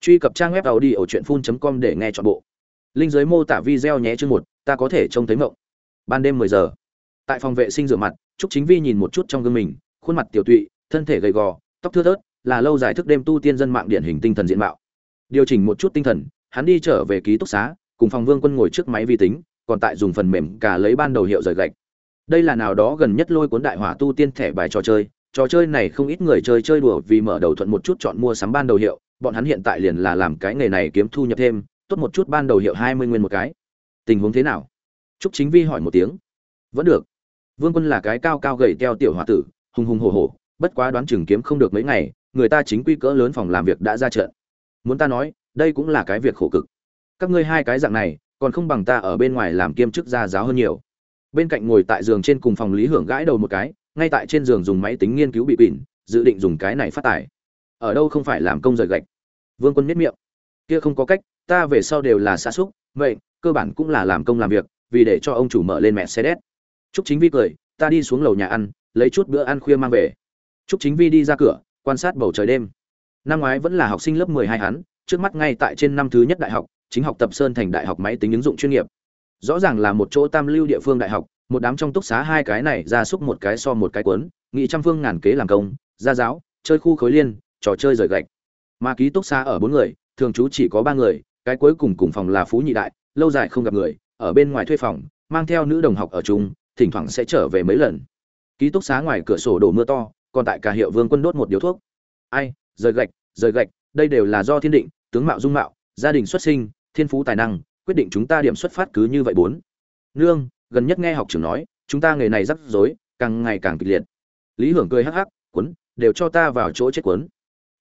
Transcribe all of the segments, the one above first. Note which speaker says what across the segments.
Speaker 1: truy cập trang web tàu đi ở truyện phun com để nghe chọn bộ. Linh giới mô tả video nhé chương một, ta có thể trông thấy mộng. Ban đêm mười giờ. Tại phòng vệ sinh rửa mặt, trúc chính vi nhìn một chút trong gương mình, khuôn mặt tiểu tụy, thân thể gầy gò, tóc thưa thớt, là lâu dài thức đêm tu tiên dân mạng điển hình tinh thần diện mạo. Điều chỉnh một chút tinh thần, hắn đi trở về ký túc xá, cùng phòng vương quân ngồi trước máy vi tính, còn tại dùng phần mềm cả lấy ban đầu hiệu rời gạch. Đây là nào đó gần nhất lôi cuốn đại hỏa tu tiên thẻ bài trò chơi trò chơi này không ít người chơi chơi đùa vì mở đầu thuận một chút chọn mua sắm ban đầu hiệu bọn hắn hiện tại liền là làm cái nghề này kiếm thu nhập thêm, tốt một chút ban đầu hiệu hai mươi nguyên một cái. Tình huống thế nào? Trúc chính vi hỏi một tiếng. Vẫn được. Vương quân là cái cao cao gầy teo tiểu h tử, hùng hùng hổ hổ, bất quá đoán chừng kiếm không được mấy ngày, người ta chính quy cỡ lớn phòng làm việc đã ra trận. Muốn ta nói, đây cũng là cái việc khổ cực. Các ngươi hai cái dạng này, còn không bằng ta ở bên ngoài làm kiêm chức gia giáo hơn nhiều. Bên cạnh ngồi tại giường trên cùng phòng lý hưởng gãi đầu một cái, ngay tại trên giường dùng máy tính nghiên cứu bị bỉn dự định dùng cái này phát tài ở đâu không phải làm công rời gạch? Vương quân miết miệng. Kia không có cách, ta về sau đều là xa xúc, vậy, cơ bản cũng là làm công làm việc, vì để cho ông chủ mở lên mẹ xe đét. Chúc chính vi cười, ta đi xuống lầu nhà ăn, lấy chút bữa ăn khuya mang về. Chúc chính vi đi ra cửa, quan sát bầu trời đêm. Năm ngoái vẫn là học sinh lớp mười hai hắn, trước mắt ngay tại trên năm thứ nhất đại học, chính học tập sơn thành đại học máy tính ứng dụng chuyên nghiệp. Rõ ràng là một chỗ tam lưu địa phương đại học, một đám trong túc xá hai cái này ra xúc một cái so một cái cuốn, nghị trăm phương ngàn kế làm công, gia giáo, chơi khu khối liên, trò chơi rời gạch mà ký túc xá ở bốn người, thường trú chỉ có ba người, cái cuối cùng cùng phòng là phú nhị đại, lâu dài không gặp người, ở bên ngoài thuê phòng, mang theo nữ đồng học ở chung, thỉnh thoảng sẽ trở về mấy lần. Ký túc xá ngoài cửa sổ đổ mưa to, còn tại cả hiệu vương quân đốt một điếu thuốc. Ai, rời gạch rời gạch, đây đều là do thiên định, tướng mạo dung mạo, gia đình xuất sinh, thiên phú tài năng, quyết định chúng ta điểm xuất phát cứ như vậy bốn. Nương, gần nhất nghe học trưởng nói, chúng ta nghề này rắc rối, càng ngày càng kịch liệt. Lý hưởng cười hắc hắc, quấn, đều cho ta vào chỗ chết quấn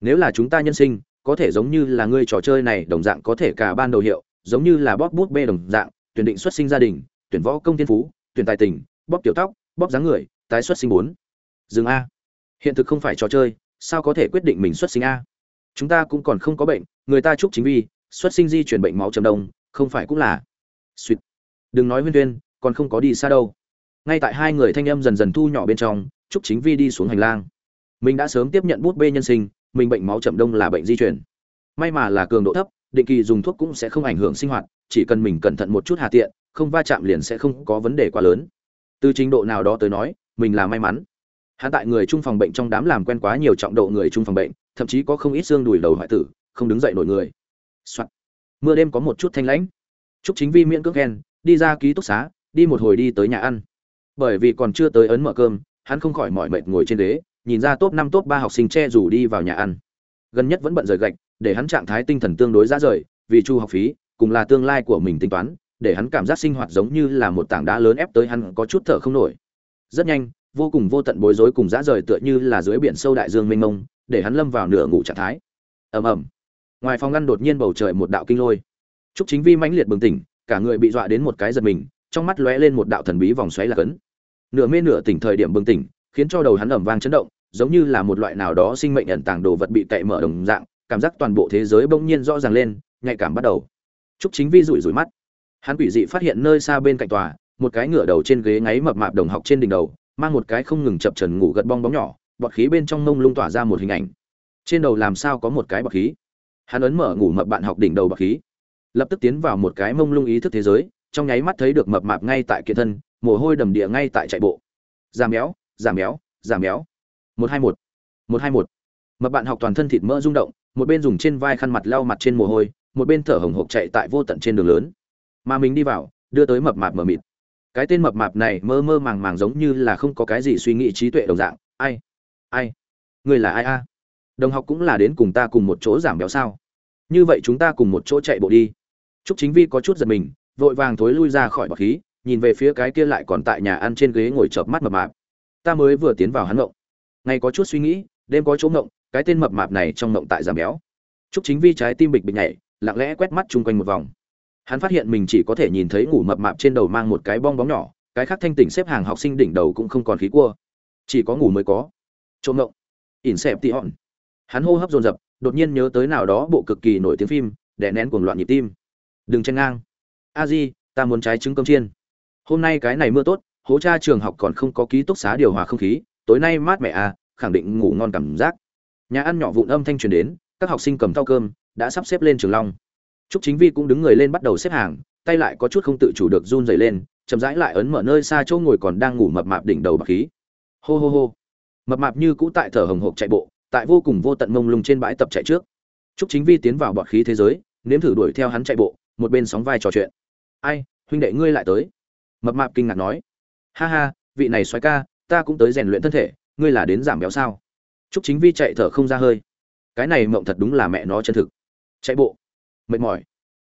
Speaker 1: nếu là chúng ta nhân sinh, có thể giống như là ngươi trò chơi này đồng dạng có thể cả ban đầu hiệu, giống như là bóp bút bê đồng dạng, tuyển định xuất sinh gia đình, tuyển võ công thiên phú, tuyển tài tình, bóp tiểu tóc, bóp dáng người, tái xuất sinh bốn. Dừng a. Hiện thực không phải trò chơi, sao có thể quyết định mình xuất sinh a? Chúng ta cũng còn không có bệnh, người ta chúc chính vi, xuất sinh di chuyển bệnh máu trầm đông, không phải cũng là. Suýt. Đừng nói huyên tuyên còn không có đi xa đâu. Ngay tại hai người thanh âm dần dần thu nhỏ bên trong, chúc chính vi đi xuống hành lang. Mình đã sớm tiếp nhận bút bê nhân sinh mình bệnh máu chậm đông là bệnh di truyền, may mà là cường độ thấp định kỳ dùng thuốc cũng sẽ không ảnh hưởng sinh hoạt chỉ cần mình cẩn thận một chút hà tiện không va chạm liền sẽ không có vấn đề quá lớn. Từ trình độ nào đó tới nói mình là may mắn. Hắn tại người trung phòng bệnh trong đám làm quen quá nhiều trọng độ người trung phòng bệnh thậm chí có không ít xương đùi đầu hoại tử không đứng dậy nổi người、Soạn. mưa đêm có một chút thanh lãnh. Trúc chính vi miễn cưỡng khen đi ra ký túc xá đi một hồi đi tới nhà ăn. Bởi vì còn chưa tới ấn mở cơm hắn không khỏi mỏi mệt ngồi trên ghế nhìn ra top năm, top ba học sinh che rủ đi vào nhà ăn. Gần nhất vẫn bận rời gạch, để hắn trạng thái tinh thần tương đối ra rời, vì chu học phí, cùng là tương lai của mình tính toán, để hắn cảm giác sinh hoạt giống như là một tảng đá lớn ép tới hắn có chút thở không nổi. Rất nhanh, vô cùng vô tận bối rối cùng dã rời tựa như là dưới biển sâu đại dương mênh mông, để hắn lâm vào nửa ngủ trạng thái. Ầm ầm. Ngoài phòng ngăn đột nhiên bầu trời một đạo kinh lôi. Trúc chính vi mãnh liệt bừng tỉnh, cả người bị dọa đến một cái giật mình, trong mắt lóe lên một đạo thần bí vòng xoáy là cấn. Nửa mê nửa tỉnh thời điểm bừng tỉnh, khiến cho đầu hắn ẩm vang chấn động giống như là một loại nào đó sinh mệnh ẩn tàng đồ vật bị cậy mở đồng dạng, cảm giác toàn bộ thế giới bỗng nhiên rõ ràng lên, nhạy cảm bắt đầu. Trúc chính vi rủi rủi mắt. Hắn quỷ dị phát hiện nơi xa bên cạnh tòa, một cái ngửa đầu trên ghế ngáy mập mạp đồng học trên đỉnh đầu, mang một cái không ngừng chập chờn ngủ gật bong bóng nhỏ, bọt khí bên trong mông lung tỏa ra một hình ảnh. Trên đầu làm sao có một cái bọt khí? Hắn ấn mở ngủ mập bạn học đỉnh đầu bọt khí. Lập tức tiến vào một cái mông lung ý thức thế giới, trong nháy mắt thấy được mập mạp ngay tại kiện thân, mồ hôi đầm địa ngay tại chạy bộ. Giảm béo giảm béo giảm béo một hai một. một hai một. Mập bạn học toàn thân thịt mỡ rung động, một bên dùng trên vai khăn mặt lau mặt trên mồ hôi, một bên thở hồng hộc chạy tại vô tận trên đường lớn. Mà mình đi vào, đưa tới mập mạp mờ mịt. Cái tên mập mạp này mơ mơ màng màng giống như là không có cái gì suy nghĩ trí tuệ đồng dạng. Ai? Ai? Người là ai a? Đồng học cũng là đến cùng ta cùng một chỗ giảm béo sao? Như vậy chúng ta cùng một chỗ chạy bộ đi. T r ú c chính vi có chút giật mình, vội vàng thối lui ra khỏi bọc khí, nhìn về phía cái kia lại còn tại nhà ăn trên ghế ngồi chợp mắt mập mạp. Ta mới vừa tiến vào hắn ngộng ngay có chút suy nghĩ, đêm có chỗ ngộng, cái tên mập mạp này trong ngộng tại giảm béo. T r ú c chính vi trái tim bịch bịch nhảy, lặng lẽ quét mắt chung quanh một vòng. Hắn phát hiện mình chỉ có thể nhìn thấy ngủ mập mạp trên đầu mang một cái bong bóng nhỏ, cái khác thanh tỉnh xếp hàng học sinh đỉnh đầu cũng không còn khí cua. Chỉ có ngủ mới có. Trộm ngộng. Ỉn xẹp tị hòn. Hắn hô hấp dồn dập, đột nhiên nhớ tới nào đó bộ cực kỳ nổi tiếng phim, đè nén cuồng loạn nhịp tim. Đừng chen ngang. A di, ta muốn trái trứng cơm chiên. Hôm nay cái này mưa tốt, hố cha trường học còn không có ký túc xá điều hòa không khí tối nay mát mẻ à khẳng định ngủ ngon cảm giác. Nhà ăn nhỏ vụn âm thanh truyền đến, các học sinh cầm thau cơm, đã sắp xếp lên trường long. Trúc chính vi cũng đứng người lên bắt đầu xếp hàng, tay lại có chút không tự chủ được run rẩy lên, chậm rãi lại ấn mở nơi xa chỗ ngồi còn đang ngủ mập mạp đỉnh đầu bạc khí. Hô hô hô. Mập mạp như cũ tại thở hồng hộc chạy bộ, tại vô cùng vô tận mông lung trên bãi tập chạy trước. Trúc chính vi tiến vào bọt khí thế giới, nếm thử đuổi theo hắn chạy bộ, một bên sóng vai trò chuyện. Ai, huynh đệ ngươi lại tới? Mập mạp kinh ngạc nói. Ha ha, vị này xoáy ca ta cũng tới rèn luyện thân thể, ngươi là đến giảm béo sao? Trúc chính vi chạy thở không ra hơi. Cái này mộng thật đúng là mẹ nó chân thực. Chạy bộ. Mệt mỏi.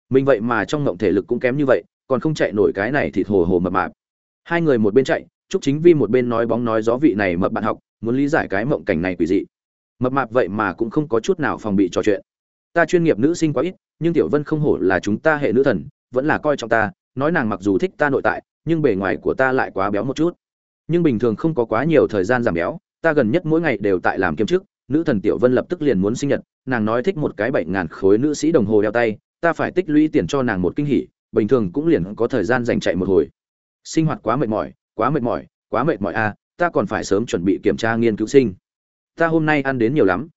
Speaker 1: Mình vậy mà trong mộng thể lực cũng kém như vậy, còn không chạy nổi cái này thì hồ hồ mập mạp. Hai người một bên chạy, trúc chính vi một bên nói bóng nói gió vị này mập bạn học, muốn lý giải cái mộng cảnh này quỷ dị. Mập mạp vậy mà cũng không có chút nào phòng bị trò chuyện. Ta chuyên nghiệp nữ sinh quá ít, nhưng tiểu vân không hổ là chúng ta hệ nữ thần, vẫn là coi trọng ta, nói nàng mặc dù thích ta nội tại, nhưng bề ngoài của ta lại quá béo một chút nhưng bình thường không có quá nhiều thời gian giảm béo ta gần nhất mỗi ngày đều tại làm kiêm chức nữ thần tiểu vân lập tức liền muốn sinh nhật nàng nói thích một cái bảy ngàn khối nữ sĩ đồng hồ đeo tay ta phải tích lũy tiền cho nàng một kinh hỉ bình thường cũng liền có thời gian dành chạy một hồi. Sinh hoạt quá mệt mỏi quá mệt mỏi quá mệt mỏi a à, ta còn phải sớm chuẩn bị kiểm tra nghiên cứu sinh. Ta hôm nay ăn đến nhiều lắm.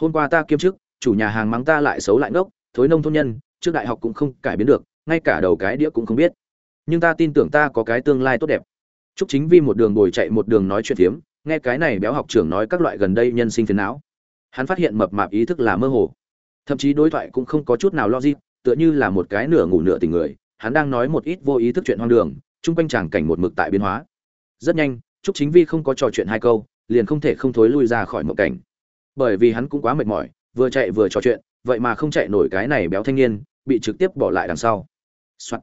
Speaker 1: Hôm qua ta kiêm chức chủ nhà hàng mắng ta lại xấu lại ngốc thối nông thôn nhân trước đại học cũng không cải biến được ngay cả đầu cái đĩa cũng không biết. Nhưng ta tin tưởng ta có cái tương lai tốt đẹp. Trúc Chính Vi một đường bồi chạy một đường nói chuyện thiếm, nghe cái này béo học trưởng nói các loại gần đây nhân sinh phiền não. Hắn phát hiện mập mạp ý thức là mơ hồ, thậm chí đối thoại cũng không có chút nào logic, tựa như là một cái nửa ngủ nửa tỉnh người, hắn đang nói một ít vô ý thức chuyện hoang đường, trung quanh chàng cảnh một mực tại biến hóa. Rất nhanh, Trúc Chính Vi không có trò chuyện hai câu, liền không thể không thối lui ra khỏi mộng cảnh. Bởi vì hắn cũng quá mệt mỏi, vừa chạy vừa trò chuyện, vậy mà không chạy nổi cái này béo thanh niên, bị trực tiếp bỏ lại đằng sau. Soạn.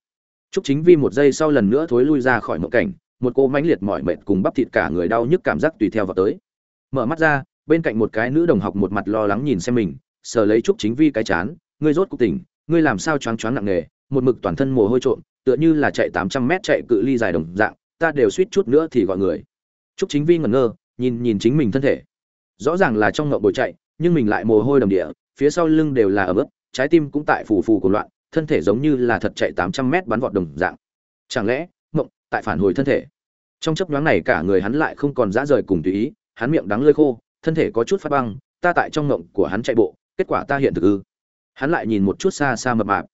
Speaker 1: Trúc Chính Vi một giây sau lần nữa thối lui ra khỏi mộng cảnh, một cô mãnh liệt mỏi mệt cùng bắp thịt cả người đau nhức cảm giác tùy theo vào tới. Mở mắt ra, bên cạnh một cái nữ đồng học một mặt lo lắng nhìn xem mình, sờ lấy Trúc Chính Vi cái chán, ngươi rốt cuộc tỉnh, ngươi làm sao choáng choáng nặng nề, một mực toàn thân mồ hôi trộn, tựa như là chạy 800 mét chạy cự ly dài đồng dạng, ta đều suýt chút nữa thì gọi người. Trúc Chính Vi ngẩn ngơ, nhìn nhìn chính mình thân thể. Rõ ràng là trong ngộng bồi chạy, nhưng mình lại mồ hôi đầm địa, phía sau lưng đều là ở ướt trái tim cũng tại phù phù của loạn, thân thể giống như là thật chạy 800 mét bắn vọt đồng dạng. Chẳng lẽ, mộng tại phản hồi thân thể? Trong chấp nhoáng này cả người hắn lại không còn dã rời cùng tùy ý, hắn miệng đắng lưỡi khô, thân thể có chút phát băng, ta tại trong ngộng của hắn chạy bộ, kết quả ta hiện thực ư? Hắn lại nhìn một chút xa xa mập mạp.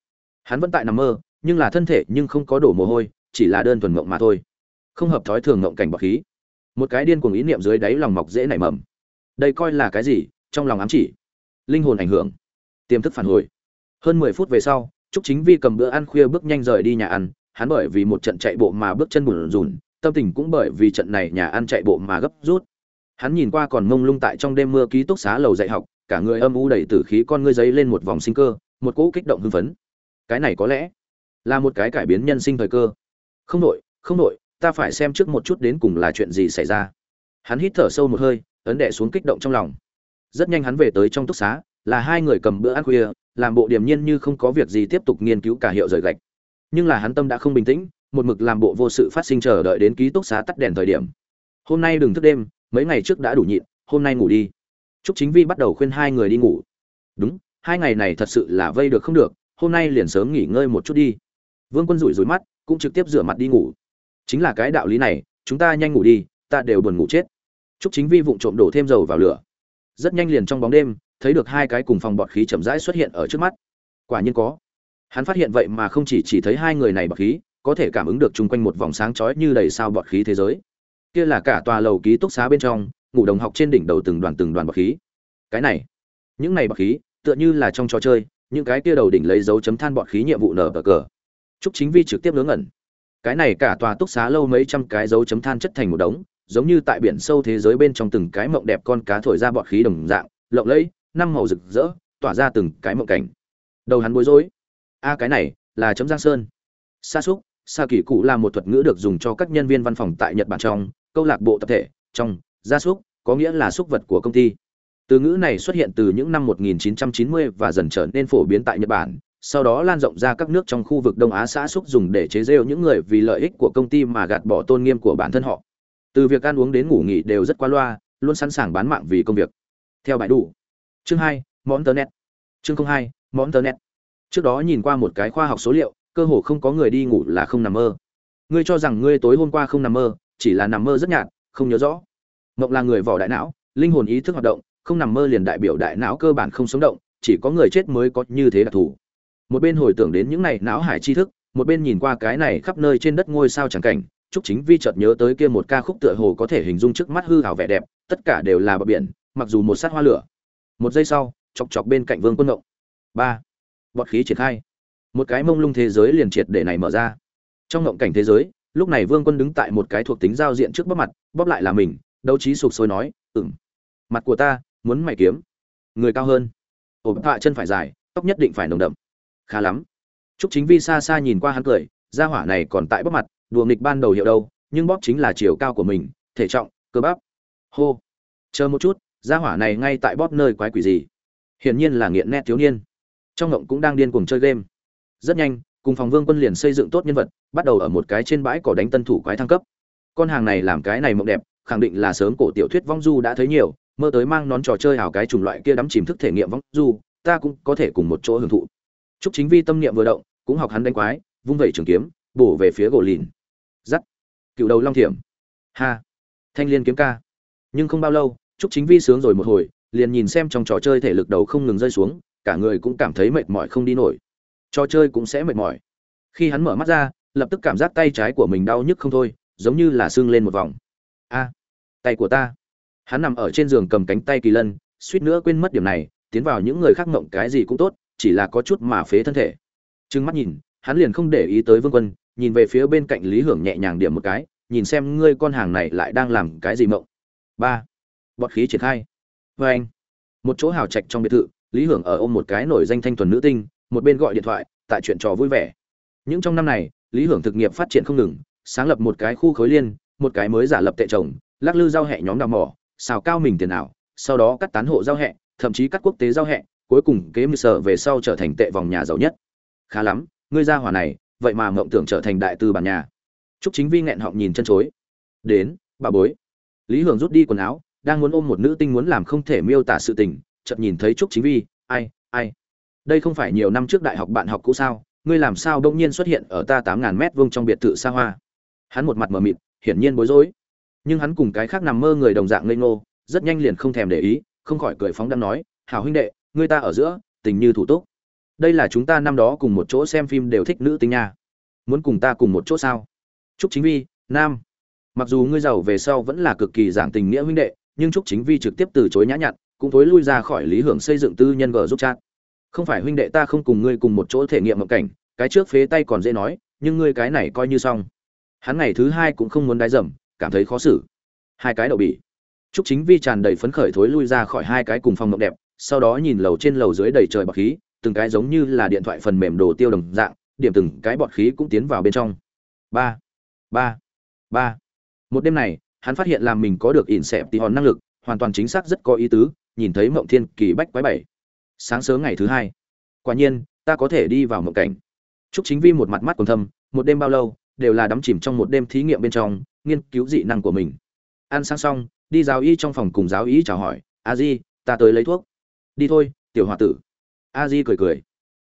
Speaker 1: Hắn vẫn tại nằm mơ, nhưng là thân thể nhưng không có đổ mồ hôi, chỉ là đơn thuần ngộng mà thôi. Không hợp thói thường ngộng cảnh bọc khí. Một cái điên cuồng ý niệm dưới đáy lòng mọc dễ nảy mầm. Đây coi là cái gì? Trong lòng ám chỉ, linh hồn ảnh hưởng, tiềm thức phản hồi. Hơn mười phút về sau, Trúc Chính Vi cầm bữa ăn khuya bước nhanh rời đi nhà ăn, hắn bởi vì một trận chạy bộ mà bước chân bùn rùn, tâm tình cũng bởi vì trận này nhà ăn chạy bộ mà gấp rút. Hắn nhìn qua còn mông lung tại trong đêm mưa ký túc xá lầu dạy học, cả người âm u đầy tử khí con ngươi giấy lên một vòng sinh cơ, một cỗ kích động hưng phấn. Cái này có lẽ là một cái cải biến nhân sinh thời cơ. Không nội, không nội, ta phải xem trước một chút đến cùng là chuyện gì xảy ra. Hắn hít thở sâu một hơi, ấn đè xuống kích động trong lòng. Rất nhanh hắn về tới trong túc xá, là hai người cầm bữa ăn khuya, làm bộ điềm nhiên như không có việc gì tiếp tục nghiên cứu cả hiệu rời gạch nhưng là hắn tâm đã không bình tĩnh một mực làm bộ vô sự phát sinh chờ đợi đến ký túc xá tắt đèn thời điểm hôm nay đừng thức đêm mấy ngày trước đã đủ nhịn hôm nay ngủ đi Trúc Chính Vi bắt đầu khuyên hai người đi ngủ. Đúng, hai ngày này thật sự là vây được không được, hôm nay liền sớm nghỉ ngơi một chút đi. Vương Quân rủi rủi mắt, cũng trực tiếp rửa mặt đi ngủ. Chính là cái đạo lý này, chúng ta nhanh ngủ đi, ta đều buồn ngủ chết. Trúc Chính Vi vụng trộm đổ thêm dầu vào lửa. Rất nhanh liền trong bóng đêm, thấy được hai cái cùng phòng bọt khí chậm rãi xuất hiện ở trước mắt. Quả nhiên có. Hắn phát hiện vậy mà không chỉ chỉ thấy hai người này bọt khí, có thể cảm ứng được chung quanh một vòng sáng chói như đầy sao bọt khí thế giới. Kia là cả tòa lầu ký túc xá bên trong, ngủ đồng học trên đỉnh đầu từng đoàn từng đoàn bọt khí. Cái này, những này bọt khí, tựa như là trong trò chơi, những cái kia đầu đỉnh lấy dấu chấm than bọt khí nhiệm vụ nở cờ. Trúc Chính Vi trực tiếp ngớ ngẩn. Cái này cả tòa túc xá lâu mấy trăm cái dấu chấm than chất thành một đống, giống như tại biển sâu thế giới bên trong từng cái mộng đẹp con cá thổi ra bọt khí đồng dạng, lộng lẫy, năm màu rực rỡ, tỏa ra từng cái mộng cảnh. Đầu hắn bối rối. A cái này là chấm Giang Sơn. Sa súc, xa kỳ cụ là một thuật ngữ được dùng cho các nhân viên văn phòng tại Nhật Bản trong, câu lạc bộ tập thể, trong, gia súc, có nghĩa là súc vật của công ty. Từ ngữ này xuất hiện từ những năm 1990 và dần trở nên phổ biến tại Nhật Bản, sau đó lan rộng ra các nước trong khu vực Đông Á xã súc dùng để chế giễu những người vì lợi ích của công ty mà gạt bỏ tôn nghiêm của bản thân họ. Từ việc ăn uống đến ngủ nghỉ đều rất qua loa, luôn sẵn sàng bán mạng vì công việc. Theo bài đủ. Chương 2, món internet. Chương 02, món internet. Trước đó nhìn qua một cái khoa học số liệu, cơ hồ không có người đi ngủ là không nằm mơ. Ngươi cho rằng ngươi tối hôm qua không nằm mơ, chỉ là nằm mơ rất nhạt, không nhớ rõ. Mộng là người vỏ đại não, linh hồn ý thức hoạt động, không nằm mơ liền đại biểu đại não cơ bản không sống động, chỉ có người chết mới có như thế đặc thù một bên hồi tưởng đến những này não hải tri thức một bên nhìn qua cái này khắp nơi trên đất ngôi sao chẳng cảnh Trúc Chính Vi chợt nhớ tới kia một ca khúc tựa hồ có thể hình dung trước mắt hư ảo vẻ đẹp, tất cả đều là bờ biển, mặc dù một sát hoa lửa. Một giây sau, chọc chọc bên cạnh Vương Quân Ngộng. ba Bọt khí triển khai. Một cái mông lung thế giới liền triệt để này mở ra. Trong ngộng cảnh thế giới, lúc này Vương Quân đứng tại một cái thuộc tính giao diện trước bóp mặt, bóp lại là mình, đấu trí sụp sôi nói, "Ừm, mặt của ta, muốn mày kiếm." Người cao hơn. ổ bạ chân phải dài, tóc nhất định phải nồng đậm. Khá lắm. Trúc Chính Vi xa xa nhìn qua hắn cười, gia hỏa này còn tại bóp mặt, đùa nghịch ban đầu hiệu đâu nhưng bóp chính là chiều cao của mình thể trọng cơ bắp hô chờ một chút gia hỏa này ngay tại bóp nơi quái quỷ gì hiển nhiên là nghiện nét thiếu niên trong ngộng cũng đang điên cuồng chơi game rất nhanh cùng phòng vương quân liền xây dựng tốt nhân vật bắt đầu ở một cái trên bãi cỏ đánh tân thủ quái thăng cấp. Con hàng này làm cái này mộng đẹp khẳng định là sớm cổ tiểu thuyết vong du đã thấy nhiều mơ tới mang nón trò chơi hào cái chủng loại kia đắm chìm thức thể nghiệm vong du ta cũng có thể cùng một chỗ hưởng thụ. Chúc chính vi tâm niệm vừa động cũng học hắn đánh quái vung vẩy trường kiếm bổ về phía gỗ lìn. Giắt, cựu đầu long thiểm. Ha. Thanh liên kiếm ca. Nhưng không bao lâu trúc chính vi sướng rồi một hồi liền nhìn xem trong trò chơi thể lực đầu không ngừng rơi xuống cả người cũng cảm thấy mệt mỏi không đi nổi trò chơi cũng sẽ mệt mỏi. Khi hắn mở mắt ra, lập tức cảm giác tay trái của mình đau nhức không thôi, giống như là sưng lên một vòng. A, tay của ta. Hắn nằm ở trên giường cầm cánh tay kỳ lân, suýt nữa quên mất điểm này, tiến vào những người khác mộng cái gì cũng tốt, chỉ là có chút mà phế thân thể. Trừng mắt nhìn, hắn liền không để ý tới vương quân, nhìn về phía bên cạnh lý hưởng nhẹ nhàng điểm một cái, nhìn xem ngươi con hàng này lại đang làm cái gì mộng. Ba, bọt khí triển khai. Vê anh một chỗ hào trạch trong biệt thự, lý hưởng ở ôm một cái nổi danh thanh thuần nữ tinh một bên gọi điện thoại, tại chuyện trò vui vẻ. Những trong năm này, lý hưởng thực nghiệp phát triển không ngừng, sáng lập một cái khu khối liên, một cái mới giả lập tệ trồng lắc lư giao hẹ nhóm đào mỏ, xào cao mình tiền ảo, sau đó cắt tán hộ giao hẹ, thậm chí cắt quốc tế giao hẹ, cuối cùng kế mười sở về sau trở thành tệ vòng nhà giàu nhất. Khá lắm, ngươi ra hỏa này, vậy mà mộng tưởng trở thành đại tư bản nhà. Trúc chính vi nghẹn họng nhìn chân chối. Đến, bà bối. Lý hưởng rút đi quần áo, đang muốn ôm một nữ tinh muốn làm không thể miêu tả sự tình, chợt nhìn thấy trúc chính vi, ai ai? Đây không phải nhiều năm trước đại học bạn học cũ sao? Ngươi làm sao đông nhiên xuất hiện ở ta tám ngàn mét vuông trong biệt thự xa hoa? Hắn một mặt mờ mịt, hiển nhiên bối rối. Nhưng hắn cùng cái khác nằm mơ người đồng dạng ngây ngô, rất nhanh liền không thèm để ý, không khỏi cười phóng đang nói hào huynh đệ, ngươi ta ở giữa, tình như thủ túc. Đây là chúng ta năm đó cùng một chỗ xem phim đều thích nữ tính nha. Muốn cùng ta cùng một chỗ sao? Trúc chính vi, nam. Mặc dù ngươi giàu về sau vẫn là cực kỳ giảng tình nghĩa huynh đệ, nhưng trúc chính vi trực tiếp từ chối nhã nhặn, cũng thối lui ra khỏi lý hưởng xây dựng tư nhân gờ giúp chat không phải huynh đệ ta không cùng ngươi cùng một chỗ thể nghiệm mộng cảnh, cái trước phế tay còn dễ nói, nhưng ngươi cái này coi như xong. Hắn ngày thứ hai cũng không muốn đái dầm, cảm thấy khó xử. Hai cái đậu bỉ. Trúc chính vi tràn đầy phấn khởi thối lui ra khỏi hai cái cùng phòng mộng đẹp, sau đó nhìn lầu trên lầu dưới đầy trời bọt khí, từng cái giống như là điện thoại phần mềm đồ tiêu đồng dạng, điểm từng cái bọt khí cũng tiến vào bên trong. Ba. Ba. Ba. Một đêm này, hắn phát hiện làm mình có được ỉn xẹp tí hòn năng lực, hoàn toàn chính xác rất có ý tứ, nhìn thấy mộng thiên kỳ bách quái bảy sáng sớm ngày thứ hai quả nhiên ta có thể đi vào mộng cảnh Trúc Chính Vi một mặt mắt còn thâm, một đêm bao lâu, đều là đắm chìm trong một đêm thí nghiệm bên trong, nghiên cứu dị năng của mình. Ăn sáng xong, đi giáo y trong phòng cùng giáo y chào hỏi, "A Di, ta tới lấy thuốc." "Đi thôi, tiểu hòa tử." A Di cười cười.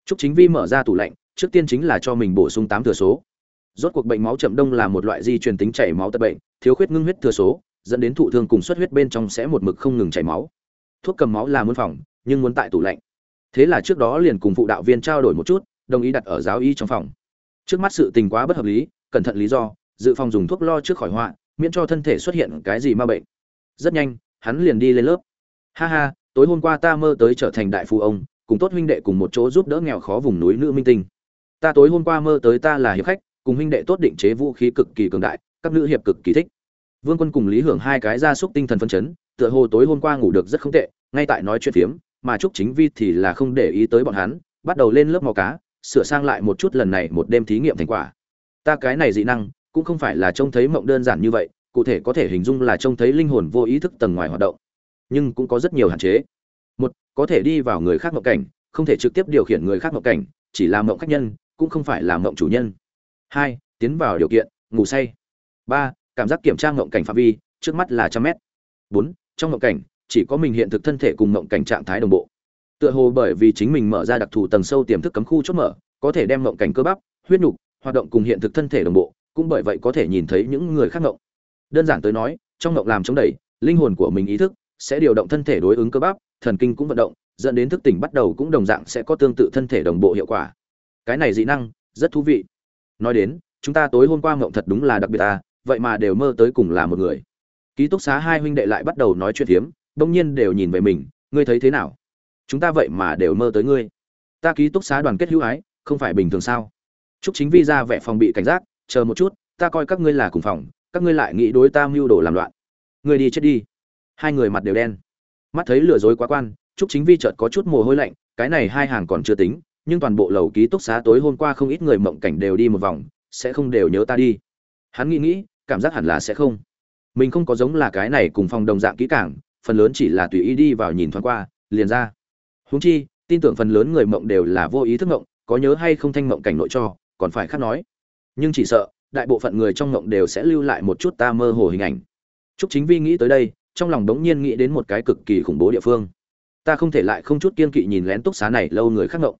Speaker 1: Trúc Chính Vi mở ra tủ lạnh, trước tiên chính là cho mình bổ sung tám thừa số rốt cuộc bệnh máu chậm đông là một loại di truyền tính chảy máu tật bệnh thiếu khuyết ngưng huyết thừa số dẫn đến thụ thương cùng xuất huyết bên trong sẽ một mực không ngừng chảy máu thuốc cầm máu là muôn phòng nhưng muốn tại tủ lạnh. Thế là trước đó liền cùng phụ đạo viên trao đổi một chút, đồng ý đặt ở giáo y trong phòng. Trước mắt sự tình quá bất hợp lý, cẩn thận lý do, dự phòng dùng thuốc lo trước khỏi họa, miễn cho thân thể xuất hiện cái gì ma bệnh. Rất nhanh, hắn liền đi lên lớp. Ha ha, tối hôm qua ta mơ tới trở thành đại phu ông, cùng tốt huynh đệ cùng một chỗ giúp đỡ nghèo khó vùng núi nữ minh tinh. Ta tối hôm qua mơ tới ta là hiệp khách, cùng huynh đệ tốt định chế vũ khí cực kỳ cường đại, các nữ hiệp cực kỳ thích. Vương quân cùng lý hưởng hai cái ra súc tinh thần phân chấn, tựa hồ tối hôm qua ngủ được rất không tệ, ngay tại nói chuyện phiếm mà trúc chính vi thì là không để ý tới bọn hắn, bắt đầu lên lớp mò cá, sửa sang lại một chút lần này một đêm thí nghiệm thành quả. Ta cái này dị năng, cũng không phải là trông thấy mộng đơn giản như vậy, cụ thể có thể hình dung là trông thấy linh hồn vô ý thức tầng ngoài hoạt động. Nhưng cũng có rất nhiều hạn chế. Một, có thể đi vào người khác mộng cảnh, không thể trực tiếp điều khiển người khác mộng cảnh, chỉ là mộng khách nhân, cũng không phải là mộng chủ nhân. Hai, tiến vào điều kiện, ngủ say. Ba, cảm giác kiểm tra mộng cảnh phạm vi, trước mắt là trăm mét. Bốn, trong mộng cảnh chỉ có mình hiện thực thân thể cùng mộng cảnh trạng thái đồng bộ. Tựa hồ bởi vì chính mình mở ra đặc thù tầng sâu tiềm thức cấm khu chốt mở, có thể đem mộng cảnh cơ bắp, huyết nhục hoạt động cùng hiện thực thân thể đồng bộ, cũng bởi vậy có thể nhìn thấy những người khác mộng. Đơn giản tới nói, trong mộng làm chống đẩy, linh hồn của mình ý thức sẽ điều động thân thể đối ứng cơ bắp, thần kinh cũng vận động, dẫn đến thức tỉnh bắt đầu cũng đồng dạng sẽ có tương tự thân thể đồng bộ hiệu quả. Cái này dị năng, rất thú vị. Nói đến, chúng ta tối hôm qua mộng thật đúng là đặc biệt à vậy mà đều mơ tới cùng là một người. Ký túc xá hai huynh đệ lại bắt đầu nói chuyện hiếm bỗng nhiên đều nhìn về mình, ngươi thấy thế nào? Chúng ta vậy mà đều mơ tới ngươi. Ta ký túc xá đoàn kết hữu ái, không phải bình thường sao? Chúc chính vi ra vẻ phòng bị cảnh giác, chờ một chút, ta coi các ngươi là cùng phòng, các ngươi lại nghĩ đối ta mưu đồ làm loạn. Ngươi đi chết đi. Hai người mặt đều đen. Mắt thấy lừa dối quá quan chúc chính vi chợt có chút mồ hôi lạnh, cái này hai hàng còn chưa tính, nhưng toàn bộ lầu ký túc xá tối hôm qua không ít người mộng cảnh đều đi một vòng, sẽ không đều nhớ ta đi. Hắn nghĩ nghĩ, cảm giác hẳn là sẽ không. Mình không có giống là cái này cùng phòng đồng dạng kỹ cảng phần lớn chỉ là tùy ý đi vào nhìn thoáng qua liền ra huống chi tin tưởng phần lớn người mộng đều là vô ý thức mộng có nhớ hay không thanh mộng cảnh nội cho còn phải khác nói nhưng chỉ sợ đại bộ phận người trong mộng đều sẽ lưu lại một chút ta mơ hồ hình ảnh Trúc Chính Vi nghĩ tới đây, trong lòng đống nhiên nghĩ đến một cái cực kỳ khủng bố địa phương. Ta không thể lại không chút kiên kỵ nhìn lén túc xá này lâu người khác ngộng.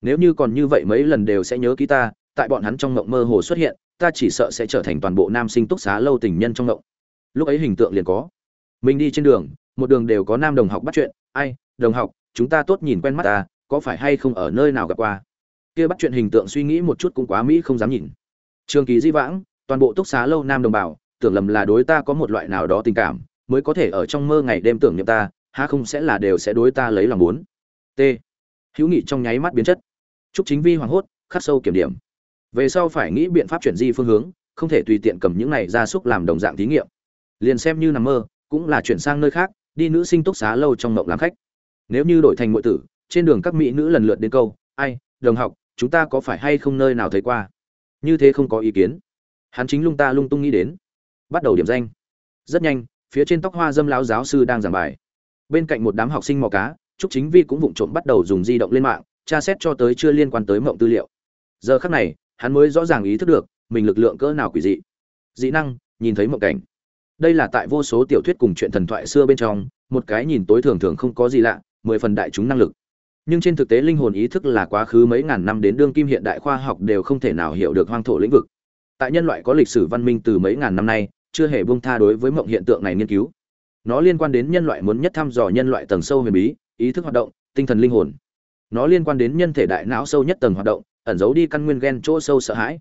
Speaker 1: Nếu như còn như vậy mấy lần đều sẽ nhớ ký ta, tại bọn hắn trong ngộng mơ hồ xuất hiện, ta chỉ sợ sẽ trở thành toàn bộ nam sinh túc xá lâu tình nhân trong ngộng. Lúc ấy hình tượng liền có. Mình đi trên đường, một đường đều có nam đồng học bắt chuyện, ai, đồng học, chúng ta tốt nhìn quen mắt ta, có phải hay không ở nơi nào gặp qua? Kia bắt chuyện hình tượng suy nghĩ một chút cũng quá mỹ không dám nhìn. Trường kỳ di vãng, toàn bộ túc xá lâu nam đồng bào, tưởng lầm là đối ta có một loại nào đó tình cảm mới có thể ở trong mơ ngày đêm tưởng niệm ta há không sẽ là đều sẽ đối ta lấy lòng muốn. T. Hữu nghị trong nháy mắt biến chất. Chúc chính vi hoảng hốt khắc sâu kiểm điểm. Về sau phải nghĩ biện pháp chuyển di phương hướng không thể tùy tiện cầm những này ra súc làm đồng dạng thí nghiệm. Liền xem như nằm mơ cũng là chuyển sang nơi khác đi nữ sinh túc xá lâu trong mộng làm khách. Nếu như đổi thành ngụy tử, trên đường các mỹ nữ lần lượt đến câu, ai, đồng học, chúng ta có phải hay không nơi nào thấy qua? Như thế không có ý kiến. Hắn chính lung ta lung tung nghĩ đến. Bắt đầu điểm danh. Rất nhanh, phía trên tóc hoa dâm lão giáo sư đang giảng bài. Bên cạnh một đám học sinh mò cá, trúc chính vi cũng vụng trộm bắt đầu dùng di động lên mạng, tra xét cho tới chưa liên quan tới mộng tư liệu. Giờ khắc này, hắn mới rõ ràng ý thức được, mình lực lượng cỡ nào quỷ dị. Dị năng, nhìn thấy mộng cảnh đây là tại vô số tiểu thuyết cùng chuyện thần thoại xưa bên trong một cái nhìn tối thường thường không có gì lạ mười phần đại chúng năng lực nhưng trên thực tế linh hồn ý thức là quá khứ mấy ngàn năm đến đương kim hiện đại khoa học đều không thể nào hiểu được hoang thổ lĩnh vực tại nhân loại có lịch sử văn minh từ mấy ngàn năm nay chưa hề buông tha đối với mộng hiện tượng này nghiên cứu. Nó liên quan đến nhân loại muốn nhất thăm dò nhân loại tầng sâu huyền bí, ý thức hoạt động, tinh thần linh hồn. Nó liên quan đến nhân thể đại não sâu nhất tầng hoạt động, ẩn giấu đi căn nguyên gen chỗ sâu sợ hãi.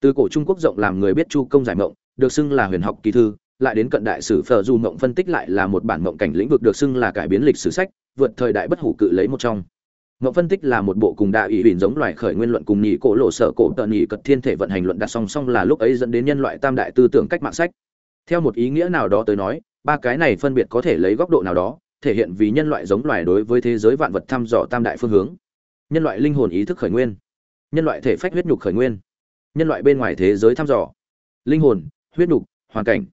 Speaker 1: Từ cổ Trung Quốc rộng làm người biết chu công giải mộng, được xưng là huyền học kỳ thư, lại đến cận đại sử phở du mộng phân tích lại là một bản mộng cảnh lĩnh vực được xưng là cải biến lịch sử sách, vượt thời đại bất hủ cự lấy một trong. Mộng phân tích là một bộ cùng đại ý huyền giống loài khởi nguyên luận cùng nhị cổ lộ sở cổ tận nhị cật thiên thể vận hành luận đặt song song là lúc ấy dẫn đến nhân loại tam đại tư tưởng cách mạng sách. Theo một ý nghĩa nào đó tới nói ba cái này phân biệt có thể lấy góc độ nào đó thể hiện vì nhân loại giống loài đối với thế giới vạn vật thăm dò tam đại phương hướng. Nhân loại linh hồn ý thức khởi nguyên. Nhân loại thể phách huyết nhục khởi nguyên. Nhân loại bên ngoài thế giới thăm dò. Linh hồn huyết nhục hoàn cảnh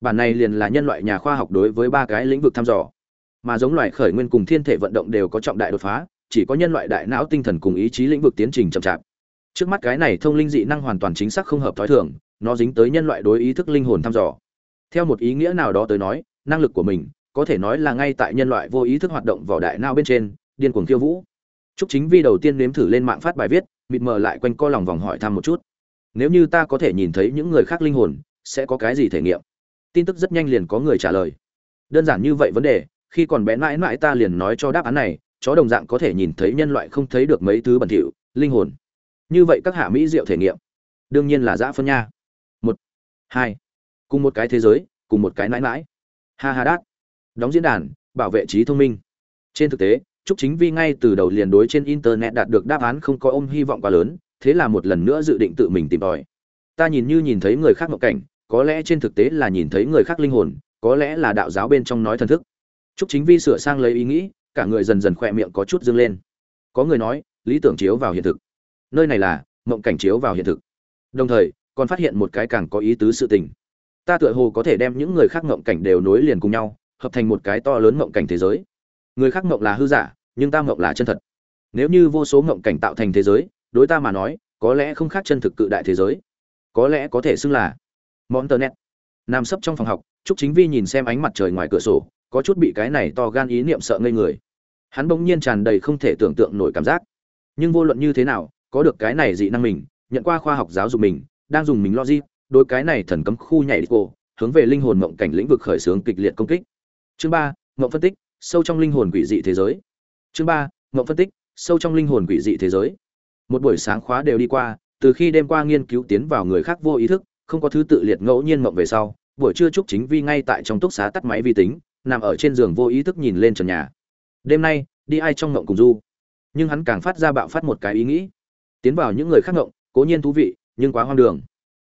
Speaker 1: bản này liền là nhân loại nhà khoa học đối với ba cái lĩnh vực thăm dò mà giống loài khởi nguyên cùng thiên thể vận động đều có trọng đại đột phá chỉ có nhân loại đại não tinh thần cùng ý chí lĩnh vực tiến trình chậm chạp trước mắt cái này thông linh dị năng hoàn toàn chính xác không hợp thói thường nó dính tới nhân loại đối ý thức linh hồn thăm dò theo một ý nghĩa nào đó tới nói năng lực của mình có thể nói là ngay tại nhân loại vô ý thức hoạt động vào đại não bên trên điên cuồng khiêu vũ Trúc Chính Vi đầu tiên nếm thử lên mạng phát bài viết, mịt mờ lại quanh co lòng vòng hỏi thăm một chút. Nếu như ta có thể nhìn thấy những người khác linh hồn, sẽ có cái gì thể nghiệm? Tin tức rất nhanh liền có người trả lời. Đơn giản như vậy vấn đề, khi còn bé mãi mãi ta liền nói cho đáp án này, chó đồng dạng có thể nhìn thấy nhân loại không thấy được mấy thứ bẩn thỉu, linh hồn. Như vậy các hạ mỹ diệu thể nghiệm, đương nhiên là dã phân nha. Một, hai, cùng một cái thế giới cùng một cái mãi mãi ha ha đát đóng diễn đàn bảo vệ trí thông minh trên thực tế Trúc Chính Vi ngay từ đầu liền đối trên internet đạt được đáp án không có ôm hy vọng quá lớn, thế là một lần nữa dự định tự mình tìm tòi. Ta nhìn như nhìn thấy người khác mộng cảnh, có lẽ trên thực tế là nhìn thấy người khác linh hồn, có lẽ là đạo giáo bên trong nói thần thức. Trúc Chính Vi sửa sang lấy ý nghĩ, cả người dần dần khỏe miệng có chút dâng lên. Có người nói, lý tưởng chiếu vào hiện thực. Nơi này là mộng cảnh chiếu vào hiện thực. Đồng thời, còn phát hiện một cái càng có ý tứ sự tình ta tựa hồ có thể đem những người khác mộng cảnh đều nối liền cùng nhau hợp thành một cái to lớn mộng cảnh thế giới người khác mộng là hư giả nhưng ta mộng là chân thật nếu như vô số mộng cảnh tạo thành thế giới đối ta mà nói có lẽ không khác chân thực cự đại thế giới có lẽ có thể xưng là món Nam sấp trong phòng học trúc chính vi nhìn xem ánh mặt trời ngoài cửa sổ có chút bị cái này to gan ý niệm sợ ngây người. Hắn bỗng nhiên tràn đầy không thể tưởng tượng nổi cảm giác. Nhưng vô luận như thế nào có được cái này dị năng mình nhận qua khoa học giáo dục mình đang dùng mình logic đối cái này thần cấm khu nhảy cô, hướng về linh hồn mộng cảnh lĩnh vực khởi xướng kịch liệt công kích. Chương ba mộng phân tích sâu trong linh hồn quỷ dị thế giới. Chương ba ngộng phân tích sâu trong linh hồn quỷ dị thế giới. Một buổi sáng khóa đều đi qua từ khi đêm qua nghiên cứu tiến vào người khác vô ý thức không có thứ tự liệt ngẫu nhiên mộng về sau, buổi trưa trúc chính vi ngay tại trong túc xá tắt máy vi tính, nằm ở trên giường vô ý thức nhìn lên trần nhà. Đêm nay, đi ai trong mộng cùng du? Nhưng hắn càng phát ra bạo phát một cái ý nghĩ. Tiến vào những người khác ngộng cố nhiên thú vị, nhưng quá hoang đường.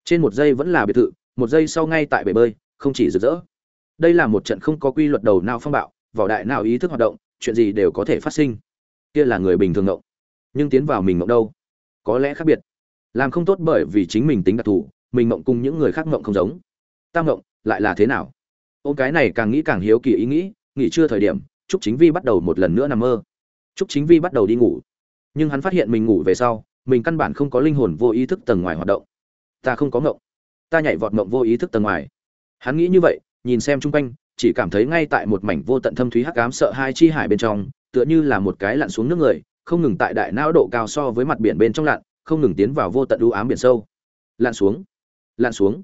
Speaker 1: Trên một giây vẫn là biệt thự, một giây sau ngay tại bể bơi, không chỉ rực rỡ. Đây là một trận không có quy luật đầu nào phong bạo, vỏ đại nào ý thức hoạt động, chuyện gì đều có thể phát sinh. Kia là người bình thường ngộng nhưng tiến vào mình ngộng đâu? Có lẽ khác biệt. Làm không tốt bởi vì chính mình tính đặc thù mình mộng cùng những người khác mộng không giống. Ta mộng, lại là thế nào? Ô cái này càng nghĩ càng hiếu kỳ ý nghĩ, nghỉ trưa thời điểm, trúc chính vi bắt đầu một lần nữa nằm mơ. Trúc chính vi bắt đầu đi ngủ. Nhưng hắn phát hiện mình ngủ về sau, mình căn bản không có linh hồn vô ý thức tầng ngoài hoạt động. Ta không có mộng. Ta nhảy vọt mộng vô ý thức tầng ngoài. Hắn nghĩ như vậy, nhìn xem chung quanh, chỉ cảm thấy ngay tại một mảnh vô tận thâm thúy hắc ám sợ hai chi hải bên trong, tựa như là một cái lặn xuống nước người, không ngừng tại đại não độ cao so với mặt biển bên trong lặn, không ngừng tiến vào vô tận u ám biển sâu. Lặn xuống lặn xuống,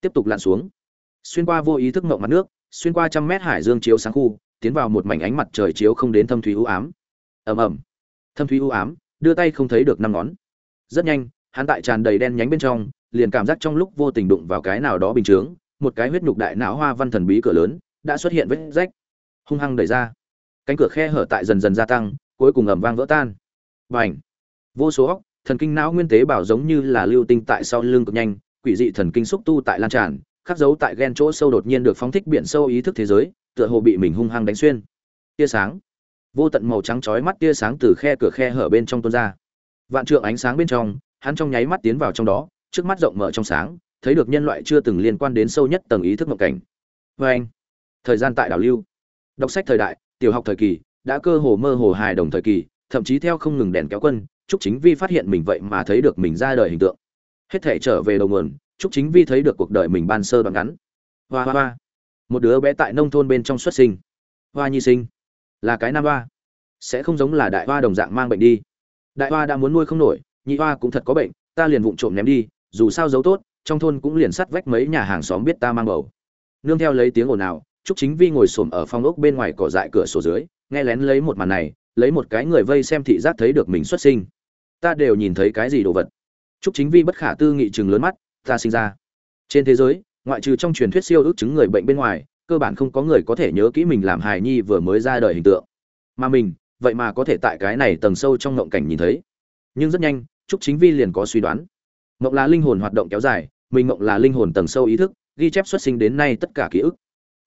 Speaker 1: tiếp tục lặn xuống. Xuyên qua vô ý thức ngộng mặt nước, xuyên qua trăm mét hải dương chiếu sáng khu, tiến vào một mảnh ánh mặt trời chiếu không đến thâm thúy u ám. Ầm ầm. Thâm thúy u ám, đưa tay không thấy được năm ngón. Rất nhanh, hắn tại tràn đầy đen nhánh bên trong, liền cảm giác trong lúc vô tình đụng vào cái nào đó bình chướng, một cái huyết nhục đại não hoa văn thần bí cửa lớn, đã xuất hiện vết rách. Hung hăng đẩy ra. Cánh cửa khe hở tại dần dần gia tăng, cuối cùng ầm vang vỡ tan. Và vô số óc, thần kinh não nguyên tế bảo giống như là lưu tinh tại sau lưng cực nhanh quỷ dị thần kinh xúc tu tại lan tràn, khắc dấu tại ghen chỗ sâu đột nhiên được phóng thích biển sâu ý thức thế giới, tựa hồ bị mình hung hăng đánh xuyên. Tia sáng. Vô tận màu trắng chói mắt tia sáng từ khe cửa khe hở bên trong tuôn ra. Vạn trượng ánh sáng bên trong, hắn trong nháy mắt tiến vào trong đó, trước mắt rộng mở trong sáng, thấy được nhân loại chưa từng liên quan đến sâu nhất tầng ý thức ngộ cảnh. Vê anh, thời gian tại đảo lưu. Đọc sách thời đại, tiểu học thời kỳ, đã cơ hồ mơ hồ hài đồng thời kỳ, thậm chí theo không ngừng đèn kéo quân, trúc chính vi phát hiện mình vậy mà thấy được mình ra đời hình tượng hết thể trở về đầu nguồn, trúc chính vi thấy được cuộc đời mình ban sơ đoạn ngắn. Hoa hoa hoa. Một đứa bé tại nông thôn bên trong xuất sinh. Hoa nhi sinh. Là cái nam hoa. Sẽ không giống là đại hoa đồng dạng mang bệnh đi. Đại hoa đã muốn nuôi không nổi, nhị hoa cũng thật có bệnh, ta liền vụng trộm ném đi, dù sao giấu tốt, trong thôn cũng liền sắt vách mấy nhà hàng xóm biết ta mang bầu. Nương theo lấy tiếng ồn ào, trúc chính vi ngồi xổm ở phòng ốc bên ngoài cỏ dại cửa sổ dưới, nghe lén lấy một màn này, lấy một cái người vây xem thị giác thấy được mình xuất sinh. Ta đều nhìn thấy cái gì đồ vật trúc chính vi bất khả tư nghị chừng lớn mắt ta sinh ra. Trên thế giới ngoại trừ trong truyền thuyết siêu ước chứng người bệnh bên ngoài cơ bản không có người có thể nhớ kỹ mình làm hài nhi vừa mới ra đời hình tượng. Mà mình vậy mà có thể tại cái này tầng sâu trong ngộng cảnh nhìn thấy. Nhưng rất nhanh trúc chính vi liền có suy đoán. Ngộng là linh hồn hoạt động kéo dài mình ngộng là linh hồn tầng sâu ý thức ghi chép xuất sinh đến nay tất cả ký ức.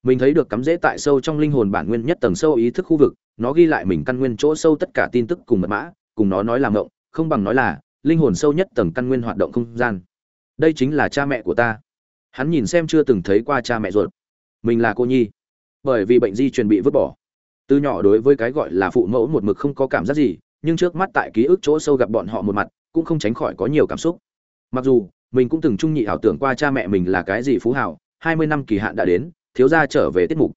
Speaker 1: Mình thấy được cắm rễ tại sâu trong linh hồn bản nguyên nhất tầng sâu ý thức khu vực nó ghi lại mình căn nguyên chỗ sâu tất cả tin tức cùng mật mã cùng nó nói là ngộng, không bằng nói là linh hồn sâu nhất tầng căn nguyên hoạt động không gian. Đây chính là cha mẹ của ta. Hắn nhìn xem chưa từng thấy qua cha mẹ ruột. Mình là cô nhi. Bởi vì bệnh di truyền bị vứt bỏ. Từ nhỏ đối với cái gọi là phụ mẫu một mực không có cảm giác gì nhưng trước mắt tại ký ức chỗ sâu gặp bọn họ một mặt cũng không tránh khỏi có nhiều cảm xúc. Mặc dù mình cũng từng trung nhị ảo tưởng qua cha mẹ mình là cái gì phú hảo hai mươi năm kỳ hạn đã đến thiếu gia trở về tiết mục.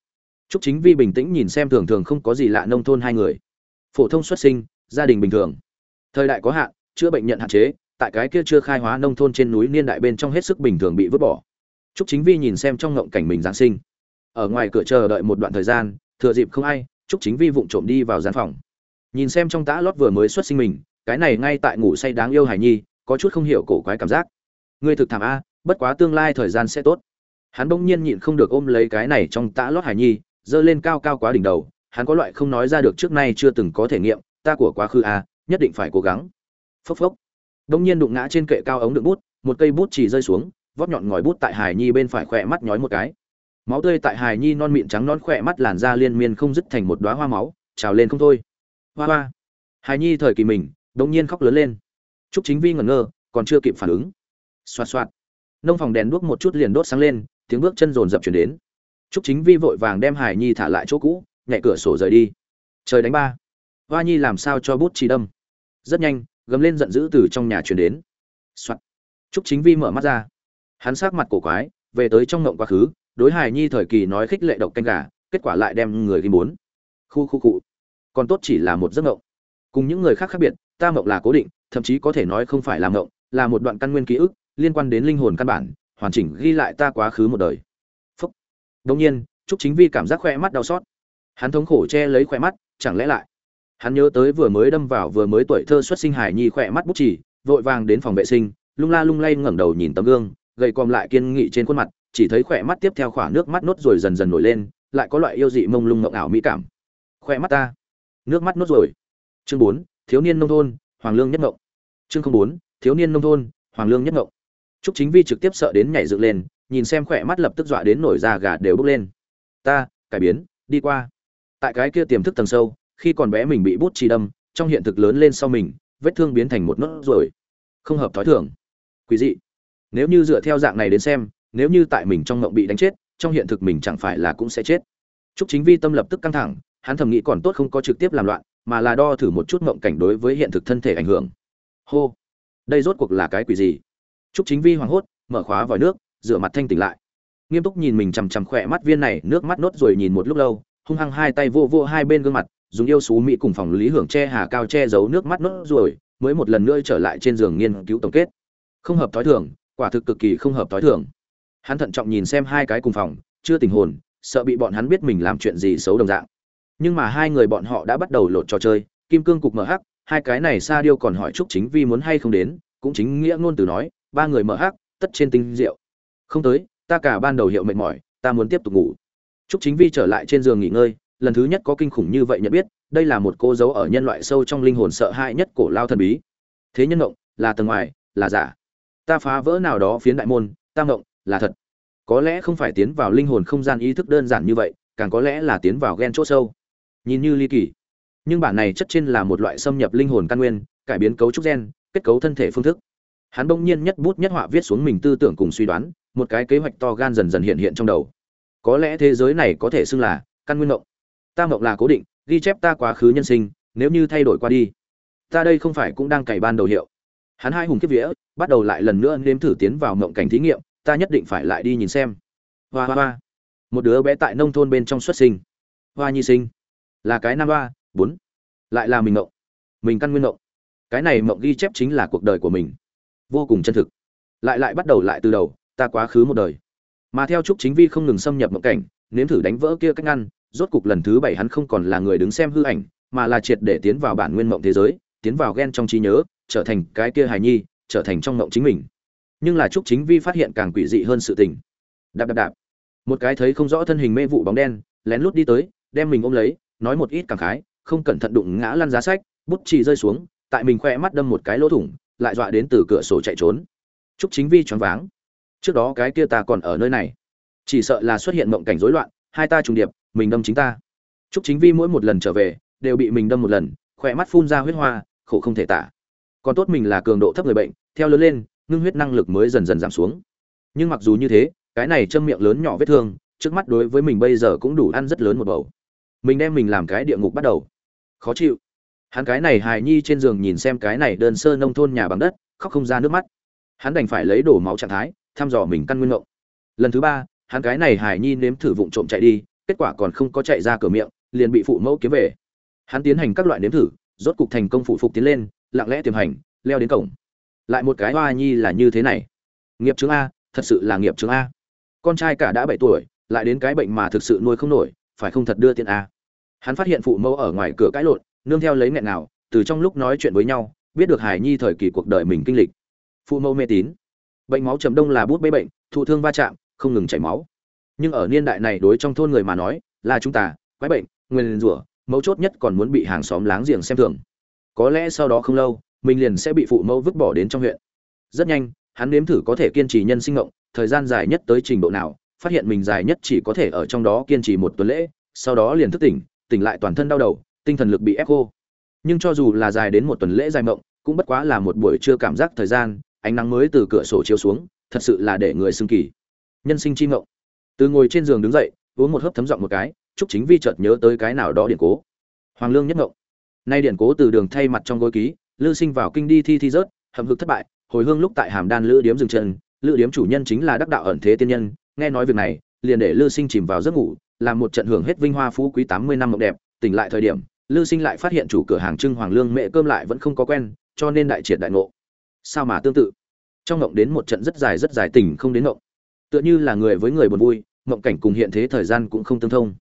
Speaker 1: Trúc Chính Vi bình tĩnh nhìn xem thường thường không có gì lạ nông thôn hai người. Phổ thông xuất sinh, gia đình bình thường. Thời đại có hạn, chữa bệnh nhận hạn chế, tại cái kia chưa khai hóa nông thôn trên núi niên đại bên trong hết sức bình thường bị vứt bỏ. Trúc Chính Vi nhìn xem trong ngộng cảnh mình giáng sinh. Ở ngoài cửa chờ đợi một đoạn thời gian, thừa dịp không ai, Trúc Chính Vi vụng trộm đi vào gian phòng. Nhìn xem trong tã lót vừa mới xuất sinh mình, cái này ngay tại ngủ say đáng yêu Hải Nhi, có chút không hiểu cổ quái cảm giác. Ngươi thực thảm a, bất quá tương lai thời gian sẽ tốt. Hắn bỗng nhiên nhịn không được ôm lấy cái này trong tã lót Hải Nhi, dơ lên cao cao quá đỉnh đầu hắn có loại không nói ra được trước nay chưa từng có thể nghiệm ta của quá khứ a, nhất định phải cố gắng phốc phốc. Đông nhiên đụng ngã trên kệ cao ống đựng bút một cây bút chỉ rơi xuống vót nhọn ngòi bút tại hài nhi bên phải khỏe mắt nhói một cái. Máu tươi tại hài nhi non mịn trắng non khỏe mắt làn da liên miên không dứt thành một đóa hoa máu trào lên không thôi. Hoa hoa. Hài nhi thời kỳ mình đông nhiên khóc lớn lên. Trúc chính vi ngẩn ngơ còn chưa kịp phản ứng. Xoạt xoạt. Nông phòng đèn đuốc một chút liền đốt sáng lên tiếng bước chân rồn rập chuyển đến. Trúc Chính Vi vội vàng đem Hải Nhi thả lại chỗ cũ, nhảy cửa sổ rời đi. Trời đánh ba. Hoa Nhi làm sao cho bút chỉ đâm. Rất nhanh, gầm lên giận dữ từ trong nhà truyền đến. Soạt. Trúc Chính Vi mở mắt ra. Hắn sắc mặt cổ quái, về tới trong ngộng quá khứ, đối Hải Nhi thời kỳ nói khích lệ độc canh gà, kết quả lại đem người đi muốn. Khu khu cụ. Còn tốt chỉ là một giấc ngộng. Cùng những người khác khác biệt, ta ngộng là cố định, thậm chí có thể nói không phải là ngộng, là một đoạn căn nguyên ký ức, liên quan đến linh hồn căn bản, hoàn chỉnh ghi lại ta quá khứ một đời. Đồng nhiên, Trúc Chính Vi cảm giác khóe mắt đau xót. Hắn thống khổ che lấy khóe mắt, chẳng lẽ lại hắn nhớ tới vừa mới đâm vào vừa mới tuổi thơ xuất sinh hải nhi khỏe mắt bút chỉ vội vàng đến phòng vệ sinh, lung la lung lay ngẩng đầu nhìn tấm gương, gầy còm lại kiên nghị trên khuôn mặt, chỉ thấy khỏe mắt tiếp theo khỏa nước mắt nốt rồi dần dần nổi lên, lại có loại yêu dị mông lung ngộng ảo mỹ cảm. Khỏe mắt ta. Nước mắt nốt rồi chương bốn, thiếu niên nông thôn, hoàng lương nhất ngộng. Chương không bốn, thiếu niên nông thôn, hoàng lương nhất ngộng. Trúc chính vi trực tiếp sợ đến nhảy dựng lên, nhìn xem khỏe mắt lập tức dọa đến nổi da gà đều bốc lên. Ta, cải biến, đi qua. Tại cái kia tiềm thức tầng sâu khi còn bé mình bị bút chì đâm trong hiện thực lớn lên sau mình vết thương biến thành một nốt rồi không hợp thói thường quý dị nếu như dựa theo dạng này đến xem nếu như tại mình trong mộng bị đánh chết trong hiện thực mình chẳng phải là cũng sẽ chết Trúc Chính Vi tâm lập tức căng thẳng, hắn thầm nghĩ còn tốt không có trực tiếp làm loạn, mà là đo thử một chút mộng cảnh đối với hiện thực thân thể ảnh hưởng. Hô, đây rốt cuộc là cái quỷ gì? Trúc Chính Vi hoảng hốt, mở khóa vòi nước, rửa mặt thanh tỉnh lại. Nghiêm túc nhìn mình chằm chằm khỏe mắt viên này, nước mắt nốt rồi nhìn một lúc lâu, hung hăng hai tay vô vô hai bên gương mặt, dùng yêu xú mỹ cùng phòng lý hưởng che hà cao che giấu nước mắt nốt rồi, mới một lần nữa trở lại trên giường nghiên cứu tổng kết. Không hợp thói thường, quả thực cực kỳ không hợp thói thường. Hắn thận trọng nhìn xem hai cái cùng phòng, chưa tình hồn, sợ bị bọn hắn biết mình làm chuyện gì xấu đồng dạng nhưng mà hai người bọn họ đã bắt đầu lột trò chơi kim cương cục mở hắc hai cái này sa điêu còn hỏi trúc chính vi muốn hay không đến cũng chính nghĩa ngôn từ nói ba người mở hắc tất trên tinh rượu không tới ta cả ban đầu hiệu mệt mỏi ta muốn tiếp tục ngủ trúc chính vi trở lại trên giường nghỉ ngơi lần thứ nhất có kinh khủng như vậy nhận biết, đây là một cô dấu ở nhân loại sâu trong linh hồn sợ hãi nhất cổ lao thần bí. Thế nhân ngộng, là tầng ngoài, là giả. Ta phá vỡ nào đó phiến đại môn, ta ngộng, là thật. Có lẽ không phải tiến vào linh hồn không gian ý thức đơn giản như vậy, càng có lẽ là tiến vào gen chỗ sâu. Nhìn như ly kỳ. Nhưng bản này chất trên là một loại xâm nhập linh hồn căn nguyên, cải biến cấu trúc gen, kết cấu thân thể phương thức. Hắn bỗng nhiên nhất bút nhất họa viết xuống mình tư tưởng cùng suy đoán, một cái kế hoạch to gan dần dần hiện hiện trong đầu. Có lẽ thế giới này có thể xưng là căn nguyên ngộng ta mộng là cố định, ghi chép ta quá khứ nhân sinh, nếu như thay đổi qua đi. Ta đây không phải cũng đang cày ban đầu hiệu. Hắn hai hùng kiếp vía, bắt đầu lại lần nữa nếm thử tiến vào mộng cảnh thí nghiệm, ta nhất định phải lại đi nhìn xem. Hoa hoa hoa. Một đứa bé tại nông thôn bên trong xuất sinh. Hoa nhi sinh. Là cái nam hoa, bốn. Lại là mình mộng. Mình căn nguyên mộng. Cái này mộng ghi chép chính là cuộc đời của mình. Vô cùng chân thực. Lại lại bắt đầu lại từ đầu, ta quá khứ một đời. Mà theo trúc chính vi không ngừng xâm nhập mộng cảnh, nếm thử đánh vỡ kia cách ngăn rốt cục lần thứ bảy hắn không còn là người đứng xem hư ảnh, mà là triệt để tiến vào bản nguyên mộng thế giới, tiến vào ghen trong trí nhớ, trở thành cái kia hài nhi, trở thành trong mộng chính mình. Nhưng là trúc chính vi phát hiện càng quỷ dị hơn sự tình. Đạp đạp đạp. Một cái thấy không rõ thân hình mê vụ bóng đen, lén lút đi tới, đem mình ôm lấy, nói một ít cảm khái, không cẩn thận đụng ngã lăn giá sách, bút chỉ rơi xuống, tại mình khoe mắt đâm một cái lỗ thủng, lại dọa đến từ cửa sổ chạy trốn. Trúc chính vi choáng váng. Trước đó cái kia ta còn ở nơi này. Chỉ sợ là xuất hiện mộng cảnh rối loạn, hai ta trùng điệp mình đâm chính ta. Trúc chính vi mỗi một lần trở về, đều bị mình đâm một lần khoe mắt phun ra huyết hoa, khổ không thể tả. Còn tốt mình là cường độ thấp người bệnh, theo lớn lên, ngưng huyết năng lực mới dần dần giảm xuống. Nhưng mặc dù như thế, cái này châm miệng lớn nhỏ vết thương, trước mắt đối với mình bây giờ cũng đủ ăn rất lớn một bầu. Mình đem mình làm cái địa ngục bắt đầu. Khó chịu. Hắn cái này hài nhi trên giường nhìn xem cái này đơn sơ nông thôn nhà bằng đất, khóc không ra nước mắt. Hắn đành phải lấy đổ máu trạng thái, thăm dò mình căn nguyên ngộng. Lần thứ ba, hắn cái này hài nhi nếm thử vụng trộm chạy đi kết quả còn không có chạy ra cửa miệng, liền bị phụ mẫu kiếm về. Hắn tiến hành các loại nếm thử, rốt cục thành công phụ phục tiến lên, lặng lẽ tiềm hành, leo đến cổng. Lại một cái hoa nhi là như thế này. Nghiệp chứng a, thật sự là nghiệp chứng a. Con trai cả đã bảy tuổi, lại đến cái bệnh mà thực sự nuôi không nổi, phải không thật đưa tiền a. Hắn phát hiện phụ mẫu ở ngoài cửa cãi lộn, nương theo lấy nghẹn nào từ trong lúc nói chuyện với nhau, biết được hải nhi thời kỳ cuộc đời mình kinh lịch. Phụ mẫu mê tín. Bệnh máu chấm đông là bút bê bệnh, thụ thương va chạm, không ngừng chảy máu nhưng ở niên đại này đối trong thôn người mà nói, là chúng ta, quái bệnh, nguyên rủa, mấu chốt nhất còn muốn bị hàng xóm láng giềng xem thường. Có lẽ sau đó không lâu, mình liền sẽ bị phụ mẫu vứt bỏ đến trong huyện. Rất nhanh, hắn nếm thử có thể kiên trì nhân sinh ngộng, thời gian dài nhất tới trình độ nào, phát hiện mình dài nhất chỉ có thể ở trong đó kiên trì một tuần lễ, sau đó liền thức tỉnh tỉnh lại toàn thân đau đầu, tinh thần lực bị ép khô. Nhưng cho dù là dài đến một tuần lễ dài mộng cũng bất quá là một buổi trưa cảm giác thời gian, ánh nắng mới từ cửa sổ chiếu xuống, thật sự là để người xưng kỳ. Nhân sinh chi mộng từ ngồi trên giường đứng dậy, uống một hớp thấm giọng một cái chúc chính vi chợt nhớ tới cái nào đó điện cố. Hoàng lương nhất ngộng. Nay điện cố từ đường thay mặt trong gối ký, lư sinh vào kinh đi thi thi rớt hầm hực thất bại, hồi hương lúc tại hàm đan lữ điếm dừng chân, lữ điếm chủ nhân chính là đắc đạo ẩn thế tiên nhân, nghe nói việc này, liền để lư sinh chìm vào giấc ngủ, làm một trận hưởng hết vinh hoa phú quý tám mươi năm mộng đẹp, tỉnh lại thời điểm, lư sinh lại phát hiện chủ cửa hàng trưng hoàng lương mẹ cơm lại vẫn không có quen, cho nên đại triệt đại ngộ. Sao mà tương tự? Trong ngộng đến một trận rất dài rất dài tỉnh không đến ngộng. Tựa như là người với người buồn vui mộng cảnh cùng hiện thế thời gian cũng không tương thông.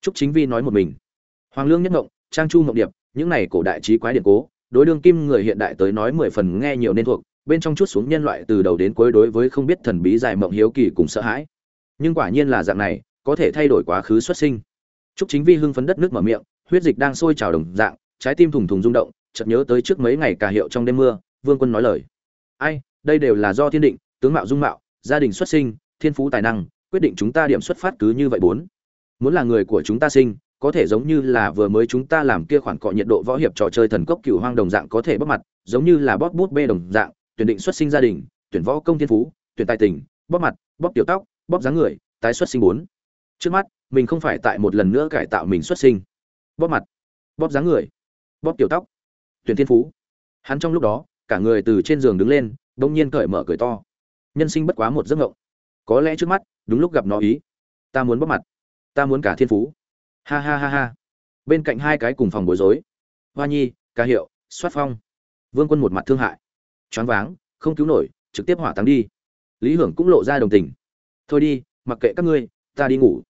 Speaker 1: Trúc chính vi nói một mình. Hoàng lương nhất mộng trang chu mộng điệp những này cổ đại trí quái điện cố đối đương kim người hiện đại tới nói mười phần nghe nhiều nên thuộc bên trong chút xuống nhân loại từ đầu đến cuối đối với không biết thần bí dài mộng hiếu kỳ cùng sợ hãi. Nhưng quả nhiên là dạng này có thể thay đổi quá khứ xuất sinh. Trúc Chính Vi hưng phấn đất nước mở miệng, huyết dịch đang sôi trào đồng dạng, trái tim thùng thùng rung động, chợt nhớ tới trước mấy ngày cả hiệu trong đêm mưa, Vương Quân nói lời. "Ai, đây đều là do thiên định, tướng mạo dung mạo, gia đình xuất sinh, thiên phú tài năng, quyết định chúng ta điểm xuất phát cứ như vậy bốn. Muốn là người của chúng ta sinh, có thể giống như là vừa mới chúng ta làm kia khoản cọ nhiệt độ võ hiệp trò chơi thần cốc cửu hoang đồng dạng có thể bóp mặt, giống như là bóp bút bê đồng dạng, tuyển định xuất sinh gia đình, tuyển võ công thiên phú, tuyển tài tình, bóp mặt, bóp tiểu tóc, bóp dáng người, tái xuất sinh bốn. Trước mắt, mình không phải tại một lần nữa cải tạo mình xuất sinh. Bóp mặt, bóp dáng người, bóp tiểu tóc, tuyển thiên phú. Hắn trong lúc đó, cả người từ trên giường đứng lên, bỗng nhiên cởi mở cười to. Nhân sinh bất quá một giấc ngộng Có lẽ trước mắt, đúng lúc gặp nó ý. Ta muốn bóp mặt, ta muốn cả thiên phú. Ha ha ha ha. Bên cạnh hai cái cùng phòng bối rối. Hoa Nhi, ca hiệu, soát phong. Vương Quân một mặt thương hại. Choáng váng, không cứu nổi, trực tiếp hỏa táng đi. Lý Hưởng cũng lộ ra đồng tình. Thôi đi, mặc kệ các ngươi, ta đi ngủ.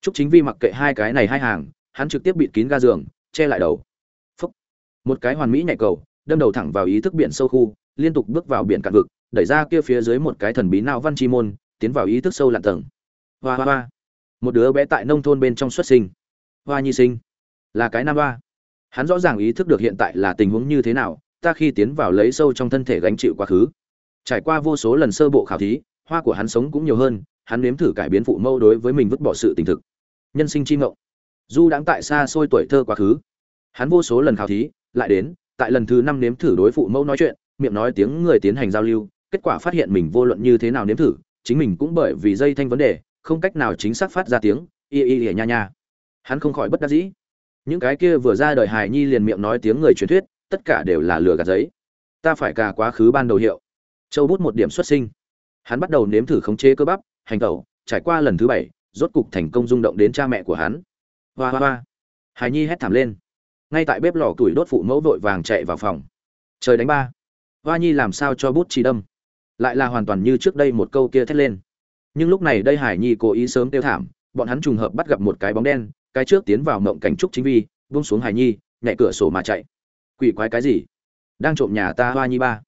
Speaker 1: Trúc Chính Vi mặc kệ hai cái này hai hàng, hắn trực tiếp bịt kín ga giường, che lại đầu. Phúc. Một cái hoàn mỹ nhảy cầu, đâm đầu thẳng vào ý thức biển sâu khu, liên tục bước vào biển cạn vực, đẩy ra kia phía dưới một cái thần bí nao văn chi môn, tiến vào ý thức sâu lặn tầng. Hoa hoa hoa. Một đứa bé tại nông thôn bên trong xuất sinh. Hoa nhi sinh. Là cái nam hoa. Hắn rõ ràng ý thức được hiện tại là tình huống như thế nào, ta khi tiến vào lấy sâu trong thân thể gánh chịu quá khứ. Trải qua vô số lần sơ bộ khảo thí, hoa của hắn sống cũng nhiều hơn, hắn nếm thử cải biến phụ mâu đối với mình vứt bỏ sự tình thực nhân sinh chi ngộng du đãng tại xa xôi tuổi thơ quá khứ hắn vô số lần khảo thí lại đến tại lần thứ năm nếm thử đối phụ mẫu nói chuyện miệng nói tiếng người tiến hành giao lưu kết quả phát hiện mình vô luận như thế nào nếm thử chính mình cũng bởi vì dây thanh vấn đề, không cách nào chính xác phát ra tiếng, y y y nha nha. Hắn không khỏi bất đắc dĩ. Những cái kia vừa ra đời hài nhi liền miệng nói tiếng người truyền thuyết, tất cả đều là lừa gạt giấy. Ta phải cả quá khứ ban đầu hiệu. Châu bút một điểm xuất sinh. Hắn bắt đầu nếm thử khống chế cơ bắp, hành tẩu, trải qua lần thứ bảy, rốt cục thành công rung động đến cha mẹ của hắn. Hoa hoa hoa. Hài nhi hét thảm lên. Ngay tại bếp lò tuổi đốt phụ mẫu vội vàng chạy vào phòng. Trời đánh ba. Hoa nhi làm sao cho bút chỉ đâm? Lại là hoàn toàn như trước đây một câu kia thét lên. Nhưng lúc này đây hải nhi cố ý sớm tiêu thảm, bọn hắn trùng hợp bắt gặp một cái bóng đen, cái trước tiến vào mộng cảnh trúc chính vi, buông xuống hải nhi, nhảy cửa sổ mà chạy. Quỷ quái cái gì? Đang trộm nhà ta hoa nhi ba.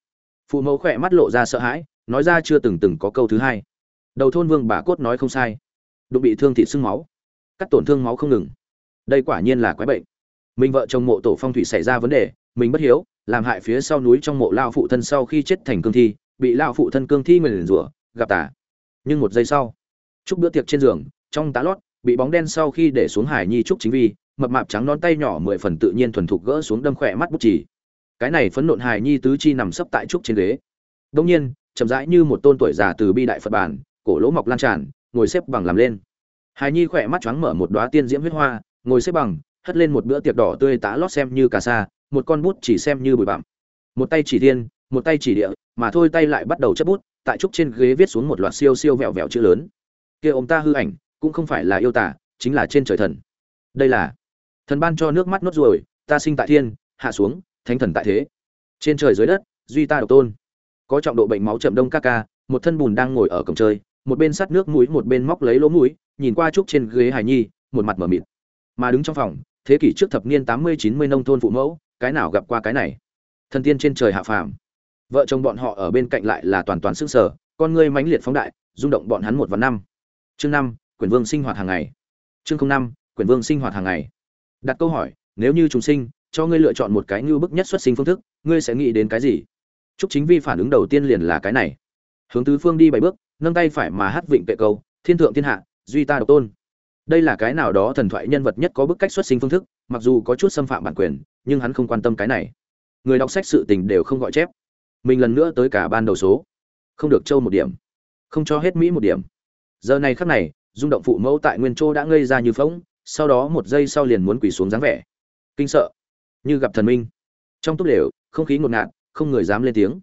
Speaker 1: Phụ mẫu khỏe mắt lộ ra sợ hãi, nói ra chưa từng từng có câu thứ hai. Đầu thôn vương bà cốt nói không sai. Đụng bị thương thị sưng máu. Cắt tổn thương máu không ngừng. Đây quả nhiên là quái bệnh. Mình vợ chồng mộ tổ phong thủy xảy ra vấn đề, mình bất hiếu, làm hại phía sau núi trong mộ lao phụ thân sau khi chết thành cương thi bị lao phụ thân cương thi nguyền rủa, gặp tả nhưng một giây sau, chúc bữa tiệc trên giường, trong tá lót, bị bóng đen sau khi để xuống hải nhi trúc chính vi, mập mạp trắng non tay nhỏ mười phần tự nhiên thuần thục gỡ xuống đâm khỏe mắt bút chỉ cái này phấn nộn hải nhi tứ chi nằm sấp tại trúc trên ghế. Đông nhiên, chậm rãi như một tôn tuổi già từ bi đại phật bản, cổ lỗ mọc lan tràn, ngồi xếp bằng làm lên. Hài nhi khỏe mắt choáng mở một đóa tiên diễm huyết hoa, ngồi xếp bằng, hất lên một bữa tiệc đỏ tươi tá lót xem như cà sa, một con bút chỉ xem như bụi bặm. Một tay chỉ thiên một tay chỉ địa, mà thôi tay lại bắt đầu chấp bút, tại trúc trên ghế viết xuống một loạt siêu siêu vẹo vẹo chữ lớn. Kia ông ta hư ảnh, cũng không phải là yêu tả, chính là trên trời thần. Đây là thần ban cho nước mắt nốt ruồi, ta sinh tại thiên, hạ xuống, thánh thần tại thế. Trên trời dưới đất, duy ta độc tôn. Có trọng độ bệnh máu chậm đông ca ca, một thân bùn đang ngồi ở cổng chơi, một bên sắt nước mũi, một bên móc lấy lỗ mũi, nhìn qua trúc trên ghế hải nhi, một mặt mở mịt. Mà đứng trong phòng, thế kỷ trước thập niên tám mươi, chín mươi nông thôn phụ mẫu, cái nào gặp qua cái này? Thần tiên trên trời hạ phàm vợ chồng bọn họ ở bên cạnh lại là toàn toàn sức sở con ngươi mãnh liệt phóng đại, rung động bọn hắn một và năm. Chương năm quyền vương sinh hoạt hàng ngày. Chương năm quyền vương sinh hoạt hàng ngày. Đặt câu hỏi, nếu như chúng sinh, cho ngươi lựa chọn một cái ngưu bức nhất xuất sinh phương thức, ngươi sẽ nghĩ đến cái gì? Chúc chính vi phản ứng đầu tiên liền là cái này. Hướng tứ phương đi bảy bước, nâng tay phải mà hát vịnh kệ câu thiên thượng thiên hạ, duy ta độc tôn. Đây là cái nào đó thần thoại nhân vật nhất có bức cách xuất sinh phương thức, mặc dù có chút xâm phạm bản quyền, nhưng hắn không quan tâm cái này. Người đọc sách sự tình đều không gọi chép mình lần nữa tới cả ban đầu số. Không được trâu một điểm. Không cho hết mỹ một điểm. Giờ này khắc này rung động phụ mẫu tại nguyên châu đã ngây ra như phóng sau đó một giây sau liền muốn quỳ xuống dáng vẻ. Kinh sợ. Như gặp thần minh. Trong túp lều không khí ngột ngạt không người dám lên tiếng.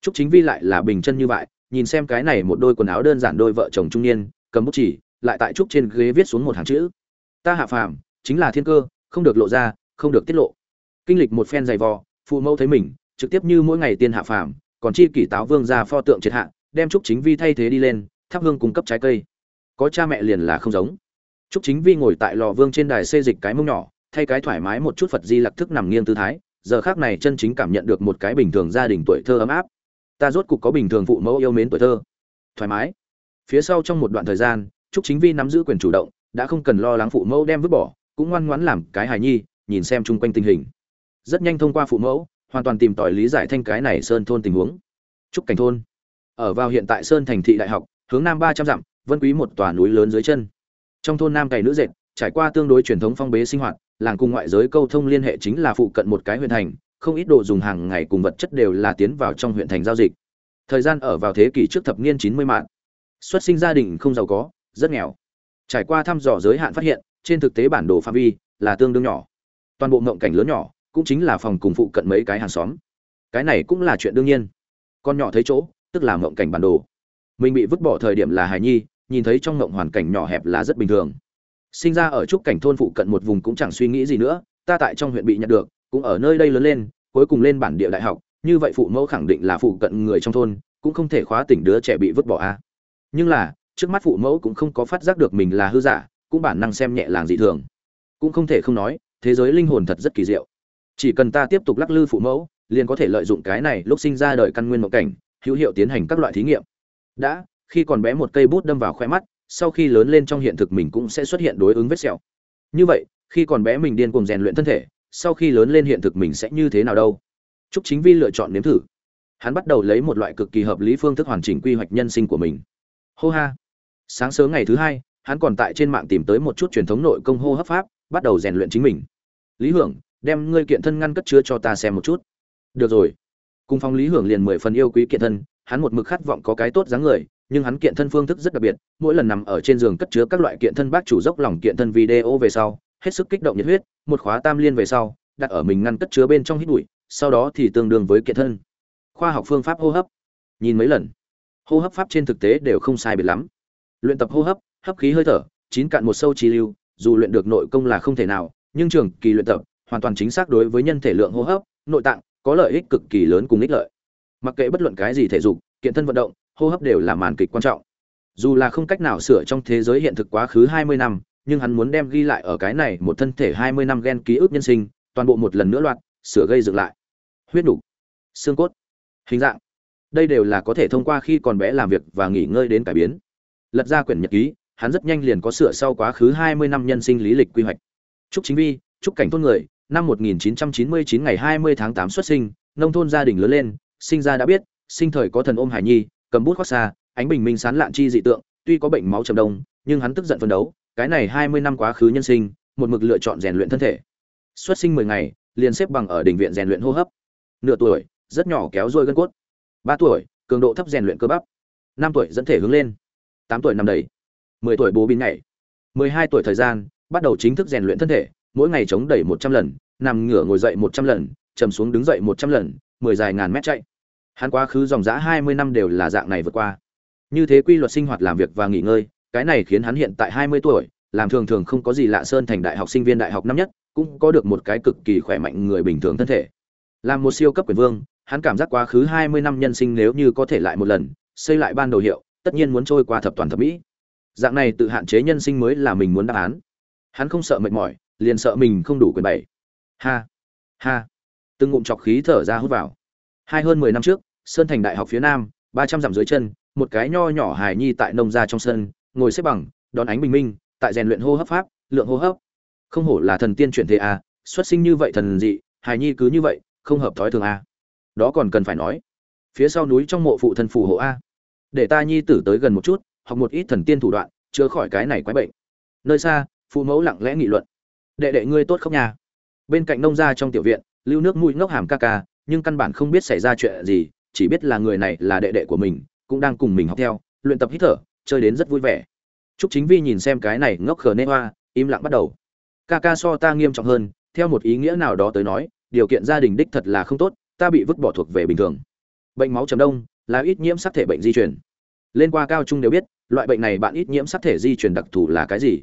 Speaker 1: Trúc Chính Vi lại là bình chân như vậy, nhìn xem cái này một đôi quần áo đơn giản đôi vợ chồng trung niên, cầm bút chỉ, lại tại trúc trên ghế viết xuống một hàng chữ. Ta hạ phàm, chính là thiên cơ, không được lộ ra, không được tiết lộ. Kinh lịch một phen dày vò, phụ mẫu thấy mình, trực tiếp như mỗi ngày tiên hạ phàm, còn chi kỷ táo vương ra pho tượng triệt hạ, đem trúc chính vi thay thế đi lên, thắp hương cung cấp trái cây. Có cha mẹ liền là không giống. Trúc Chính Vi ngồi tại lò vương trên đài xê dịch cái mông nhỏ, thay cái thoải mái một chút phật di lặc thức nằm nghiêng tư thái giờ khác này chân chính cảm nhận được một cái bình thường gia đình tuổi thơ ấm áp ta rốt cục có bình thường phụ mẫu yêu mến tuổi thơ thoải mái phía sau trong một đoạn thời gian trúc chính vi nắm giữ quyền chủ động đã không cần lo lắng phụ mẫu đem vứt bỏ cũng ngoan ngoãn làm cái hài nhi nhìn xem chung quanh tình hình rất nhanh thông qua phụ mẫu hoàn toàn tìm tòi lý giải thanh cái này sơn thôn tình huống. Trúc cảnh thôn. Ở vào hiện tại sơn thành thị đại học, hướng nam ba trăm dặm, vân quý một tòa núi lớn dưới chân. Trong thôn nam cày nữ dệt, trải qua tương đối truyền thống phong bế sinh hoạt, làng cùng ngoại giới câu thông liên hệ chính là phụ cận một cái huyện thành, không ít đồ dùng hàng ngày cùng vật chất đều là tiến vào trong huyện thành giao dịch. Thời gian ở vào thế kỷ trước thập niên chín mươi mạng, xuất sinh gia đình không giàu có, rất nghèo. Trải qua thăm dò giới hạn phát hiện, trên thực tế bản đồ phạm vi là tương đương nhỏ. Toàn bộ ngộng cảnh lớn nhỏ cũng chính là phòng cùng phụ cận mấy cái hàng xóm. Cái này cũng là chuyện đương nhiên. Con nhỏ thấy chỗ, tức là mộng cảnh bản đồ. Mình bị vứt bỏ thời điểm là hài nhi, nhìn thấy trong mộng hoàn cảnh nhỏ hẹp là rất bình thường. Sinh ra ở trúc cảnh thôn phụ cận một vùng cũng chẳng suy nghĩ gì nữa, ta tại trong huyện bị nhận được, cũng ở nơi đây lớn lên, cuối cùng lên bản địa đại học, như vậy phụ mẫu khẳng định là phụ cận người trong thôn, cũng không thể khóa tỉnh đứa trẻ bị vứt bỏ a. Nhưng là, trước mắt phụ mẫu cũng không có phát giác được mình là hư giả, cũng bản năng xem nhẹ làng dị thường. Cũng không thể không nói, thế giới linh hồn thật rất kỳ diệu chỉ cần ta tiếp tục lắc lư phụ mẫu liền có thể lợi dụng cái này lúc sinh ra đời căn nguyên mộng cảnh hữu hiệu tiến hành các loại thí nghiệm đã khi còn bé một cây bút đâm vào khoe mắt sau khi lớn lên trong hiện thực mình cũng sẽ xuất hiện đối ứng vết sẹo như vậy khi còn bé mình điên cuồng rèn luyện thân thể sau khi lớn lên hiện thực mình sẽ như thế nào đâu Trúc Chính Vi lựa chọn nếm thử. Hắn bắt đầu lấy một loại cực kỳ hợp lý phương thức hoàn chỉnh quy hoạch nhân sinh của mình. Hô ha. Sáng sớm ngày thứ hai, hắn còn tại trên mạng tìm tới một chút truyền thống nội công hô hấp pháp, bắt đầu rèn luyện chính mình. Lý Hưởng, đem ngươi kiện thân ngăn cất chứa cho ta xem một chút. Được rồi. Cùng phong Lý Hưởng liền mười phần yêu quý kiện thân, hắn một mực khát vọng có cái tốt dáng người, nhưng hắn kiện thân phương thức rất đặc biệt, mỗi lần nằm ở trên giường cất chứa các loại kiện thân bác chủ dốc lòng kiện thân video về sau, hết sức kích động nhiệt huyết, một khóa tam liên về sau, đặt ở mình ngăn cất chứa bên trong hít bụi, sau đó thì tương đương với kiện thân. Khoa học phương pháp hô hấp. Nhìn mấy lần, hô hấp pháp trên thực tế đều không sai biệt lắm. Luyện tập hô hấp, hấp khí hơi thở, chín cạn một sâu chi lưu, dù luyện được nội công là không thể nào, nhưng trường kỳ luyện tập, hoàn toàn chính xác đối với nhân thể lượng hô hấp, nội tạng có lợi ích cực kỳ lớn cùng ích lợi. Mặc kệ bất luận cái gì thể dục, kiện thân vận động, hô hấp đều là màn kịch quan trọng. Dù là không cách nào sửa trong thế giới hiện thực quá khứ 20 năm, nhưng hắn muốn đem ghi lại ở cái này một thân thể 20 năm gen ký ức nhân sinh, toàn bộ một lần nữa loạt, sửa gây dựng lại. Huyết nục, xương cốt, hình dạng, đây đều là có thể thông qua khi còn bé làm việc và nghỉ ngơi đến cải biến. Lật ra quyển nhật ký, hắn rất nhanh liền có sửa sau quá khứ 20 năm nhân sinh lý lịch quy hoạch. Trúc Chính Vi, Trúc Cảnh thôn người, năm 1999 ngày 20 tháng 8 xuất sinh, nông thôn gia đình lớn lên, sinh ra đã biết, sinh thời có thần ôm hải nhi, cầm bút khoác xa, ánh bình minh sáng lạn chi dị tượng, tuy có bệnh máu trầm đông, nhưng hắn tức giận phấn đấu, cái này 20 năm quá khứ nhân sinh, một mực lựa chọn rèn luyện thân thể. Xuất sinh 10 ngày, liền xếp bằng ở đỉnh viện rèn luyện hô hấp. Nửa tuổi, rất nhỏ kéo rôi gân cốt. 3 tuổi, cường độ thấp rèn luyện cơ bắp. 5 tuổi dẫn thể hướng lên. 8 tuổi nằm đầy. 10 tuổi bố bin nhảy. 12 tuổi thời gian, bắt đầu chính thức rèn luyện thân thể, mỗi ngày chống đẩy 100 lần, nằm ngửa ngồi dậy 100 lần, trầm xuống đứng dậy 100 lần, 10 dài ngàn mét chạy. Hắn quá khứ dòng dã 20 năm đều là dạng này vượt qua. Như thế quy luật sinh hoạt làm việc và nghỉ ngơi, cái này khiến hắn hiện tại 20 tuổi, làm thường thường không có gì lạ sơn thành đại học sinh viên đại học năm nhất, cũng có được một cái cực kỳ khỏe mạnh người bình thường thân thể. Làm một siêu cấp quyền vương, hắn cảm giác quá khứ 20 năm nhân sinh nếu như có thể lại một lần, xây lại ban đầu hiệu, tất nhiên muốn trôi qua thập toàn thập mỹ. Dạng này tự hạn chế nhân sinh mới là mình muốn đáp án. Hắn không sợ mệt mỏi, liền sợ mình không đủ quyền bảy. Ha, ha. Từng ngụm chọc khí thở ra hút vào. Hai hơn 10 năm trước, Sơn Thành Đại học phía Nam, 300 dặm dưới chân, một cái nho nhỏ hài nhi tại nông gia trong sân, ngồi xếp bằng, đón ánh bình minh, tại rèn luyện hô hấp pháp, lượng hô hấp. Không hổ là thần tiên chuyển thế a, xuất sinh như vậy thần dị, hài nhi cứ như vậy, không hợp thói thường a. Đó còn cần phải nói. Phía sau núi trong mộ phụ thân phù hộ a. Để ta nhi tử tới gần một chút, học một ít thần tiên thủ đoạn, chữa khỏi cái này quái bệnh. Nơi xa, phụ mẫu lặng lẽ nghị luận. Đệ đệ ngươi tốt không nhà? Bên cạnh nông gia trong tiểu viện, lưu nước mũi ngốc hàm ca ca, nhưng căn bản không biết xảy ra chuyện gì, chỉ biết là người này là đệ đệ của mình, cũng đang cùng mình học theo, luyện tập hít thở, chơi đến rất vui vẻ. Trúc Chính Vi nhìn xem cái này ngốc khờ nê hoa, im lặng bắt đầu. Ca ca so ta nghiêm trọng hơn, theo một ý nghĩa nào đó tới nói, điều kiện gia đình đích thật là không tốt, ta bị vứt bỏ thuộc về bình thường. Bệnh máu chấm đông là ít nhiễm sắc thể bệnh di truyền. Lên qua cao trung đều biết, loại bệnh này bạn ít nhiễm sắc thể di truyền đặc thù là cái gì.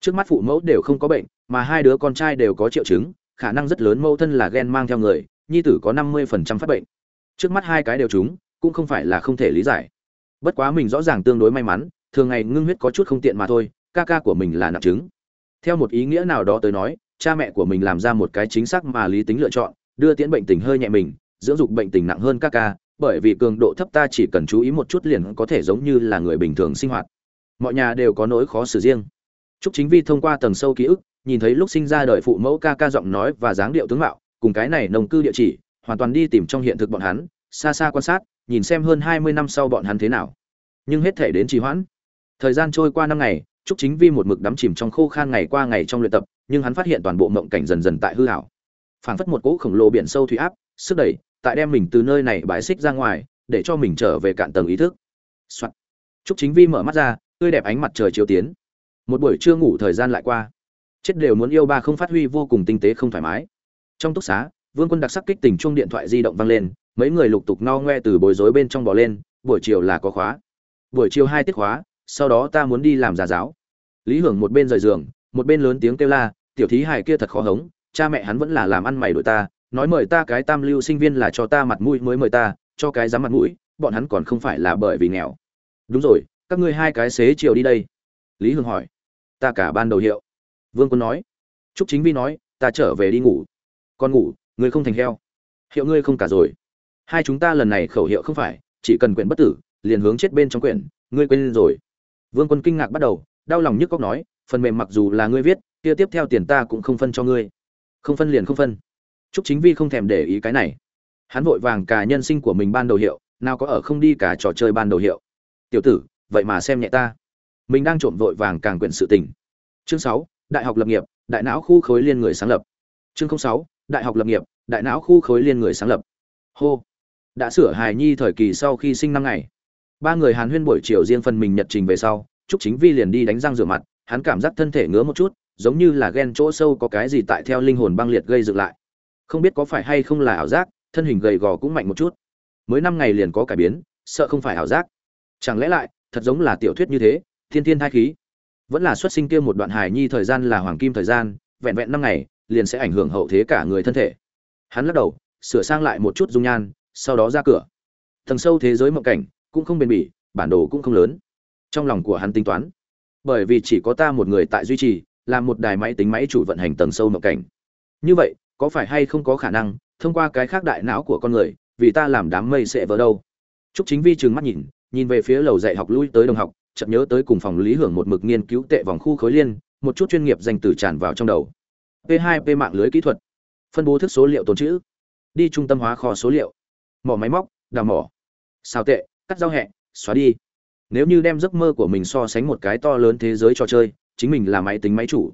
Speaker 1: Trước mắt phụ mẫu đều không có bệnh, mà hai đứa con trai đều có triệu chứng, khả năng rất lớn mâu thân là gen mang theo người, nhi tử có 50% phát bệnh. Trước mắt hai cái đều chúng, cũng không phải là không thể lý giải. Bất quá mình rõ ràng tương đối may mắn, thường ngày ngưng huyết có chút không tiện mà thôi, ca ca của mình là nặng chứng. Theo một ý nghĩa nào đó tới nói, cha mẹ của mình làm ra một cái chính xác mà lý tính lựa chọn đưa tiễn bệnh tình hơi nhẹ mình dưỡng dục bệnh tình nặng hơn các ca bởi vì cường độ thấp ta chỉ cần chú ý một chút liền có thể giống như là người bình thường sinh hoạt mọi nhà đều có nỗi khó xử riêng Trúc Chính Vi thông qua tầng sâu ký ức, nhìn thấy lúc sinh ra đời phụ mẫu ca ca giọng nói và dáng điệu tướng mạo, cùng cái này nồng cư địa chỉ, hoàn toàn đi tìm trong hiện thực bọn hắn, xa xa quan sát, nhìn xem hơn 20 năm sau bọn hắn thế nào. Nhưng hết thể đến trì hoãn. Thời gian trôi qua năm ngày, Trúc Chính Vi một mực đắm chìm trong khô khan ngày qua ngày trong luyện tập, nhưng hắn phát hiện toàn bộ mộng cảnh dần dần tại hư ảo. Phảng phất một cỗ khổng lồ biển sâu thủy áp, sức đẩy, tại đem mình từ nơi này bãi xích ra ngoài, để cho mình trở về cạn tầng ý thức. Soạn. Trúc Chính Vi mở mắt ra, tươi đẹp ánh mặt trời chiếu tiến. Một buổi trưa ngủ thời gian lại qua. Chết đều muốn yêu ba không phát huy vô cùng tinh tế không thoải mái. Trong túc xá, Vương Quân đặc sắc kích tình chuông điện thoại di động vang lên, mấy người lục tục no ngoe từ bối rối bên trong bò lên, buổi chiều là có khóa. Buổi chiều hai tiết khóa, sau đó ta muốn đi làm giả giáo. Lý Hưởng một bên rời giường, một bên lớn tiếng kêu la, tiểu thí hài kia thật khó hống, cha mẹ hắn vẫn là làm ăn mày đổi ta, nói mời ta cái tam lưu sinh viên là cho ta mặt mũi mới mời ta, cho cái dám mặt mũi, bọn hắn còn không phải là bởi vì nghèo. Đúng rồi, các ngươi hai cái xế chiều đi đây. Lý Hưởng hỏi. Ta cả ban đầu hiệu. Vương Quân nói. Trúc Chính Vi nói, ta trở về đi ngủ. Con ngủ, ngươi không thành heo. Hiệu ngươi không cả rồi. Hai chúng ta lần này khẩu hiệu không phải, chỉ cần quyển bất tử, liền hướng chết bên trong quyển, ngươi quên rồi. Vương Quân kinh ngạc bắt đầu, đau lòng nhức cóc nói, phần mềm mặc dù là ngươi viết, kia tiếp theo tiền ta cũng không phân cho ngươi. Không phân liền không phân. Trúc Chính Vi không thèm để ý cái này. Hắn vội vàng cả nhân sinh của mình ban đầu hiệu, nào có ở không đi cả trò chơi ban đầu hiệu. Tiểu tử, vậy mà xem nhẹ ta. Mình đang trộm vội vàng càng quyển sự tình. Chương 6, Đại học lập nghiệp, đại não khu khối liên người sáng lập. Chương 06, Đại học lập nghiệp, đại não khu khối liên người sáng lập. Hô. Đã sửa hài nhi thời kỳ sau khi sinh năm ngày. Ba người Hàn Huyên buổi chiều riêng phần mình nhật trình về sau, Trúc Chính Vi liền đi đánh răng rửa mặt, hắn cảm giác thân thể ngứa một chút, giống như là ghen chỗ sâu có cái gì tại theo linh hồn băng liệt gây dựng lại. Không biết có phải hay không là ảo giác, thân hình gầy gò cũng mạnh một chút. Mới năm ngày liền có cải biến, sợ không phải ảo giác. Chẳng lẽ lại, thật giống là tiểu thuyết như thế, thiên thiên thai khí. Vẫn là xuất sinh kia một đoạn hài nhi thời gian là hoàng kim thời gian, vẹn vẹn năm ngày, liền sẽ ảnh hưởng hậu thế cả người thân thể. Hắn lắc đầu, sửa sang lại một chút dung nhan, sau đó ra cửa. Tầng sâu thế giới mộng cảnh, cũng không bền bỉ, bản đồ cũng không lớn. Trong lòng của hắn tính toán, bởi vì chỉ có ta một người tại duy trì làm một đài máy tính máy chủ vận hành tầng sâu mộng cảnh như vậy có phải hay không có khả năng thông qua cái khác đại não của con người vì ta làm đám mây sẽ vỡ đâu Trúc Chính Vi trừng mắt nhìn, nhìn về phía lầu dạy học lui tới đồng học, chợt nhớ tới cùng phòng lý hưởng một mực nghiên cứu tệ vòng khu khối liên, một chút chuyên nghiệp danh từ tràn vào trong đầu. P2P mạng lưới kỹ thuật, phân bố thức số liệu tồn trữ, đi trung tâm hóa kho số liệu, mỏ máy móc, đào mỏ, sao tệ, cắt giao hẹ, xóa đi. Nếu như đem giấc mơ của mình so sánh một cái to lớn thế giới trò chơi chính mình là máy tính máy chủ.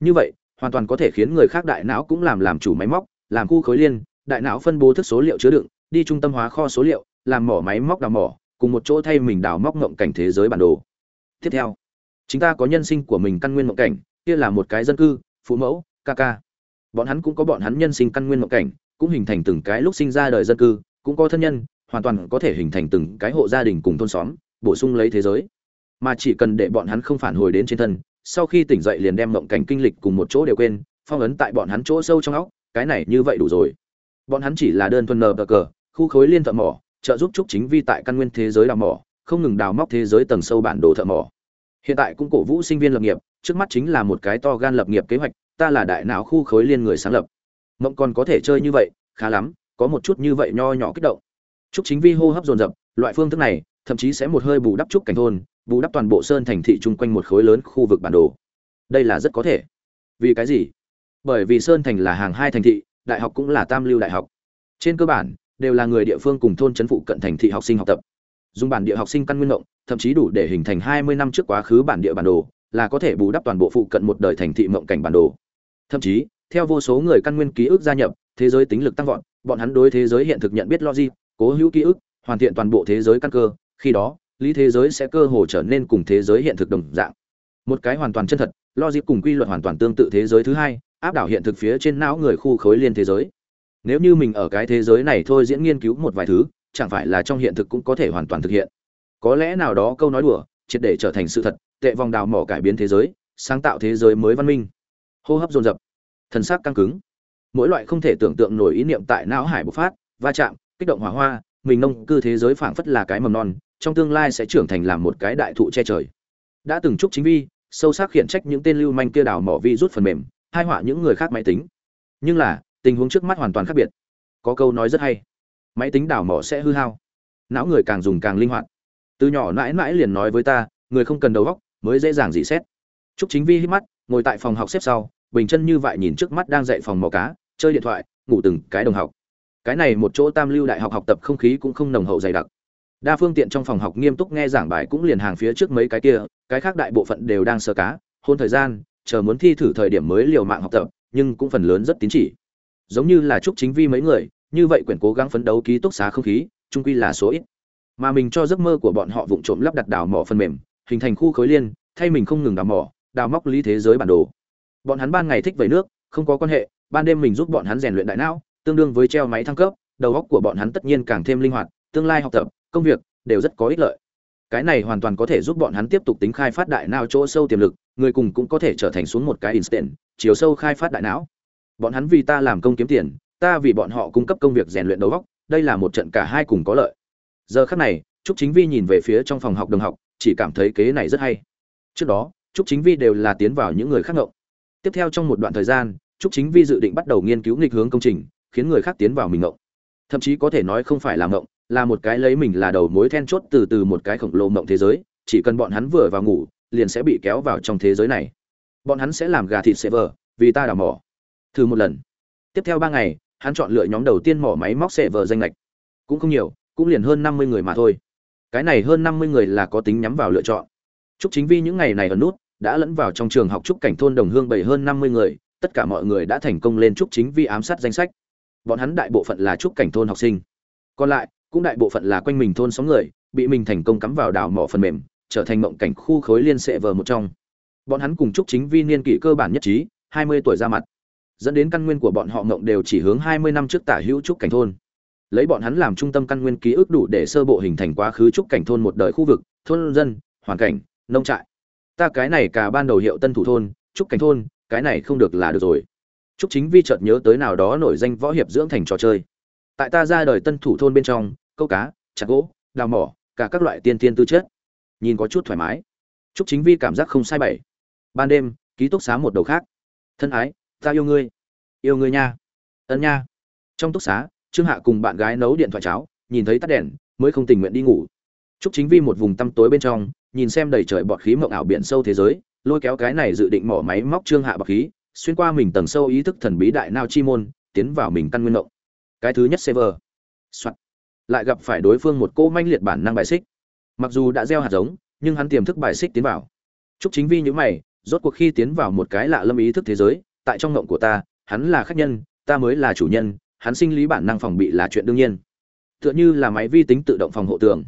Speaker 1: Như vậy hoàn toàn có thể khiến người khác đại não cũng làm làm chủ máy móc làm khu khối liên đại não phân bố thức số liệu chứa đựng đi trung tâm hóa kho số liệu làm mỏ máy móc đào mỏ cùng một chỗ thay mình đào móc ngộng cảnh thế giới bản đồ. Tiếp theo chúng ta có nhân sinh của mình căn nguyên ngộng cảnh, kia là một cái dân cư, phụ mẫu, ca ca. Bọn hắn cũng có bọn hắn nhân sinh căn nguyên ngộng cảnh, cũng hình thành từng cái lúc sinh ra đời dân cư, cũng có thân nhân, hoàn toàn có thể hình thành từng cái hộ gia đình cùng thôn xóm, bổ sung lấy thế giới. Mà chỉ cần để bọn hắn không phản hồi đến trên thân, sau khi tỉnh dậy liền đem ngộng cảnh kinh lịch cùng một chỗ đều quên, phong ấn tại bọn hắn chỗ sâu trong óc, cái này như vậy đủ rồi. Bọn hắn chỉ là đơn thuần nờ cờ, khu khối liên thợ mỏ trợ giúp trúc chính vi tại căn nguyên thế giới đào mỏ, không ngừng đào móc thế giới tầng sâu bản đồ thợ mỏ. Hiện tại cũng cổ vũ sinh viên lập nghiệp, trước mắt chính là một cái to gan lập nghiệp kế hoạch, ta là đại não khu khối liên người sáng lập. Mộng còn có thể chơi như vậy, khá lắm, có một chút như vậy nho nhỏ kích động. Trúc chính vi hô hấp dồn dập, loại phương thức này, thậm chí sẽ một hơi bù đắp trúc cảnh thôn, bù đắp toàn bộ sơn thành thị chung quanh một khối lớn khu vực bản đồ. Đây là rất có thể. Vì cái gì? Bởi vì sơn thành là hàng hai thành thị, đại học cũng là tam lưu đại học. Trên cơ bản đều là người địa phương cùng thôn trấn phụ cận thành thị học sinh học tập. Dùng bản địa học sinh căn nguyên động, thậm chí đủ để hình thành hai mươi năm trước quá khứ bản địa bản đồ, là có thể bù đắp toàn bộ phụ cận một đời thành thị mộng cảnh bản đồ. Thậm chí, theo vô số người căn nguyên ký ức gia nhập, thế giới tính lực tăng vọt, bọn hắn đối thế giới hiện thực nhận biết logic, cố hữu ký ức, hoàn thiện toàn bộ thế giới căn cơ, khi đó, lý thế giới sẽ cơ hồ trở nên cùng thế giới hiện thực đồng dạng. Một cái hoàn toàn chân thật, logic cùng quy luật hoàn toàn tương tự thế giới thứ hai, áp đảo hiện thực phía trên não người khu khối liên thế giới nếu như mình ở cái thế giới này thôi diễn nghiên cứu một vài thứ, chẳng phải là trong hiện thực cũng có thể hoàn toàn thực hiện. Có lẽ nào đó câu nói đùa, triệt để trở thành sự thật, tệ vòng đào mỏ cải biến thế giới, sáng tạo thế giới mới văn minh. Hô hấp dồn dập, thần sắc căng cứng. Mỗi loại không thể tưởng tượng nổi ý niệm tại não hải bộc phát, va chạm, kích động hỏa hoa, mình nông cư thế giới phảng phất là cái mầm non, trong tương lai sẽ trưởng thành làm một cái đại thụ che trời. Đã từng chúc chính vi, sâu sắc khiển trách những tên lưu manh kia đào mỏ vi rút phần mềm hai họa những người khác máy tính. Nhưng là tình huống trước mắt hoàn toàn khác biệt có câu nói rất hay máy tính đảo mỏ sẽ hư hao não người càng dùng càng linh hoạt từ nhỏ mãi mãi liền nói với ta người không cần đầu óc mới dễ dàng dị xét Trúc Chính Vi hít mắt, ngồi tại phòng học xếp sau, bình chân như vậy nhìn trước mắt đang dạy phòng mò cá, chơi điện thoại, ngủ từng cái đồng học. Cái này một chỗ Tam Lưu Đại học học tập không khí cũng không nồng hậu dày đặc. Đa phương tiện trong phòng học nghiêm túc nghe giảng bài cũng liền hàng phía trước mấy cái kia, cái khác đại bộ phận đều đang sơ cá, hôn thời gian, chờ muốn thi thử thời điểm mới liều mạng học tập, nhưng cũng phần lớn rất tín chỉ. Giống như là chúc Chính Vi mấy người, như vậy quyển cố gắng phấn đấu ký túc xá không khí, chung quy là số ít. Mà mình cho giấc mơ của bọn họ vụng trộm lắp đặt đào mỏ phần mềm, hình thành khu khối liên, thay mình không ngừng đào mỏ, đào móc lý thế giới bản đồ. Bọn hắn ban ngày thích về nước không có quan hệ ban đêm mình giúp bọn hắn rèn luyện đại não tương đương với treo máy thăng cấp đầu óc của bọn hắn tất nhiên càng thêm linh hoạt tương lai học tập công việc đều rất có ích lợi. Cái này hoàn toàn có thể giúp bọn hắn tiếp tục tính khai phát đại não chỗ sâu tiềm lực người cùng cũng có thể trở thành xuống một cái instant chiều sâu khai phát đại não bọn hắn vì ta làm công kiếm tiền ta vì bọn họ cung cấp công việc rèn luyện đầu góc đây là một trận cả hai cùng có lợi giờ khắc này trúc chính vi nhìn về phía trong phòng học đồng học chỉ cảm thấy kế này rất hay trước đó Trúc Chính Vi đều là tiến vào những người khác ngộng. Tiếp theo trong một đoạn thời gian, Trúc Chính Vi dự định bắt đầu nghiên cứu nghịch hướng công trình, khiến người khác tiến vào mình ngộng. Thậm chí có thể nói không phải là ngộng, là một cái lấy mình là đầu mối then chốt từ từ một cái khổng lồ ngộng thế giới, chỉ cần bọn hắn vừa vào ngủ, liền sẽ bị kéo vào trong thế giới này. Bọn hắn sẽ làm gà thịt server, vì ta đào mỏ. Thử một lần. Tiếp theo ba ngày, hắn chọn lựa nhóm đầu tiên mỏ máy móc xệ vờ danh lệch. Cũng không nhiều, cũng liền hơn năm mươi người mà thôi. Cái này hơn năm mươi người là có tính nhắm vào lựa chọn. Trúc Chính Vi những ngày này ở nút, đã lẫn vào trong trường học trúc cảnh thôn đồng hương bảy hơn năm mươi người, tất cả mọi người đã thành công lên trúc chính vi ám sát danh sách. Bọn hắn đại bộ phận là trúc cảnh thôn học sinh. Còn lại, cũng đại bộ phận là quanh mình thôn sóng người, bị mình thành công cắm vào đào mỏ phần mềm, trở thành mộng cảnh khu khối liên xệ vờ một trong. Bọn hắn cùng trúc chính vi niên kỷ cơ bản nhất trí, hai mươi tuổi ra mặt. Dẫn đến căn nguyên của bọn họ ngộng đều chỉ hướng hai mươi năm trước tả hữu trúc cảnh thôn. Lấy bọn hắn làm trung tâm căn nguyên ký ức đủ để sơ bộ hình thành quá khứ trúc cảnh thôn một đời khu vực, thôn dân, hoàn cảnh, nông trại. Ta cái này cả ban đầu hiệu tân thủ thôn trúc cảnh thôn cái này không được là được rồi. Trúc chính vi chợt nhớ tới nào đó nổi danh võ hiệp dưỡng thành trò chơi. Tại ta ra đời tân thủ thôn bên trong câu cá chặt gỗ đào mỏ cả các loại tiên tiên tư chất. Nhìn có chút thoải mái. Trúc chính vi cảm giác không sai bảy ban đêm ký túc xá một đầu khác. Thân ái ta yêu ngươi. Yêu ngươi nha. Ân nha. Trong túc xá, trương hạ cùng bạn gái nấu điện thoại cháo, nhìn thấy tắt đèn, mới không tình nguyện đi ngủ. Trúc chính vi một vùng tăm tối bên trong, nhìn xem đầy trời bọt khí mộng ảo biển sâu thế giới, lôi kéo cái này dự định mỏ máy móc trương hạ bọt khí, xuyên qua mình tầng sâu ý thức thần bí đại nao chi môn, tiến vào mình căn nguyên mộng. Cái thứ nhất server. Soạt. Lại gặp phải đối phương một cô manh liệt bản năng bài xích. Mặc dù đã gieo hạt giống, nhưng hắn tiềm thức bài xích tiến vào. Chúc chính vi nhữ mày, rốt cuộc khi tiến vào một cái lạ lâm ý thức thế giới tại trong ngộng của ta, hắn là khách nhân, ta mới là chủ nhân, hắn sinh lý bản năng phòng bị là chuyện đương nhiên. Tựa như là máy vi tính tự động phòng hộ tường.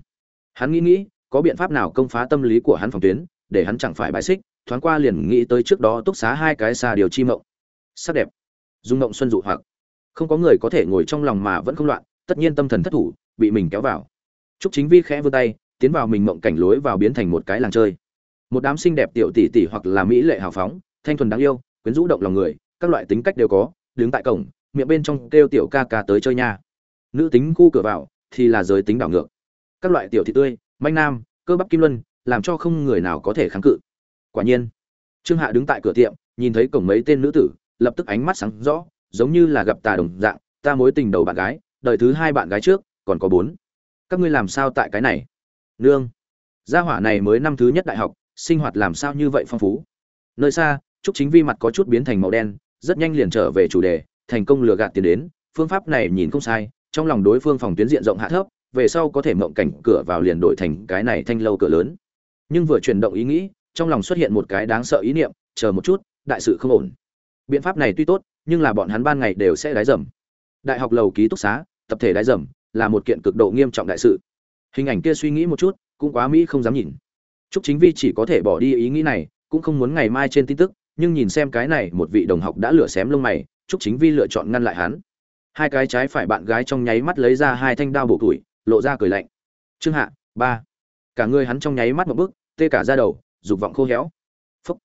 Speaker 1: Hắn nghĩ nghĩ, có biện pháp nào công phá tâm lý của hắn phòng tuyến, để hắn chẳng phải bài xích, thoáng qua liền nghĩ tới trước đó túc xá hai cái xa điều chi mộng. Sắc đẹp. Dung mộng xuân dụ hoặc. Không có người có thể ngồi trong lòng mà vẫn không loạn, tất nhiên tâm thần thất thủ, bị mình kéo vào. Trúc chính vi khẽ vươn tay, tiến vào mình mộng cảnh lối vào biến thành một cái làng chơi. Một đám xinh đẹp tiểu tỷ tỷ hoặc là mỹ lệ hào phóng, thanh thuần đáng yêu quyến rũ động lòng người, các loại tính cách đều có, đứng tại cổng, miệng bên trong kêu tiểu ca ca tới chơi nha. Nữ tính khu cửa vào, thì là giới tính đảo ngược. Các loại tiểu thị tươi, manh nam, cơ bắp kim luân, làm cho không người nào có thể kháng cự. Quả nhiên, trương hạ đứng tại cửa tiệm, nhìn thấy cổng mấy tên nữ tử, lập tức ánh mắt sáng rõ, giống như là gặp tà đồng dạng, ta mối tình đầu bạn gái đợi thứ hai bạn gái trước, còn có bốn. Các ngươi làm sao tại cái này? Nương. Gia hỏa này mới năm thứ nhất đại học, sinh hoạt làm sao như vậy phong phú? Nơi xa trúc chính vi mặt có chút biến thành màu đen rất nhanh liền trở về chủ đề thành công lừa gạt tiền đến phương pháp này nhìn không sai trong lòng đối phương phòng tuyến diện rộng hạ thấp về sau có thể mộng cảnh cửa vào liền đổi thành cái này thanh lâu cửa lớn. Nhưng vừa chuyển động ý nghĩ trong lòng xuất hiện một cái đáng sợ ý niệm chờ một chút đại sự không ổn. Biện pháp này tuy tốt nhưng là bọn hắn ban ngày đều sẽ đái dầm. Đại học lầu ký túc xá tập thể đái dầm là một kiện cực độ nghiêm trọng đại sự. Hình ảnh kia suy nghĩ một chút cũng quá mỹ không dám nhìn. Trúc Chính Vi chỉ có thể bỏ đi ý nghĩ này, cũng không muốn ngày mai trên tin tức, nhưng nhìn xem cái này, một vị đồng học đã lửa xém lông mày, Trúc Chính Vi lựa chọn ngăn lại hắn. Hai cái trái phải bạn gái trong nháy mắt lấy ra hai thanh đao bổ tuổi, lộ ra cười lạnh. Trương hạ ba. Cả người hắn trong nháy mắt một bước tê cả ra đầu dục vọng khô héo. Phúc.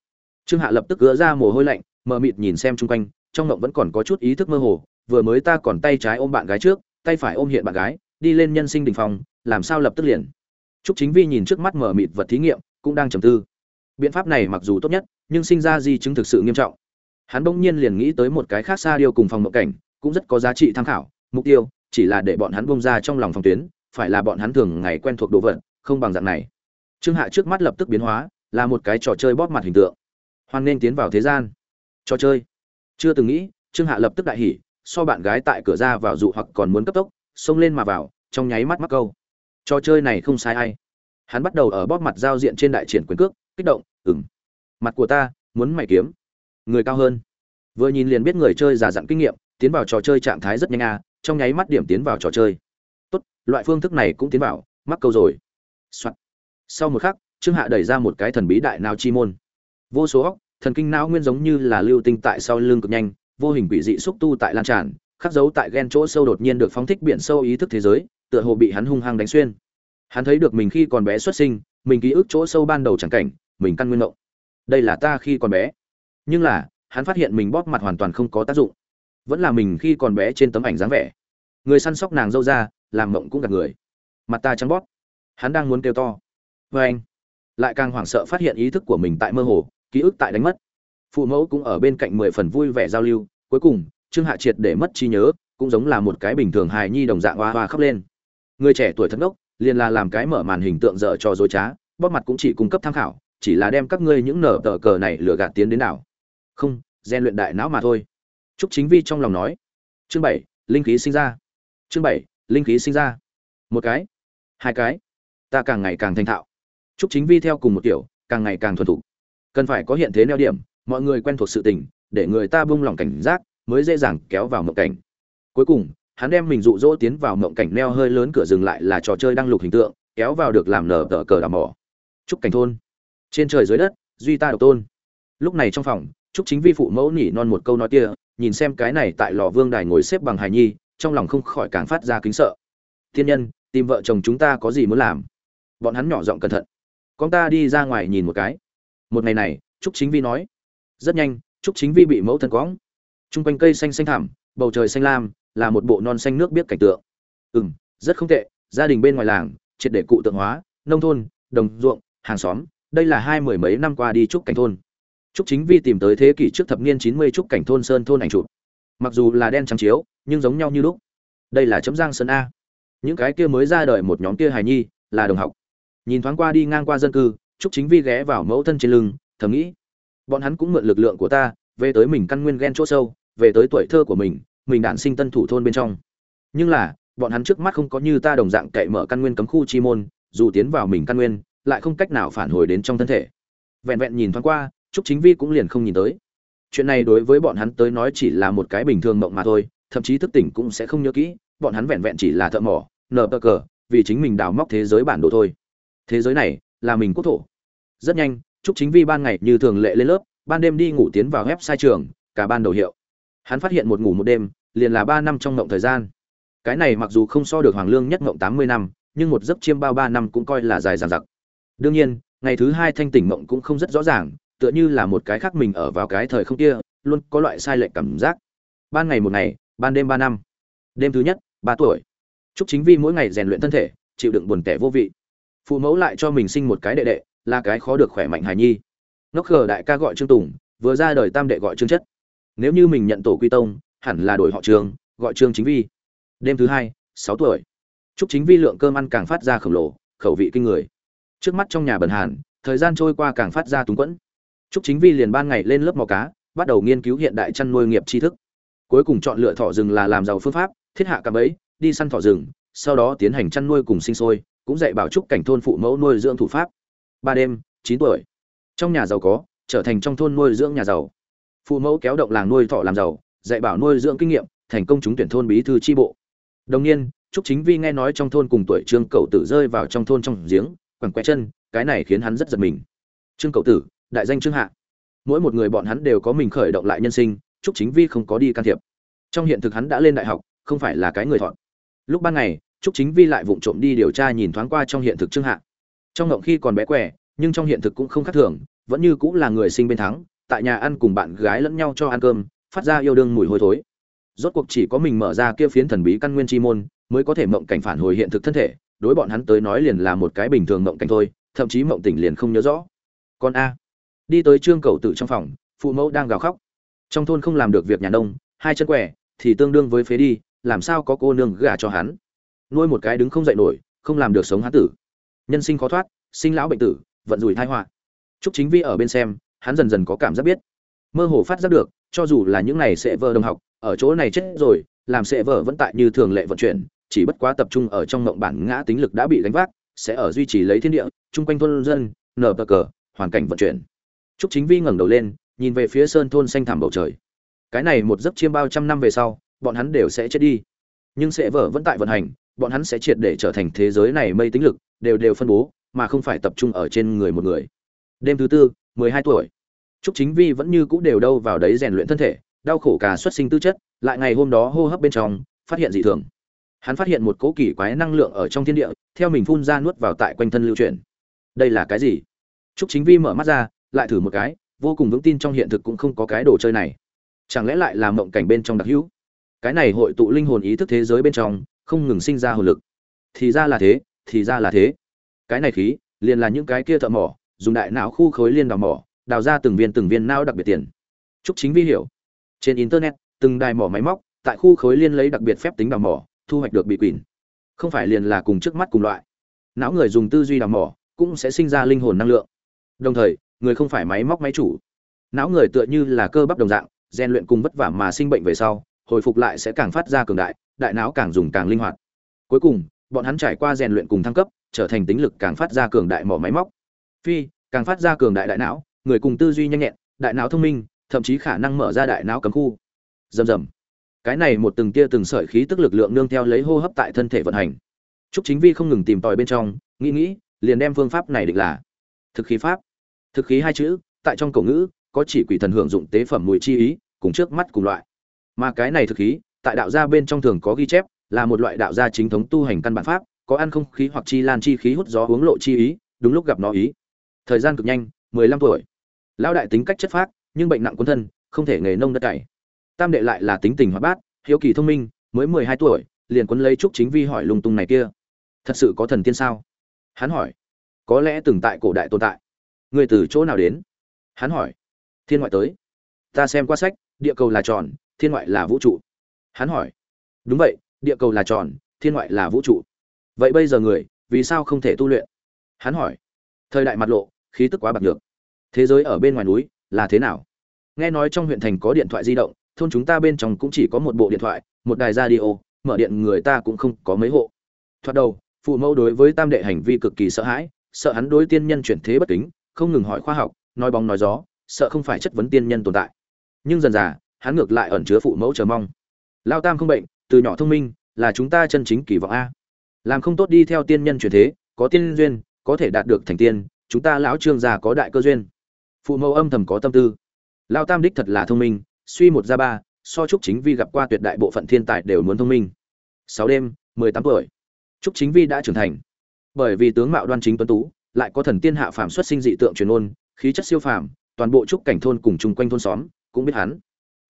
Speaker 1: Trương hạ lập tức gỡ ra mồ hôi lạnh mờ mịt nhìn xem chung quanh trong ngộng vẫn còn có chút ý thức mơ hồ vừa mới ta còn tay trái ôm bạn gái trước tay phải ôm hiện bạn gái đi lên nhân sinh đình phòng làm sao lập tức liền. Trúc Chính Vi nhìn trước mắt mờ mịt vật thí nghiệm, cũng đang trầm tư. Biện pháp này mặc dù tốt nhất, nhưng sinh ra di chứng thực sự nghiêm trọng. hắn bỗng nhiên liền nghĩ tới một cái khác xa điều cùng phòng mộng cảnh, cũng rất có giá trị tham khảo, mục tiêu chỉ là để bọn hắn bông ra trong lòng phòng tuyến, phải là bọn hắn thường ngày quen thuộc đồ vật, không bằng dạng này. Trương hạ trước mắt lập tức biến hóa, là một cái trò chơi bóp mặt hình tượng. Hoan nên tiến vào thế gian. Trò chơi. Chưa từng nghĩ, trương hạ lập tức đại hỉ, so bạn gái tại cửa ra vào dụ hoặc còn muốn cấp tốc, xông lên mà vào, trong nháy mắt mắc câu. Trò chơi này không sai ai. Hắn bắt đầu ở bóp mặt giao diện trên đại triển quyền cước, kích động ừng mặt của ta, muốn mày kiếm. Người cao hơn. Vừa nhìn liền biết người chơi già dặn kinh nghiệm, tiến vào trò chơi trạng thái rất nhanh à trong nháy mắt điểm tiến vào trò chơi. Tốt, loại phương thức này cũng tiến vào, mắc câu rồi、Soạn. sau một khắc, trương hạ đẩy ra một cái thần bí đại nào chi môn. Vô số óc, thần kinh não nguyên giống như là lưu tinh tại sau lưng cực nhanh, vô hình quỷ dị xúc tu tại lan tràn, khắc dấu tại ghen chỗ sâu đột nhiên được phóng thích biển sâu ý thức thế giới, tựa hồ bị hắn hung hăng đánh xuyên. Hắn thấy được mình khi còn bé xuất sinh, mình ký ức chỗ sâu ban đầu chẳng cảnh, mình căn nguyên mộng đây là ta khi còn bé. Nhưng là, hắn phát hiện mình bóp mặt hoàn toàn không có tác dụng. Vẫn là mình khi còn bé trên tấm ảnh dáng vẻ. Người săn sóc nàng dâu ra, làm mộng cũng gặp người. Mặt ta trắng bóp. Hắn đang muốn kêu to. Vê anh, lại càng hoảng sợ phát hiện ý thức của mình tại mơ hồ, ký ức tại đánh mất. Phụ mẫu cũng ở bên cạnh mười phần vui vẻ giao lưu. Cuối cùng, trương hạ triệt để mất trí nhớ, cũng giống là một cái bình thường hài nhi đồng dạng hoa hoa khóc lên. Người trẻ tuổi thất ngốc, liền là làm cái mở màn hình tượng dở cho dối trá, bóp mặt cũng chỉ cung cấp tham khảo chỉ là đem các ngươi những nở tờ cờ này lừa gạt tiến đến nào. Không gian luyện đại não mà thôi. Trúc chính vi trong lòng nói. Chương bảy, linh khí sinh ra. Chương bảy, linh khí sinh ra. Một cái, hai cái. Ta càng ngày càng thành thạo. Trúc chính vi theo cùng một kiểu, càng ngày càng thuần thục. Cần phải có hiện thế neo điểm, mọi người quen thuộc sự tình, để người ta buông lỏng cảnh giác, mới dễ dàng kéo vào mộng cảnh. Cuối cùng, hắn đem mình dụ dỗ tiến vào mộng cảnh neo hơi lớn cửa dừng lại là trò chơi đăng lục hình tượng, kéo vào được làm nở tờ cờ đào mỏ. Trúc cảnh thôn trên trời dưới đất, duy ta độc tôn. Lúc này trong phòng, trúc chính vi phụ mẫu nỉ non một câu nói kia, nhìn xem cái này tại lò vương đài ngồi xếp bằng hài nhi, trong lòng không khỏi càng phát ra kính sợ. Thiên nhân, tìm vợ chồng chúng ta có gì muốn làm? Bọn hắn nhỏ giọng cẩn thận. Con ta đi ra ngoài nhìn một cái. Một ngày này, trúc chính vi nói. Rất nhanh, trúc chính vi bị mẫu thân quõng. T r u n g quanh cây xanh xanh thảm bầu trời xanh lam, là một bộ non xanh nước biết cảnh tượng. Ừ m rất không tệ, gia đình bên ngoài làng, triệt để cụ tượng hóa, nông thôn, đồng ruộng, hàng xóm đây là hai mười mấy năm qua đi trúc cảnh thôn. Trúc chính vi tìm tới thế kỷ trước thập niên chín mươi trúc cảnh thôn sơn thôn ảnh chụp. Mặc dù là đen trắng chiếu, nhưng giống nhau như lúc. Đây là chấm giang sơn a. Những cái kia mới ra đời một nhóm kia hài nhi, là đồng học. Nhìn thoáng qua đi ngang qua dân cư, trúc chính vi ghé vào mẫu thân trên lưng, thầm nghĩ, bọn hắn cũng mượn lực lượng của ta, về tới mình căn nguyên ghen chỗ sâu, về tới tuổi thơ của mình mình đản sinh tân thủ thôn bên trong. Nhưng là, bọn hắn trước mắt không có như ta đồng dạng cậy mở căn nguyên cấm khu chi môn, dù tiến vào mình căn nguyên lại không cách nào phản hồi đến trong thân thể. Vẹn vẹn nhìn thoáng qua, trúc chính vi cũng liền không nhìn tới. Chuyện này đối với bọn hắn tới nói chỉ là một cái bình thường mộng mà thôi, thậm chí thức tỉnh cũng sẽ không nhớ kỹ, bọn hắn vẹn vẹn chỉ là thợ mỏ, nờ bờ cờ, vì chính mình đào móc thế giới bản đồ thôi. Thế giới này là mình quốc thổ. Rất nhanh, Trúc chính vi ban ngày như thường lệ lên lớp, ban đêm đi ngủ tiến vào sai trường, cả ban đầu hiệu. Hắn phát hiện một ngủ một đêm, liền là ba năm trong ngộng thời gian. Cái này mặc dù không so được hoàng lương nhất ngộng tám mươi năm, nhưng một giấc chiêm bao ba năm cũng coi là dài dằng dặc đương nhiên ngày thứ hai thanh tỉnh mộng cũng không rất rõ ràng tựa như là một cái khác mình ở vào cái thời không kia luôn có loại sai lệch cảm giác ban ngày một ngày ban đêm ba năm đêm thứ nhất ba tuổi Trúc Chính Vi mỗi ngày rèn luyện thân thể, chịu đựng buồn tẻ vô vị. Phụ mẫu lại cho mình sinh một cái đệ đệ, là cái khó được khỏe mạnh hài nhi. Nóc khờ đại ca gọi Trương Tùng, vừa ra đời tam đệ gọi Trương Chất. Nếu như mình nhận tổ quy tông, hẳn là đổi họ Trương, gọi Trương Chính Vi. Đêm thứ hai, sáu tuổi. Trúc Chính Vi lượng cơm ăn càng phát ra khổng lồ, khẩu vị kinh người. Trước mắt trong nhà bần hàn, thời gian trôi qua càng phát ra túng quẫn. Trúc Chính Vi liền ban ngày lên lớp mò cá, bắt đầu nghiên cứu hiện đại chăn nuôi nghiệp tri thức. Cuối cùng chọn lựa thỏ rừng là làm giàu phương pháp, thiết hạ cạm bẫy, đi săn thỏ rừng, sau đó tiến hành chăn nuôi cùng sinh sôi, cũng dạy bảo trúc cảnh thôn phụ mẫu nuôi dưỡng thủ pháp. Ba đêm, chín tuổi. Trong nhà giàu có, trở thành trong thôn nuôi dưỡng nhà giàu. Phụ mẫu kéo động làng nuôi thỏ làm giàu, dạy bảo nuôi dưỡng kinh nghiệm, thành công trúng tuyển thôn bí thư tri bộ. Đồng nhiên, Trúc Chính Vi nghe nói trong thôn cùng tuổi Trương Cậu Tử rơi vào trong thôn trong giếng, quẳng quẹ chân, cái này khiến hắn rất giật mình. Trương Cậu Tử, đại danh Trương Hạ. Mỗi một người bọn hắn đều có mình khởi động lại nhân sinh, Trúc Chính Vi không có đi can thiệp. Trong hiện thực hắn đã lên đại học, không phải là cái người thọn lúc ban ngày trúc chính vi lại vụng trộm đi điều tra nhìn thoáng qua trong hiện thực trương hạ trong ngộng khi còn bé quẻ nhưng trong hiện thực cũng không khác thường vẫn như cũng là người sinh bên thắng tại nhà ăn cùng bạn gái lẫn nhau cho ăn cơm phát ra yêu đương mùi hôi thối rốt cuộc chỉ có mình mở ra kia phiến thần bí căn nguyên chi môn mới có thể mộng cảnh phản hồi hiện thực thân thể đối bọn hắn tới nói liền là một cái bình thường mộng cảnh thôi, thậm chí mộng tỉnh liền không nhớ rõ. Con a. Đi tới trương cầu tự trong phòng, phụ mẫu đang gào khóc. Trong thôn không làm được việc nhà nông, hai chân quẻ, thì tương đương với phế đi, làm sao có cô nương gả cho hắn? Nuôi một cái đứng không dậy nổi, không làm được sống hắn tử. Nhân sinh khó thoát, sinh lão bệnh tử, vận rủi thai họa. Chúc chính vi ở bên xem, hắn dần dần có cảm giác biết. Mơ hồ phát giác được, cho dù là những này sẽ vợ đồng học, ở chỗ này chết rồi, làm sẽ vợ vẫn tại như thường lệ vận chuyển chỉ bất quá tập trung ở trong ngộng bản ngã tính lực đã bị đánh vác, sẽ ở duy trì lấy thiên địa, chung quanh thôn dân, nở bờ cờ, hoàn cảnh vận chuyển. Trúc chính vi ngẩng đầu lên, nhìn về phía sơn thôn xanh thẳm bầu trời. Cái này một giấc chiêm bao trăm năm về sau, bọn hắn đều sẽ chết đi. Nhưng sẽ vợ vẫn tại vận hành, bọn hắn sẽ triệt để trở thành thế giới này mây tính lực, đều đều phân bố, mà không phải tập trung ở trên người một người. Đêm thứ tư, mười hai tuổi. Trúc chính vi vẫn như cũ đều đâu vào đấy rèn luyện thân thể, đau khổ cả xuất sinh tư chất, lại ngày hôm đó hô hấp bên trong, phát hiện dị thường hắn phát hiện một cố kỳ quái năng lượng ở trong thiên địa, theo mình phun ra nuốt vào tại quanh thân lưu chuyển. Đây là cái gì? Trúc chính vi mở mắt ra, lại thử một cái, vô cùng vững tin trong hiện thực cũng không có cái đồ chơi này. Chẳng lẽ lại là mộng cảnh bên trong đặc hữu? Cái này hội tụ linh hồn ý thức thế giới bên trong, không ngừng sinh ra hồn lực. Thì ra là thế, thì ra là thế. Cái này khí, liền là những cái kia thợ mỏ, dùng đại não khu khối liên đào mỏ, đào ra từng viên từng viên não đặc biệt tiền. Chúc chính vi hiểu. Trên internet, từng đài mỏ máy móc, tại khu khối liên lấy đặc biệt phép tính đào mỏ thu hoạch được bị quỷ không phải liền là cùng trước mắt cùng loại. Não người dùng tư duy đào mỏ, cũng sẽ sinh ra linh hồn năng lượng. Đồng thời, người không phải máy móc máy chủ. Não người tựa như là cơ bắp đồng dạng, rèn luyện cùng vất vả mà sinh bệnh về sau, hồi phục lại sẽ càng phát ra cường đại đại não càng dùng càng linh hoạt. Cuối cùng, bọn hắn trải qua rèn luyện cùng thăng cấp, trở thành tính lực càng phát ra cường đại mỏ máy móc. Phi, càng phát ra cường đại đại não, người cùng tư duy nhanh nhẹn, đại não thông minh, thậm chí khả năng mở ra đại não cấm khu. Rầm rầm cái này một từng tia từng sợi khí tức lực lượng nương theo lấy hô hấp tại thân thể vận hành Trúc Chính Vi không ngừng tìm tòi bên trong, nghĩ nghĩ, liền đem phương pháp này định là thực khí pháp. Thực khí hai chữ, tại trong cổ ngữ, có chỉ quỷ thần hưởng dụng tế phẩm mùi chi ý, cùng trước mắt cùng loại. Mà cái này thực khí, tại đạo gia bên trong thường có ghi chép, là một loại đạo gia chính thống tu hành căn bản pháp, có ăn không khí hoặc chi lan chi khí hút gió uống lộ chi ý, đúng lúc gặp nó ý. Thời gian cực nhanh, 15 tuổi. Lão đại tính cách chất phác, nhưng bệnh nặng quân thân, không thể nghề nông đất cày. Tam đệ lại là tính tình hoạt bát, hiếu kỳ thông minh, mới 12 tuổi, liền quấn lấy trúc chính vi hỏi lung tung này kia. Thật sự có thần tiên sao? Hắn hỏi. Có lẽ từng tại cổ đại tồn tại. Người từ chỗ nào đến? Hắn hỏi. Thiên ngoại tới. Ta xem qua sách, địa cầu là tròn, thiên ngoại là vũ trụ. Hắn hỏi. Đúng vậy, địa cầu là tròn, thiên ngoại là vũ trụ. Vậy bây giờ người, vì sao không thể tu luyện? Hắn hỏi. Thời đại mặt lộ, khí tức quá bạc được Thế giới ở bên ngoài núi là thế nào? Nghe nói trong huyện thành có điện thoại di động, thôn chúng ta bên trong cũng chỉ có một bộ điện thoại, một đài radio, mở điện người ta cũng không có mấy hộ. Thoạt đầu, phụ mẫu đối với tam đệ hành vi cực kỳ sợ hãi, sợ hắn đối tiên nhân chuyển thế bất kính, không ngừng hỏi khoa học, nói bóng nói gió, sợ không phải chất vấn tiên nhân tồn tại. Nhưng dần dà, hắn ngược lại ẩn chứa phụ mẫu chờ mong. Lao Tam không bệnh, từ nhỏ thông minh, là chúng ta chân chính kỳ vọng a. Làm không tốt đi theo tiên nhân chuyển thế, có tiên duyên, có thể đạt được thành tiên, chúng ta lão Trương già có đại cơ duyên. Phụ mẫu âm thầm có tâm tư. Lao Tam đích thật là thông minh, suy một ra ba, so trúc chính vi gặp qua tuyệt đại bộ phận thiên tài đều muốn thông minh. Sáu đêm, mười tám tuổi. Trúc Chính Vi đã trưởng thành. Bởi vì tướng mạo đoan chính tuấn tú, lại có thần tiên hạ phàm xuất sinh dị tượng truyền ôn, khí chất siêu phàm, toàn bộ trúc cảnh thôn cùng chung quanh thôn xóm cũng biết hắn.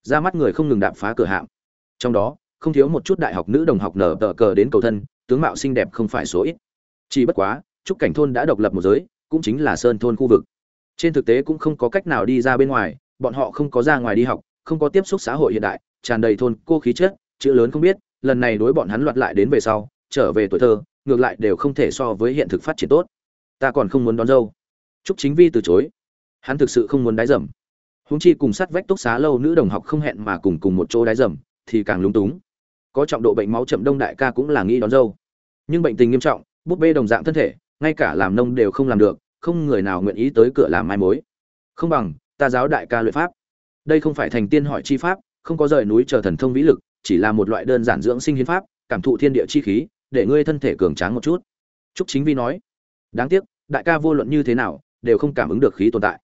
Speaker 1: Ra mắt người không ngừng đạp phá cửa hạm. Trong đó, không thiếu một chút đại học nữ đồng học nở tờ cờ đến cầu thân, tướng mạo xinh đẹp không phải số ít. Chỉ bất quá, trúc cảnh thôn đã độc lập một giới, cũng chính là sơn thôn khu vực. Trên thực tế cũng không có cách nào đi ra bên ngoài, bọn họ không có ra ngoài đi học, không có tiếp xúc xã hội hiện đại, tràn đầy thôn cô khí chất, chữ lớn không biết, lần này đối bọn hắn loạt lại đến về sau, trở về tuổi thơ ngược lại đều không thể so với hiện thực phát triển tốt. Ta còn không muốn đón dâu. Trúc chính vi từ chối. Hắn thực sự không muốn đái dầm. Húng chi cùng sát vách túc xá lâu nữ đồng học không hẹn mà cùng cùng một chỗ đái dầm thì càng lúng túng. Có trọng độ bệnh máu chậm đông đại ca cũng là nghĩ đón dâu. Nhưng bệnh tình nghiêm trọng bút bê đồng dạng thân thể ngay cả làm nông đều không làm được không người nào nguyện ý tới cửa làm mai mối. Không bằng ta giáo đại ca luyện pháp đây không phải thành tiên hỏi chi pháp, không có rời núi chờ thần thông vĩ lực, chỉ là một loại đơn giản dưỡng sinh hiến pháp, cảm thụ thiên địa chi khí, để ngươi thân thể cường tráng một chút. Trúc chính vi nói. Đáng tiếc, đại ca vô luận như thế nào, đều không cảm ứng được khí tồn tại.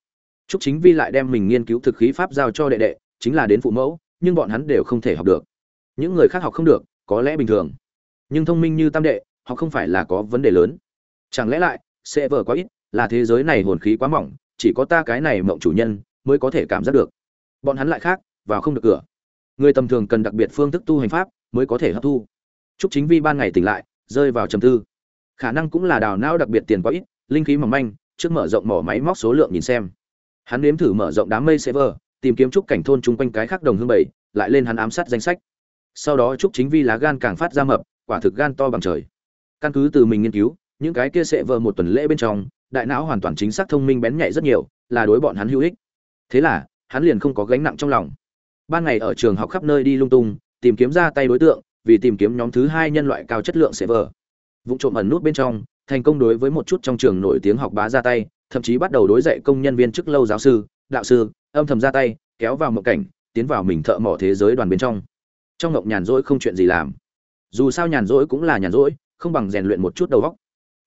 Speaker 1: Trúc chính vi lại đem mình nghiên cứu thực khí pháp giao cho đệ đệ, chính là đến phụ mẫu, nhưng bọn hắn đều không thể học được. Những người khác học không được, có lẽ bình thường. Nhưng thông minh như tam đệ, họ không phải là có vấn đề lớn. Chẳng lẽ lại, sẽ vờ quá ít, là thế giới này hồn khí quá mỏng, chỉ có ta cái này mộng chủ nhân, mới có thể cảm giác được bọn hắn lại khác vào không được cửa. Người tầm thường cần đặc biệt phương thức tu hành pháp mới có thể hấp thu. Trúc Chính Vi ban ngày tỉnh lại, rơi vào trầm tư. Khả năng cũng là đào não đặc biệt tiền quá ít, linh khí mỏng manh, trước mở rộng mỏ máy móc số lượng nhìn xem. Hắn nếm thử mở rộng đám mây server, tìm kiếm trúc cảnh thôn chung quanh cái khác đồng hương bảy lại lên hắn ám sát danh sách. Sau đó trúc chính vi lá gan càng phát ra mập quả thực gan to bằng trời. Căn cứ từ mình nghiên cứu những cái kia sẽ vờ một tuần lễ bên trong đại não hoàn toàn chính xác thông minh bén nhạy rất nhiều là đối bọn hắn hữu ích. Thế là hắn liền không có gánh nặng trong lòng. Ban ngày ở trường học khắp nơi đi lung tung, tìm kiếm ra tay đối tượng, vì tìm kiếm nhóm thứ hai nhân loại cao chất lượng sẽ vờ. Vụ trộm ẩn nút bên trong, thành công đối với một chút trong trường nổi tiếng học bá ra tay, thậm chí bắt đầu đối dạy công nhân viên chức lâu giáo sư, đạo sư, âm thầm ra tay, kéo vào một cảnh, tiến vào mình thợ mỏ thế giới đoàn bên trong. Trong ngộng nhàn rỗi không chuyện gì làm. Dù sao nhàn rỗi cũng là nhàn rỗi, không bằng rèn luyện một chút đầu óc.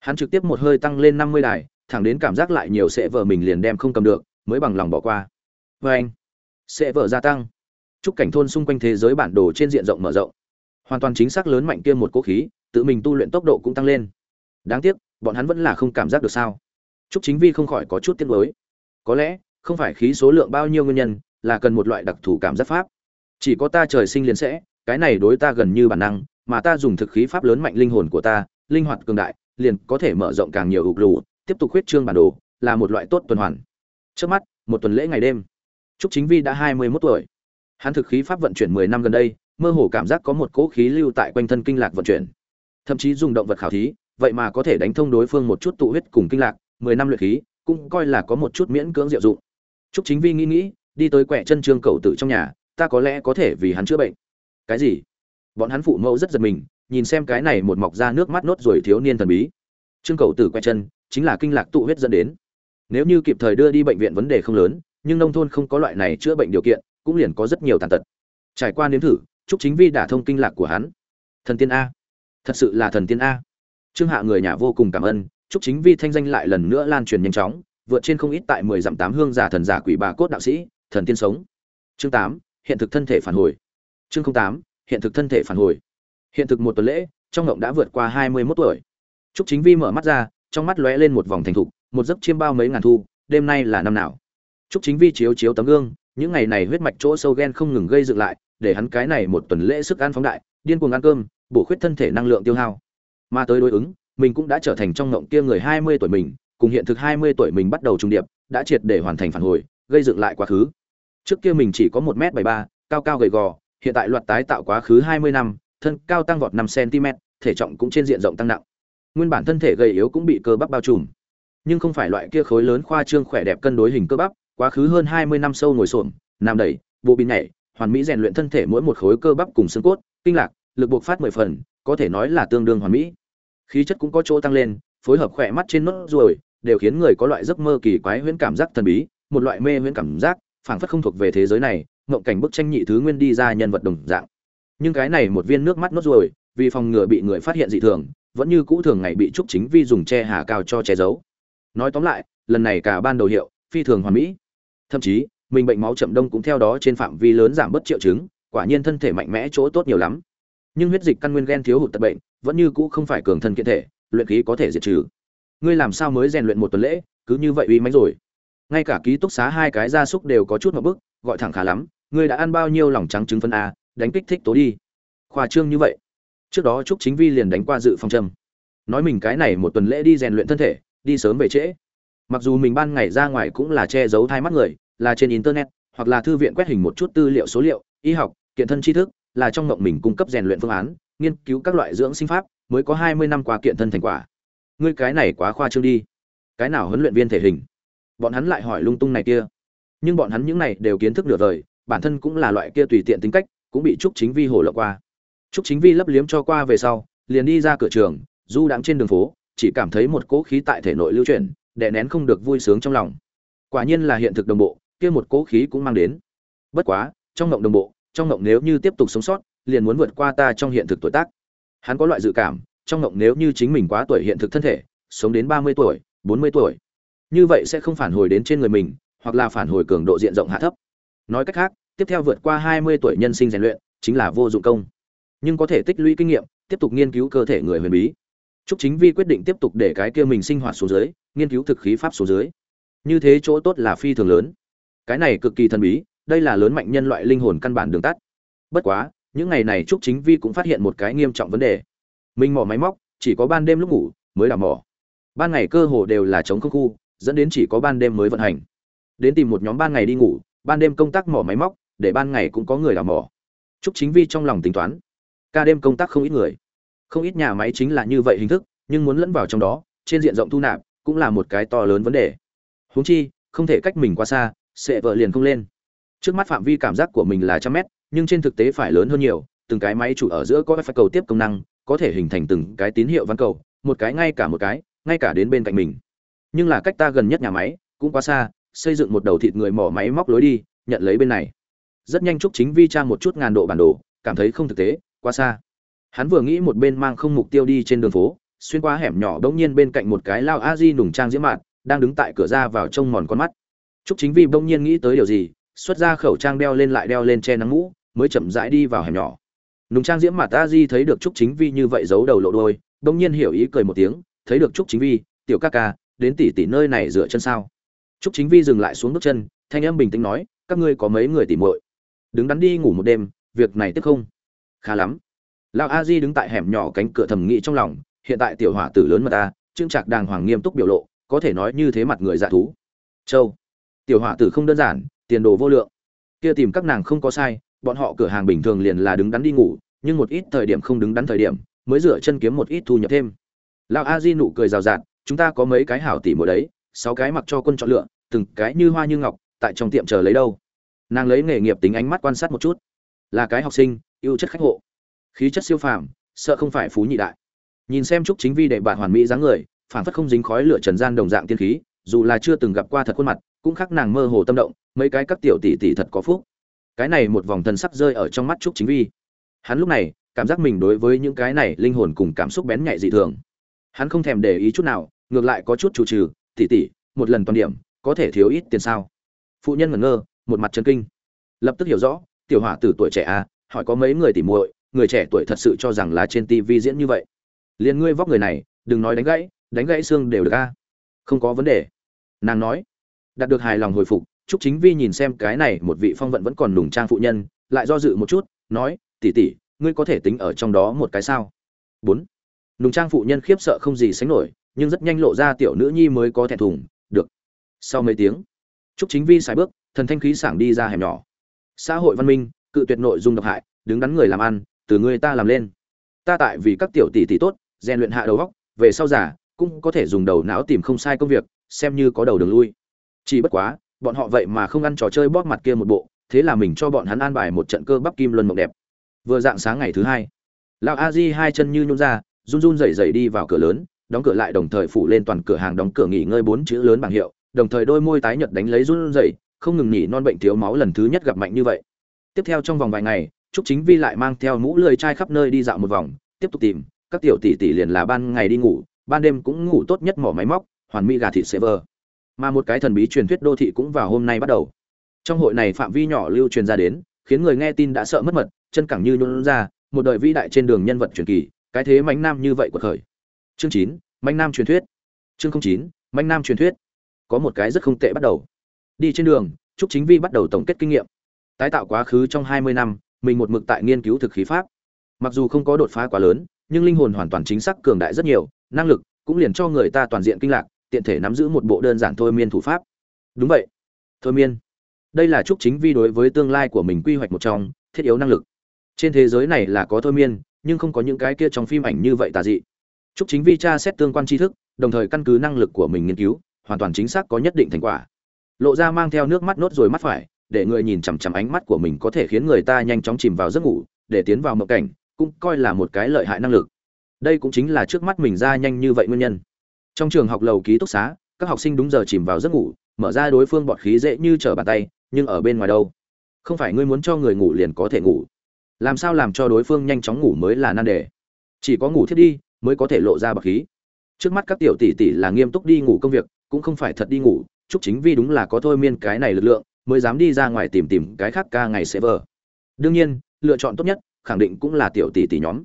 Speaker 1: Hắn trực tiếp một hơi tăng lên năm mươi đài, thẳng đến cảm giác lại nhiều sẽ vợ mình liền đem không cầm được, mới bằng lòng bỏ qua vê anh sẽ vợ gia tăng. Chúc cảnh thôn xung quanh thế giới bản đồ trên diện rộng mở rộng. Hoàn toàn chính xác lớn mạnh kia một cố khí, tự mình tu luyện tốc độ cũng tăng lên. Đáng tiếc, bọn hắn vẫn là không cảm giác được sao. Chúc chính vi không khỏi có chút tiếc nuối. Có lẽ, không phải khí số lượng bao nhiêu nguyên nhân, là cần một loại đặc thù cảm giác pháp. Chỉ có ta trời sinh liền sẽ, cái này đối ta gần như bản năng, mà ta dùng thực khí pháp lớn mạnh linh hồn của ta, linh hoạt cường đại, liền có thể mở rộng càng nhiều ục lù. Tiếp tục huyết trương bản đồ, là một loại tốt tuần hoàn. Trước mắt, một tuần lễ ngày đêm trúc chính vi đã hai mươi 21 tuổi. Hắn thực khí pháp vận chuyển mười năm gần đây, mơ hồ cảm giác có một cỗ khí lưu tại quanh thân kinh lạc vận chuyển. Thậm chí dùng động vật khảo thí, vậy mà có thể đánh thông đối phương một chút tụ huyết cùng kinh lạc, mười năm luyện khí, cũng coi là có một chút miễn cưỡng diệu dụng. Trúc chính vi nghĩ nghĩ, đi tới quẻ chân trương cầu tử trong nhà, ta có lẽ có thể vì hắn chữa bệnh. Cái gì? Bọn hắn phụ mẫu rất giật mình, nhìn xem cái này một mọc ra nước mắt nốt rồi thiếu niên thần bí. Trương cầu tử quẻ chân, chính là kinh lạc tụ huyết dẫn đến. Nếu như kịp thời đưa đi bệnh viện vấn đề không lớn nhưng nông thôn không có loại này chữa bệnh điều kiện, cũng liền có rất nhiều tàn tật. Trải qua nếm thử chúc chính vi đả thông kinh lạc của hắn. Thần tiên a. Thật sự là thần tiên a. Trương hạ người nhà vô cùng cảm ơn chúc chính vi thanh danh lại lần nữa lan truyền nhanh chóng, vượt trên không ít tại mười dặm tám hương giả thần giả quỷ bà cốt đạo sĩ, thần tiên sống. Chương tám, hiện thực thân thể phản hồi. Chương tám, hiện thực thân thể phản hồi. Hiện thực một tuần lễ, trong ngộng đã vượt qua hai mươi 21 tuổi. Trúc chính vi mở mắt ra, trong mắt lóe lên một vòng thành thục, một giấc chiêm bao mấy ngàn thu, đêm nay là năm nào? Trúc chính vi chiếu chiếu tấm gương, những ngày này huyết mạch chỗ sâu ghen không ngừng gây dựng lại, để hắn cái này một tuần lễ sức ăn phóng đại, điên cuồng ăn cơm, bổ khuyết thân thể năng lượng tiêu hao. Mà tới đối ứng, mình cũng đã trở thành trong ngộng kia người hai mươi tuổi mình, cùng hiện thực hai mươi tuổi mình bắt đầu trùng điệp, đã triệt để hoàn thành phản hồi, gây dựng lại quá khứ. Trước kia mình chỉ có một m bảy ba, cao cao gầy gò, hiện tại loạt tái tạo quá khứ hai mươi năm, thân cao tăng vọt năm cm thể trọng cũng trên diện rộng tăng nặng. Nguyên bản thân thể gầy yếu cũng bị cơ bắp bao trùm. Nhưng không phải loại kia khối lớn khoa trương khỏe đẹp cân đối hình cơ bắp quá khứ hơn hai mươi năm sâu ngồi xổm nằm đẩy, bộ bin nhảy, hoàn mỹ rèn luyện thân thể mỗi một khối cơ bắp cùng xương cốt, kinh lạc, lực buộc phát mười phần, có thể nói là tương đương hoàn mỹ. Khí chất cũng có chỗ tăng lên, phối hợp khỏe mắt trên nốt ruồi, đều khiến người có loại giấc mơ kỳ quái huyễn cảm giác thần bí, một loại mê huyễn cảm giác, phảng phất không thuộc về thế giới này, ngộng cảnh bức tranh nhị thứ nguyên đi ra nhân vật đồng dạng. Nhưng cái này một viên nước mắt nốt ruồi, vì phòng ngừa bị người phát hiện dị thường, vẫn như cũ thường ngày bị trúc chính vi dùng che hà cao cho che giấu. Nói tóm lại, lần này cả ban đầu hiệu, phi thường hoàn mỹ thậm chí, mình bệnh máu chậm đông cũng theo đó trên phạm vi lớn giảm bớt triệu chứng, quả nhiên thân thể mạnh mẽ chỗ tốt nhiều lắm. Nhưng huyết dịch căn nguyên gen thiếu hụt tật bệnh, vẫn như cũ không phải cường thân kiện thể, luyện khí có thể diệt trừ. Ngươi làm sao mới rèn luyện một tuần lễ, cứ như vậy uy mánh rồi? Ngay cả ký túc xá hai cái gia súc đều có chút một bức, gọi thẳng khá lắm, ngươi đã ăn bao nhiêu lòng trắng trứng phân a, đánh kích thích tố đi. Khoa trương như vậy. Trước đó trúc chính vi liền đánh qua dự phòng châm nói mình cái này một tuần lễ đi rèn luyện thân thể, đi sớm về trễ mặc dù mình ban ngày ra ngoài cũng là che giấu thai mắt người, là trên internet, hoặc là thư viện quét hình một chút tư liệu số liệu, y học, kiện thân tri thức, là trong mộng mình cung cấp rèn luyện phương án, nghiên cứu các loại dưỡng sinh pháp, mới có hai mươi năm qua kiện thân thành quả. Ngươi cái này quá khoa trương đi. Cái nào huấn luyện viên thể hình? Bọn hắn lại hỏi lung tung này kia. Nhưng bọn hắn những này đều kiến thức nửa đời bản thân cũng là loại kia tùy tiện tính cách, cũng bị trúc chính vi hổ lộ qua. Trúc chính vi lấp liếm cho qua về sau, liền đi ra cửa trường, du đãng trên đường phố, chỉ cảm thấy một cỗ khí tại thể nội lưu chuyển đè nén không được vui sướng trong lòng. Quả nhiên là hiện thực đồng bộ, kia một cỗ khí cũng mang đến. Bất quá, trong ngộng đồng bộ, trong ngộng nếu như tiếp tục sống sót, liền muốn vượt qua ta trong hiện thực tuổi tác. Hắn có loại dự cảm, trong ngộng nếu như chính mình quá tuổi hiện thực thân thể, sống đến ba mươi tuổi, bốn mươi tuổi, như vậy sẽ không phản hồi đến trên người mình, hoặc là phản hồi cường độ diện rộng hạ thấp. Nói cách khác, tiếp theo vượt qua hai mươi tuổi nhân sinh rèn luyện, chính là vô dụng công. Nhưng có thể tích lũy kinh nghiệm, tiếp tục nghiên cứu cơ thể người huyền bí. Trúc Chính Vi quyết định tiếp tục để cái kia mình sinh hoạt xuống dưới, nghiên cứu thực khí pháp xuống dưới. Như thế chỗ tốt là phi thường lớn. Cái này cực kỳ thần bí, đây là lớn mạnh nhân loại linh hồn căn bản đường tắt. Bất quá, những ngày này Trúc Chính Vi cũng phát hiện một cái nghiêm trọng vấn đề. Mình mỏ máy móc, chỉ có ban đêm lúc ngủ mới đảm mỏ. Ban ngày cơ hồ đều là chống không khu, dẫn đến chỉ có ban đêm mới vận hành. Đến tìm một nhóm ban ngày đi ngủ, ban đêm công tác mỏ máy móc để ban ngày cũng có người đảm mỏ trúc chính vi trong lòng tính toán ca đêm công tác không ít người không ít nhà máy chính là như vậy hình thức, nhưng muốn lẫn vào trong đó, trên diện rộng thu nạp, cũng là một cái to lớn vấn đề. Huống chi, không thể cách mình quá xa, sẽ vợ liền không lên. Trước mắt phạm vi cảm giác của mình là trăm mét, nhưng trên thực tế phải lớn hơn nhiều, từng cái máy chủ ở giữa có phải cầu tiếp công năng, có thể hình thành từng cái tín hiệu văn cầu, một cái ngay cả một cái, ngay cả đến bên cạnh mình. Nhưng là cách ta gần nhất nhà máy, cũng quá xa, xây dựng một đầu thịt người mỏ máy móc lối đi, nhận lấy bên này. Rất nhanh chúc chính vi trang một chút ngàn độ bản đồ, cảm thấy không thực tế, quá xa hắn vừa nghĩ một bên mang không mục tiêu đi trên đường phố, xuyên qua hẻm nhỏ bỗng nhiên bên cạnh một cái lao a di nùng trang diễm mạn, đang đứng tại cửa ra vào trông mòn con mắt. Trúc chính vi bỗng nhiên nghĩ tới điều gì, xuất ra khẩu trang đeo lên lại đeo lên che nắng mũ, mới chậm rãi đi vào hẻm nhỏ. Nùng trang diễm mạn a di thấy được Trúc chính vi như vậy giấu đầu lộ đôi bỗng nhiên hiểu ý cười một tiếng, thấy được Trúc chính vi, tiểu ca ca, đến tỷ tỷ nơi này dựa chân sao? Trúc chính vi dừng lại xuống bước chân, thanh âm bình tĩnh nói, các ngươi có mấy người tỉ muội? Đứng đắn đi ngủ một đêm, việc này tiếp không? Khá lắm lão a di đứng tại hẻm nhỏ cánh cửa thầm nghĩ trong lòng, hiện tại tiểu hỏa tử lớn mà ta trương trạc đàng hoàng nghiêm túc biểu lộ, có thể nói như thế mặt người dạ thú. Châu, tiểu hỏa tử không đơn giản, tiền đồ vô lượng. Kia tìm các nàng không có sai, bọn họ cửa hàng bình thường liền là đứng đắn đi ngủ, nhưng một ít thời điểm không đứng đắn thời điểm, mới dựa chân kiếm một ít thu nhập thêm. Lão a di nụ cười rào rạt, chúng ta có mấy cái hảo tỷ mỗi đấy, sáu cái mặc cho quân chọn lựa, từng cái như hoa như ngọc, tại trong tiệm chờ lấy đâu. Nàng lấy nghề nghiệp tính ánh mắt quan sát một chút. Là cái học sinh ưu chất khách hộ khí chất siêu phàm, sợ không phải phú nhị đại. Nhìn xem trúc chính vi đệ bạn hoàn mỹ dáng người phản phất không dính khói lửa trần gian đồng dạng tiên khí, dù là chưa từng gặp qua thật khuôn mặt, cũng khác nàng mơ hồ tâm động, mấy cái các tiểu tỷ tỷ thật có phúc. Cái này một vòng thần sắc rơi ở trong mắt trúc chính vi. Hắn lúc này, cảm giác mình đối với những cái này linh hồn cùng cảm xúc bén nhạy dị thường. Hắn không thèm để ý chút nào, ngược lại có chút chủ trừ, tỷ tỷ, một lần toàn điểm, có thể thiếu ít tiền sao? Phụ nhân ngẩn ngơ, một mặt chân kinh. Lập tức hiểu rõ, tiểu hỏa từ tuổi trẻ à hỏi có mấy người tỉ muội người trẻ tuổi thật sự cho rằng là trên tivi diễn như vậy. Liên ngươi vóc người này đừng nói đánh gãy đánh gãy xương đều được a. Không có vấn đề. Nàng nói. Đạt được hài lòng hồi phục trúc chính vi nhìn xem cái này một vị phong vận vẫn còn đùng trang phụ nhân lại do dự một chút nói tỷ tỷ, ngươi có thể tính ở trong đó một cái sao? 4. nùng trang phụ nhân khiếp sợ không gì sánh nổi nhưng rất nhanh lộ ra tiểu nữ nhi mới có thể thùng được. Sau mấy tiếng trúc chính vi xài bước thần thanh khí sảng đi ra hẻm nhỏ. Xã hội văn minh cự tuyệt nội dung độc hại đứng đắn người làm ăn từ người ta làm lên. Ta tại vì các tiểu tỷ tỷ tốt, rèn luyện hạ đầu góc về sau giả cũng có thể dùng đầu não tìm không sai công việc, xem như có đầu đường lui. Chỉ bất quá, bọn họ vậy mà không ăn trò chơi bóp mặt kia một bộ, thế là mình cho bọn hắn an bài một trận cơ bắp kim luân mộng đẹp. Vừa dạng sáng ngày thứ hai, lão a di hai chân như nhún ra, run run rẩy rẩy đi vào cửa lớn, đóng cửa lại đồng thời phủ lên toàn cửa hàng đóng cửa nghỉ ngơi bốn chữ lớn bảng hiệu, đồng thời đôi môi tái nhợt đánh lấy run rẩy, không ngừng nghỉ non bệnh thiếu máu lần thứ nhất gặp mạnh như vậy. Tiếp theo trong vòng vài ngày trúc chính vi lại mang theo mũ lười chai khắp nơi đi dạo một vòng, tiếp tục tìm, các tiểu tỷ tỷ liền là ban ngày đi ngủ, ban đêm cũng ngủ tốt nhất mỏ máy móc, hoàn mỹ gà thịt server mà một cái thần bí truyền thuyết đô thị cũng vào hôm nay bắt đầu. Trong hội này phạm vi nhỏ lưu truyền ra đến, khiến người nghe tin đã sợ mất mật, chân cẳng như nhún ra, một đời vĩ đại trên đường nhân vật truyền kỳ, cái thế mãnh nam như vậy của khởi. Chương chín, mãnh nam truyền thuyết. Chương chín, mãnh nam truyền thuyết. Có một cái rất không tệ bắt đầu. Đi trên đường, trúc chính vi bắt đầu tổng kết kinh nghiệm. Tái tạo quá khứ trong hai mươi năm mình một mực tại nghiên cứu thực khí pháp. Mặc dù không có đột phá quá lớn, nhưng linh hồn hoàn toàn chính xác cường đại rất nhiều, năng lực cũng liền cho người ta toàn diện kinh lạc, tiện thể nắm giữ một bộ đơn giản thôi miên thủ pháp. Đúng vậy, thôi miên. Đây là trúc chính vi đối với tương lai của mình quy hoạch một trong, thiết yếu năng lực. Trên thế giới này là có thôi miên, nhưng không có những cái kia trong phim ảnh như vậy tà dị. Trúc chính vi tra xét tương quan tri thức, đồng thời căn cứ năng lực của mình nghiên cứu, hoàn toàn chính xác có nhất định thành quả. Lộ ra mang theo nước mắt nốt rồi mắt phải để người nhìn chằm chằm ánh mắt của mình có thể khiến người ta nhanh chóng chìm vào giấc ngủ, để tiến vào mộng cảnh, cũng coi là một cái lợi hại năng lực. Đây cũng chính là trước mắt mình ra nhanh như vậy nguyên nhân. Trong trường học lầu ký túc xá, các học sinh đúng giờ chìm vào giấc ngủ, mở ra đối phương bọt khí dễ như trở bàn tay, nhưng ở bên ngoài đâu? Không phải ngươi muốn cho người ngủ liền có thể ngủ. Làm sao làm cho đối phương nhanh chóng ngủ mới là nan đề? Chỉ có ngủ thiết đi, mới có thể lộ ra bọt khí. Trước mắt các tiểu tỷ tỷ là nghiêm túc đi ngủ công việc, cũng không phải thật đi ngủ, chúc chính vi đúng là có thôi miên cái này lực lượng mới dám đi ra ngoài tìm tìm cái khác ca ngày sẽ vờ. Đương nhiên, lựa chọn tốt nhất, khẳng định cũng là tiểu tỷ tỷ nhóm.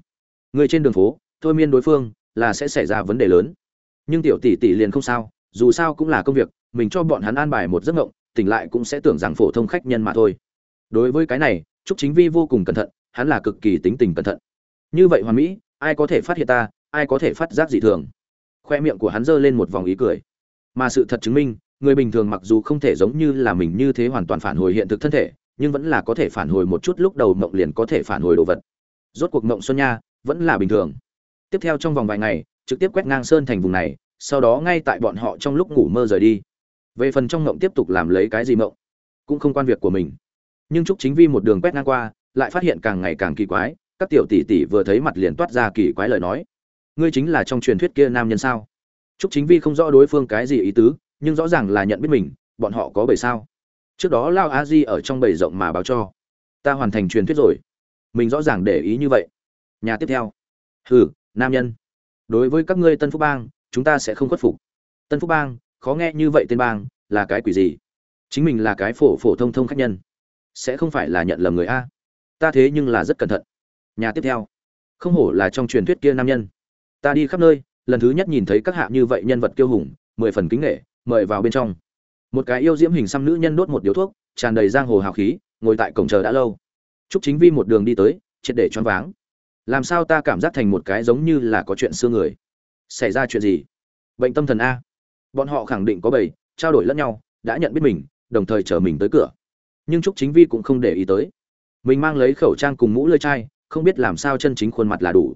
Speaker 1: Người trên đường phố, thôi miên đối phương, là sẽ xảy ra vấn đề lớn. Nhưng tiểu tỷ tỷ liền không sao, dù sao cũng là công việc, mình cho bọn hắn an bài một giấc ngộng, tỉnh lại cũng sẽ tưởng rằng phổ thông khách nhân mà thôi. Đối với cái này, trúc chính vi vô cùng cẩn thận, hắn là cực kỳ tính tình cẩn thận. Như vậy hoàn mỹ, ai có thể phát hiện ta, ai có thể phát giác dị thường? Khoe miệng của hắn giơ lên một vòng ý cười. Mà sự thật chứng minh người bình thường mặc dù không thể giống như là mình như thế hoàn toàn phản hồi hiện thực thân thể, nhưng vẫn là có thể phản hồi một chút lúc đầu mộng liền có thể phản hồi đồ vật. Rốt cuộc mộng xuân nha, vẫn là bình thường. Tiếp theo trong vòng vài ngày, trực tiếp quét ngang sơn thành vùng này, sau đó ngay tại bọn họ trong lúc ngủ mơ rời đi. Về phần trong mộng tiếp tục làm lấy cái gì mộng, cũng không quan việc của mình. Nhưng trúc chính vi một đường quét ngang qua, lại phát hiện càng ngày càng kỳ quái, các tiểu tỷ tỷ vừa thấy mặt liền toát ra kỳ quái lời nói. Ngươi chính là trong truyền thuyết kia nam nhân sao? Trúc chính vi không rõ đối phương cái gì ý tứ nhưng rõ ràng là nhận biết mình, bọn họ có bầy sao? Trước đó lao a di ở trong bầy rộng mà báo cho. Ta hoàn thành truyền thuyết rồi. Mình rõ ràng để ý như vậy. Nhà tiếp theo. Hừ, nam nhân. Đối với các ngươi tân phúc bang, chúng ta sẽ không khuất phục. Tân phúc bang, khó nghe như vậy tên bang, là cái quỷ gì? Chính mình là cái phổ phổ thông thông khách nhân. Sẽ không phải là nhận lầm người a. Ta thế nhưng là rất cẩn thận. Nhà tiếp theo. Không hổ là trong truyền thuyết kia nam nhân. Ta đi khắp nơi, lần thứ nhất nhìn thấy các hạ như vậy nhân vật kiêu hùng, mười phần kính nghệ mời vào bên trong. Một cái yêu diễm hình xăm nữ nhân đốt một điếu thuốc, tràn đầy giang hồ hào khí, ngồi tại cổng chờ đã lâu. Trúc chính vi một đường đi tới, triệt để choáng váng. Làm sao ta cảm giác thành một cái giống như là có chuyện xưa người? Xảy ra chuyện gì? Bệnh tâm thần a. Bọn họ khẳng định có bầy, trao đổi lẫn nhau, đã nhận biết mình, đồng thời chở mình tới cửa. Nhưng trúc chính vi cũng không để ý tới. Mình mang lấy khẩu trang cùng mũ lơi chai, không biết làm sao chân chính khuôn mặt là đủ.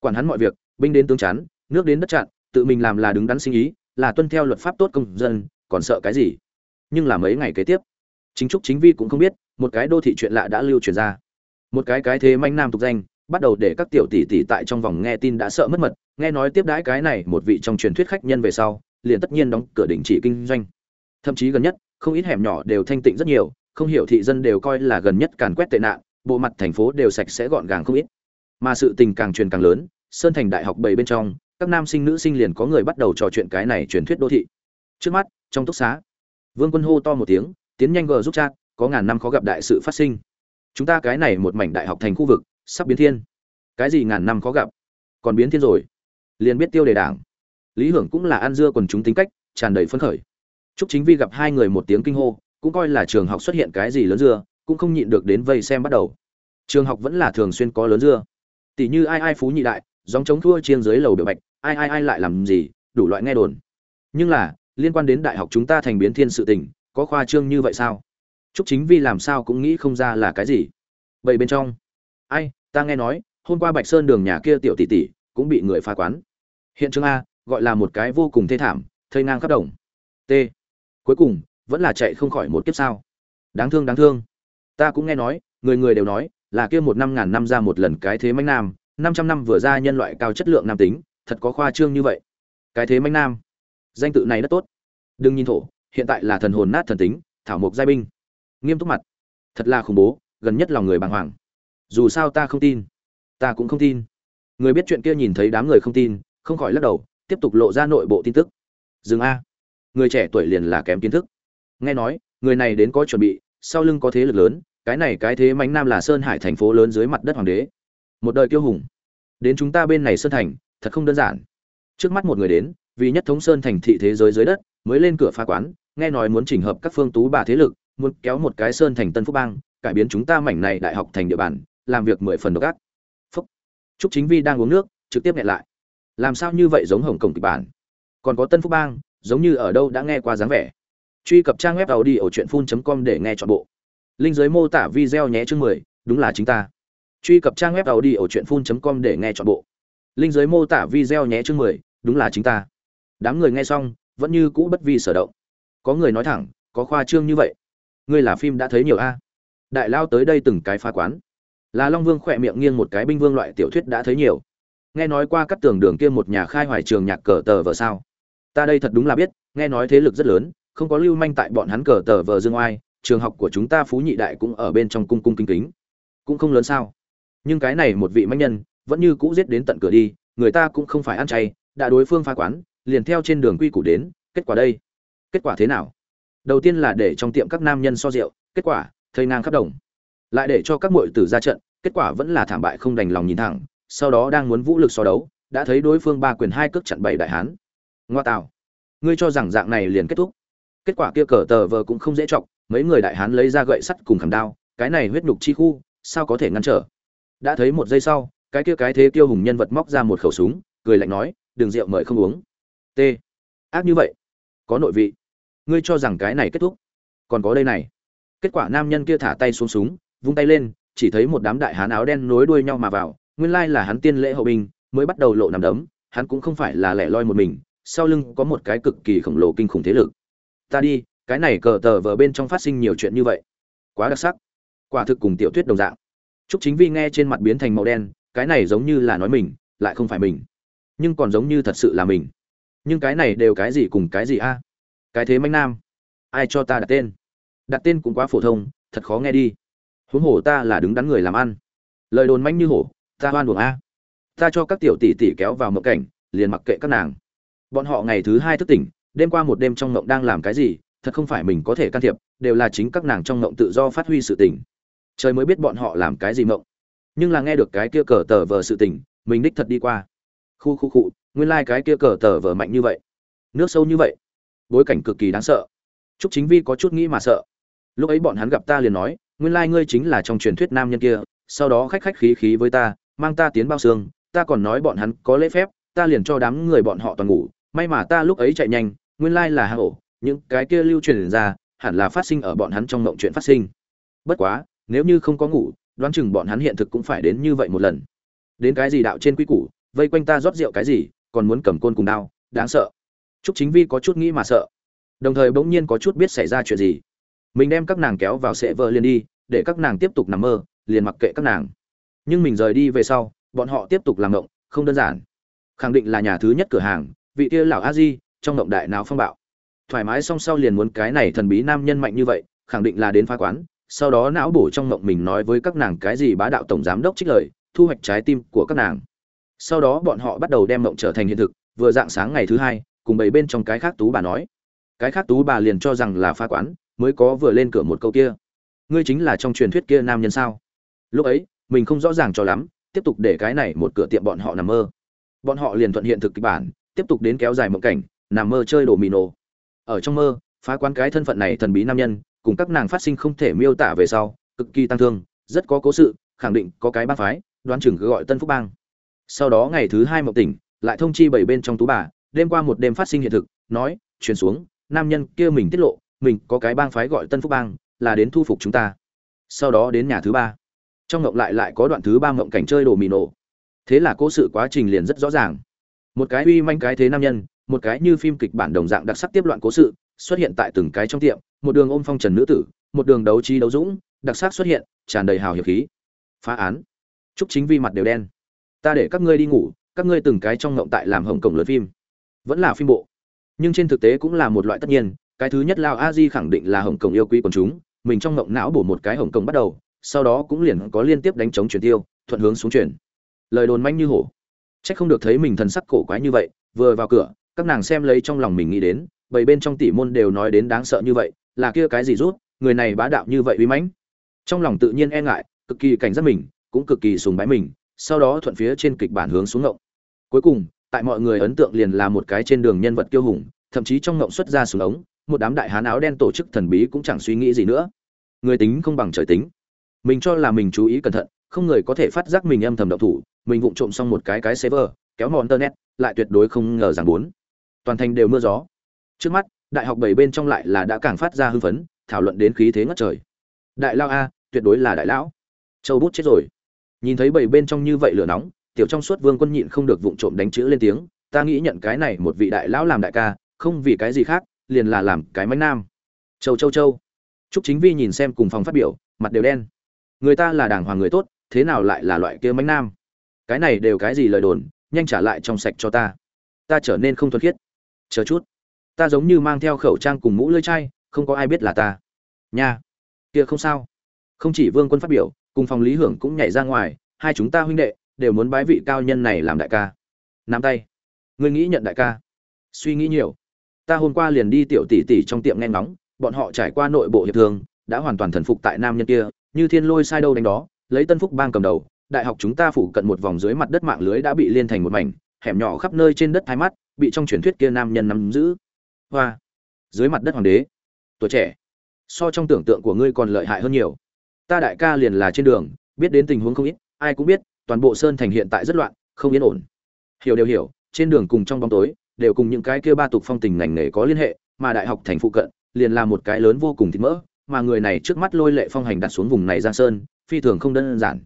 Speaker 1: Quản hắn mọi việc, binh đến tướng chắn nước đến đất chặn, tự mình làm là đứng đắn sinh ý là tuân theo luật pháp tốt công dân, còn sợ cái gì? Nhưng là mấy ngày kế tiếp, chính trúc chính vi cũng không biết, một cái đô thị chuyện lạ đã lưu truyền ra. Một cái cái thế manh nam tục danh, bắt đầu để các tiểu tỷ tỷ tại trong vòng nghe tin đã sợ mất mật, nghe nói tiếp đãi cái này một vị trong truyền thuyết khách nhân về sau, liền tất nhiên đóng cửa đình chỉ kinh doanh. Thậm chí gần nhất, không ít hẻm nhỏ đều thanh tịnh rất nhiều, không hiểu thị dân đều coi là gần nhất càn quét tệ nạn, bộ mặt thành phố đều sạch sẽ gọn gàng không ít. Mà sự tình càng truyền càng lớn, sơn thành đại học bảy bên trong các nam sinh nữ sinh liền có người bắt đầu trò chuyện cái này truyền thuyết đô thị. Trước mắt, trong túc xá, vương quân hô to một tiếng, tiến nhanh gờ giúp chat, có ngàn năm khó gặp đại sự phát sinh. Chúng ta cái này một mảnh đại học thành khu vực, sắp biến thiên. Cái gì ngàn năm khó gặp? Còn biến thiên rồi. Liền biết tiêu đề đảng. Lý hưởng cũng là ăn dưa còn chúng tính cách, tràn đầy phấn khởi. Chúc chính vi gặp hai người một tiếng kinh hô, cũng coi là trường học xuất hiện cái gì lớn dưa, cũng không nhịn được đến vây xem bắt đầu. Trường học vẫn là thường xuyên có lớn dưa. Tỷ như ai ai phú nhị đại, dòng chống thua chiên dưới lầu biểu bạch ai ai ai lại làm gì đủ loại nghe đồn nhưng là liên quan đến đại học chúng ta thành biến thiên sự tình có khoa trương như vậy sao Chúc Chính Vi làm sao cũng nghĩ không ra là cái gì. Vậy bên trong, ai, ta nghe nói, hôm qua Bạch Sơn đường nhà kia tiểu tỷ tỷ cũng bị người phá quán. Hiện trường a, gọi là một cái vô cùng thê thảm, thây ngang khắp đồng. T. Cuối cùng, vẫn là chạy không khỏi một kiếp sao? Đáng thương đáng thương. Ta cũng nghe nói, người người đều nói, là kia một năm ngàn năm ra một lần cái thế mãnh nam, 500 năm vừa ra nhân loại cao chất lượng nam tính, thật có khoa trương như vậy. Cái thế manh nam. Danh tự này rất tốt. Đừng nhìn thổ, hiện tại là thần hồn nát thần tính, thảo mộc giai binh. Nghiêm túc mặt. Thật là khủng bố gần nhất lòng người bàng hoàng. Dù sao ta không tin. Ta cũng không tin. Người biết chuyện kia nhìn thấy đám người không tin không khỏi lắc đầu tiếp tục lộ ra nội bộ tin tức. Dừng a. Người trẻ tuổi liền là kém kiến thức. Nghe nói người này đến có chuẩn bị sau lưng có thế lực lớn cái này cái thế mánh nam là sơn hải thành phố lớn dưới mặt đất hoàng đế. Một đời kiêu hùng. Đến chúng ta bên này sơn thành thật không đơn giản. Trước mắt một người đến, vì nhất thống sơn thành thị thế giới dưới đất, mới lên cửa phá quán, nghe nói muốn chỉnh hợp các phương tú bà thế lực, muốn kéo một cái sơn thành tân phúc bang, cải biến chúng ta mảnh này đại học thành địa bàn, làm việc mười phần độc ác. Phúc. Trúc chính vi đang uống nước, trực tiếp nghẹn lại. Làm sao như vậy giống hồng cổng kịch bản? Còn có tân phúc bang, giống như ở đâu đã nghe qua dáng vẻ. Truy cập trang web tàu đi ở truyện phun com để nghe chọn bộ. Linh giới mô tả video nhé chương mười, đúng là chính ta. Truy cập trang web tàu đi ở truyện phun com để nghe chọn bộ linh giới mô tả video nhé chương mười, đúng là chính ta. Đám người nghe xong, vẫn như cũ bất vi sở động. Có người nói thẳng, có khoa trương như vậy. Ngươi là phim đã thấy nhiều a? Đại lao tới đây từng cái phá quán. Là long vương khỏe miệng nghiêng một cái binh vương loại tiểu thuyết đã thấy nhiều. Nghe nói qua các tường đường kia một nhà khai hoài trường nhạc cờ tờ vợ sao? Ta đây thật đúng là biết, nghe nói thế lực rất lớn, không có lưu manh tại bọn hắn cờ tờ vợ dương oai, trường học của chúng ta phú nhị đại cũng ở bên trong cung cung kính kính. Cũng không lớn sao? Nhưng cái này một vị manh nhân vẫn như cũ giết đến tận cửa đi, người ta cũng không phải ăn chay, đã đối phương phá quán, liền theo trên đường quy củ đến, kết quả đây? Kết quả thế nào? Đầu tiên là để trong tiệm các nam nhân so rượu, kết quả thây ngang khắp đồng. Lại để cho các muội tử ra trận, kết quả vẫn là thảm bại không đành lòng nhìn thẳng, sau đó đang muốn vũ lực so đấu, đã thấy đối phương ba quyền hai cước chặn bảy đại hán. Ngoa tạo ngươi cho rằng dạng này liền kết thúc. Kết quả kia cờ tờ vờ cũng không dễ chọc, mấy người đại hán lấy ra gậy sắt cùng khảm đao, cái này huyết nhục chi khu, sao có thể ngăn trở? Đã thấy một giây sau cái kia cái thế tiêu hùng nhân vật móc ra một khẩu súng cười lạnh nói đường rượu mời không uống. T. Ác như vậy. Có nội vị. Ngươi cho rằng cái này kết thúc. Còn có đây này. Kết quả nam nhân kia thả tay xuống súng vung tay lên chỉ thấy một đám đại hán áo đen nối đuôi nhau mà vào nguyên lai là hắn tiên lễ hậu binh mới bắt đầu lộ nằm đấm hắn cũng không phải là lẻ loi một mình sau lưng có một cái cực kỳ khổng lồ kinh khủng thế lực. Ta đi cái này cờ tờ vờ bên trong phát sinh nhiều chuyện như vậy. Quá đặc sắc quả thực cùng tiểu thuyết đồng dạng. Trúc Chính Vi nghe trên mặt biến thành màu đen, cái này giống như là nói mình, lại không phải mình, nhưng còn giống như thật sự là mình. Nhưng cái này đều cái gì cùng cái gì a? Cái thế manh nam, ai cho ta đặt tên? Đặt tên cũng quá phổ thông, thật khó nghe đi. Huống hồ ta là đứng đắn người làm ăn. Lời đồn manh như hổ, ta hoan buồng a. Ta cho các tiểu tỷ tỷ kéo vào mộng cảnh, liền mặc kệ các nàng. Bọn họ ngày thứ hai thức tỉnh, đêm qua một đêm trong mộng đang làm cái gì, thật không phải mình có thể can thiệp, đều là chính các nàng trong mộng tự do phát huy sự tỉnh trời mới biết bọn họ làm cái gì mộng nhưng là nghe được cái kia cờ tờ vờ sự tình, mình đích thật đi qua. Khu khu cụ nguyên lai、like、cái kia cờ tờ vờ mạnh như vậy. Nước sâu như vậy. Bối cảnh cực kỳ đáng sợ. T r ú c chính vi có chút nghĩ mà sợ. Lúc ấy bọn hắn gặp ta liền nói, nguyên lai、like、ngươi chính là trong truyền thuyết nam nhân kia, sau đó khách khách khí khí với ta, mang ta tiến bao xương, ta còn nói bọn hắn có lễ phép, ta liền cho đám người bọn họ toàn ngủ, may mà ta lúc ấy chạy nhanh, nguyên lai、like、là hạ ổ những cái kia lưu truyền ra, hẳn là phát sinh ở bọn hắn trong mộng chuyện phát sinh. Bất quá, nếu như không có ngủ đoán chừng bọn hắn hiện thực cũng phải đến như vậy một lần đến cái gì đạo trên quy củ vây quanh ta rót rượu cái gì còn muốn cầm côn cùng đao đáng sợ Trúc Chính Vi có chút nghĩ mà sợ, đồng thời bỗng nhiên có chút biết xảy ra chuyện gì. Mình đem các nàng kéo vào sệ vợ liền đi, để các nàng tiếp tục nằm mơ, liền mặc kệ các nàng. Nhưng mình rời đi về sau, bọn họ tiếp tục làm ngộng, không đơn giản. Khẳng định là nhà thứ nhất cửa hàng, vị kia lão A Di, trong ngộng đại nào phong bạo. Thoải mái xong sau liền muốn cái này thần bí nam nhân mạnh như vậy, khẳng định là đến phá quán, sau đó não bổ trong mộng mình nói với các nàng cái gì bá đạo tổng giám đốc trích lời, thu hoạch trái tim của các nàng. Sau đó bọn họ bắt đầu đem mộng trở thành hiện thực, vừa dạng sáng ngày thứ hai, cùng bảy bên trong cái khác tú bà nói. Cái khác tú bà liền cho rằng là pha quán, mới có vừa lên cửa một câu kia. Ngươi chính là trong truyền thuyết kia nam nhân sao? Lúc ấy, mình không rõ ràng cho lắm, tiếp tục để cái này một cửa tiệm bọn họ nằm mơ. Bọn họ liền thuận hiện thực kịch bản, tiếp tục đến kéo dài mộng cảnh, nằm mơ chơi đồ mì nổ. Ở trong mơ, phá quán cái thân phận này thần bí nam nhân cùng các nàng phát sinh không thể miêu tả về sau, cực kỳ tăng thương, rất có cố sự, khẳng định có cái bang phái, đoán chừng cứ gọi tân phúc bang. Sau đó ngày thứ hai mộng tỉnh, lại thông chi bảy bên trong tú bà, đêm qua một đêm phát sinh hiện thực, nói, truyền xuống, nam nhân kia mình tiết lộ, mình có cái bang phái gọi tân phúc bang, là đến thu phục chúng ta. Sau đó đến nhà thứ ba. Trong mộng lại lại có đoạn thứ ba mộng cảnh chơi đồ mì nổ. Thế là cố sự quá trình liền rất rõ ràng. Một cái uy manh cái thế nam nhân, một cái như phim kịch bản đồng dạng đặc sắc tiếp loạn cố sự xuất hiện tại từng cái trong tiệm, một đường ôm phong trần nữ tử, một đường đấu trí đấu dũng, đặc sắc xuất hiện, tràn đầy hào hiệp khí. Phá án. Chúc chính vi mặt đều đen. Ta để các ngươi đi ngủ, các ngươi từng cái trong ngộng tại làm hồng cổng lớn phim. Vẫn là phim bộ. Nhưng trên thực tế cũng là một loại tất nhiên, cái thứ nhất lao a di khẳng định là hồng cổng yêu quý quần chúng, mình trong ngộng não bổ một cái hồng cổng bắt đầu, sau đó cũng liền có liên tiếp đánh chống chuyển tiêu, thuận hướng xuống chuyển. Lời đồn manh như hổ. Chắc không được thấy mình thần sắc cổ quái như vậy, vừa vào cửa, các nàng xem lấy trong lòng mình nghĩ đến bảy bên trong tỷ môn đều nói đến đáng sợ như vậy, là kia cái gì rút, người này bá đạo như vậy uy mãnh. Trong lòng tự nhiên e ngại, cực kỳ cảnh giác mình, cũng cực kỳ sùng bái mình, sau đó thuận phía trên kịch bản hướng xuống ngộng. Cuối cùng, tại mọi người ấn tượng liền là một cái trên đường nhân vật kiêu hùng, thậm chí trong ngộng xuất ra xuống ống, một đám đại hán áo đen tổ chức thần bí cũng chẳng suy nghĩ gì nữa. Người tính không bằng trời tính. Mình cho là mình chú ý cẩn thận, không người có thể phát giác mình âm thầm động thủ, mình vụng trộm xong một cái cái server, kéo mòn internet, lại tuyệt đối không ngờ rằng bốn. Toàn thành đều mưa gió trước mắt, đại học bảy bên trong lại là đã càng phát ra hưng phấn, thảo luận đến khí thế ngất trời. Đại lao a, tuyệt đối là đại lão. Châu bút chết rồi. Nhìn thấy bảy bên trong như vậy lửa nóng, tiểu trong suốt vương quân nhịn không được vụng trộm đánh chữ lên tiếng, ta nghĩ nhận cái này một vị đại lão làm đại ca, không vì cái gì khác, liền là làm cái mánh nam. Châu châu châu. Trúc chính vi nhìn xem cùng phòng phát biểu, mặt đều đen. Người ta là đàng hoàng người tốt, thế nào lại là loại kia mánh nam? Cái này đều cái gì lời đồn, nhanh trả lại trong sạch cho ta. Ta trở nên không thuần khiết. Chờ chút ta giống như mang theo khẩu trang cùng mũ lưỡi chai, không có ai biết là ta. Nha. Kia không sao. Không chỉ vương quân phát biểu, cùng phòng lý hưởng cũng nhảy ra ngoài, hai chúng ta huynh đệ, đều muốn bái vị cao nhân này làm đại ca. Nắm tay. Ngươi nghĩ nhận đại ca. Suy nghĩ nhiều. Ta hôm qua liền đi tiểu tỷ tỷ trong tiệm nghe ngóng, bọn họ trải qua nội bộ hiệp thương, đã hoàn toàn thần phục tại nam nhân kia, như thiên lôi sai đâu đánh đó, lấy tân phúc bang cầm đầu, đại học chúng ta phủ cận một vòng dưới mặt đất mạng lưới đã bị liên thành một mảnh, hẻm nhỏ khắp nơi trên đất thái mắt, bị trong truyền thuyết kia nam nhân nắm giữ hoa. Dưới mặt đất hoàng đế, tuổi trẻ. So trong tưởng tượng của ngươi còn lợi hại hơn nhiều. Ta đại ca liền là trên đường, biết đến tình huống không ít, ai cũng biết, toàn bộ sơn thành hiện tại rất loạn, không yên ổn. Hiểu đều hiểu, trên đường cùng trong bóng tối, đều cùng những cái kia ba tục phong tình ngành nghề có liên hệ, mà đại học thành phụ cận, liền là một cái lớn vô cùng thịt mỡ, mà người này trước mắt lôi lệ phong hành đặt xuống vùng này giang sơn, phi thường không đơn giản.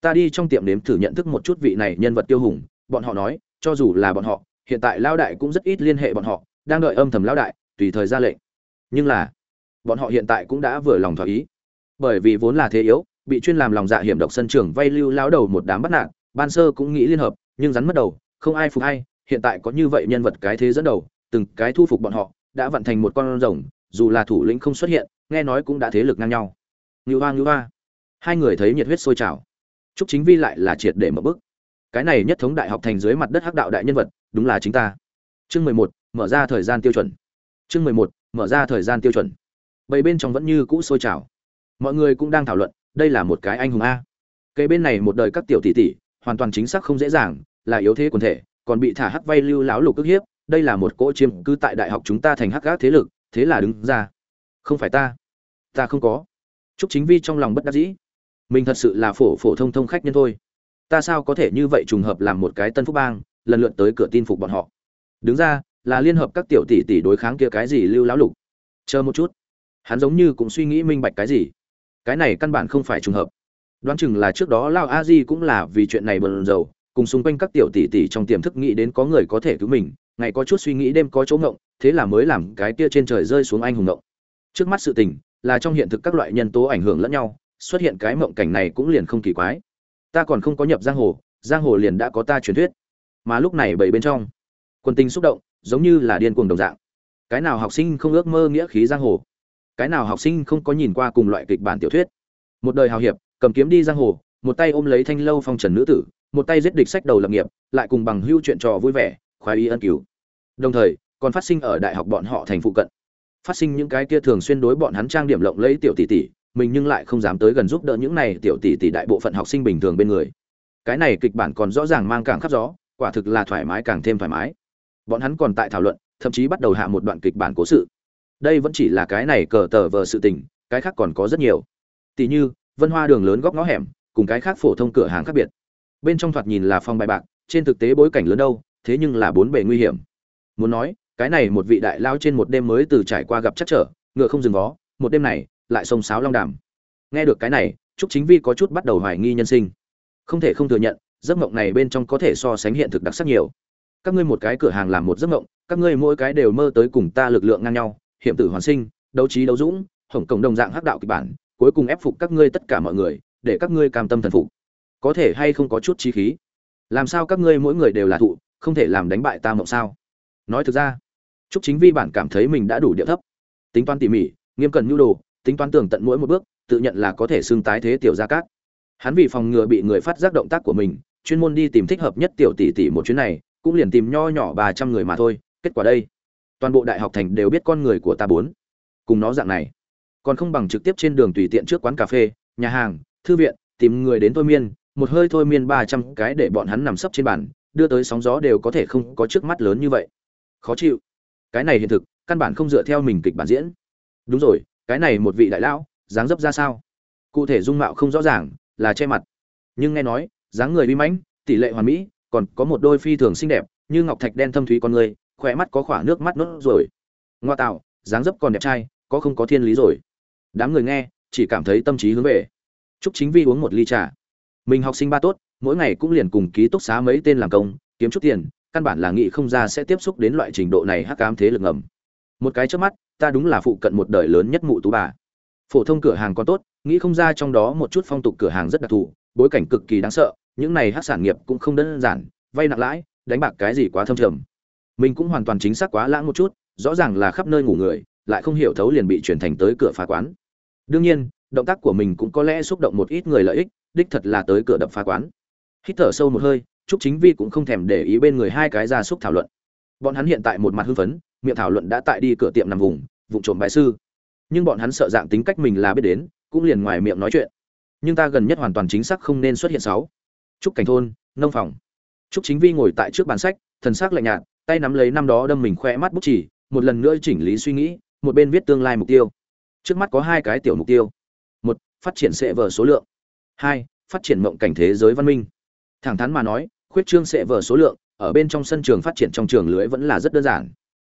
Speaker 1: Ta đi trong tiệm nếm thử nhận thức một chút vị này nhân vật tiêu hùng, bọn họ nói, cho dù là bọn họ, hiện tại lao đại cũng rất ít liên hệ bọn họ đang đợi âm thầm lão đại, tùy thời ra lệnh. Nhưng là, bọn họ hiện tại cũng đã vừa lòng thỏa ý. Bởi vì vốn là thế yếu, bị chuyên làm lòng dạ hiểm độc sân trường vay lưu lao đầu một đám bắt nạn ban sơ cũng nghĩ liên hợp, nhưng rắn mất đầu, không ai phục hay hiện tại có như vậy nhân vật cái thế dẫn đầu, từng cái thu phục bọn họ, đã vận thành một con rồng, dù là thủ lĩnh không xuất hiện, nghe nói cũng đã thế lực ngang nhau. Ngưu hoa ngưu hoa. Hai người thấy nhiệt huyết sôi trào. Chúc chính vi lại là triệt để mở bức cái này nhất thống đại học thành dưới mặt đất hắc đạo đại nhân vật, đúng là chính ta. Chương mười một mở ra thời gian tiêu chuẩn. Chương mười một, mở ra thời gian tiêu chuẩn. Bầy bên trong vẫn như cũ sôi trào. Mọi người cũng đang thảo luận, đây là một cái anh hùng a. Cây bên này một đời các tiểu tỷ tỷ, hoàn toàn chính xác không dễ dàng, là yếu thế quần thể, còn bị thả hắc vay lưu láo lục ức hiếp, đây là một cỗ chiêm cư tại đại học chúng ta thành hắc gác thế lực, thế là đứng ra. Không phải ta. Ta không có. Chúc chính vi trong lòng bất đắc dĩ. Mình thật sự là phổ phổ thông thông khách nhân thôi. Ta sao có thể như vậy trùng hợp làm một cái tân phúc bang, lần lượt tới cửa tin phục bọn họ. Đứng ra là liên hợp các tiểu tỷ tỷ đối kháng kia cái gì lưu lão lục. Chờ một chút. Hắn giống như cũng suy nghĩ minh bạch cái gì. Cái này căn bản không phải trùng hợp. Đoán chừng là trước đó lao a di cũng là vì chuyện này bần dầu cùng xung quanh các tiểu tỷ tỷ trong tiềm thức nghĩ đến có người có thể cứu mình, ngày có chút suy nghĩ đêm có chỗ ngộng, thế là mới làm cái kia trên trời rơi xuống anh hùng ngộng. Trước mắt sự tình, là trong hiện thực các loại nhân tố ảnh hưởng lẫn nhau, xuất hiện cái mộng cảnh này cũng liền không kỳ quái. Ta còn không có nhập giang hồ giang hồ liền đã có ta truyền thuyết. Mà lúc này bảy bên trong, quân tình xúc động giống như là điên cuồng đồng dạng. Cái nào học sinh không ước mơ nghĩa khí giang hồ? Cái nào học sinh không có nhìn qua cùng loại kịch bản tiểu thuyết? Một đời hào hiệp, cầm kiếm đi giang hồ, một tay ôm lấy thanh lâu phong trần nữ tử, một tay giết địch sách đầu lập nghiệp, lại cùng bằng hưu chuyện trò vui vẻ, khoái ý ân cứu. Đồng thời, còn phát sinh ở đại học bọn họ thành phụ cận. Phát sinh những cái kia thường xuyên đối bọn hắn trang điểm lộng lẫy tiểu tỷ tỷ, mình nhưng lại không dám tới gần giúp đỡ những này tiểu tỷ tỷ đại bộ phận học sinh bình thường bên người. Cái này kịch bản còn rõ ràng mang càng khắp gió quả thực là thoải mái càng thêm thoải mái bọn hắn còn tại thảo luận, thậm chí bắt đầu hạ một đoạn kịch bản cố sự. Đây vẫn chỉ là cái này cờ tờ vờ sự tình, cái khác còn có rất nhiều. Tỷ như, vân hoa đường lớn góc ngõ hẻm, cùng cái khác phổ thông cửa hàng khác biệt. Bên trong thoạt nhìn là phong bài bạc, trên thực tế bối cảnh lớn đâu, thế nhưng là bốn bề nguy hiểm. Muốn nói, cái này một vị đại lao trên một đêm mới từ trải qua gặp chắc trở, ngựa không dừng vó, một đêm này, lại sông sáo long đàm. Nghe được cái này, trúc chính vi có chút bắt đầu hoài nghi nhân sinh. Không thể không thừa nhận, giấc mộng này bên trong có thể so sánh hiện thực đặc sắc nhiều các ngươi một cái cửa hàng làm một giấc mộng, các ngươi mỗi cái đều mơ tới cùng ta lực lượng ngang nhau, hiểm tử hoàn sinh, đấu trí đấu dũng, hổng cộng đồng dạng hắc đạo kịch bản, cuối cùng ép phục các ngươi tất cả mọi người, để các ngươi cam tâm thần phục. Có thể hay không có chút chi khí? Làm sao các ngươi mỗi người đều là thụ, không thể làm đánh bại ta mộng sao? Nói thực ra chúc chính vi bản cảm thấy mình đã đủ địa thấp. Tính toán tỉ mỉ, nghiêm cẩn nhu đồ, tính toán tường tận mỗi một bước, tự nhận là có thể xương tái thế tiểu gia cát. Hắn vì phòng ngừa bị người phát giác động tác của mình, chuyên môn đi tìm thích hợp nhất tiểu tỷ tỷ một chuyến này cũng liền tìm nho nhỏ ba trăm người mà thôi, kết quả đây, toàn bộ đại học thành đều biết con người của ta bốn. Cùng nó dạng này, còn không bằng trực tiếp trên đường tùy tiện trước quán cà phê, nhà hàng, thư viện, tìm người đến thôi miên, một hơi thôi miên ba trăm cái để bọn hắn nằm sấp trên bàn, đưa tới sóng gió đều có thể không có trước mắt lớn như vậy. Khó chịu. Cái này hiện thực, căn bản không dựa theo mình kịch bản diễn. Đúng rồi, cái này một vị đại lão, dáng dấp ra sao? Cụ thể dung mạo không rõ ràng, là che mặt. Nhưng nghe nói, dáng người uy mãnh, tỷ lệ hoàn mỹ còn có một đôi phi thường xinh đẹp, như ngọc thạch đen thâm thúy con người, khỏe mắt có khỏa nước mắt nốt rồi ngoa tạo, dáng dấp còn đẹp trai, có không có thiên lý rồi. Đám người nghe, chỉ cảm thấy tâm trí hướng về. Chúc chính vi uống một ly trà. Mình học sinh ba tốt, mỗi ngày cũng liền cùng ký túc xá mấy tên làm công, kiếm chút tiền, căn bản là nghĩ không ra sẽ tiếp xúc đến loại trình độ này hắc cám thế lực ngầm. Một cái trước mắt, ta đúng là phụ cận một đời lớn nhất mụ tú bà. Phổ thông cửa hàng còn tốt, nghĩ không ra trong đó một chút phong tục cửa hàng rất đặc thù, bối cảnh cực kỳ đáng sợ những này hắc sản nghiệp cũng không đơn giản, vay nặng lãi, đánh bạc cái gì quá thâm trầm. Mình cũng hoàn toàn chính xác quá lãng một chút, rõ ràng là khắp nơi ngủ người, lại không hiểu thấu liền bị chuyển thành tới cửa phá quán. Đương nhiên, động tác của mình cũng có lẽ xúc động một ít người lợi ích, đích thật là tới cửa đập phá quán. Hít thở sâu một hơi, trúc chính vi cũng không thèm để ý bên người hai cái gia súc thảo luận. Bọn hắn hiện tại một mặt hưng phấn, miệng thảo luận đã tại đi cửa tiệm nằm vùng vụ trộm bài sư. Nhưng bọn hắn sợ dạng tính cách mình là biết đến, cũng liền ngoài miệng nói chuyện. Nhưng ta gần nhất hoàn toàn chính xác không nên xuất hiện sáu trúc cảnh thôn, nông phòng. Trúc chính vi ngồi tại trước bàn sách, thần sắc lạnh nhạt, tay nắm lấy năm đó đâm mình khoe mắt bút chỉ, một lần nữa chỉnh lý suy nghĩ, một bên viết tương lai mục tiêu. Trước mắt có hai cái tiểu mục tiêu. Một, phát triển sẽ vở số lượng. Hai, phát triển mộng cảnh thế giới văn minh. Thẳng thắn mà nói, khuyết trương sẽ vở số lượng, ở bên trong sân trường phát triển trong trường lưới vẫn là rất đơn giản.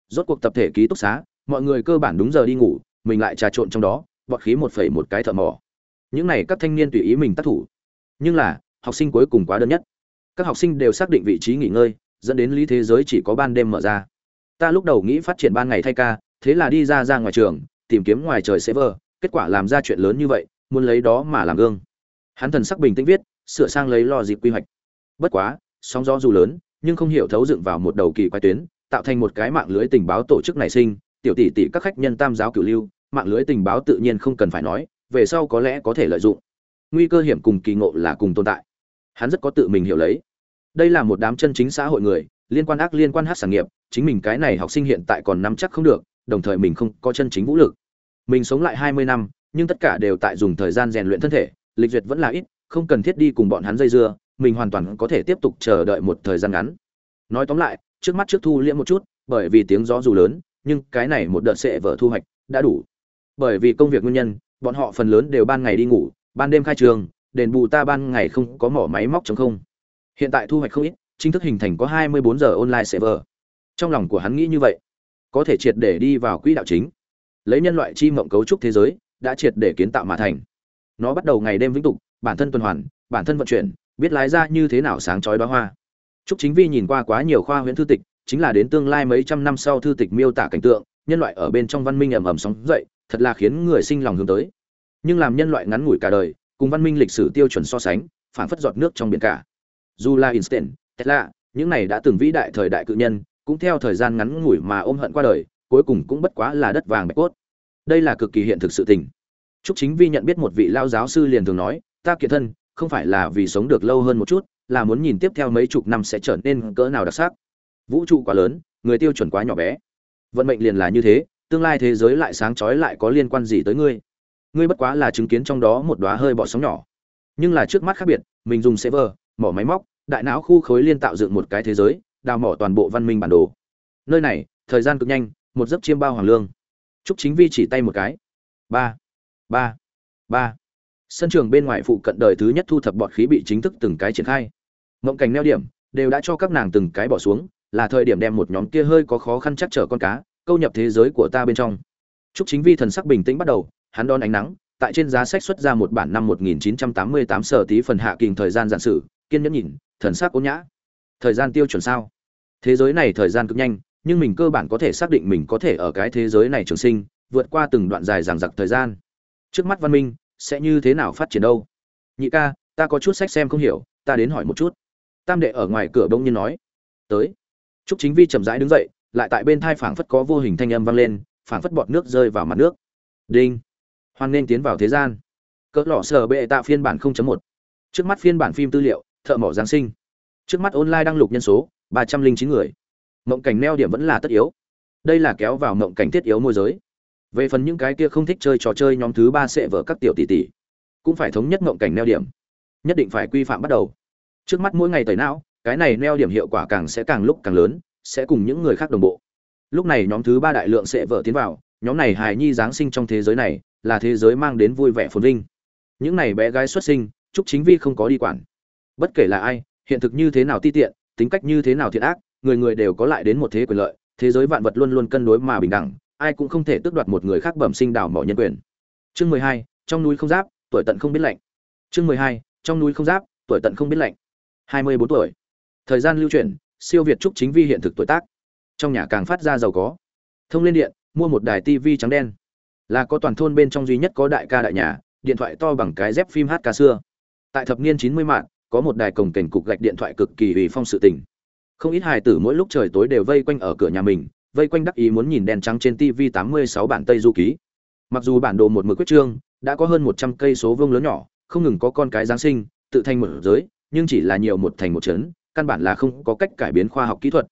Speaker 1: Rốt cuộc tập thể ký túc xá, mọi người cơ bản đúng giờ đi ngủ, mình lại trà trộn trong đó, bọt khí một phẩy một cái thợ mỏ. Những này các thanh niên tùy ý mình tác thủ. Nhưng là học sinh cuối cùng quá đơn nhất. Các học sinh đều xác định vị trí nghỉ ngơi, dẫn đến lý thế giới chỉ có ban đêm mở ra. Ta lúc đầu nghĩ phát triển ban ngày thay ca, thế là đi ra ra ngoài trường, tìm kiếm ngoài trời server kết quả làm ra chuyện lớn như vậy, muốn lấy đó mà làm gương. Hắn thần sắc bình tĩnh viết, sửa sang lấy lo dịp quy hoạch. Bất quá, sóng gió dù lớn, nhưng không hiểu thấu dựng vào một đầu kỳ quái tuyến, tạo thành một cái mạng lưới tình báo tổ chức nảy sinh, tiểu tỷ tỷ các khách nhân tam giáo cửu lưu, mạng lưới tình báo tự nhiên không cần phải nói, về sau có lẽ có thể lợi dụng. Nguy cơ hiểm cùng kỳ ngộ là cùng tồn tại hắn rất có tự mình hiểu lấy. Đây là một đám chân chính xã hội người, liên quan ác, liên quan hát sản nghiệp, chính mình cái này học sinh hiện tại còn nắm chắc không được, đồng thời mình không có chân chính vũ lực. Mình sống lại hai mươi năm, nhưng tất cả đều tại dùng thời gian rèn luyện thân thể, lịch duyệt vẫn là ít, không cần thiết đi cùng bọn hắn dây dưa, mình hoàn toàn có thể tiếp tục chờ đợi một thời gian ngắn. Nói tóm lại, trước mắt trước thu liễm một chút, bởi vì tiếng gió dù lớn, nhưng cái này một đợt sẽ vở thu hoạch đã đủ. Bởi vì công việc nguyên nhân, bọn họ phần lớn đều ban ngày đi ngủ, ban đêm khai trường đền bù ta ban ngày không có mỏ máy móc chống không. Hiện tại thu hoạch không ít, chính thức hình thành có 24 giờ online server. Trong lòng của hắn nghĩ như vậy. Có thể triệt để đi vào quỹ đạo chính. Lấy nhân loại chi mộng cấu trúc thế giới, đã triệt để kiến tạo mà thành. Nó bắt đầu ngày đêm vĩnh tục, bản thân tuần hoàn, bản thân vận chuyển, biết lái ra như thế nào sáng chói đóa hoa. Trúc chính vi nhìn qua quá nhiều khoa huyễn thư tịch, chính là đến tương lai mấy trăm năm sau thư tịch miêu tả cảnh tượng, nhân loại ở bên trong văn minh ầm ầm sóng dậy, thật là khiến người sinh lòng hướng tới. Nhưng làm nhân loại ngắn ngủi cả đời cùng văn minh lịch sử tiêu chuẩn so sánh phản phất giọt nước trong biển cả dù là instant tesla những này đã từng vĩ đại thời đại cự nhân cũng theo thời gian ngắn ngủi mà ôm hận qua đời cuối cùng cũng bất quá là đất vàng bạch cốt đây là cực kỳ hiện thực sự tình Trúc Chính Vi nhận biết một vị lao giáo sư liền thường nói, ta kiệt thân, không phải là vì sống được lâu hơn một chút, là muốn nhìn tiếp theo mấy chục năm sẽ trở nên cỡ nào đặc sắc. Vũ trụ quá lớn, người tiêu chuẩn quá nhỏ bé. Vận mệnh liền là như thế, tương lai thế giới lại sáng chói lại có liên quan gì tới ngươi? Ngươi bất quá là chứng kiến trong đó một đóa hơi bọ sóng nhỏ. Nhưng là trước mắt khác biệt, mình dùng server, mỏ máy móc, đại não khu khối liên tạo dựng một cái thế giới, đào mỏ toàn bộ văn minh bản đồ. Nơi này, thời gian cực nhanh, một giấc chiêm bao hoàng lương. Trúc Chính Vi chỉ tay một cái. ba ba ba sân trường bên ngoài phụ cận đời thứ nhất thu thập bọt khí bị chính thức từng cái triển khai mộng cảnh neo điểm đều đã cho các nàng từng cái bỏ xuống là thời điểm đem một nhóm kia hơi có khó khăn chắc trở con cá câu nhập thế giới của ta bên trong Trúc Chính Vi thần sắc bình tĩnh bắt đầu, hắn đón ánh nắng, tại trên giá sách xuất ra một bản năm 1988 sở tí phần hạ kình thời gian giản sử, kiên nhẫn nhìn, thần sắc ôn nhã. Thời gian tiêu chuẩn sao? Thế giới này thời gian cực nhanh, nhưng mình cơ bản có thể xác định mình có thể ở cái thế giới này trường sinh, vượt qua từng đoạn dài dằng dặc thời gian. Trước mắt văn minh sẽ như thế nào phát triển đâu? Nhị ca ta có chút sách xem không hiểu ta đến hỏi một chút. Tam đệ ở ngoài cửa bỗng nhiên nói. Tới. Trúc chính vi chậm rãi đứng dậy lại tại bên thai phảng phất có vô hình thanh âm vang lên phảng phất bọt nước rơi vào mặt nước. Đinh hoan nên tiến vào thế gian. Cỡ lọ sờ bệ tạ phiên bản 0.1 trước mắt phiên bản phim tư liệu, thợ mỏ giáng sinh. Trước mắt online đăng lục nhân số, ba trăm linh chín người. Mộng cảnh neo điểm vẫn là tất yếu. Đây là kéo vào mộng cảnh thiết yếu môi giới. Về phần những cái kia không thích chơi trò chơi nhóm thứ ba sẽ vỡ các tiểu tỷ tỷ, cũng phải thống nhất mộng cảnh neo điểm. Nhất định phải quy phạm bắt đầu. Trước mắt mỗi ngày tẩy não, cái này neo điểm hiệu quả càng sẽ càng lúc càng lớn, sẽ cùng những người khác đồng bộ. Lúc này nhóm thứ ba đại lượng sẽ vỡ tiến vào, nhóm này hài nhi giáng sinh trong thế giới này là thế giới mang đến vui vẻ phồn vinh. Những này bé gái xuất sinh, trúc chính vi không có đi quản. Bất kể là ai, hiện thực như thế nào ti tiện, tính cách như thế nào thiện ác, người người đều có lại đến một thế quyền lợi, thế giới vạn vật luôn luôn cân đối mà bình đẳng, ai cũng không thể tước đoạt một người khác bẩm sinh đảo mỏ nhân quyền. Chương mười hai, trong núi không giáp, tuổi tận không biết lạnh. Chương mười hai, trong núi không giáp, tuổi tận không biết lạnh. Hai mươi bốn tuổi. Thời gian lưu chuyển, siêu việt trúc chính vi hiện thực tuổi tác. Trong nhà càng phát ra giàu có. Thông lên điện, mua một đài tv trắng đen là có toàn thôn bên trong duy nhất có đại ca đại nhà điện thoại to bằng cái dép phim hát ca xưa tại thập niên chín mươi mạng có một đài cổng cảnh cục gạch điện thoại cực kỳ ủy phong sự tình không ít hài tử mỗi lúc trời tối đều vây quanh ở cửa nhà mình vây quanh đắc ý muốn nhìn đen trắng trên TV 86 bản Tây Du ký. Mặc dù bản đồ một mực quyết trương, đã có hơn 100 cây số vuông lớn nhỏ, không ngừng có con cái giáng sinh, tự thành một giới, nhưng chỉ là nhiều một thành một trấn, căn bản là không có cách cải biến khoa học kỹ thuật.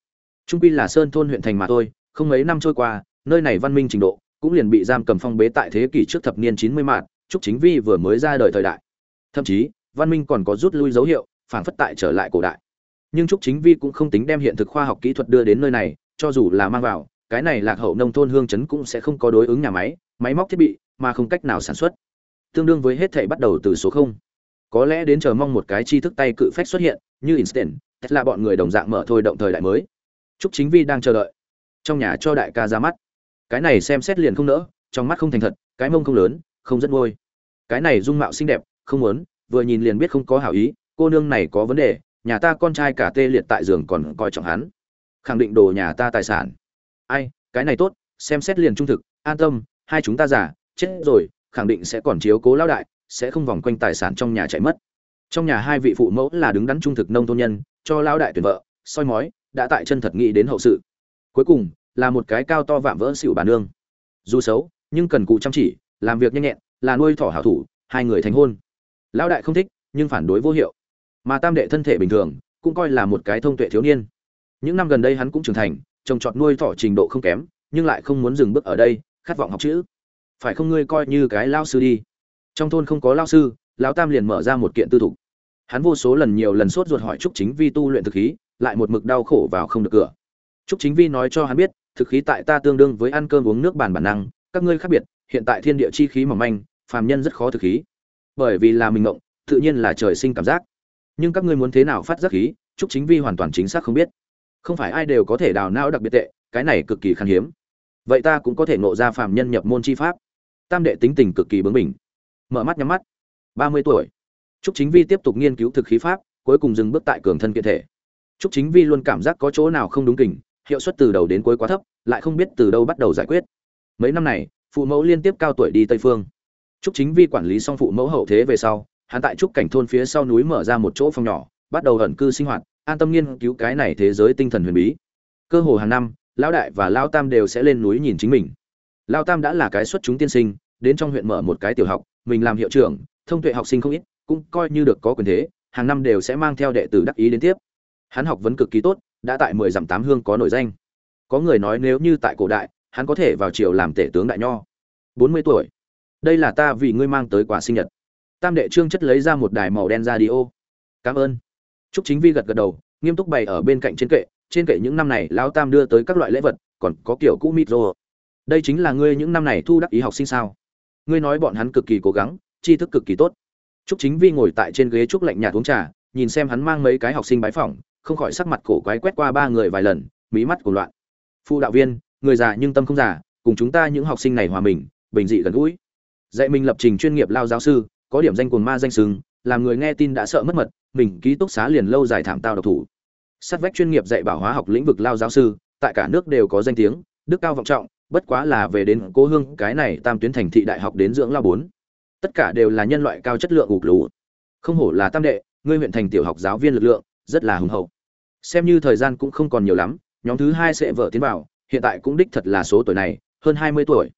Speaker 1: Trung quy là sơn thôn huyện thành mà thôi, không mấy năm trôi qua, nơi này văn minh trình độ cũng liền bị giam cầm phong bế tại thế kỷ trước thập niên 90 mạt, Trúc Chính Vi vừa mới ra đời thời đại. Thậm chí, văn minh còn có rút lui dấu hiệu, phản phất tại trở lại cổ đại. Nhưng Trúc Chính Vi cũng không tính đem hiện thực khoa học kỹ thuật đưa đến nơi này, cho dù là mang vào cái này lạc hậu nông thôn hương trấn cũng sẽ không có đối ứng nhà máy máy móc thiết bị mà không cách nào sản xuất. Tương đương với hết thảy bắt đầu từ số không. Có lẽ đến chờ mong một cái tri thức tay cự phách xuất hiện như instant là bọn người đồng dạng mở thôi động thời đại mới. Chúc chính vi đang chờ đợi. Trong nhà cho đại ca ra mắt cái này xem xét liền không nỡ, trong mắt không thành thật, cái mông không lớn, không rất ngôi cái này dung mạo xinh đẹp, không muốn, vừa nhìn liền biết không có hảo ý, cô nương này có vấn đề, nhà ta con trai cả tê liệt tại giường còn coi trọng hắn. Khẳng định đồ nhà ta tài sản. Ai, cái này tốt, xem xét liền trung thực, an tâm, hai chúng ta giả chết rồi, khẳng định sẽ còn chiếu cố lão đại, sẽ không vòng quanh tài sản trong nhà chạy mất. Trong nhà hai vị phụ mẫu là đứng đắn trung thực nông thôn nhân, cho lão đại tuyển vợ, soi mói, đã tại chân thật nghĩ đến hậu sự. Cuối cùng là một cái cao to vạm vỡ xỉu bà nương. Dù xấu, nhưng cần cụ chăm chỉ, làm việc nhanh nhẹn, là nuôi thỏ hảo thủ, hai người thành hôn. Lão đại không thích, nhưng phản đối vô hiệu. Mà tam đệ thân thể bình thường, cũng coi là một cái thông tuệ thiếu niên. Những năm gần đây hắn cũng trưởng thành, trồng trọt nuôi thỏ trình độ không kém, nhưng lại không muốn dừng bước ở đây, khát vọng học chữ. Phải không ngươi coi như cái lao sư đi? Trong thôn không có lao sư, lão tam liền mở ra một kiện tư thục. Hắn vô số lần nhiều lần sốt ruột hỏi trúc chính vi tu luyện thực khí, lại một mực đau khổ vào không được cửa. Trúc chính vi nói cho hắn biết thực khí tại ta tương đương với ăn cơm uống nước bản bản năng, các ngươi khác biệt, hiện tại thiên địa chi khí mỏng manh, phàm nhân rất khó thực khí. Bởi vì là mình ngộng, tự nhiên là trời sinh cảm giác. Nhưng các ngươi muốn thế nào phát giác khí, trúc chính vi hoàn toàn chính xác không biết. Không phải ai đều có thể đào não đặc biệt tệ, cái này cực kỳ khan hiếm. Vậy ta cũng có thể ngộ ra phàm nhân nhập môn chi pháp. Tam đệ tính tình cực kỳ bướng bỉnh. Mở mắt nhắm mắt. Ba mươi tuổi. Trúc chính vi tiếp tục nghiên cứu thực khí pháp, cuối cùng dừng bước tại cường thân kiện thể. Trúc chính vi luôn cảm giác có chỗ nào không đúng kình hiệu suất từ đầu đến cuối quá thấp, lại không biết từ đâu bắt đầu giải quyết. Mấy năm này, phụ mẫu liên tiếp cao tuổi đi tây phương. Trúc chính vi quản lý xong phụ mẫu hậu thế về sau, hắn tại trúc cảnh thôn phía sau núi mở ra một chỗ phòng nhỏ, bắt đầu ẩn cư sinh hoạt, an tâm nghiên cứu cái này thế giới tinh thần huyền bí. Cơ hồ hàng năm, lão đại và lão tam đều sẽ lên núi nhìn chính mình. Lão tam đã là cái xuất chúng tiên sinh, đến trong huyện mở một cái tiểu học, mình làm hiệu trưởng, thông tuệ học sinh không ít, cũng coi như được có quyền thế, hàng năm đều sẽ mang theo đệ tử đắc ý đến tiếp. Hắn học vấn cực kỳ tốt đã tại mười dặm tám hương có nổi danh. Có người nói nếu như tại cổ đại hắn có thể vào triều làm tể tướng đại nho. Bốn mươi tuổi. Đây là ta vì ngươi mang tới quà sinh nhật. Tam đệ trương chất lấy ra một đài màu đen ra đi ô cảm ơn. Trúc Chính Vi gật gật đầu, nghiêm túc bày ở bên cạnh trên kệ, trên kệ những năm này lão Tam đưa tới các loại lễ vật, còn có kiểu cũ micro. Đây chính là ngươi những năm này thu đắc ý học sinh sao? Ngươi nói bọn hắn cực kỳ cố gắng, tri thức cực kỳ tốt. Trúc Chính Vi ngồi tại trên ghế trúc lạnh nhạt uống trà, nhìn xem hắn mang mấy cái học sinh bái phỏng, không khỏi sắc mặt cổ quái quét qua ba người vài lần, mí mắt cuồng loạn. Phu đạo viên, người già nhưng tâm không già, cùng chúng ta những học sinh này hòa mình, bình dị gần gũi. Dạy mình lập trình chuyên nghiệp lao giáo sư, có điểm danh cuồng ma danh sừng, làm người nghe tin đã sợ mất mật, mình ký túc xá liền lâu dài thảm tao độc thủ sát vách chuyên nghiệp dạy bảo hóa học lĩnh vực lao giáo sư tại cả nước đều có danh tiếng đức cao vọng trọng bất quá là về đến cố hương cái này tam tuyến thành thị đại học đến dưỡng lao bốn tất cả đều là nhân loại cao chất lượng gục lũ không hổ là tam đệ ngươi huyện thành tiểu học giáo viên lực lượng rất là hùng hậu. Xem như thời gian cũng không còn nhiều lắm, nhóm thứ hai sẽ vỡ tiến vào, hiện tại cũng đích thật là số tuổi này, hơn hai mươi tuổi.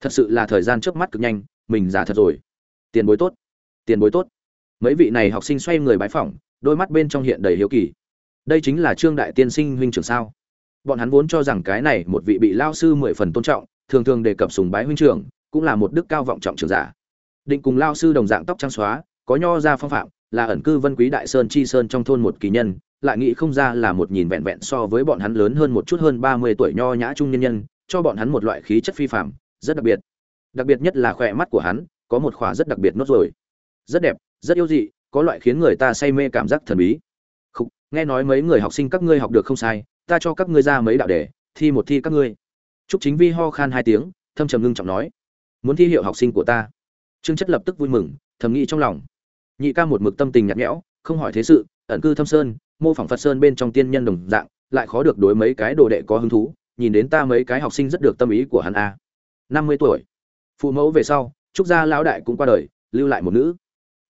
Speaker 1: Thật sự là thời gian trước mắt cực nhanh, mình già thật rồi. Tiền bối tốt, tiền bối tốt. Mấy vị này học sinh xoay người bái phỏng, đôi mắt bên trong hiện đầy hiếu kỳ. Đây chính là trương đại tiên sinh huynh trưởng sao? Bọn hắn vốn cho rằng cái này một vị bị lao sư mười phần tôn trọng, thường thường đề cập sùng bái huynh trưởng, cũng là một đức cao vọng trọng trưởng giả. Định cùng lao sư đồng dạng tóc trang xóa có nho ra phong phạm là ẩn cư vân quý đại sơn chi sơn trong thôn một kỳ nhân lại nghĩ không ra là một nhìn vẹn vẹn so với bọn hắn lớn hơn một chút hơn ba mươi tuổi nho nhã trung nhân nhân cho bọn hắn một loại khí chất phi phạm rất đặc biệt đặc biệt nhất là khỏe mắt của hắn có một khỏa rất đặc biệt nốt rồi rất đẹp rất yêu dị có loại khiến người ta say mê cảm giác thần bí Khúc, nghe nói mấy người học sinh các ngươi học được không sai ta cho các ngươi ra mấy đạo đề thi một thi các ngươi Trúc Chính Vi ho khan hai tiếng, thâm trầm ngưng trọng nói: "Muốn thi hiệu học sinh của ta." Trương Chất lập tức vui mừng, thầm nghĩ trong lòng. Nhị ca một mực tâm tình nhạt nhẽo, không hỏi thế sự, ẩn cư thâm sơn, mô phỏng Phật sơn bên trong tiên nhân đồng dạng, lại khó được đối mấy cái đồ đệ có hứng thú, nhìn đến ta mấy cái học sinh rất được tâm ý của hắn a. năm mươi tuổi. Phụ mẫu về sau, Trúc gia lão đại cũng qua đời, lưu lại một nữ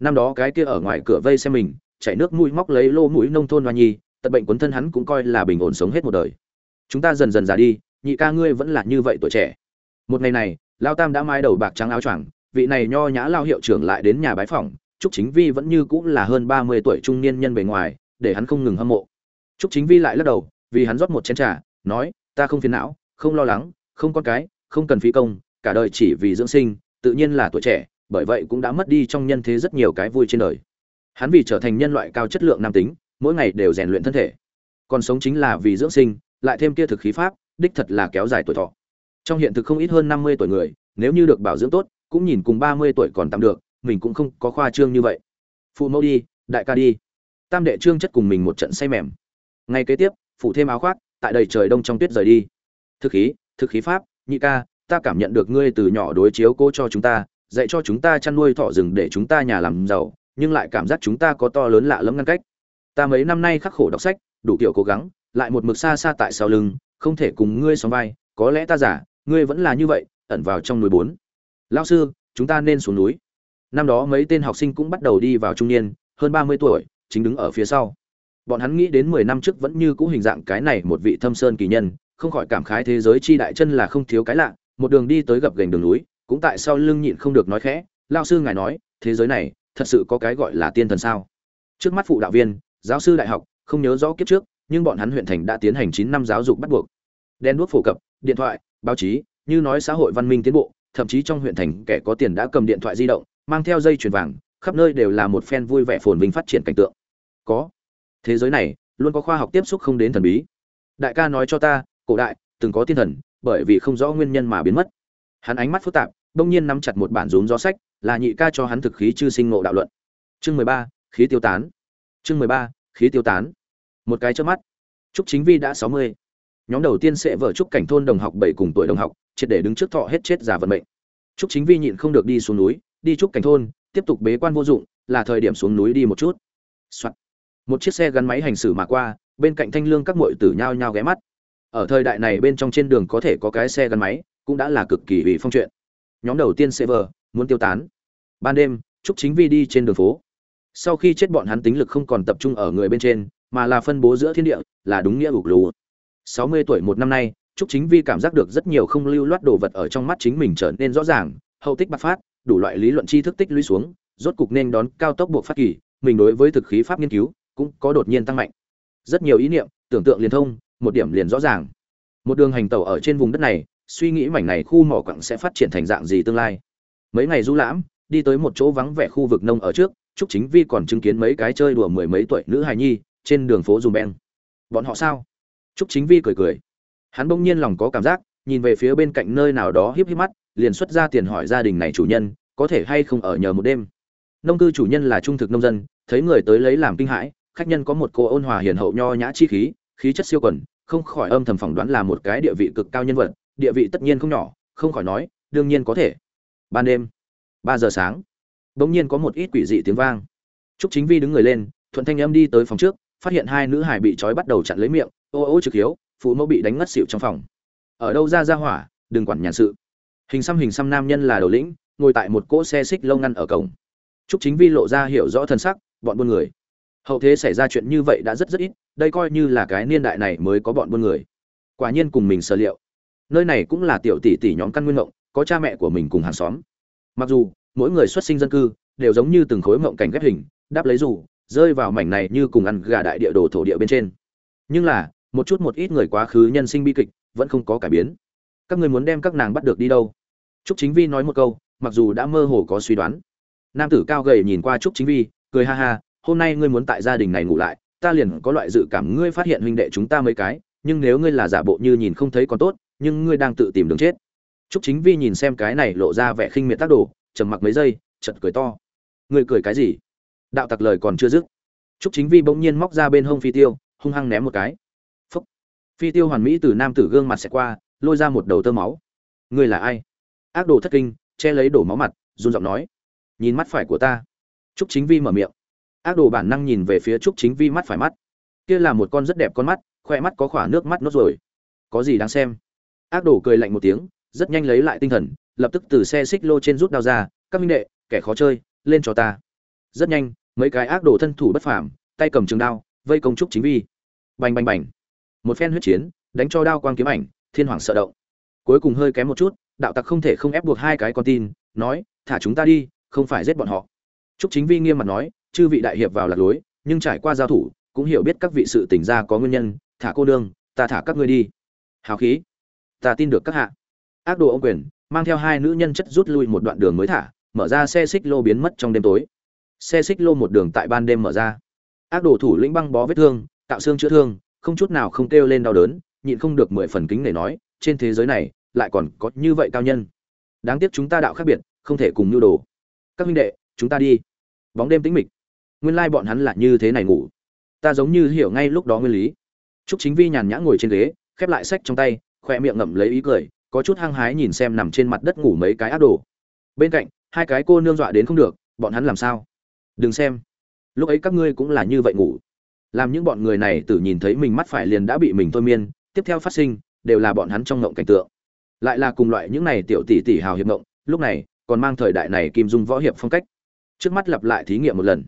Speaker 1: năm đó cái kia ở ngoài cửa vây xem mình chảy nước mũi móc lấy lô mũi nông thôn hoa nhi tật bệnh quấn thân hắn cũng coi là bình ổn sống hết một đời chúng ta dần dần già đi nhị ca ngươi vẫn là như vậy tuổi trẻ một ngày này lao tam đã mai đầu bạc trắng áo choàng vị này nho nhã lao hiệu trưởng lại đến nhà bái phỏng trúc chính vi vẫn như cũng là hơn ba mươi tuổi trung niên nhân bề ngoài, để hắn không ngừng hâm mộ. Trúc chính vi lại lắc đầu, vì hắn rót một chén trà, nói, ta không phiền não, không lo lắng, không con cái, không cần phí công, cả đời chỉ vì dưỡng sinh, tự nhiên là tuổi trẻ, bởi vậy cũng đã mất đi trong nhân thế rất nhiều cái vui trên đời. Hắn vì trở thành nhân loại cao chất lượng nam tính, mỗi ngày đều rèn luyện thân thể. Còn sống chính là vì dưỡng sinh, lại thêm kia thực khí pháp, đích thật là kéo dài tuổi thọ. Trong hiện thực không ít hơn năm mươi tuổi người, nếu như được bảo dưỡng tốt, cũng nhìn cùng ba mươi tuổi còn tạm được mình cũng không có khoa trương như vậy. Phụ mẫu đi, đại ca đi. Tam đệ trương chất cùng mình một trận say mềm. Ngay kế tiếp, phủ thêm áo khoác, tại đầy trời đông trong tuyết rời đi. Thực khí thực khí pháp, nhị ca, ta cảm nhận được ngươi từ nhỏ đối chiếu cô cho chúng ta, dạy cho chúng ta chăn nuôi thỏ rừng để chúng ta nhà làm giàu, nhưng lại cảm giác chúng ta có to lớn lạ lẫm ngăn cách. Ta mấy năm nay khắc khổ đọc sách, đủ kiểu cố gắng, lại một mực xa xa tại sau lưng, không thể cùng ngươi sóng vai, có lẽ ta giả, ngươi vẫn là như vậy, ẩn vào trong núi bốn. Lao sư, chúng ta nên xuống núi năm đó mấy tên học sinh cũng bắt đầu đi vào trung niên, hơn ba mươi tuổi, chính đứng ở phía sau. Bọn hắn nghĩ đến mười năm trước vẫn như cũ hình dạng cái này một vị thâm sơn kỳ nhân, không khỏi cảm khái thế giới chi đại chân là không thiếu cái lạ, một đường đi tới gập gành đường núi, cũng tại sau lưng nhịn không được nói khẽ lao sư ngài nói, thế giới này thật sự có cái gọi là tiên thần sao? Trước mắt phụ đạo viên, giáo sư đại học, không nhớ rõ kiếp trước, nhưng bọn hắn huyện thành đã tiến hành chín năm giáo dục bắt buộc. Đen đuốc phổ cập, điện thoại, báo chí, như nói xã hội văn minh tiến bộ, thậm chí trong huyện thành kẻ có tiền đã cầm điện thoại di động mang theo dây chuyền vàng, khắp nơi đều là một phen vui vẻ phồn vinh phát triển cảnh tượng. Có. Thế giới này, luôn có khoa học tiếp xúc không đến thần bí. Đại ca nói cho ta, cổ đại, từng có tiên thần, bởi vì không rõ nguyên nhân mà biến mất. Hắn ánh mắt phức tạp đông nhiên nắm chặt một bản rúm gió sách, là nhị ca cho hắn thực khí chư sinh ngộ đạo luận. Chương mười ba, khí tiêu tán. Chương mười ba, khí tiêu tán. Một cái chớp mắt. Trúc chính vi đã sáu mươi. Nhóm đầu tiên sẽ vợ trúc cảnh thôn đồng học bảy cùng tuổi đồng học, triệt để đứng trước thọ hết chết già vận mệnh. Trúc chính vi nhịn không được đi xuống núi đi trúc cảnh thôn, tiếp tục bế quan vô dụng, là thời điểm xuống núi đi một chút、Soạn. một chiếc xe gắn máy hành xử mà qua, bên cạnh thanh lương các muội tử nhao nhao ghé mắt. Ở thời đại này bên trong trên đường có thể có cái xe gắn máy, cũng đã là cực kỳ ủy phong chuyện. Nhóm đầu tiên sẽ vờ, muốn tiêu tán. Ban đêm, trúc chính vi đi trên đường phố. Sau khi chết bọn hắn tính lực không còn tập trung ở người bên trên, mà là phân bố giữa thiên địa, là đúng nghĩa ục lù sáu mươi tuổi một năm nay, trúc chính vi cảm giác được rất nhiều không lưu loát đồ vật ở trong mắt chính mình trở nên rõ ràng, hậu tích bạc phát đủ loại lý luận tri thức tích lũy xuống, rốt cục nên đón cao tốc buộc phát kỳ, mình đối với thực khí pháp nghiên cứu cũng có đột nhiên tăng mạnh. Rất nhiều ý niệm, tưởng tượng liền thông, một điểm liền rõ ràng. Một đường hành tàu ở trên vùng đất này, suy nghĩ mảnh này khu mỏ quặng sẽ phát triển thành dạng gì tương lai. Mấy ngày du lãm, đi tới một chỗ vắng vẻ khu vực nông ở trước, trúc chính vi còn chứng kiến mấy cái chơi đùa mười mấy tuổi nữ hài nhi, trên đường phố dùng beng. Bọn họ sao? Trúc chính vi cười cười. Hắn bỗng nhiên lòng có cảm giác, nhìn về phía bên cạnh nơi nào đó híp híp mắt liền xuất ra tiền hỏi gia đình này chủ nhân, có thể hay không ở nhờ một đêm. Nông cư chủ nhân là trung thực nông dân, thấy người tới lấy làm kinh hãi, khách nhân có một cô ôn hòa hiền hậu nho nhã chi khí khí chất siêu quần, không khỏi âm thầm phỏng đoán là một cái địa vị cực cao nhân vật, địa vị tất nhiên không nhỏ, không khỏi nói, đương nhiên có thể. Ban đêm, ba giờ sáng, bỗng nhiên có một ít quỷ dị tiếng vang. Trúc chính vi đứng người lên, thuận thanh âm đi tới phòng trước, phát hiện hai nữ hải bị trói bắt đầu chặn lấy miệng, ô ô trực hiếu, phụ mẫu bị đánh ngất xịu trong phòng. Ở đâu ra ra hỏa, đừng quản nhàn sự hình xăm hình xăm nam nhân là đầu lĩnh, ngồi tại một cỗ xe xích lâu ngăn ở cổng. Trúc chính vi lộ ra hiểu rõ thân sắc, bọn buôn người. Hậu thế xảy ra chuyện như vậy đã rất rất ít, đây coi như là cái niên đại này mới có bọn buôn người. Quả nhiên cùng mình sở liệu. Nơi này cũng là tiểu tỷ tỷ nhóm căn nguyên ngộng, có cha mẹ của mình cùng hàng xóm. Mặc dù, mỗi người xuất sinh dân cư, đều giống như từng khối mộng cảnh ghép hình, đáp lấy dù, rơi vào mảnh này như cùng ăn gà đại địa đồ thổ địa bên trên. Nhưng là, một chút một ít người quá khứ nhân sinh bi kịch, vẫn không có cải biến. Các người muốn đem các nàng bắt được đi đâu? Trúc chính vi nói một câu, mặc dù đã mơ hồ có suy đoán. Nam tử cao gầy nhìn qua trúc chính vi, cười ha ha, hôm nay ngươi muốn tại gia đình này ngủ lại, ta liền có loại dự cảm ngươi phát hiện huynh đệ chúng ta mấy cái, nhưng nếu ngươi là giả bộ như nhìn không thấy còn tốt, nhưng ngươi đang tự tìm đường chết. Trúc chính vi nhìn xem cái này lộ ra vẻ khinh miệt tác đồ, trầm mặc mấy giây, chợt cười to. Ngươi cười cái gì? Đạo tặc lời còn chưa dứt, trúc chính vi bỗng nhiên móc ra bên hông phi tiêu, hung hăng ném một cái. Phốc. phi tiêu hoàn mỹ từ nam tử gương mặt sẽ qua, lôi ra một đầu tơ máu. Ngươi là ai? Ác đồ thất kinh, che lấy đổ máu mặt, run giọng nói. Nhìn mắt phải của ta. Trúc chính vi mở miệng. Ác đồ bản năng nhìn về phía trúc chính vi mắt phải mắt. Kia là một con rất đẹp con mắt khoe mắt có khỏa nước mắt nốt rồi có gì đáng xem? Ác đồ cười lạnh một tiếng, rất nhanh lấy lại tinh thần, lập tức từ xe xích lô trên rút đao ra. Các minh đệ, kẻ khó chơi, lên cho ta. Rất nhanh, mấy cái ác đồ thân thủ bất phàm, tay cầm trường đao, vây công trúc chính vi. Bành bành bành. Một phen huyết chiến, đánh cho đao quang kiếm ảnh, thiên hoàng sợ động cuối cùng hơi kém một chút, đạo tặc không thể không ép buộc hai cái con tin, nói, thả chúng ta đi, không phải giết bọn họ. Trúc chính vi nghiêm mặt nói, chư vị đại hiệp vào lạc lối, nhưng trải qua giao thủ, cũng hiểu biết các vị sự tỉnh ra có nguyên nhân, thả cô nương, ta thả các ngươi đi. Hào khí, ta tin được các hạ. Ác đồ ông quyền, mang theo hai nữ nhân chất rút lui một đoạn đường mới thả, mở ra xe xích lô biến mất trong đêm tối. Xe xích lô một đường tại ban đêm mở ra. Ác đồ thủ lĩnh băng bó vết thương, tạo xương chữa thương, không chút nào không kêu lên đau đớn, nhịn không được mười phần kính để nói, trên thế giới này lại còn có như vậy cao nhân. Đáng tiếc chúng ta đạo khác biệt, không thể cùng nhu đồ. Các huynh đệ, chúng ta đi. Bóng đêm tĩnh mịch. Nguyên lai bọn hắn là như thế này ngủ. Ta giống như hiểu ngay lúc đó nguyên lý. Trúc chính vi nhàn nhã ngồi trên ghế, khép lại sách trong tay khoe miệng ngậm lấy ý cười, có chút hăng hái nhìn xem nằm trên mặt đất ngủ mấy cái ác đồ. Bên cạnh, hai cái cô nương dọa đến không được, bọn hắn làm sao? Đừng xem. Lúc ấy các ngươi cũng là như vậy ngủ. Làm những bọn người này tự nhìn thấy mình mắt phải liền đã bị mình thôi miên, tiếp theo phát sinh, đều là bọn hắn trong ngộng cảnh tượng lại là cùng loại những này tiểu tỷ tỷ hào hiệp ngộng lúc này còn mang thời đại này kim dung võ hiệp phong cách. Trước mắt lặp lại thí nghiệm một lần.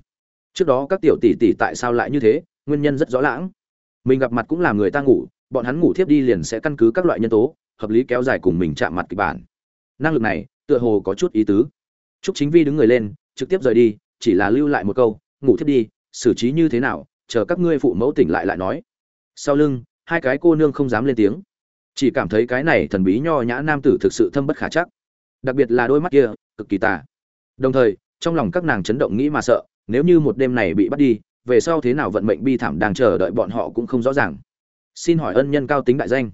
Speaker 1: Trước đó các tiểu tỷ tỷ tại sao lại như thế nguyên nhân rất rõ lãng mình gặp mặt cũng làm người ta ngủ bọn hắn ngủ thiếp đi liền sẽ căn cứ các loại nhân tố hợp lý kéo dài cùng mình chạm mặt kịch bản. Năng lực này tựa hồ có chút ý tứ. Trúc Chính Vi đứng người lên, trực tiếp rời đi, chỉ là lưu lại một câu, ngủ thiếp đi, xử trí như thế nào, chờ các ngươi phụ mẫu tỉnh lại lại nói. Sau lưng, hai cái cô nương không dám lên tiếng, chỉ cảm thấy cái này thần bí nho nhã nam tử thực sự thâm bất khả chắc, đặc biệt là đôi mắt kia, cực kỳ tà. Đồng thời, trong lòng các nàng chấn động nghĩ mà sợ, nếu như một đêm này bị bắt đi, về sau thế nào vận mệnh bi thảm đang chờ đợi bọn họ cũng không rõ ràng. Xin hỏi ân nhân cao tính đại danh.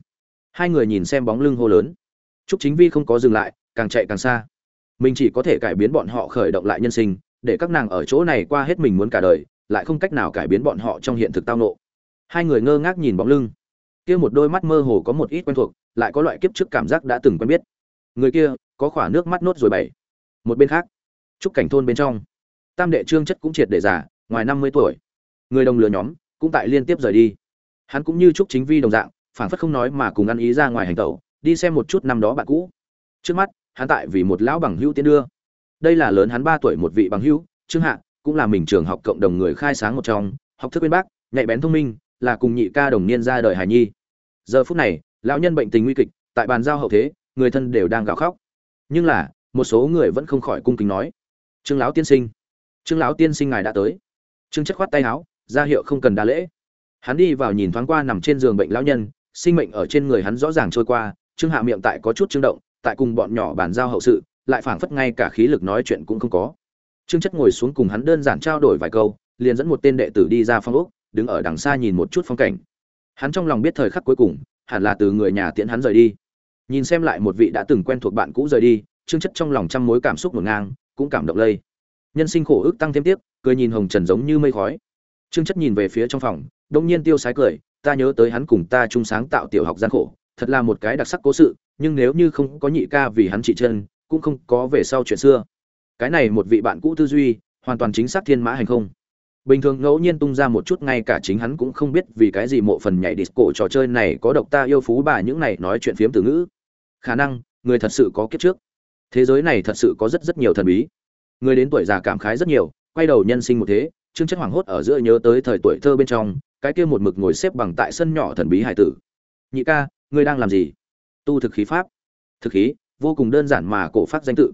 Speaker 1: Hai người nhìn xem bóng lưng hô lớn. Trúc Chính Vi không có dừng lại, càng chạy càng xa mình chỉ có thể cải biến bọn họ khởi động lại nhân sinh để các nàng ở chỗ này qua hết mình muốn cả đời lại không cách nào cải biến bọn họ trong hiện thực tao nộ hai người ngơ ngác nhìn bóng lưng kia một đôi mắt mơ hồ có một ít quen thuộc, lại có loại kiếp trước cảm giác đã từng quen biết. Người kia, có khỏa nước mắt nốt rồi bảy. Một bên khác, trúc cảnh thôn bên trong, tam đệ trương chất cũng triệt để giả ngoài năm mươi tuổi. Người đồng lừa nhóm, cũng tại liên tiếp rời đi. Hắn cũng như trúc chính vi đồng dạng, phảng phất không nói mà cùng ăn ý ra ngoài hành tẩu, đi xem một chút năm đó bạn cũ. Trước mắt, hắn tại vì một lão bằng hữu tiến đưa. Đây là lớn hắn ba tuổi một vị bằng hữu, trương hạ, cũng là mình trường học cộng đồng người khai sáng một trong, học thức bên bác, nhạy bén thông minh, là cùng nhị ca đồng niên ra đời hải nhi giờ phút này, lão nhân bệnh tình nguy kịch, tại bàn giao hậu thế, người thân đều đang gào khóc. Nhưng là, một số người vẫn không khỏi cung kính nói, trương lão tiên sinh, trương lão tiên sinh ngài đã tới. Trương chất khoát tay áo, ra hiệu không cần đa lễ. Hắn đi vào nhìn thoáng qua nằm trên giường bệnh lão nhân, sinh mệnh ở trên người hắn rõ ràng trôi qua, trương hạ miệng tại có chút trương động, tại cùng bọn nhỏ bàn giao hậu sự, lại phảng phất ngay cả khí lực nói chuyện cũng không có. Trương chất ngồi xuống cùng hắn đơn giản trao đổi vài câu, liền dẫn một tên đệ tử đi ra phong ốc, đứng ở đằng xa nhìn một chút phong cảnh hắn trong lòng biết thời khắc cuối cùng, hẳn là từ người nhà tiễn hắn rời đi. Nhìn xem lại một vị đã từng quen thuộc bạn cũ rời đi, trương chất trong lòng trăm mối cảm xúc ngổn ngang, cũng cảm động lây. Nhân sinh khổ ức tăng thêm tiếp, cười nhìn hồng trần giống như mây khói. Trương chất nhìn về phía trong phòng, đông nhiên tiêu sái cười, ta nhớ tới hắn cùng ta chung sáng tạo tiểu học gian khổ, thật là một cái đặc sắc cố sự, nhưng nếu như không có nhị ca vì hắn trị chân, cũng không có về sau chuyện xưa. Cái này một vị bạn cũ tư duy, hoàn toàn chính xác thiên mã hành không bình thường ngẫu nhiên tung ra một chút, ngay cả chính hắn cũng không biết vì cái gì mộ phần nhảy disco trò chơi này có độc ta yêu phú bà những này nói chuyện phiếm từ ngữ. Khả năng, người thật sự có kiếp trước. Thế giới này thật sự có rất rất nhiều thần bí. Người đến tuổi già cảm khái rất nhiều, quay đầu nhân sinh một thế, chương chất hoảng hốt ở giữa nhớ tới thời tuổi thơ bên trong, cái kia một mực ngồi xếp bằng tại sân nhỏ thần bí hải tử. Nhị ca, ngươi đang làm gì? Tu thực khí pháp. Thực khí, vô cùng đơn giản mà cổ phát danh tự.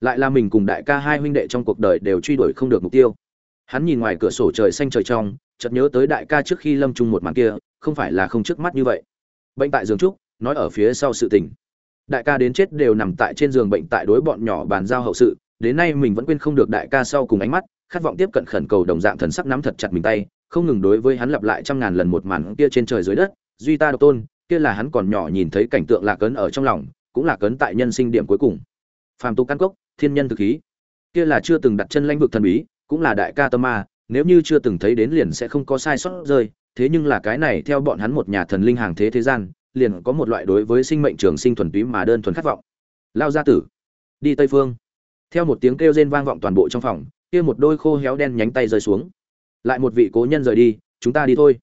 Speaker 1: Lại là mình cùng đại ca hai huynh đệ trong cuộc đời đều truy đuổi không được mục tiêu hắn nhìn ngoài cửa sổ trời xanh trời trong, chợt nhớ tới đại ca trước khi lâm chung một màn kia, không phải là không trước mắt như vậy. Bệnh tại giường trúc, nói ở phía sau sự tình. Đại ca đến chết đều nằm tại trên giường bệnh tại đối bọn nhỏ bàn giao hậu sự, đến nay mình vẫn quên không được đại ca sau cùng ánh mắt, khát vọng tiếp cận khẩn cầu đồng dạng thần sắc nắm thật chặt mình tay, không ngừng đối với hắn lặp lại trăm ngàn lần một màn kia trên trời dưới đất, duy ta độc tôn, kia là hắn còn nhỏ nhìn thấy cảnh tượng lạc cấn ở trong lòng, cũng là cấn tại nhân sinh điểm cuối cùng. Phàm tu căn cốc, thiên nhân thực khí. Kia là chưa từng đặt chân lãnh vực thần bí cũng là đại ca tâm ma, nếu như chưa từng thấy đến liền sẽ không có sai sót rơi, thế nhưng là cái này theo bọn hắn một nhà thần linh hàng thế thế gian, liền có một loại đối với sinh mệnh trường sinh thuần túy mà đơn thuần khát vọng. Lao gia tử, đi tây phương. Theo một tiếng kêu rên vang vọng toàn bộ trong phòng, kia một đôi khô héo đen nhánh tay rơi xuống. Lại một vị cố nhân rời đi, chúng ta đi thôi.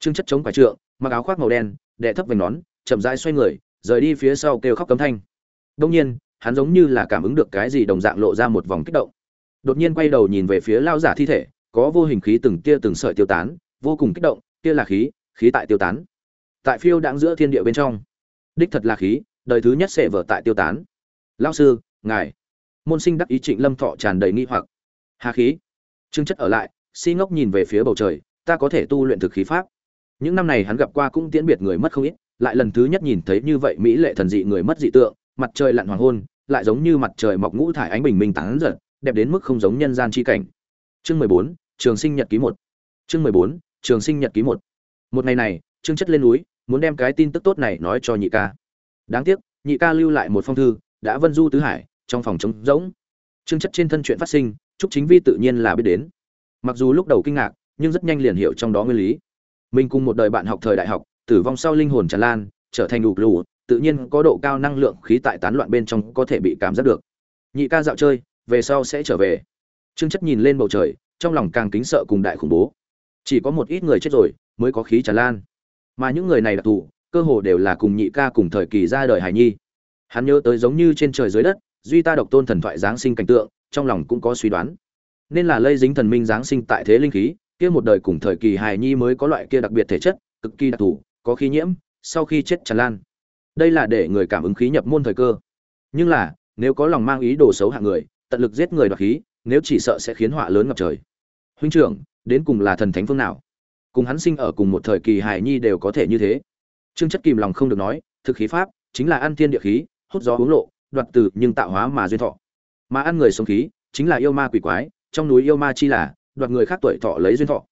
Speaker 1: Trương chất chống quả trượng, mặc áo khoác màu đen đệ thấp vành nón, chậm rãi xoay người, rời đi phía sau kêu khóc cấm thanh. Đông nhiên, hắn giống như là cảm ứng được cái gì đồng dạng lộ ra một vòng kích động đột nhiên quay đầu nhìn về phía lao giả thi thể, có vô hình khí từng tia từng sợi tiêu tán, vô cùng kích động, kia là khí khí tại tiêu tán. Tại phiêu đãng giữa thiên địa bên trong. Đích thật là khí, đời thứ nhất sẽ vở tại tiêu tán. Lao sư, ngài. Môn sinh đắc ý trịnh lâm thọ tràn đầy nghi hoặc. Hà khí. Trương chất ở lại, si ngốc nhìn về phía bầu trời, ta có thể tu luyện thực khí pháp. Những năm này hắn gặp qua cũng tiễn biệt người mất không ít, lại lần thứ nhất nhìn thấy như vậy mỹ lệ thần dị người mất dị tượng, mặt trời lặn hoàng hôn, lại giống như mặt trời mọc ngũ thải ánh bình minh tán giật đẹp đến mức không giống nhân gian chi cảnh. Chương mười bốn, trường sinh nhật ký một. Chương mười bốn, trường sinh nhật ký một. Một ngày này, trương chất lên núi, muốn đem cái tin tức tốt này nói cho nhị ca. Đáng tiếc, nhị ca lưu lại một phong thư, đã vân du tứ hải, trong phòng trống rỗng. Trương chất trên thân chuyện phát sinh, trúc chính vi tự nhiên là biết đến. Mặc dù lúc đầu kinh ngạc, nhưng rất nhanh liền hiểu trong đó nguyên lý. Mình cùng một đời bạn học thời đại học, tử vong sau linh hồn tràn lan, trở thành đủ lù, tự nhiên có độ cao năng lượng khí tại tán loạn bên trong có thể bị cảm giác được. Nhị ca dạo chơi về sau sẽ trở về. Trương chất nhìn lên bầu trời, trong lòng càng kính sợ cùng đại khủng bố. Chỉ có một ít người chết rồi, mới có khí tràn lan. Mà những người này đặc thù, cơ hồ đều là cùng nhị ca cùng thời kỳ ra đời hải nhi. Hắn nhớ tới giống như trên trời dưới đất, duy ta độc tôn thần thoại giáng sinh cảnh tượng, trong lòng cũng có suy đoán. Nên là lây dính thần minh giáng sinh tại thế linh khí, kia một đời cùng thời kỳ hài nhi mới có loại kia đặc biệt thể chất, cực kỳ đặc thù, có khí nhiễm, sau khi chết tràn lan. Đây là để người cảm ứng khí nhập môn thời cơ. Nhưng là, nếu có lòng mang ý đồ xấu hạng người tận lực giết người đoạt khí, nếu chỉ sợ sẽ khiến họa lớn ngập trời. Huynh trưởng, đến cùng là thần thánh phương nào? Cùng hắn sinh ở cùng một thời kỳ hài nhi đều có thể như thế. Trương chất kìm lòng không được nói, thực khí pháp, chính là ăn thiên địa khí, hút gió uống lộ, đoạt từ nhưng tạo hóa mà duyên thọ. Mà ăn người sống khí, chính là yêu ma quỷ quái, trong núi yêu ma chi là, đoạt người khác tuổi thọ lấy duyên thọ.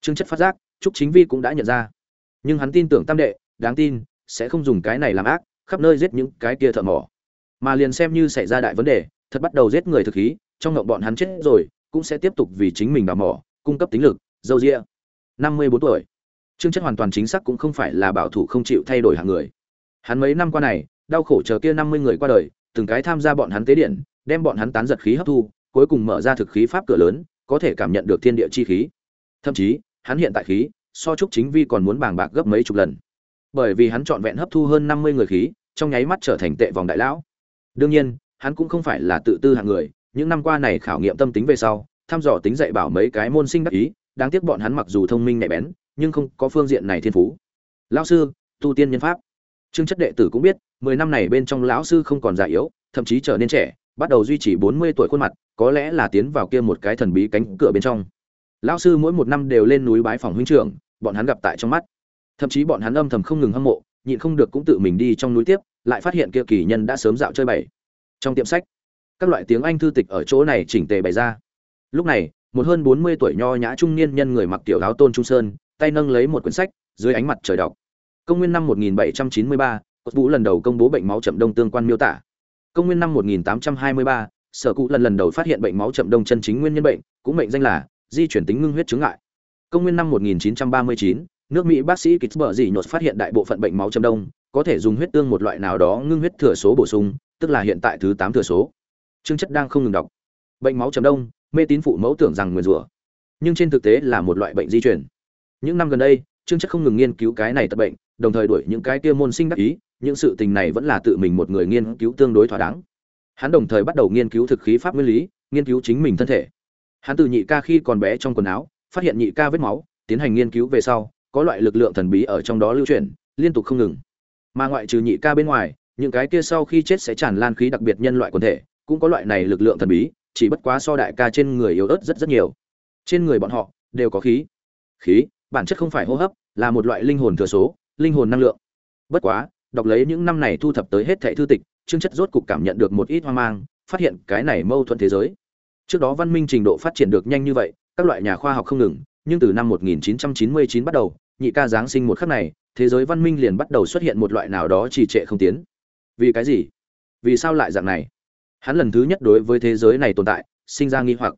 Speaker 1: Trương chất phát giác, trúc chính vi cũng đã nhận ra. Nhưng hắn tin tưởng tam đệ, đáng tin, sẽ không dùng cái này làm ác, khắp nơi giết những cái kia thợ mỏ. Mà liền xem như xảy ra đại vấn đề thật bắt đầu giết người thực khí, trong ngộng bọn hắn chết rồi, cũng sẽ tiếp tục vì chính mình đào mỏ, cung cấp tính lực, dâu rĩa năm mươi bốn tuổi. Trương chất hoàn toàn chính xác cũng không phải là bảo thủ không chịu thay đổi hàng người. Hắn mấy năm qua này, đau khổ chờ kia năm mươi người qua đời, từng cái tham gia bọn hắn tế điện, đem bọn hắn tán giật khí hấp thu, cuối cùng mở ra thực khí pháp cửa lớn, có thể cảm nhận được thiên địa chi khí. Thậm chí, hắn hiện tại khí, so chúc chính vi còn muốn bàng bạc gấp mấy chục lần. Bởi vì hắn trọn vẹn hấp thu hơn năm mươi người khí, trong nháy mắt trở thành tệ vòng đại lão. Đương nhiên hắn cũng không phải là tự tư hạng người, những năm qua này khảo nghiệm tâm tính về sau, thăm dò tính dạy bảo mấy cái môn sinh đắc ý, đáng tiếc bọn hắn mặc dù thông minh nhạy bén, nhưng không có phương diện này thiên phú. Lão sư, tu tiên nhân pháp. Trương chất đệ tử cũng biết, mười năm này bên trong lão sư không còn già yếu, thậm chí trở nên trẻ, bắt đầu duy trì bốn mươi tuổi khuôn mặt, có lẽ là tiến vào kia một cái thần bí cánh cửa bên trong. Lão sư mỗi một năm đều lên núi bái phòng huynh trưởng, bọn hắn gặp tại trong mắt. Thậm chí bọn hắn âm thầm không ngừng hâm mộ, nhịn không được cũng tự mình đi trong núi tiếp, lại phát hiện kia kỳ nhân đã sớm dạo chơi bảy trong tiệm sách. Các loại tiếng anh thư tịch ở chỗ này chỉnh tề bày ra. Lúc này một hơn bốn mươi tuổi nho nhã trung niên nhân người mặc tiểu áo tôn trung sơn tay nâng lấy một quyển sách dưới ánh mặt trời đọc. Công nguyên năm 1793, cột vũ lần đầu công bố bệnh máu chậm đông tương quan miêu tả. Công nguyên năm 1823, sở cụ lần lần đầu phát hiện bệnh máu chậm đông chân chính nguyên nhân bệnh cũng mệnh danh là di chuyển tính ngưng huyết chứng ngại. Công nguyên năm 1939, nước mỹ bác sĩ Kittsburg dị nhột phát hiện đại bộ phận bệnh máu chậm đông có thể dùng huyết tương một loại nào đó ngưng huyết thừa số bổ sung tức là hiện tại thứ tám thừa số. Chương chất đang không ngừng đọc. Bệnh máu chấm đông, mê tín phụ mẫu tưởng rằng nguyền rủa. Nhưng trên thực tế là một loại bệnh di chuyển những năm gần đây, trương chất không ngừng nghiên cứu cái này tật bệnh, đồng thời đuổi những cái kia môn sinh đắc ý, những sự tình này vẫn là tự mình một người nghiên cứu tương đối thỏa đáng. Hắn đồng thời bắt đầu nghiên cứu thực khí pháp nguyên lý, nghiên cứu chính mình thân thể. Hắn từ nhị ca khi còn bé trong quần áo, phát hiện nhị ca vết máu, tiến hành nghiên cứu về sau, có loại lực lượng thần bí ở trong đó lưu chuyển liên tục không ngừng. Mà ngoại trừ nhị ca bên ngoài những cái kia sau khi chết sẽ tràn lan khí đặc biệt nhân loại quần thể, cũng có loại này lực lượng thần bí, chỉ bất quá so đại ca trên người yếu ớt rất rất nhiều. Trên người bọn họ, đều có khí. Khí, bản chất không phải hô hấp, là một loại linh hồn thừa số, linh hồn năng lượng. Bất quá, đọc lấy những năm này thu thập tới hết thảy thư tịch chương chất rốt cục cảm nhận được một ít hoang mang, phát hiện cái này mâu thuẫn thế giới. Trước đó văn minh trình độ phát triển được nhanh như vậy, các loại nhà khoa học không ngừng, nhưng từ năm 1999 bắt đầu, nhị ca giáng sinh một khắc này, thế giới văn minh liền bắt đầu xuất hiện một loại nào đó trì trệ không tiến vì cái gì? Vì sao lại dạng này? Hắn lần thứ nhất đối với thế giới này tồn tại, sinh ra nghi hoặc.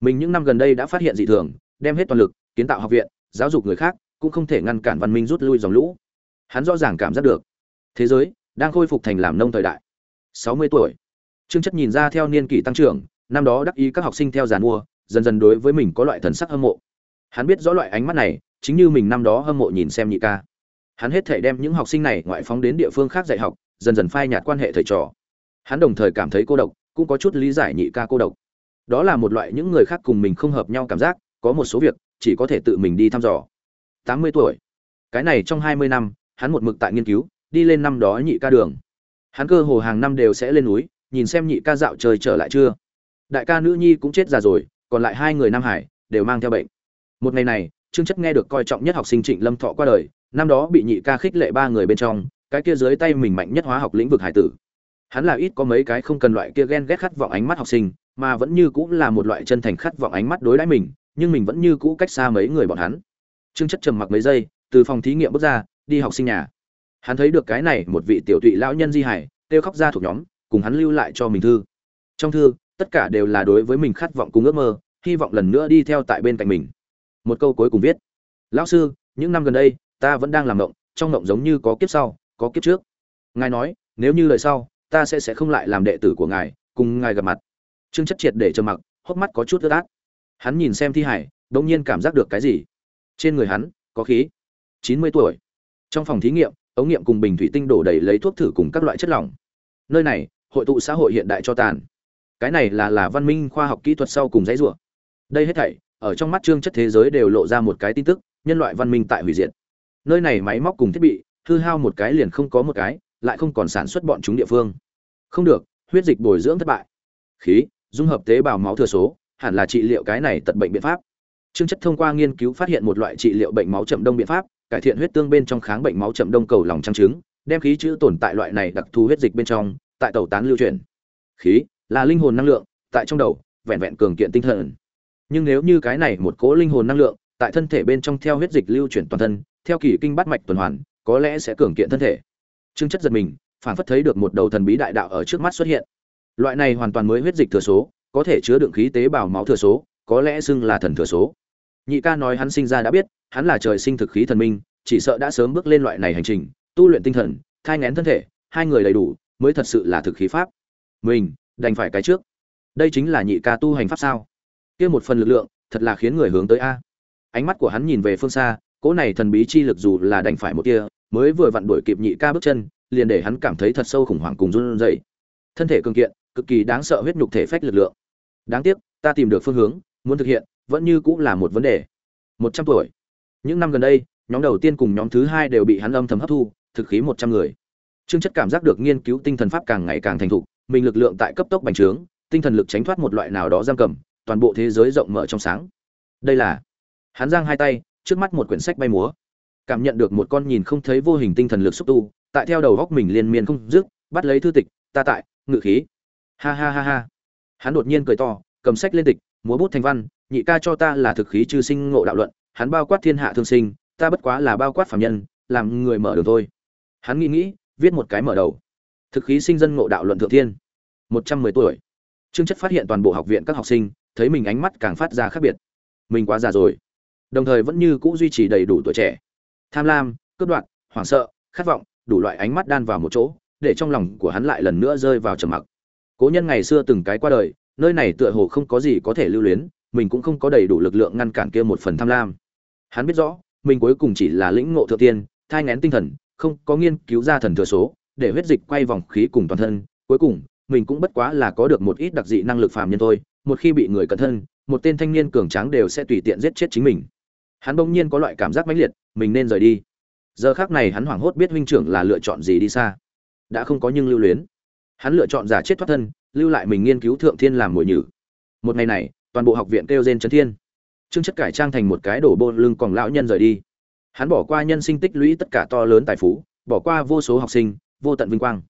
Speaker 1: Mình những năm gần đây đã phát hiện dị thường, đem hết toàn lực, kiến tạo học viện, giáo dục người khác, cũng không thể ngăn cản văn minh rút lui dòng lũ. Hắn rõ ràng cảm giác được, thế giới đang khôi phục thành làm nông thời đại. Sáu mươi tuổi. Trương chất nhìn ra theo niên kỷ tăng trưởng, năm đó đắc ý các học sinh theo giàn mua, dần dần đối với mình có loại thần sắc hâm mộ. Hắn biết rõ loại ánh mắt này, chính như mình năm đó hâm mộ nhìn xem nhị ca. Hắn hết thể đem những học sinh này ngoại phóng đến địa phương khác dạy học dần dần phai nhạt quan hệ thầy trò. Hắn đồng thời cảm thấy cô độc, cũng có chút lý giải nhị ca cô độc. Đó là một loại những người khác cùng mình không hợp nhau cảm giác, có một số việc, chỉ có thể tự mình đi thăm dò. Tám mươi tuổi. Cái này trong hai mươi năm, hắn một mực tại nghiên cứu, đi lên năm đó nhị ca đường. Hắn cơ hồ hàng năm đều sẽ lên núi, nhìn xem nhị ca dạo trời trở lại chưa. Đại ca nữ nhi cũng chết già rồi, còn lại hai người nam hải, đều mang theo bệnh. Một ngày này, trương chất nghe được coi trọng nhất học sinh trịnh lâm thọ qua đời, năm đó bị nhị ca khích lệ ba người bên trong cái kia dưới tay mình mạnh nhất hóa học lĩnh vực hải tử. Hắn là ít có mấy cái không cần loại kia ghen ghét khát vọng ánh mắt học sinh, mà vẫn như cũng là một loại chân thành khát vọng ánh mắt đối đãi mình, nhưng mình vẫn như cũ cách xa mấy người bọn hắn. Trương chất trầm mặc mấy giây, từ phòng thí nghiệm bước ra, đi học sinh nhà. Hắn thấy được cái này một vị tiểu tụy lão nhân di hải, kêu khóc ra thuộc nhóm, cùng hắn lưu lại cho mình thư. Trong thư, tất cả đều là đối với mình khát vọng cùng ước mơ, hy vọng lần nữa đi theo tại bên cạnh mình. Một câu cuối cùng viết. Lão sư, những năm gần đây, ta vẫn đang làm mộng trong mộng giống như có kiếp sau có kiếp trước. Ngài nói, nếu như lời sau, ta sẽ sẽ không lại làm đệ tử của ngài, cùng ngài gặp mặt. Trương chất triệt để trầm mặc, hốc mắt có chút ướt át. Hắn nhìn xem thi hải đột nhiên cảm giác được cái gì? Trên người hắn, có khí. Chín mươi tuổi. Trong phòng thí nghiệm, ống nghiệm cùng bình thủy tinh đổ đầy lấy thuốc thử cùng các loại chất lỏng. Nơi này, hội tụ xã hội hiện đại cho tàn. Cái này là là văn minh khoa học kỹ thuật sau cùng dãy rủa. Đây hết thảy, ở trong mắt trương chất thế giới đều lộ ra một cái tin tức, nhân loại văn minh tại hủy diệt. Nơi này máy móc cùng thiết bị hư hao một cái liền không có một cái, lại không còn sản xuất bọn chúng địa phương. Không được, huyết dịch bồi dưỡng thất bại. Khí, dung hợp tế bào máu thừa số, hẳn là trị liệu cái này tật bệnh biện pháp. Trương chất thông qua nghiên cứu phát hiện một loại trị liệu bệnh máu chậm đông biện pháp, cải thiện huyết tương bên trong kháng bệnh máu chậm đông cầu lòng trăng trứng, đem khí chữ tồn tại loại này đặc thù huyết dịch bên trong, tại tàu tán lưu chuyển. Khí, là linh hồn năng lượng, tại trong đầu, vẹn vẹn cường kiện tinh thần. Nhưng nếu như cái này một cố linh hồn năng lượng, tại thân thể bên trong theo huyết dịch lưu chuyển toàn thân, theo kỳ kinh bắt mạch tuần hoàn có lẽ sẽ cường kiện thân thể. Trương chất giật mình phản phất thấy được một đầu thần bí đại đạo ở trước mắt xuất hiện. Loại này hoàn toàn mới huyết dịch thừa số, có thể chứa đựng khí tế bào máu thừa số, có lẽ xưng là thần thừa số. Nhị ca nói hắn sinh ra đã biết, hắn là trời sinh thực khí thần minh, chỉ sợ đã sớm bước lên loại này hành trình, tu luyện tinh thần, thai ngén thân thể, hai người đầy đủ, mới thật sự là thực khí pháp. Mình, đành phải cái trước. Đây chính là nhị ca tu hành pháp sao? Kia một phần lực lượng, thật là khiến người hướng tới a. Ánh mắt của hắn nhìn về phương xa, cỗ này thần bí chi lực dù là đành phải một kia mới vừa vặn đuổi kịp nhị ca bước chân, liền để hắn cảm thấy thật sâu khủng hoảng cùng run rẩy. Thân thể cường kiện, cực kỳ đáng sợ huyết nhục thể phách lực lượng. Đáng tiếc, ta tìm được phương hướng, muốn thực hiện, vẫn như cũng là một vấn đề. Một trăm tuổi. Những năm gần đây, nhóm đầu tiên cùng nhóm thứ hai đều bị hắn âm thầm hấp thu, thực khí một trăm người. Trương chất cảm giác được nghiên cứu tinh thần pháp càng ngày càng thành thục, mình lực lượng tại cấp tốc bành trướng, tinh thần lực tránh thoát một loại nào đó giam cầm, toàn bộ thế giới rộng mở trong sáng. Đây là hắn giang hai tay, trước mắt một quyển sách bay múa cảm nhận được một con nhìn không thấy vô hình tinh thần lực xúc tu, tại theo đầu góc mình liên miên không dứt, bắt lấy thư tịch, ta tại, ngự khí. Ha ha ha ha. Hắn đột nhiên cười to, cầm sách lên tịch, múa bút thành văn, nhị ca cho ta là thực khí chư sinh ngộ đạo luận, hắn bao quát thiên hạ thương sinh, ta bất quá là bao quát phạm nhân, làm người mở đường thôi. Hắn nghĩ nghĩ, viết một cái mở đầu. Thực khí sinh dân ngộ đạo luận thượng thiên. Một trăm mười tuổi. Trương chất phát hiện toàn bộ học viện các học sinh, thấy mình ánh mắt càng phát ra khác biệt. Mình quá già rồi. Đồng thời vẫn như cũ duy trì đầy đủ tuổi trẻ tham lam, cướp đoạt, hoảng sợ, khát vọng, đủ loại ánh mắt đan vào một chỗ, để trong lòng của hắn lại lần nữa rơi vào trầm mặc. Cố nhân ngày xưa từng cái qua đời, nơi này tựa hồ không có gì có thể lưu luyến, mình cũng không có đầy đủ lực lượng ngăn cản kia một phần tham lam. Hắn biết rõ, mình cuối cùng chỉ là lĩnh ngộ thượng tiên, thai ngén tinh thần, không có nghiên cứu ra thần thừa số, để huyết dịch quay vòng khí cùng toàn thân. Cuối cùng, mình cũng bất quá là có được một ít đặc dị năng lực phàm nhân thôi, một khi bị người cẩn thân, một tên thanh niên cường tráng đều sẽ tùy tiện giết chết chính mình hắn bỗng nhiên có loại cảm giác mãnh liệt, mình nên rời đi. Giờ khác này hắn hoảng hốt biết huynh trưởng là lựa chọn gì đi xa. Đã không có nhưng lưu luyến. Hắn lựa chọn giả chết thoát thân, lưu lại mình nghiên cứu thượng thiên làm mồi nhử. Một ngày này, toàn bộ học viện kêu gen trấn thiên. Trương chất cải trang thành một cái đổ bôn lưng còn lão nhân rời đi. Hắn bỏ qua nhân sinh tích lũy tất cả to lớn tài phú, bỏ qua vô số học sinh, vô tận vinh quang.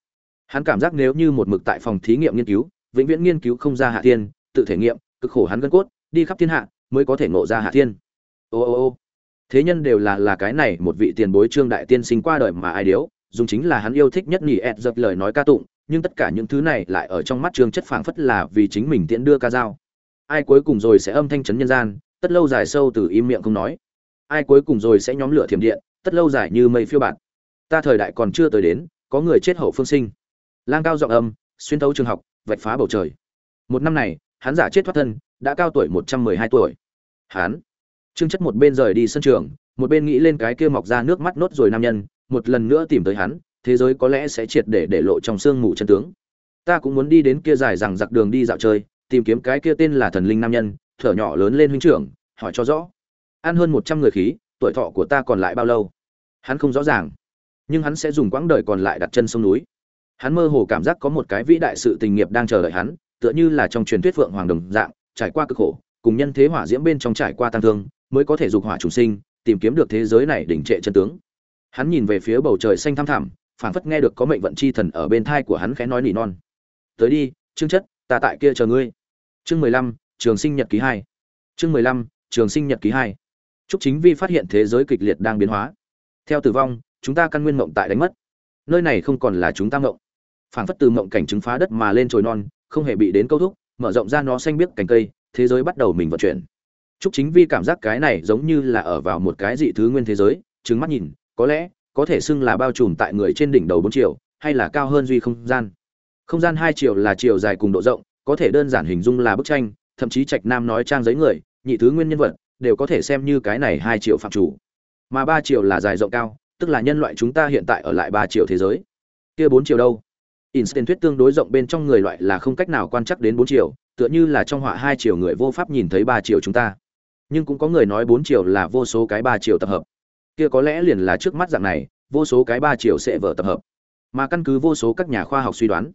Speaker 1: Hắn cảm giác nếu như một mực tại phòng thí nghiệm nghiên cứu, vĩnh viễn nghiên cứu không ra hạ thiên, tự thể nghiệm, cực khổ hắn gân cốt, đi khắp thiên hạ mới có thể ngộ ra hạ thiên ô ô ô. Thế nhân đều là là cái này một vị tiền bối trương đại tiên sinh qua đời mà ai điếu, dùng chính là hắn yêu thích nhất nhỉ ẹt giật lời nói ca tụng, nhưng tất cả những thứ này lại ở trong mắt trương chất phảng phất là vì chính mình tiễn đưa ca dao. Ai cuối cùng rồi sẽ âm thanh chấn nhân gian, tất lâu dài sâu từ im miệng không nói. Ai cuối cùng rồi sẽ nhóm lửa thiểm điện, tất lâu dài như mây phiêu bạt. Ta thời đại còn chưa tới đến, có người chết hậu phương sinh. Lang cao giọng âm, xuyên thấu trường học, vạch phá bầu trời. Một năm này, hắn giả chết thoát thân, đã cao tuổi một trăm mười hai tuổi. Hắn trương chất một bên rời đi sân trường, một bên nghĩ lên cái kia mọc ra nước mắt nốt rồi nam nhân, một lần nữa tìm tới hắn, thế giới có lẽ sẽ triệt để để lộ trong sương mù chân tướng. Ta cũng muốn đi đến kia dài rằng giặc đường đi dạo chơi, tìm kiếm cái kia tên là thần linh nam nhân, thở nhỏ lớn lên huynh trưởng, hỏi cho rõ. Ăn hơn một trăm người khí, tuổi thọ của ta còn lại bao lâu? Hắn không rõ ràng, nhưng hắn sẽ dùng quãng đời còn lại đặt chân sông núi. Hắn mơ hồ cảm giác có một cái vĩ đại sự tình nghiệp đang chờ đợi hắn, tựa như là trong truyền thuyết vượng hoàng đồng dạng, trải qua cực khổ, cùng nhân thế hỏa diễm bên trong trải qua tăng thương mới có thể dục hỏa chủ sinh, tìm kiếm được thế giới này đỉnh trệ chân tướng. Hắn nhìn về phía bầu trời xanh thăm thẳm, phảng phất nghe được có mệnh vận chi thần ở bên thai của hắn khẽ nói nỉ non. Tới đi, trương chất, ta tại kia chờ ngươi. Chương mười lăm, trường sinh nhật ký hai. Chương mười lăm, trường sinh nhật ký hai. Trúc chính vi phát hiện thế giới kịch liệt đang biến hóa. Theo tử vong, chúng ta căn nguyên mộng tại đánh mất. Nơi này không còn là chúng ta mộng. Phảng phất từ mộng cảnh chứng phá đất mà lên trồi non, không hề bị đến câu thúc, mở rộng ra nó xanh biếc cành cây, thế giới bắt đầu mình vận chuyển. Trúc chính vi cảm giác cái này giống như là ở vào một cái dị thứ nguyên thế giới trừng mắt nhìn có lẽ có thể xưng là bao trùm tại người trên đỉnh đầu bốn chiều hay là cao hơn duy không gian. Không gian hai chiều là chiều dài cùng độ rộng có thể đơn giản hình dung là bức tranh thậm chí trạch nam nói trang giấy người nhị thứ nguyên nhân vật đều có thể xem như cái này hai chiều phạm chủ. Mà ba chiều là dài rộng cao tức là nhân loại chúng ta hiện tại ở lại ba chiều thế giới. Kia bốn chiều đâu? Einstein thuyết tương đối rộng bên trong người loại là không cách nào quan trắc đến bốn chiều, tựa như là trong họa hai chiều người vô pháp nhìn thấy ba chiều chúng ta. Nhưng cũng có người nói bốn chiều là vô số cái ba chiều tập hợp. Kia có lẽ liền là trước mắt dạng này, vô số cái ba chiều sẽ vở tập hợp. Mà căn cứ vô số các nhà khoa học suy đoán,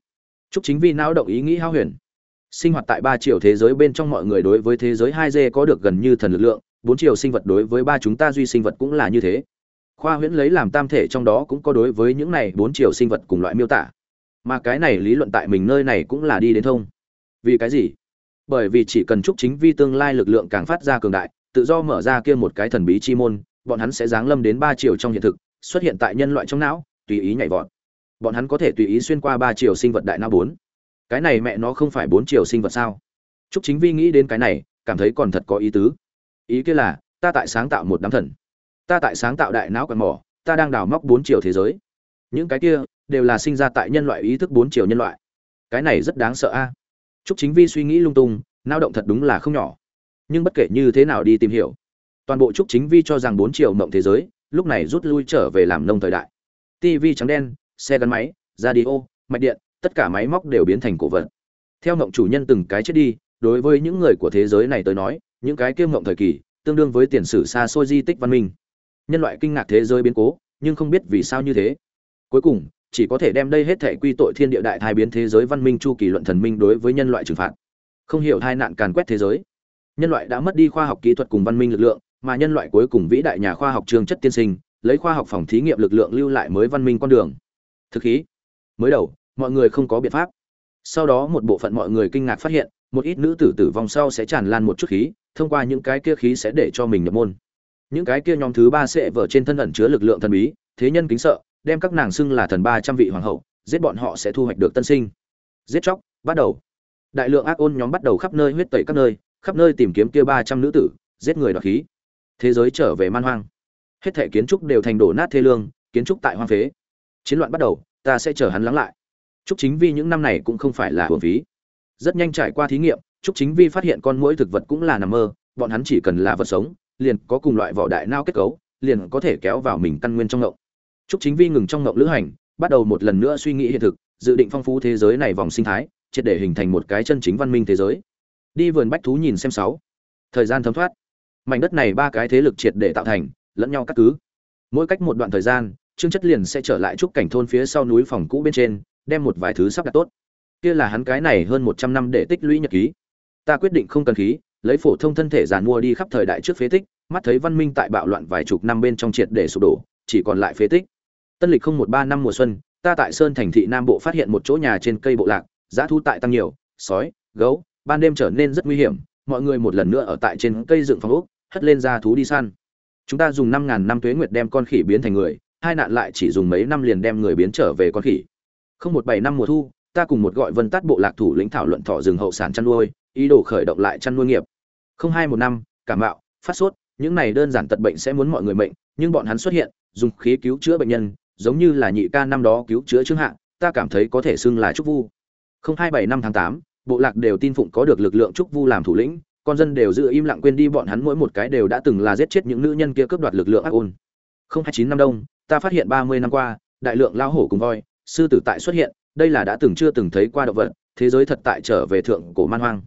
Speaker 1: chúc chính vì não động ý nghĩ hao huyền. Sinh hoạt tại ba chiều thế giới bên trong mọi người đối với thế giới hai d có được gần như thần lực lượng, bốn chiều sinh vật đối với ba chúng ta duy sinh vật cũng là như thế. Khoa huyễn lấy làm tam thể trong đó cũng có đối với những này bốn chiều sinh vật cùng loại miêu tả mà cái này lý luận tại mình nơi này cũng là đi đến thông vì cái gì bởi vì chỉ cần chúc chính vi tương lai lực lượng càng phát ra cường đại, tự do mở ra kia một cái thần bí chi môn, bọn hắn sẽ giáng lâm đến ba chiều trong hiện thực, xuất hiện tại nhân loại trong não, tùy ý nhảy vọt. Bọn hắn có thể tùy ý xuyên qua ba chiều sinh vật đại não bốn. Cái này mẹ nó không phải bốn chiều sinh vật sao? Chúc chính vi nghĩ đến cái này, cảm thấy còn thật có ý tứ. Ý kia là, ta tại sáng tạo một đám thần. Ta tại sáng tạo đại não quạt mỏ, ta đang đào móc bốn chiều thế giới. Những cái kia, đều là sinh ra tại nhân loại ý thức bốn chiều nhân loại. Cái này rất đáng sợ a. à? Trúc chính vi suy nghĩ lung tung, nao động thật đúng là không nhỏ. Nhưng bất kể như thế nào đi tìm hiểu, toàn bộ trúc chính vi cho rằng bốn triệu mộng thế giới, lúc này rút lui trở về làm nông thời đại. Tv trắng đen, xe gắn máy, radio, mạch điện, tất cả máy móc đều biến thành cổ vật. Theo mộng chủ nhân từng cái chết đi, đối với những người của thế giới này tới nói, những cái kiêm mộng thời kỳ, tương đương với tiền sử xa xôi di tích văn minh. Nhân loại kinh ngạc thế giới biến cố, nhưng không biết vì sao như thế. Cuối cùng chỉ có thể đem đây hết thể quy tội thiên địa đại thai biến thế giới văn minh chu kỳ luận thần minh đối với nhân loại trừng phạt. Không hiểu hai nạn càn quét thế giới. Nhân loại đã mất đi khoa học kỹ thuật cùng văn minh lực lượng, mà nhân loại cuối cùng vĩ đại nhà khoa học trường chất tiên sinh, lấy khoa học phòng thí nghiệm lực lượng lưu lại mới văn minh con đường. Thực khí. Mới đầu, mọi người không có biện pháp. Sau đó một bộ phận mọi người kinh ngạc phát hiện, một ít nữ tử tử vong sau sẽ tràn lan một chút khí, thông qua những cái kia khí sẽ để cho mình nhập môn. Những cái kia nhóm thứ ba sẽ vở trên thân ẩn chứa lực lượng thần bí, thế nhân kính sợ đem các nàng xưng là thần ba trăm vị hoàng hậu, giết bọn họ sẽ thu hoạch được tân sinh. Giết chóc, bắt đầu. Đại lượng ác ôn nhóm bắt đầu khắp nơi huyết tẩy các nơi, khắp nơi tìm kiếm kia ba trăm nữ tử, giết người đoạt khí. Thế giới trở về man hoang. Hết thể kiến trúc đều thành đổ nát thê lương, kiến trúc tại hoang phế. Chiến loạn bắt đầu, ta sẽ chờ hắn lắng lại. Trúc chính vi những năm này cũng không phải là hưởng phí. Rất nhanh trải qua thí nghiệm, trúc chính vi phát hiện con mỗi thực vật cũng là nằm mơ, bọn hắn chỉ cần là vật sống, liền có cùng loại vỏ đại nao kết cấu, liền có thể kéo vào mình căn nguyên trong ngộng. Trúc Chính Vi ngừng trong ngộng lữ hành, bắt đầu một lần nữa suy nghĩ hiện thực, dự định phong phú thế giới này vòng sinh thái, triệt để hình thành một cái chân chính văn minh thế giới. Đi vườn bách thú nhìn xem sáu. Thời gian thấm thoát. Mảnh đất này ba cái thế lực triệt để tạo thành, lẫn nhau cắt cứ. Mỗi cách một đoạn thời gian, Trương Chất liền sẽ trở lại trúc cảnh thôn phía sau núi phòng cũ bên trên, đem một vài thứ sắp đặt tốt. Kia là hắn cái này hơn 100 năm để tích lũy nhật ký. Ta quyết định không cần khí, lấy phổ thông thân thể giàn mua đi khắp thời đại trước phế tích, mắt thấy văn minh tại bạo loạn vài chục năm bên trong triệt để sụp đổ, chỉ còn lại phế tích tân lịch không một ba năm mùa xuân, ta tại sơn thành thị nam bộ phát hiện một chỗ nhà trên cây bộ lạc, giá thu tại tăng nhiều, sói, gấu, ban đêm trở nên rất nguy hiểm, mọi người một lần nữa ở tại trên cây dựng phòng ốc, hất lên ra thú đi săn. Chúng ta dùng năm ngàn năm tuế nguyệt đem con khỉ biến thành người, hai nạn lại chỉ dùng mấy năm liền đem người biến trở về con khỉ. Không một bảy năm mùa thu, ta cùng một gọi vân tát bộ lạc thủ lĩnh thảo luận thọ rừng hậu sản chăn nuôi, ý đồ khởi động lại chăn nuôi nghiệp. Không hai một năm, cảm mạo, phát sốt, những này đơn giản tật bệnh sẽ muốn mọi người mệnh, nhưng bọn hắn xuất hiện, dùng khí cứu chữa bệnh nhân giống như là nhị ca năm đó cứu chữa chứng hạng ta cảm thấy có thể xưng là trúc vu. Không hai bảy năm tháng tám, bộ lạc đều tin phụng có được lực lượng trúc vu làm thủ lĩnh, con dân đều giữ im lặng quên đi bọn hắn mỗi một cái đều đã từng là giết chết những nữ nhân kia cướp đoạt lực lượng ác ôn. Không hai chín năm đông, ta phát hiện ba mươi năm qua, đại lượng lao hổ cùng voi, sư tử tại xuất hiện, đây là đã từng chưa từng thấy qua động vật, thế giới thật tại trở về thượng cổ man hoang.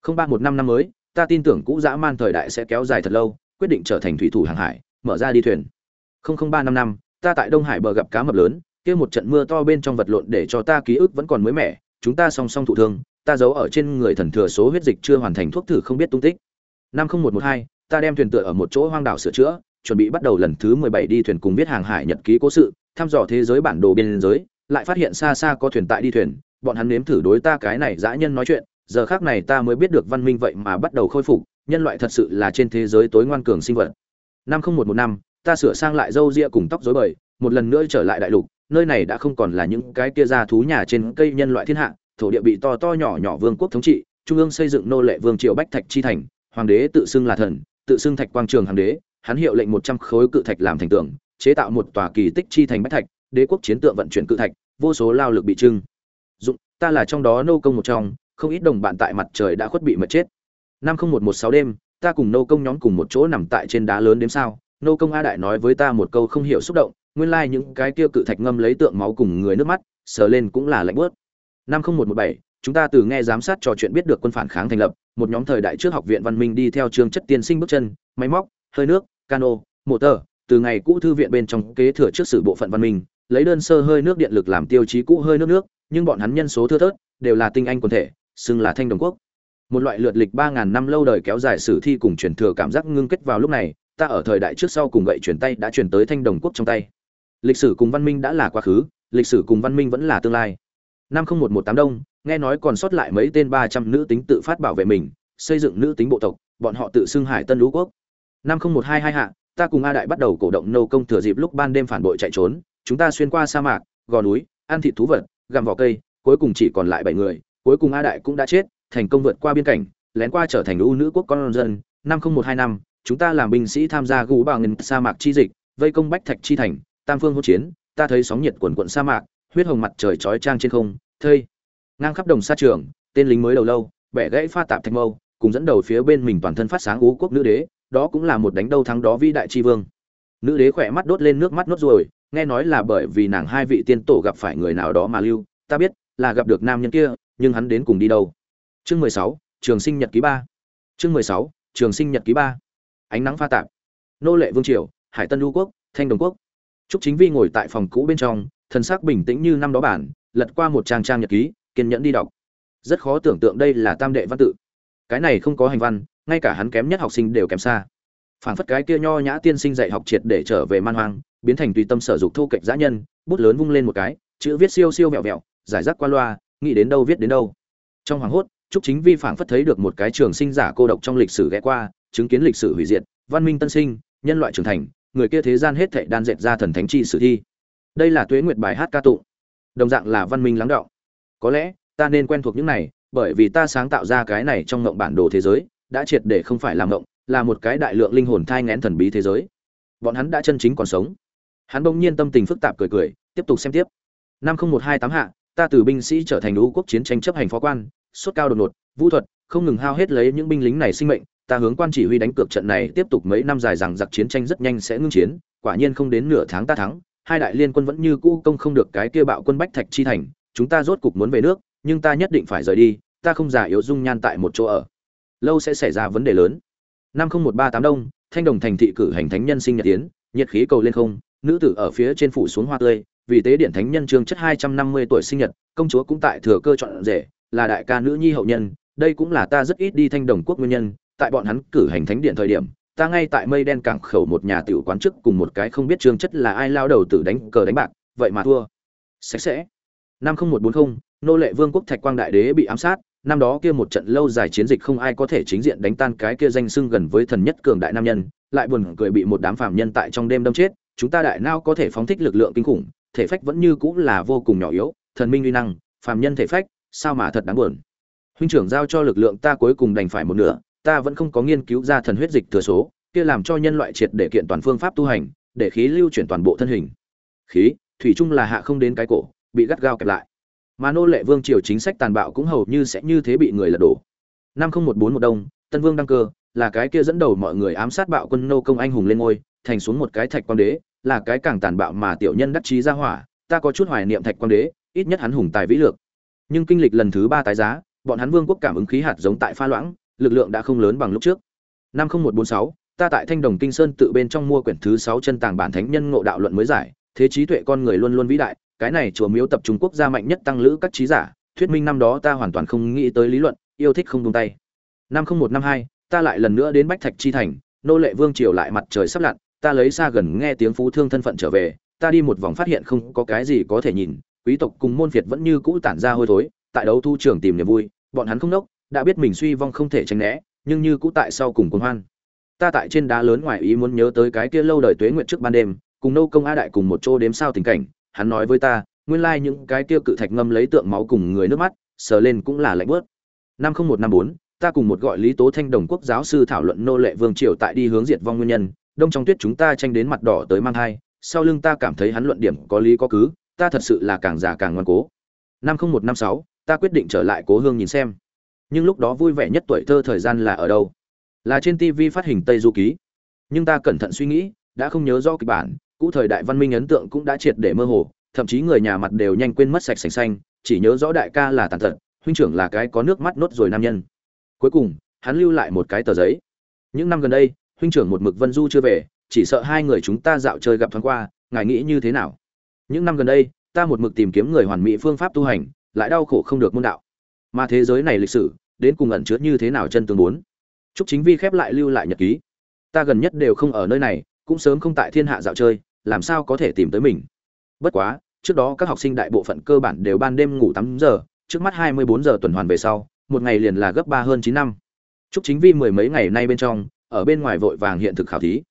Speaker 1: Không ba một năm năm mới, ta tin tưởng cũ dã man thời đại sẽ kéo dài thật lâu, quyết định trở thành thủy thủ hàng hải, mở ra đi thuyền. Không không ba năm năm ta tại đông hải bờ gặp cá mập lớn, kia một trận mưa to bên trong vật lộn để cho ta ký ức vẫn còn mới mẻ, chúng ta song song thụ thương, ta giấu ở trên người thần thừa số huyết dịch chưa hoàn thành thuốc thử không biết tung tích. Năm không một một hai, ta đem thuyền tựa ở một chỗ hoang đảo sửa chữa, chuẩn bị bắt đầu lần thứ mười bảy đi thuyền cùng viết hàng hải nhật ký cố sự, thăm dò thế giới bản đồ biên giới, lại phát hiện xa xa có thuyền tại đi thuyền, bọn hắn nếm thử đối ta cái này dã nhân nói chuyện, giờ khác này ta mới biết được văn minh vậy mà bắt đầu khôi phục, nhân loại thật sự là trên thế giới tối ngoan cường sinh vật. Năm không một một năm ta sửa sang lại râu ria cùng tóc rối bời, một lần nữa trở lại đại lục, nơi này đã không còn là những cái kia ra thú nhà trên cây nhân loại thiên hạ, thổ địa bị to to nhỏ nhỏ vương quốc thống trị, trung ương xây dựng nô lệ vương triều bách thạch chi thành, hoàng đế tự xưng là thần, tự xưng thạch quang trường hoàng đế, hắn hiệu lệnh một trăm khối cự thạch làm thành tượng chế tạo một tòa kỳ tích chi thành bách thạch, đế quốc chiến tượng vận chuyển cự thạch, vô số lao lực bị trưng. Dụng, ta là trong đó nô công một trong, không ít đồng bạn tại mặt trời đã khuất bị mệt chết. Năm không một một sáu đêm, ta cùng nô công nhóm cùng một chỗ nằm tại trên đá lớn đến sao nô công a đại nói với ta một câu không hiểu xúc động, nguyên lai like những cái kia cự thạch ngâm lấy tượng máu cùng người nước mắt, sờ lên cũng là lạnh bớt năm không một một bảy, chúng ta từ nghe giám sát trò chuyện biết được quân phản kháng thành lập, một nhóm thời đại trước học viện văn minh đi theo trường chất tiên sinh bước chân, máy móc, hơi nước, cano motor từ ngày cũ thư viện bên trong kế thừa trước sự bộ phận văn minh, lấy đơn sơ hơi nước điện lực làm tiêu chí cũ hơi nước nước, nhưng bọn hắn nhân số thưa thớt, đều là tinh anh quần thể, xưng là thanh đồng quốc. Một loại lượt lịch ba ngàn năm lâu đời kéo dài sử thi cùng truyền thừa cảm giác ngưng kết vào lúc này ta ở thời đại trước sau cùng gậy chuyển tay đã chuyển tới thanh đồng quốc trong tay. Lịch sử cùng văn minh đã là quá khứ, lịch sử cùng văn minh vẫn là tương lai. Năm không một một tám đông, nghe nói còn sót lại mấy tên ba trăm nữ tính tự phát bảo vệ mình, xây dựng nữ tính bộ tộc, bọn họ tự xưng hải tân lũ quốc. Năm không một hai hai hạ, ta cùng a đại bắt đầu cổ động nâu công thừa dịp lúc ban đêm phản bội chạy trốn, chúng ta xuyên qua sa mạc, gò núi, ăn thịt thú vật, gặm vỏ cây, cuối cùng chỉ còn lại bảy người, cuối cùng a đại cũng đã chết, thành công vượt qua biên cảnh, lén qua trở thành ưu nữ quốc con dân. Năm không một hai năm chúng ta làm binh sĩ tham gia gũ bằng sa mạc chi dịch, vây công bách thạch chi thành, tam phương hỗn chiến, ta thấy sóng nhiệt quần quận sa mạc, huyết hồng mặt trời chói trang trên không, thây. Ngang khắp đồng sa trường, tên lính mới đầu lâu, bẻ gãy pha tạp thạch mâu, cùng dẫn đầu phía bên mình toàn thân phát sáng ú quốc nữ đế, đó cũng là một đánh đâu thắng đó vĩ đại tri vương. Nữ đế khỏe mắt đốt lên nước mắt nốt ruồi, nghe nói là bởi vì nàng hai vị tiên tổ gặp phải người nào đó mà lưu, ta biết là gặp được nam nhân kia, nhưng hắn đến cùng đi đâu? Chương mười sáu, trường sinh nhật ký ba. Chương mười sáu, trường sinh nhật ký ba ánh nắng pha tạp. Nô lệ vương triều, hải tân lưu quốc, thanh đồng quốc. Trúc chính vi ngồi tại phòng cũ bên trong, thần sắc bình tĩnh như năm đó bản, lật qua một trang trang nhật ký, kiên nhẫn đi đọc. Rất khó tưởng tượng đây là tam đệ văn tự. Cái này không có hành văn, ngay cả hắn kém nhất học sinh đều kém xa. Phảng phất cái kia nho nhã tiên sinh dạy học triệt để trở về man hoang, biến thành tùy tâm sở dục thu kệch dã nhân, bút lớn vung lên một cái, chữ viết siêu siêu vẹo vẹo, giải rác qua loa, nghĩ đến đâu viết đến đâu. Trong hoàng hốt, trúc chính vi phảng phất thấy được một cái trường sinh giả cô độc trong lịch sử ghé qua chứng kiến lịch sử hủy diệt, văn minh tân sinh, nhân loại trưởng thành, người kia thế gian hết thảy đan dệt ra thần thánh chi sử thi. Đây là tuế nguyệt bài hát ca tụng. Đồng dạng là văn minh lắng đọng. Có lẽ, ta nên quen thuộc những này, bởi vì ta sáng tạo ra cái này trong ngộng bản đồ thế giới, đã triệt để không phải làm ngộng, là một cái đại lượng linh hồn thai ngén thần bí thế giới. Bọn hắn đã chân chính còn sống. Hắn bỗng nhiên tâm tình phức tạp cười cười, tiếp tục xem tiếp. Năm không một hai tám hạ, ta từ binh sĩ trở thành ngũ quốc chiến tranh chấp hành phó quan suốt cao đột ngột, vũ thuật, không ngừng hao hết lấy những binh lính này sinh mệnh ta hướng quan chỉ huy đánh cược trận này tiếp tục mấy năm dài rằng giặc chiến tranh rất nhanh sẽ ngưng chiến, quả nhiên không đến nửa tháng ta thắng, hai đại liên quân vẫn như cũ công không được cái kia bạo quân bách thạch chi thành, chúng ta rốt cục muốn về nước, nhưng ta nhất định phải rời đi, ta không giả yếu dung nhan tại một chỗ ở. Lâu sẽ xảy ra vấn đề lớn. Năm không một ba tám đông, thanh đồng thành thị cử hành thánh nhân sinh nhật tiến nhiệt khí cầu lên không, nữ tử ở phía trên phủ xuống hoa tươi, vì tế điện thánh nhân trương chất hai trăm năm mươi tuổi sinh nhật, công chúa cũng tại thừa cơ chọn rể, là đại ca nữ nhi hậu nhân, đây cũng là ta rất ít đi thanh đồng quốc nguyên nhân tại bọn hắn cử hành thánh điện thời điểm, ta ngay tại mây đen cảng khẩu một nhà tiểu quán trước cùng một cái không biết trương chất là ai lao đầu tử đánh cờ đánh bạc, vậy mà thua. Sạch sẽ. Năm không một bốn không, nô lệ vương quốc thạch quang đại đế bị ám sát, năm đó kia một trận lâu dài chiến dịch không ai có thể chính diện đánh tan cái kia danh xưng gần với thần nhất cường đại nam nhân, lại buồn cười bị một đám phàm nhân tại trong đêm đâm chết, chúng ta đại nao có thể phóng thích lực lượng kinh khủng, thể phách vẫn như cũng là vô cùng nhỏ yếu, thần minh uy năng, phàm nhân thể phách, sao mà thật đáng buồn. Huynh trưởng giao cho lực lượng ta cuối cùng đành phải một nửa ta vẫn không có nghiên cứu ra thần huyết dịch thừa số, kia làm cho nhân loại triệt để kiện toàn phương pháp tu hành, để khí lưu chuyển toàn bộ thân hình. Khí, thủy chung là hạ không đến cái cổ, bị gắt gao kẹp lại. Mà nô lệ vương triều chính sách tàn bạo cũng hầu như sẽ như thế bị người lật đổ. Năm không một bốn một đông, tân vương đăng cơ, là cái kia dẫn đầu mọi người ám sát bạo quân nô công anh hùng lên ngôi, thành xuống một cái thạch quang đế, là cái càng tàn bạo mà tiểu nhân đắc chí ra hỏa, ta có chút hoài niệm thạch quang đế, ít nhất hắn hùng tài vĩ lược. Nhưng kinh lịch lần thứ ba tái giá, bọn hắn vương quốc cảm ứng khí hạt giống tại pha loãng lực lượng đã không lớn bằng lúc trước. Năm không một bốn sáu, ta tại thanh đồng kinh sơn tự bên trong mua quyển thứ sáu chân tàng bản thánh nhân ngộ đạo luận mới giải. Thế trí tuệ con người luôn luôn vĩ đại, cái này chùa miếu tập trung quốc gia mạnh nhất tăng lữ các trí giả. Thuyết minh năm đó ta hoàn toàn không nghĩ tới lý luận, yêu thích không buông tay. Năm không một năm hai, ta lại lần nữa đến bách thạch chi thành, nô lệ vương triều lại mặt trời sắp lặn, ta lấy xa gần nghe tiếng phú thương thân phận trở về, ta đi một vòng phát hiện không có cái gì có thể nhìn, quý tộc cùng môn phiệt vẫn như cũ tản ra hôi thối, tại đấu thu trường tìm niềm vui, bọn hắn không nốc đã biết mình suy vong không thể tránh né, nhưng như cũ tại sau cùng cuồng hoan. Ta tại trên đá lớn ngoài ý muốn nhớ tới cái kia lâu đời tuế nguyện trước ban đêm, cùng nô công a đại cùng một chỗ đếm sao tình cảnh, hắn nói với ta, nguyên lai những cái kia cự thạch ngâm lấy tượng máu cùng người nước mắt, sờ lên cũng là lạnh bớt. Năm không một năm bốn, ta cùng một gọi lý tố thanh đồng quốc giáo sư thảo luận nô lệ vương triều tại đi hướng diệt vong nguyên nhân, đông trong tuyết chúng ta tranh đến mặt đỏ tới mang hai, sau lưng ta cảm thấy hắn luận điểm có lý có cứ, ta thật sự là càng già càng ngoan cố. Năm không một năm sáu, ta quyết định trở lại cố hương nhìn xem nhưng lúc đó vui vẻ nhất tuổi thơ thời gian là ở đâu? Là trên tv phát hình tây du ký. Nhưng ta cẩn thận suy nghĩ, đã không nhớ rõ kịch bản, cũ thời đại văn minh ấn tượng cũng đã triệt để mơ hồ, thậm chí người nhà mặt đều nhanh quên mất sạch sành xanh, chỉ nhớ rõ đại ca là tàn tật, huynh trưởng là cái có nước mắt nốt rồi nam nhân. Cuối cùng, hắn lưu lại một cái tờ giấy. Những năm gần đây, huynh trưởng một mực vân du chưa về, chỉ sợ hai người chúng ta dạo chơi gặp thoáng qua, ngài nghĩ như thế nào? Những năm gần đây, ta một mực tìm kiếm người hoàn mỹ phương pháp tu hành, lại đau khổ không được môn đạo. Mà thế giới này lịch sử đến cùng ẩn chứa như thế nào chân tương bốn. Chúc chính vi khép lại lưu lại nhật ký. Ta gần nhất đều không ở nơi này, cũng sớm không tại thiên hạ dạo chơi, làm sao có thể tìm tới mình? Bất quá, trước đó các học sinh đại bộ phận cơ bản đều ban đêm ngủ tám giờ, trước mắt hai mươi bốn giờ tuần hoàn về sau, một ngày liền là gấp ba hơn chín năm. Chúc chính vi mười mấy ngày nay bên trong, ở bên ngoài vội vàng hiện thực khảo thí.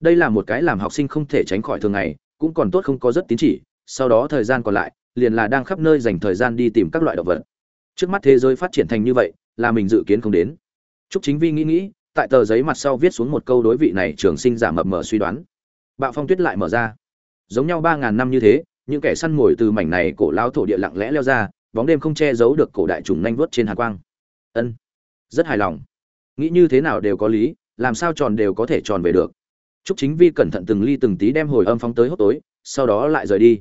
Speaker 1: Đây là một cái làm học sinh không thể tránh khỏi thường ngày, cũng còn tốt không có rất tín chỉ, sau đó thời gian còn lại, liền là đang khắp nơi dành thời gian đi tìm các loại động vật. Trước mắt thế giới phát triển thành như vậy là mình dự kiến không đến Trúc Chính Vi nghĩ nghĩ, tại tờ giấy mặt sau viết xuống một câu đối vị này trường sinh giả mập mờ suy đoán. Bạo phong tuyết lại mở ra. Giống nhau ba ngàn năm như thế, những kẻ săn mồi từ mảnh này cổ lão thổ địa lặng lẽ leo ra, bóng đêm không che giấu được cổ đại trùng nhanh vuốt trên hàn quang. Ân, rất hài lòng. Nghĩ như thế nào đều có lý, làm sao tròn đều có thể tròn về được. Trúc Chính Vi cẩn thận từng ly từng tí đem hồi âm phóng tới hốc tối, sau đó lại rời đi.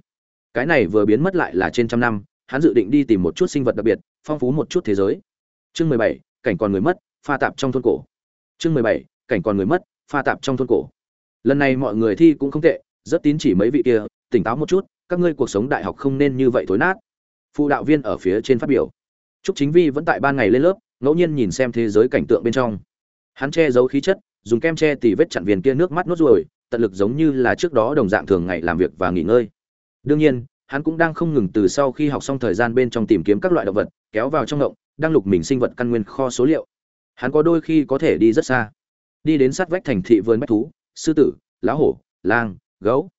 Speaker 1: Cái này vừa biến mất lại là trên trăm năm, hắn dự định đi tìm một chút sinh vật đặc biệt, phong phú một chút thế giới. Chương mười bảy, cảnh còn người mất, pha tạp trong thôn cổ. Chương mười bảy cảnh còn người mất pha tạp trong thôn cổ. Lần này mọi người thi cũng không tệ rất tín chỉ mấy vị kia tỉnh táo một chút các ngươi cuộc sống đại học không nên như vậy thối nát. Phụ đạo viên ở phía trên phát biểu. Trúc chính vi vẫn tại ban ngày lên lớp ngẫu nhiên nhìn xem thế giới cảnh tượng bên trong. Hắn che giấu khí chất dùng kem che tỉ vết chặn viền kia nước mắt nốt ruồi tận lực giống như là trước đó đồng dạng thường ngày làm việc và nghỉ ngơi. Đương nhiên hắn cũng đang không ngừng từ sau khi học xong thời gian bên trong tìm kiếm các loại động vật kéo vào trong động đang lục mình sinh vật căn nguyên kho số liệu. Hắn có đôi khi có thể đi rất xa. Đi đến sát vách thành thị vườn bách thú, sư tử, lá hổ, lang, gấu.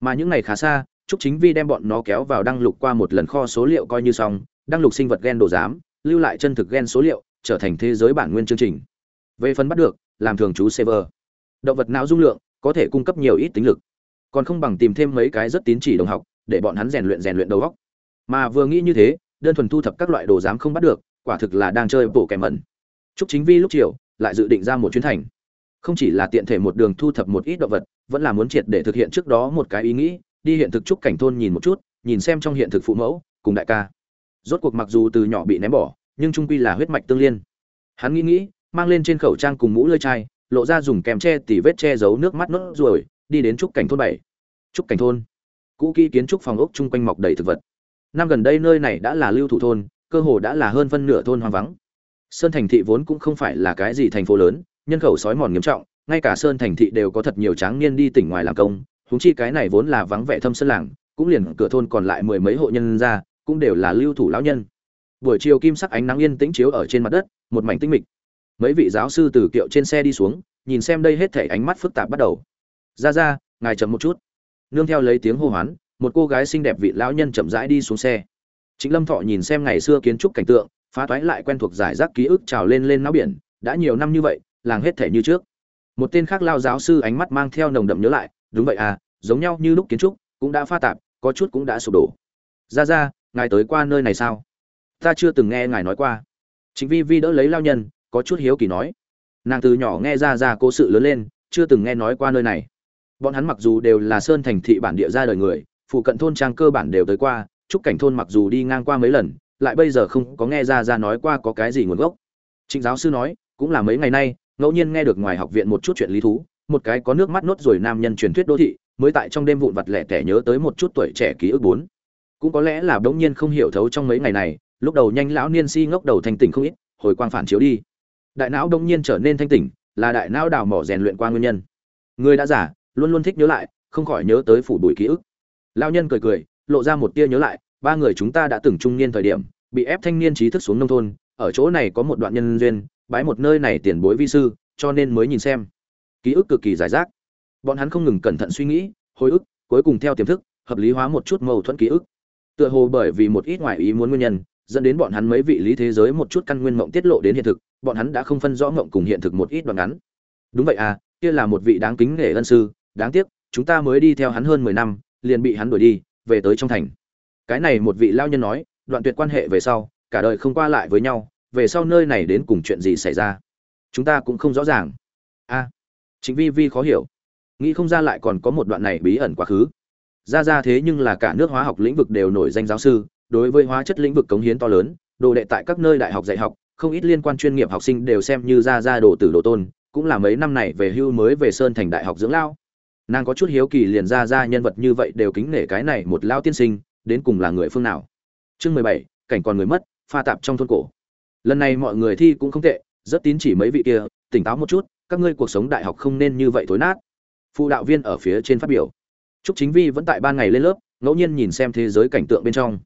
Speaker 1: Mà những ngày khá xa, trúc chính vi đem bọn nó kéo vào đăng lục qua một lần kho số liệu coi như xong, đăng lục sinh vật gen đồ giám, lưu lại chân thực gen số liệu, trở thành thế giới bản nguyên chương trình. Về phần bắt được, làm thường trú server động vật não dung lượng có thể cung cấp nhiều ít tính lực. Còn không bằng tìm thêm mấy cái rất tín chỉ đồng học, để bọn hắn rèn luyện rèn luyện đầu óc. Mà vừa nghĩ như thế, đơn thuần thu thập các loại đồ giám không bắt được quả thực là đang chơi bộ kẻ mẩn Trúc Chính Vi lúc chiều lại dự định ra một chuyến thành. Không chỉ là tiện thể một đường thu thập một ít động vật, vẫn là muốn triệt để thực hiện trước đó một cái ý nghĩ, đi hiện thực trúc cảnh thôn nhìn một chút, nhìn xem trong hiện thực phụ mẫu cùng đại ca. Rốt cuộc mặc dù từ nhỏ bị ném bỏ, nhưng trung quy là huyết mạch tương liên. Hắn nghĩ nghĩ, mang lên trên khẩu trang cùng mũ lưỡi chai, lộ ra dùng kèm che tỉ vết che giấu nước mắt nốt rồi, đi đến trúc cảnh thôn bảy. Trúc cảnh thôn. Cũ kỹ kiến trúc phòng ốc chung quanh mọc đầy thực vật. Năm gần đây nơi này đã là lưu thủ thôn, cơ hồ đã là hơn phân nửa thôn hoang vắng. Sơn thành thị vốn cũng không phải là cái gì thành phố lớn, nhân khẩu sói mòn nghiêm trọng, ngay cả sơn thành thị đều có thật nhiều tráng niên đi tỉnh ngoài làm công húng chi cái này vốn là vắng vẻ thâm sơn làng, cũng liền cửa thôn còn lại mười mấy hộ nhân ra, cũng đều là lưu thủ lão nhân. Buổi chiều kim sắc ánh nắng yên tĩnh chiếu ở trên mặt đất, một mảnh tinh mịch. Mấy vị giáo sư từ kiệu trên xe đi xuống, nhìn xem đây hết thể ánh mắt phức tạp bắt đầu. Ra ra, ngài chậm một chút. Nương theo lấy tiếng hô hoán, một cô gái xinh đẹp vị lão nhân chậm rãi đi xuống xe chính lâm thọ nhìn xem ngày xưa kiến trúc cảnh tượng, phá toái lại quen thuộc giải rác ký ức trào lên lên não biển, đã nhiều năm như vậy, làng hết thể như trước. Một tên khác lao giáo sư ánh mắt mang theo nồng đậm nhớ lại, đúng vậy à giống nhau như lúc kiến trúc, cũng đã pha tạp, có chút cũng đã sụp đổ. Ra ra, ngài tới qua nơi này sao? Ta chưa từng nghe ngài nói qua. Chính vi vi đỡ lấy lao nhân, có chút hiếu kỳ nói. Nàng từ nhỏ nghe ra ra cố sự lớn lên, chưa từng nghe nói qua nơi này. Bọn hắn mặc dù đều là sơn thành thị bản địa ra đời người, phụ cận thôn trang cơ bản đều tới qua trúc cảnh thôn mặc dù đi ngang qua mấy lần, lại bây giờ không có nghe ra ra nói qua có cái gì nguồn gốc. Trịnh giáo sư nói, cũng là mấy ngày nay, ngẫu nhiên nghe được ngoài học viện một chút chuyện lý thú, một cái có nước mắt nốt rồi nam nhân truyền thuyết đô thị, mới tại trong đêm vụn vặt lẻ tẻ nhớ tới một chút tuổi trẻ ký ức bốn. Cũng có lẽ là đống nhiên không hiểu thấu trong mấy ngày này, lúc đầu nhanh lão niên si ngốc đầu thanh tỉnh không ít, hồi quang phản chiếu đi. Đại não đống nhiên trở nên thanh tỉnh, là đại não đào mỏ rèn luyện qua nguyên nhân. Người đã giả luôn luôn thích nhớ lại, không khỏi nhớ tới phủ bụi ký ức. Lão nhân cười cười lộ ra một tia nhớ lại, ba người chúng ta đã từng trung niên thời điểm, bị ép thanh niên trí thức xuống nông thôn, ở chỗ này có một đoạn nhân duyên, bái một nơi này tiền bối vi sư, cho nên mới nhìn xem. Ký ức cực kỳ giải rác. Bọn hắn không ngừng cẩn thận suy nghĩ, hồi ức, cuối cùng theo tiềm thức, hợp lý hóa một chút mâu thuẫn ký ức. Tựa hồ bởi vì một ít ngoại ý muốn nguyên nhân, dẫn đến bọn hắn mấy vị lý thế giới một chút căn nguyên mộng tiết lộ đến hiện thực, bọn hắn đã không phân rõ mộng cùng hiện thực một ít đoạn ngắn. Đúng vậy à kia là một vị đáng kính nể ân sư, đáng tiếc, chúng ta mới đi theo hắn hơn mười năm, liền bị hắn đuổi đi về tới trong thành. Cái này một vị lao nhân nói đoạn tuyệt quan hệ về sau cả đời không qua lại với nhau về sau nơi này đến cùng chuyện gì xảy ra? Chúng ta cũng không rõ ràng. A à, chính vi vi khó hiểu. Nghĩ không ra lại còn có một đoạn này bí ẩn quá khứ. Ra ra thế nhưng là cả nước hóa học lĩnh vực đều nổi danh giáo sư đối với hóa chất lĩnh vực cống hiến to lớn đồ đệ tại các nơi đại học dạy học không ít liên quan chuyên nghiệp học sinh đều xem như ra ra đồ tử đồ tôn cũng là mấy năm này về hưu mới về sơn thành đại học dưỡng lao nàng có chút hiếu kỳ liền ra ra nhân vật như vậy đều kính nể cái này một lao tiên sinh, đến cùng là người phương nào. Chương mười bảy, cảnh còn người mất, pha tạp trong thôn cổ. Lần này mọi người thi cũng không tệ, rất tín chỉ mấy vị kia, tỉnh táo một chút, các ngươi cuộc sống đại học không nên như vậy thối nát. Phụ đạo viên ở phía trên phát biểu. Trúc chính vi vẫn tại ban ngày lên lớp, ngẫu nhiên nhìn xem thế giới cảnh tượng bên trong.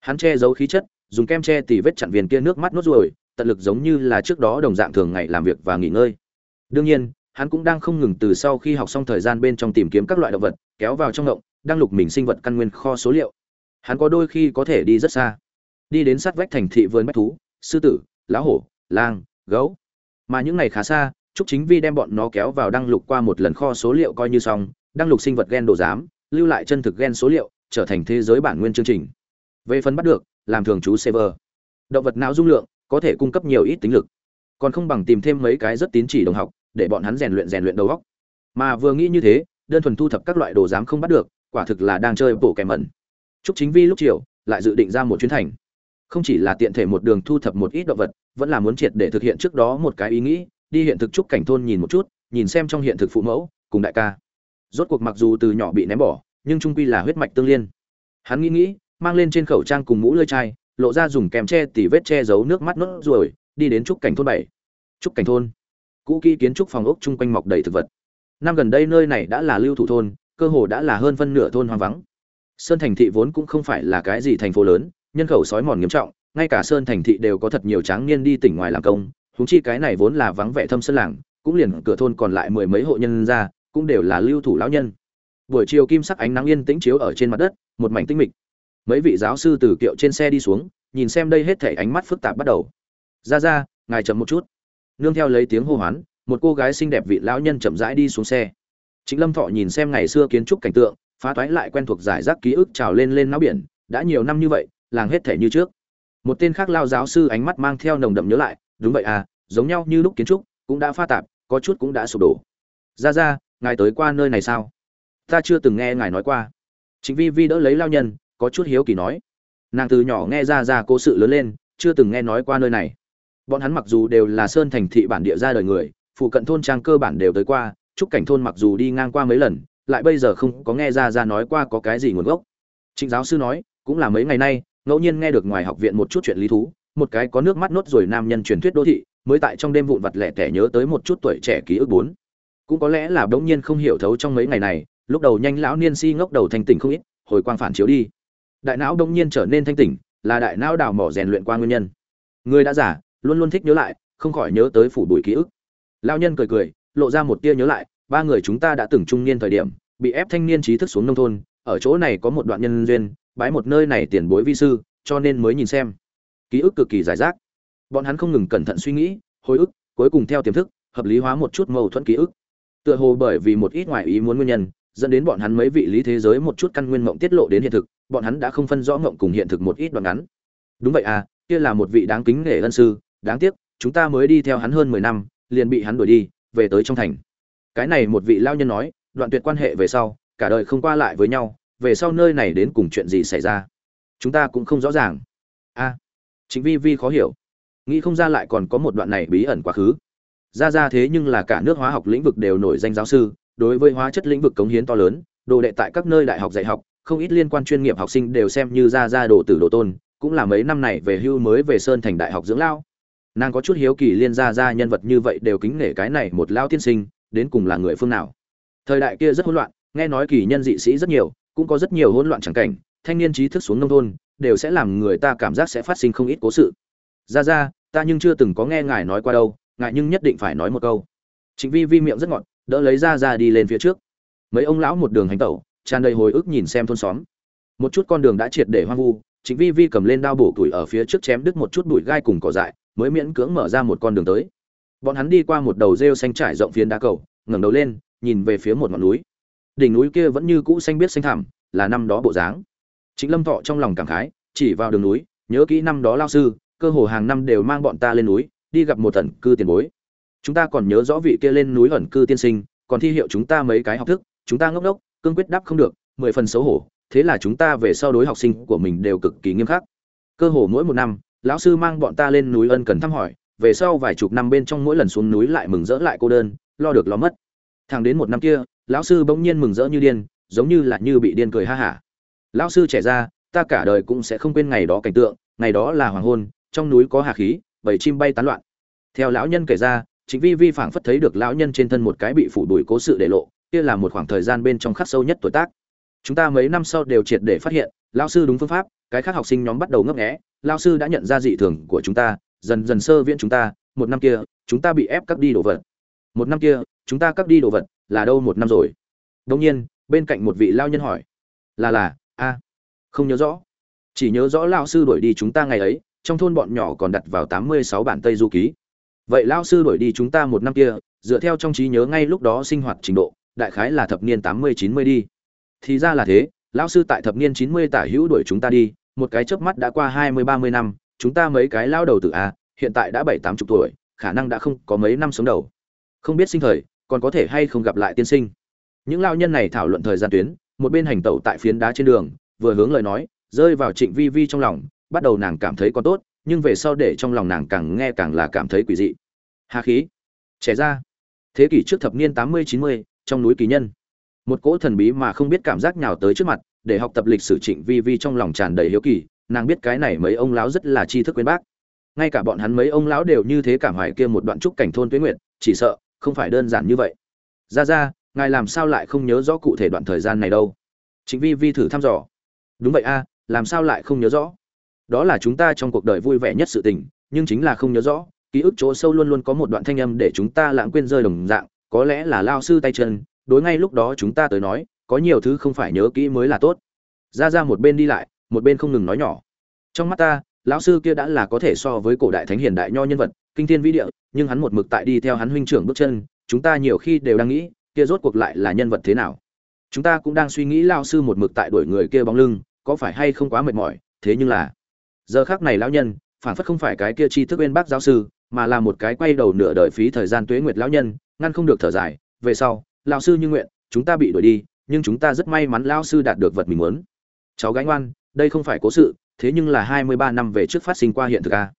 Speaker 1: Hắn che giấu khí chất, dùng kem che tì vết chặn viền kia nước mắt nốt ruồi, tận lực giống như là trước đó đồng dạng thường ngày làm việc và nghỉ ngơi. Đương nhiên hắn cũng đang không ngừng từ sau khi học xong thời gian bên trong tìm kiếm các loại động vật, kéo vào trong động, đang lục mình sinh vật căn nguyên kho số liệu. Hắn có đôi khi có thể đi rất xa. Đi đến sát vách thành thị vườn bách thú, sư tử, lá hổ, lang, gấu. Mà những ngày khá xa, trúc chính vi đem bọn nó kéo vào đăng lục qua một lần kho số liệu coi như xong, đăng lục sinh vật gen đồ giám, lưu lại chân thực gen số liệu, trở thành thế giới bản nguyên chương trình. Về phần bắt được, làm thường trú server động vật não dung lượng có thể cung cấp nhiều ít tính lực. Còn không bằng tìm thêm mấy cái rất tín chỉ đồng học để bọn hắn rèn luyện rèn luyện đầu óc mà vừa nghĩ như thế đơn thuần thu thập các loại đồ giám không bắt được quả thực là đang chơi bộ kèm mẩn Trúc Chính Vi lúc chiều lại dự định ra một chuyến thành. Không chỉ là tiện thể một đường thu thập một ít động vật, vẫn là muốn triệt để thực hiện trước đó một cái ý nghĩ, đi hiện thực trúc cảnh thôn nhìn một chút, nhìn xem trong hiện thực phụ mẫu cùng đại ca. Rốt cuộc mặc dù từ nhỏ bị ném bỏ, nhưng trung quy là huyết mạch tương liên. Hắn nghĩ nghĩ, mang lên trên khẩu trang cùng mũ lưỡi chai, lộ ra dùng kèm che tỉ vết che giấu nước mắt nốt rồi, đi đến trúc cảnh thôn bảy. Trúc cảnh thôn. Cũ kỹ kiến trúc phòng ốc chung quanh mọc đầy thực vật. Năm gần đây nơi này đã là lưu thủ thôn, cơ hồ đã là hơn phân nửa thôn hoang vắng. Sơn thành thị vốn cũng không phải là cái gì thành phố lớn nhân khẩu sói mòn nghiêm trọng ngay cả sơn thành thị đều có thật nhiều tráng niên đi tỉnh ngoài làm công húng chi cái này vốn là vắng vẻ thâm sơn làng cũng liền cửa thôn còn lại mười mấy hộ nhân ra cũng đều là lưu thủ lão nhân. Buổi chiều kim sắc ánh nắng yên tĩnh chiếu ở trên mặt đất một mảnh tinh mịch. Mấy vị giáo sư từ kiệu trên xe đi xuống nhìn xem đây hết thể ánh mắt phức tạp bắt đầu. Ra ra ngài chậm một chút nương theo lấy tiếng hô hoán, một cô gái xinh đẹp vị lão nhân chậm rãi đi xuống xe. Chính lâm thọ nhìn xem ngày xưa kiến trúc cảnh tượng, phá toái lại quen thuộc giải rác ký ức trào lên lên não biển, đã nhiều năm như vậy, làng hết thể như trước. Một tên khác lao giáo sư ánh mắt mang theo nồng đậm nhớ lại, đúng vậy à giống nhau như lúc kiến trúc, cũng đã pha tạp, có chút cũng đã sụp đổ. Ra ra, ngài tới qua nơi này sao? Ta chưa từng nghe ngài nói qua. Chính vi vi đỡ lấy lao nhân, có chút hiếu kỳ nói. Nàng từ nhỏ nghe ra ra cố sự lớn lên, chưa từng nghe nói qua nơi này bọn hắn mặc dù đều là sơn thành thị bản địa ra đời người, phụ cận thôn trang cơ bản đều tới qua, trúc cảnh thôn mặc dù đi ngang qua mấy lần, lại bây giờ không có nghe ra ra nói qua có cái gì nguồn gốc. Trịnh giáo sư nói, cũng là mấy ngày nay, ngẫu nhiên nghe được ngoài học viện một chút chuyện lý thú, một cái có nước mắt nốt rồi nam nhân truyền thuyết đô thị, mới tại trong đêm vụn vặt lẻ tẻ nhớ tới một chút tuổi trẻ ký ức bốn. Cũng có lẽ là đống nhiên không hiểu thấu trong mấy ngày này, lúc đầu nhanh lão niên si ngốc đầu thanh tỉnh không ít, hồi quang phản chiếu đi. Đại não đống nhiên trở nên thanh tỉnh, là đại não đào mỏ rèn luyện qua nguyên nhân. Người đã giả luôn luôn thích nhớ lại, không khỏi nhớ tới phủ bụi ký ức. Lão nhân cười cười, lộ ra một tia nhớ lại, ba người chúng ta đã từng trung niên thời điểm, bị ép thanh niên trí thức xuống nông thôn, ở chỗ này có một đoạn nhân duyên, bái một nơi này tiền bối vi sư, cho nên mới nhìn xem. Ký ức cực kỳ giải rác. Bọn hắn không ngừng cẩn thận suy nghĩ, hồi ức, cuối cùng theo tiềm thức, hợp lý hóa một chút mâu thuẫn ký ức. Tựa hồ bởi vì một ít ngoại ý muốn nguyên nhân, dẫn đến bọn hắn mấy vị lý thế giới một chút căn nguyên mộng tiết lộ đến hiện thực, bọn hắn đã không phân rõ mộng cùng hiện thực một ít đoạn ngắn. Đúng vậy à kia là một vị đáng kính nể ân sư đáng tiếc, chúng ta mới đi theo hắn hơn mười năm, liền bị hắn đuổi đi, về tới trong thành. Cái này một vị lao nhân nói, đoạn tuyệt quan hệ về sau, cả đời không qua lại với nhau, về sau nơi này đến cùng chuyện gì xảy ra? Chúng ta cũng không rõ ràng. A chính vi vi khó hiểu. Nghĩ không ra lại còn có một đoạn này bí ẩn quá khứ. Ra ra thế nhưng là cả nước hóa học lĩnh vực đều nổi danh giáo sư, đối với hóa chất lĩnh vực cống hiến to lớn, đồ đệ tại các nơi đại học dạy học, không ít liên quan chuyên nghiệp học sinh đều xem như ra ra đồ tử đồ tôn, cũng là mấy năm này về hưu mới về sơn thành đại học dưỡng lao nàng có chút hiếu kỳ liên ra ra nhân vật như vậy đều kính nể cái này một lao tiên sinh, đến cùng là người phương nào. Thời đại kia rất hỗn loạn, nghe nói kỳ nhân dị sĩ rất nhiều, cũng có rất nhiều hỗn loạn chẳng cảnh, thanh niên trí thức xuống nông thôn, đều sẽ làm người ta cảm giác sẽ phát sinh không ít cố sự. Ra ra ta nhưng chưa từng có nghe ngài nói qua đâu, ngài nhưng nhất định phải nói một câu. Chính vi vi miệng rất ngọt, đỡ lấy ra ra đi lên phía trước. Mấy ông lão một đường hành tẩu, tràn đầy hồi ức nhìn xem thôn xóm. Một chút con đường đã triệt để hoang vu chính vi vi cầm lên đao bổ củi ở phía trước chém đứt một chút bụi gai cùng cỏ dại mới miễn cưỡng mở ra một con đường tới. Bọn hắn đi qua một đầu rêu xanh trải rộng phiến đá cầu, ngẩng đầu lên, nhìn về phía một ngọn núi. Đỉnh núi kia vẫn như cũ xanh biết xanh thẳm, là năm đó bộ dáng. Chính lâm thọ trong lòng cảm khái, chỉ vào đường núi, nhớ kỹ năm đó lao sư, cơ hồ hàng năm đều mang bọn ta lên núi, đi gặp một ẩn cư tiền bối. Chúng ta còn nhớ rõ vị kia lên núi ẩn cư tiên sinh, còn thi hiệu chúng ta mấy cái học thức, chúng ta ngốc đốc cương quyết đáp không được, mười phần xấu hổ, thế là chúng ta về sau đối học sinh của mình đều cực kỳ nghiêm khắc. Cơ hồ mỗi một năm lão sư mang bọn ta lên núi ân cần thăm hỏi, về sau vài chục năm bên trong mỗi lần xuống núi lại mừng rỡ lại cô đơn, lo được lo mất. Thằng đến một năm kia, lão sư bỗng nhiên mừng rỡ như điên, giống như là như bị điên cười ha hả. Lão sư trẻ ra, ta cả đời cũng sẽ không quên ngày đó cảnh tượng, ngày đó là hoàng hôn, trong núi có hà khí, bầy chim bay tán loạn. Theo lão nhân kể ra chính vi vi phảng phất thấy được lão nhân trên thân một cái bị phủ đuổi cố sự để lộ, kia là một khoảng thời gian bên trong khắc sâu nhất tuổi tác. Chúng ta mấy năm sau đều triệt để phát hiện, lão sư đúng phương pháp cái khác học sinh nhóm bắt đầu ngấp nghé lão sư đã nhận ra dị thường của chúng ta, dần dần sơ viễn chúng ta, một năm kia, chúng ta bị ép cắt đi đồ vật. Một năm kia, chúng ta cắt đi đồ vật, là đâu một năm rồi? Đông nhiên, bên cạnh một vị lao nhân hỏi. Là là, a, không nhớ rõ. Chỉ nhớ rõ lao sư đuổi đi chúng ta ngày ấy, trong thôn bọn nhỏ còn đặt vào tám mươi sáu bản tây du ký. Vậy lao sư đuổi đi chúng ta một năm kia, dựa theo trong trí nhớ ngay lúc đó sinh hoạt trình độ, đại khái là thập niên tám mươi, chín mươi đi. Thì ra là thế lão sư tại thập niên chín mươi tả hữu đuổi chúng ta đi một cái chớp mắt đã qua hai mươi, ba mươi năm, chúng ta mấy cái lao đầu tử a, hiện tại đã bảy, tám chục tuổi, khả năng đã không có mấy năm sống đầu. Không biết sinh thời, còn có thể hay không gặp lại tiên sinh. Những lao nhân này thảo luận thời gian tuyến, một bên hành tẩu tại phiến đá trên đường, vừa hướng lời nói, rơi vào trịnh vi vi trong lòng, bắt đầu nàng cảm thấy có tốt, nhưng về sau để trong lòng nàng càng nghe càng là cảm thấy quỷ dị. Hà khí. Trẻ ra. Thế kỷ trước thập niên tám mươi, chín mươi, trong núi kỳ nhân. Một cỗ thần bí mà không biết cảm giác nhào tới trước mặt để học tập lịch sử trịnh vi vi trong lòng tràn đầy hiếu kỳ, nàng biết cái này mấy ông lão rất là tri thức quên bác. Ngay cả bọn hắn mấy ông lão đều như thế cảm hoài kia một đoạn trúc cảnh thôn tuyến nguyệt, chỉ sợ không phải đơn giản như vậy. Ra ra, ngài làm sao lại không nhớ rõ cụ thể đoạn thời gian này đâu? Chính vi vi thử thăm dò. Đúng vậy a, làm sao lại không nhớ rõ? Đó là chúng ta trong cuộc đời vui vẻ nhất sự tình, nhưng chính là không nhớ rõ. Ký ức chỗ sâu luôn luôn có một đoạn thanh âm để chúng ta lãng quên rơi đồng dạng, có lẽ là lao sư tay chân. Đối ngay lúc đó chúng ta tới nói có nhiều thứ không phải nhớ kỹ mới là tốt. Ra ra một bên đi lại, một bên không ngừng nói nhỏ. Trong mắt ta, lão sư kia đã là có thể so với cổ đại thánh hiền đại nho nhân vật, kinh thiên vĩ địa, nhưng hắn một mực tại đi theo hắn huynh trưởng bước chân, chúng ta nhiều khi đều đang nghĩ, kia rốt cuộc lại là nhân vật thế nào. Chúng ta cũng đang suy nghĩ lao sư một mực tại đuổi người kia bóng lưng, có phải hay không quá mệt mỏi, thế nhưng là, giờ khác này lão nhân, phản phất không phải cái kia tri thức bên bác giáo sư, mà là một cái quay đầu nửa đời phí thời gian tuế nguyệt lão nhân, ngăn không được thở dài, về sau, lão sư như nguyện, chúng ta bị đuổi đi nhưng chúng ta rất may mắn lão sư đạt được vật mình muốn. Cháu gái ngoan, đây không phải cố sự, thế nhưng là hai mươi ba năm về trước phát sinh qua hiện thực a.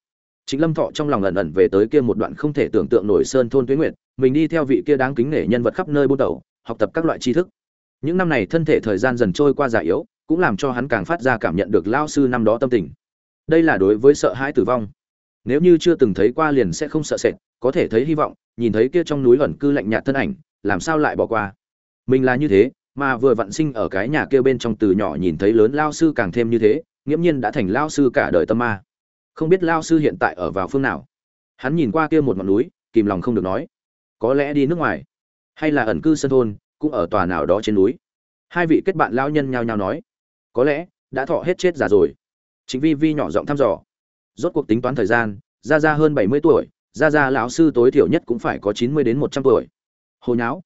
Speaker 1: Chính lâm thọ trong lòng ẩn ẩn về tới kia một đoạn không thể tưởng tượng nổi sơn thôn tuyết nguyệt, mình đi theo vị kia đáng kính nể nhân vật khắp nơi buôn tẩu, học tập các loại tri thức. Những năm này thân thể thời gian dần trôi qua già yếu, cũng làm cho hắn càng phát ra cảm nhận được lao sư năm đó tâm tình. Đây là đối với sợ hãi tử vong. Nếu như chưa từng thấy qua liền sẽ không sợ sệt, có thể thấy hy vọng, nhìn thấy kia trong núi ẩn cư lạnh nhạt thân ảnh, làm sao lại bỏ qua? Mình là như thế mà vừa vặn sinh ở cái nhà kia bên trong từ nhỏ nhìn thấy lớn lao sư càng thêm như thế, nghiễm nhiên đã thành lao sư cả đời tâm ma. Không biết lao sư hiện tại ở vào phương nào. Hắn nhìn qua kia một ngọn núi, kìm lòng không được nói, có lẽ đi nước ngoài, hay là ẩn cư sân thôn, cũng ở tòa nào đó trên núi. Hai vị kết bạn lão nhân nhao nhao nói, có lẽ đã thọ hết chết già rồi. Chính vi vi nhỏ giọng thăm dò, rốt cuộc tính toán thời gian ra ra hơn bảy mươi tuổi ra ra lão sư tối thiểu nhất cũng phải có chín mươi đến một trăm tuổi. Hồi nháo.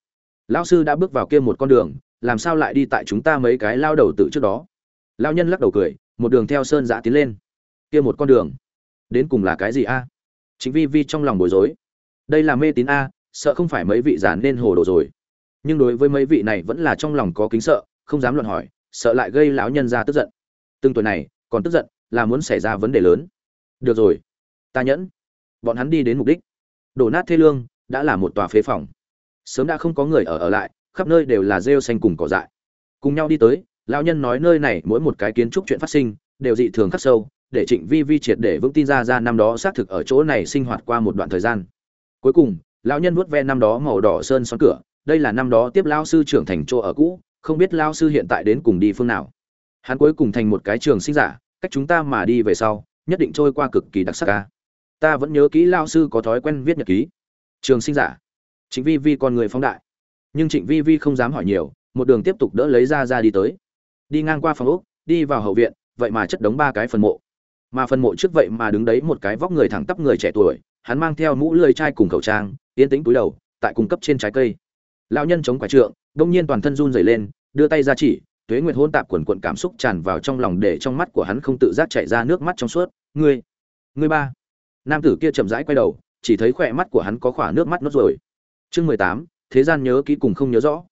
Speaker 1: Lão sư đã bước vào kia một con đường làm sao lại đi tại chúng ta mấy cái lao đầu tự trước đó? Lao nhân lắc đầu cười, một đường theo sơn giã tiến lên. Kia một con đường. Đến cùng là cái gì a? Chính vi vi trong lòng bối rối. Đây là mê tín a, sợ không phải mấy vị già nên hồ đồ rồi. Nhưng đối với mấy vị này vẫn là trong lòng có kính sợ, không dám luận hỏi, sợ lại gây lão nhân ra tức giận. Từng tuổi này, còn tức giận, là muốn xảy ra vấn đề lớn. Được rồi. Ta nhẫn. Bọn hắn đi đến mục đích. Đổ nát thê lương, đã là một tòa phế phòng. Sớm đã không có người ở ở lại khắp nơi đều là rêu xanh cùng cỏ dại. Cùng nhau đi tới, lão nhân nói nơi này mỗi một cái kiến trúc chuyện phát sinh, đều dị thường khắc sâu, để trịnh vi vi triệt để vững tin ra ra năm đó xác thực ở chỗ này sinh hoạt qua một đoạn thời gian. Cuối cùng, lão nhân vuốt ve năm đó màu đỏ sơn son cửa, đây là năm đó tiếp lao sư trưởng thành chỗ ở cũ, không biết lao sư hiện tại đến cùng đi phương nào. Hắn cuối cùng thành một cái trường sinh giả, cách chúng ta mà đi về sau, nhất định trôi qua cực kỳ đặc sắc ca. Ta vẫn nhớ kỹ lao sư có thói quen viết nhật ký. Trường sinh giả. Trịnh vi vi con người phóng đại nhưng trịnh vi vi không dám hỏi nhiều, một đường tiếp tục đỡ lấy ra ra đi tới. Đi ngang qua phòng úc đi vào hậu viện, vậy mà chất đống ba cái phần mộ. Mà phần mộ trước vậy mà đứng đấy một cái vóc người thẳng tắp người trẻ tuổi, hắn mang theo mũ lưỡi chai cùng khẩu trang, yên tĩnh túi đầu, tại cung cấp trên trái cây. Lão nhân chống quả trượng, đông nhiên toàn thân run rẩy lên, đưa tay ra chỉ, tuế nguyệt hôn tạp quần quận cảm xúc tràn vào trong lòng để trong mắt của hắn không tự giác chạy ra nước mắt trong suốt. Ngươi ngươi ba. Nam tử kia chậm rãi quay đầu, chỉ thấy khỏe mắt của hắn có khỏa nước mắt nốt rồi. Chương mười tám thế gian nhớ kỹ cùng không nhớ rõ.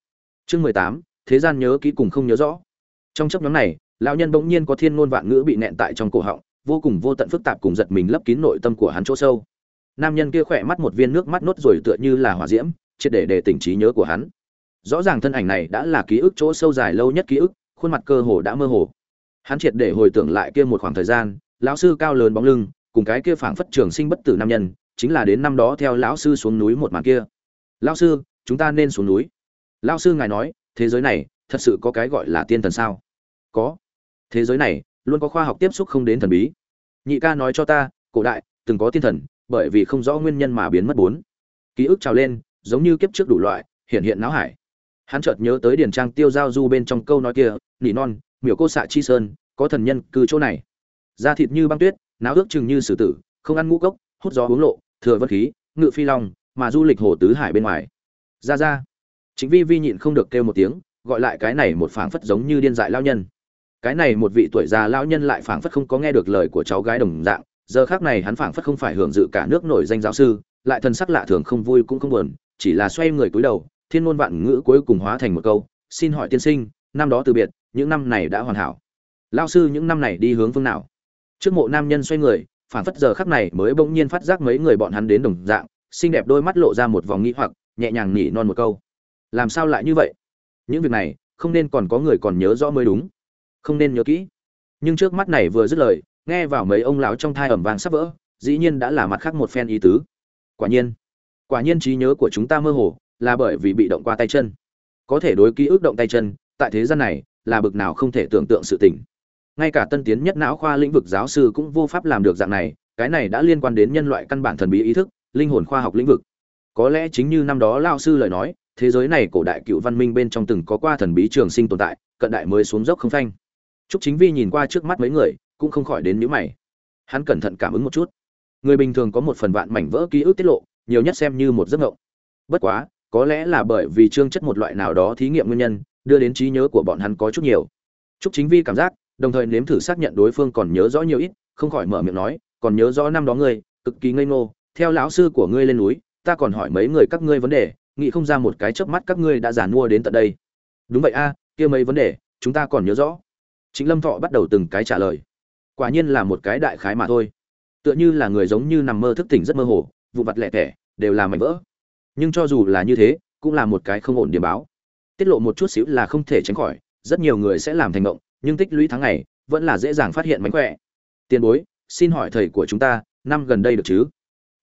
Speaker 1: Chương mười tám, thế gian nhớ kỹ cùng không nhớ rõ. Trong chấp nhóm này, lão nhân bỗng nhiên có thiên ngôn vạn ngữ bị nẹn tại trong cổ họng, vô cùng vô tận phức tạp cùng giật mình lấp kín nội tâm của hắn chỗ sâu. Nam nhân kia khỏe mắt một viên nước mắt nốt rồi tựa như là hỏa diễm, triệt để để tỉnh trí nhớ của hắn. Rõ ràng thân ảnh này đã là ký ức chỗ sâu dài lâu nhất ký ức, khuôn mặt cơ hồ đã mơ hồ. Hắn triệt để hồi tưởng lại kia một khoảng thời gian, lão sư cao lớn bóng lưng, cùng cái kia phảng phất trường sinh bất tử nam nhân, chính là đến năm đó theo lão sư xuống núi một màn kia. Lão sư chúng ta nên xuống núi. Lão sư ngài nói, thế giới này, thật sự có cái gọi là tiên thần sao? Có. Thế giới này, luôn có khoa học tiếp xúc không đến thần bí. Nhị ca nói cho ta, cổ đại, từng có tiên thần, bởi vì không rõ nguyên nhân mà biến mất bốn. Ký ức trào lên, giống như kiếp trước đủ loại, hiện hiện não hải. Hắn chợt nhớ tới điển trang tiêu giao du bên trong câu nói kia, nỉ non, miểu cô xạ chi sơn, có thần nhân cư chỗ này. Da thịt như băng tuyết, náo ước chừng như sử tử, không ăn ngũ cốc, hút gió uống lộ, thừa vân khí, ngự phi long, mà du lịch hồ tứ hải bên ngoài ra ra. Chính vi vi nhịn không được kêu một tiếng, gọi lại cái này một phảng phất giống như điên dại lao nhân. Cái này một vị tuổi già lao nhân lại phảng phất không có nghe được lời của cháu gái đồng dạng, giờ khác này hắn phảng phất không phải hưởng dự cả nước nổi danh giáo sư, lại thân sắc lạ thường không vui cũng không buồn, chỉ là xoay người cúi đầu, thiên ngôn vạn ngữ cuối cùng hóa thành một câu, xin hỏi tiên sinh, năm đó từ biệt, những năm này đã hoàn hảo. Lao sư, những năm này đi hướng phương nào? Trước mộ nam nhân xoay người, phảng phất giờ khắc này mới bỗng nhiên phát giác mấy người bọn hắn đến đồng dạng, xinh đẹp đôi mắt lộ ra một vòng nghĩ hoặc nhẹ nhàng nỉ non một câu. Làm sao lại như vậy? Những việc này, không nên còn có người còn nhớ rõ mới đúng. Không nên nhớ kỹ. Nhưng trước mắt này vừa dứt lời, nghe vào mấy ông lão trong thai ẩm vàng sắp vỡ, dĩ nhiên đã là mặt khác một phen ý tứ. Quả nhiên quả nhiên trí nhớ của chúng ta mơ hồ, là bởi vì bị động qua tay chân. Có thể đối ký ức động tay chân, tại thế gian này, là bực nào không thể tưởng tượng sự tình. Ngay cả tân tiến nhất não khoa lĩnh vực giáo sư cũng vô pháp làm được dạng này, cái này đã liên quan đến nhân loại căn bản thần bí ý thức, linh hồn khoa học lĩnh vực có lẽ chính như năm đó lao sư lời nói thế giới này cổ đại cựu văn minh bên trong từng có qua thần bí trường sinh tồn tại cận đại mới xuống dốc không phanh Trúc Chính Vi nhìn qua trước mắt mấy người, cũng không khỏi đến nhữ mày. Hắn cẩn thận cảm ứng một chút. Người bình thường có một phần vạn mảnh vỡ ký ức tiết lộ, nhiều nhất xem như một giấc mộng. Bất quá, có lẽ là bởi vì trương chất một loại nào đó thí nghiệm nguyên nhân, đưa đến trí nhớ của bọn hắn có chút nhiều. Trúc Chính Vi cảm giác, đồng thời nếm thử xác nhận đối phương còn nhớ rõ nhiều ít, không khỏi mở miệng nói, còn nhớ rõ năm đó ngươi, cực kỳ ngây ngô, theo lão sư của ngươi lên núi, ta còn hỏi mấy người các ngươi vấn đề, nghĩ không ra một cái chớp mắt các ngươi đã giản mua đến tận đây. Đúng vậy a, à, kia mấy vấn đề, chúng ta còn nhớ rõ. chính Lâm Thọ bắt đầu từng cái trả lời. Quả nhiên là một cái đại khái mà thôi. Tựa như là người giống như nằm mơ thức tỉnh rất mơ hồ, vụ vặt lẻ tẻ, đều là mảnh vỡ. Nhưng cho dù là như thế, cũng là một cái không ổn điểm báo. Tiết lộ một chút xíu là không thể tránh khỏi, rất nhiều người sẽ làm thành động nhưng tích lũy tháng ngày, vẫn là dễ dàng phát hiện mánh khỏe. Tiền bối, xin hỏi thầy của chúng ta, năm gần đây được chứ?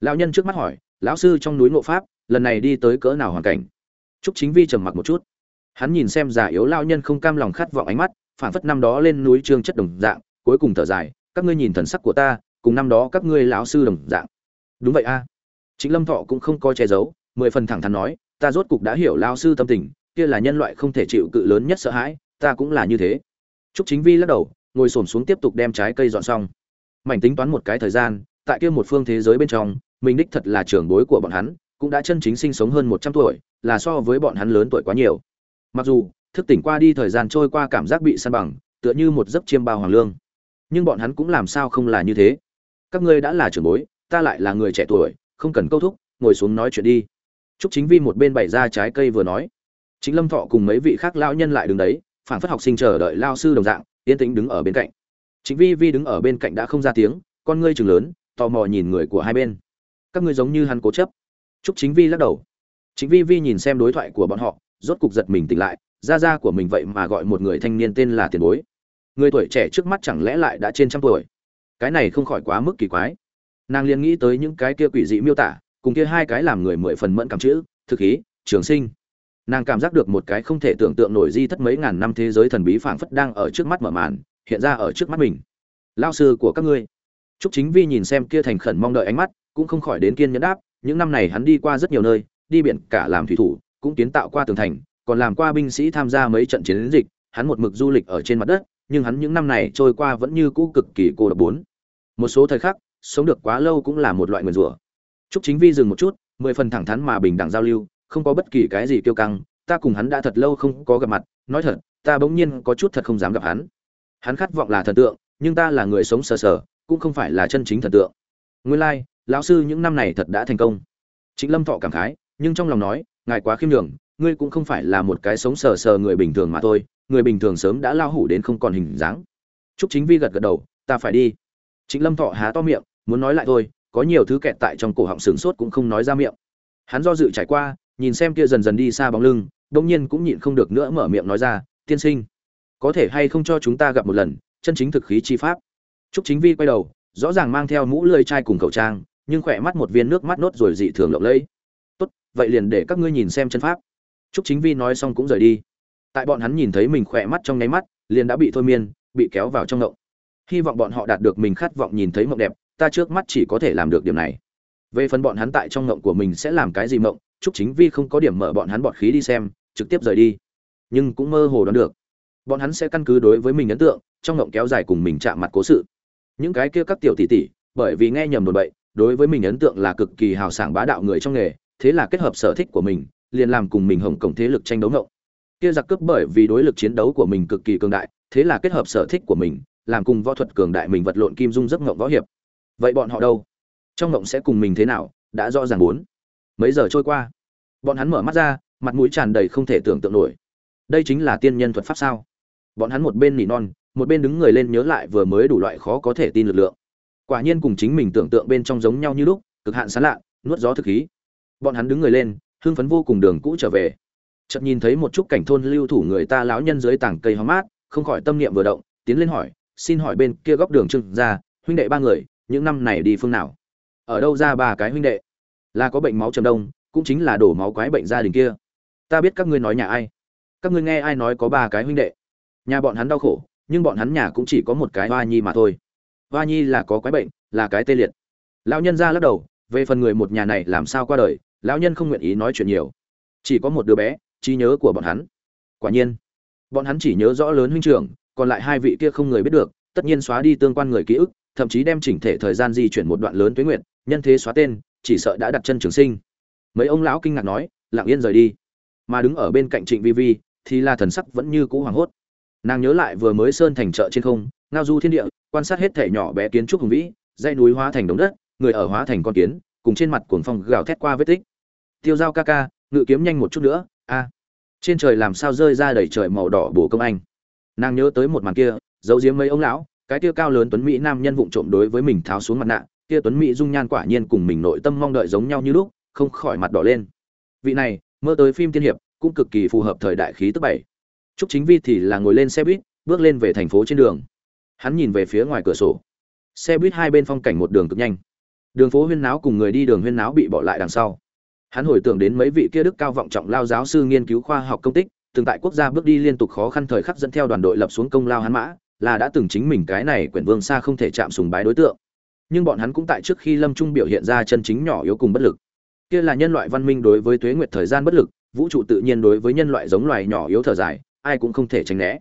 Speaker 1: Lão nhân trước mắt hỏi, lão sư trong núi ngộ pháp, lần này đi tới cỡ nào hoàn cảnh? Trúc Chính Vi trầm mặc một chút. Hắn nhìn xem già yếu lao nhân không cam lòng khát vọng ánh mắt, phản phất năm đó lên núi trương chất đồng dạng cuối cùng thở dài các ngươi nhìn thần sắc của ta cùng năm đó các ngươi lão sư đồng dạng đúng vậy a chính lâm thọ cũng không có che giấu mười phần thẳng thắn nói ta rốt cục đã hiểu lão sư tâm tình kia là nhân loại không thể chịu cự lớn nhất sợ hãi ta cũng là như thế trúc chính vi lắc đầu ngồi xổm xuống tiếp tục đem trái cây dọn xong mảnh tính toán một cái thời gian tại kia một phương thế giới bên trong mình đích thật là trưởng bối của bọn hắn cũng đã chân chính sinh sống hơn một trăm tuổi là so với bọn hắn lớn tuổi quá nhiều mặc dù thức tỉnh qua đi thời gian trôi qua cảm giác bị san bằng tựa như một giấc chiêm bao hoàng lương nhưng bọn hắn cũng làm sao không là như thế các ngươi đã là trưởng bối ta lại là người trẻ tuổi không cần câu thúc ngồi xuống nói chuyện đi Trúc Chính Vi một bên bày ra trái cây vừa nói. Chính Lâm Thọ cùng mấy vị khác lão nhân lại đứng đấy, phản phất học sinh chờ đợi lao sư đồng dạng, yên tĩnh đứng ở bên cạnh. Chính Vi Vi đứng ở bên cạnh đã không ra tiếng, con ngươi trừng lớn, tò mò nhìn người của hai bên. Các ngươi giống như hắn cố chấp. Trúc Chính Vi lắc đầu. Chính Vi Vi nhìn xem đối thoại của bọn họ, rốt cục giật mình tỉnh lại, gia gia của mình vậy mà gọi một người thanh niên tên là tiền bối người tuổi trẻ trước mắt chẳng lẽ lại đã trên trăm tuổi cái này không khỏi quá mức kỳ quái nàng liền nghĩ tới những cái kia quỷ dị miêu tả cùng kia hai cái làm người mười phần mẫn cảm chữ thực khí trường sinh nàng cảm giác được một cái không thể tưởng tượng nổi di thất mấy ngàn năm thế giới thần bí phảng phất đang ở trước mắt mở màn hiện ra ở trước mắt mình lao sư của các ngươi Trúc Chính Vi nhìn xem kia thành khẩn mong đợi ánh mắt, cũng không khỏi đến kiên nhẫn đáp, những năm này hắn đi qua rất nhiều nơi, đi biển cả làm thủy thủ, cũng kiến tạo qua tường thành, còn làm qua binh sĩ tham gia mấy trận chiến dịch, hắn một mực du lịch ở trên mặt đất, nhưng hắn những năm này trôi qua vẫn như cũ cực kỳ cô độc bốn. Một số thời khắc, sống được quá lâu cũng là một loại nguyên rủa. Trúc Chính Vi dừng một chút, mười phần thẳng thắn mà bình đẳng giao lưu, không có bất kỳ cái gì kiêu căng, ta cùng hắn đã thật lâu không có gặp mặt, nói thật, ta bỗng nhiên có chút thật không dám gặp hắn hắn khát vọng là thần tượng nhưng ta là người sống sờ sờ cũng không phải là chân chính thần tượng nguyên lai、like, lão sư những năm này thật đã thành công chính lâm thọ cảm khái nhưng trong lòng nói ngài quá khiêm nhường ngươi cũng không phải là một cái sống sờ sờ người bình thường mà thôi người bình thường sớm đã lao hủ đến không còn hình dáng Trúc Chính Vi gật gật đầu, ta phải đi. Trịnh Lâm Thọ há to miệng, muốn nói lại thôi, có nhiều thứ kẹt tại trong cổ họng sướng sốt cũng không nói ra miệng. Hắn do dự trải qua, nhìn xem kia dần dần đi xa bóng lưng, đột nhiên cũng nhịn không được nữa mở miệng nói ra, "Tiên sinh, có thể hay không cho chúng ta gặp một lần, chân chính thực khí chi pháp?" Trúc Chính Vi quay đầu, rõ ràng mang theo mũ lưỡi chai cùng khẩu trang, nhưng khỏe mắt một viên nước mắt nốt rồi dị thường lộng lẫy. "Tốt, vậy liền để các ngươi nhìn xem chân pháp." Trúc Chính Vi nói xong cũng rời đi. Tại bọn hắn nhìn thấy mình khỏe mắt trong nháy mắt, liền đã bị thôi miên, bị kéo vào trong ngộng hy vọng bọn họ đạt được mình khát vọng nhìn thấy mộng đẹp ta trước mắt chỉ có thể làm được điểm này về phần bọn hắn tại trong ngộng của mình sẽ làm cái gì mộng Trúc chính vi không có điểm mở bọn hắn bọt khí đi xem trực tiếp rời đi nhưng cũng mơ hồ đoán được bọn hắn sẽ căn cứ đối với mình ấn tượng trong ngộng kéo dài cùng mình chạm mặt cố sự những cái kia các tiểu tỷ tỷ, bởi vì nghe nhầm đồn bậy, đối với mình ấn tượng là cực kỳ hào sảng bá đạo người trong nghề, thế là kết hợp sở thích của mình, liền làm cùng mình hồng cổng thế lực tranh đấu ngộng. Kia giặc cướp bởi vì đối lực chiến đấu của mình cực kỳ cường đại, thế là kết hợp sở thích của mình, làm cùng võ thuật cường đại mình vật lộn kim dung giấc ngộng võ hiệp. Vậy bọn họ đâu? Trong ngộng sẽ cùng mình thế nào? Đã rõ ràng muốn mấy giờ trôi qua? Bọn hắn mở mắt ra, mặt mũi tràn đầy không thể tưởng tượng nổi. Đây chính là tiên nhân thuật pháp sao? Bọn hắn một bên nỉ non một bên đứng người lên nhớ lại vừa mới đủ loại khó có thể tin lực lượng. Quả nhiên cùng chính mình tưởng tượng bên trong giống nhau như lúc, cực hạn sán lạ, nuốt gió thực khí. Bọn hắn đứng người lên, hưng phấn vô cùng đường cũ trở về. Chợt nhìn thấy một chút cảnh thôn lưu thủ người ta lão nhân dưới tảng cây hóng mát, không khỏi tâm niệm vừa động, tiến lên hỏi, xin hỏi bên kia góc đường trưng ra huynh đệ ba người, những năm này đi phương nào? Ở đâu ra ba cái huynh đệ? Là có bệnh máu trầm đông, cũng chính là đổ máu quái bệnh gia đình kia. Ta biết các ngươi nói nhà ai. Các ngươi nghe ai nói có ba cái huynh đệ? Nhà bọn hắn đau khổ nhưng bọn hắn nhà cũng chỉ có một cái hoa nhi mà thôi. Hoa nhi là có quái bệnh, là cái tê liệt. Lão nhân ra lắc đầu, về phần người một nhà này làm sao qua đời, lão nhân không nguyện ý nói chuyện nhiều. Chỉ có một đứa bé, trí nhớ của bọn hắn. Quả nhiên, bọn hắn chỉ nhớ rõ lớn huynh trưởng, còn lại hai vị kia không người biết được, tất nhiên xóa đi tương quan người ký ức, thậm chí đem chỉnh thể thời gian di chuyển một đoạn lớn tuế nguyện nhân thế xóa tên, chỉ sợ đã đặt chân trường sinh. Mấy ông lão kinh ngạc nói, lặng yên rời đi. Mà đứng ở bên cạnh trịnh vi vi, thì là thần sắc vẫn như cũ hoảng hốt nàng nhớ lại vừa mới sơn thành chợ trên không, ngao du thiên địa, quan sát hết thể nhỏ bé kiến trúc hùng vĩ, dãy núi hóa thành đống đất, người ở hóa thành con kiến, cùng trên mặt cuồng phong gào thét qua vết tích. Tiêu dao ca ca, ngự kiếm nhanh một chút nữa, a. Trên trời làm sao rơi ra đầy trời màu đỏ bổ công anh. Nàng nhớ tới một màn kia, giấu giếm mấy ông lão, cái kia cao lớn tuấn mỹ nam nhân vụng trộm đối với mình tháo xuống mặt nạ, kia tuấn mỹ dung nhan quả nhiên cùng mình nội tâm mong đợi giống nhau như lúc, không khỏi mặt đỏ lên. Vị này, mơ tới phim tiên hiệp, cũng cực kỳ phù hợp thời đại khí tức bảy trúc chính vi thì là ngồi lên xe buýt, bước lên về thành phố trên đường. Hắn nhìn về phía ngoài cửa sổ. Xe buýt hai bên phong cảnh một đường cực nhanh. Đường phố huyên náo cùng người đi đường huyên náo bị bỏ lại đằng sau. Hắn hồi tưởng đến mấy vị kia đức cao vọng trọng lao giáo sư nghiên cứu khoa học công tích, từng tại quốc gia bước đi liên tục khó khăn thời khắc dẫn theo đoàn đội lập xuống công lao hắn mã, là đã từng chính mình cái này quyển vương xa không thể chạm sùng bái đối tượng. Nhưng bọn hắn cũng tại trước khi lâm trung biểu hiện ra chân chính nhỏ yếu cùng bất lực. Kia là nhân loại văn minh đối với tuế nguyệt thời gian bất lực, vũ trụ tự nhiên đối với nhân loại giống loài nhỏ yếu thở dài ai cũng không thể tránh né.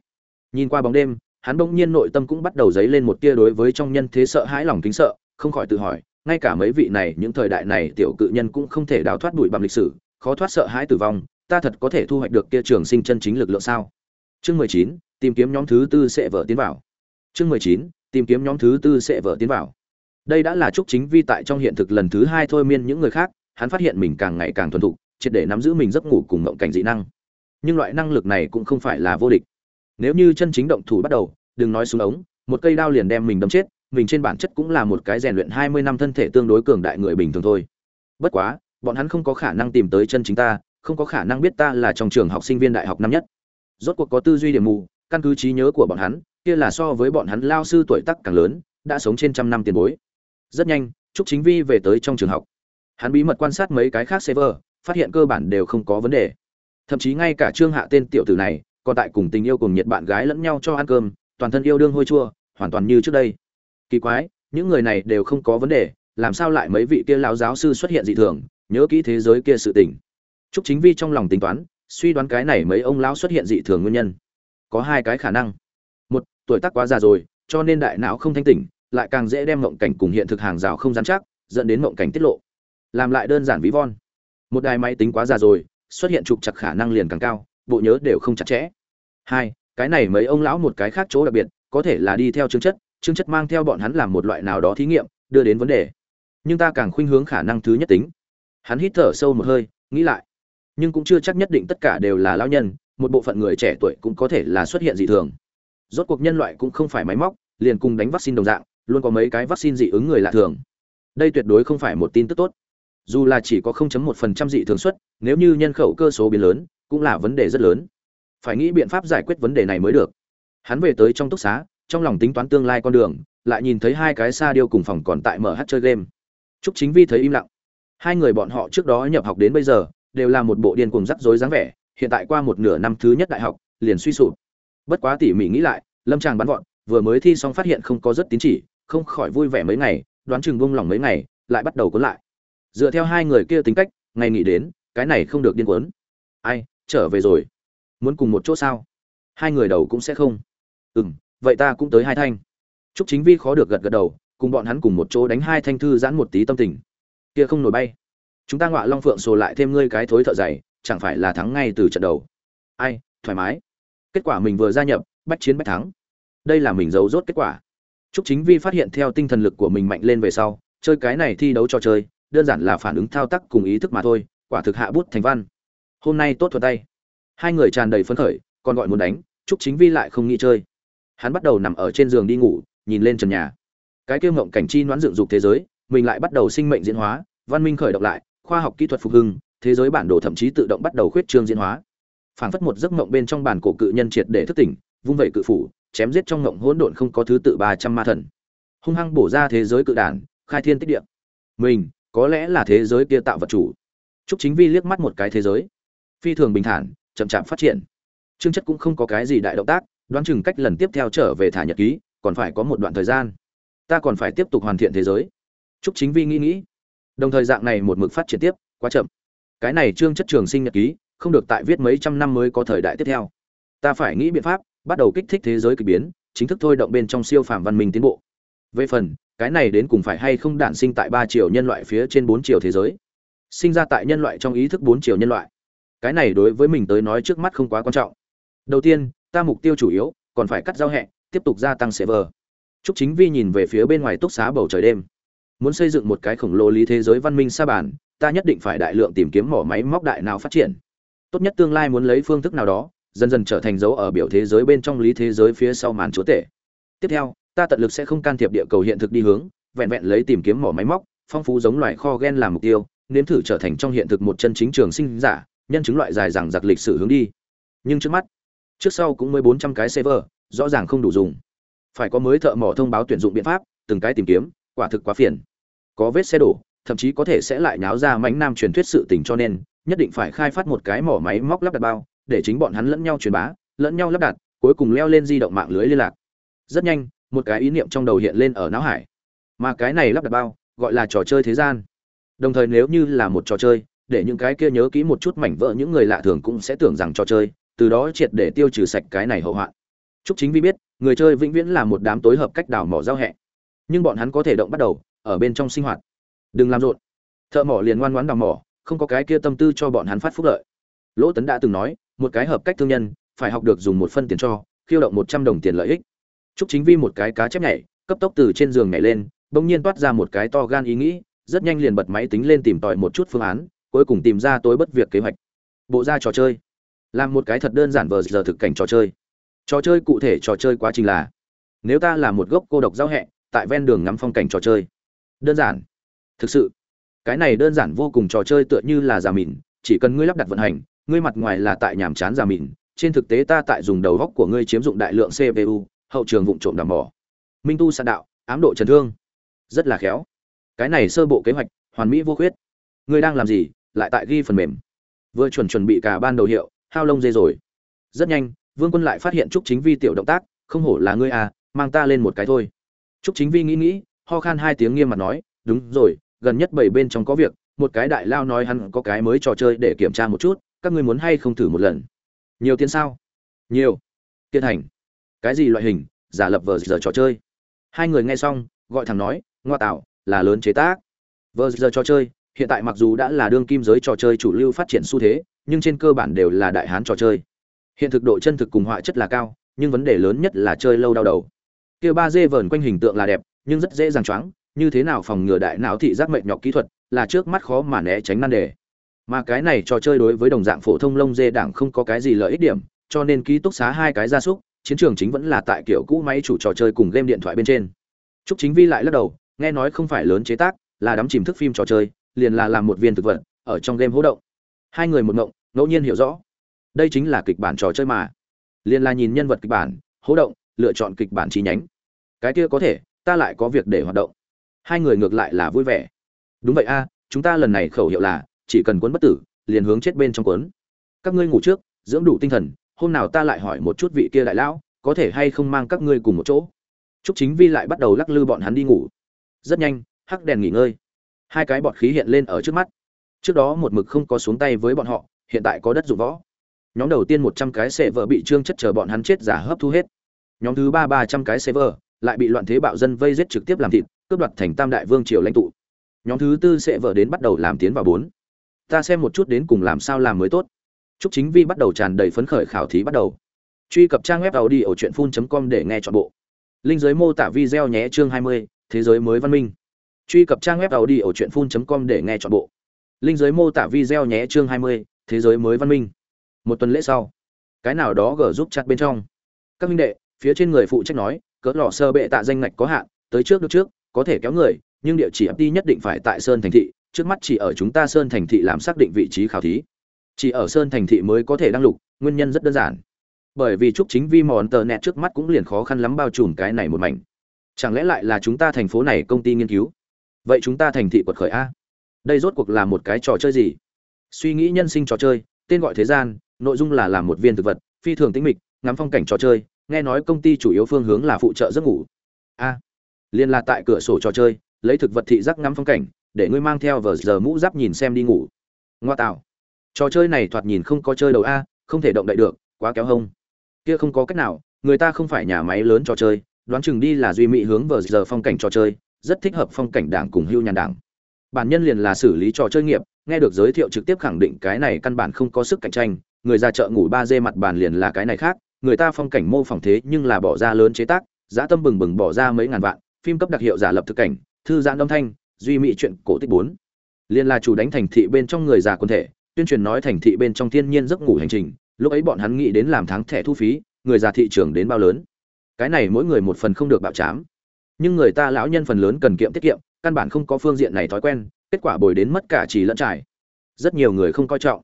Speaker 1: Nhìn qua bóng đêm, hắn bỗng nhiên nội tâm cũng bắt đầu dấy lên một tia đối với trong nhân thế sợ hãi lòng kính sợ, không khỏi tự hỏi, ngay cả mấy vị này, những thời đại này tiểu cự nhân cũng không thể đào thoát bụi bằng lịch sử, khó thoát sợ hãi tử vong, ta thật có thể thu hoạch được kia trường sinh chân chính lực lượng sao? Chương mười chín, tìm kiếm nhóm thứ tư sẽ vợ tiến vào. Chương mười chín, tìm kiếm nhóm thứ tư sẽ vợ tiến vào. Đây đã là chúc chính vi tại trong hiện thực lần thứ hai thôi miên những người khác, hắn phát hiện mình càng ngày càng thuần thục, triệt để nắm giữ mình giấc ngủ cùng ngộng cảnh dị năng nhưng loại năng lực này cũng không phải là vô địch. Nếu như chân chính động thủ bắt đầu, đừng nói xuống ống, một cây đao liền đem mình đâm chết, mình trên bản chất cũng là một cái rèn luyện hai mươi năm thân thể tương đối cường đại người bình thường thôi. Bất quá, bọn hắn không có khả năng tìm tới chân chính ta, không có khả năng biết ta là trong trường học sinh viên đại học năm nhất. Rốt cuộc có tư duy điểm mù, căn cứ trí nhớ của bọn hắn, kia là so với bọn hắn lao sư tuổi tác càng lớn, đã sống trên trăm năm tiền bối. Rất nhanh, trúc chính vi về tới trong trường học. Hắn bí mật quan sát mấy cái khác server, phát hiện cơ bản đều không có vấn đề thậm chí ngay cả trương hạ tên tiểu tử này còn tại cùng tình yêu cùng nhiệt bạn gái lẫn nhau cho ăn cơm toàn thân yêu đương hôi chua hoàn toàn như trước đây kỳ quái những người này đều không có vấn đề làm sao lại mấy vị kia lão giáo sư xuất hiện dị thường nhớ kỹ thế giới kia sự tình Trúc Chính Vi trong lòng tính toán, suy đoán cái này mấy ông lão xuất hiện dị thường nguyên nhân. Có hai cái khả năng. Một, tuổi tác quá già rồi, cho nên đại não không thanh tỉnh, lại càng dễ đem mộng cảnh cùng hiện thực hàng rào không dám chắc, dẫn đến mộng cảnh tiết lộ. Làm lại đơn giản ví von. Một đài máy tính quá già rồi, xuất hiện trục chặt khả năng liền càng cao, bộ nhớ đều không chặt chẽ. Hai, cái này mấy ông lão một cái khác chỗ đặc biệt có thể là đi theo chương chất chương chất mang theo bọn hắn làm một loại nào đó thí nghiệm đưa đến vấn đề. Nhưng ta càng khuynh hướng khả năng thứ nhất tính. Hắn hít thở sâu một hơi nghĩ lại. Nhưng cũng chưa chắc nhất định tất cả đều là lão nhân một bộ phận người trẻ tuổi cũng có thể là xuất hiện dị thường. Rốt cuộc nhân loại cũng không phải máy móc liền cùng đánh vaccine đồng dạng luôn có mấy cái vaccine dị ứng người lạ thường. Đây tuyệt đối không phải một tin tức tốt. Dù là chỉ có 0.1% dị thường xuất nếu như nhân khẩu cơ số biến lớn cũng là vấn đề rất lớn phải nghĩ biện pháp giải quyết vấn đề này mới được hắn về tới trong túc xá trong lòng tính toán tương lai con đường lại nhìn thấy hai cái xa điêu cùng phòng còn tại mở hát chơi game Trúc Chính Vi thấy im lặng. Hai người bọn họ trước đó nhập học đến bây giờ, đều là một bộ điên cuồng rắc rối dáng vẻ, hiện tại qua một nửa năm thứ nhất đại học, liền suy sụp. Bất quá tỉ mỉ nghĩ lại, Lâm Tràng bắn vọt, vừa mới thi xong phát hiện không có rất tín chỉ, không khỏi vui vẻ mấy ngày, đoán chừng buông lòng mấy ngày, lại bắt đầu cuốn lại. Dựa theo hai người kia tính cách, ngày nghỉ đến, cái này không được điên cuốn. Ai, trở về rồi. Muốn cùng một chỗ sao? Hai người đầu cũng sẽ không. Ừm, vậy ta cũng tới hai thanh. Trúc Chính Vi khó được gật gật đầu, cùng bọn hắn cùng một chỗ đánh hai thanh thư giãn một tí tâm tình kia không nổi bay chúng ta ngọa long phượng sồ lại thêm ngươi cái thối thợ dày chẳng phải là thắng ngay từ trận đầu ai thoải mái kết quả mình vừa gia nhập bách chiến bách thắng đây là mình giấu rốt kết quả Trúc Chính Vi phát hiện theo tinh thần lực của mình mạnh lên về sau, chơi cái này thi đấu trò chơi, đơn giản là phản ứng thao tác cùng ý thức mà thôi, quả thực hạ bút thành văn. Hôm nay tốt thuận tay. Hai người tràn đầy phấn khởi, còn gọi muốn đánh, Trúc Chính Vi lại không nghĩ chơi. Hắn bắt đầu nằm ở trên giường đi ngủ, nhìn lên trần nhà cái kia ngộng cảnh chi noãn dựng dục thế giới mình lại bắt đầu sinh mệnh diễn hóa văn minh khởi động lại khoa học kỹ thuật phục hưng thế giới bản đồ thậm chí tự động bắt đầu khuyết trương diễn hóa phảng phất một giấc mộng bên trong bản cổ cự nhân triệt để thức tỉnh vung vẩy cự phủ chém giết trong mộng hỗn độn không có thứ tự ba trăm ma thần hung hăng bổ ra thế giới cự đản khai thiên tích địa mình có lẽ là thế giới kia tạo vật chủ Trúc chính vi liếc mắt một cái thế giới phi thường bình thản chậm chạp phát triển Trương chất cũng không có cái gì đại động tác đoán chừng cách lần tiếp theo trở về thả nhật ký còn phải có một đoạn thời gian ta còn phải tiếp tục hoàn thiện thế giới Trúc Chính Vi nghĩ nghĩ. Đồng thời dạng này một mực phát triển tiếp, quá chậm. Cái này trương chất trường sinh nhật ký, không được tại viết mấy trăm năm mới có thời đại tiếp theo. Ta phải nghĩ biện pháp, bắt đầu kích thích thế giới kỳ biến, chính thức thôi động bên trong siêu phàm văn minh tiến bộ. Về phần, cái này đến cùng phải hay không đản sinh tại ba triệu nhân loại phía trên bốn triệu thế giới. Sinh ra tại nhân loại trong ý thức bốn triệu nhân loại. Cái này đối với mình tới nói trước mắt không quá quan trọng. Đầu tiên, ta mục tiêu chủ yếu còn phải cắt giao hẹ, tiếp tục gia tăng server. Trúc Chính Vi nhìn về phía bên ngoài túc xá bầu trời đêm. Muốn xây dựng một cái khổng lồ lý thế giới văn minh sa bản, ta nhất định phải đại lượng tìm kiếm mỏ máy móc đại nào phát triển. Tốt nhất tương lai muốn lấy phương thức nào đó, dần dần trở thành dấu ở biểu thế giới bên trong lý thế giới phía sau màn chúa tể. Tiếp theo, ta tận lực sẽ không can thiệp địa cầu hiện thực đi hướng, vẹn vẹn lấy tìm kiếm mỏ máy móc, phong phú giống loài kho gen làm mục tiêu, nếm thử trở thành trong hiện thực một chân chính trường sinh giả, nhân chứng loại dài rằng giặc lịch sử hướng đi. Nhưng trước mắt, trước sau cũng mới 400 cái server, rõ ràng không đủ dùng. Phải có mới thợ mỏ thông báo tuyển dụng biện pháp từng cái tìm kiếm quả thực quá phiền. Có vết xe đổ thậm chí có thể sẽ lại nháo ra mánh nam truyền thuyết sự tình cho nên nhất định phải khai phát một cái mỏ máy móc lắp đặt bao để chính bọn hắn lẫn nhau truyền bá lẫn nhau lắp đặt cuối cùng leo lên di động mạng lưới liên lạc. Rất nhanh một cái ý niệm trong đầu hiện lên ở não hải. Mà cái này lắp đặt bao gọi là trò chơi thế gian đồng thời nếu như là một trò chơi để những cái kia nhớ kỹ một chút mảnh vỡ những người lạ thường cũng sẽ tưởng rằng trò chơi từ đó triệt để tiêu trừ sạch cái này hậu hoạn Trúc Chính Vi biết, người chơi vĩnh viễn là một đám tối hợp cách đào mỏ giao hẹ. Nhưng bọn hắn có thể động bắt đầu, ở bên trong sinh hoạt. Đừng làm rộn. Thợ mỏ liền ngoan ngoãn đào mỏ, không có cái kia tâm tư cho bọn hắn phát phúc lợi. Lỗ Tấn đã từng nói, một cái hợp cách thương nhân, phải học được dùng một phân tiền cho, khiêu động một trăm đồng tiền lợi ích. Trúc Chính Vi một cái cá chép nhảy, cấp tốc từ trên giường nhảy lên, bỗng nhiên toát ra một cái to gan ý nghĩ, rất nhanh liền bật máy tính lên tìm tòi một chút phương án, cuối cùng tìm ra tối bất việc kế hoạch. Bộ ra trò chơi, làm một cái thật đơn giản vờ giờ thực cảnh trò chơi. Trò chơi cụ thể trò chơi quá trình là nếu ta là một gốc cô độc giao hẹ tại ven đường ngắm phong cảnh trò chơi. Đơn giản. Thực sự cái này đơn giản vô cùng trò chơi tựa như là giả mìn chỉ cần ngươi lắp đặt vận hành ngươi mặt ngoài là tại nhàm chán giả mìn trên thực tế ta tại dùng đầu góc của ngươi chiếm dụng đại lượng cpu hậu trường vụ trộm đảm bỏ minh tu sạn đạo ám độ chấn thương. Rất là khéo cái này sơ bộ kế hoạch hoàn mỹ vô khuyết ngươi đang làm gì lại tại ghi phần mềm vừa chuẩn chuẩn bị cả ban đầu hiệu hao lông dê rồi rất nhanh Vương Quân lại phát hiện Trúc Chính Vi tiểu động tác, không hổ là ngươi à, mang ta lên một cái thôi. Trúc Chính Vi nghĩ nghĩ, ho khan hai tiếng nghiêm mặt nói, đúng rồi, gần nhất bảy bên trong có việc, một cái đại lao nói hắn có cái mới trò chơi để kiểm tra một chút, các ngươi muốn hay không thử một lần? Nhiều tiền sao? Nhiều. Tiên thành Cái gì loại hình? Giả lập vờ giờ trò chơi. Hai người nghe xong, gọi thằng nói, ngoa tạo, là lớn chế tác. Vờ giờ trò chơi, hiện tại mặc dù đã là đương kim giới trò chơi chủ lưu phát triển xu thế, nhưng trên cơ bản đều là đại hán trò chơi. Hiện thực độ chân thực cùng họa chất là cao nhưng vấn đề lớn nhất là chơi lâu đau đầu. Kia ba dê vờn quanh hình tượng là đẹp nhưng rất dễ dàng choáng như thế nào phòng ngừa đại não thị giác mệnh nhọc kỹ thuật là trước mắt khó mà né tránh nan đề. Mà cái này trò chơi đối với đồng dạng phổ thông lông dê đảng không có cái gì lợi ích điểm cho nên ký túc xá hai cái gia súc chiến trường chính vẫn là tại kiểu cũ máy chủ trò chơi cùng game điện thoại bên trên. Trúc Chính Vi lại lắc đầu, nghe nói không phải lớn chế tác, là đắm chìm thức phim trò chơi, liền là làm một viên thực vật, ở trong game hỗ động. Hai người một ngộng, ngẫu nhiên hiểu rõ. Đây chính là kịch bản trò chơi mà. Liền là nhìn nhân vật kịch bản, hỗ động, lựa chọn kịch bản chi nhánh. Cái kia có thể, ta lại có việc để hoạt động. Hai người ngược lại là vui vẻ. Đúng vậy a, chúng ta lần này khẩu hiệu là chỉ cần cuốn bất tử, liền hướng chết bên trong cuốn. Các ngươi ngủ trước, dưỡng đủ tinh thần, hôm nào ta lại hỏi một chút vị kia đại lão, có thể hay không mang các ngươi cùng một chỗ. Trúc Chính Vi lại bắt đầu lắc lư bọn hắn đi ngủ. Rất nhanh, hắc đèn nghỉ ngơi. Hai cái bọt khí hiện lên ở trước mắt. Trước đó một mực không có xuống tay với bọn họ, hiện tại có đất dụng võ. Nhóm đầu tiên 100 cái xe vợ bị trương chất chờ bọn hắn chết giả hấp thu hết. Nhóm thứ ba 300 cái server lại bị loạn thế bạo dân vây giết trực tiếp làm thịt, cướp đoạt thành Tam đại vương triều lãnh tụ. Nhóm thứ tư sẽ vợ đến bắt đầu làm tiến vào bốn. Ta xem một chút đến cùng làm sao làm mới tốt. Trúc Chính Vi bắt đầu tràn đầy phấn khởi khảo thí bắt đầu. Truy cập trang web đầu đi ở truyện audiochuyenphun.com để nghe trọn bộ Linh dưới mô tả video nhé chương 20, thế giới mới văn minh. Truy cập trang web audiochuyenphun.com để nghe chọn bộ. Linh dưới mô tả video nhé chương 20, thế giới mới văn minh. Một tuần lễ sau, cái nào đó gỡ giúp chặt bên trong. Các huynh đệ, phía trên người phụ trách nói, cỡ lọ sơ bệ tạ danh ngạch có hạn, tới trước được trước, có thể kéo người, nhưng địa chỉ đi nhất định phải tại Sơn thành thị, trước mắt chỉ ở chúng ta Sơn thành thị làm xác định vị trí khảo thí. Chỉ ở Sơn thành thị mới có thể đăng lục, nguyên nhân rất đơn giản bởi vì chúc chính vi mòn tờ nẹt trước mắt cũng liền khó khăn lắm bao trùm cái này một mảnh chẳng lẽ lại là chúng ta thành phố này công ty nghiên cứu? Vậy chúng ta thành thị quật khởi a. Đây rốt cuộc là một cái trò chơi gì? Suy nghĩ nhân sinh trò chơi, tên gọi thế gian, nội dung là làm một viên thực vật, phi thường tĩnh mịch, ngắm phong cảnh trò chơi, nghe nói công ty chủ yếu phương hướng là phụ trợ giấc ngủ. A. Liên là tại cửa sổ trò chơi, lấy thực vật thị giác ngắm phong cảnh, để ngươi mang theo vờ giờ mũ giáp nhìn xem đi ngủ. Ngoa tạo. Trò chơi này thoạt nhìn không có chơi đầu a, không thể động đậy được, quá kéo hông. Kia không có cách nào, người ta không phải nhà máy lớn trò chơi đoán chừng đi là duy mỹ hướng vờ giờ phong cảnh trò chơi, rất thích hợp phong cảnh đảng cùng hưu nhàn đảng. Bản nhân liền là xử lý trò chơi nghiệp, nghe được giới thiệu trực tiếp khẳng định cái này căn bản không có sức cạnh tranh, người ra chợ ngủ ba d mặt bàn liền là cái này khác, người ta phong cảnh mô phỏng thế nhưng là bỏ ra lớn chế tác, giá tâm bừng bừng bỏ ra mấy ngàn vạn, phim cấp đặc hiệu giả lập thực cảnh, thư giãn âm thanh, duy mỹ chuyện cổ tích bốn. Liền là chủ đánh thành thị bên trong người già quân thể, tuyên truyền nói thành thị bên trong thiên nhiên giấc ngủ hành trình, lúc ấy bọn hắn nghĩ đến làm tháng thẻ thu phí, người già thị trường đến bao lớn cái này mỗi người một phần không được bạo chám nhưng người ta lão nhân phần lớn cần kiệm tiết kiệm, căn bản không có phương diện này thói quen, kết quả bồi đến mất cả chỉ lẫn trải. Rất nhiều người không coi trọng.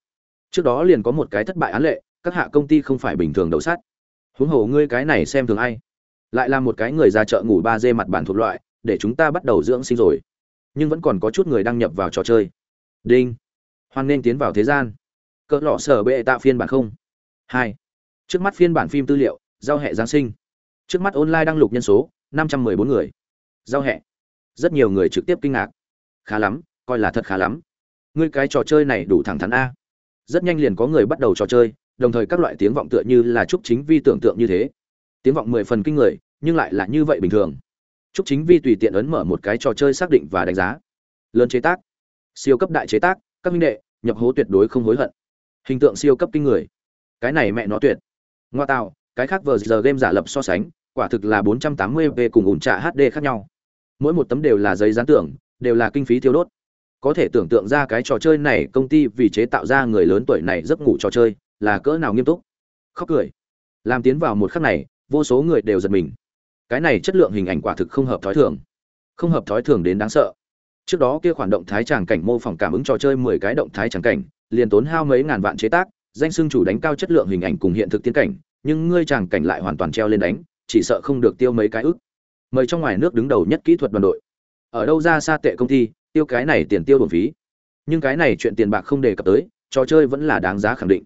Speaker 1: Trước đó liền có một cái thất bại án lệ, các hạ công ty không phải bình thường đậu sát. Huống hồ ngươi cái này xem thường ai? Lại là một cái người ra chợ ngủ ba dê mặt bản thuộc loại, để chúng ta bắt đầu dưỡng sinh rồi. Nhưng vẫn còn có chút người đăng nhập vào trò chơi. Đinh. Hoan nên tiến vào thế gian. Cỡ lọ sở bệ tạo phiên bản không. Hai. Trước mắt phiên bản phim tư liệu, giao hệ giáng sinh trước mắt online đăng lục nhân số, năm trăm mười bốn người. Giao hẹn rất nhiều người trực tiếp kinh ngạc. Khá lắm, coi là thật khá lắm. Ngươi cái trò chơi này đủ thẳng thắn a. Rất nhanh liền có người bắt đầu trò chơi, đồng thời các loại tiếng vọng tựa như là trúc chính vi tưởng tượng như thế. Tiếng vọng mười phần kinh người, nhưng lại là như vậy bình thường. Trúc chính vi tùy tiện ấn mở một cái trò chơi xác định và đánh giá. Lớn chế tác. Siêu cấp đại chế tác, các minh đệ, nhập hố tuyệt đối không hối hận. Hình tượng siêu cấp kinh người. Cái này mẹ nó tuyệt. Ngoa tạo cái khác vờ giờ game giả lập so sánh, quả thực là 480p cùng ủn trạ hd khác nhau. Mỗi một tấm đều là giấy dán tưởng, đều là kinh phí thiếu đốt. Có thể tưởng tượng ra cái trò chơi này, công ty vì chế tạo ra người lớn tuổi này giấc ngủ trò chơi, là cỡ nào nghiêm túc. Khóc cười. Làm tiến vào một khắc này, vô số người đều giật mình. Cái này chất lượng hình ảnh quả thực không hợp thói thường. Không hợp thói thường đến đáng sợ. Trước đó kia khoản động thái tràng cảnh mô phỏng cảm ứng trò chơi mười cái động thái tràng cảnh, liền tốn hao mấy ngàn vạn chế tác, danh xưng chủ đánh cao chất lượng hình ảnh cùng hiện thực tiến cảnh nhưng ngươi chàng cảnh lại hoàn toàn treo lên đánh, chỉ sợ không được tiêu mấy cái ức. Mời trong ngoài nước đứng đầu nhất kỹ thuật đoàn đội. Ở đâu ra xa tệ công ty, tiêu cái này tiền tiêu đồn phí. Nhưng cái này chuyện tiền bạc không đề cập tới, trò chơi vẫn là đáng giá khẳng định.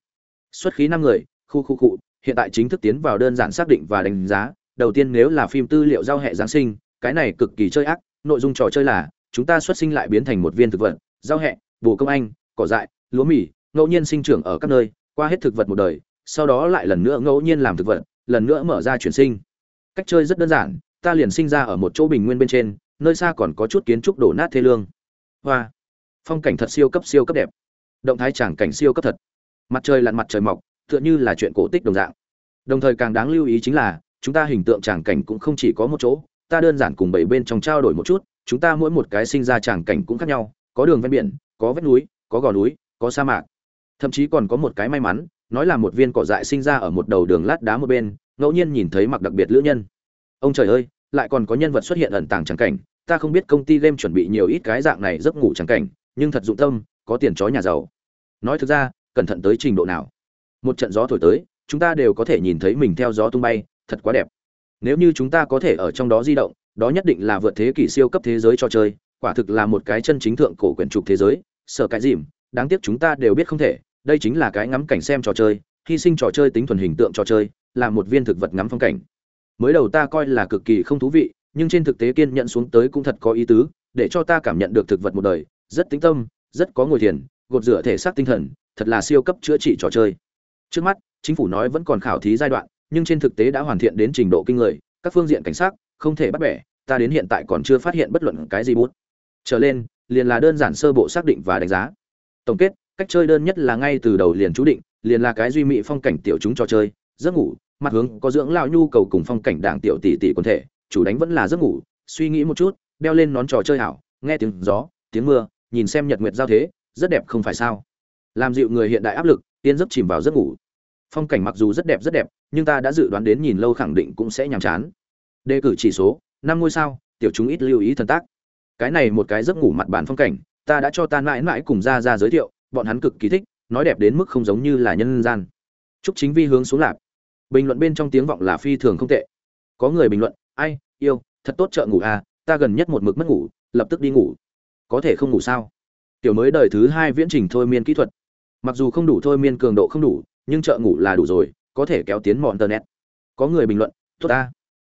Speaker 1: Xuất khí năm người, khu khu cụ hiện tại chính thức tiến vào đơn giản xác định và đánh giá. Đầu tiên nếu là phim tư liệu giao hệ giáng sinh, cái này cực kỳ chơi ác, nội dung trò chơi là, chúng ta xuất sinh lại biến thành một viên thực vật, giao hệ, bồ công anh, cỏ dại, lúa mì, ngẫu nhiên sinh trưởng ở các nơi, qua hết thực vật một đời sau đó lại lần nữa ngẫu nhiên làm thực vật, lần nữa mở ra chuyển sinh. Cách chơi rất đơn giản, ta liền sinh ra ở một chỗ bình nguyên bên trên, nơi xa còn có chút kiến trúc đổ nát thê lương. Hoa. Phong cảnh thật siêu cấp siêu cấp đẹp. Động thái tràng cảnh siêu cấp thật. Mặt trời lặn mặt trời mọc, tựa như là chuyện cổ tích đồng dạng. Đồng thời càng đáng lưu ý chính là, chúng ta hình tượng tràng cảnh cũng không chỉ có một chỗ, ta đơn giản cùng bảy bên trong trao đổi một chút, chúng ta mỗi một cái sinh ra tràng cảnh cũng khác nhau, có đường ven biển, có vách núi, có gò núi, có sa mạc. Thậm chí còn có một cái may mắn nói là một viên cỏ dại sinh ra ở một đầu đường lát đá một bên, ngẫu nhiên nhìn thấy mặc đặc biệt lữ nhân. Ông trời ơi, lại còn có nhân vật xuất hiện ẩn tàng trắng cảnh, ta không biết công ty game chuẩn bị nhiều ít cái dạng này giấc ngủ trắng cảnh, nhưng thật dụng tâm, có tiền chó nhà giàu. Nói thực ra, cẩn thận tới trình độ nào? Một trận gió thổi tới, chúng ta đều có thể nhìn thấy mình theo gió tung bay, thật quá đẹp. Nếu như chúng ta có thể ở trong đó di động, đó nhất định là vượt thế kỷ siêu cấp thế giới cho chơi, quả thực là một cái chân chính thượng cổ quyển trục thế giới sợ cái dìm, đáng tiếc chúng ta đều biết không thể đây chính là cái ngắm cảnh xem trò chơi, hy sinh trò chơi tính thuần hình tượng trò chơi, là một viên thực vật ngắm phong cảnh. Mới đầu ta coi là cực kỳ không thú vị, nhưng trên thực tế kiên nhận xuống tới cũng thật có ý tứ, để cho ta cảm nhận được thực vật một đời, rất tính tâm, rất có ngồi thiền, gột rửa thể xác tinh thần, thật là siêu cấp chữa trị trò chơi. Trước mắt, chính phủ nói vẫn còn khảo thí giai đoạn, nhưng trên thực tế đã hoàn thiện đến trình độ kinh người, các phương diện cảnh sát, không thể bắt bẻ, ta đến hiện tại còn chưa phát hiện bất luận cái gì bút. Trở lên, liền là đơn giản sơ bộ xác định và đánh giá. Tổng kết cách chơi đơn nhất là ngay từ đầu liền chú định, liền là cái duy mỹ phong cảnh tiểu chúng cho chơi, giấc ngủ, mặt hướng có dưỡng lao nhu cầu cùng phong cảnh đảng tiểu tỷ tỷ quần thể, chủ đánh vẫn là giấc ngủ, suy nghĩ một chút đeo lên nón trò chơi hảo, nghe tiếng gió, tiếng mưa, nhìn xem nhật nguyệt giao thế, rất đẹp không phải sao? Làm dịu người hiện đại áp lực tiên giấc chìm vào giấc ngủ. Phong cảnh mặc dù rất đẹp rất đẹp, nhưng ta đã dự đoán đến nhìn lâu khẳng định cũng sẽ nhàm chán. Đề cử chỉ số, năm ngôi sao, tiểu chúng ít lưu ý thần tác. Cái này một cái giấc ngủ mặt bản phong cảnh, ta đã cho ta mãi mãi cùng ra ra giới thiệu bọn hắn cực kỳ thích, nói đẹp đến mức không giống như là nhân gian. Trúc chính vi hướng xuống lạp. Bình luận bên trong tiếng vọng là phi thường không tệ. Có người bình luận, ai, yêu, thật tốt chợ ngủ à ta gần nhất một mực mất ngủ, lập tức đi ngủ. Có thể không ngủ sao? Tiểu mới đời thứ hai viễn trình thôi miên kỹ thuật. Mặc dù không đủ thôi miên cường độ không đủ, nhưng chợ ngủ là đủ rồi, có thể kéo tiến mọn internet. Có người bình luận, tốt ta,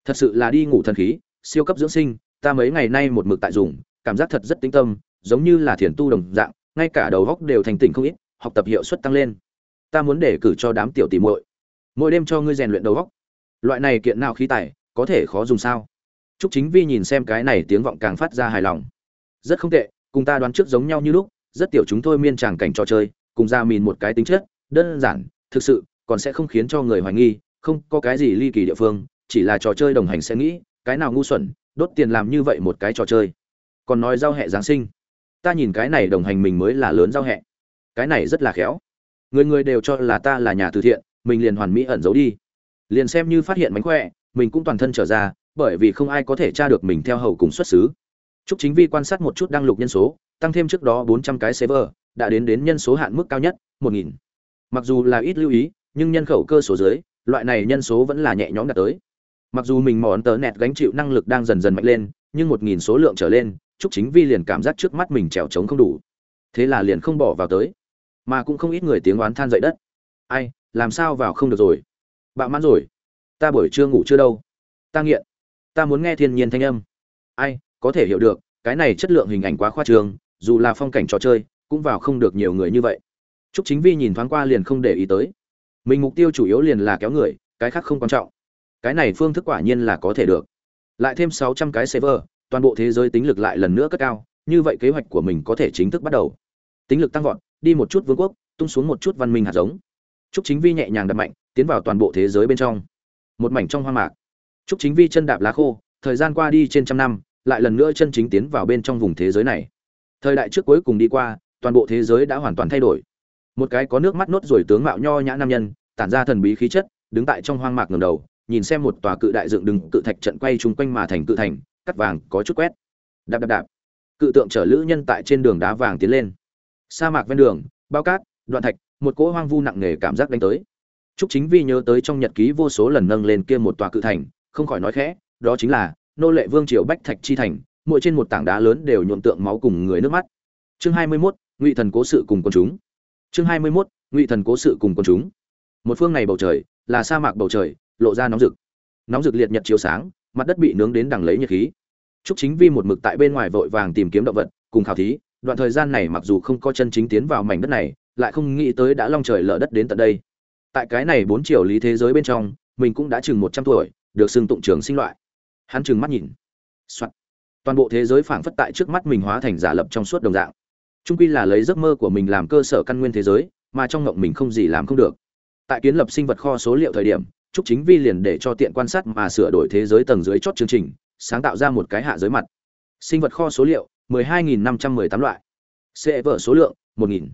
Speaker 1: thật sự là đi ngủ thần khí, siêu cấp dưỡng sinh, ta mấy ngày nay một mực tại dùng, cảm giác thật rất tĩnh tâm, giống như là thiền tu đồng dạng ngay cả đầu góc đều thành tỉnh không ít học tập hiệu suất tăng lên. Ta muốn để cử cho đám tiểu tỷ muội. Mỗi đêm cho ngươi rèn luyện đầu góc. Loại này kiện nào khí tài có thể khó dùng sao? Trúc Chính Vi nhìn xem cái này tiếng vọng càng phát ra hài lòng. Rất không tệ, cùng ta đoán trước giống nhau như lúc, rất tiểu chúng thôi miên tràng cảnh trò chơi, cùng ra mìn một cái tính chất, đơn giản, thực sự, còn sẽ không khiến cho người hoài nghi, không có cái gì ly kỳ địa phương, chỉ là trò chơi đồng hành sẽ nghĩ, cái nào ngu xuẩn, đốt tiền làm như vậy một cái trò chơi. Còn nói giao hệ giáng sinh, ta nhìn cái này đồng hành mình mới là lớn giao hẹ, Cái này rất là khéo. Người người đều cho là ta là nhà từ thiện, mình liền hoàn mỹ ẩn giấu đi. Liền xem như phát hiện mánh khỏe, mình cũng toàn thân trở ra, bởi vì không ai có thể tra được mình theo hậu cùng xuất xứ. Trúc Chính Vi quan sát một chút đăng lục nhân số, tăng thêm trước đó 400 cái server, đã đến đến nhân số hạn mức cao nhất, 1000. Mặc dù là ít lưu ý, nhưng nhân khẩu cơ số dưới, loại này nhân số vẫn là nhẹ nhõm đạt tới. Mặc dù mình mòn tờ nẹt gánh chịu năng lực đang dần dần mạnh lên, nhưng 1000 số lượng trở lên, Trúc Chính Vi liền cảm giác trước mắt mình trèo trống không đủ. Thế là liền không bỏ vào tới. Mà cũng không ít người tiếng oán than dậy đất. Ai, làm sao vào không được rồi? Bạo mãn rồi. Ta buổi trưa ngủ chưa đâu. Ta nghiện ta muốn nghe thiên nhiên thanh âm ai có thể hiểu được cái này chất lượng hình ảnh quá khoa trương dù là phong cảnh trò chơi cũng vào không được nhiều người như vậy Trúc Chính Vi nhìn thoáng qua liền không để ý tới. Mình mục tiêu chủ yếu liền là kéo người, cái khác không quan trọng. Cái này phương thức quả nhiên là có thể được. Lại thêm 600 cái server, toàn bộ thế giới tính lực lại lần nữa cất cao, như vậy kế hoạch của mình có thể chính thức bắt đầu. Tính lực tăng vọt, đi một chút vương quốc, tung xuống một chút văn minh hạt giống. Trúc Chính Vi nhẹ nhàng đập mạnh, tiến vào toàn bộ thế giới bên trong. Một mảnh trong hoa mạc. Trúc Chính Vi chân đạp lá khô, thời gian qua đi trên trăm năm, lại lần nữa chân chính tiến vào bên trong vùng thế giới này. Thời đại trước cuối cùng đi qua, toàn bộ thế giới đã hoàn toàn thay đổi. Một cái có nước mắt nốt rồi tướng mạo nho nhã nam nhân, tản ra thần bí khí chất, đứng tại trong hoang mạc ngẩng đầu, nhìn xem một tòa cự đại dựng đứng cự thạch trận quay chung quanh mà thành cự thành, cắt vàng có chút quét. Đạp đạp đạp. Cự tượng chở lữ nhân tại trên đường đá vàng tiến lên. Sa mạc ven đường, bao cát, đoạn thạch, một cỗ hoang vu nặng nề cảm giác đánh tới. Trúc Chính Vi nhớ tới trong nhật ký vô số lần nâng lên kia một tòa cự thành, không khỏi nói khẽ, đó chính là nô lệ vương triều bách thạch chi thành, mỗi trên một tảng đá lớn đều nhuộm tượng máu cùng người nước mắt. Chương 21, Ngụy thần cố sự cùng con chúng. Chương 21, Ngụy thần cố sự cùng con chúng. Một phương này bầu trời, là sa mạc bầu trời, lộ ra nóng rực. Nóng rực liệt nhật chiếu sáng, mặt đất bị nướng đến đằng lấy nhiệt khí. Trúc Chính Vi một mực tại bên ngoài vội vàng tìm kiếm động vật, cùng khảo thí, đoạn thời gian này mặc dù không có chân chính tiến vào mảnh đất này, lại không nghĩ tới đã long trời lở đất đến tận đây. Tại cái này bốn triệu lý thế giới bên trong, mình cũng đã chừng 100 tuổi, được xưng tụng trường sinh loại hắn trừng mắt nhìn Soạn. toàn bộ thế giới phảng phất tại trước mắt mình hóa thành giả lập trong suốt đồng dạng trung quy là lấy giấc mơ của mình làm cơ sở căn nguyên thế giới mà trong ngộng mình không gì làm không được tại kiến lập sinh vật kho số liệu thời điểm trúc chính vi liền để cho tiện quan sát mà sửa đổi thế giới tầng dưới chót chương trình, sáng tạo ra một cái hạ giới mặt. Sinh vật kho số liệu 12.518 loại. Sẽ vở số lượng 1.000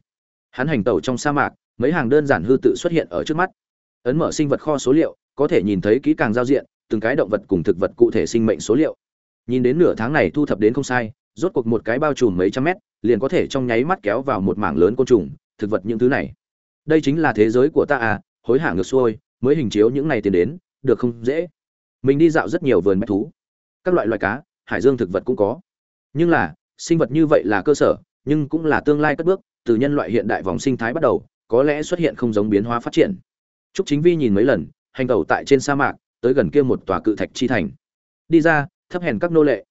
Speaker 1: hắn hành tẩu trong sa mạc, mấy hàng đơn giản hư tự xuất hiện ở trước mắt. Ấn mở sinh vật kho số liệu, có thể nhìn thấy kỹ càng giao diện, từng cái động vật cùng thực vật cụ thể sinh mệnh số liệu. Nhìn đến nửa tháng này thu thập đến không sai, rốt cuộc một cái bao trùm mấy trăm mét, liền có thể trong nháy mắt kéo vào một mảng lớn côn trùng, thực vật những thứ này. Đây chính là thế giới của ta à hối hả ngược xuôi mới hình chiếu những này tiền đến được không dễ mình đi dạo rất nhiều vườn bách thú các loại loài cá hải dương thực vật cũng có nhưng là sinh vật như vậy là cơ sở nhưng cũng là tương lai cất bước từ nhân loại hiện đại vòng sinh thái bắt đầu có lẽ xuất hiện không giống biến hóa phát triển Trúc Chính Vi nhìn mấy lần, hành tẩu tại trên sa mạc, tới gần kia một tòa cự thạch chi thành. Đi ra, thấp hèn các nô lệ.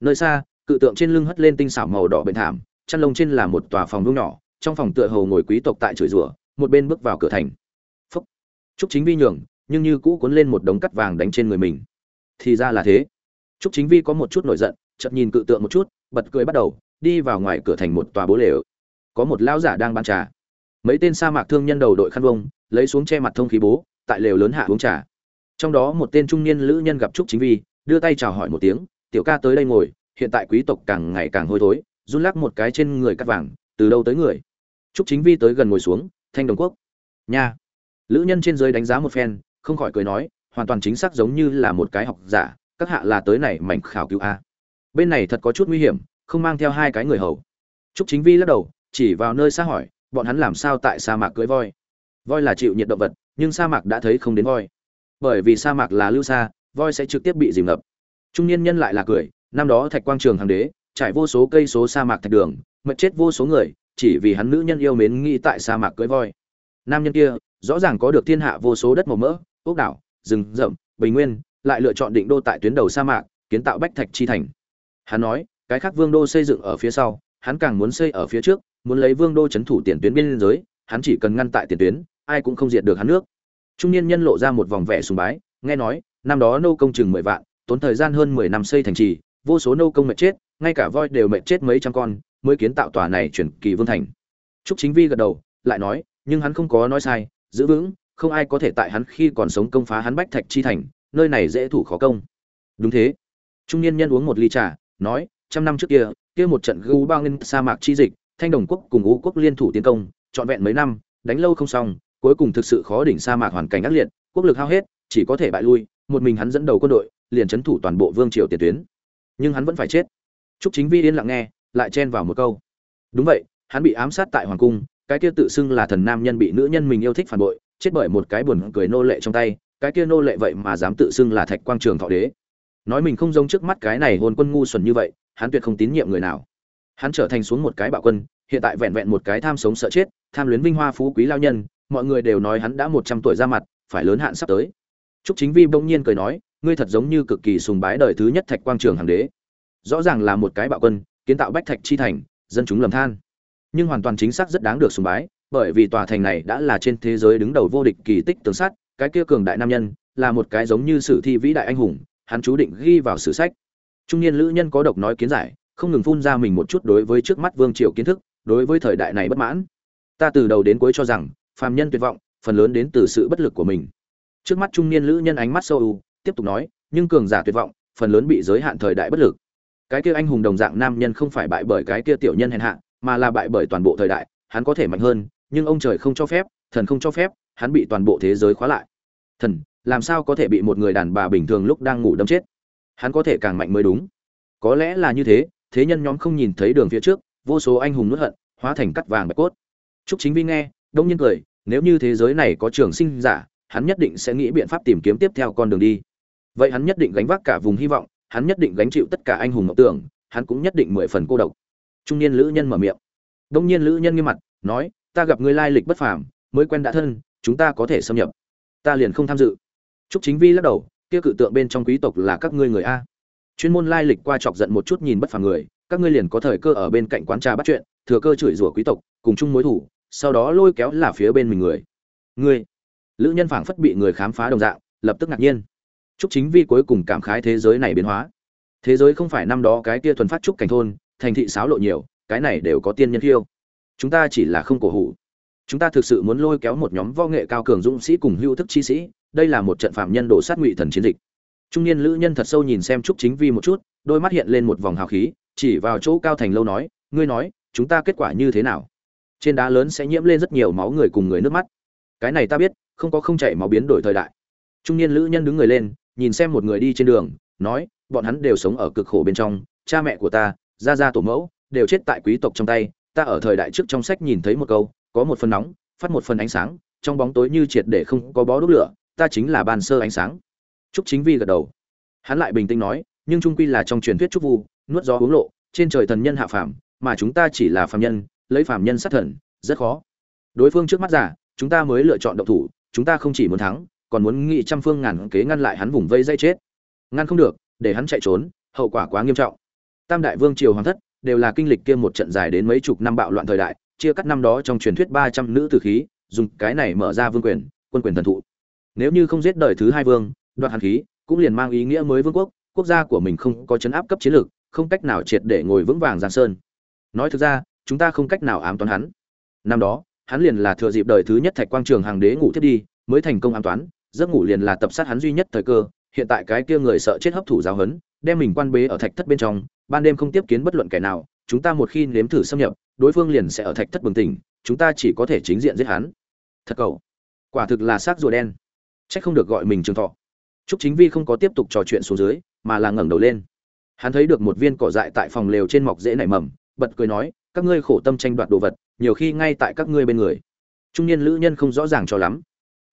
Speaker 1: Nơi xa, cự tượng trên lưng hất lên tinh xảo màu đỏ bền thảm, chăn lông trên là một tòa phòng vuông nhỏ, trong phòng tựa hồ ngồi quý tộc tại chửi rủa, một bên bước vào cửa thành. Trúc Chính Vi nhường, nhưng như cũ cuốn lên một đống cắt vàng đánh trên người mình. Thì ra là thế. Trúc Chính Vi có một chút nổi giận, chợt nhìn cự tượng một chút, bật cười bắt đầu, đi vào ngoài cửa thành một tòa bố lều. Có một lão giả đang bán trà. Mấy tên sa mạc thương nhân đầu đội khăn vông, lấy xuống che mặt thông khí bố, tại lều lớn hạ uống trà. Trong đó một tên trung niên lữ nhân gặp Trúc Chính Vi, đưa tay chào hỏi một tiếng, "Tiểu ca tới đây ngồi, hiện tại quý tộc càng ngày càng hôi thối." Run lắc một cái trên người cắt vàng, "Từ đâu tới người?" Trúc Chính Vi tới gần ngồi xuống, "Thanh Đồng Quốc." "Nha." Lữ nhân trên dưới đánh giá một phen, không khỏi cười nói, hoàn toàn chính xác giống như là một cái học giả, các hạ là tới này mảnh khảo cứu a. Bên này thật có chút nguy hiểm, không mang theo hai cái người hầu. Trúc Chính Vi lắc đầu, chỉ vào nơi xa hỏi, bọn hắn làm sao tại sa mạc cưỡi voi? voi là chịu nhiệt động vật nhưng sa mạc đã thấy không đến voi bởi vì sa mạc là lưu xa voi sẽ trực tiếp bị dìm ngập trung niên nhân lại là cười năm đó thạch quang trường hàng đế trải vô số cây số sa mạc thạch đường mật chết vô số người chỉ vì hắn nữ nhân yêu mến nghĩ tại sa mạc cưỡi voi nam nhân kia rõ ràng có được thiên hạ vô số đất màu mỡ, ốc đảo, rừng rậm, bình nguyên, lại lựa chọn định đô tại tuyến đầu sa mạc, kiến tạo bách thạch chi thành. Hắn nói, cái khác vương đô xây dựng ở phía sau, hắn càng muốn xây ở phía trước, muốn lấy vương đô c h ấ n thủ tiền tuyến biên giới, hắn chỉ cần ngăn tại tiền tuyến, ai cũng không diệt được hắn nước. Trung niên nhân lộ ra một vòng vẻ sùng bái, nghe nói, năm đó nô công chừng mười vạn, tốn thời gian hơn mười năm xây thành trì, vô số nô công mệt chết, ngay cả voi đều mệt chết mấy trăm con, mới kiến tạo tòa này chuyển kỳ vương thành. Trúc chính vi gật đầu, lại nói, nhưng hắn không có nói sai giữ vững không ai có thể tại hắn khi còn sống công phá hắn bách thạch chi thành nơi này dễ thủ khó công đúng thế trung niên nhân uống một ly trà nói trăm năm trước kia kia một trận gấu bao ngân sa mạc chi dịch thanh đồng quốc cùng ú quốc liên thủ tiến công trọn vẹn mấy năm đánh lâu không xong cuối cùng thực sự khó đỉnh sa mạc hoàn cảnh ác liệt, quốc lực hao hết, chỉ có thể bại lui, một mình hắn dẫn đầu quân đội, liền trấn thủ toàn bộ vương triều tiền tuyến. Nhưng hắn vẫn phải chết. Trúc Chính Vi yên lặng nghe, lại chen vào một câu. Đúng vậy, hắn bị ám sát tại hoàng cung, cái kia tự xưng là thần nam nhân bị nữ nhân mình yêu thích phản bội, chết bởi một cái buồn cười nô lệ trong tay, cái kia nô lệ vậy mà dám tự xưng là Thạch Quang Trường Thọ Đế. Nói mình không giống trước mắt cái này hồn quân ngu xuẩn như vậy, hắn tuyệt không tín nhiệm người nào. Hắn trở thành xuống một cái bạo quân, hiện tại vẹn vẹn một cái tham sống sợ chết, tham luyến vinh hoa phú quý lao nhân, mọi người đều nói hắn đã một trăm tuổi ra mặt phải lớn hạn sắp tới trúc chính vi bỗng nhiên cười nói ngươi thật giống như cực kỳ sùng bái đời thứ nhất thạch quang trường hàng đế rõ ràng là một cái bạo quân kiến tạo bách thạch chi thành dân chúng lầm than nhưng hoàn toàn chính xác rất đáng được sùng bái, bởi vì tòa thành này đã là trên thế giới đứng đầu vô địch kỳ tích tường sát cái kia cường đại nam nhân là một cái giống như sử thi vĩ đại anh hùng, hắn chú định ghi vào sử sách. Trung niên lữ nhân có độc nói kiến giải, không ngừng phun ra mình một chút đối với trước mắt vương triều kiến thức, đối với thời đại này bất mãn. Ta từ đầu đến cuối cho rằng, phàm nhân tuyệt vọng, phần lớn đến từ sự bất lực của mình. Trước mắt trung niên lữ nhân ánh mắt sâu u, tiếp tục nói, nhưng cường giả tuyệt vọng, phần lớn bị giới hạn thời đại bất lực. Cái kia anh hùng đồng dạng nam nhân không phải bại bởi cái kia tiểu nhân hèn hạ mà là bại bởi toàn bộ thời đại, hắn có thể mạnh hơn, nhưng ông trời không cho phép, thần không cho phép, hắn bị toàn bộ thế giới khóa lại. Thần, làm sao có thể bị một người đàn bà bình thường lúc đang ngủ đâm chết? Hắn có thể càng mạnh mới đúng. Có lẽ là như thế thế nhân nhóm không nhìn thấy đường phía trước, vô số anh hùng nuốt hận, hóa thành cắt vàng bạch cốt. Trúc chính vi nghe, đông nhiên cười, nếu như thế giới này có trường sinh giả, hắn nhất định sẽ nghĩ biện pháp tìm kiếm tiếp theo con đường đi. Vậy hắn nhất định gánh vác cả vùng hy vọng, hắn nhất định gánh chịu tất cả anh hùng mộng tưởng, hắn cũng nhất định mười phần cô độc trung niên lữ nhân mở miệng. Đông nhiên lữ nhân nghiêm mặt, nói, ta gặp ngươi lai lịch bất phàm, mới quen đã thân, chúng ta có thể xâm nhập. Ta liền không tham dự. Trúc chính vi lắc đầu, kia cự tượng bên trong quý tộc là các ngươi người a. Chuyên môn lai lịch qua chọc giận một chút nhìn bất phàm người, các ngươi liền có thời cơ ở bên cạnh quán trà bắt chuyện, thừa cơ chửi rủa quý tộc, cùng chung mối thủ, sau đó lôi kéo là phía bên mình người. Người lữ nhân phảng phất bị người khám phá đồng dạng, lập tức ngạc nhiên. Trúc chính vi cuối cùng cảm khái thế giới này biến hóa. Thế giới không phải năm đó cái kia thuần phát trúc cảnh thôn thành thị sáo lộ nhiều, cái này đều có tiên nhân khiêu. Chúng ta chỉ là không cổ hủ. Chúng ta thực sự muốn lôi kéo một nhóm võ nghệ cao cường dũng sĩ cùng hưu thức chi sĩ, đây là một trận phạm nhân đổ sát ngụy thần chiến dịch. Trung niên lữ nhân thật sâu nhìn xem trúc chính vi một chút, đôi mắt hiện lên một vòng hào khí, chỉ vào chỗ cao thành lâu nói, ngươi nói, chúng ta kết quả như thế nào? Trên đá lớn sẽ nhiễm lên rất nhiều máu người cùng người nước mắt. Cái này ta biết, không có không chảy máu biến đổi thời đại. Trung niên lữ nhân đứng người lên, nhìn xem một người đi trên đường, nói, bọn hắn đều sống ở cực khổ bên trong, cha mẹ của ta gia gia tổ mẫu, đều chết tại quý tộc trong tay, ta ở thời đại trước trong sách nhìn thấy một câu, có một phần nóng, phát một phần ánh sáng, trong bóng tối như triệt để không có bó đốt lửa, ta chính là ban sơ ánh sáng. Trúc chính vi gật đầu. Hắn lại bình tĩnh nói, nhưng trung quy là trong truyền thuyết trúc vu, nuốt gió uống lộ, trên trời thần nhân hạ phàm, mà chúng ta chỉ là phàm nhân, lấy phàm nhân sát thần, rất khó. Đối phương trước mắt giả, chúng ta mới lựa chọn động thủ, chúng ta không chỉ muốn thắng, còn muốn nghị trăm phương ngàn kế ngăn lại hắn vùng vây dây chết. Ngăn không được, để hắn chạy trốn, hậu quả quá nghiêm trọng tam đại vương triều hoàng thất đều là kinh lịch kia một trận dài đến mấy chục năm bạo loạn thời đại, chia cắt năm đó trong truyền thuyết ba trăm nữ tử khí, dùng cái này mở ra vương quyền, quân quyền thần thụ. Nếu như không giết đời thứ hai vương, đoạt hàn khí, cũng liền mang ý nghĩa mới vương quốc quốc gia của mình không có chấn áp cấp chiến lược, không cách nào triệt để ngồi vững vàng giang sơn. Nói thực ra, chúng ta không cách nào ám toán hắn. Năm đó, hắn liền là thừa dịp đời thứ nhất thạch quang trường hàng đế ngủ thiết đi, mới thành công ám toán, giấc ngủ liền là tập sát hắn duy nhất thời cơ, hiện tại cái kia người sợ chết hấp thụ giáo hấn đem mình quan bế ở thạch thất bên trong ban đêm không tiếp kiến bất luận kẻ nào, chúng ta một khi nếm thử xâm nhập, đối phương liền sẽ ở thạch thất bừng tỉnh, chúng ta chỉ có thể chính diện giết hắn. Thật cầu. Quả thực là xác rùa đen. Trách không được gọi mình trường thọ. Trúc chính vi không có tiếp tục trò chuyện xuống dưới, mà là ngẩng đầu lên. Hắn thấy được một viên cỏ dại tại phòng lều trên mọc rễ nảy mầm, bật cười nói, các ngươi khổ tâm tranh đoạt đồ vật, nhiều khi ngay tại các ngươi bên người. Trung niên lữ nhân không rõ ràng cho lắm.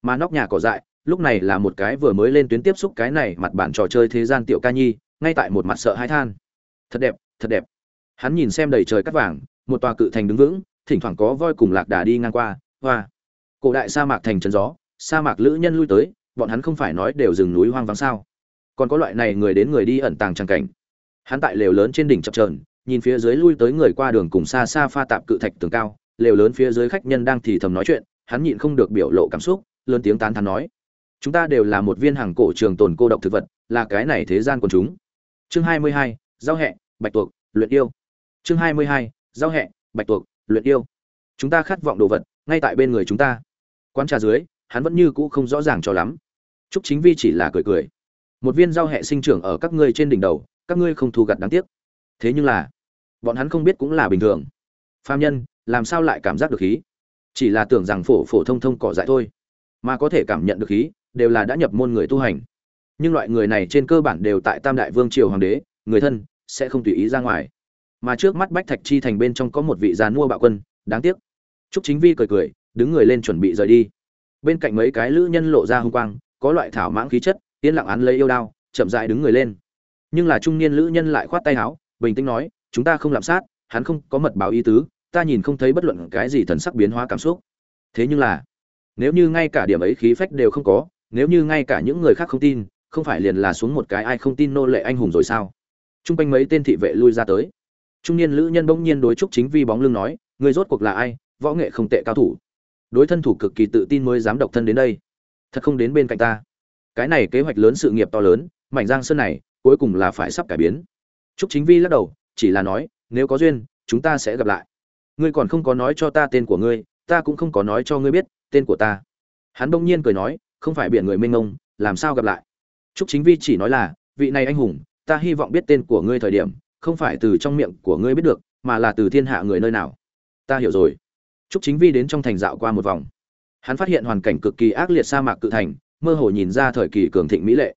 Speaker 1: Mà nóc nhà cỏ dại, lúc này là một cái vừa mới lên tuyến tiếp xúc cái này mặt bản trò chơi thế gian tiểu ca nhi, ngay tại một mặt sợ hãi than thật đẹp thật đẹp. Hắn nhìn xem đầy trời cắt vàng, một tòa cự thành đứng vững, thỉnh thoảng có voi cùng lạc đà đi ngang qua, hoa. Cổ đại sa mạc thành trấn gió, sa mạc lữ nhân lui tới, bọn hắn không phải nói đều rừng núi hoang vắng sao. Còn có loại này người đến người đi ẩn tàng trang cảnh. Hắn tại lều lớn trên đỉnh chập trờn nhìn phía dưới lui tới người qua đường cùng xa xa pha tạp cự thạch tường cao, lều lớn phía dưới khách nhân đang thì thầm nói chuyện, hắn nhịn không được biểu lộ cảm xúc, lớn tiếng tán thán nói. Chúng ta đều là một viên hàng cổ trường tồn cô độc thực vật, là cái này thế gian của chúng. Chương hai mươi hai giao hẹ bạch tuộc luyện yêu chương hai mươi hai giao hẹ bạch tuộc luyện yêu chúng ta khát vọng đồ vật ngay tại bên người chúng ta quán trà dưới hắn vẫn như cũ không rõ ràng cho lắm Trúc Chính Vi chỉ là cười cười. Một viên giao hẹ sinh trưởng ở các ngươi trên đỉnh đầu, các ngươi không thu gặt đáng tiếc. Thế nhưng là, bọn hắn không biết cũng là bình thường. Phàm nhân, làm sao lại cảm giác được khí? Chỉ là tưởng rằng phổ phổ thông thông cỏ dại thôi, mà có thể cảm nhận được khí, đều là đã nhập môn người tu hành. Nhưng loại người này trên cơ bản đều tại Tam Đại Vương triều hoàng đế, người thân sẽ không tùy ý ra ngoài. Mà trước mắt Bách Thạch chi thành bên trong có một vị già mua bạo quân, đáng tiếc. Trúc Chính Vi cười cười, đứng người lên chuẩn bị rời đi. Bên cạnh mấy cái lữ nhân lộ ra hung quang, có loại thảo mãng khí chất yên lặng án lấy yêu đao chậm dại đứng người lên nhưng là trung niên lữ nhân lại khoát tay áo bình tĩnh nói chúng ta không làm sát hắn không có mật báo ý tứ ta nhìn không thấy bất luận cái gì thần sắc biến hóa cảm xúc thế nhưng là nếu như ngay cả điểm ấy khí phách đều không có nếu như ngay cả những người khác không tin không phải liền là xuống một cái ai không tin nô lệ anh hùng rồi sao trung quanh mấy tên thị vệ lui ra tới. Trung niên lữ nhân bỗng nhiên đối trúc chính vi bóng lưng nói người rốt cuộc là ai? Võ nghệ không tệ cao thủ. Đối thân thủ cực kỳ tự tin mới dám độc thân đến đây. Thật không đến bên cạnh ta. Cái này kế hoạch lớn sự nghiệp to lớn mảnh giang sơn này cuối cùng là phải sắp cải biến. Trúc chính vi lắc đầu chỉ là nói nếu có duyên chúng ta sẽ gặp lại. Ngươi còn không có nói cho ta tên của ngươi ta cũng không có nói cho ngươi biết tên của ta. Hắn bỗng nhiên cười nói không phải biển người mênh ngông, làm sao gặp lại? Trúc chính vi chỉ nói là vị này anh hùng ta hy vọng biết tên của ngươi thời điểm, không phải từ trong miệng của ngươi biết được, mà là từ thiên hạ người nơi nào. Ta hiểu rồi. Trúc chính vi đến trong thành dạo qua một vòng. Hắn phát hiện hoàn cảnh cực kỳ ác liệt sa mạc cự thành, mơ hồ nhìn ra thời kỳ cường thịnh mỹ lệ.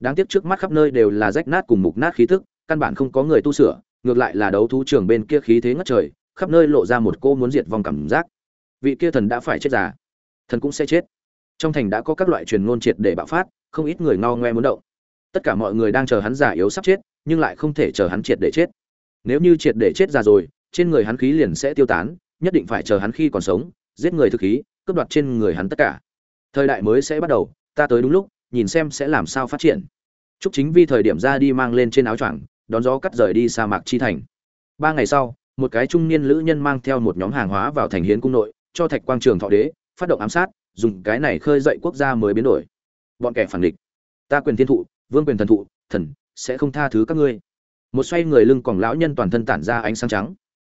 Speaker 1: Đáng tiếc trước mắt khắp nơi đều là rách nát cùng mục nát khí tức, căn bản không có người tu sửa, ngược lại là đấu thú trường bên kia khí thế ngất trời, khắp nơi lộ ra một cô muốn diệt vong cảm giác. Vị kia thần đã phải chết già, thần cũng sẽ chết. Trong thành đã có các loại truyền ngôn triệt để bạo phát, không ít người ngao ngoe muốn động tất cả mọi người đang chờ hắn già yếu sắp chết nhưng lại không thể chờ hắn triệt để chết nếu như triệt để chết già rồi trên người hắn khí liền sẽ tiêu tán nhất định phải chờ hắn khi còn sống giết người thực khí cướp đoạt trên người hắn tất cả thời đại mới sẽ bắt đầu ta tới đúng lúc nhìn xem sẽ làm sao phát triển Trúc Chính Vi thời điểm ra đi mang lên trên áo choàng, đón gió cắt rời đi sa mạc chi thành. Ba ngày sau, một cái trung niên lữ nhân mang theo một nhóm hàng hóa vào thành hiến cung nội, cho Thạch Quang Trường Thọ Đế phát động ám sát, dùng cái này khơi dậy quốc gia mới biến đổi. Bọn kẻ phản địch, ta quyền thiên thụ, vương quyền thần thụ, thần sẽ không tha thứ các ngươi. Một xoay người lưng còn lão nhân toàn thân tản ra ánh sáng trắng.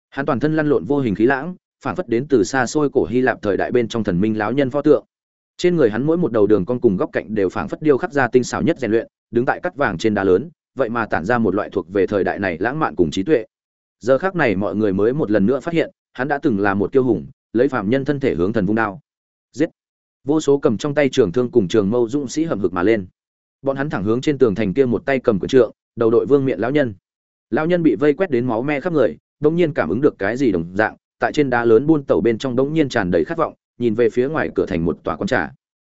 Speaker 1: Hắn toàn thân lăn lộn vô hình khí lãng, phản phất đến từ xa xôi cổ Hy Lạp thời đại bên trong thần minh lão nhân pho tượng. trên người hắn mỗi một đầu đường con cùng góc cạnh đều phảng phất điêu khắc ra tinh xảo nhất rèn luyện đứng tại cắt vàng trên đá lớn vậy mà tản ra một loại thuộc về thời đại này lãng mạn cùng trí tuệ giờ khác này mọi người mới một lần nữa phát hiện hắn đã từng là một kiêu hùng lấy phạm nhân thân thể hướng thần vung đao giết vô số cầm trong tay trường thương cùng trường mâu dũng sĩ hầm hực mà lên bọn hắn thẳng hướng trên tường thành kia một tay cầm quyền trượng, đầu đội vương miện lão nhân. Lão nhân bị vây quét đến máu me khắp người, bỗng nhiên cảm ứng được cái gì đồng dạng, tại trên đá lớn buôn tàu bên trong bỗng nhiên tràn đầy khát vọng, nhìn về phía ngoài cửa thành một tòa quán trà.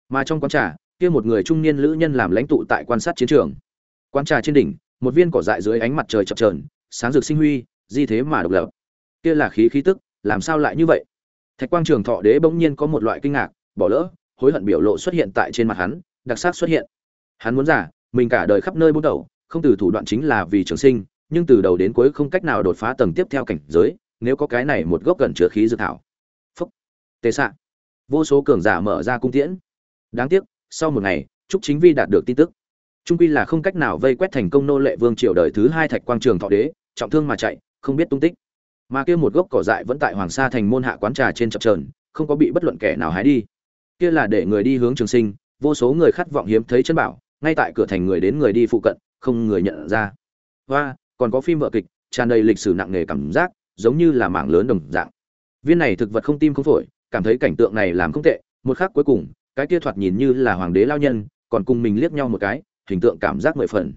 Speaker 1: Mà trong quán trà, kia một người trung niên lữ nhân làm lãnh tụ tại quan sát chiến trường. Quán trà trên đỉnh, một viên cỏ dại dưới ánh mặt trời chập trờn sáng rực sinh huy, di thế mà độc lập. Kia là khí khí tức, làm sao lại như vậy? Thạch quang trường thọ đế bỗng nhiên có một loại kinh ngạc, bỏ lỡ, hối hận biểu lộ xuất hiện tại trên mặt hắn, đặc sắc xuất hiện hắn muốn giả, mình cả đời khắp nơi buôn đầu không từ thủ đoạn chính là vì trường sinh, nhưng từ đầu đến cuối không cách nào đột phá tầng tiếp theo cảnh giới, nếu có cái này một gốc gần chứa khí dược thảo. Phúc. Tê xạ vô số cường giả mở ra cung tiễn. Đáng tiếc, sau một ngày, trúc chính vi đạt được tin tức. Trung quy là không cách nào vây quét thành công nô lệ vương triều đời thứ hai thạch quang trường thọ đế, trọng thương mà chạy, không biết tung tích. Mà kia một gốc cỏ dại vẫn tại hoàng sa thành môn hạ quán trà trên chập trờn không có bị bất luận kẻ nào hái đi. Kia là để người đi hướng trường sinh, vô số người khát vọng hiếm thấy chân bảo ngay tại cửa thành người đến người đi phụ cận, không người nhận ra. Và còn có phim vợ kịch, tràn đầy lịch sử nặng nề cảm giác, giống như là mảng lớn đồng dạng. Viên này thực vật không tim không phổi, cảm thấy cảnh tượng này làm không tệ, một khắc cuối cùng, cái kia thoạt nhìn như là hoàng đế lao nhân, còn cùng mình liếc nhau một cái, hình tượng cảm giác mười phần.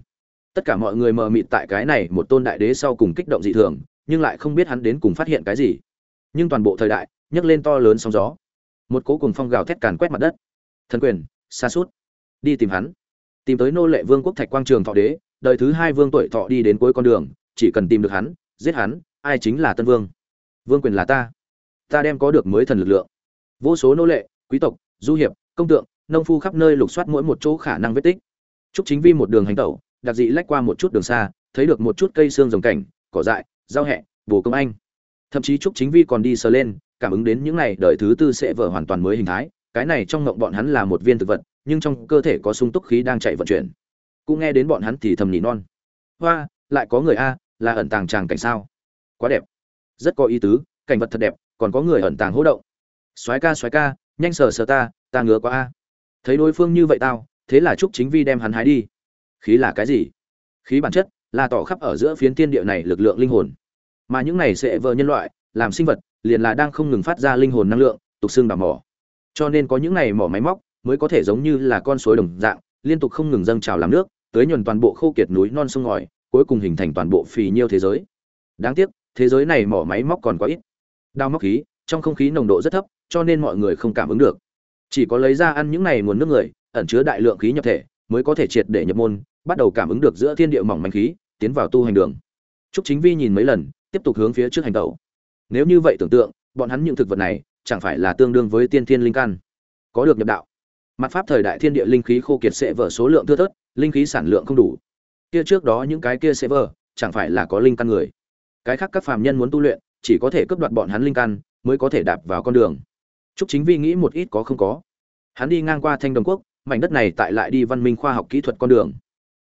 Speaker 1: Tất cả mọi người mờ mịt tại cái này một tôn đại đế sau cùng kích động dị thường, nhưng lại không biết hắn đến cùng phát hiện cái gì. Nhưng toàn bộ thời đại, nhấc lên to lớn sóng gió. Một cố cùng phong gào thét càn quét mặt đất. Thần quyền xa suốt đi tìm hắn tìm tới nô lệ vương quốc thạch quang trường thọ đế đời thứ hai vương tuổi thọ đi đến cuối con đường chỉ cần tìm được hắn giết hắn ai chính là tân vương. Vương quyền là ta. Ta đem có được mới thần lực lượng. Vô số nô lệ quý tộc du hiệp công tượng nông phu khắp nơi lục soát mỗi một chỗ khả năng vết tích. Trúc Chính Vi một đường hành tẩu, đặc dị lách qua một chút đường xa, thấy được một chút cây xương rồng cảnh, cỏ dại, giao hẹ, bồ công anh. Thậm chí Trúc Chính Vi còn đi sờ lên, cảm ứng đến những này đời thứ tư sẽ vở hoàn toàn mới hình thái, cái này trong ngộng bọn hắn là một viên thực vật, nhưng trong cơ thể có sung túc khí đang chạy vận chuyển. Cũng nghe đến bọn hắn thì thầm nhỉ non. Hoa, lại có người a, là ẩn tàng tràng cảnh sao? Quá đẹp. Rất có ý tứ, cảnh vật thật đẹp, còn có người ẩn tàng hỗ động. Soái ca soái ca, nhanh sờ sờ ta, ta ngứa quá a. Thấy đối phương như vậy tao, thế là trúc chính vi đem hắn hái đi khí là cái gì khí bản chất là tỏ khắp ở giữa phiến tiên địa này lực lượng linh hồn mà những này sẽ vờ nhân loại làm sinh vật liền là đang không ngừng phát ra linh hồn năng lượng tục xương đào mỏ cho nên có những này mỏ máy móc mới có thể giống như là con suối đồng dạng liên tục không ngừng dâng trào làm nước tới nhuần toàn bộ khô kiệt núi non sông ngòi cuối cùng hình thành toàn bộ phì nhiêu thế giới đáng tiếc thế giới này mỏ máy móc còn quá ít đào móc khí trong không khí nồng độ rất thấp cho nên mọi người không cảm ứng được chỉ có lấy ra ăn những này nguồn nước người ẩn chứa đại lượng khí nhập thể, mới có thể triệt để nhập môn, bắt đầu cảm ứng được giữa thiên địa mỏng manh khí, tiến vào tu hành đường. Trúc Chính Vi nhìn mấy lần, tiếp tục hướng phía trước hành tẩu. Nếu như vậy tưởng tượng, bọn hắn những thực vật này, chẳng phải là tương đương với tiên thiên linh căn, có được nhập đạo. Mặt pháp thời đại thiên địa linh khí khô kiệt sẽ vỡ số lượng thưa thớt, linh khí sản lượng không đủ. Kia trước đó những cái kia sẽ vỡ chẳng phải là có linh căn người. Cái khác các phàm nhân muốn tu luyện, chỉ có thể cướp đoạt bọn hắn linh căn, mới có thể đạp vào con đường. Trúc Chính Vi nghĩ một ít có không có. Hắn đi ngang qua Thanh Đồng Quốc, mảnh đất này tại lại đi văn minh khoa học kỹ thuật con đường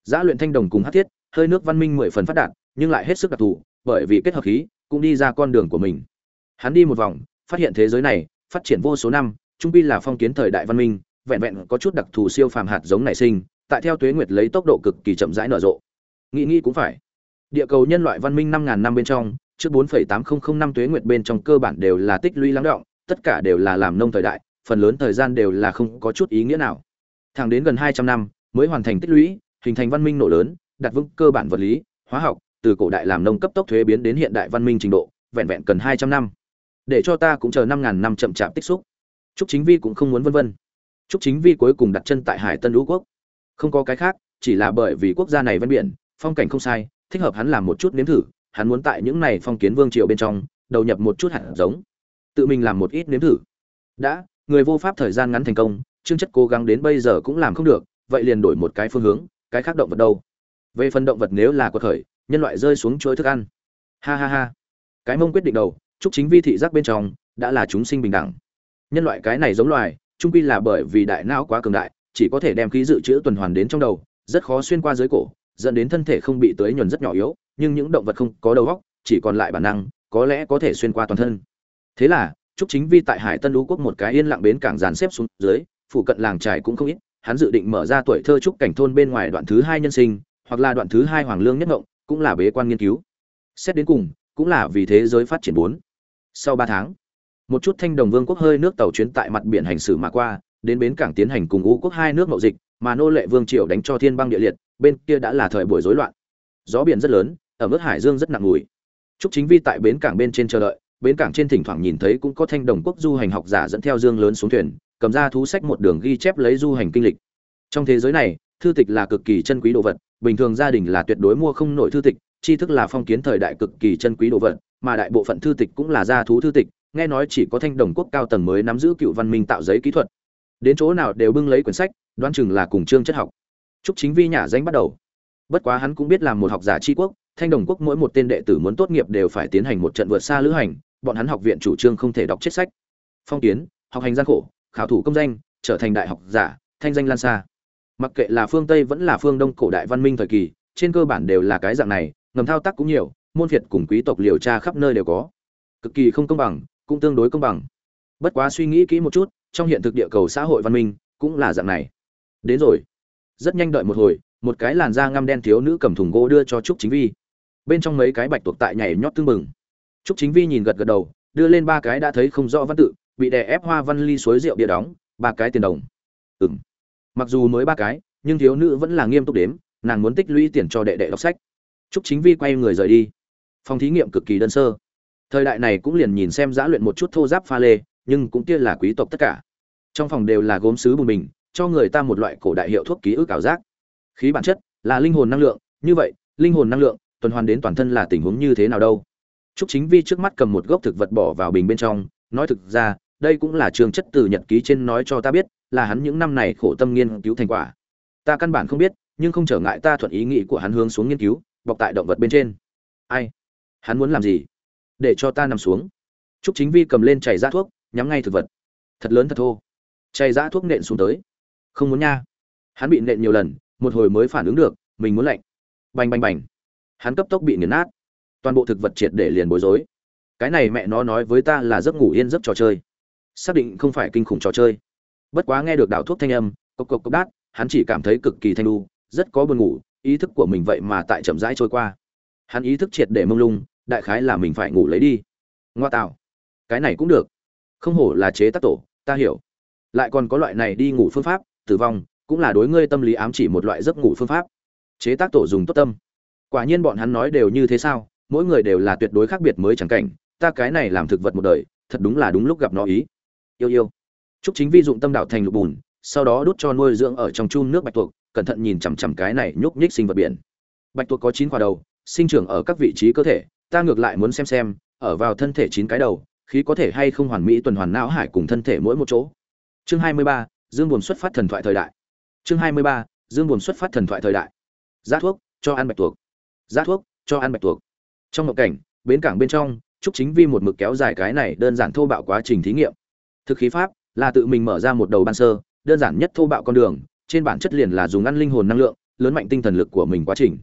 Speaker 1: giã luyện thanh đồng cùng hát thiết hơi nước văn minh mười phần phát đạt nhưng lại hết sức đặc thù bởi vì kết hợp khí cũng đi ra con đường của mình hắn đi một vòng phát hiện thế giới này phát triển vô số năm trung pi là phong kiến thời đại văn minh vẹn vẹn có chút đặc thù siêu phàm hạt giống nảy sinh tại theo tuế nguyệt lấy tốc độ cực kỳ chậm rãi nở rộ nghĩ nghĩ cũng phải địa cầu nhân loại văn minh năm ngàn năm bên trong trước bốn phẩy tám không năm tuế nguyệt bên trong cơ bản đều là tích lũy lắng đọng tất cả đều là làm nông thời đại phần lớn thời gian đều là không có chút ý nghĩa nào Thẳng đến gần 200 năm mới hoàn thành tích lũy, hình thành văn minh nổ lớn, đặt vững cơ bản vật lý, hóa học, từ cổ đại làm nông cấp tốc thuế biến đến hiện đại văn minh trình độ, vẹn vẹn cần 200 năm. Để cho ta cũng chờ 5000 năm chậm chạp tích xúc. Trúc Chính Vi cũng không muốn vân vân. Trúc Chính Vi cuối cùng đặt chân tại Hải Tân Lũ quốc. Không có cái khác, chỉ là bởi vì quốc gia này ven biển, phong cảnh không sai, thích hợp hắn làm một chút nếm thử, hắn muốn tại những này phong kiến vương triều bên trong, đầu nhập một chút hạt giống, tự mình làm một ít nếm thử. Đã, người vô pháp thời gian ngắn thành công, chương chất cố gắng đến bây giờ cũng làm không được vậy liền đổi một cái phương hướng cái khác động vật đâu? Về phần động vật nếu là quật khởi nhân loại rơi xuống chuỗi thức ăn. Ha ha ha. Cái mông quyết định đầu chúc chính vi thị giác bên trong đã là chúng sinh bình đẳng. Nhân loại cái này giống loài trung quy là bởi vì đại não quá cường đại, chỉ có thể đem khí dự trữ tuần hoàn đến trong đầu, rất khó xuyên qua dưới cổ, dẫn đến thân thể không bị tới nhuần rất nhỏ yếu, nhưng những động vật không có đầu óc, chỉ còn lại bản năng, có lẽ có thể xuyên qua toàn thân. Thế là, trúc chính vi tại hải tân lũ quốc một cái yên lặng bến cảng dàn xếp xuống dưới phụ cận làng trài cũng không ít, hắn dự định mở ra tuổi thơ trúc cảnh thôn bên ngoài đoạn thứ hai nhân sinh, hoặc là đoạn thứ hai hoàng lương nhất ngộng, cũng là bế quan nghiên cứu. Xét đến cùng, cũng là vì thế giới phát triển bốn. Sau ba tháng một chút thanh đồng vương quốc hơi nước tàu chuyến tại mặt biển hành xử mà qua, đến bến cảng tiến hành cùng ngũ quốc hai nước mậu dịch, mà nô lệ vương triều đánh cho thiên băng địa liệt, bên kia đã là thời buổi rối loạn. Gió biển rất lớn, ở mức hải dương rất nặng mùi trúc chính vi tại bến cảng bên trên chờ đợi, bến cảng trên thỉnh thoảng nhìn thấy cũng có thanh đồng quốc du hành học giả dẫn theo dương lớn xuống thuyền, cầm ra thú sách một đường ghi chép lấy du hành kinh lịch. Trong thế giới này, thư tịch là cực kỳ chân quý đồ vật, bình thường gia đình là tuyệt đối mua không nổi thư tịch, tri thức là phong kiến thời đại cực kỳ chân quý đồ vật, mà đại bộ phận thư tịch cũng là gia thú thư tịch nghe nói chỉ có thanh đồng quốc cao tầng mới nắm giữ cựu văn minh tạo giấy kỹ thuật đến chỗ nào đều bưng lấy quyển sách đoán chừng là cùng chương chất học Trúc Chính Vi nhà danh bắt đầu. Bất quá hắn cũng biết làm một học giả tri quốc, Thanh Đồng quốc mỗi một tên đệ tử muốn tốt nghiệp đều phải tiến hành một trận vượt xa lữ hành, bọn hắn học viện chủ trương không thể đọc chết sách. Phong kiến, học hành gian khổ, khảo thủ công danh, trở thành đại học giả, thanh danh lan xa. Mặc kệ là phương Tây vẫn là phương Đông cổ đại văn minh thời kỳ, trên cơ bản đều là cái dạng này, ngầm thao tác cũng nhiều, môn việt cùng quý tộc liều tra khắp nơi đều có. Cực kỳ không công bằng, cũng tương đối công bằng. Bất quá suy nghĩ kỹ một chút, trong hiện thực địa cầu xã hội văn minh cũng là dạng này. Đến rồi. Rất nhanh đợi một hồi một cái làn da ngăm đen thiếu nữ cầm thùng gỗ đưa cho trúc chính vi. Bên trong mấy cái bạch tuộc tại nhảy nhót tương mừng trúc chính vi nhìn gật gật đầu đưa lên ba cái đã thấy không rõ văn tự bị đè ép hoa văn ly suối rượu bia đóng ba cái tiền đồng. Ừng mặc dù mới ba cái nhưng thiếu nữ vẫn là nghiêm túc đếm nàng muốn tích lũy tiền cho đệ đệ đọc sách. Trúc chính vi quay người rời đi. Phòng thí nghiệm cực kỳ đơn sơ thời đại này cũng liền nhìn xem giã luyện một chút thô giáp pha lê nhưng cũng kia là quý tộc tất cả trong phòng đều là gốm sứ bùn bình cho người ta một loại cổ đại hiệu thuốc ký ức ảo giác khí bản chất là linh hồn năng lượng như vậy linh hồn năng lượng tuần hoàn đến toàn thân là tình huống như thế nào đâu Trúc Chính Vi trước mắt cầm một gốc thực vật bỏ vào bình bên trong, nói thực ra, đây cũng là trường chất từ nhật ký trên nói cho ta biết, là hắn những năm này khổ tâm nghiên cứu thành quả. Ta căn bản không biết, nhưng không trở ngại ta thuận ý nghĩ của hắn hướng xuống nghiên cứu, bọc tại động vật bên trên. Ai? Hắn muốn làm gì? Để cho ta nằm xuống. Trúc Chính Vi cầm lên chảy ra thuốc, nhắm ngay thực vật. Thật lớn thật thô. Chảy ra thuốc nện xuống tới. Không muốn nha. Hắn bị nện nhiều lần một hồi mới phản ứng được mình muốn lạnh. Bành bành bành. Hắn cấp tốc bị nghiền nát. Toàn bộ thực vật triệt để liền bối rối. Cái này mẹ nó nói với ta là giấc ngủ yên giấc trò chơi. Xác định không phải kinh khủng trò chơi. Bất quá nghe được đạo thuốc thanh âm cộc cộc cộc đát hắn chỉ cảm thấy cực kỳ thanh lu rất có buồn ngủ ý thức của mình vậy mà tại chậm rãi trôi qua. Hắn ý thức triệt để mông lung đại khái là mình phải ngủ lấy đi. Ngoa tạo. Cái này cũng được. Không hổ là chế tác tổ, ta hiểu. Lại còn có loại này đi ngủ phương pháp, tử vong, cũng là đối ngươi tâm lý ám chỉ một loại giấc ngủ phương pháp. Chế tác tổ dùng tốt tâm. Quả nhiên bọn hắn nói đều như thế sao, mỗi người đều là tuyệt đối khác biệt mới chẳng cảnh, ta cái này làm thực vật một đời, thật đúng là đúng lúc gặp nó ý. Yêu yêu. Chúc chính vi dụng tâm đạo thành lục bùn, sau đó đút cho nuôi dưỡng ở trong chum nước bạch tuộc, cẩn thận nhìn chằm chằm cái này nhúc nhích sinh vật biển. Bạch tuộc có chín quả đầu, sinh trưởng ở các vị trí cơ thể ta ngược lại muốn xem xem, ở vào thân thể chín cái đầu, khí có thể hay không hoàn mỹ tuần hoàn não hải cùng thân thể mỗi một chỗ. Chương hai mươi ba, dương buồn xuất phát thần thoại thời đại. Chương hai mươi ba, dương buồn xuất phát thần thoại thời đại. Giá thuốc, cho ăn bạch tuộc. Giá thuốc, cho ăn bạch tuộc. Trong ngộ cảnh, bến cảng bên trong, trúc chính vi một mực kéo dài cái này đơn giản thô bạo quá trình thí nghiệm. Thực khí pháp, là tự mình mở ra một đầu ban sơ, đơn giản nhất thô bạo con đường, trên bản chất liền là dùng ăn linh hồn năng lượng, lớn mạnh tinh thần lực của mình quá trình.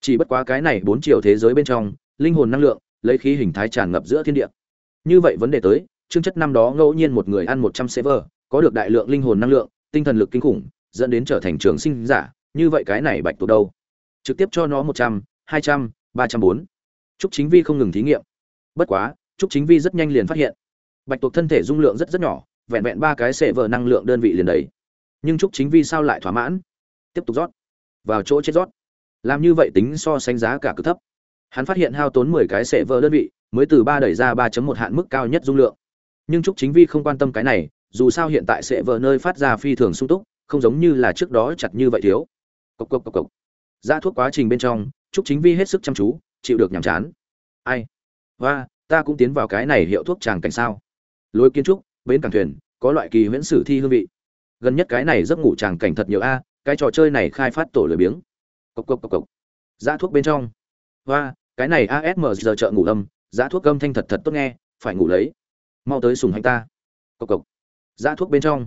Speaker 1: Chỉ bất quá cái này bốn chiều thế giới bên trong linh hồn năng lượng, lấy khí hình thái tràn ngập giữa thiên địa. Như vậy vấn đề tới chương chất năm đó ngẫu nhiên một người ăn một trăm server, có được đại lượng linh hồn năng lượng, tinh thần lực kinh khủng, dẫn đến trở thành trường sinh giả, như vậy cái này bạch tuộc đâu? Trực tiếp cho nó một trăm, hai trăm, ba trăm bốn. Trúc chính vi không ngừng thí nghiệm. Bất quá, trúc chính vi rất nhanh liền phát hiện. Bạch tuộc thân thể dung lượng rất rất nhỏ, vẹn vẹn ba cái sệ vờ năng lượng đơn vị liền đấy nhưng trúc chính vi sao lại thỏa mãn? Tiếp tục rót. Vào chỗ chết rót. Làm như vậy tính so sánh giá cả cực thấp hắn phát hiện hao tốn mười cái sệ vỡ đơn vị, mới từ ba đẩy ra ba một hạn mức cao nhất dung lượng. Nhưng trúc chính vi không quan tâm cái này, dù sao hiện tại sẽ vỡ nơi phát ra phi thường sung túc, không giống như là trước đó chặt như vậy thiếu. Cộc cộc cộc cộc. Ra thuốc quá trình bên trong, trúc chính vi hết sức chăm chú, chịu được nhàm chán. Ai? Và ta cũng tiến vào cái này hiệu thuốc tràng cảnh sao? Lối kiến trúc, bến cảng thuyền, có loại kỳ huyễn sử thi hương vị. Gần nhất cái này giấc ngủ tràng cảnh thật nhiều a, cái trò chơi này khai phát tổ lười biếng. Cộc cộc cộc cộc. Ra thuốc bên trong hoa cái này asm giờ chợ ngủ âm giá thuốc âm thanh thật thật tốt nghe phải ngủ lấy mau tới sùng hành ta cộc cộc Giá thuốc bên trong.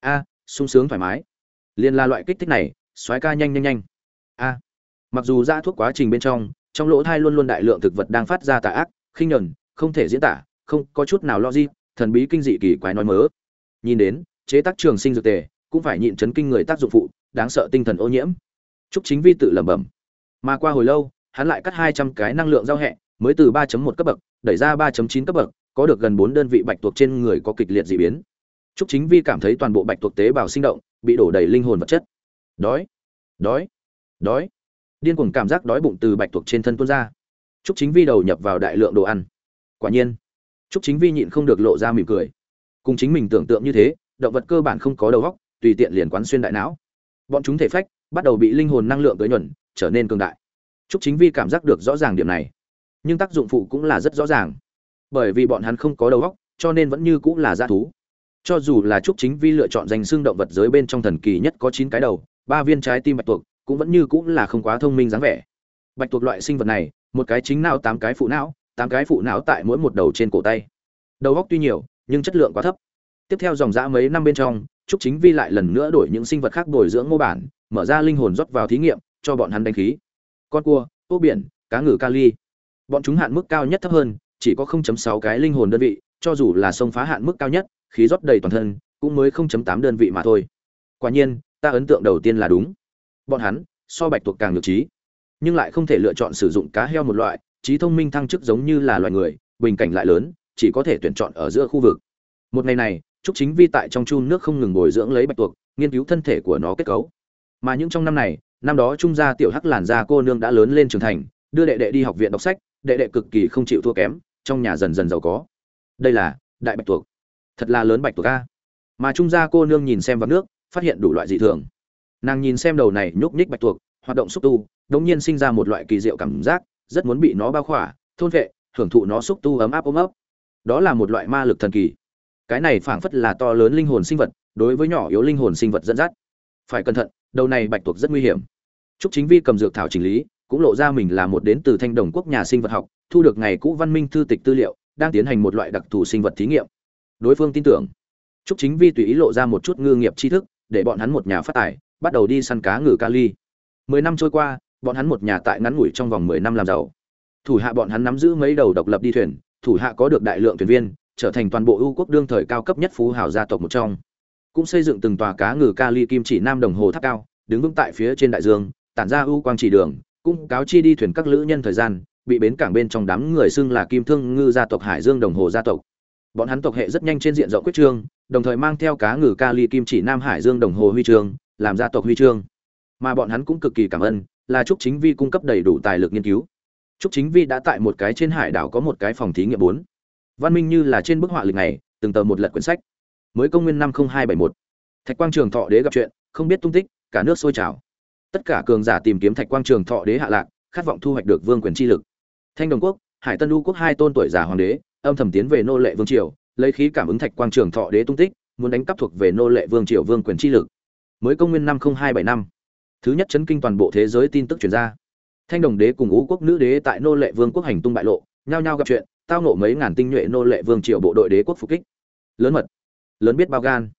Speaker 1: A, sung sướng thoải mái. Liên la loại kích thích này, xoáy ca nhanh nhanh nhanh. A. Mặc dù giá thuốc quá trình bên trong, trong lỗ thai luôn luôn đại lượng thực vật đang phát ra tà ác, khinh nhẫn, không thể diễn tả, không có chút nào logic, thần bí kinh dị kỳ quái nói mớ. Nhìn đến, chế tác trường sinh dược tề cũng phải nhịn chấn kinh người tác dụng phụ đáng sợ tinh thần ô nhiễm trúc chính vi tự lẩm bẩm mà qua hồi lâu hắn lại cắt hai trăm cái năng lượng giao hẹ, mới từ 3.1 cấp bậc, đẩy ra 3.9 cấp bậc, có được gần bốn đơn vị bạch tuộc trên người có kịch liệt dị biến. Trúc chính vi cảm thấy toàn bộ bạch tuộc tế bào sinh động, bị đổ đầy linh hồn vật chất. Đói đói đói. Điên cuồng cảm giác đói bụng từ bạch tuộc trên thân tuôn ra. Trúc chính vi đầu nhập vào đại lượng đồ ăn. Quả nhiên, trúc chính vi nhịn không được lộ ra mỉm cười. Cùng chính mình tưởng tượng như thế, động vật cơ bản không có đầu óc, tùy tiện liền quán xuyên đại não. Bọn chúng thể phách bắt đầu bị linh hồn năng lượng tới nhuần, trở nên cường đại trúc chính vi cảm giác được rõ ràng điểm này. Nhưng tác dụng phụ cũng là rất rõ ràng. Bởi vì bọn hắn không có đầu óc, cho nên vẫn như cũng là dã thú. Cho dù là trúc chính vi lựa chọn danh xương động vật giới bên trong thần kỳ nhất có chín cái đầu, ba viên trái tim bạch tuộc, cũng vẫn như cũng là không quá thông minh dáng vẻ. Bạch tuộc loại sinh vật này, một cái chính não, tám cái phụ não, tám cái phụ não tại mỗi một đầu trên cổ tay. Đầu óc tuy nhiều, nhưng chất lượng quá thấp. Tiếp theo dòng dã mấy năm bên trong, trúc chính vi lại lần nữa đổi những sinh vật khác bồi dưỡng mô bản, mở ra linh hồn rót vào thí nghiệm, cho bọn hắn đánh khí con cua ốc biển, cá ngừ kali bọn chúng hạn mức cao nhất thấp hơn, chỉ có 0.6 cái linh hồn đơn vị, cho dù là sông phá hạn mức cao nhất, khí rót đầy toàn thân, cũng mới 0.8 đơn vị mà thôi. Quả nhiên, ta ấn tượng đầu tiên là đúng. Bọn hắn, so bạch tuộc càng được trí. Nhưng lại không thể lựa chọn sử dụng cá heo một loại, trí thông minh thăng chức giống như là loài người, bình cảnh lại lớn, chỉ có thể tuyển chọn ở giữa khu vực. Một ngày này, trúc chính vi tại trong chun nước không ngừng bồi dưỡng lấy bạch tuộc, nghiên cứu thân thể của nó kết cấu. Mà những trong năm này năm đó trung gia tiểu hắc làn da cô nương đã lớn lên trưởng thành, đưa đệ đệ đi học viện đọc sách, đệ đệ cực kỳ không chịu thua kém, trong nhà dần dần giàu có. Đây là đại bạch tuộc. Thật là lớn bạch tuộc a. Mà trung gia cô nương nhìn xem vào nước, phát hiện đủ loại dị thường. Nàng nhìn xem đầu này nhúc nhích bạch tuộc, hoạt động xúc tu, đống nhiên sinh ra một loại kỳ diệu cảm giác, rất muốn bị nó bao khỏa, thôn vệ, hưởng thụ nó xúc tu ấm áp ôm ấp. Đó là một loại ma lực thần kỳ. Cái này phảng phất là to lớn linh hồn sinh vật, đối với nhỏ yếu linh hồn sinh vật dẫn dắt phải cẩn thận đầu này bạch tuộc rất nguy hiểm Trúc Chính Vi cầm dược thảo chỉnh lý, cũng lộ ra mình là một đến từ Thanh Đồng quốc nhà sinh vật học, thu được ngày cũ văn minh thư tịch tư liệu, đang tiến hành một loại đặc thù sinh vật thí nghiệm. Đối phương tin tưởng. Trúc Chính Vi tùy ý lộ ra một chút ngư nghiệp tri thức, để bọn hắn một nhà phát tài, bắt đầu đi săn cá ngừ kali. Mười năm trôi qua, bọn hắn một nhà tại ngắn ngủi trong vòng mười năm làm giàu. Thủ hạ bọn hắn nắm giữ mấy đầu độc lập đi thuyền, thủ hạ có được đại lượng thuyền viên, trở thành toàn bộ ưu quốc đương thời cao cấp nhất phú hào gia tộc một trong. Cũng xây dựng từng tòa cá ngừ kali kim chỉ nam đồng hồ tháp cao, đứng vững tại phía trên đại dương, tản ra ưu quang chỉ đường, cũng cáo chi đi thuyền các lữ nhân thời gian, bị bến cảng bên trong đám người xưng là Kim Thương Ngư gia tộc Hải Dương Đồng Hồ gia tộc. Bọn hắn tộc hệ rất nhanh trên diện rộng quyết trương, đồng thời mang theo cá ngừ Kali Kim chỉ Nam Hải Dương Đồng Hồ huy chương, làm gia tộc huy chương. Mà bọn hắn cũng cực kỳ cảm ơn, là Trúc Chính Vi cung cấp đầy đủ tài lực nghiên cứu. Trúc Chính Vi đã tại một cái trên hải đảo có một cái phòng thí nghiệm 4. Văn minh như là trên bức họa lịch này, từng tờ một lật quyển sách. Mới công nguyên năm 0271. Thạch Quang Trường Thọ Đế gặp chuyện, không biết tung tích, cả nước sôi trào. Tất cả cường giả tìm kiếm thạch quang trường thọ đế hạ lạc khát vọng thu hoạch được vương quyền chi lực. Thanh đồng quốc hải tân u quốc hai tôn tuổi giả hoàng đế âm thầm tiến về nô lệ vương triều lấy khí cảm ứng thạch quang trường thọ đế tung tích muốn đánh cắp thuộc về nô lệ vương triều vương quyền chi lực. Mới công nguyên năm hai bảy năm. Thứ nhất chấn kinh toàn bộ thế giới tin tức truyền ra. Thanh đồng đế cùng ngũ quốc nữ đế tại nô lệ vương quốc hành tung bại lộ nhao nhao gặp chuyện tao nộ mấy ngàn tinh nhuệ nô lệ vương triều bộ đội đế quốc phục kích. Lớn mật lớn biết bao gan.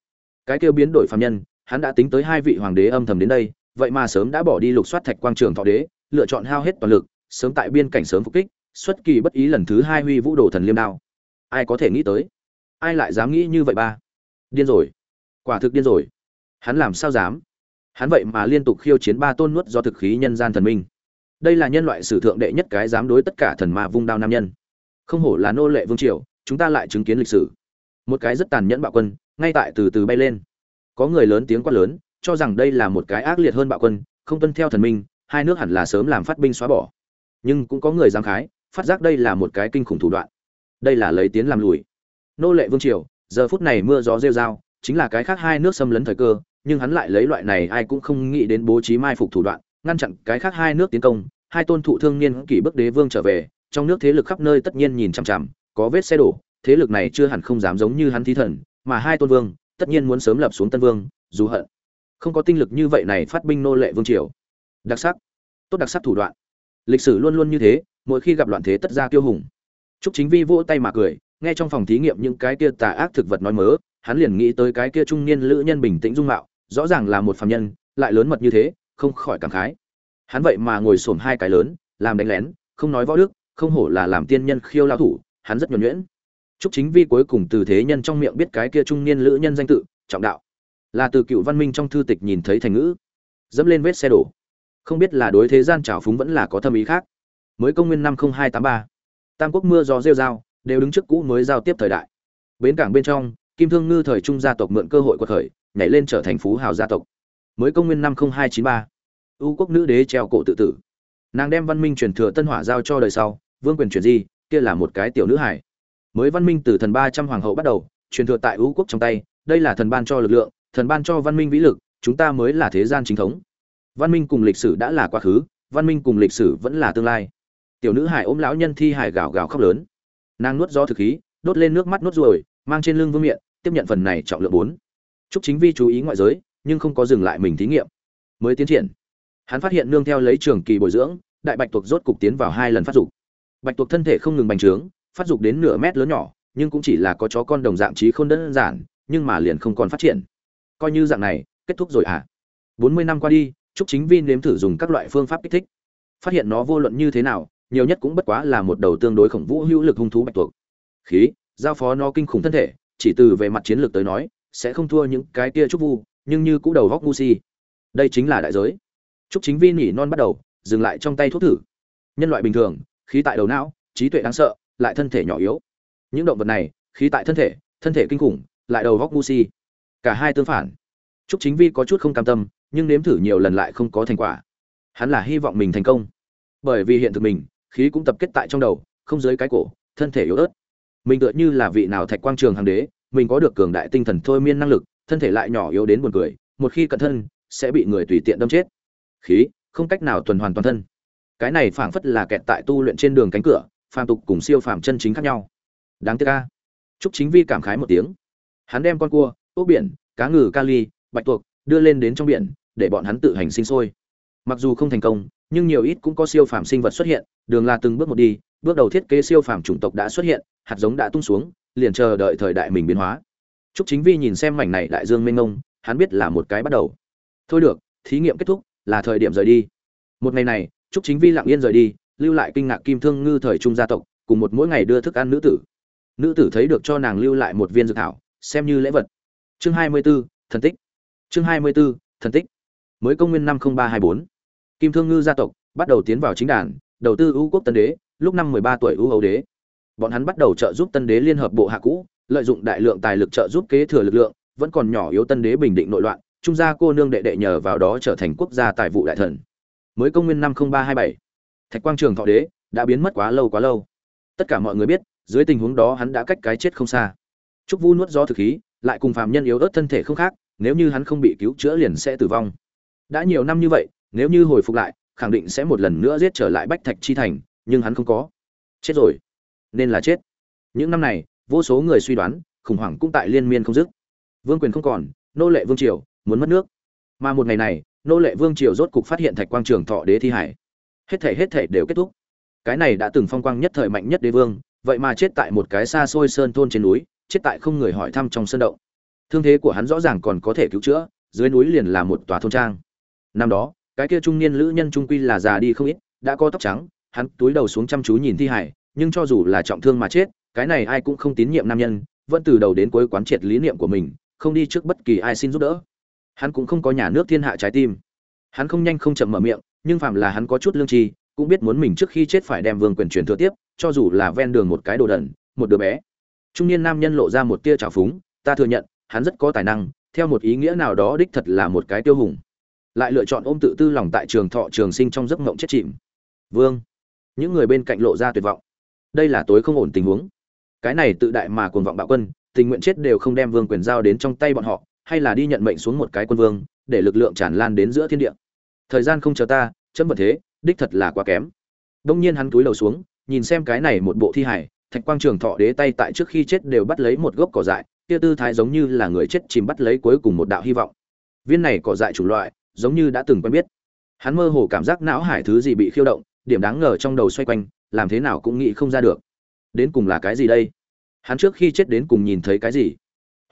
Speaker 1: Cái kêu biến đổi phạm nhân, hắn đã tính tới hai vị hoàng đế âm thầm đến đây, vậy mà sớm đã bỏ đi lục soát thạch quang trường thọ đế, lựa chọn hao hết toàn lực, sớm tại biên cảnh sớm phục kích, xuất kỳ bất ý lần thứ hai huy vũ đồ thần liêm đao. Ai có thể nghĩ tới? Ai lại dám nghĩ như vậy ba? Điên rồi. Quả thực điên rồi. Hắn làm sao dám? Hắn vậy mà liên tục khiêu chiến ba tôn nuốt do thực khí nhân gian thần minh. Đây là nhân loại sử thượng đệ nhất cái dám đối tất cả thần ma vung đao nam nhân. Không hổ là nô lệ vương triều, chúng ta lại chứng kiến lịch sử một cái rất tàn nhẫn bạo quân, ngay tại từ từ bay lên. Có người lớn tiếng quát lớn, cho rằng đây là một cái ác liệt hơn bạo quân, không tuân theo thần minh, hai nước hẳn là sớm làm phát binh xóa bỏ. Nhưng cũng có người giáng khái, phát giác đây là một cái kinh khủng thủ đoạn. Đây là lấy tiến làm lùi. Nô lệ vương triều, giờ phút này mưa gió rêu rao, chính là cái khác hai nước xâm lấn thời cơ, nhưng hắn lại lấy loại này ai cũng không nghĩ đến bố trí mai phục thủ đoạn, ngăn chặn cái khác hai nước tiến công, hai tôn thụ thương niên kỷ bức đế vương trở về, trong nước thế lực khắp nơi tất nhiên nhìn chằm chằm, có vết xe đổ thế lực này chưa hẳn không dám giống như hắn thí thần mà hai tôn vương tất nhiên muốn sớm lập xuống tân vương dù hận. Không có tinh lực như vậy này phát binh nô lệ vương triều. Đặc sắc. Tốt đặc sắc thủ đoạn. Lịch sử luôn luôn như thế mỗi khi gặp loạn thế tất ra kiêu hùng. Trúc Chính Vi vỗ tay mà cười, nghe trong phòng thí nghiệm những cái kia tà ác thực vật nói mớ, hắn liền nghĩ tới cái kia trung niên lữ nhân bình tĩnh dung mạo, rõ ràng là một phàm nhân, lại lớn mật như thế, không khỏi cảm khái. Hắn vậy mà ngồi xổm hai cái lớn, làm đánh lén, không nói võ đức, không hổ là làm tiên nhân khiêu lao thủ, hắn rất nhuần nhuyễn. Trúc Chính Vi cuối cùng từ thế nhân trong miệng biết cái kia trung niên lữ nhân danh tự, trọng đạo. Là từ cựu văn minh trong thư tịch nhìn thấy thành ngữ. Dẫm lên vết xe đổ. Không biết là đối thế gian trào phúng vẫn là có thâm ý khác. Mới công nguyên năm hai tám ba. Tam quốc mưa gió rêu rao đều đứng trước cũ mới giao tiếp thời đại. Bến cảng bên trong kim thương ngư thời trung gia tộc mượn cơ hội quật khởi nhảy lên trở thành phú hào gia tộc. Mới công nguyên năm hai chín ba. U quốc nữ đế treo cổ tự tử. Nàng đem văn minh truyền thừa tân hỏa giao cho đời sau vương quyền truyền di kia là một cái tiểu nữ hải mới văn minh từ thần ba trăm hoàng hậu bắt đầu, truyền thừa tại ưu quốc trong tay, đây là thần ban cho lực lượng, thần ban cho văn minh vĩ lực, chúng ta mới là thế gian chính thống. Văn minh cùng lịch sử đã là quá khứ, văn minh cùng lịch sử vẫn là tương lai. Tiểu nữ hải ôm lão nhân thi hải gào gào khóc lớn. Nàng nuốt do thực khí, đốt lên nước mắt nuốt ruồi, mang trên lưng vương miệng tiếp nhận phần này trọng lượng bốn. Chúc chính vi chú ý ngoại giới, nhưng không có dừng lại mình thí nghiệm. Mới tiến triển. Hắn phát hiện nương theo lấy trường kỳ bồi dưỡng, đại bạch tuộc rốt cục tiến vào hai lần phát dục. Bạch tuộc thân thể không ngừng bành trướng phát dục đến nửa mét lớn nhỏ, nhưng cũng chỉ là có chó con đồng dạng trí không đơn giản, nhưng mà liền không còn phát triển. Coi như dạng này, kết thúc rồi à bốn mươi năm qua đi, trúc chính vin nếm thử dùng các loại phương pháp kích thích. Phát hiện nó vô luận như thế nào, nhiều nhất cũng bất quá là một đầu tương đối khổng vũ hữu lực hung thú bạch tuộc. Khí, giao phó nó kinh khủng thân thể, chỉ từ về mặt chiến lược tới nói, sẽ không thua những cái kia trúc vu, nhưng như cũ đầu góc ngu si. Đây chính là đại giới. Trúc chính Vin nhỉ non bắt đầu, dừng lại trong tay thuốc thử. Nhân loại bình thường, khí tại đầu não, trí tuệ đáng sợ lại thân thể nhỏ yếu. Những động vật này, khí tại thân thể thân thể kinh khủng, lại đầu góc ngu si. Cả hai tương phản. Trúc chính vi có chút không cam tâm, nhưng nếm thử nhiều lần lại không có thành quả. Hắn là hy vọng mình thành công. Bởi vì hiện thực mình, khí cũng tập kết tại trong đầu, không dưới cái cổ, thân thể yếu ớt. Mình tựa như là vị nào thạch quang trường hàng đế, mình có được cường đại tinh thần thôi miên năng lực, thân thể lại nhỏ yếu đến buồn cười, một khi cận thân, sẽ bị người tùy tiện đâm chết. Khí, không cách nào tuần hoàn toàn thân. Cái này phảng phất là kẹt tại tu luyện trên đường cánh cửa phàm tục cùng siêu phàm chân chính khác nhau. Đáng tiếc ca trúc chính vi cảm khái một tiếng. Hắn đem con cua, ốc biển, cá ngừ kali bạch tuộc đưa lên đến trong biển, để bọn hắn tự hành sinh sôi. Mặc dù không thành công, nhưng nhiều ít cũng có siêu phàm sinh vật xuất hiện, đường là từng bước một đi, bước đầu thiết kế siêu phàm chủng tộc đã xuất hiện, hạt giống đã tung xuống, liền chờ đợi thời đại mình biến hóa. Trúc chính vi nhìn xem mảnh này đại dương mênh mông, hắn biết là một cái bắt đầu. Thôi được, thí nghiệm kết thúc, là thời điểm rời đi. Một ngày này, trúc chính vi lặng yên rời đi lưu lại kinh ngạc kim thương ngư thời trung gia tộc cùng một mỗi ngày đưa thức ăn nữ tử. Nữ tử thấy được cho nàng lưu lại một viên dược thảo xem như lễ vật. Chương hai mươi 24, thần tích. Chương hai mươi 24, thần tích. Mới công nguyên năm ba hai bốn. Kim thương ngư gia tộc bắt đầu tiến vào chính đàn đầu tư ưu quốc tân đế lúc năm ba tuổi ưu hầu đế. Bọn hắn bắt đầu trợ giúp tân đế liên hợp bộ hạ cũ lợi dụng đại lượng tài lực trợ giúp kế thừa lực lượng vẫn còn nhỏ yếu tân đế bình định nội loạn trung gia cô nương đệ đệ nhờ vào đó trở thành quốc gia tài vụ đại thần. Mới công nguyên năm ba hai bảy thạch quang trường thọ đế đã biến mất quá lâu quá lâu. Tất cả mọi người biết, dưới tình huống đó hắn đã cách cái chết không xa. Trúc vu nuốt do thực khí, lại cùng phàm nhân yếu ớt thân thể không khác, nếu như hắn không bị cứu chữa liền sẽ tử vong. Đã nhiều năm như vậy, nếu như hồi phục lại, khẳng định sẽ một lần nữa giết trở lại bách thạch chi thành, nhưng hắn không có. Chết rồi. Nên là chết. Những năm này, vô số người suy đoán, khủng hoảng cũng tại liên miên không dứt. Vương quyền không còn, nô lệ vương triều muốn mất nước. Mà một ngày này, nô lệ vương triều rốt cục phát hiện thạch quang trường thọ đế thi hải hết thể hết thể đều kết thúc. Cái này đã từng phong quang nhất thời mạnh nhất đế vương, vậy mà chết tại một cái xa xôi sơn thôn trên núi, chết tại không người hỏi thăm trong sơn động. Thương thế của hắn rõ ràng còn có thể cứu chữa, dưới núi liền là một tòa thôn trang. Năm đó, cái kia trung niên lữ nhân trung quy là già đi không ít, đã có tóc trắng, hắn túi đầu xuống chăm chú nhìn thi hải, nhưng cho dù là trọng thương mà chết, cái này ai cũng không tín nhiệm nam nhân, vẫn từ đầu đến cuối quán triệt lý niệm của mình, không đi trước bất kỳ ai xin giúp đỡ. Hắn cũng không có nhà nước thiên hạ trái tim. Hắn không nhanh không chậm mở miệng nhưng phạm là hắn có chút lương tri, cũng biết muốn mình trước khi chết phải đem vương quyền truyền thừa tiếp, cho dù là ven đường một cái đồ đần, một đứa bé. Trung niên nam nhân lộ ra một tia trào phúng, ta thừa nhận, hắn rất có tài năng, theo một ý nghĩa nào đó đích thật là một cái tiêu hùng. Lại lựa chọn ôm tự tư lòng tại trường thọ trường sinh trong giấc mộng chết chìm. Vương. Những người bên cạnh lộ ra tuyệt vọng. Đây là tối không ổn tình huống. Cái này tự đại mà cuồng vọng bạo quân, tình nguyện chết đều không đem vương quyền giao đến trong tay bọn họ, hay là đi nhận mệnh xuống một cái quân vương, để lực lượng tràn lan đến giữa thiên địa thời gian không chờ ta, chấm vật thế, đích thật là quá kém. Đông nhiên hắn túi đầu xuống, nhìn xem cái này một bộ thi hải thạch quang trường thọ đế tay tại trước khi chết đều bắt lấy một gốc cỏ dại, kia tư thái giống như là người chết chìm bắt lấy cuối cùng một đạo hy vọng. Viên này cỏ dại chủ loại, giống như đã từng quen biết. Hắn mơ hồ cảm giác não hải thứ gì bị khiêu động, điểm đáng ngờ trong đầu xoay quanh, làm thế nào cũng nghĩ không ra được. Đến cùng là cái gì đây? Hắn trước khi chết đến cùng nhìn thấy cái gì?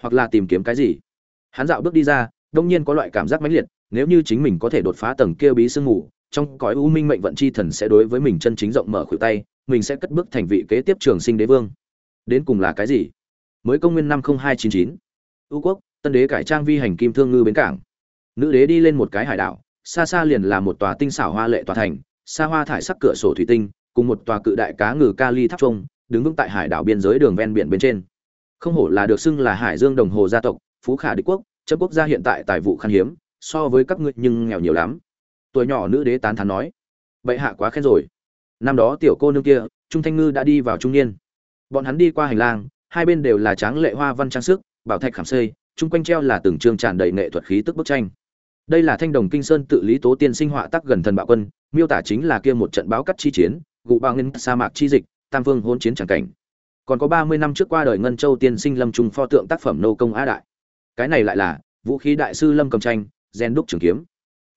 Speaker 1: Hoặc là tìm kiếm cái gì? Hắn dạo bước đi ra, đông nhiên có loại cảm giác mãnh liệt nếu như chính mình có thể đột phá tầng kia bí sương ngủ, trong cõi u minh mệnh vận chi thần sẽ đối với mình chân chính rộng mở khuỷu tay mình sẽ cất bước thành vị kế tiếp trường sinh đế vương. Đến cùng là cái gì? Mới công nguyên năm hai chín chín. U quốc tân đế cải trang vi hành kim thương ngư bến cảng. Nữ đế đi lên một cái hải đảo xa xa liền là một tòa tinh xảo hoa lệ tòa thành xa hoa thải sắc cửa sổ thủy tinh cùng một tòa cự đại cá ngừ kali tháp trung đứng vững tại hải đảo biên giới đường ven biển bên trên. Không hổ là được xưng là hải dương đồng hồ gia tộc phú khả đế quốc chấp quốc gia hiện tại tài vụ khan hiếm so với các ngươi nhưng nghèo nhiều lắm. Tuổi nhỏ nữ đế tán thán nói. Bệ hạ quá khen rồi. Năm đó tiểu cô nương kia, trung thanh ngư đã đi vào trung niên. Bọn hắn đi qua hành lang, hai bên đều là tráng lệ hoa văn trang sức, bảo thạch khảm xây, chung quanh treo là từng trường tràn đầy nghệ thuật khí tức bức tranh. Đây là thanh đồng kinh sơn tự lý tố tiên sinh họa tác gần thần bạo quân, miêu tả chính là kia một trận báo cắt chi chiến, gụ bao ngân sa mạc chi dịch, tam vương hôn chiến tràng cảnh. Còn có ba mươi năm trước qua đời ngân châu tiên sinh lâm trung pho tượng tác phẩm nô công á đại. Cái này lại là, vũ khí đại sư lâm cầm tranh gen đúc trường kiếm.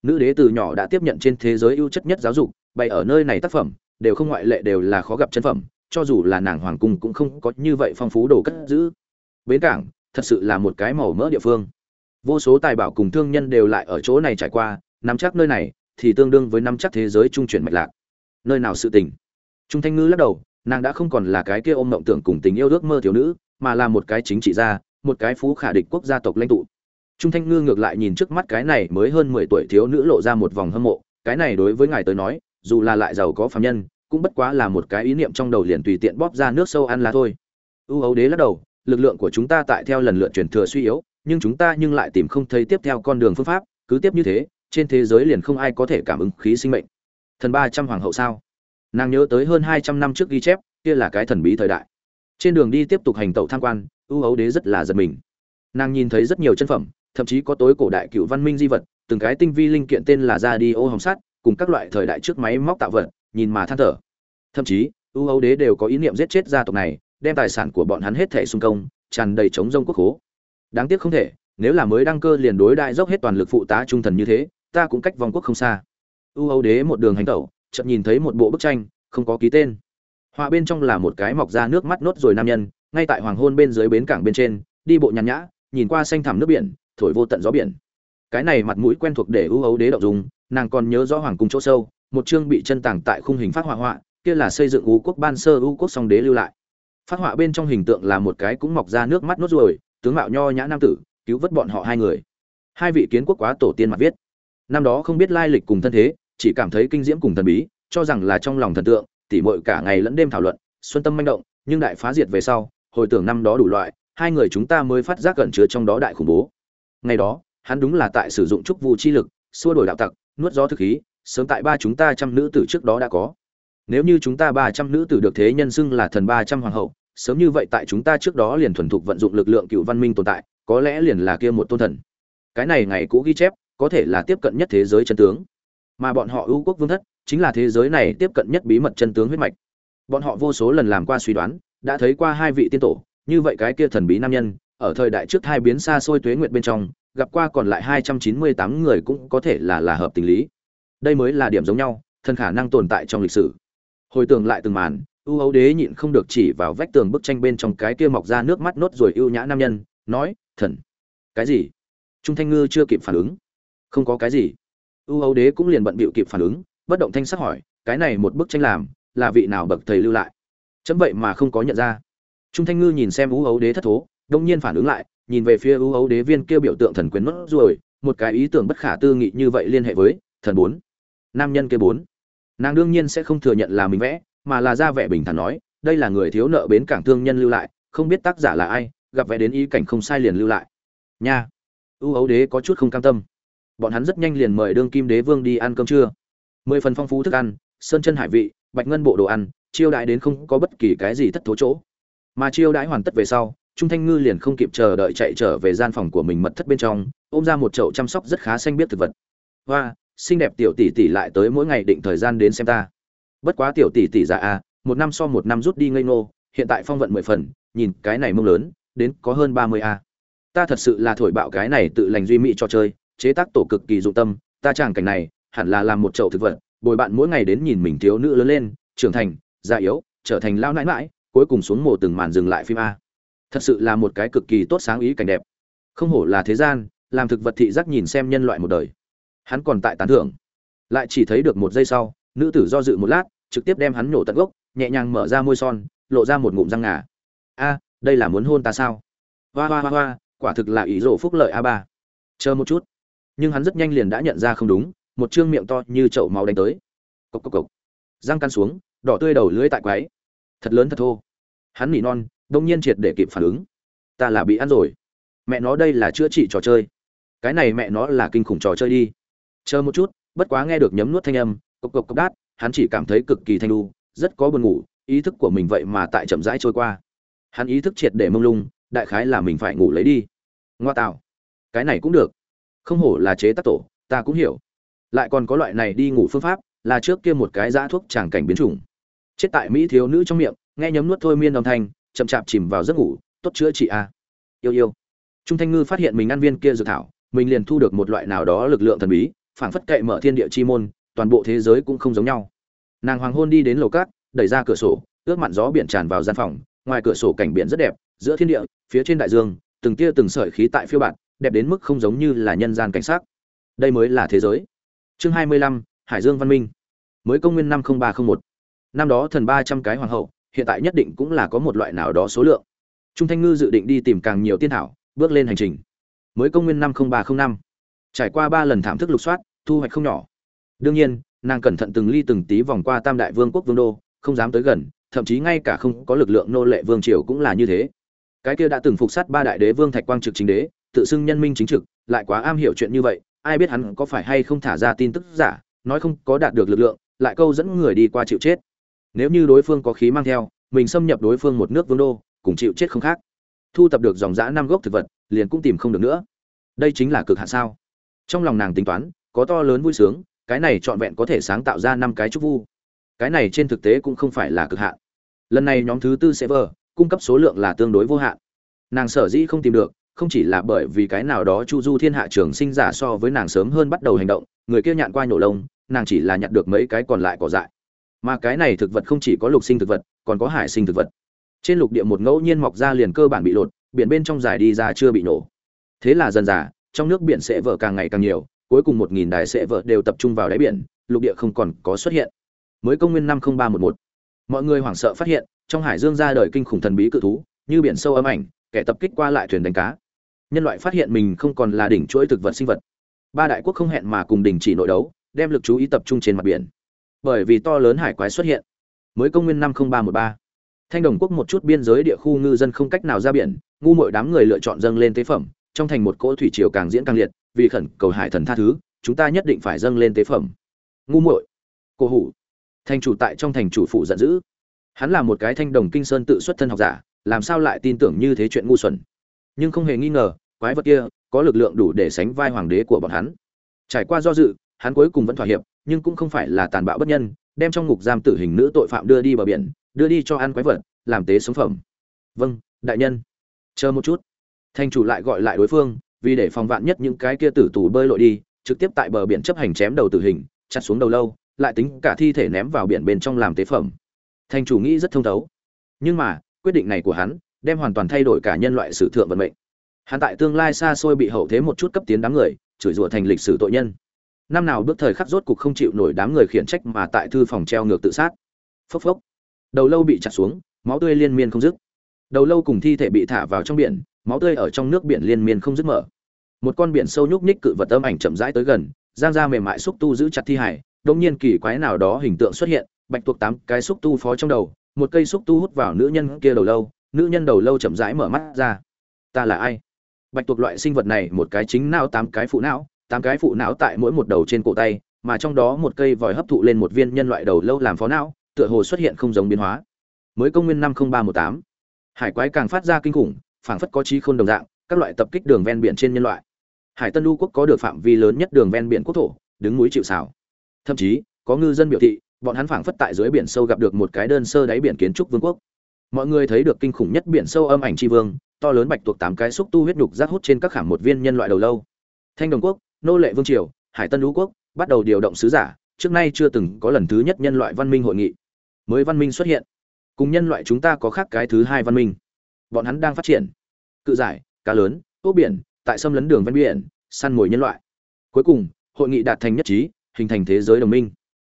Speaker 1: Nữ đế từ nhỏ đã tiếp nhận trên thế giới ưu chất nhất giáo dục, bày ở nơi này tác phẩm, đều không ngoại lệ đều là khó gặp chân phẩm, cho dù là nàng hoàng cung cũng không có như vậy phong phú đồ cất giữ. Bến cảng, thật sự là một cái màu mỡ địa phương. Vô số tài bảo cùng thương nhân đều lại ở chỗ này trải qua, nắm chắc nơi này, thì tương đương với nắm chắc thế giới trung chuyển mạch lạc. Nơi nào sự tình? Trung thanh ngư lắc đầu, nàng đã không còn là cái kia ôm mộng tưởng cùng tình yêu ước mơ thiếu nữ, mà là một cái chính trị gia, một cái phú khả địch quốc gia tộc lãnh tụ trung thanh ngư ngược lại nhìn trước mắt cái này mới hơn mười tuổi thiếu nữ lộ ra một vòng hâm mộ. Cái này đối với ngài tới nói, dù là lại giàu có phàm nhân, cũng bất quá là một cái ý niệm trong đầu liền tùy tiện bóp ra nước sâu ăn là thôi. Ưu ấu đế lắc đầu, lực lượng của chúng ta tại theo lần lượt truyền thừa suy yếu, nhưng chúng ta nhưng lại tìm không thấy tiếp theo con đường phương pháp, cứ tiếp như thế, trên thế giới liền không ai có thể cảm ứng khí sinh mệnh. Thần ba trăm hoàng hậu sao? Nàng nhớ tới hơn hai trăm năm trước ghi chép, kia là cái thần bí thời đại. Trên đường đi tiếp tục hành tẩu tham quan ưu ấu đế rất là giật mình. Nàng nhìn thấy rất nhiều chân phẩm thậm chí có tối cổ đại cựu văn minh di vật, từng cái tinh vi linh kiện tên là ra đi ô hồng sắt, cùng các loại thời đại trước máy móc tạo vật, nhìn mà than thở. Thậm chí ưu Âu đế đều có ý niệm giết chết gia tộc này, đem tài sản của bọn hắn hết thẻ xung công, tràn đầy chống rông quốc hố đáng tiếc không thể, nếu là mới đăng cơ liền đối đại dốc hết toàn lực phụ tá trung thần như thế, ta cũng cách vòng quốc không xa. Ưu Âu đế một đường hành tẩu chậm nhìn thấy một bộ bức tranh, không có ký tên. Họa bên trong là một cái mọc ra nước mắt nốt rồi nam nhân, ngay tại hoàng hôn bên dưới bến cảng bên trên, đi bộ nhàn nhã, nhìn qua xanh thẳm nước biển thổi vô tận gió biển. Cái này mặt mũi quen thuộc để ưu ấu đế động dùng, nàng còn nhớ rõ hoàng cung chỗ sâu, một chương bị chân tàng tại khung hình phát họa họa, kia là xây dựng ú quốc ban sơ ú quốc song đế lưu lại. Phát họa bên trong hình tượng là một cái cũng mọc ra nước mắt nốt ruồi, tướng mạo nho nhã nam tử, cứu vớt bọn họ hai người. Hai vị kiến quốc quá tổ tiên mặt viết. Năm đó không biết lai lịch cùng thân thế, chỉ cảm thấy kinh diễm cùng thần bí, cho rằng là trong lòng thần tượng, tỉ mội cả ngày lẫn đêm thảo luận, xuân tâm manh động, nhưng đại phá diệt về sau, hồi tưởng năm đó đủ loại, hai người chúng ta mới phát giác cẩn chứa trong đó đại khủng bố ngày đó, hắn đúng là tại sử dụng trúc vụ chi lực, xua đổi đạo tặc, nuốt gió thực khí, sớm tại ba chúng ta trăm nữ tử trước đó đã có. Nếu như chúng ta ba trăm nữ tử được thế nhân xưng là thần ba trăm hoàng hậu, sớm như vậy tại chúng ta trước đó liền thuần thục vận dụng lực lượng cựu văn minh tồn tại, có lẽ liền là kia một tôn thần. Cái này ngày cũ ghi chép, có thể là tiếp cận nhất thế giới chân tướng. Mà bọn họ ưu quốc vương thất, chính là thế giới này tiếp cận nhất bí mật chân tướng huyết mạch. Bọn họ vô số lần làm qua suy đoán, đã thấy qua hai vị tiên tổ, như vậy cái kia thần bí nam nhân ở thời đại trước hai biến xa xôi tuế nguyệt bên trong, gặp qua còn lại hai trăm chín mươi tám người cũng có thể là là hợp tình lý. Đây mới là điểm giống nhau thân khả năng tồn tại trong lịch sử. Hồi tưởng lại từng màn ưu ấu đế nhịn không được chỉ vào vách tường bức tranh bên trong cái kia mọc ra nước mắt nốt rồi ưu nhã nam nhân, nói, thần, cái gì? Trung thanh ngư chưa kịp phản ứng. Không có cái gì. Ưu ấu đế cũng liền bận bịu kịp phản ứng, bất động thanh sắc hỏi, cái này một bức tranh làm, là vị nào bậc thầy lưu lại? Chấm vậy mà không có nhận ra. Trung thanh ngư nhìn xem ưu ấu đế thất thố đông nhiên phản ứng lại, nhìn về phía ưu ấu đế viên kêu biểu tượng thần quyền mất rồi một cái ý tưởng bất khả tư nghị như vậy liên hệ với thần bốn. Nam nhân kia bốn. Nàng đương nhiên sẽ không thừa nhận là mình vẽ, mà là ra vẻ bình thản nói, đây là người thiếu nợ bến cảng thương nhân lưu lại, không biết tác giả là ai, gặp vẽ đến ý cảnh không sai liền lưu lại. Nha. Ưu ấu đế có chút không cam tâm. Bọn hắn rất nhanh liền mời đương kim đế vương đi ăn cơm trưa. Mười phần phong phú thức ăn, sơn chân hải vị, bạch ngân bộ đồ ăn, chiêu đãi đến không có bất kỳ cái gì thất thố chỗ. Mà chiêu đãi hoàn tất về sau trung thanh ngư liền không kịp chờ đợi chạy trở về gian phòng của mình mật thất bên trong, ôm ra một chậu chăm sóc rất khá xanh biết thực vật. Hoa, xinh đẹp tiểu tỷ tỷ lại tới mỗi ngày định thời gian đến xem ta. Bất quá tiểu tỷ tỷ già a, một năm so một năm rút đi ngây ngô, hiện tại phong vận mười phần, nhìn cái này mông lớn, đến có hơn ba mươi a. Ta thật sự là thổi bạo cái này tự lành duy mỹ cho chơi, chế tác tổ cực kỳ dụng tâm, ta chàng cảnh này, hẳn là làm một chậu thực vật, bồi bạn mỗi ngày đến nhìn mình thiếu nữ lớn lên, trưởng thành, già yếu, trở thành lao nãi mãi cuối cùng xuống mồ từng màn dừng lại phim a thật sự là một cái cực kỳ tốt sáng ý cảnh đẹp. Không hổ là thế gian làm thực vật thị giác nhìn xem nhân loại một đời. Hắn còn tại tán thưởng. Lại chỉ thấy được một giây sau nữ tử do dự một lát trực tiếp đem hắn nhổ tận gốc nhẹ nhàng mở ra môi son lộ ra một ngụm răng ngà. A đây là muốn hôn ta sao? Hoa hoa hoa hoa quả thực là ý rổ phúc lợi a ba. Chờ một chút. Nhưng hắn rất nhanh liền đã nhận ra không đúng một chương miệng to như chậu máu đánh tới. Cộc cộc cộc, răng căn xuống đỏ tươi đầu lưới tại quái. Thật lớn thật thô. Hắn nỉ non đông nhiên triệt để kịp phản ứng. Ta là bị ăn rồi. Mẹ nó đây là chữa trị trò chơi. Cái này mẹ nó là kinh khủng trò chơi đi. Chờ một chút bất quá nghe được nhấm nuốt thanh âm cộc cộc cộc đát hắn chỉ cảm thấy cực kỳ thanh lu, rất có buồn ngủ ý thức của mình vậy mà tại chậm rãi trôi qua. Hắn ý thức triệt để mông lung đại khái là mình phải ngủ lấy đi. Ngoa tạo. Cái này cũng được. Không hổ là chế tác tổ ta cũng hiểu. Lại còn có loại này đi ngủ phương pháp là trước kia một cái giã thuốc tràng cảnh biến chủng. Chết tại mỹ thiếu nữ trong miệng nghe nhấm nuốt thôi miên âm thanh chậm chạp chìm vào giấc ngủ, tốt chữa trị a. Yêu yêu. Trung thanh ngư phát hiện mình ăn viên kia dược thảo, mình liền thu được một loại nào đó lực lượng thần bí, phảng phất cậy mở thiên địa chi môn, toàn bộ thế giới cũng không giống nhau. Nàng hoàng hôn đi đến lầu cát, đẩy ra cửa sổ ướt mặn gió biển tràn vào gian phòng, ngoài cửa sổ cảnh biển rất đẹp, giữa thiên địa, phía trên đại dương, từng tia từng sợi khí tại phiêu bạn đẹp đến mức không giống như là nhân gian cảnh sát đây mới là thế giới. Chương hai mươi lăm, hải dương văn minh. Mới công nguyên năm ba một. Năm đó thần ba trăm cái hoàng hậu hiện tại nhất định cũng là có một loại nào đó số lượng. Trung thanh ngư dự định đi tìm càng nhiều tiên thảo, bước lên hành trình. Mới công nguyên năm ba năm. Trải qua ba lần thảm thức lục soát, thu hoạch không nhỏ. Đương nhiên, nàng cẩn thận từng ly từng tí vòng qua tam đại vương quốc vương đô, không dám tới gần, thậm chí ngay cả không có lực lượng nô lệ vương triều cũng là như thế. Cái kia đã từng phục sát ba đại đế vương thạch quang trực chính đế, tự xưng nhân minh chính trực, lại quá am hiểu chuyện như vậy, ai biết hắn có phải hay không thả ra tin tức giả, nói không có đạt được lực lượng, lại câu dẫn người đi qua chịu chết nếu như đối phương có khí mang theo, mình xâm nhập đối phương một nước vương đô, cùng chịu chết không khác. Thu tập được dòng dã năm gốc thực vật, liền cũng tìm không được nữa. Đây chính là cực hạn sao? Trong lòng nàng tính toán, có to lớn vui sướng, cái này trọn vẹn có thể sáng tạo ra năm cái trúc vu. Cái này trên thực tế cũng không phải là cực hạn. Lần này nhóm thứ tư sẽ vờ, cung cấp số lượng là tương đối vô hạn. Nàng sở dĩ không tìm được, không chỉ là bởi vì cái nào đó chu du thiên hạ trường sinh giả so với nàng sớm hơn bắt đầu hành động, người kia nhạn qua nhổ lông, nàng chỉ là nhặt được mấy cái còn lại cỏ dại mà cái này thực vật không chỉ có lục sinh thực vật, còn có hải sinh thực vật. Trên lục địa một ngẫu nhiên mọc ra liền cơ bản bị lột, biển bên trong dài đi ra chưa bị nổ. Thế là dần dà, trong nước biển sẽ vỡ càng ngày càng nhiều, cuối cùng một nghìn đài sẽ vỡ đều tập trung vào đáy biển, lục địa không còn có xuất hiện. Mới công nguyên năm ba một một. Mọi người hoảng sợ phát hiện, trong hải dương ra đời kinh khủng thần bí cự thú, như biển sâu âm ảnh, kẻ tập kích qua lại thuyền đánh cá. Nhân loại phát hiện mình không còn là đỉnh chuỗi thực vật sinh vật. Ba đại quốc không hẹn mà cùng đình chỉ nội đấu, đem lực chú ý tập trung trên mặt biển bởi vì to lớn hải quái xuất hiện. Mới công nguyên năm ba một ba. Thanh đồng quốc một chút biên giới địa khu ngư dân không cách nào ra biển, ngu mội đám người lựa chọn dâng lên tế phẩm, trong thành một cỗ thủy triều càng diễn càng liệt, vì khẩn cầu hải thần tha thứ, chúng ta nhất định phải dâng lên tế phẩm. Ngu muội, cổ hủ. Thành chủ tại trong thành chủ phụ giận dữ. Hắn là một cái thanh đồng kinh sơn tự xuất thân học giả, làm sao lại tin tưởng như thế chuyện ngu xuẩn? Nhưng không hề nghi ngờ, quái vật kia có lực lượng đủ để sánh vai hoàng đế của bọn hắn. Trải qua do dự, hắn cuối cùng vẫn thỏa hiệp nhưng cũng không phải là tàn bạo bất nhân, đem trong ngục giam tử hình nữ tội phạm đưa đi bờ biển, đưa đi cho ăn quái vật, làm tế sống phẩm. Vâng đại nhân. Chờ một chút. Thành chủ lại gọi lại đối phương, vì để phòng vạn nhất những cái kia tử tù bơi lội đi, trực tiếp tại bờ biển chấp hành chém đầu tử hình, chặt xuống đầu lâu, lại tính cả thi thể ném vào biển bên trong làm tế phẩm. Thành chủ nghĩ rất thông thấu. Nhưng mà, quyết định này của hắn, đem hoàn toàn thay đổi cả nhân loại sử thượng vận mệnh. Hắn tại tương lai xa xôi bị hậu thế một chút cấp tiến đám người, chửi rủa thành lịch sử tội nhân năm nào bước thời khắc rốt cục không chịu nổi đám người khiển trách mà tại thư phòng treo ngược tự sát. Phốc phốc. Đầu lâu bị chặt xuống, máu tươi liên miên không dứt. Đầu lâu cùng thi thể bị thả vào trong biển, máu tươi ở trong nước biển liên miên không dứt mở. Một con biển sâu nhúc nhích cự vật âm ảnh chậm rãi tới gần, giang ra mềm mại xúc tu giữ chặt thi hải đông nhiên kỳ quái nào đó hình tượng xuất hiện, bạch tuộc tám cái xúc tu phó trong đầu, một cây xúc tu hút vào nữ nhân kia đầu lâu, nữ nhân đầu lâu chậm rãi mở mắt ra. Ta là ai? Bạch tuộc loại sinh vật này một cái chính não, tám cái phụ não tám cái phụ não tại mỗi một đầu trên cổ tay, mà trong đó một cây vòi hấp thụ lên một viên nhân loại đầu lâu làm phó não, tựa hồ xuất hiện không giống biến hóa. Mới công nguyên năm ba một tám, hải quái càng phát ra kinh khủng, phảng phất có trí khôn đồng dạng, các loại tập kích đường ven biển trên nhân loại. Hải tân lưu quốc có được phạm vi lớn nhất đường ven biển quốc thổ, đứng núi chịu xào thậm chí, có ngư dân biểu thị, bọn hắn phảng phất tại dưới biển sâu gặp được một cái đơn sơ đáy biển kiến trúc vương quốc. Mọi người thấy được kinh khủng nhất biển sâu âm ảnh tri vương, to lớn bạch tuộc tám cái xúc tu huyết nhục rác hút trên các khảm một viên nhân loại đầu lâu. Thanh đồng quốc nô lệ vương triều, hải tân lũ quốc, bắt đầu điều động sứ giả, trước nay chưa từng có lần thứ nhất nhân loại văn minh hội nghị. Mới văn minh xuất hiện. Cùng nhân loại chúng ta có khác cái thứ hai văn minh. Bọn hắn đang phát triển. Cự giải, cá lớn ốc biển, tại xâm lấn đường ven biển, săn mồi nhân loại. Cuối cùng, hội nghị đạt thành nhất trí, hình thành thế giới đồng minh.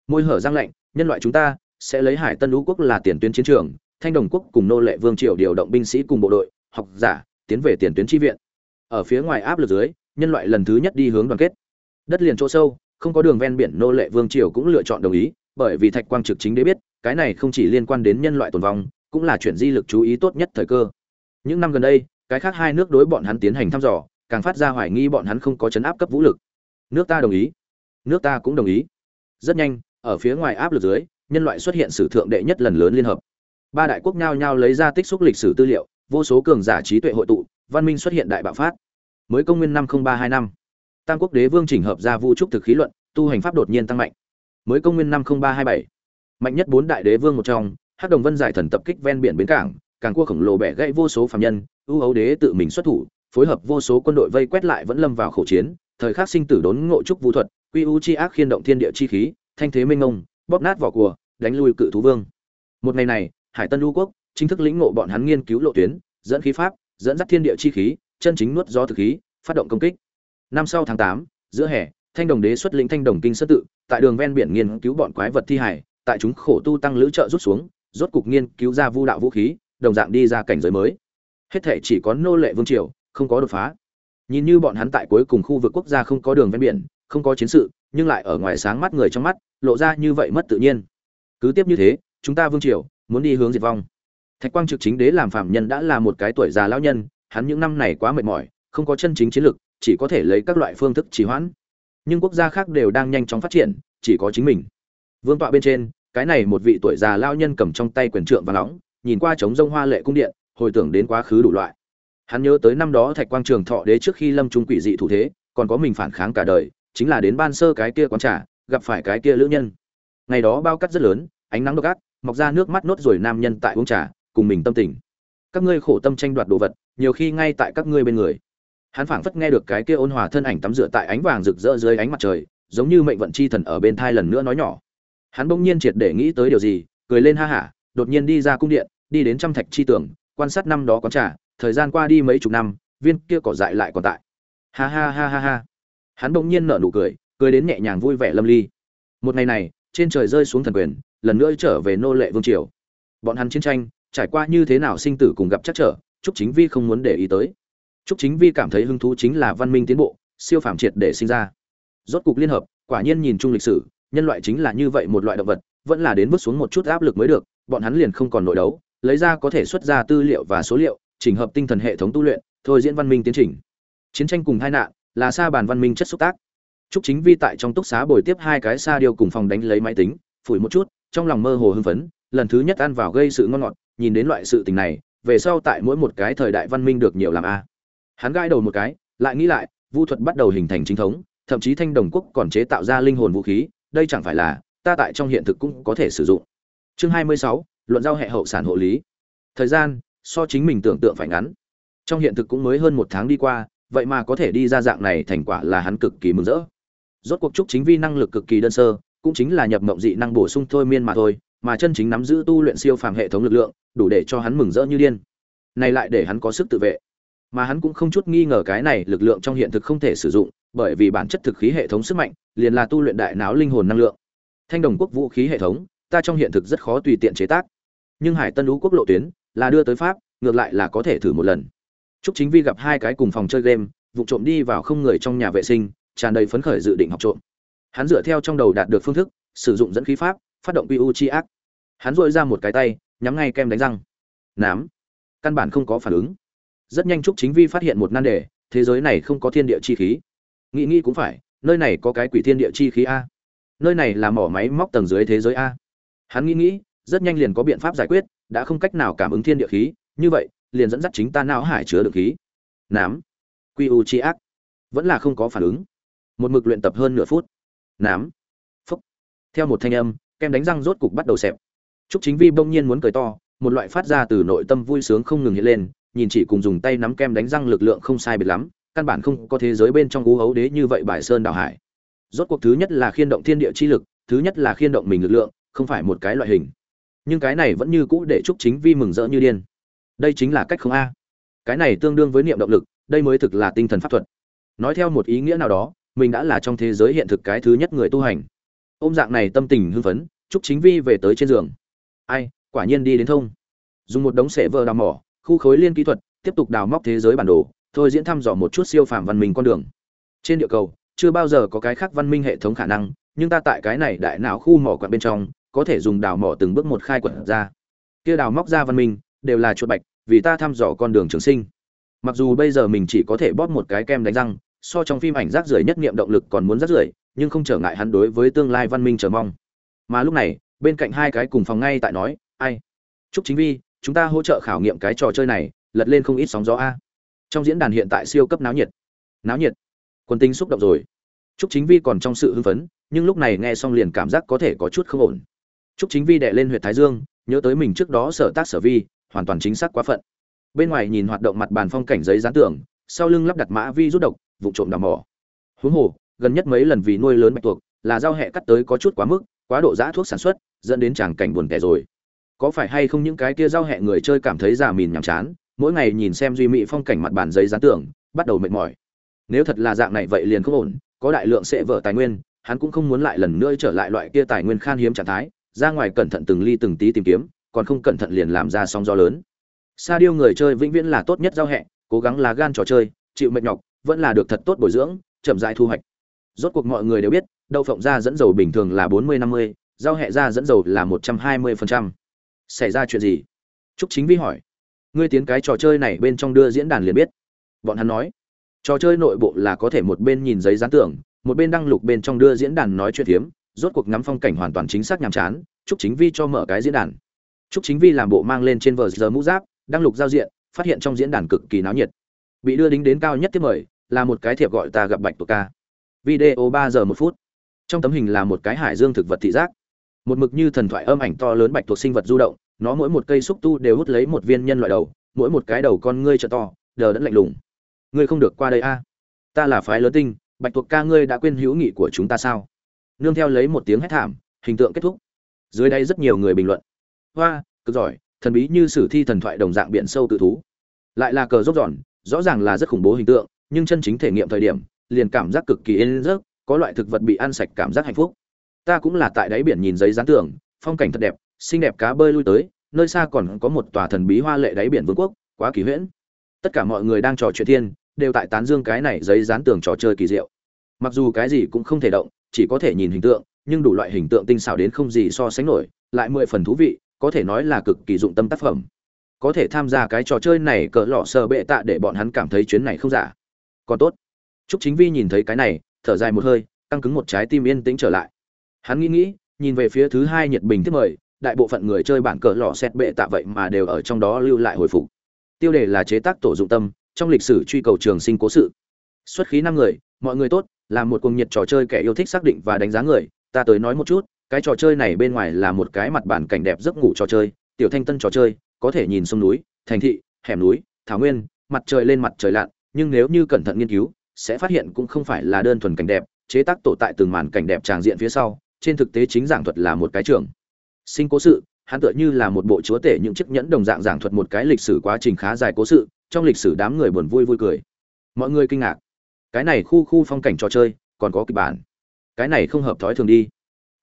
Speaker 1: Môi hở giang lạnh, nhân loại chúng ta sẽ lấy hải tân lũ quốc là tiền tuyến chiến trường, thanh đồng quốc cùng nô lệ vương triều điều động binh sĩ cùng bộ đội, học giả, tiến về tiền tuyến tri viện. Ở phía ngoài áp lực dưới nhân loại lần thứ nhất đi hướng đoàn kết. Đất liền chỗ sâu, không có đường ven biển nô lệ vương triều cũng lựa chọn đồng ý, bởi vì thạch quang trực chính đế biết, cái này không chỉ liên quan đến nhân loại tồn vong, cũng là chuyện di lực chú ý tốt nhất thời cơ. Những năm gần đây, cái khác hai nước đối bọn hắn tiến hành thăm dò, càng phát ra hoài nghi bọn hắn không có chấn áp cấp vũ lực. Nước ta đồng ý. Nước ta cũng đồng ý. Rất nhanh, ở phía ngoài áp lực dưới, nhân loại xuất hiện sử thượng đệ nhất lần lớn liên hợp. Ba đại quốc nhao nhao lấy ra tích xúc lịch sử tư liệu, vô số cường giả trí tuệ hội tụ, văn minh xuất hiện đại bạo phát mới công nguyên năm không ba hai năm. Tam quốc đế vương chỉnh hợp ra vũ trúc thực khí luận tu hành pháp đột nhiên tăng mạnh. Mới công nguyên năm không ba hai bảy. Mạnh nhất bốn đại đế vương một trong hắc đồng vân giải thần tập kích ven biển bến cảng càng cua khổng lồ bẻ gãy vô số phạm nhân ưu ấu đế tự mình xuất thủ phối hợp vô số quân đội vây quét lại vẫn lâm vào khẩu chiến thời khắc sinh tử đốn ngộ trúc vũ thuật quy u chi ác khiên động thiên địa chi khí thanh thế minh ngông bóp nát vỏ cua, đánh lui cự thú vương. Một ngày này hải tân lưu quốc chính thức lĩnh ngộ bọn hắn nghiên cứu lộ tuyến dẫn khí pháp dẫn dắt thiên địa chi khí chân chính nuốt gió thực khí, phát động công kích. Năm sau tháng tám, giữa hè, thanh đồng đế xuất lĩnh thanh đồng kinh Sơn tự, tại đường ven biển nghiên cứu bọn quái vật thi hải tại chúng khổ tu tăng lữ trợ rút xuống, rốt cục nghiên cứu ra vu đạo vũ khí, đồng dạng đi ra cảnh giới mới. Hết thể chỉ có nô lệ vương triều, không có đột phá. Nhìn như bọn hắn tại cuối cùng khu vực quốc gia không có đường ven biển, không có chiến sự, nhưng lại ở ngoài sáng mắt người trong mắt, lộ ra như vậy mất tự nhiên. Cứ tiếp như thế, chúng ta vương triều, muốn đi hướng diệt vong. Thạch quang trực chính đế làm phạm nhân đã là một cái tuổi già lão nhân hắn những năm này quá mệt mỏi, không có chân chính chiến lược, chỉ có thể lấy các loại phương thức trì hoãn. Nhưng quốc gia khác đều đang nhanh chóng phát triển, chỉ có chính mình. Vương tọa bên trên, cái này một vị tuổi già lao nhân cầm trong tay quyền trượng và nóng, nhìn qua trống rông hoa lệ cung điện, hồi tưởng đến quá khứ đủ loại. Hắn nhớ tới năm đó thạch quang trường thọ đế trước khi lâm trung quỷ dị thủ thế, còn có mình phản kháng cả đời, chính là đến ban sơ cái kia quán trà, gặp phải cái kia lữ nhân. Ngày đó bao cắt rất lớn, ánh nắng độc ác, mọc ra nước mắt nốt rồi nam nhân tại uống trà, cùng mình tâm tình. Các ngươi khổ tâm tranh đoạt đồ vật nhiều khi ngay tại các ngươi bên người. Hắn phảng phất nghe được cái kia ôn hòa thân ảnh tắm rửa tại ánh vàng rực rỡ dưới ánh mặt trời giống như mệnh vận chi thần ở bên thai lần nữa nói nhỏ. Hắn bỗng nhiên triệt để nghĩ tới điều gì cười lên ha hả đột nhiên đi ra cung điện đi đến trăm thạch chi tưởng quan sát năm đó có trả, thời gian qua đi mấy chục năm viên kia cỏ dại lại còn tại. Ha ha ha ha ha. Hắn bỗng nhiên nở nụ cười cười đến nhẹ nhàng vui vẻ lâm ly. Một ngày này trên trời rơi xuống thần quyền lần nữa trở về nô lệ vương triều. Bọn hắn chiến tranh trải qua như thế nào sinh tử cùng gặp chắc trở trúc chính vi không muốn để ý tới. Trúc chính vi cảm thấy hứng thú chính là văn minh tiến bộ siêu phàm triệt để sinh ra. Rốt cục liên hợp quả nhiên nhìn chung lịch sử nhân loại chính là như vậy một loại động vật vẫn là đến bước xuống một chút áp lực mới được bọn hắn liền không còn nội đấu lấy ra có thể xuất ra tư liệu và số liệu chỉnh hợp tinh thần hệ thống tu luyện thôi diễn văn minh tiến trình. Chiến tranh cùng tai nạn là xa bàn văn minh chất xúc tác. Trúc Chính Vi tại trong túc xá bồi tiếp hai cái xa điều cùng phòng đánh lấy máy tính, phủi một chút, trong lòng mơ hồ hưng phấn, lần thứ nhất ăn vào gây sự ngon ngọt, nhìn đến loại sự tình này, về sau tại mỗi một cái thời đại văn minh được nhiều làm a. Hắn gãi đầu một cái, lại nghĩ lại, vu thuật bắt đầu hình thành chính thống, thậm chí Thanh Đồng quốc còn chế tạo ra linh hồn vũ khí, đây chẳng phải là ta tại trong hiện thực cũng có thể sử dụng. Chương 26, luận giao hệ hậu sản hộ lý. Thời gian, so chính mình tưởng tượng phải ngắn. Trong hiện thực cũng mới hơn một tháng đi qua, vậy mà có thể đi ra dạng này thành quả là hắn cực kỳ mừng rỡ rốt cuộc trúc chính vi năng lực cực kỳ đơn sơ cũng chính là nhập mộng dị năng bổ sung thôi miên mà thôi mà chân chính nắm giữ tu luyện siêu phàm hệ thống lực lượng đủ để cho hắn mừng rỡ như điên. Này lại để hắn có sức tự vệ. Mà hắn cũng không chút nghi ngờ cái này lực lượng trong hiện thực không thể sử dụng bởi vì bản chất thực khí hệ thống sức mạnh liền là tu luyện đại não linh hồn năng lượng. Thanh đồng quốc vũ khí hệ thống ta trong hiện thực rất khó tùy tiện chế tác. Nhưng hải tân lũ quốc lộ tuyến là đưa tới pháp ngược lại là có thể thử một lần. Trúc Chính Vi gặp hai cái cùng phòng chơi game, vụ trộm đi vào không người trong nhà vệ sinh, tràn đầy phấn khởi dự định học trộm. Hắn dựa theo trong đầu đạt được phương thức sử dụng dẫn khí pháp phát động quy u chi ác. Hắn dội ra một cái tay, nhắm ngay kem đánh răng. Nám. Căn bản không có phản ứng. Rất nhanh trúc chính vi phát hiện một nan đề, thế giới này không có thiên địa chi khí. Nghĩ nghĩ cũng phải, nơi này có cái quỷ thiên địa chi khí a. Nơi này là mỏ máy móc tầng dưới thế giới a. Hắn nghĩ nghĩ, rất nhanh liền có biện pháp giải quyết, đã không cách nào cảm ứng thiên địa khí, như vậy, liền dẫn dắt chính ta não hải chứa được khí. Nám. Quy u chi ác. Vẫn là không có phản ứng. Một mực luyện tập hơn nửa phút. Nám. Phúc. Theo một thanh âm kem đánh răng rốt cục bắt đầu xẹp Trúc Chính Vi bỗng nhiên muốn cười to, một loại phát ra từ nội tâm vui sướng không ngừng hiện lên, nhìn chỉ cùng dùng tay nắm kem đánh răng lực lượng không sai biệt lắm, căn bản không có thế giới bên trong gú hấu đế như vậy bài sơn đảo hải. Rốt cuộc thứ nhất là khiên động thiên địa chi lực, thứ nhất là khiên động mình lực lượng, không phải một cái loại hình. Nhưng cái này vẫn như cũ để Trúc Chính Vi mừng rỡ như điên. Đây chính là cách không a. Cái này tương đương với niệm động lực, đây mới thực là tinh thần pháp thuật. Nói theo một ý nghĩa nào đó, mình đã là trong thế giới hiện thực cái thứ nhất người tu hành ôm dạng này tâm tình hưng phấn chúc chính vi về tới trên giường. Ai, quả nhiên đi đến thông. Dùng một đống sệ vờ đào mỏ, khu khối liên kỹ thuật, tiếp tục đào móc thế giới bản đồ, thôi diễn thăm dò một chút siêu phàm văn minh con đường. Trên địa cầu, chưa bao giờ có cái khác văn minh hệ thống khả năng, nhưng ta tại cái này đại não khu mỏ quặng bên trong, có thể dùng đào mỏ từng bước một khai quật ra. Kia đào móc ra văn minh, đều là chuột bạch, vì ta thăm dò con đường trường sinh. Mặc dù bây giờ mình chỉ có thể bóp một cái kem đánh răng, so trong phim ảnh rác rưởi nhất niệm động lực còn muốn rác rưởi, nhưng không trở ngại hắn đối với tương lai văn minh chờ mong mà lúc này, bên cạnh hai cái cùng phòng ngay tại nói, ai? Chúc chính vi, chúng ta hỗ trợ khảo nghiệm cái trò chơi này, lật lên không ít sóng gió a. Trong diễn đàn hiện tại siêu cấp náo nhiệt. Náo nhiệt? Quân tinh xúc động rồi. Chúc chính vi còn trong sự hưng phấn, nhưng lúc này nghe xong liền cảm giác có thể có chút không ổn. Chúc chính vi đệ lên huyện thái dương, nhớ tới mình trước đó sở tác sở vi, hoàn toàn chính xác quá phận. Bên ngoài nhìn hoạt động mặt bàn phong cảnh giấy dán tường, sau lưng lắp đặt mã vi rút độc, vụ trộm đào mỏ. Huống hồ, gần nhất mấy lần vì nuôi lớn bạch tuộc, là giao hẹ cắt tới có chút quá mức quá độ giã thuốc sản xuất dẫn đến tràng cảnh buồn tẻ rồi. Có phải hay không những cái kia giao hẹ người chơi cảm thấy già mìn nhàm chán mỗi ngày nhìn xem duy mỹ phong cảnh mặt bàn giấy dán tưởng, bắt đầu mệt mỏi. Nếu thật là dạng này vậy liền không ổn có đại lượng sẽ vỡ tài nguyên hắn cũng không muốn lại lần nữa trở lại loại kia tài nguyên khan hiếm trạng thái ra ngoài cẩn thận từng ly từng tí tìm kiếm còn không cẩn thận liền làm ra sóng gió lớn. Sa điêu người chơi vĩnh viễn là tốt nhất giao hẹ cố gắng là gan trò chơi chịu mệt nhọc vẫn là được thật tốt bồi dưỡng chậm rãi thu hoạch rốt cuộc mọi người đều biết, đậu phộng ra dẫn dầu bình thường là bốn mươi năm mươi giao hẹ ra dẫn dầu là một trăm hai mươi phần trăm. Xảy ra chuyện gì? Trúc chính vi hỏi. Ngươi tiến cái trò chơi này bên trong đưa diễn đàn liền biết. Bọn hắn nói. Trò chơi nội bộ là có thể một bên nhìn giấy gián tưởng một bên đăng lục bên trong đưa diễn đàn nói chuyện thiếm rốt cuộc ngắm phong cảnh hoàn toàn chính xác nhàm chán, trúc chính vi cho mở cái diễn đàn. Trúc chính vi làm bộ mang lên trên vờ giờ mũ giáp, đăng lục giao diện, phát hiện trong diễn đàn cực kỳ náo nhiệt. Bị đưa đính đến cao nhất tiếp mời, là một cái thiệp gọi ta gặp bạch tuộc ca video ba giờ một phút. Trong tấm hình là một cái hải dương thực vật thị giác. Một mực như thần thoại âm ảnh to lớn bạch tuộc sinh vật du động, nó mỗi một cây xúc tu đều hút lấy một viên nhân loại đầu, mỗi một cái đầu con ngươi trợ to, đờ đẫn lạnh lùng. Ngươi không được qua đây a. Ta là phái lớn tinh, bạch tuộc ca ngươi đã quên hữu nghị của chúng ta sao? Nương theo lấy một tiếng hét thảm, hình tượng kết thúc. Dưới đây rất nhiều người bình luận. Hoa, cực giỏi, thần bí như sử thi thần thoại đồng dạng biển sâu tự thú. Lại là cờ rốc giòn, rõ ràng là rất khủng bố hình tượng, nhưng chân chính thể nghiệm thời điểm liền cảm giác cực kỳ yên giấc có loại thực vật bị ăn sạch cảm giác hạnh phúc. Ta cũng là tại đáy biển nhìn giấy dán tường, phong cảnh thật đẹp, xinh đẹp cá bơi lui tới, nơi xa còn có một tòa thần bí hoa lệ đáy biển vương quốc, quá kỳ huyễn. Tất cả mọi người đang trò chuyện thiên, đều tại tán dương cái này giấy dán tường trò chơi kỳ diệu. Mặc dù cái gì cũng không thể động, chỉ có thể nhìn hình tượng, nhưng đủ loại hình tượng tinh xảo đến không gì so sánh nổi, lại mười phần thú vị, có thể nói là cực kỳ dụng tâm tác phẩm. Có thể tham gia cái trò chơi này cỡ lọ sờ bệ tạ để bọn hắn cảm thấy chuyến này không giả. Còn tốt. Trúc Chính Vi nhìn thấy cái này, thở dài một hơi, căng cứng một trái tim yên tĩnh trở lại. Hắn nghĩ nghĩ, nhìn về phía thứ hai nhiệt bình tiếp mời, đại bộ phận người chơi bản cờ lọ xét bệ tạ vậy mà đều ở trong đó lưu lại hồi phục. Tiêu đề là chế tác tổ dụng tâm, trong lịch sử truy cầu trường sinh cố sự. Xuất khí năm người, mọi người tốt, là một cuồng nhiệt trò chơi kẻ yêu thích xác định và đánh giá người, ta tới nói một chút, cái trò chơi này bên ngoài là một cái mặt bản cảnh đẹp giấc ngủ trò chơi, tiểu thanh tân trò chơi, có thể nhìn sông núi, thành thị, hẻm núi, thảo nguyên, mặt trời lên mặt trời lặn, nhưng nếu như cẩn thận nghiên cứu, sẽ phát hiện cũng không phải là đơn thuần cảnh đẹp, chế tác tổ tại từng màn cảnh đẹp tràng diện phía sau, trên thực tế chính giảng thuật là một cái trường. Sinh cố sự, hắn tựa như là một bộ chúa tể những chiếc nhẫn đồng dạng giảng thuật một cái lịch sử quá trình khá dài cố sự, trong lịch sử đám người buồn vui vui cười. Mọi người kinh ngạc. Cái này khu khu phong cảnh trò chơi, còn có kịch bản. Cái này không hợp thói thường đi.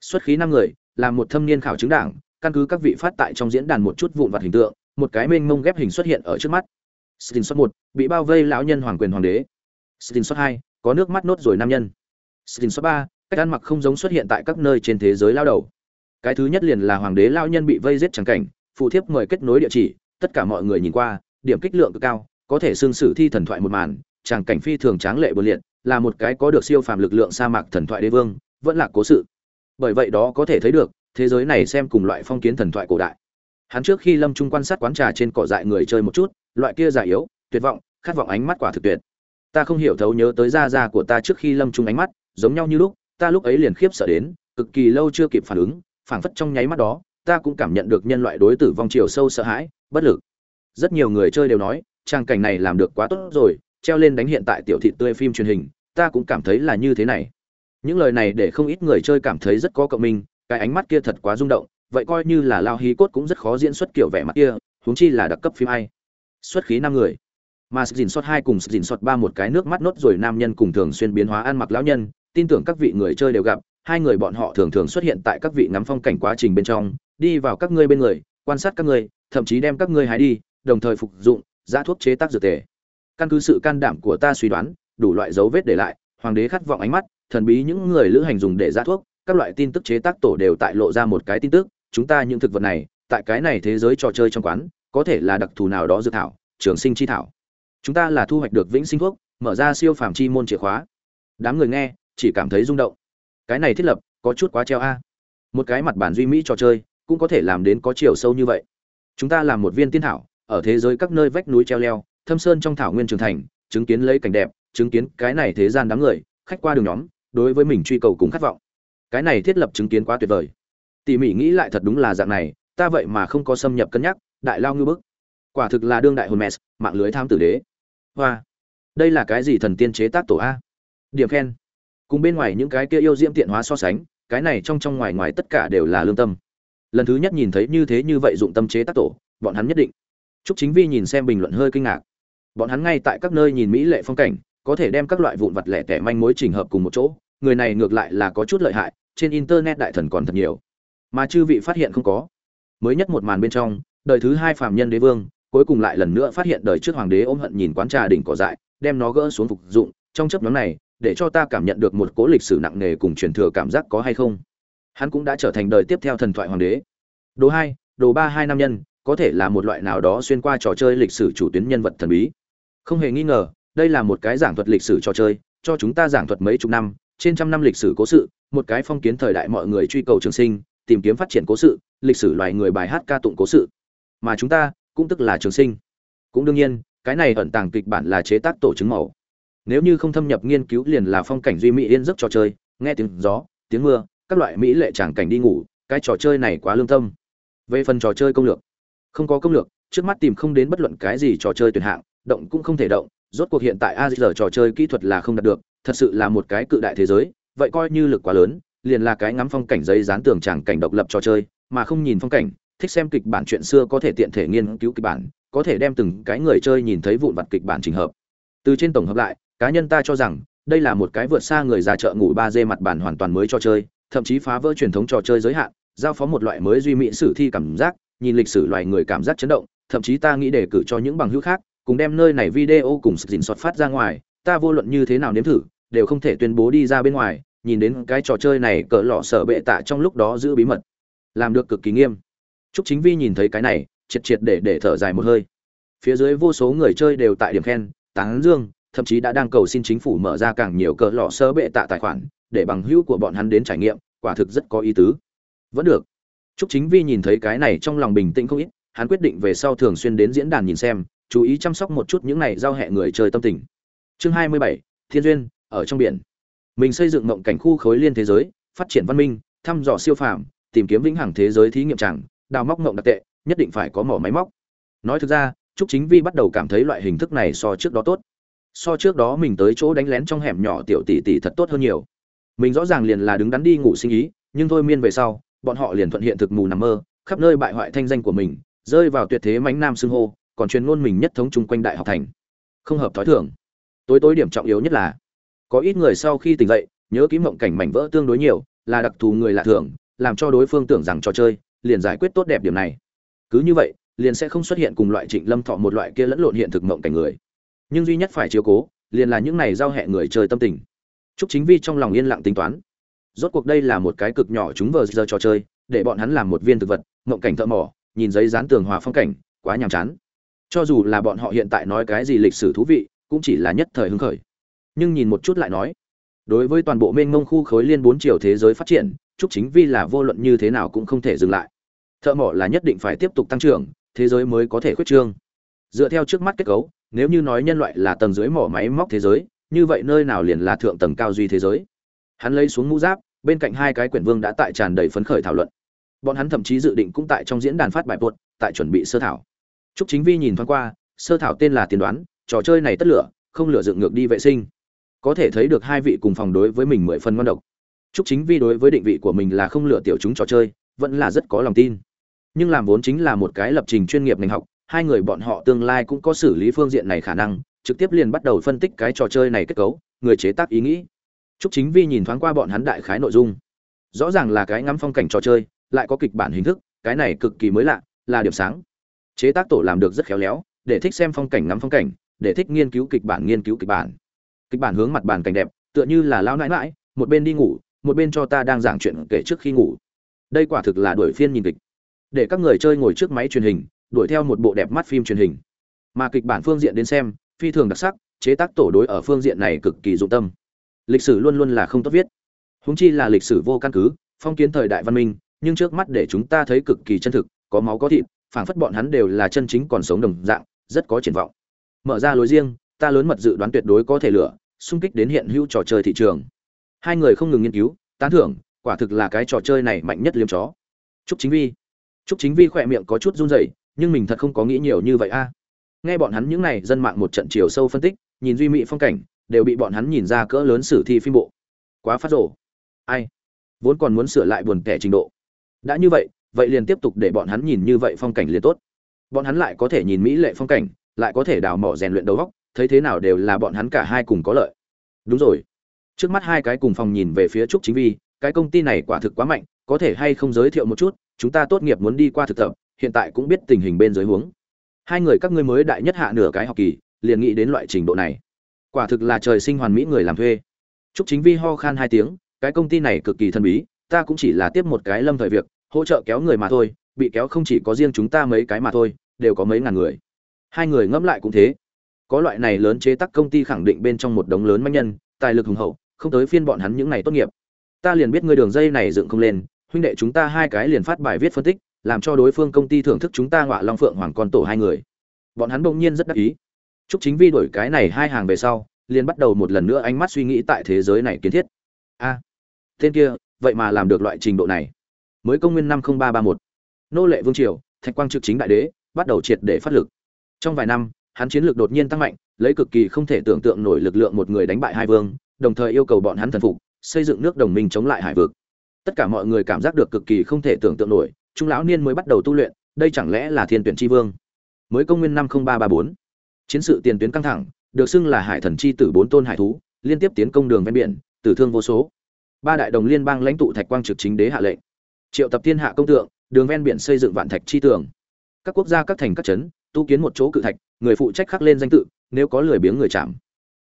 Speaker 1: Xuất khí năm người, làm một thâm niên khảo chứng đảng, căn cứ các vị phát tại trong diễn đàn một chút vụn vặt hình tượng, một cái mênh mông ghép hình xuất hiện ở trước mắt. Screenshot một, bị bao vây lão nhân hoàng quyền hoàng đế. Screenshot 2, có nước mắt nốt rồi nam nhân. Screenshot 3, cách ăn mặc không giống xuất hiện tại các nơi trên thế giới lao đầu. Cái thứ nhất liền là hoàng đế lao nhân bị vây giết chẳng cảnh, phụ thiếp mời kết nối địa chỉ, tất cả mọi người nhìn qua, điểm kích lượng cực cao, có thể xương sử thi thần thoại một màn, chẳng cảnh phi thường tráng lệ bừa liệt, là một cái có được siêu phàm lực lượng sa mạc thần thoại đế vương, vẫn là cố sự. Bởi vậy đó có thể thấy được, thế giới này xem cùng loại phong kiến thần thoại cổ đại. Hắn trước khi Lâm Trung quan sát quán trà trên cỏ dại người chơi một chút, loại kia già yếu, tuyệt vọng, khát vọng ánh mắt quả thực tuyệt ta không hiểu thấu nhớ tới gia gia của ta trước khi lâm trung ánh mắt, giống nhau như lúc, ta lúc ấy liền khiếp sợ đến, cực kỳ lâu chưa kịp phản ứng, phảng phất trong nháy mắt đó, ta cũng cảm nhận được nhân loại đối tử vong chiều sâu sợ hãi, bất lực. Rất nhiều người chơi đều nói, trang cảnh này làm được quá tốt rồi, treo lên đánh hiện tại tiểu thị tươi phim truyền hình, ta cũng cảm thấy là như thế này. Những lời này để không ít người chơi cảm thấy rất có cộng minh, cái ánh mắt kia thật quá rung động, vậy coi như là lao hí cốt cũng rất khó diễn xuất kiểu vẻ mặt kia, huống chi là đặc cấp phim ai? Xuất khí năm người mà dìn sót hai cùng dìn sót ba một cái nước mắt nốt rồi nam nhân cùng thường xuyên biến hóa ăn mặc lão nhân, tin tưởng các vị người chơi đều gặp, hai người bọn họ thường thường xuất hiện tại các vị ngắm phong cảnh quá trình bên trong, đi vào các ngươi bên người, quan sát các ngươi, thậm chí đem các ngươi hái đi, đồng thời phục dụng, giá thuốc chế tác dược tề. Căn cứ sự can đảm của ta suy đoán, đủ loại dấu vết để lại, hoàng đế khát vọng ánh mắt, thần bí những người lữ hành dùng để ra thuốc, các loại tin tức chế tác tổ đều tại lộ ra một cái tin tức, chúng ta những thực vật này, tại cái này thế giới trò chơi trong quán, có thể là đặc thù nào đó dược thảo, trường sinh chi thảo chúng ta là thu hoạch được vĩnh sinh thuốc, mở ra siêu phàm chi môn chìa khóa. Đám người nghe, chỉ cảm thấy rung động. Cái này thiết lập, có chút quá treo a. Một cái mặt bản duy mỹ trò chơi, cũng có thể làm đến có chiều sâu như vậy. Chúng ta làm một viên tiên thảo, ở thế giới các nơi vách núi treo leo, thâm sơn trong thảo nguyên trường thành, chứng kiến lấy cảnh đẹp, chứng kiến cái này thế gian đám người, khách qua đường nhóm, đối với mình truy cầu cùng khát vọng. Cái này thiết lập chứng kiến quá tuyệt vời. Tỉ mỉ nghĩ lại thật đúng là dạng này, ta vậy mà không có xâm nhập cân nhắc, đại lao ngư bức. Quả thực là đương đại hồn mess mạng lưới tham tử đế hoa. Đây là cái gì thần tiên chế tác tổ a? Điểm khen. Cùng bên ngoài những cái kia yêu diễm tiện hóa so sánh, cái này trong trong ngoài ngoài tất cả đều là lương tâm. Lần thứ nhất nhìn thấy như thế như vậy dụng tâm chế tác tổ, bọn hắn nhất định. Chúc chính vi nhìn xem bình luận hơi kinh ngạc. Bọn hắn ngay tại các nơi nhìn mỹ lệ phong cảnh, có thể đem các loại vụn vặt lẻ tẻ manh mối trình hợp cùng một chỗ, người này ngược lại là có chút lợi hại, trên internet đại thần còn thật nhiều. Mà chư vị phát hiện không có. Mới nhất một màn bên trong, đời thứ hai phạm nhân đế vương cuối cùng lại lần nữa phát hiện đời trước hoàng đế ôm hận nhìn quán trà đỉnh cỏ dại, đem nó gỡ xuống phục dụng, trong chấp nhóm này, để cho ta cảm nhận được một cố lịch sử nặng nề cùng truyền thừa cảm giác có hay không. Hắn cũng đã trở thành đời tiếp theo thần thoại hoàng đế. Đồ hai, đồ ba hai nam nhân, có thể là một loại nào đó xuyên qua trò chơi lịch sử chủ tuyến nhân vật thần bí. Không hề nghi ngờ, đây là một cái giảng thuật lịch sử trò chơi, cho chúng ta giảng thuật mấy chục năm, trên trăm năm lịch sử cố sự, một cái phong kiến thời đại mọi người truy cầu trường sinh, tìm kiếm phát triển cố sự, lịch sử loài người bài hát ca tụng cố sự. Mà chúng ta cũng tức là trường sinh. Cũng đương nhiên, cái này ẩn tàng kịch bản là chế tác tổ chứng màu. Nếu như không thâm nhập nghiên cứu liền là phong cảnh duy mỹ yên giấc trò chơi, nghe tiếng gió, tiếng mưa, các loại mỹ lệ tràng cảnh đi ngủ, cái trò chơi này quá lương tâm. Về phần trò chơi công lược, không có công lược, trước mắt tìm không đến bất luận cái gì trò chơi tuyển hạng, động cũng không thể động, rốt cuộc hiện tại a giờ trò chơi kỹ thuật là không đạt được, thật sự là một cái cự đại thế giới, vậy coi như lực quá lớn, liền là cái ngắm phong cảnh giấy dán tường tràng cảnh độc lập trò chơi, mà không nhìn phong cảnh thích xem kịch bản chuyện xưa có thể tiện thể nghiên cứu kịch bản, có thể đem từng cái người chơi nhìn thấy vụn vặt kịch bản trình hợp. Từ trên tổng hợp lại, cá nhân ta cho rằng, đây là một cái vượt xa người già chợ ngủ ba d mặt bản hoàn toàn mới cho chơi, thậm chí phá vỡ truyền thống trò chơi giới hạn, giao phó một loại mới duy mỹ sử thi cảm giác, nhìn lịch sử loài người cảm giác chấn động, thậm chí ta nghĩ đề cử cho những bằng hữu khác, cùng đem nơi này video cùng dình sọt phát ra ngoài, ta vô luận như thế nào nếm thử, đều không thể tuyên bố đi ra bên ngoài, nhìn đến cái trò chơi này cỡ lọ sở bệ tạ trong lúc đó giữ bí mật. Làm được cực kỳ nghiêm. Trúc Chính Vi nhìn thấy cái này, triệt triệt để để thở dài một hơi. Phía dưới vô số người chơi đều tại điểm khen, tán dương, thậm chí đã đang cầu xin chính phủ mở ra càng nhiều cỡ lọ sơ bệ tạ tài khoản, để bằng hữu của bọn hắn đến trải nghiệm, quả thực rất có ý tứ. Vẫn được. Trúc Chính Vi nhìn thấy cái này trong lòng bình tĩnh không ít, hắn quyết định về sau thường xuyên đến diễn đàn nhìn xem, chú ý chăm sóc một chút những này giao hệ người chơi tâm tình. Chương 27, Thiên duyên, ở trong biển. Mình xây dựng mộng cảnh khu khối liên thế giới, phát triển văn minh, thăm dò siêu phàm, tìm kiếm vĩnh hằng thế giới thí nghiệm chẳng, đào móc ngộng đặc tệ, nhất định phải có mỏ máy móc. Nói thực ra, trúc chính vi bắt đầu cảm thấy loại hình thức này so trước đó tốt. So trước đó mình tới chỗ đánh lén trong hẻm nhỏ tiểu tỷ tỷ thật tốt hơn nhiều. Mình rõ ràng liền là đứng đắn đi ngủ sinh ý, nhưng thôi miên về sau, bọn họ liền thuận hiện thực mù nằm mơ, khắp nơi bại hoại thanh danh của mình, rơi vào tuyệt thế mánh nam xưng hô, còn truyền ngôn mình nhất thống chung quanh đại học thành. Không hợp thói thường. Tối tối điểm trọng yếu nhất là, có ít người sau khi tỉnh dậy, nhớ ký mộng cảnh mảnh vỡ tương đối nhiều, là đặc thù người lạ thường, làm cho đối phương tưởng rằng trò chơi liền giải quyết tốt đẹp điểm này. Cứ như vậy, liền sẽ không xuất hiện cùng loại trịnh lâm thọ một loại kia lẫn lộn hiện thực mộng cảnh người. Nhưng duy nhất phải chiếu cố, liền là những này giao hẹ người chơi tâm tình. Chúc chính vi trong lòng yên lặng tính toán. Rốt cuộc đây là một cái cực nhỏ chúng vờ giờ trò chơi, để bọn hắn làm một viên thực vật, mộng cảnh thợ mỏ, nhìn giấy dán tường hòa phong cảnh, quá nhàm chán. Cho dù là bọn họ hiện tại nói cái gì lịch sử thú vị, cũng chỉ là nhất thời hứng khởi. Nhưng nhìn một chút lại nói, đối với toàn bộ mênh mông khu khối liên bốn chiều thế giới phát triển Chúc Chính Vi là vô luận như thế nào cũng không thể dừng lại. Thợ mỏ là nhất định phải tiếp tục tăng trưởng, thế giới mới có thể khuyết trương. Dựa theo trước mắt kết cấu, nếu như nói nhân loại là tầng dưới mỏ máy móc thế giới, như vậy nơi nào liền là thượng tầng cao duy thế giới. Hắn lấy xuống mũ giáp, bên cạnh hai cái quyển vương đã tại tràn đầy phấn khởi thảo luận. Bọn hắn thậm chí dự định cũng tại trong diễn đàn phát bài buột, tại chuẩn bị sơ thảo. Chúc Chính Vi nhìn thoáng qua, sơ thảo tên là tiền đoán, trò chơi này tất lửa, không lửa dựng ngược đi vệ sinh. Có thể thấy được hai vị cùng phòng đối với mình mười phần ngon độc. Trúc Chính Vi đối với định vị của mình là không lựa tiểu chúng trò chơi, vẫn là rất có lòng tin. Nhưng làm vốn chính là một cái lập trình chuyên nghiệp ngành học, hai người bọn họ tương lai cũng có xử lý phương diện này khả năng, trực tiếp liền bắt đầu phân tích cái trò chơi này kết cấu, người chế tác ý nghĩ. Trúc Chính Vi nhìn thoáng qua bọn hắn đại khái nội dung. Rõ ràng là cái ngắm phong cảnh trò chơi, lại có kịch bản hình thức, cái này cực kỳ mới lạ, là điểm sáng. Chế tác tổ làm được rất khéo léo, để thích xem phong cảnh ngắm phong cảnh, để thích nghiên cứu kịch bản nghiên cứu kịch bản kịch bản hướng mặt bàn cảnh đẹp tựa như là lao nãi nãi một bên đi ngủ một bên cho ta đang giảng chuyện kể trước khi ngủ. Đây quả thực là đuổi phiên nhìn kịch. Để các người chơi ngồi trước máy truyền hình, đuổi theo một bộ đẹp mắt phim truyền hình. Mà kịch bản phương diện đến xem, phi thường đặc sắc, chế tác tổ đối ở phương diện này cực kỳ dụng tâm. Lịch sử luôn luôn là không tốt viết. Húng chi là lịch sử vô căn cứ, phong kiến thời đại văn minh, nhưng trước mắt để chúng ta thấy cực kỳ chân thực, có máu có thịt, phảng phất bọn hắn đều là chân chính còn sống đồng dạng, rất có triển vọng. Mở ra lối riêng, ta lớn mật dự đoán tuyệt đối có thể lửa xung kích đến hiện hữu trò chơi thị trường hai người không ngừng nghiên cứu, tán thưởng, quả thực là cái trò chơi này mạnh nhất liếm chó. Chúc chính vi. Chúc chính vi khỏe miệng có chút run rẩy, nhưng mình thật không có nghĩ nhiều như vậy a. Nghe bọn hắn những này dân mạng một trận chiều sâu phân tích, nhìn duy mỹ phong cảnh, đều bị bọn hắn nhìn ra cỡ lớn sử thi phim bộ. Quá phát rổ ai? Vốn còn muốn sửa lại buồn kẻ trình độ. Đã như vậy vậy liền tiếp tục để bọn hắn nhìn như vậy phong cảnh liền tốt. Bọn hắn lại có thể nhìn mỹ lệ phong cảnh, lại có thể đào mỏ rèn luyện đầu óc, thấy thế nào đều là bọn hắn cả hai cùng có lợi. Đúng rồi trước mắt hai cái cùng phòng nhìn về phía trúc chính vi, cái công ty này quả thực quá mạnh, có thể hay không giới thiệu một chút, chúng ta tốt nghiệp muốn đi qua thực tập, hiện tại cũng biết tình hình bên dưới huống. Hai người các ngươi mới đại nhất hạ nửa cái học kỳ, liền nghĩ đến loại trình độ này. Quả thực là trời sinh hoàn mỹ người làm thuê. Trúc chính vi ho khan hai tiếng, cái công ty này cực kỳ thần bí, ta cũng chỉ là tiếp một cái lâm thời việc, hỗ trợ kéo người mà thôi, bị kéo không chỉ có riêng chúng ta mấy cái mà thôi, đều có mấy ngàn người. Hai người ngẫm lại cũng thế. Có loại này lớn chế tác công ty khẳng định bên trong một đống lớn manh nhân, tài lực hùng hậu không tới phiên bọn hắn những ngày tốt nghiệp. Ta liền biết ngươi đường dây này dựng không lên, huynh đệ chúng ta hai cái liền phát bài viết phân tích, làm cho đối phương công ty thưởng thức chúng ta ngọa long phượng hoàng con tổ hai người. Bọn hắn bỗng nhiên rất đắc ý. Chúc chính vi đổi cái này hai hàng về sau, liền bắt đầu một lần nữa ánh mắt suy nghĩ tại thế giới này kiến thiết. A à, tên kia, vậy mà làm được loại trình độ này. Mới công nguyên năm ba ba một. Nô lệ vương triều, thạch quang trực chính đại đế, bắt đầu triệt để phát lực. Trong vài năm, hắn chiến lược đột nhiên tăng mạnh, lấy cực kỳ không thể tưởng tượng nổi lực lượng một người đánh bại hai vương đồng thời yêu cầu bọn hắn thần phục xây dựng nước đồng minh chống lại hải vực. Tất cả mọi người cảm giác được cực kỳ không thể tưởng tượng nổi trung lão niên mới bắt đầu tu luyện đây chẳng lẽ là thiên tuyển chi vương? Mới công nguyên năm 0334, chiến sự tiền tuyến căng thẳng được xưng là hải thần chi tử bốn tôn hải thú liên tiếp tiến công đường ven biển tử thương vô số. Ba đại đồng liên bang lãnh tụ thạch quang trực chính đế hạ lệnh. Triệu tập thiên hạ công tượng đường ven biển xây dựng vạn thạch chi tường. Các quốc gia các thành các trấn tu kiến một chỗ cự thạch người phụ trách khắc lên danh tự nếu có lười biếng người chạm.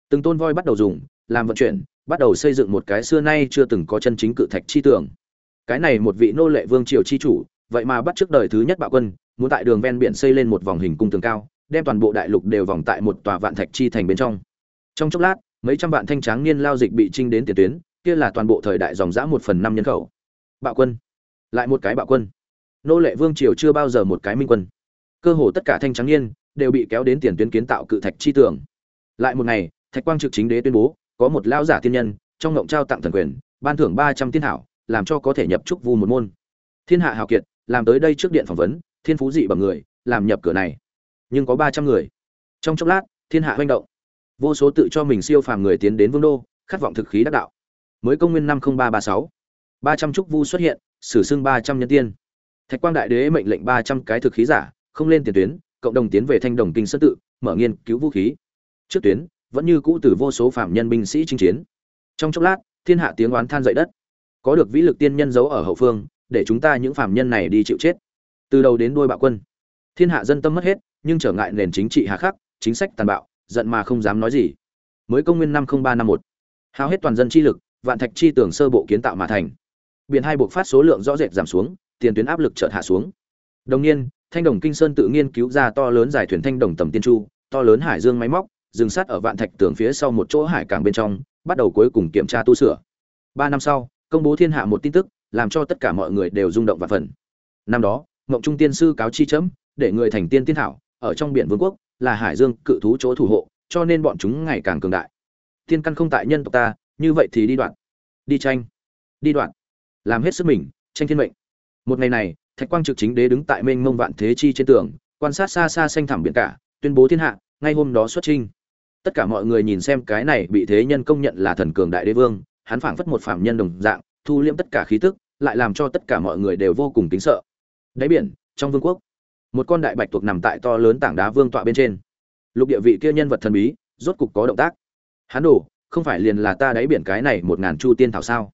Speaker 1: Từng tôn voi bắt đầu dùng làm vận chuyển, bắt đầu xây dựng một cái xưa nay chưa từng có chân chính cự thạch chi tưởng. cái này một vị nô lệ vương triều chi chủ, vậy mà bắt trước đời thứ nhất bạo quân, muốn tại đường ven biển xây lên một vòng hình cung tường cao, đem toàn bộ đại lục đều vòng tại một tòa vạn thạch chi thành bên trong. Trong chốc lát, mấy trăm vạn thanh tráng niên lao dịch bị trinh đến tiền tuyến, kia là toàn bộ thời đại dòng dã một phần năm nhân khẩu. Bạo quân. Lại một cái bạo quân. Nô lệ vương triều chưa bao giờ một cái minh quân. Cơ hồ tất cả thanh tráng niên đều bị kéo đến tiền tuyến kiến tạo cự thạch chi tường. Lại một ngày, thạch quang trực chính đế tuyên bố có một lão giả tiên nhân, trong ngộng trao tặng thần quyền, ban thưởng ba trăm tiên hảo, làm cho có thể nhập trúc vu một môn. Thiên hạ hào kiệt, làm tới đây trước điện phỏng vấn, thiên phú dị bằng người, làm nhập cửa này. Nhưng có ba trăm người. Trong chốc lát, thiên hạ hoành động. Vô số tự cho mình siêu phàm người tiến đến vương đô, khát vọng thực khí đắc đạo. Mới công nguyên năm ba ba sáu. Ba trăm trúc vu xuất hiện, sử xưng ba trăm nhân tiên. Thạch quang đại đế mệnh lệnh ba trăm cái thực khí giả, không lên tiền tuyến, cộng đồng tiến về thanh đồng kinh sơn tự, mở nghiên cứu vũ khí. Trước tuyến vẫn như cũ từ vô số phạm nhân binh sĩ chinh chiến. Trong chốc lát, thiên hạ tiếng oán than dậy đất. Có được vĩ lực tiên nhân giấu ở hậu phương, để chúng ta những phạm nhân này đi chịu chết. Từ đầu đến đuôi bạo quân, thiên hạ dân tâm mất hết, nhưng trở ngại nền chính trị hà khắc, chính sách tàn bạo, giận mà không dám nói gì. Mới công nguyên năm ba năm một, hao hết toàn dân chi lực, vạn thạch chi tưởng sơ bộ kiến tạo mà thành. Biển hai buộc phát số lượng rõ rệt giảm xuống, tiền tuyến áp lực chợt hạ xuống. Đồng nhiên, thanh đồng kinh sơn tự nghiên cứu ra to lớn giải thuyền thanh đồng tầm tiên chu, to lớn hải dương máy móc dừng sát ở vạn thạch tường phía sau một chỗ hải cảng bên trong, bắt đầu cuối cùng kiểm tra tu sửa. Ba năm sau, công bố thiên hạ một tin tức, làm cho tất cả mọi người đều rung động và phần. Năm đó, ngộng trung tiên sư cáo chi chấm, để người thành tiên tiên thảo, ở trong biển vương quốc, là hải dương cự thú chỗ thủ hộ, cho nên bọn chúng ngày càng cường đại. Tiên căn không tại nhân tộc ta, như vậy thì đi đoạn. Đi tranh. Đi đoạn. Làm hết sức mình, tranh thiên mệnh. Một ngày này, thạch quang trực chính đế đứng tại mênh mông vạn thế chi trên tường, quan sát xa xa xanh thẳm biển cả, tuyên bố thiên hạ, ngay hôm đó xuất trinh tất cả mọi người nhìn xem cái này bị thế nhân công nhận là thần cường đại đế vương, hắn phảng phất một phạm nhân đồng dạng, thu liễm tất cả khí tức, lại làm cho tất cả mọi người đều vô cùng kính sợ. Đáy biển, trong vương quốc, một con đại bạch tuộc nằm tại to lớn tảng đá vương tọa bên trên. Lục địa vị kia nhân vật thần bí, rốt cục có động tác. Hắn đổ, không phải liền là ta đáy biển cái này một ngàn chu tiên thảo sao?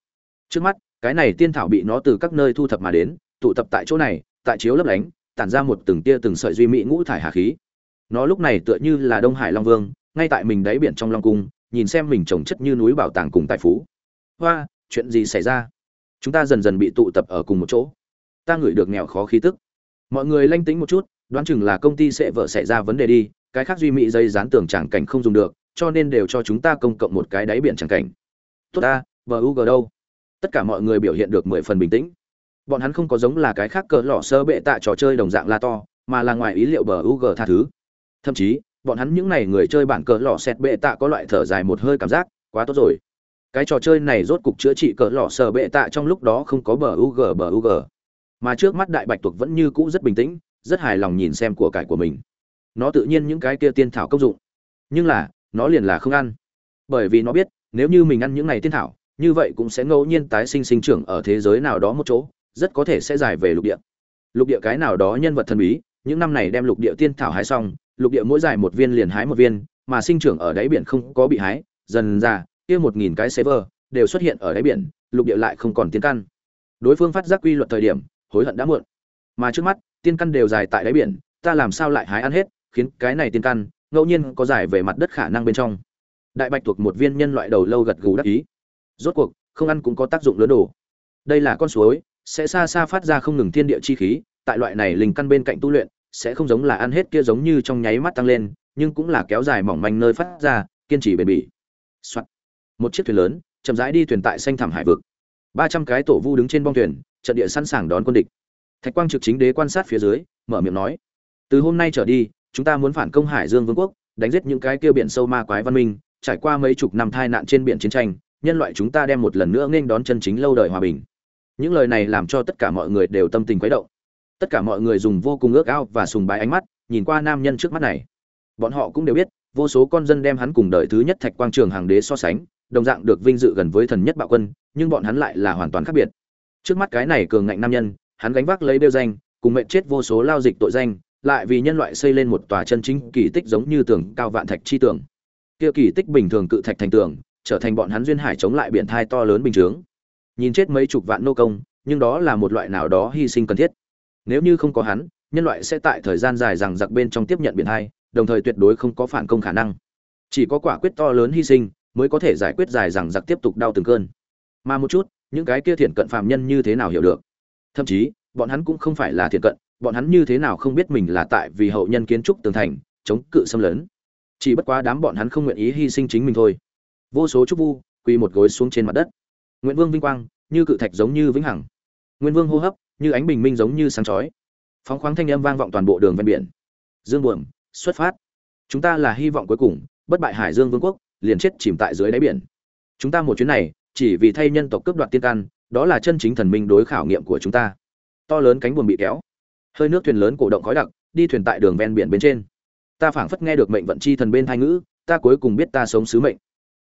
Speaker 1: Trước mắt, cái này tiên thảo bị nó từ các nơi thu thập mà đến, tụ tập tại chỗ này, tại chiếu lấp lánh, tản ra một từng tia từng sợi duy mỹ ngũ thải hà khí. Nó lúc này tựa như là đông hải long vương ngay tại mình đáy biển trong long cung, nhìn xem mình trồng chất như núi bảo tàng cùng tài phú. Hoa, chuyện gì xảy ra? Chúng ta dần dần bị tụ tập ở cùng một chỗ. Ta ngửi được nghèo khó khí tức. Mọi người lanh tính một chút, đoán chừng là công ty sẽ vợ xảy ra vấn đề đi, cái khác duy mỹ dây dán tường tràng cảnh không dùng được, cho nên đều cho chúng ta công cộng một cái đáy biển tràng cảnh. Tốt ta vờ u g đâu? Tất cả mọi người biểu hiện được mười phần bình tĩnh. Bọn hắn không có giống là cái khác cỡ lỏ sơ bệ tạ trò chơi đồng dạng la to, mà là ngoài ý liệu bờ u g tha thứ. Thậm chí bọn hắn những n à y người chơi bản cỡ lỏ xét bệ tạ có loại thở dài một hơi cảm giác, quá tốt rồi. Cái trò chơi này rốt cục chữa trị cỡ lỏ sờ bệ tạ trong lúc đó không có bờ u bờ u mà trước mắt đại bạch tuộc vẫn như cũ rất bình tĩnh, rất hài lòng nhìn xem của cải của mình. Nó tự nhiên những cái kia tiên thảo công dụng. Nhưng là, nó liền là không ăn. Bởi vì nó biết, nếu như mình ăn những này tiên thảo, như vậy cũng sẽ ngẫu nhiên tái sinh sinh trưởng ở thế giới nào đó một chỗ, rất có thể sẽ dài về lục địa. Lục địa cái nào đó nhân vật thần bí, những năm này đem lục địa tiên thảo hái xong lục địa mỗi dài một viên liền hái một viên, mà sinh trưởng ở đáy biển không có bị hái, dần ra, kia một nghìn cái server đều xuất hiện ở đáy biển, lục địa lại không còn tiên căn. Đối phương phát giác quy luật thời điểm, hối hận đã muộn. Mà trước mắt, tiên căn đều dài tại đáy biển, ta làm sao lại hái ăn hết, khiến cái này tiên căn, ngẫu nhiên có giải về mặt đất khả năng bên trong. Đại bạch thuộc một viên nhân loại đầu lâu gật gù đắc ý. Rốt cuộc, không ăn cũng có tác dụng lớn đồ. Đây là con suối, sẽ xa xa phát ra không ngừng thiên địa chi khí, tại loại này linh căn bên cạnh tu luyện sẽ không giống là ăn hết kia giống như trong nháy mắt tăng lên, nhưng cũng là kéo dài mỏng manh nơi phát ra, kiên trì bền bỉ. Soạt. một chiếc thuyền lớn, chậm rãi đi thuyền tại xanh thảm hải vực. Ba trăm cái tổ vu đứng trên bong thuyền, trận địa sẵn sàng đón quân địch. Thạch quang trực chính đế quan sát phía dưới, mở miệng nói, từ hôm nay trở đi, chúng ta muốn phản công hải dương vương quốc, đánh giết những cái kia biển sâu ma quái văn minh, trải qua mấy chục năm tai nạn trên biển chiến tranh, nhân loại chúng ta đem một lần nữa nghênh đón chân chính lâu đời hòa bình. Những lời này làm cho tất cả mọi người đều tâm tình quấy động tất cả mọi người dùng vô cùng ước ao và sùng bái ánh mắt, nhìn qua nam nhân trước mắt này. Bọn họ cũng đều biết, vô số con dân đem hắn cùng đời thứ nhất thạch quang trường hàng đế so sánh, đồng dạng được vinh dự gần với thần nhất bạo quân, nhưng bọn hắn lại là hoàn toàn khác biệt. Trước mắt cái này cường ngạnh nam nhân, hắn gánh vác lấy đeo danh, cùng mệnh chết vô số lao dịch tội danh, lại vì nhân loại xây lên một tòa chân chính kỳ tích giống như tường cao vạn thạch chi tường. Kia kỳ tích bình thường cự thạch thành tường, trở thành bọn hắn duyên hải chống lại biển thai to lớn bình chướng. Nhìn chết mấy chục vạn nô công, nhưng đó là một loại nào đó hy sinh cần thiết nếu như không có hắn, nhân loại sẽ tại thời gian dài rằng giặc bên trong tiếp nhận biển hai, đồng thời tuyệt đối không có phản công khả năng. Chỉ có quả quyết to lớn hy sinh mới có thể giải quyết dài rằng giặc tiếp tục đau từng cơn. Mà một chút, những cái kia thiện cận phàm nhân như thế nào hiểu được? Thậm chí, bọn hắn cũng không phải là thiện cận, bọn hắn như thế nào không biết mình là tại vì hậu nhân kiến trúc tường thành, chống cự xâm lấn. Chỉ bất quá đám bọn hắn không nguyện ý hy sinh chính mình thôi. Vô số trúc vu, quỳ một gối xuống trên mặt đất. Nguyễn vương vinh quang, như cự thạch giống như vĩnh hằng. Nguyên vương hô hấp như ánh bình minh giống như sáng chói. Phóng khoáng thanh âm vang vọng toàn bộ đường ven biển. Dương buồm, xuất phát. Chúng ta là hy vọng cuối cùng, bất bại hải dương vương quốc, liền chết chìm tại dưới đáy biển. Chúng ta một chuyến này, chỉ vì thay nhân tộc cướp đoạt tiên căn, đó là chân chính thần minh đối khảo nghiệm của chúng ta. To lớn cánh buồm bị kéo. Hơi nước thuyền lớn cổ động khói đặc, đi thuyền tại đường ven biển bên trên. Ta phảng phất nghe được mệnh vận chi thần bên thai ngữ, ta cuối cùng biết ta sống sứ mệnh.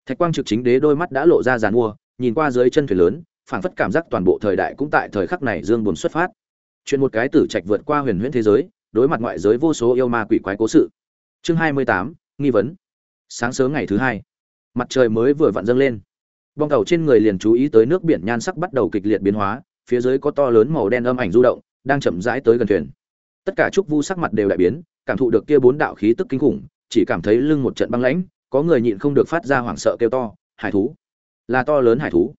Speaker 1: Thạch quang trực chính đế đôi mắt đã lộ ra giàn mua, nhìn qua dưới chân thuyền lớn phảng phất cảm giác toàn bộ thời đại cũng tại thời khắc này dương buồn xuất phát. Chuyện một cái tử trạch vượt qua huyền huyễn thế giới, đối mặt ngoại giới vô số yêu ma quỷ quái cố sự. Chương hai mươi tám, nghi vấn. Sáng sớm ngày thứ hai, mặt trời mới vừa vặn dâng lên. Bong tàu trên người liền chú ý tới nước biển nhan sắc bắt đầu kịch liệt biến hóa, phía dưới có to lớn màu đen âm ảnh du động, đang chậm rãi tới gần thuyền. Tất cả trúc vu sắc mặt đều đại biến, cảm thụ được kia bốn đạo khí tức kinh khủng, chỉ cảm thấy lưng một trận băng lãnh, có người nhịn không được phát ra hoảng sợ kêu to, hải thú! Là to lớn hải thú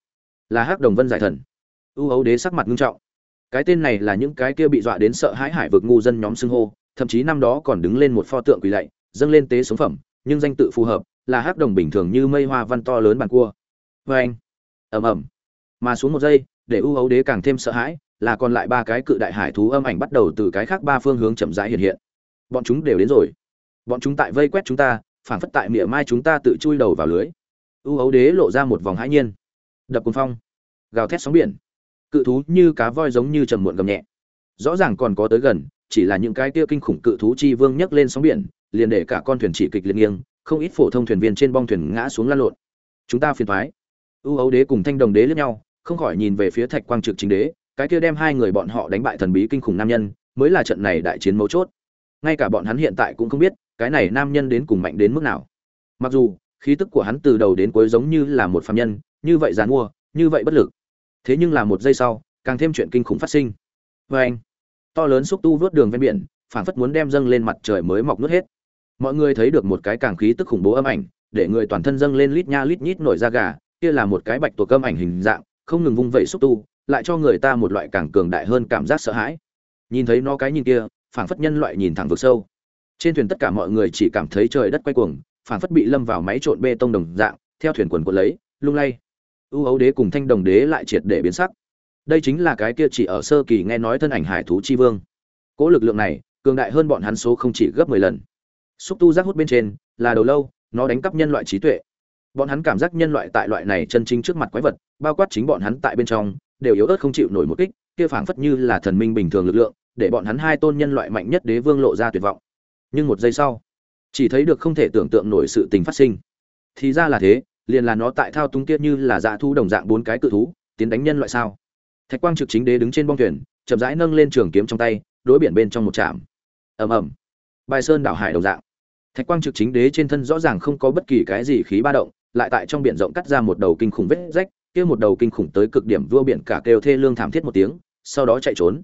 Speaker 1: là hắc đồng vân giải thần. Ưu ấu đế sắc mặt nghiêm trọng. Cái tên này là những cái kia bị dọa đến sợ hãi hải vực ngu dân nhóm xưng hô, thậm chí năm đó còn đứng lên một pho tượng quỳ lạy, dâng lên tế sống phẩm, nhưng danh tự phù hợp, là hắc đồng bình thường như mây hoa văn to lớn bàn cua. Vê anh, ầm ầm. Mà xuống một giây, để ưu ấu đế càng thêm sợ hãi, là còn lại ba cái cự đại hải thú âm ảnh bắt đầu từ cái khác ba phương hướng chậm rãi hiện hiện. Bọn chúng đều đến rồi. Bọn chúng tại vây quét chúng ta phản phất tại mỉa mai chúng ta tự chui đầu vào lưới. Ưu ấu đế lộ ra một vòng hãi nhiên đập cuồng phong, gào thét sóng biển. Cự thú như cá voi giống như trầm muộn gầm nhẹ. Rõ ràng còn có tới gần, chỉ là những cái kia kinh khủng cự thú chi vương nhấc lên sóng biển, liền để cả con thuyền chỉ kịch liệt nghiêng, không ít phổ thông thuyền viên trên bong thuyền ngã xuống lăn lộn. Chúng ta phiền thoái ưu ấu đế cùng thanh đồng đế lướt nhau, không khỏi nhìn về phía thạch quang trực chính đế, cái kia đem hai người bọn họ đánh bại thần bí kinh khủng nam nhân, mới là trận này đại chiến mấu chốt. Ngay cả bọn hắn hiện tại cũng không biết, cái này nam nhân đến cùng mạnh đến mức nào. Mặc dù khí tức của hắn từ đầu đến cuối giống như là một phạm nhân, như vậy dàn mua, như vậy bất lực. Thế nhưng là một giây sau, càng thêm chuyện kinh khủng phát sinh. Vê anh, to lớn xúc tu vớt đường ven biển, phảng phất muốn đem dâng lên mặt trời mới mọc nuốt hết. Mọi người thấy được một cái càng khí tức khủng bố âm ảnh, để người toàn thân dâng lên lít nha lít nhít nổi da gà, kia là một cái bạch tuộc âm ảnh hình dạng, không ngừng vung vẩy xúc tu, lại cho người ta một loại càng cường đại hơn cảm giác sợ hãi. Nhìn thấy nó cái nhìn kia, phảng phất nhân loại nhìn thẳng vực sâu. Trên thuyền tất cả mọi người chỉ cảm thấy trời đất quay cuồng phảng phất bị lâm vào máy trộn bê tông đồng dạng, theo thuyền quần quần lấy, lung lay. Ưu ấu đế cùng thanh đồng đế lại triệt để biến sắc. Đây chính là cái kia chỉ ở sơ kỳ nghe nói thân ảnh hải thú chi vương. Cỗ lực lượng này, cường đại hơn bọn hắn số không chỉ gấp mười lần. Xúc tu giác hút bên trên, là đầu lâu, nó đánh cắp nhân loại trí tuệ. Bọn hắn cảm giác nhân loại tại loại này chân chính trước mặt quái vật, bao quát chính bọn hắn tại bên trong, đều yếu ớt không chịu nổi một kích, kia phảng phất như là thần minh bình thường lực lượng, để bọn hắn hai tôn nhân loại mạnh nhất đế vương lộ ra tuyệt vọng. Nhưng một giây sau chỉ thấy được không thể tưởng tượng nổi sự tình phát sinh. Thì ra là thế, liền là nó tại thao túng kia như là dạ thu đồng dạng bốn cái cự thú, tiến đánh nhân loại sao? Thạch quang trực chính đế đứng trên bong thuyền, chậm rãi nâng lên trường kiếm trong tay, đối biển bên trong một trạm. Ầm ầm. Bài sơn đảo hải đồng dạng. Thạch quang trực chính đế trên thân rõ ràng không có bất kỳ cái gì khí ba động, lại tại trong biển rộng cắt ra một đầu kinh khủng vết rách, kia một đầu kinh khủng tới cực điểm vua biển cả kêu thê lương thảm thiết một tiếng, sau đó chạy trốn.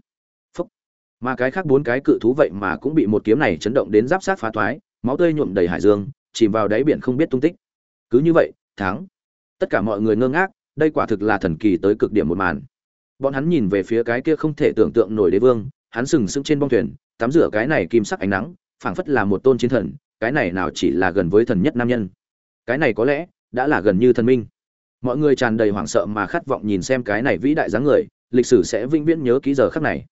Speaker 1: Phúc. mà cái khác bốn cái cự thú vậy mà cũng bị một kiếm này chấn động đến giáp sát phá thoái máu tươi nhuộm đầy hải dương, chìm vào đáy biển không biết tung tích. Cứ như vậy, tháng. tất cả mọi người ngơ ngác, đây quả thực là thần kỳ tới cực điểm một màn. Bọn hắn nhìn về phía cái kia không thể tưởng tượng nổi đế vương, hắn sừng sững trên bong thuyền, tắm rửa cái này kim sắc ánh nắng, phảng phất là một tôn chiến thần, cái này nào chỉ là gần với thần nhất nam nhân. Cái này có lẽ, đã là gần như thần minh. Mọi người tràn đầy hoảng sợ mà khát vọng nhìn xem cái này vĩ đại dáng người, lịch sử sẽ vĩnh viễn nhớ ký giờ khắc này.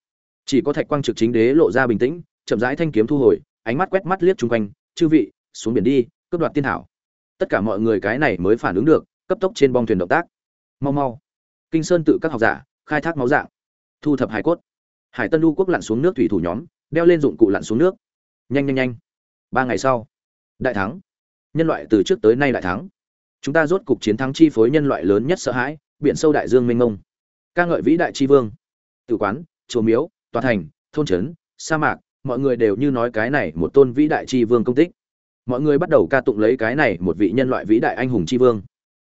Speaker 1: Chỉ có thạch quang trực chính đế lộ ra bình tĩnh, chậm rãi thanh kiếm thu hồi, ánh mắt quét mắt liếc chung quanh chư vị, xuống biển đi, cướp đoạt tiên thảo. Tất cả mọi người cái này mới phản ứng được, cấp tốc trên bong thuyền động tác. Mau mau. Kinh sơn tự các học giả, khai thác máu dạng, thu thập hải cốt. Hải tân lưu quốc lặn xuống nước thủy thủ nhóm, đeo lên dụng cụ lặn xuống nước. Nhanh nhanh nhanh. Ba ngày sau, đại thắng. Nhân loại từ trước tới nay đại thắng. Chúng ta rốt cục chiến thắng chi phối nhân loại lớn nhất sợ hãi, biển sâu đại dương mênh mông. Ca ngợi vĩ đại tri vương. Tự quán, chùa miếu, tòa thành, thôn trấn, sa mạc mọi người đều như nói cái này một tôn vĩ đại tri vương công tích. Mọi người bắt đầu ca tụng lấy cái này một vị nhân loại vĩ đại anh hùng tri vương.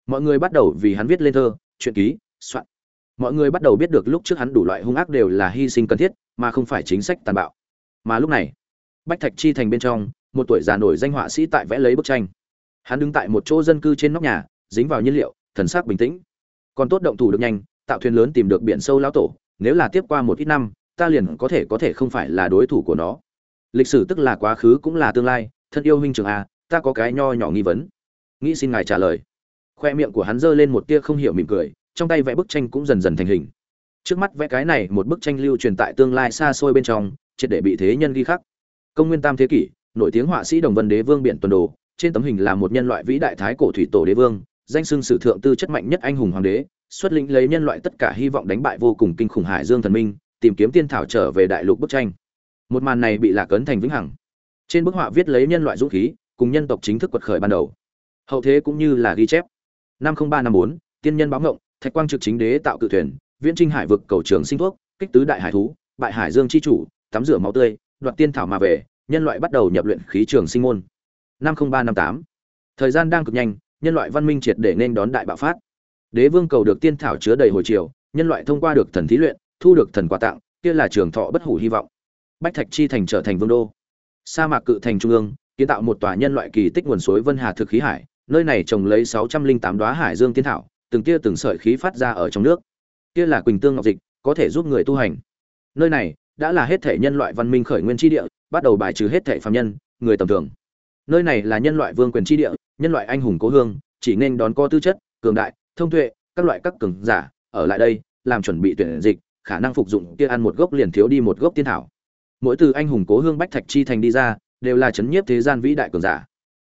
Speaker 1: Mọi người bắt đầu vì hắn viết lên thơ, truyện ký, soạn. Mọi người bắt đầu biết được lúc trước hắn đủ loại hung ác đều là hy sinh cần thiết, mà không phải chính sách tàn bạo. Mà lúc này, bách thạch chi thành bên trong, một tuổi già nổi danh họa sĩ tại vẽ lấy bức tranh. Hắn đứng tại một chỗ dân cư trên nóc nhà, dính vào nhiên liệu, thần sắc bình tĩnh. Còn tốt động thủ được nhanh, tạo thuyền lớn tìm được biển sâu lão tổ, nếu là tiếp qua một ít năm ta liền có thể có thể không phải là đối thủ của nó. Lịch sử tức là quá khứ cũng là tương lai, thân yêu huynh trường a, ta có cái nho nhỏ nghi vấn. Nghĩ xin ngài trả lời. Khoe miệng của hắn giơ lên một tia không hiểu mỉm cười, trong tay vẽ bức tranh cũng dần dần thành hình. Trước mắt vẽ cái này một bức tranh lưu truyền tại tương lai xa xôi bên trong, triệt để bị thế nhân ghi khắc. Công nguyên tam thế kỷ, nổi tiếng họa sĩ đồng vân đế vương biển tuần đồ, trên tấm hình là một nhân loại vĩ đại thái cổ thủy tổ đế vương, danh xưng sử thượng tư chất mạnh nhất anh hùng hoàng đế, xuất lĩnh lấy nhân loại tất cả hy vọng đánh bại vô cùng kinh khủng hải dương thần minh tìm kiếm tiên thảo trở về đại lục bức tranh. Một màn này bị lạc ấn thành vĩnh hằng. Trên bức họa viết lấy nhân loại dũng khí, cùng nhân tộc chính thức quật khởi ban đầu. Hậu thế cũng như là ghi chép. Năm ba năm bốn, tiên nhân báo ngộng, thạch quang trực chính đế tạo cự thuyền, viễn trinh hải vực cầu trường sinh thuốc, kích tứ đại hải thú, bại hải dương chi chủ, tắm rửa máu tươi, đoạt tiên thảo mà về, nhân loại bắt đầu nhập luyện khí trường sinh môn. Năm ba năm tám, thời gian đang cực nhanh, nhân loại văn minh triệt để nên đón đại bạo phát. Đế vương cầu được tiên thảo chứa đầy hồi chiều, nhân loại thông qua được thần thí luyện thu được thần quà tặng, kia là trường thọ bất hủ hy vọng. Bách thạch chi thành trở thành vương đô. Sa mạc cự thành trung ương, kiến tạo một tòa nhân loại kỳ tích nguồn suối vân hà thực khí hải, nơi này trồng lấy sáu trăm linh tám đoá hải dương tiên thảo, từng tia từng sợi khí phát ra ở trong nước. Kia là quỳnh tương ngọc dịch, có thể giúp người tu hành. Nơi này đã là hết thể nhân loại văn minh khởi nguyên tri địa, bắt đầu bài trừ hết thể phạm nhân, người tầm thường. Nơi này là nhân loại vương quyền tri địa, nhân loại anh hùng cố hương, chỉ nên đón co tư chất, cường đại, thông tuệ, các loại các cường giả, ở lại đây, làm chuẩn bị tuyển dịch khả năng phục dụng kia ăn một gốc liền thiếu đi một gốc tiên thảo. Mỗi từ anh hùng cố hương bách thạch chi thành đi ra, đều là chấn nhiếp thế gian vĩ đại cường giả.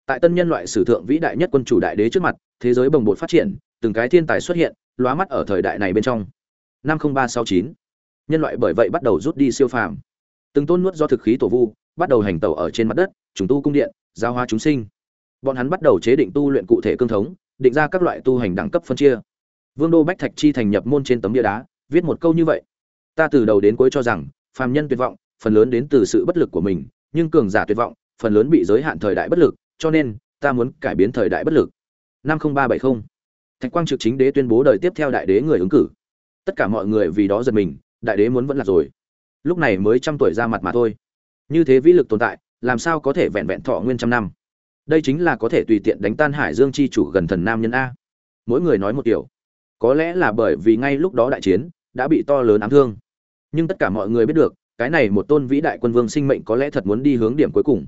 Speaker 1: Tại tân nhân loại sử thượng vĩ đại nhất quân chủ đại đế trước mặt, thế giới bồng bột phát triển, từng cái thiên tài xuất hiện, lóa mắt ở thời đại này bên trong. Năm ba sáu chín, nhân loại bởi vậy bắt đầu rút đi siêu phàm. Từng tôn nuốt do thực khí tổ vu, bắt đầu hành tẩu ở trên mặt đất, trùng tu cung điện, giáo hóa chúng sinh. Bọn hắn bắt đầu chế định tu luyện cụ thể cương thống, định ra các loại tu hành đẳng cấp phân chia. Vương đô bách thạch chi thành nhập môn trên tấm bia đá viết một câu như vậy. Ta từ đầu đến cuối cho rằng, phàm nhân tuyệt vọng, phần lớn đến từ sự bất lực của mình, nhưng cường giả tuyệt vọng, phần lớn bị giới hạn thời đại bất lực, cho nên, ta muốn cải biến thời đại bất lực. Năm không ba bảy không. Thạch quang trực chính đế tuyên bố đời tiếp theo đại đế người ứng cử. Tất cả mọi người vì đó giật mình, đại đế muốn vẫn là rồi. Lúc này mới trăm tuổi ra mặt mà thôi. Như thế vĩ lực tồn tại, làm sao có thể vẹn vẹn thọ nguyên trăm năm? Đây chính là có thể tùy tiện đánh tan hải dương chi chủ gần thần nam nhân a. Mỗi người nói một điều. Có lẽ là bởi vì ngay lúc đó đại chiến đã bị to lớn ám thương. Nhưng tất cả mọi người biết được, cái này một tôn vĩ đại quân vương sinh mệnh có lẽ thật muốn đi hướng điểm cuối cùng.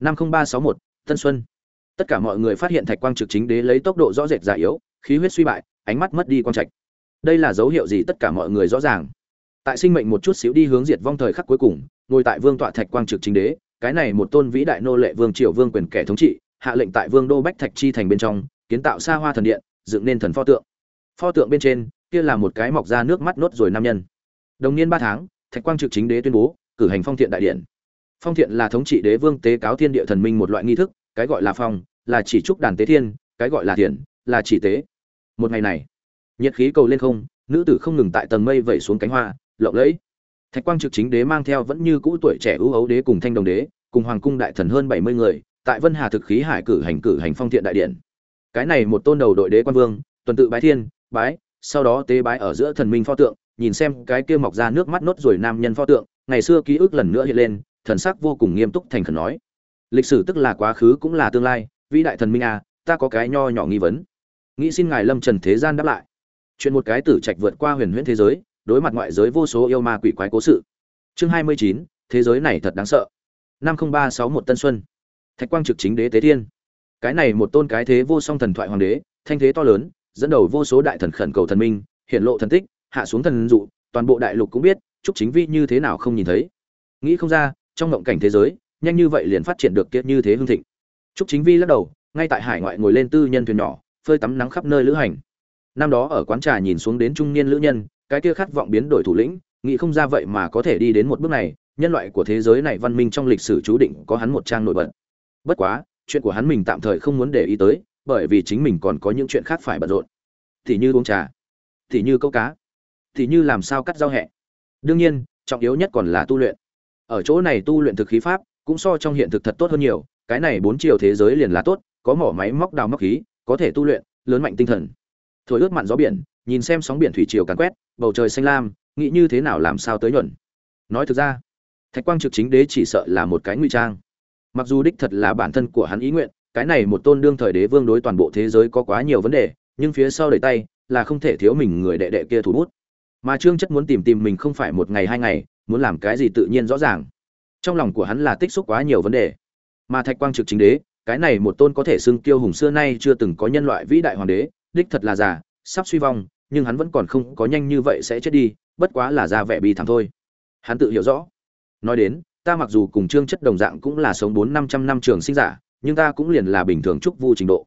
Speaker 1: Năm nghìn ba sáu một, tân xuân. Tất cả mọi người phát hiện thạch quang trực chính đế lấy tốc độ rõ rệt già yếu, khí huyết suy bại, ánh mắt mất đi quang trạch. Đây là dấu hiệu gì tất cả mọi người rõ ràng? Tại sinh mệnh một chút xíu đi hướng diệt vong thời khắc cuối cùng, ngồi tại vương tọa thạch quang trực chính đế, cái này một tôn vĩ đại nô lệ vương triều vương quyền kẻ thống trị, hạ lệnh tại vương đô bách thạch chi thành bên trong, kiến tạo xa hoa thần điện, dựng nên thần pho tượng. Pho tượng bên trên kia là một cái mọc ra nước mắt nốt rồi nam nhân. Đồng niên ba tháng, thạch quang trực chính đế tuyên bố, cử hành phong thiện đại điện. Phong thiện là thống trị đế vương tế cáo thiên địa thần minh một loại nghi thức, cái gọi là phong, là chỉ trúc đàn tế thiên, cái gọi là thiện, là chỉ tế. Một ngày này, nhiệt khí cầu lên không, nữ tử không ngừng tại tầng mây vẩy xuống cánh hoa, lộng lẫy. Thạch quang trực chính đế mang theo vẫn như cũ tuổi trẻ ưu ấu đế cùng thanh đồng đế, cùng hoàng cung đại thần hơn bảy mươi người, tại vân hà thực khí hải cử hành cử hành phong thiện đại điện. Cái này một tôn đầu đội đế quan vương, tuần tự bái thiên, bái sau đó tế bái ở giữa thần minh pho tượng, nhìn xem cái kia mọc ra nước mắt nốt rồi nam nhân pho tượng, ngày xưa ký ức lần nữa hiện lên, thần sắc vô cùng nghiêm túc thành khẩn nói. Lịch sử tức là quá khứ cũng là tương lai, vĩ đại thần minh à ta có cái nho nhỏ nghi vấn. Nghĩ xin ngài lâm trần thế gian đáp lại. Chuyện một cái tử trạch vượt qua huyền huyễn thế giới, đối mặt ngoại giới vô số yêu ma quỷ quái cố sự. Chương hai mươi chín, thế giới này thật đáng sợ. Năm nghìn ba sáu một tân xuân. Thạch quang trực chính đế tế thiên. Cái này một tôn cái thế vô song thần thoại hoàng đế, thanh thế to lớn dẫn đầu vô số đại thần khẩn cầu thần minh hiện lộ thần tích, hạ xuống thần dụ, toàn bộ đại lục cũng biết chúc chính vi như thế nào không nhìn thấy. Nghĩ không ra, trong ngộng cảnh thế giới, nhanh như vậy liền phát triển được kiệt như thế hương thịnh. Chúc chính vi lắc đầu, ngay tại hải ngoại ngồi lên tư nhân thuyền nhỏ, phơi tắm nắng khắp nơi lữ hành. Năm đó ở quán trà nhìn xuống đến trung niên lữ nhân, cái kia khát vọng biến đổi thủ lĩnh, nghĩ không ra vậy mà có thể đi đến một bước này, nhân loại của thế giới này văn minh trong lịch sử chú định có hắn một trang nổi bật. Bất quá, chuyện của hắn mình tạm thời không muốn để ý tới bởi vì chính mình còn có những chuyện khác phải bận rộn. Thì như uống trà, thì như câu cá, thì như làm sao cắt rau hẹ. Đương nhiên, trọng yếu nhất còn là tu luyện. Ở chỗ này tu luyện thực khí pháp cũng so trong hiện thực thật tốt hơn nhiều, cái này bốn chiều thế giới liền là tốt, có mỏ máy móc đào móc khí, có thể tu luyện, lớn mạnh tinh thần. Thổi ướt mặn gió biển, nhìn xem sóng biển thủy triều càn quét, bầu trời xanh lam, nghĩ như thế nào làm sao tới nhuận. Nói thực ra, thạch quang trực chính đế chỉ sợ là một cái nguy trang. Mặc dù đích thật là bản thân của hắn ý nguyện cái này một tôn đương thời đế vương đối toàn bộ thế giới có quá nhiều vấn đề, nhưng phía sau đầy tay là không thể thiếu mình người đệ đệ kia thủ bút. Mà trương chất muốn tìm tìm mình không phải một ngày hai ngày, muốn làm cái gì tự nhiên rõ ràng. Trong lòng của hắn là tích xúc quá nhiều vấn đề. Mà thạch quang trực chính đế, cái này một tôn có thể xưng kiêu hùng xưa nay chưa từng có nhân loại vĩ đại hoàng đế, đích thật là già, sắp suy vong, nhưng hắn vẫn còn không có nhanh như vậy sẽ chết đi, bất quá là ra vẻ bi thảm thôi. Hắn tự hiểu rõ. Nói đến, ta mặc dù cùng trương chất đồng dạng cũng là sống bốn năm trăm năm trường sinh giả nhưng ta cũng liền là bình thường chúc vu trình độ.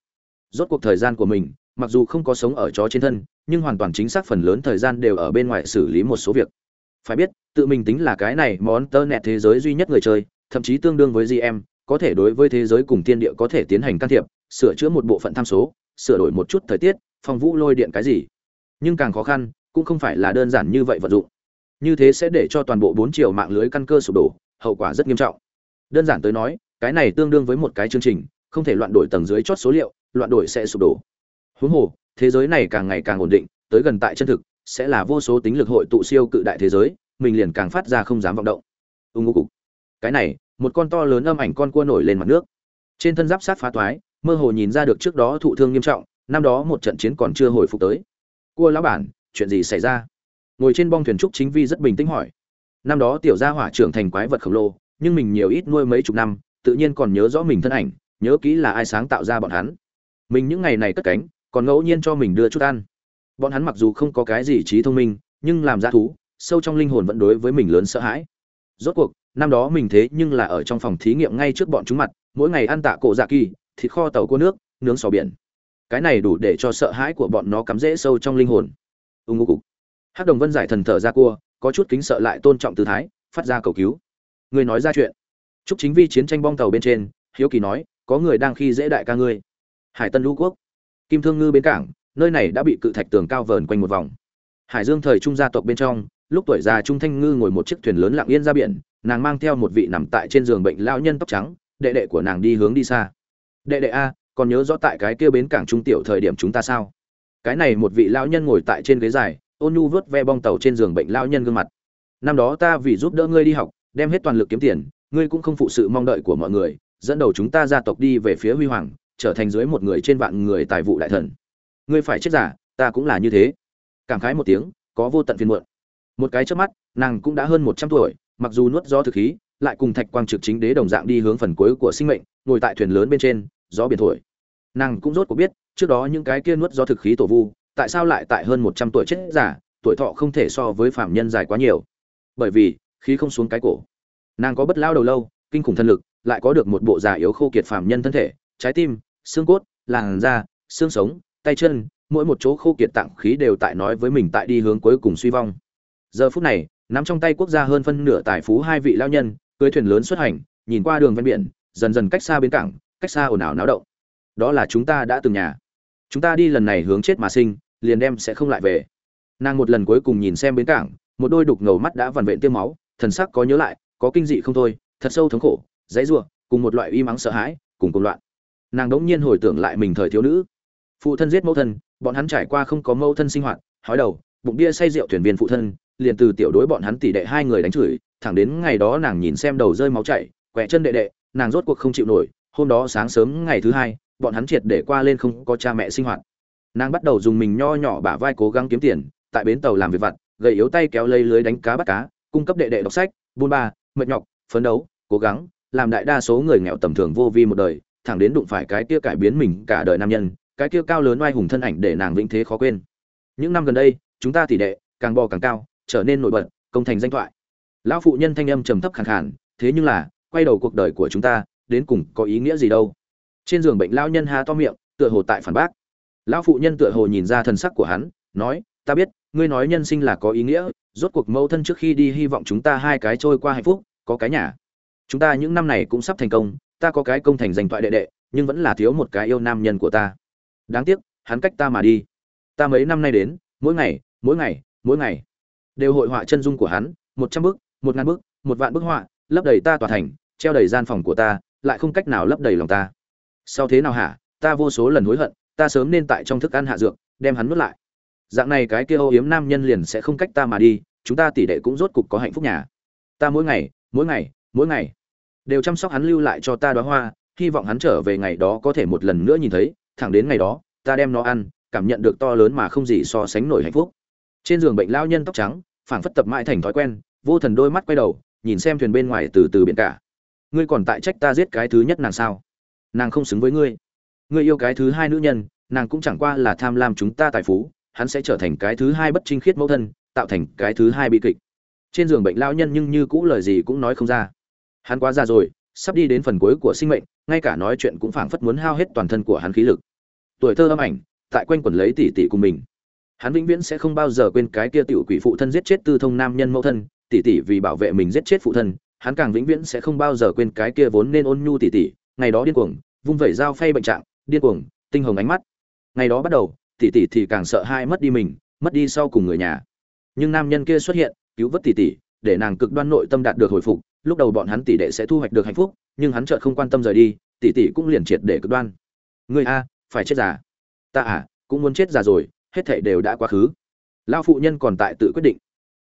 Speaker 1: Rốt cuộc thời gian của mình, mặc dù không có sống ở chó trên thân, nhưng hoàn toàn chính xác phần lớn thời gian đều ở bên ngoài xử lý một số việc. Phải biết, tự mình tính là cái này món tơ nẹt thế giới duy nhất người chơi, thậm chí tương đương với gm có thể đối với thế giới cùng tiên địa có thể tiến hành can thiệp, sửa chữa một bộ phận tham số, sửa đổi một chút thời tiết, phong vũ lôi điện cái gì. Nhưng càng khó khăn, cũng không phải là đơn giản như vậy vận dụng. Như thế sẽ để cho toàn bộ bốn chiều mạng lưới căn cơ sụp đổ, hậu quả rất nghiêm trọng. Đơn giản tới nói cái này tương đương với một cái chương trình, không thể loạn đổi tầng dưới chót số liệu, loạn đổi sẽ sụp đổ. Huống hồ, thế giới này càng ngày càng ổn định, tới gần tại chân thực, sẽ là vô số tính lực hội tụ siêu cự đại thế giới, mình liền càng phát ra không dám vọng động. Ưng ngô cục. Cái này, một con to lớn âm ảnh con cua nổi lên mặt nước. Trên thân giáp sát phá toái mơ hồ nhìn ra được trước đó thụ thương nghiêm trọng, năm đó một trận chiến còn chưa hồi phục tới. Cua lão bản, chuyện gì xảy ra? Ngồi trên bong thuyền trúc chính vi rất bình tĩnh hỏi. Năm đó tiểu gia hỏa trưởng thành quái vật khổng lồ, nhưng mình nhiều ít nuôi mấy chục năm tự nhiên còn nhớ rõ mình thân ảnh, nhớ kỹ là ai sáng tạo ra bọn hắn. Mình những ngày này cất cánh, còn ngẫu nhiên cho mình đưa chút ăn. Bọn hắn mặc dù không có cái gì trí thông minh, nhưng làm ra thú, sâu trong linh hồn vẫn đối với mình lớn sợ hãi. Rốt cuộc, năm đó mình thế nhưng là ở trong phòng thí nghiệm ngay trước bọn chúng mặt, mỗi ngày ăn tạ cổ dạ kỳ, thịt kho tàu cua nước, nướng sò biển. Cái này đủ để cho sợ hãi của bọn nó cắm rễ sâu trong linh hồn. Ưng ngô cục. Hắc đồng vân giải thần thở ra cua, có chút kính sợ lại tôn trọng tư thái, phát ra cầu cứu. Người nói ra chuyện. Trúc chính vi chiến tranh bong tàu bên trên, hiếu kỳ nói, có người đang khi dễ đại ca ngươi. Hải tân lũ quốc. Kim thương ngư bến cảng, nơi này đã bị cự thạch tường cao vờn quanh một vòng. Hải dương thời trung gia tộc bên trong, lúc tuổi già trung thanh ngư ngồi một chiếc thuyền lớn lặng yên ra biển, nàng mang theo một vị nằm tại trên giường bệnh lão nhân tóc trắng, đệ đệ của nàng đi hướng đi xa. Đệ đệ a, còn nhớ rõ tại cái kia bến cảng trung tiểu thời điểm chúng ta sao? Cái này một vị lão nhân ngồi tại trên ghế dài, ôn nhu vớt ve bong tàu trên giường bệnh lão nhân gương mặt. Năm đó ta vì giúp đỡ ngươi đi học, đem hết toàn lực kiếm tiền ngươi cũng không phụ sự mong đợi của mọi người, dẫn đầu chúng ta gia tộc đi về phía huy hoàng, trở thành dưới một người trên vạn người tài vụ đại thần. Ngươi phải chết giả, ta cũng là như thế. Cảm khái một tiếng, có vô tận phiền muộn. Một cái trước mắt, nàng cũng đã hơn một trăm tuổi, mặc dù nuốt gió thực khí, lại cùng thạch quang trực chính đế đồng dạng đi hướng phần cuối của sinh mệnh, ngồi tại thuyền lớn bên trên, gió biển thổi. Nàng cũng rốt cuộc biết, trước đó những cái kia nuốt gió thực khí tổ vu, tại sao lại tại hơn một trăm tuổi chết giả, tuổi thọ không thể so với phạm nhân dài quá nhiều. Bởi vì, khí không xuống cái cổ nàng có bất lao đầu lâu, kinh khủng thân lực, lại có được một bộ già yếu khô kiệt phàm nhân thân thể, trái tim, xương cốt, làn da, xương sống, tay chân, mỗi một chỗ khô kiệt tạng khí đều tại nói với mình tại đi hướng cuối cùng suy vong. Giờ phút này, nắm trong tay quốc gia hơn phân nửa tài phú hai vị lao nhân, cưới thuyền lớn xuất hành, nhìn qua đường ven biển, dần dần cách xa bến cảng, cách xa ồn ào náo động. Đó là chúng ta đã từng nhà. Chúng ta đi lần này hướng chết mà sinh, liền đem sẽ không lại về. Nàng một lần cuối cùng nhìn xem bến cảng, một đôi đục ngầu mắt đã vằn vện tiêm máu, thần sắc có nhớ lại có kinh dị không thôi, thật sâu thống khổ, dãy giụa cùng một loại uy mắng sợ hãi, cùng cùng loạn. Nàng đống nhiên hồi tưởng lại mình thời thiếu nữ. Phụ thân giết mẫu thân, bọn hắn trải qua không có mẫu thân sinh hoạt, hói đầu, bụng bia say rượu thuyền viên phụ thân, liền từ tiểu đối bọn hắn tỷ đệ hai người đánh chửi, thẳng đến ngày đó nàng nhìn xem đầu rơi máu chảy, quẹ chân đệ đệ, nàng rốt cuộc không chịu nổi, hôm đó sáng sớm ngày thứ hai, bọn hắn triệt để qua lên không có cha mẹ sinh hoạt. Nàng bắt đầu dùng mình nho nhỏ bả vai cố gắng kiếm tiền, tại bến tàu làm việc vặt, gầy yếu tay kéo lây lưới đánh cá bắt cá, cung cấp đệ đệ đọc sách, buôn ba mệt nhọc, phấn đấu, cố gắng, làm đại đa số người nghèo tầm thường vô vi một đời, thẳng đến đụng phải cái kia cải biến mình cả đời nam nhân, cái kia cao lớn oai hùng thân ảnh để nàng vĩnh thế khó quên. Những năm gần đây, chúng ta tỷ đệ, càng bò càng cao, trở nên nổi bật, công thành danh thoại. Lão phụ nhân thanh âm trầm thấp khàn khàn, thế nhưng là, quay đầu cuộc đời của chúng ta, đến cùng có ý nghĩa gì đâu? Trên giường bệnh lão nhân há to miệng, tựa hồ tại phản bác. Lão phụ nhân tựa hồ nhìn ra thần sắc của hắn, nói, ta biết, ngươi nói nhân sinh là có ý nghĩa rốt cuộc mẫu thân trước khi đi hy vọng chúng ta hai cái trôi qua hạnh phúc, có cái nhà. Chúng ta những năm này cũng sắp thành công, ta có cái công thành danh thoại đệ đệ, nhưng vẫn là thiếu một cái yêu nam nhân của ta. Đáng tiếc, hắn cách ta mà đi. Ta mấy năm nay đến, mỗi ngày mỗi ngày mỗi ngày đều hội họa chân dung của hắn, một trăm bức một ngàn bức một vạn bức họa, lấp đầy ta tòa thành, treo đầy gian phòng của ta, lại không cách nào lấp đầy lòng ta. Sau thế nào hả? Ta vô số lần hối hận, ta sớm nên tại trong thức ăn hạ dược, đem hắn nuốt lại dạng này cái kia ô yếm nam nhân liền sẽ không cách ta mà đi, chúng ta tỷ đệ cũng rốt cục có hạnh phúc nhà. Ta mỗi ngày mỗi ngày mỗi ngày đều chăm sóc hắn lưu lại cho ta đóa hoa, hy vọng hắn trở về ngày đó có thể một lần nữa nhìn thấy, thẳng đến ngày đó, ta đem nó ăn, cảm nhận được to lớn mà không gì so sánh nổi hạnh phúc. Trên giường bệnh lao nhân tóc trắng, phảng phất tập mãi thành thói quen, vô thần đôi mắt quay đầu, nhìn xem thuyền bên ngoài từ từ biển cả. Ngươi còn tại trách ta giết cái thứ nhất nàng sao? Nàng không xứng với ngươi. Ngươi yêu cái thứ hai nữ nhân, nàng cũng chẳng qua là tham lam chúng ta tài phú hắn sẽ trở thành cái thứ hai bất trinh khiết mẫu thân, tạo thành cái thứ hai bi kịch. Trên giường bệnh lao nhân nhưng như cũ lời gì cũng nói không ra. Hắn quá già rồi, sắp đi đến phần cuối của sinh mệnh, ngay cả nói chuyện cũng phảng phất muốn hao hết toàn thân của hắn khí lực. Tuổi thơ âm ảnh, tại quanh quẩn lấy tỷ tỷ của mình. Hắn vĩnh viễn sẽ không bao giờ quên cái kia tiểu quỷ phụ thân giết chết tư thông nam nhân mẫu thân, tỷ tỷ vì bảo vệ mình giết chết phụ thân, hắn càng vĩnh viễn sẽ không bao giờ quên cái kia vốn nên ôn nhu tỷ tỷ. Ngày đó điên cuồng, vung vẩy dao phay bệnh trạng, điên cuồng, tinh hồng ánh mắt. Ngày đó bắt đầu tỷ tỷ thì càng sợ hai mất đi mình, mất đi sau cùng người nhà. Nhưng nam nhân kia xuất hiện, cứu vớt tỷ tỷ, để nàng cực đoan nội tâm đạt được hồi phục, lúc đầu bọn hắn tỷ đệ sẽ thu hoạch được hạnh phúc, nhưng hắn chợt không quan tâm rời đi, tỷ tỷ cũng liền triệt để cực đoan. Người a, phải chết già. Ta à cũng muốn chết già rồi, hết thảy đều đã quá khứ. Lao phụ nhân còn tại tự quyết định.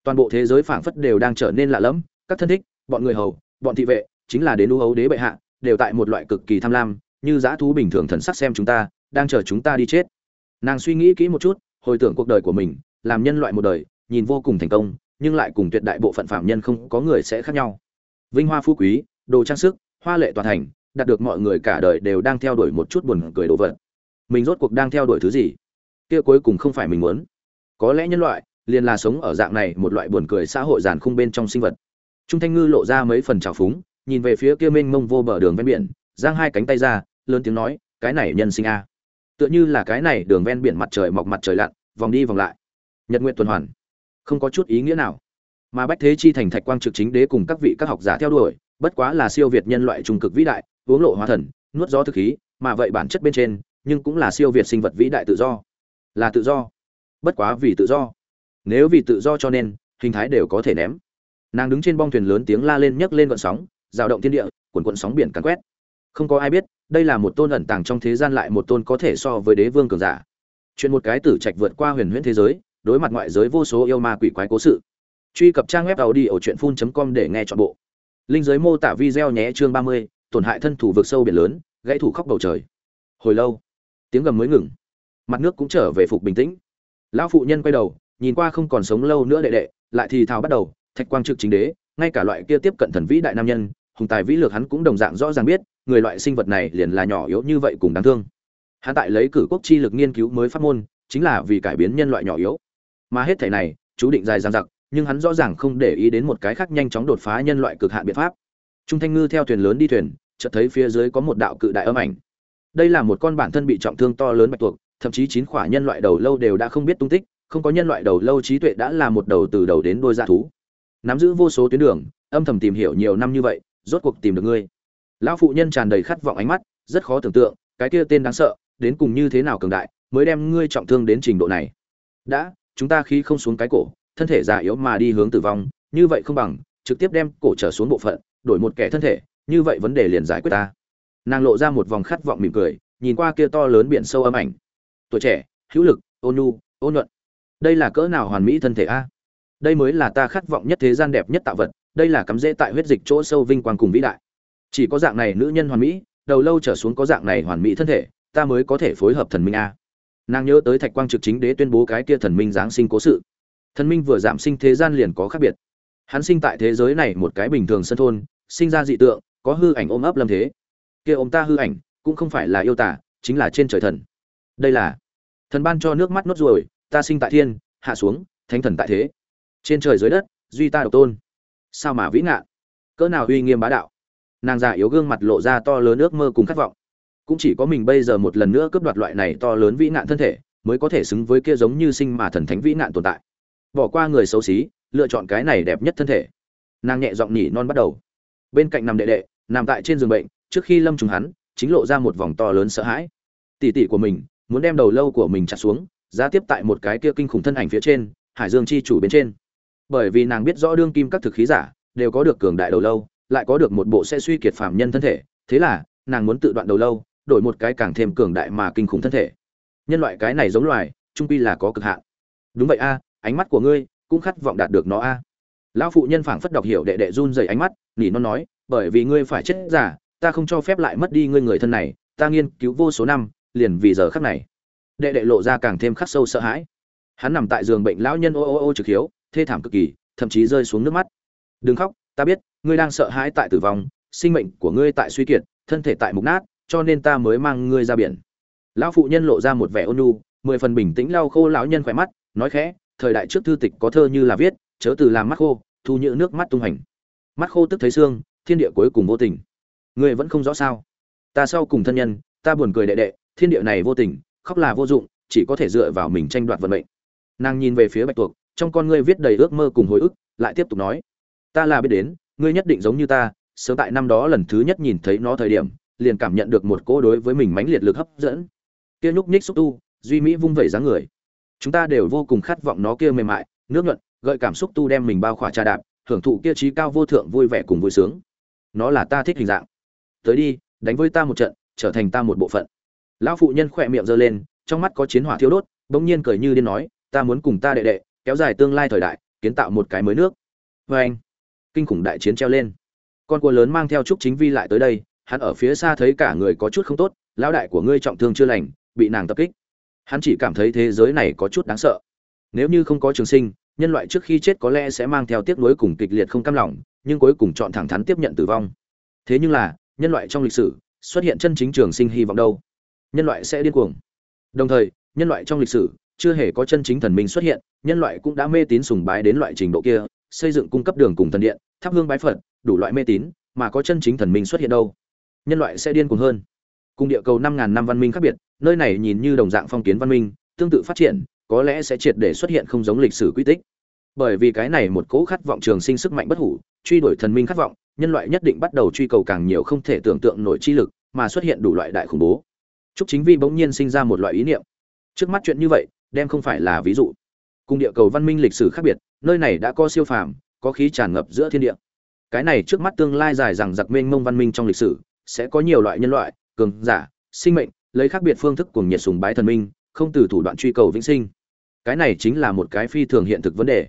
Speaker 1: Toàn bộ thế giới phảng phất đều đang trở nên lạ lẫm, các thân thích, bọn người hầu, bọn thị vệ, chính là đến u hấu đế bệ hạ, đều tại một loại cực kỳ tham lam, như dã thú bình thường thần sắc xem chúng ta, đang chờ chúng ta đi chết nàng suy nghĩ kỹ một chút, hồi tưởng cuộc đời của mình, làm nhân loại một đời, nhìn vô cùng thành công, nhưng lại cùng tuyệt đại bộ phận phạm nhân không có người sẽ khác nhau. Vinh hoa phú quý, đồ trang sức, hoa lệ toàn thành, đạt được mọi người cả đời đều đang theo đuổi một chút buồn cười đồ vật. Mình rốt cuộc đang theo đuổi thứ gì? Kia cuối cùng không phải mình muốn. Có lẽ nhân loại liền là sống ở dạng này một loại buồn cười xã hội giàn khung bên trong sinh vật. Trung thanh ngư lộ ra mấy phần trào phúng, nhìn về phía kia mênh mông vô bờ đường ven biển, giang hai cánh tay ra, lớn tiếng nói, cái này nhân sinh a tựa như là cái này đường ven biển mặt trời mọc mặt trời lặn, vòng đi vòng lại. Nhật nguyện tuần hoàn. Không có chút ý nghĩa nào. Mà bách thế chi thành thạch quang trực chính đế cùng các vị các học giả theo đuổi, bất quá là siêu việt nhân loại trung cực vĩ đại, uống lộ hóa thần, nuốt gió thực khí, mà vậy bản chất bên trên, nhưng cũng là siêu việt sinh vật vĩ đại tự do. Là tự do. Bất quá vì tự do. Nếu vì tự do cho nên, hình thái đều có thể ném. Nàng đứng trên bong thuyền lớn tiếng la lên nhấc lên vận sóng rào động thiên địa cuộn cuộn sóng biển càn quét không có ai biết, đây là một tôn ẩn tàng trong thế gian lại một tôn có thể so với đế vương cường giả. Chuyện một cái tử trạch vượt qua huyền huyễn thế giới, đối mặt ngoại giới vô số yêu ma quỷ quái cố sự. Truy cập trang web tàu đi ở truyện phun com để nghe chọn bộ. Linh giới mô tả video nhé chương ba mươi, tổn hại thân thủ vượt sâu biển lớn, gãy thủ khóc bầu trời. Hồi lâu, tiếng gầm mới ngừng. Mặt nước cũng trở về phục bình tĩnh. Lão phụ nhân quay đầu, nhìn qua không còn sống lâu nữa đệ đệ, lại thì thào bắt đầu, thạch quang trực chính đế, ngay cả loại kia tiếp cận thần vĩ đại nam nhân, hùng tài vĩ lược hắn cũng đồng dạng rõ ràng biết người loại sinh vật này liền là nhỏ yếu như vậy cùng đáng thương. Hắn tại lấy cử quốc chi lực nghiên cứu mới pháp môn, chính là vì cải biến nhân loại nhỏ yếu. Mà hết thể này, chú định dài dằng dặc, nhưng hắn rõ ràng không để ý đến một cái khác nhanh chóng đột phá nhân loại cực hạn biện pháp. Trung thanh ngư theo thuyền lớn đi thuyền, chợt thấy phía dưới có một đạo cự đại âm ảnh. Đây là một con bản thân bị trọng thương to lớn bạch tuộc, thậm chí chín khỏa nhân loại đầu lâu đều đã không biết tung tích, không có nhân loại đầu lâu trí tuệ đã là một đầu từ đầu đến đôi dạ thú. Nắm giữ vô số tuyến đường, âm thầm tìm hiểu nhiều năm như vậy, rốt cuộc tìm được ngươi lão phụ nhân tràn đầy khát vọng ánh mắt, rất khó tưởng tượng, cái kia tên đáng sợ, đến cùng như thế nào cường đại, mới đem ngươi trọng thương đến trình độ này. Đã, chúng ta khi không xuống cái cổ, thân thể già yếu mà đi hướng tử vong, như vậy không bằng, trực tiếp đem cổ trở xuống bộ phận, đổi một kẻ thân thể, như vậy vấn đề liền giải quyết ta. Nàng lộ ra một vòng khát vọng mỉm cười, nhìn qua kia to lớn biển sâu âm ảnh. Tuổi trẻ, hữu lực, ôn nhu, ôn nhuận. Đây là cỡ nào hoàn mỹ thân thể a? Đây mới là ta khát vọng nhất thế gian đẹp nhất tạo vật, đây là cắm rễ tại huyết dịch chỗ sâu vinh quang cùng vĩ đại chỉ có dạng này nữ nhân hoàn mỹ, đầu lâu trở xuống có dạng này hoàn mỹ thân thể, ta mới có thể phối hợp thần minh a. Nàng nhớ tới thạch quang trực chính đế tuyên bố cái kia thần minh giáng sinh cố sự. Thần minh vừa giảm sinh thế gian liền có khác biệt. Hắn sinh tại thế giới này một cái bình thường sân thôn, sinh ra dị tượng, có hư ảnh ôm ấp lâm thế. Kia ôm ta hư ảnh, cũng không phải là yêu tả chính là trên trời thần. Đây là thần ban cho nước mắt nốt ruồi, ta sinh tại thiên, hạ xuống, thánh thần tại thế. Trên trời dưới đất, duy ta độc tôn. Sao mà vĩ ngạn cỡ nào uy nghiêm bá đạo? Nàng già yếu gương mặt lộ ra to lớn ước mơ cùng khát vọng. Cũng chỉ có mình bây giờ một lần nữa cướp đoạt loại này to lớn vĩ nạn thân thể, mới có thể xứng với kia giống như sinh mà thần thánh vĩ nạn tồn tại. Bỏ qua người xấu xí, lựa chọn cái này đẹp nhất thân thể. Nàng nhẹ giọng nhỉ non bắt đầu. Bên cạnh nằm đệ đệ, nằm tại trên giường bệnh, trước khi lâm trùng hắn, chính lộ ra một vòng to lớn sợ hãi. Tỉ tỉ của mình, muốn đem đầu lâu của mình chặt xuống ra tiếp tại một cái kia kinh khủng thân ảnh phía trên, hải dương chi chủ bên trên. Bởi vì nàng biết rõ đương kim các thực khí giả, đều có được cường đại đầu lâu lại có được một bộ sẽ suy kiệt phàm nhân thân thể, thế là, nàng muốn tự đoạn đầu lâu, đổi một cái càng thêm cường đại mà kinh khủng thân thể. Nhân loại cái này giống loài, trung pi là có cực hạn. Đúng vậy a, ánh mắt của ngươi cũng khát vọng đạt được nó a. Lão phụ nhân phảng phất đọc hiểu đệ đệ run rẩy ánh mắt, nỉ non nói, bởi vì ngươi phải chết giả ta không cho phép lại mất đi ngươi người thân này, ta nghiên cứu vô số năm, liền vì giờ khắc này. Đệ đệ lộ ra càng thêm khắc sâu sợ hãi. Hắn nằm tại giường bệnh, lão nhân ô ô ô trực hiếu, thê thảm cực kỳ, thậm chí rơi xuống nước mắt. Đừng khóc ta biết, ngươi đang sợ hãi tại tử vong, sinh mệnh của ngươi tại suy kiệt, thân thể tại mục nát, cho nên ta mới mang ngươi ra biển. Lão phụ nhân lộ ra một vẻ ôn nhu, mười phần bình tĩnh lau khô lão nhân khỏe mắt, nói khẽ, thời đại trước thư tịch có thơ như là viết, chớ từ làm mắt khô, thu nhữ nước mắt tung hành. Mắt khô tức thấy xương, thiên địa cuối cùng vô tình. Ngươi vẫn không rõ sao? Ta sau cùng thân nhân, ta buồn cười đệ đệ, thiên địa này vô tình, khóc là vô dụng, chỉ có thể dựa vào mình tranh đoạt vận mệnh. Nàng nhìn về phía bạch tuộc, trong con ngươi viết đầy ước mơ cùng hồi ức, lại tiếp tục nói ta là biết đến, ngươi nhất định giống như ta, sớm tại năm đó lần thứ nhất nhìn thấy nó thời điểm, liền cảm nhận được một cỗ đối với mình mãnh liệt lực hấp dẫn. Kia nhúc nhích xúc tu, duy mỹ vung vẩy dáng người. Chúng ta đều vô cùng khát vọng nó kia mềm mại, nước nhuận, gợi cảm xúc tu đem mình bao khỏa trà đạp, hưởng thụ kia trí cao vô thượng vui vẻ cùng vui sướng. Nó là ta thích hình dạng. Tới đi, đánh với ta một trận, trở thành ta một bộ phận. Lão phụ nhân khỏe miệng giơ lên, trong mắt có chiến hỏa thiêu đốt, bỗng nhiên cười như điên nói, ta muốn cùng ta đệ đệ, kéo dài tương lai thời đại, kiến tạo một cái mới nước. Vê anh kinh khủng đại chiến treo lên. Con cua lớn mang theo trúc chính vi lại tới đây, hắn ở phía xa thấy cả người có chút không tốt, lão đại của ngươi trọng thương chưa lành, bị nàng tập kích. Hắn chỉ cảm thấy thế giới này có chút đáng sợ. Nếu như không có trường sinh, nhân loại trước khi chết có lẽ sẽ mang theo tiếc nuối cùng kịch liệt không cam lòng, nhưng cuối cùng chọn thẳng thắn tiếp nhận tử vong. Thế nhưng là, nhân loại trong lịch sử, xuất hiện chân chính trường sinh hy vọng đâu? Nhân loại sẽ điên cuồng. Đồng thời, nhân loại trong lịch sử, chưa hề có chân chính thần minh xuất hiện, nhân loại cũng đã mê tín sùng bái đến loại trình độ kia xây dựng cung cấp đường cùng thần điện thắp hương bái phật đủ loại mê tín mà có chân chính thần minh xuất hiện đâu nhân loại sẽ điên cuồng hơn cùng địa cầu năm ngàn năm văn minh khác biệt nơi này nhìn như đồng dạng phong kiến văn minh tương tự phát triển có lẽ sẽ triệt để xuất hiện không giống lịch sử quy tích bởi vì cái này một cỗ khát vọng trường sinh sức mạnh bất hủ truy đuổi thần minh khát vọng nhân loại nhất định bắt đầu truy cầu càng nhiều không thể tưởng tượng nổi chi lực mà xuất hiện đủ loại đại khủng bố Trúc Chính Vi bỗng nhiên sinh ra một loại ý niệm. Trước mắt chuyện như vậy, đem không phải là ví dụ. Cùng địa cầu văn minh lịch sử khác biệt, nơi này đã có siêu phàm, có khí tràn ngập giữa thiên địa. Cái này trước mắt tương lai dài rằng giặc mênh mông văn minh trong lịch sử, sẽ có nhiều loại nhân loại, cường giả, sinh mệnh, lấy khác biệt phương thức cùng nhiệt sùng bái thần minh, không từ thủ đoạn truy cầu vĩnh sinh. Cái này chính là một cái phi thường hiện thực vấn đề.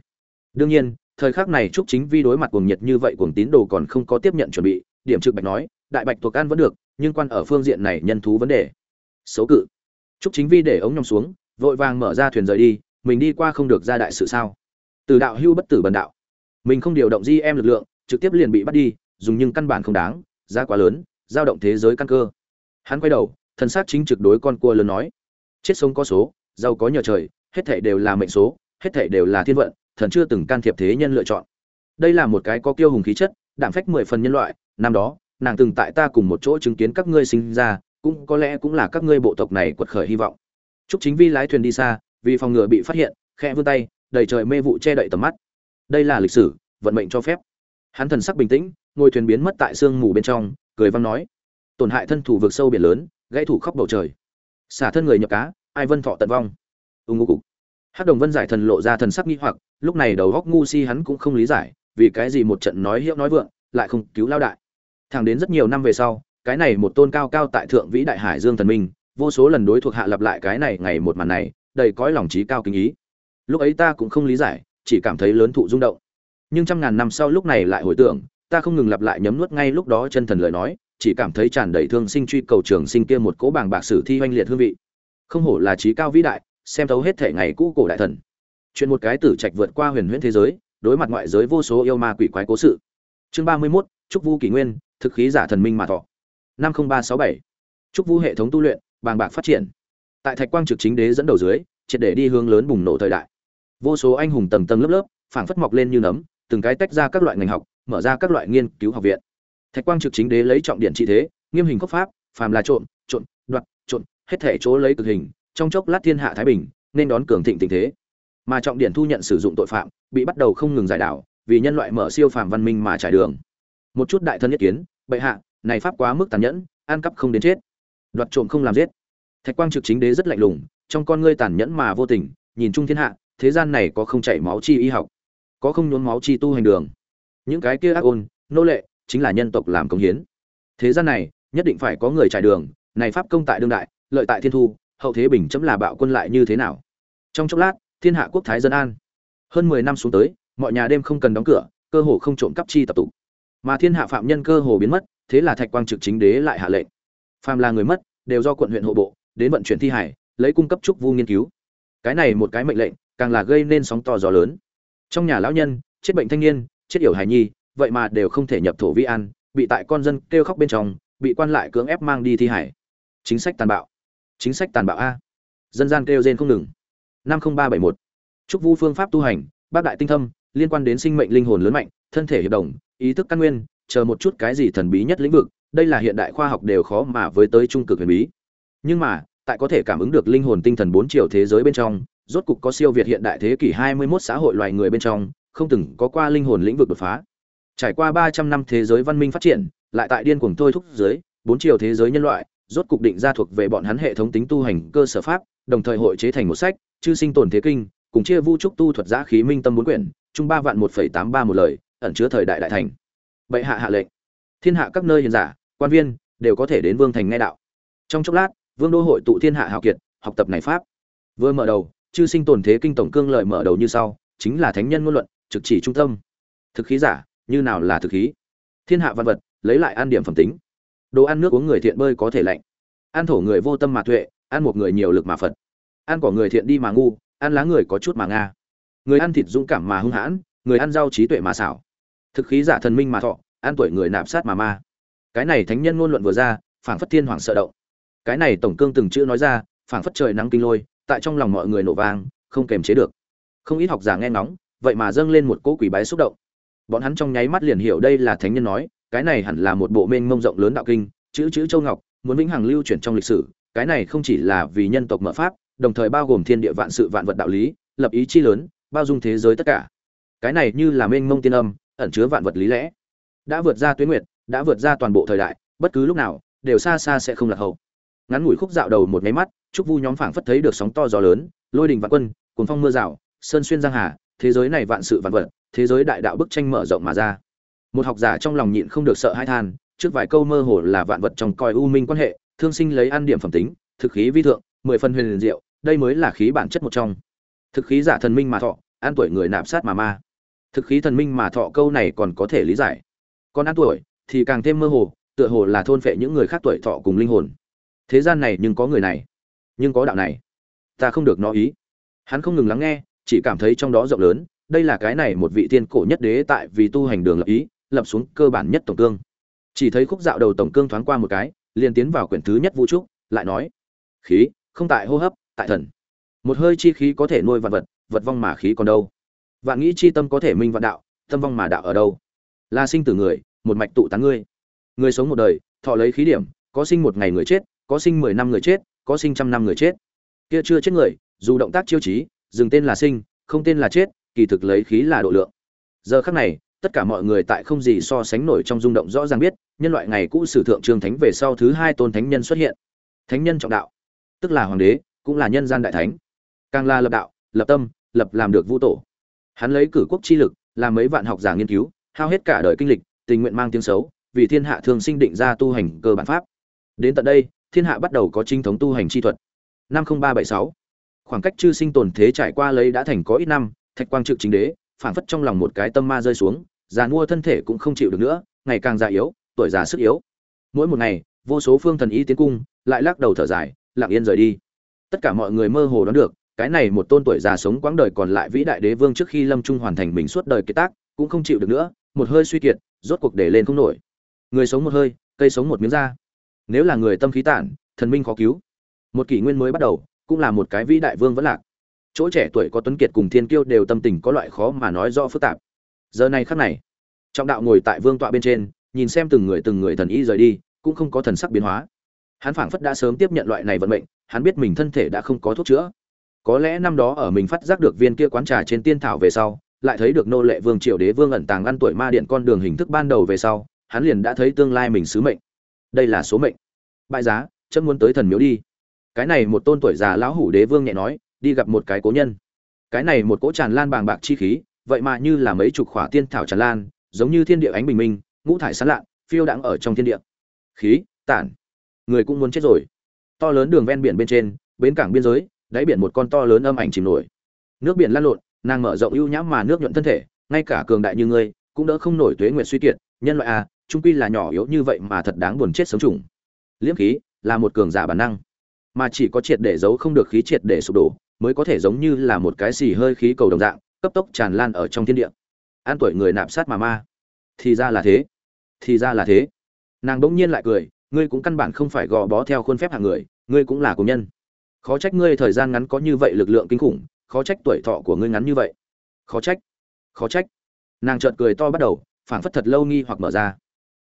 Speaker 1: Đương nhiên, thời khắc này trúc chính vi đối mặt cuồng nhiệt như vậy cuồng tín đồ còn không có tiếp nhận chuẩn bị điểm trực bạch nói đại bạch thuộc an vẫn được nhưng quan ở phương diện này nhân thú vấn đề xấu cự trúc chính vi để ống nhòm xuống vội vàng mở ra thuyền rời đi mình đi qua không được ra đại sự sao? Từ đạo hưu bất tử bần đạo. Mình không điều động di em lực lượng trực tiếp liền bị bắt đi dùng nhưng căn bản không đáng giá quá lớn dao động thế giới căn cơ. Hắn quay đầu thần sát chính trực đối con cua lớn nói chết sống có số giàu có nhờ trời hết thảy đều là mệnh số hết thảy đều là thiên vận thần chưa từng can thiệp thế nhân lựa chọn. Đây là một cái có kiêu hùng khí chất đảm phách mười phần nhân loại năm đó nàng từng tại ta cùng một chỗ chứng kiến các ngươi sinh ra cũng có lẽ cũng là các ngươi bộ tộc này quật khởi hy vọng. Trúc Chính Vi lái thuyền đi xa, vì phòng ngừa bị phát hiện, khe vươn tay, đầy trời mê vụ che đậy tầm mắt. Đây là lịch sử, vận mệnh cho phép. Hắn thần sắc bình tĩnh, ngồi thuyền biến mất tại sương mù bên trong, cười vang nói: "Tổn hại thân thủ vượt sâu biển lớn, gãy thủ khóc bầu trời. Xả thân người nhập cá, ai vân thọ tận vong." Ung ngô cục. hát Đồng Vân giải thần lộ ra thần sắc nghi hoặc, lúc này đầu góc ngu si hắn cũng không lý giải, vì cái gì một trận nói hiệu nói vượng, lại không cứu lao đại. Thẳng đến rất nhiều năm về sau, cái này một tôn cao cao tại thượng vĩ đại hải dương thần minh, vô số lần đối thuộc hạ lặp lại cái này ngày một màn này đầy cõi lòng trí cao kính ý. Lúc ấy ta cũng không lý giải chỉ cảm thấy lớn thụ rung động. Nhưng trăm ngàn năm sau lúc này lại hồi tưởng ta không ngừng lặp lại nhấm nuốt ngay lúc đó chân thần lời nói chỉ cảm thấy tràn đầy thương sinh truy cầu trường sinh kia một cỗ bảng bạc sử thi oanh liệt hương vị. Không hổ là trí cao vĩ đại xem thấu hết thể ngày cũ cổ đại thần. Chuyện một cái tử trạch vượt qua huyền huyễn thế giới đối mặt ngoại giới vô số yêu ma quỷ quái cố sự. Chương ba mươi 31, trúc vu kỷ nguyên thực khí giả thần minh mà thọ. Năm nghìn ba sáu bảy. Trúc vu hệ thống tu luyện bàng bạc phát triển tại thạch quang trực chính đế dẫn đầu dưới, triệt để đi hướng lớn bùng nổ thời đại. Vô số anh hùng tầng tầng lớp lớp, phảng phất mọc lên như nấm, từng cái tách ra các loại ngành học, mở ra các loại nghiên cứu học viện. Thạch quang trực chính đế lấy trọng điện trị thế, nghiêm hình cấp pháp, phàm là trộm trộm, đoạt, trộm, hết thể chỗ lấy cực hình, trong chốc lát thiên hạ thái bình, nên đón cường thịnh tình thế. Mà trọng điện thu nhận sử dụng tội phạm, bị bắt đầu không ngừng giải đảo, vì nhân loại mở siêu phàm văn minh mà trải đường. Một chút đại thân nhất kiến, bệ hạ, này pháp quá mức tàn nhẫn, ăn cắp không đến chết. Đoạt trộm không làm giết thạch quang trực chính đế rất lạnh lùng, trong con ngươi tàn nhẫn mà vô tình, nhìn chung thiên hạ, thế gian này có không chảy máu chi y học, có không nhốn máu chi tu hành đường. Những cái kia ác ôn, nô lệ, chính là nhân tộc làm công hiến. Thế gian này, nhất định phải có người trải đường, này pháp công tại đương đại, lợi tại thiên thu, hậu thế bình chấm là bạo quân lại như thế nào? Trong chốc lát, thiên hạ quốc thái dân an. Hơn mười năm xuống tới, mọi nhà đêm không cần đóng cửa, cơ hồ không trộm cắp chi tập tụ mà thiên hạ phạm nhân cơ hồ biến mất, thế là thạch quang trực chính đế lại hạ lệnh. Phàm là người mất, đều do quận huyện hộ bộ đến vận chuyển thi hải, lấy cung cấp trúc vu nghiên cứu. Cái này một cái mệnh lệnh, càng là gây nên sóng to gió lớn. Trong nhà lão nhân, chết bệnh thanh niên, chết yểu hài nhi, vậy mà đều không thể nhập thổ vi an, bị tại con dân kêu khóc bên trong, bị quan lại cưỡng ép mang đi thi hải. Chính sách tàn bạo. Chính sách tàn bạo a. Dân gian kêu rên không ngừng. Năm nghìn ba bảy một, trúc vu phương pháp tu hành, bác đại tinh thâm, liên quan đến sinh mệnh linh hồn lớn mạnh, thân thể hiệp đồng, ý thức căn nguyên, chờ một chút cái gì thần bí nhất lĩnh vực, đây là hiện đại khoa học đều khó mà với tới trung cực huyền bí nhưng mà, tại có thể cảm ứng được linh hồn tinh thần bốn chiều thế giới bên trong, rốt cục có siêu việt hiện đại thế kỷ 21 xã hội loài người bên trong, không từng có qua linh hồn lĩnh vực đột phá. Trải qua 300 năm thế giới văn minh phát triển, lại tại điên cuồng thôi thúc dưới bốn chiều thế giới nhân loại, rốt cục định ra thuộc về bọn hắn hệ thống tính tu hành cơ sở pháp, đồng thời hội chế thành một sách, chư sinh tồn thế kinh, cùng chia vu trúc tu thuật giã khí minh tâm bốn quyển, chung ba vạn một phẩy tám ba một lời, ẩn chứa thời đại đại thành. Bệ hạ hạ lệnh. Thiên hạ các nơi hiền giả, quan viên, đều có thể đến vương thành nghe đạo. Trong chốc lát vương đô hội tụ thiên hạ hào kiệt, học tập này pháp. Vừa mở đầu, chư sinh tồn thế kinh tổng cương lợi mở đầu như sau, chính là thánh nhân ngôn luận, trực chỉ trung tâm. Thực khí giả, như nào là thực khí? Thiên hạ văn vật, lấy lại an điểm phẩm tính. Đồ ăn nước uống người thiện bơi có thể lạnh. Ăn thổ người vô tâm mà tuệ, ăn một người nhiều lực mà phật. Ăn cỏ người thiện đi mà ngu, ăn lá người có chút mà nga. Người ăn thịt dũng cảm mà hung hãn, người ăn rau trí tuệ mà xảo. Thực khí giả thần minh mà thọ, ăn tuổi người nạp sát mà ma. Cái này thánh nhân ngôn luận vừa ra, phảng phất thiên hoàng sợ động cái này tổng cương từng chữ nói ra, phảng phất trời nắng kinh lôi, tại trong lòng mọi người nổ vang, không kềm chế được. Không ít học giả nghe ngóng, vậy mà dâng lên một cỗ quỷ bái xúc động. Bọn hắn trong nháy mắt liền hiểu đây là thánh nhân nói, cái này hẳn là một bộ mênh mông rộng lớn đạo kinh, chữ chữ châu ngọc, muốn vĩnh hằng lưu chuyển trong lịch sử, cái này không chỉ là vì nhân tộc mở pháp, đồng thời bao gồm thiên địa vạn sự vạn vật đạo lý, lập ý chi lớn, bao dung thế giới tất cả. Cái này như là mênh mông tiên âm, ẩn chứa vạn vật lý lẽ. Đã vượt ra tuyến nguyệt, đã vượt ra toàn bộ thời đại, bất cứ lúc nào, đều xa xa sẽ không lạc hậu ngắn ngủi khúc dạo đầu một máy mắt, trúc vu nhóm phảng phất thấy được sóng to gió lớn, lôi đình vạn quân, cuồng phong mưa rào, sơn xuyên giang hà, thế giới này vạn sự vạn vật, thế giới đại đạo bức tranh mở rộng mà ra. Một học giả trong lòng nhịn không được sợ hãi than, trước vài câu mơ hồ là vạn vật trong coi u minh quan hệ, thương sinh lấy ăn điểm phẩm tính, thực khí vi thượng, mười phần huyền diệu, đây mới là khí bản chất một trong. Thực khí giả thần minh mà thọ, an tuổi người nạp sát mà ma. Thực khí thần minh mà thọ câu này còn có thể lý giải. Còn ăn tuổi thì càng thêm mơ hồ, tựa hồ là thôn phệ những người khác tuổi thọ cùng linh hồn thế gian này nhưng có người này, nhưng có đạo này. Ta không được nó ý. Hắn không ngừng lắng nghe, chỉ cảm thấy trong đó rộng lớn, đây là cái này một vị tiên cổ nhất đế tại vì tu hành đường lập ý, lập xuống cơ bản nhất tổng cương. Chỉ thấy khúc dạo đầu tổng cương thoáng qua một cái, liền tiến vào quyển thứ nhất vũ trúc lại nói, khí, không tại hô hấp, tại thần. Một hơi chi khí có thể nuôi vạn vật vật vong mà khí còn đâu? Vạn nghĩ chi tâm có thể minh vạn đạo, tâm vong mà đạo ở đâu? Là sinh từ người, một mạch tụ tán ngươi. Người sống một đời, thọ lấy khí điểm, có sinh một ngày người chết có sinh mười năm người chết, có sinh trăm năm người chết. Kia chưa chết người, dù động tác chiêu trí, dừng tên là sinh, không tên là chết, kỳ thực lấy khí là độ lượng. Giờ khắc này, tất cả mọi người tại không gì so sánh nổi trong rung động rõ ràng biết, nhân loại ngày cũ sử thượng trương thánh về sau thứ hai tôn thánh nhân xuất hiện. Thánh nhân trọng đạo, tức là hoàng đế, cũng là nhân gian đại thánh. Càng là lập đạo, lập tâm, lập làm được vũ tổ. Hắn lấy cử quốc chi lực, làm mấy vạn học giả nghiên cứu, hao hết cả đời kinh lịch, tình nguyện mang tiếng xấu, vì thiên hạ thường sinh định ra tu hành cơ bản pháp. Đến tận đây thiên hạ bắt đầu có chính thống tu hành chi thuật. Năm nghìn ba bảy sáu, khoảng cách chư sinh tồn thế trải qua lấy đã thành có ít năm, thạch quang trực chính đế, phảng phất trong lòng một cái tâm ma rơi xuống, già mua thân thể cũng không chịu được nữa, ngày càng già yếu, tuổi già sức yếu. Mỗi một ngày, vô số phương thần y tiến cung, lại lắc đầu thở dài, lặng yên rời đi. Tất cả mọi người mơ hồ đoán được, cái này một tôn tuổi già sống quãng đời còn lại vĩ đại đế vương trước khi lâm trung hoàn thành mình suốt đời kiệt tác, cũng không chịu được nữa, một hơi suy kiệt, rốt cuộc để lên không nổi. Người sống một hơi, cây sống một miếng da nếu là người tâm khí tản, thần minh khó cứu. Một kỷ nguyên mới bắt đầu, cũng là một cái vĩ đại vương vẫn lạc. Chỗ trẻ tuổi có tuấn kiệt cùng thiên kiêu đều tâm tình có loại khó mà nói rõ phức tạp. Giờ này khắc này, trọng đạo ngồi tại vương tọa bên trên, nhìn xem từng người từng người thần y rời đi, cũng không có thần sắc biến hóa. Hắn phảng phất đã sớm tiếp nhận loại này vận mệnh, hắn biết mình thân thể đã không có thuốc chữa. Có lẽ năm đó ở mình phát giác được viên kia quán trà trên tiên thảo về sau, lại thấy được nô lệ vương triều đế vương ẩn tàng ăn tuổi ma điện con đường hình thức ban đầu về sau, hắn liền đã thấy tương lai mình sứ mệnh đây là số mệnh. Bại giá chấm muốn tới thần miếu đi. Cái này một tôn tuổi già lão hủ đế vương nhẹ nói đi gặp một cái cố nhân. Cái này một cỗ tràn lan bàng bạc chi khí vậy mà như là mấy chục khỏa tiên thảo tràn lan giống như thiên địa ánh bình minh ngũ thải sán lạn phiêu đãng ở trong thiên địa. Khí tản. Người cũng muốn chết rồi. To lớn đường ven biển bên trên bến cảng biên giới đáy biển một con to lớn âm ảnh chìm nổi. Nước biển lăn lộn nàng mở rộng ưu nhãm mà nước nhuận thân thể ngay cả cường đại như ngươi cũng đỡ không nổi tuế nguyện suy kiệt nhân loại à, trung quy là nhỏ yếu như vậy mà thật đáng buồn chết sống trùng. Liễm khí là một cường giả bản năng, mà chỉ có triệt để giấu không được khí triệt để sụp đổ mới có thể giống như là một cái xì hơi khí cầu đồng dạng, cấp tốc tràn lan ở trong thiên địa. An tuổi người nạp sát mà ma. Thì ra là thế. Thì ra là thế. Nàng bỗng nhiên lại cười, ngươi cũng căn bản không phải gò bó theo khuôn phép hạng người, ngươi cũng là công nhân. Khó trách ngươi thời gian ngắn có như vậy lực lượng kinh khủng, khó trách tuổi thọ của ngươi ngắn như vậy. Khó trách. Khó trách. Nàng chợt cười to bắt đầu, phảng phất thật lâu nghi hoặc mở ra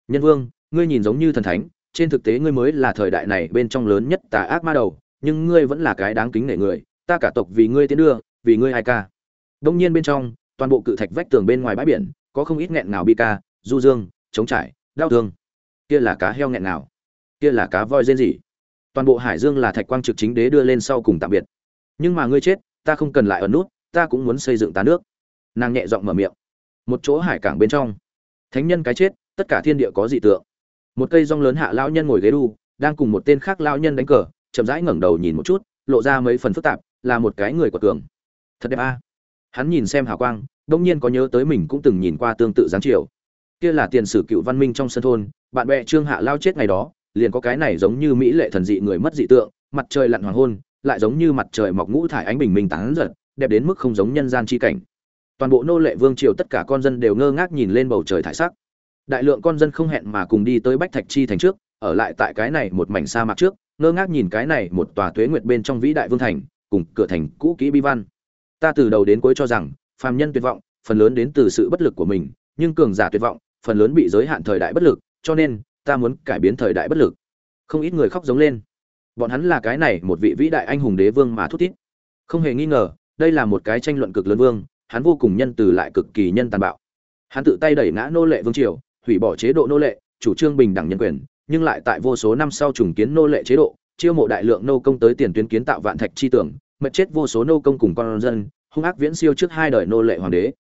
Speaker 1: nhân vương, ngươi nhìn giống như thần thánh, trên thực tế ngươi mới là thời đại này bên trong lớn nhất tà ác ma đầu, nhưng ngươi vẫn là cái đáng kính nể người, ta cả tộc vì ngươi tiến đưa, vì ngươi ai ca. Đông nhiên bên trong, toàn bộ cự thạch vách tường bên ngoài bãi biển, có không ít nghẹn ngào bi ca, du dương chống trải, đau thương. Kia là cá heo nghẹn ngào, kia là cá voi rên rỉ. Toàn bộ hải dương là thạch quang trực chính đế đưa lên sau cùng tạm biệt. Nhưng mà ngươi chết, ta không cần lại ở nút, ta cũng muốn xây dựng tá nước. Nàng nhẹ giọng mở miệng. Một chỗ hải cảng bên trong, thánh nhân cái chết tất cả thiên địa có dị tượng. Một cây rong lớn hạ lão nhân ngồi ghế đu, đang cùng một tên khác lão nhân đánh cờ, chậm rãi ngẩng đầu nhìn một chút, lộ ra mấy phần phức tạp, là một cái người của tường. Thật đẹp a. Hắn nhìn xem hào quang, đông nhiên có nhớ tới mình cũng từng nhìn qua tương tự giáng triều kia là tiền sử cựu văn minh trong sân thôn, bạn bè trương hạ lao chết ngày đó, liền có cái này giống như mỹ lệ thần dị người mất dị tượng, mặt trời lặn hoàng hôn, lại giống như mặt trời mọc ngũ thải ánh bình minh tán giật, đẹp đến mức không giống nhân gian chi cảnh. Toàn bộ nô lệ vương triều tất cả con dân đều ngơ ngác nhìn lên bầu trời thải sắc đại lượng con dân không hẹn mà cùng đi tới bách thạch chi thành trước, ở lại tại cái này một mảnh sa mạc trước, ngơ ngác nhìn cái này một tòa tuế nguyệt bên trong vĩ đại vương thành, cùng cửa thành cũ kỹ bi văn. Ta từ đầu đến cuối cho rằng, phàm nhân tuyệt vọng, phần lớn đến từ sự bất lực của mình, nhưng cường giả tuyệt vọng, phần lớn bị giới hạn thời đại bất lực, cho nên, ta muốn cải biến thời đại bất lực. Không ít người khóc giống lên. Bọn hắn là cái này một vị vĩ đại anh hùng đế vương mà thút thít. Không hề nghi ngờ, đây là một cái tranh luận cực lớn vương, hắn vô cùng nhân từ lại cực kỳ nhân tàn bạo. Hắn tự tay đẩy ngã nô lệ vương triều hủy bỏ chế độ nô lệ, chủ trương bình đẳng nhân quyền, nhưng lại tại vô số năm sau trùng kiến nô lệ chế độ, chiêu mộ đại lượng nô công tới tiền tuyến kiến tạo vạn thạch chi tưởng mệt chết vô số nô công cùng con dân, hung ác viễn siêu trước hai đời nô lệ hoàng đế.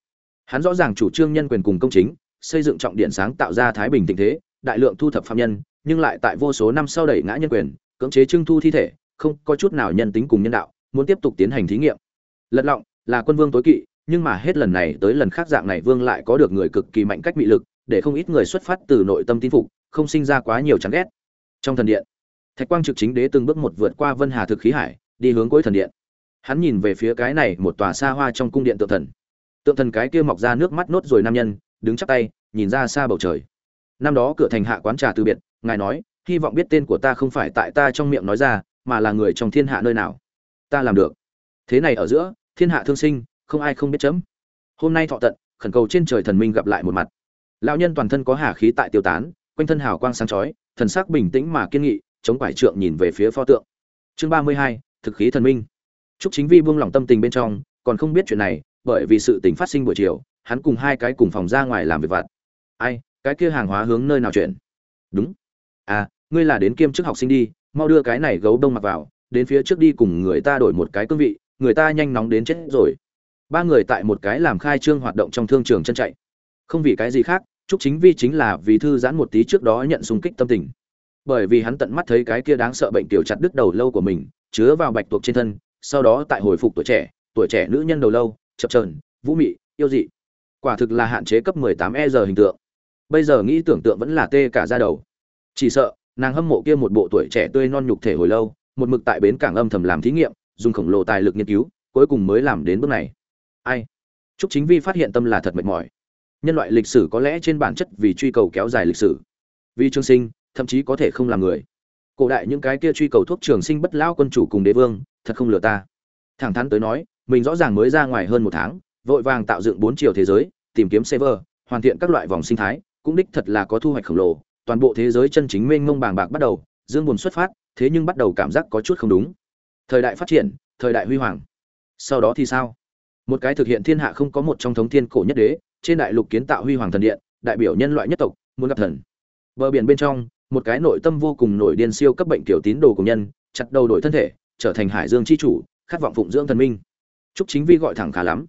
Speaker 1: Hắn rõ ràng chủ trương nhân quyền cùng công chính, xây dựng trọng điện sáng tạo ra thái bình tình thế, đại lượng thu thập phạm nhân, nhưng lại tại vô số năm sau đẩy ngã nhân quyền, cưỡng chế trưng thu thi thể, không có chút nào nhân tính cùng nhân đạo, muốn tiếp tục tiến hành thí nghiệm. Lật lọng là quân vương tối kỵ, nhưng mà hết lần này tới lần khác dạng này vương lại có được người cực kỳ mạnh cách bị lực để không ít người xuất phát từ nội tâm tin phục, không sinh ra quá nhiều chán ghét. Trong thần điện, thạch quang trực chính đế từng bước một vượt qua vân hà thực khí hải, đi hướng cuối thần điện. Hắn nhìn về phía cái này một tòa xa hoa trong cung điện tượng thần. Tượng thần cái kia mọc ra nước mắt nốt rồi nam nhân, đứng chắp tay, nhìn ra xa bầu trời. Năm đó cửa thành hạ quán trà từ biệt, ngài nói, hy vọng biết tên của ta không phải tại ta trong miệng nói ra, mà là người trong thiên hạ nơi nào. Ta làm được. Thế này ở giữa, thiên hạ thương sinh, không ai không biết chấm. Hôm nay thọ tận, khẩn cầu trên trời thần minh gặp lại một mặt lão nhân toàn thân có hà khí tại tiêu tán quanh thân hào quang sáng chói thần sắc bình tĩnh mà kiên nghị chống quải trượng nhìn về phía pho tượng chương ba mươi hai thực khí thần minh Trúc Chính Vi buông lòng tâm tình bên trong, còn không biết chuyện này, bởi vì sự tình phát sinh buổi chiều, hắn cùng hai cái cùng phòng ra ngoài làm việc vặt. Ai, cái kia hàng hóa hướng nơi nào chuyển? Đúng. À, ngươi là đến kiêm chức học sinh đi, mau đưa cái này gấu đông mặc vào, đến phía trước đi cùng người ta đổi một cái cương vị, người ta nhanh nóng đến chết rồi. Ba người tại một cái làm khai trương hoạt động trong thương trường chân chạy. Không vì cái gì khác, Trúc Chính Vi chính là vì thư giãn một tí trước đó nhận xung kích tâm tình. Bởi vì hắn tận mắt thấy cái kia đáng sợ bệnh tiểu chặt đứt đầu lâu của mình, chứa vào bạch tuộc trên thân, sau đó tại hồi phục tuổi trẻ tuổi trẻ nữ nhân đầu lâu chập trờn vũ mị yêu dị. Quả thực là hạn chế cấp 18 e giờ hình tượng. Bây giờ nghĩ tưởng tượng vẫn là tê cả ra đầu. Chỉ sợ nàng hâm mộ kia một bộ tuổi trẻ tươi non nhục thể hồi lâu một mực tại bến cảng âm thầm làm thí nghiệm dùng khổng lồ tài lực nghiên cứu cuối cùng mới làm đến bước này. Ai? Trúc Chính Vi phát hiện tâm là thật mệt mỏi. Nhân loại lịch sử có lẽ trên bản chất vì truy cầu kéo dài lịch sử, vì trường sinh, thậm chí có thể không làm người. Cổ đại những cái kia truy cầu thuốc trường sinh bất lão quân chủ cùng đế vương, thật không lừa ta. Thẳng thắn tới nói mình rõ ràng mới ra ngoài hơn một tháng vội vàng tạo dựng bốn chiều thế giới tìm kiếm server hoàn thiện các loại vòng sinh thái cũng đích thật là có thu hoạch khổng lồ. Toàn bộ thế giới chân chính mênh mông bàng bạc bắt đầu dương buồn xuất phát thế nhưng bắt đầu cảm giác có chút không đúng. Thời đại phát triển thời đại huy hoàng. Sau đó thì sao? Một cái thực hiện thiên hạ không có một trong thống thiên cổ nhất đế trên đại lục kiến tạo huy hoàng thần điện, đại biểu nhân loại nhất tộc, muốn gặp thần. Bờ biển bên trong, một cái nội tâm vô cùng nổi điên siêu cấp bệnh kiểu tín đồ của nhân, chặt đầu đổi thân thể, trở thành hải dương chi chủ, khát vọng phụng dưỡng thần minh. Chúc chính vi gọi thẳng khá lắm.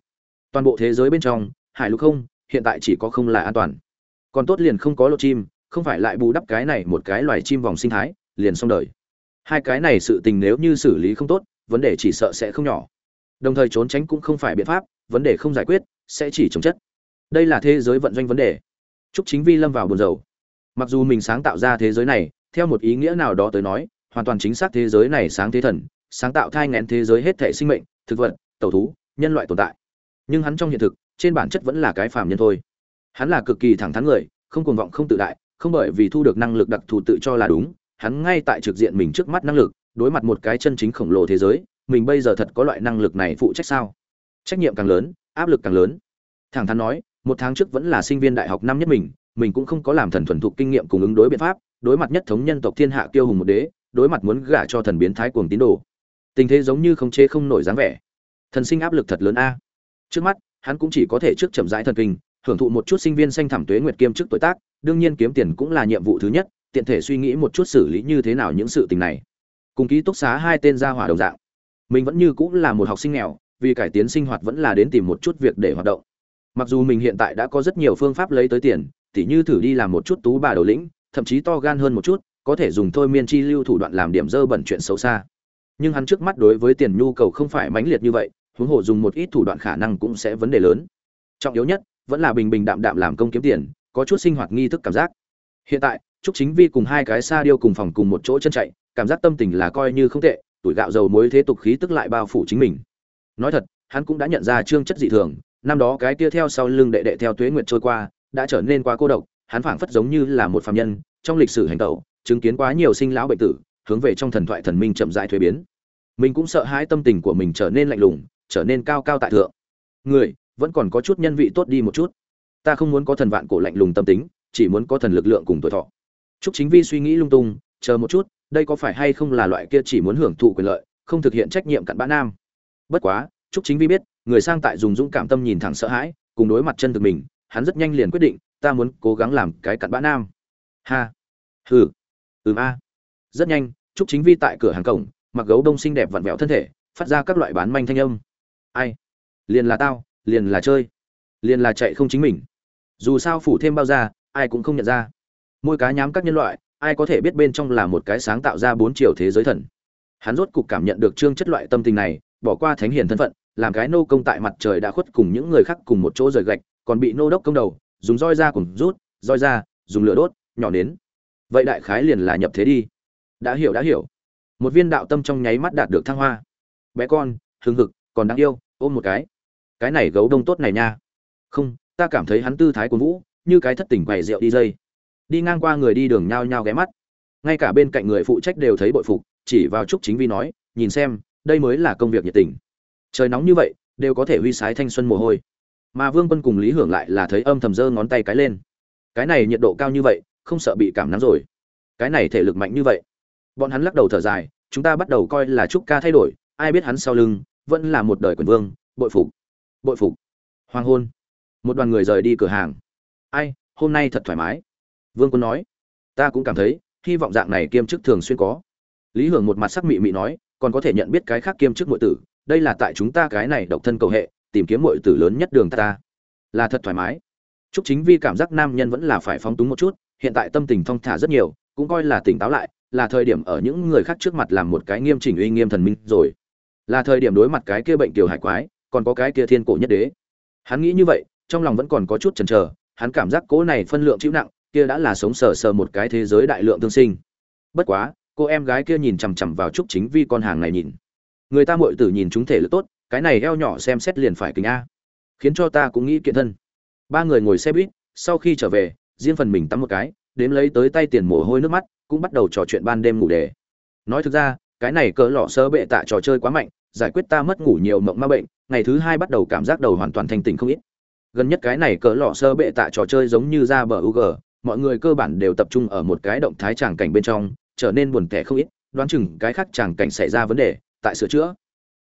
Speaker 1: Toàn bộ thế giới bên trong, hải lục không, hiện tại chỉ có không là an toàn. Còn tốt liền không có lộ chim, không phải lại bù đắp cái này một cái loài chim vòng sinh thái, liền xong đời. Hai cái này sự tình nếu như xử lý không tốt, vấn đề chỉ sợ sẽ không nhỏ. Đồng thời trốn tránh cũng không phải biện pháp, vấn đề không giải quyết, sẽ chỉ chống chất đây là thế giới vận doanh vấn đề. Chúc chính vi lâm vào buồn rầu. Mặc dù mình sáng tạo ra thế giới này, theo một ý nghĩa nào đó tới nói, hoàn toàn chính xác thế giới này sáng thế thần, sáng tạo thai ngén thế giới hết thể sinh mệnh, thực vật, tẩu thú, nhân loại tồn tại. Nhưng hắn trong hiện thực, trên bản chất vẫn là cái phàm nhân thôi. Hắn là cực kỳ thẳng thắn người, không cuồng vọng, không tự đại, không bởi vì thu được năng lực đặc thù tự cho là đúng, hắn ngay tại trực diện mình trước mắt năng lực, đối mặt một cái chân chính khổng lồ thế giới, mình bây giờ thật có loại năng lực này phụ trách sao? Trách nhiệm càng lớn, áp lực càng lớn. Thẳng thắn nói một tháng trước vẫn là sinh viên đại học năm nhất mình mình cũng không có làm thần thuần thục kinh nghiệm cùng ứng đối biện pháp, đối mặt nhất thống nhân tộc thiên hạ tiêu hùng một đế, đối mặt muốn gả cho thần biến thái cuồng tín đồ. Tình thế giống như không chế không nổi dáng vẻ. Thần sinh áp lực thật lớn a. Trước mắt, hắn cũng chỉ có thể trước chậm rãi thần kinh, hưởng thụ một chút sinh viên xanh thảm tuế nguyệt kiêm chức tuổi tác, đương nhiên kiếm tiền cũng là nhiệm vụ thứ nhất, tiện thể suy nghĩ một chút xử lý như thế nào những sự tình này. Cùng ký túc xá hai tên gia hỏa đồng dạng. Mình vẫn như cũng là một học sinh nghèo, vì cải tiến sinh hoạt vẫn là đến tìm một chút việc để hoạt động mặc dù mình hiện tại đã có rất nhiều phương pháp lấy tới tiền, tỉ như thử đi làm một chút tú bà đầu lĩnh, thậm chí to gan hơn một chút, có thể dùng thôi miên chi lưu thủ đoạn làm điểm dơ bẩn chuyện xấu xa. Nhưng hắn trước mắt đối với tiền nhu cầu không phải mãnh liệt như vậy, huống hồ dùng một ít thủ đoạn khả năng cũng sẽ vấn đề lớn. Trọng yếu nhất, vẫn là bình bình đạm đạm làm công kiếm tiền, có chút sinh hoạt nghi thức cảm giác. Hiện tại, trúc chính vi cùng hai cái xa điêu cùng phòng cùng một chỗ chân chạy, cảm giác tâm tình là coi như không tệ, tuổi gạo dầu muối thế tục khí tức lại bao phủ chính mình. Nói thật, hắn cũng đã nhận ra trương chất dị thường năm đó cái kia theo sau lưng đệ đệ theo tuế nguyệt trôi qua đã trở nên quá cô độc hắn phảng phất giống như là một phạm nhân trong lịch sử hành tẩu chứng kiến quá nhiều sinh lão bệnh tử hướng về trong thần thoại thần minh chậm rãi thuế biến. Mình cũng sợ hãi tâm tình của mình trở nên lạnh lùng trở nên cao cao tại thượng. Người vẫn còn có chút nhân vị tốt đi một chút. Ta không muốn có thần vạn cổ lạnh lùng tâm tính chỉ muốn có thần lực lượng cùng tuổi thọ. Trúc Chính Vi suy nghĩ lung tung, chờ một chút, đây có phải hay không là loại kia chỉ muốn hưởng thụ quyền lợi, không thực hiện trách nhiệm cặn bã nam. Bất quá, Trúc Chính Vi biết, người sang tại dùng dũng cảm tâm nhìn thẳng sợ hãi, cùng đối mặt chân thực mình, hắn rất nhanh liền quyết định, ta muốn cố gắng làm cái cặn bã nam. Ha. Hừ. Ừm a rất nhanh trúc chính vi tại cửa hàng cổng mặc gấu đông xinh đẹp vặn vẹo thân thể phát ra các loại bán manh thanh âm ai liền là tao liền là chơi liền là chạy không chính mình dù sao phủ thêm bao da, ai cũng không nhận ra môi cá nhám các nhân loại ai có thể biết bên trong là một cái sáng tạo ra bốn chiều thế giới thần hắn rốt cục cảm nhận được trương chất loại tâm tình này bỏ qua thánh hiền thân phận làm cái nô công tại mặt trời đã khuất cùng những người khác cùng một chỗ rời gạch, còn bị nô đốc công đầu, dùng roi ra cùng rút, roi ra, dùng lửa đốt, nhỏ nến. Vậy đại khái liền là nhập thế đi. Đã hiểu đã hiểu. Một viên đạo tâm trong nháy mắt đạt được thăng hoa. Bé con hưng hực, còn đáng yêu, ôm một cái. Cái này gấu đông tốt này nha. Không, ta cảm thấy hắn tư thái của vũ, như cái thất tình quầy rượu đi dây. Đi ngang qua người đi đường nhao nhao ghé mắt. Ngay cả bên cạnh người phụ trách đều thấy bội phục, chỉ vào trúc chính vi nói, nhìn xem, đây mới là công việc nhiệt tình trời nóng như vậy, đều có thể huy sái thanh xuân mồ hôi. Mà vương quân cùng lý hưởng lại là thấy âm thầm giơ ngón tay cái lên. Cái này nhiệt độ cao như vậy, không sợ bị cảm nắng rồi. Cái này thể lực mạnh như vậy. Bọn hắn lắc đầu thở dài, chúng ta bắt đầu coi là trúc ca thay đổi, ai biết hắn sau lưng vẫn là một đời quần vương, bội phục bội phục. Hoàng hôn. Một đoàn người rời đi cửa hàng. Ai, hôm nay thật thoải mái. Vương quân nói. Ta cũng cảm thấy, hy vọng dạng này kiêm chức thường xuyên có. Lý hưởng một mặt sắc mị mị nói, còn có thể nhận biết cái khác kiêm chức nội tử đây là tại chúng ta cái này độc thân cầu hệ tìm kiếm mọi tử lớn nhất đường ta, ta. là thật thoải mái. Chúc chính vi cảm giác nam nhân vẫn là phải phóng túng một chút hiện tại tâm tình thong thả rất nhiều cũng coi là tỉnh táo lại là thời điểm ở những người khác trước mặt làm một cái nghiêm chỉnh uy nghiêm thần minh rồi. Là thời điểm đối mặt cái kia bệnh kiều hải quái còn có cái kia thiên cổ nhất đế. Hắn nghĩ như vậy trong lòng vẫn còn có chút chần chờ hắn cảm giác cố này phân lượng chịu nặng kia đã là sống sờ sờ một cái thế giới đại lượng tương sinh. Bất quá cô em gái kia nhìn chằm chằm vào trúc chính vi con hàng này nhìn người ta muội tử nhìn chúng thể lực tốt, cái này eo nhỏ xem xét liền phải kính a. Khiến cho ta cũng nghĩ kiện thân. Ba người ngồi xe buýt, sau khi trở về, riêng phần mình tắm một cái, đếm lấy tới tay tiền mồ hôi nước mắt, cũng bắt đầu trò chuyện ban đêm ngủ đề. Nói thực ra, cái này cỡ lọ sơ bệ tạ trò chơi quá mạnh, giải quyết ta mất ngủ nhiều mộng ma bệnh, ngày thứ hai bắt đầu cảm giác đầu hoàn toàn thanh tỉnh không ít. Gần nhất cái này cỡ lọ sơ bệ tạ trò chơi giống như ra bờ u g, mọi người cơ bản đều tập trung ở một cái động thái tràng cảnh bên trong, trở nên buồn tẻ không ít, đoán chừng cái khác tràng cảnh xảy ra vấn đề tại sửa chữa.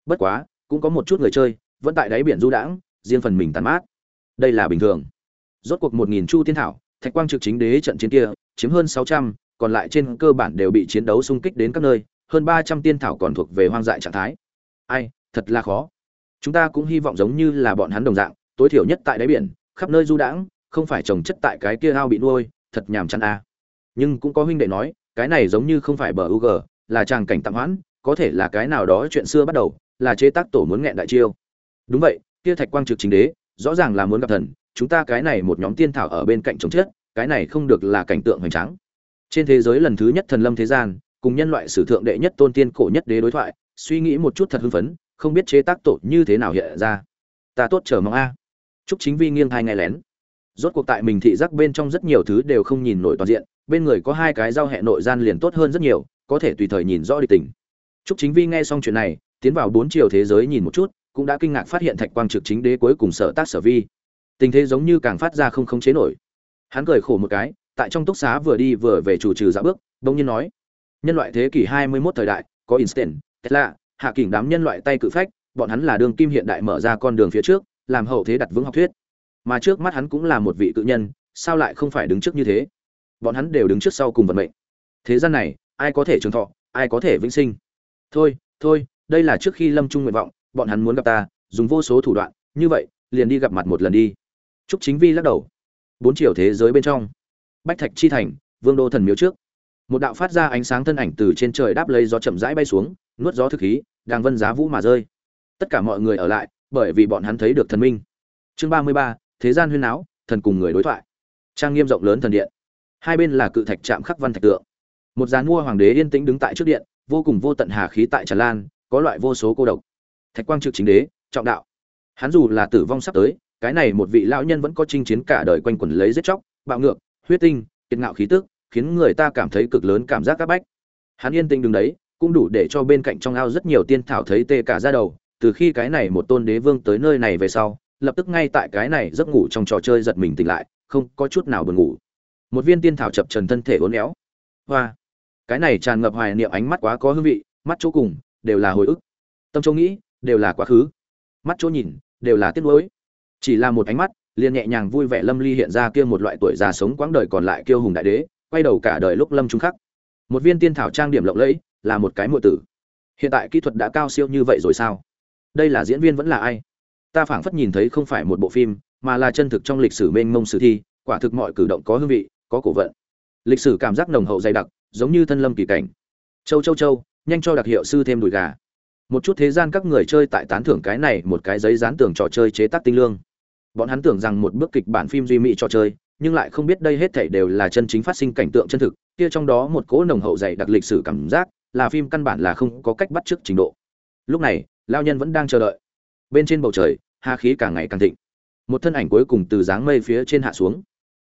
Speaker 1: Bất quá, cũng có một chút người chơi, vẫn tại đáy biển du đãng, riêng phần mình tàn mát. Đây là bình thường. Rốt cuộc một nghìn chu tiên thảo, thạch quang trực chính đế trận chiến kia, chiếm hơn sáu trăm, còn lại trên cơ bản đều bị chiến đấu xung kích đến các nơi, hơn ba trăm tiên thảo còn thuộc về hoang dại trạng thái. Ai, thật là khó. Chúng ta cũng hy vọng giống như là bọn hắn đồng dạng, tối thiểu nhất tại đáy biển, khắp nơi du đãng, không phải trồng chất tại cái kia ao bị nuôi, thật nhàm chăn a à. nhưng cũng có huynh đệ nói, cái này giống như không phải bờ u g là tràng cảnh tạm hoãn có thể là cái nào đó chuyện xưa bắt đầu, là chế tác tổ muốn nghẹn đại chiêu. Đúng vậy, kia thạch quang trực chính đế, rõ ràng là muốn gặp thần, chúng ta cái này một nhóm tiên thảo ở bên cạnh chống chết cái này không được là cảnh tượng hoành tráng. Trên thế giới lần thứ nhất thần lâm thế gian, cùng nhân loại sử thượng đệ nhất tôn tiên cổ nhất đế đối thoại, suy nghĩ một chút thật hưng phấn, không biết chế tác tổ như thế nào hiện ra. Ta tốt chờ mong a. Chúc chính vi nghiêng hai ngày lén. Rốt cuộc tại mình thị giác bên trong rất nhiều thứ đều không nhìn nổi toàn diện, bên người có hai cái giao hệ nội gian liền tốt hơn rất nhiều, có thể tùy thời nhìn rõ địch tình. Trúc chính vi nghe xong chuyện này, tiến vào bốn chiều thế giới nhìn một chút, cũng đã kinh ngạc phát hiện thạch quang trực chính đế cuối cùng sở tác sở vi. Tình thế giống như càng phát ra không khống chế nổi. Hắn cười khổ một cái, tại trong túc xá vừa đi vừa về chủ trừ dạ bước, bỗng nhiên nói, nhân loại thế kỷ 21 thời đại, có instant tesla, hạ kỉnh đám nhân loại tay cự phách, bọn hắn là đường kim hiện đại mở ra con đường phía trước, làm hậu thế đặt vững học thuyết. Mà trước mắt hắn cũng là một vị cự nhân, sao lại không phải đứng trước như thế? Bọn hắn đều đứng trước sau cùng vận mệnh. Thế gian này, ai có thể trường thọ, ai có thể vĩnh sinh? Thôi thôi, đây là trước khi lâm trung nguyện vọng, bọn hắn muốn gặp ta, dùng vô số thủ đoạn, như vậy, liền đi gặp mặt một lần đi. Trúc chính vi lắc đầu. Bốn chiều thế giới bên trong. Bách thạch chi thành, vương đô thần miếu trước. Một đạo phát ra ánh sáng thân ảnh từ trên trời đáp lấy gió chậm rãi bay xuống, nuốt gió thực khí, đang vân giá vũ mà rơi. Tất cả mọi người ở lại, bởi vì bọn hắn thấy được thần minh. Chương ba mươi ba, thế gian huyên áo thần cùng người đối thoại. Trang nghiêm rộng lớn thần điện. Hai bên là cự thạch chạm khắc văn thạch tượng. Một dàn mua hoàng đế yên tĩnh đứng tại trước điện vô cùng vô tận hà khí tại tràn lan, có loại vô số cô độc. Thạch quang trực chính đế, trọng đạo. Hắn dù là tử vong sắp tới, cái này một vị lão nhân vẫn có chinh chiến cả đời quanh quẩn lấy giết chóc, bạo ngược, huyết tinh, kiệt ngạo khí tức, khiến người ta cảm thấy cực lớn cảm giác các bách. Hắn yên tĩnh đứng đấy, cũng đủ để cho bên cạnh trong ao rất nhiều tiên thảo thấy tê cả ra đầu, từ khi cái này một tôn đế vương tới nơi này về sau, lập tức ngay tại cái này giấc ngủ trong trò chơi giật mình tỉnh lại, không có chút nào buồn ngủ. Một viên tiên thảo chập trần thân thể uốn éo. Hoa! Cái này tràn ngập hoài niệm ánh mắt quá có hương vị, mắt chỗ cùng, đều là hồi ức. Tâm chỗ nghĩ, đều là quá khứ. Mắt chỗ nhìn, đều là tiếc nuối. Chỉ là một ánh mắt, liền nhẹ nhàng vui vẻ lâm ly hiện ra kia một loại tuổi già sống quãng đời còn lại kiêu hùng đại đế, quay đầu cả đời lúc lâm trung khắc. Một viên tiên thảo trang điểm lộng lẫy, là một cái muội tử. Hiện tại kỹ thuật đã cao siêu như vậy rồi sao? Đây là diễn viên vẫn là ai? Ta phảng phất nhìn thấy không phải một bộ phim, mà là chân thực trong lịch sử mênh mông sử thi, quả thực mọi cử động có hương vị, có cổ vận. Lịch sử cảm giác nồng hậu dày đặc giống như thân lâm kỳ cảnh. Châu châu châu, nhanh cho đặc hiệu sư thêm đùi gà. Một chút thế gian các người chơi tại tán thưởng cái này một cái giấy dán tường trò chơi chế tác tinh lương. Bọn hắn tưởng rằng một bước kịch bản phim duy mỹ trò chơi, nhưng lại không biết đây hết thảy đều là chân chính phát sinh cảnh tượng chân thực, kia trong đó một cỗ nồng hậu dày đặc lịch sử cảm giác, là phim căn bản là không có cách bắt chước trình độ. Lúc này, lao nhân vẫn đang chờ đợi. Bên trên bầu trời hà khí càng ngày càng thịnh. Một thân ảnh cuối cùng từ dáng mây phía trên hạ xuống.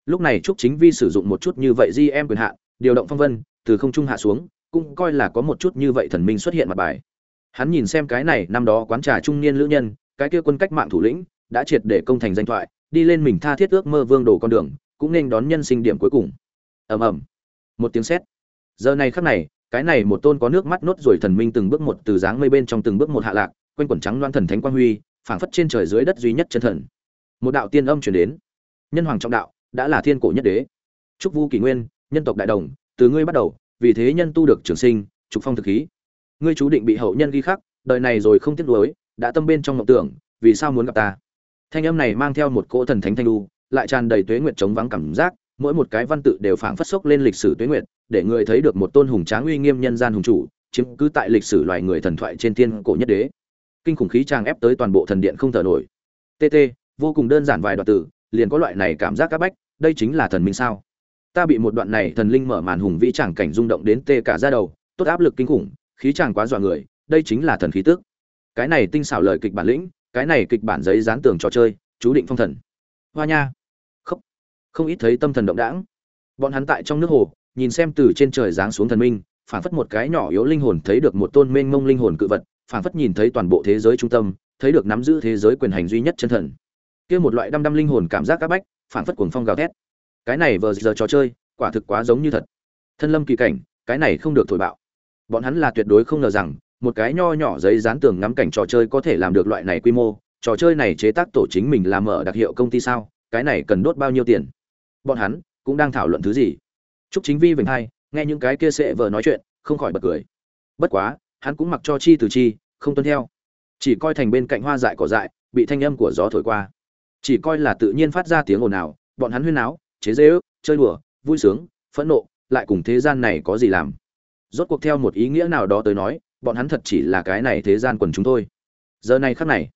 Speaker 1: Lúc này trúc chính vi sử dụng một chút như vậy di em quyền hạn, điều động phong vân từ không trung hạ xuống, cũng coi là có một chút như vậy thần minh xuất hiện mặt bài. Hắn nhìn xem cái này năm đó quán trà trung niên lữ nhân, cái kia quân cách mạng thủ lĩnh, đã triệt để công thành danh thoại, đi lên mình tha thiết ước mơ vương đồ con đường, cũng nên đón nhân sinh điểm cuối cùng. Ầm ầm. Một tiếng sét. Giờ này khắc này, cái này một tôn có nước mắt nốt rồi thần minh từng bước một từ dáng mây bên trong từng bước một hạ lạc, quanh quần trắng loan thần thánh quang huy, phảng phất trên trời dưới đất duy nhất chân thần. Một đạo tiên âm truyền đến. Nhân hoàng trọng đạo, đã là thiên cổ nhất đế. Trúc vu kỷ nguyên, nhân tộc đại đồng từ ngươi bắt đầu, vì thế nhân tu được trường sinh, trục phong thực khí. Ngươi chú định bị hậu nhân ghi khắc, đời này rồi không tiếc nuối, đã tâm bên trong ngọc tưởng, vì sao muốn gặp ta? Thanh âm này mang theo một cỗ thần thánh thanh lu lại tràn đầy tuế nguyệt chống vắng cảm giác, mỗi một cái văn tự đều phảng phất sốc lên lịch sử tuế nguyệt, để người thấy được một tôn hùng tráng uy nghiêm nhân gian hùng chủ, chiếm cứ tại lịch sử loài người thần thoại trên thiên cổ nhất đế. Kinh khủng khí trang ép tới toàn bộ thần điện không thở nổi. Tt vô cùng đơn giản vài đoạn tử, liền có loại này cảm giác các bách, đây chính là thần minh sao? Ta bị một đoạn này thần linh mở màn hùng vĩ chẳng cảnh rung động đến tê cả ra đầu, tốt áp lực kinh khủng, khí chàng quá dọa người, đây chính là thần khí tức. Cái này tinh xảo lời kịch bản lĩnh, cái này kịch bản giấy dán tường trò chơi, chú định phong thần. Hoa nha. Không không ít thấy tâm thần động đãng. Bọn hắn tại trong nước hồ, nhìn xem từ trên trời giáng xuống thần minh phản phất một cái nhỏ yếu linh hồn thấy được một tôn mênh mông linh hồn cự vật phản phất nhìn thấy toàn bộ thế giới trung tâm, thấy được nắm giữ thế giới quyền hành duy nhất chân thần. Kia một loại đăm đăm linh hồn cảm giác các bách phản phất cuồng phong gào thét cái này vừa giờ trò chơi, quả thực quá giống như thật. Thân lâm kỳ cảnh, cái này không được thổi bạo. Bọn hắn là tuyệt đối không ngờ rằng, một cái nho nhỏ giấy dán tường ngắm cảnh trò chơi có thể làm được loại này quy mô. Trò chơi này chế tác tổ chính mình làm mở đặc hiệu công ty sao? Cái này cần đốt bao nhiêu tiền? Bọn hắn cũng đang thảo luận thứ gì? Chúc chính vi vinh hai, nghe những cái kia sệ vờ nói chuyện, không khỏi bật cười. Bất quá, hắn cũng mặc cho chi từ chi, không tuân theo. Chỉ coi thành bên cạnh hoa dại cỏ dại, bị thanh âm của gió thổi qua. Chỉ coi là tự nhiên phát ra tiếng ồn ào, bọn hắn huyên náo chế dễ ước, chơi đùa, vui sướng, phẫn nộ, lại cùng thế gian này có gì làm? Rốt cuộc theo một ý nghĩa nào đó tới nói, bọn hắn thật chỉ là cái này thế gian quần chúng thôi. Giờ này khắc này,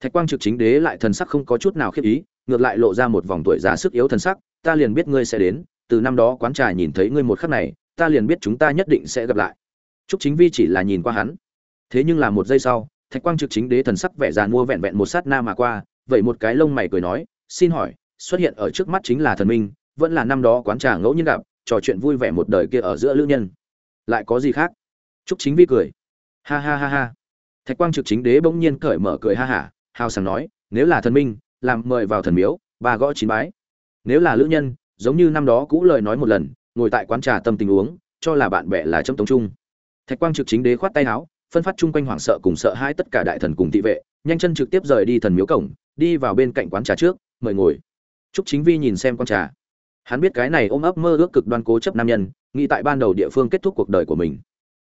Speaker 1: thạch quang trực chính đế lại thần sắc không có chút nào khiếp ý, ngược lại lộ ra một vòng tuổi già sức yếu thần sắc, ta liền biết ngươi sẽ đến, từ năm đó quán trà nhìn thấy ngươi một khắc này, ta liền biết chúng ta nhất định sẽ gặp lại. Trúc chính vi chỉ là nhìn qua hắn. Thế nhưng là một giây sau, thạch quang trực chính đế thần sắc vẻ già mua vẹn vẹn một sát na mà qua, vậy một cái lông mày cười nói, xin hỏi xuất hiện ở trước mắt chính là thần minh, vẫn là năm đó quán trà ngẫu nhiên gặp, trò chuyện vui vẻ một đời kia ở giữa lữ nhân. Lại có gì khác? Trúc chính vi cười. Ha ha ha ha. Thạch quang trực chính đế bỗng nhiên cởi mở cười ha hả, hào sảng nói, nếu là thần minh, làm mời vào thần miếu và gõ chín bái. Nếu là lữ nhân, giống như năm đó cũ lời nói một lần, ngồi tại quán trà tâm tình uống, cho là bạn bè là trong tống trung. Thạch quang trực chính đế khoát tay áo, phân phát chung quanh hoảng sợ cùng sợ hai tất cả đại thần cùng thị vệ, nhanh chân trực tiếp rời đi thần miếu cổng, đi vào bên cạnh quán trà trước, mời ngồi trúc chính vi nhìn xem quán trà. Hắn biết cái này ôm ấp mơ ước cực đoan cố chấp nam nhân, nghĩ tại ban đầu địa phương kết thúc cuộc đời của mình.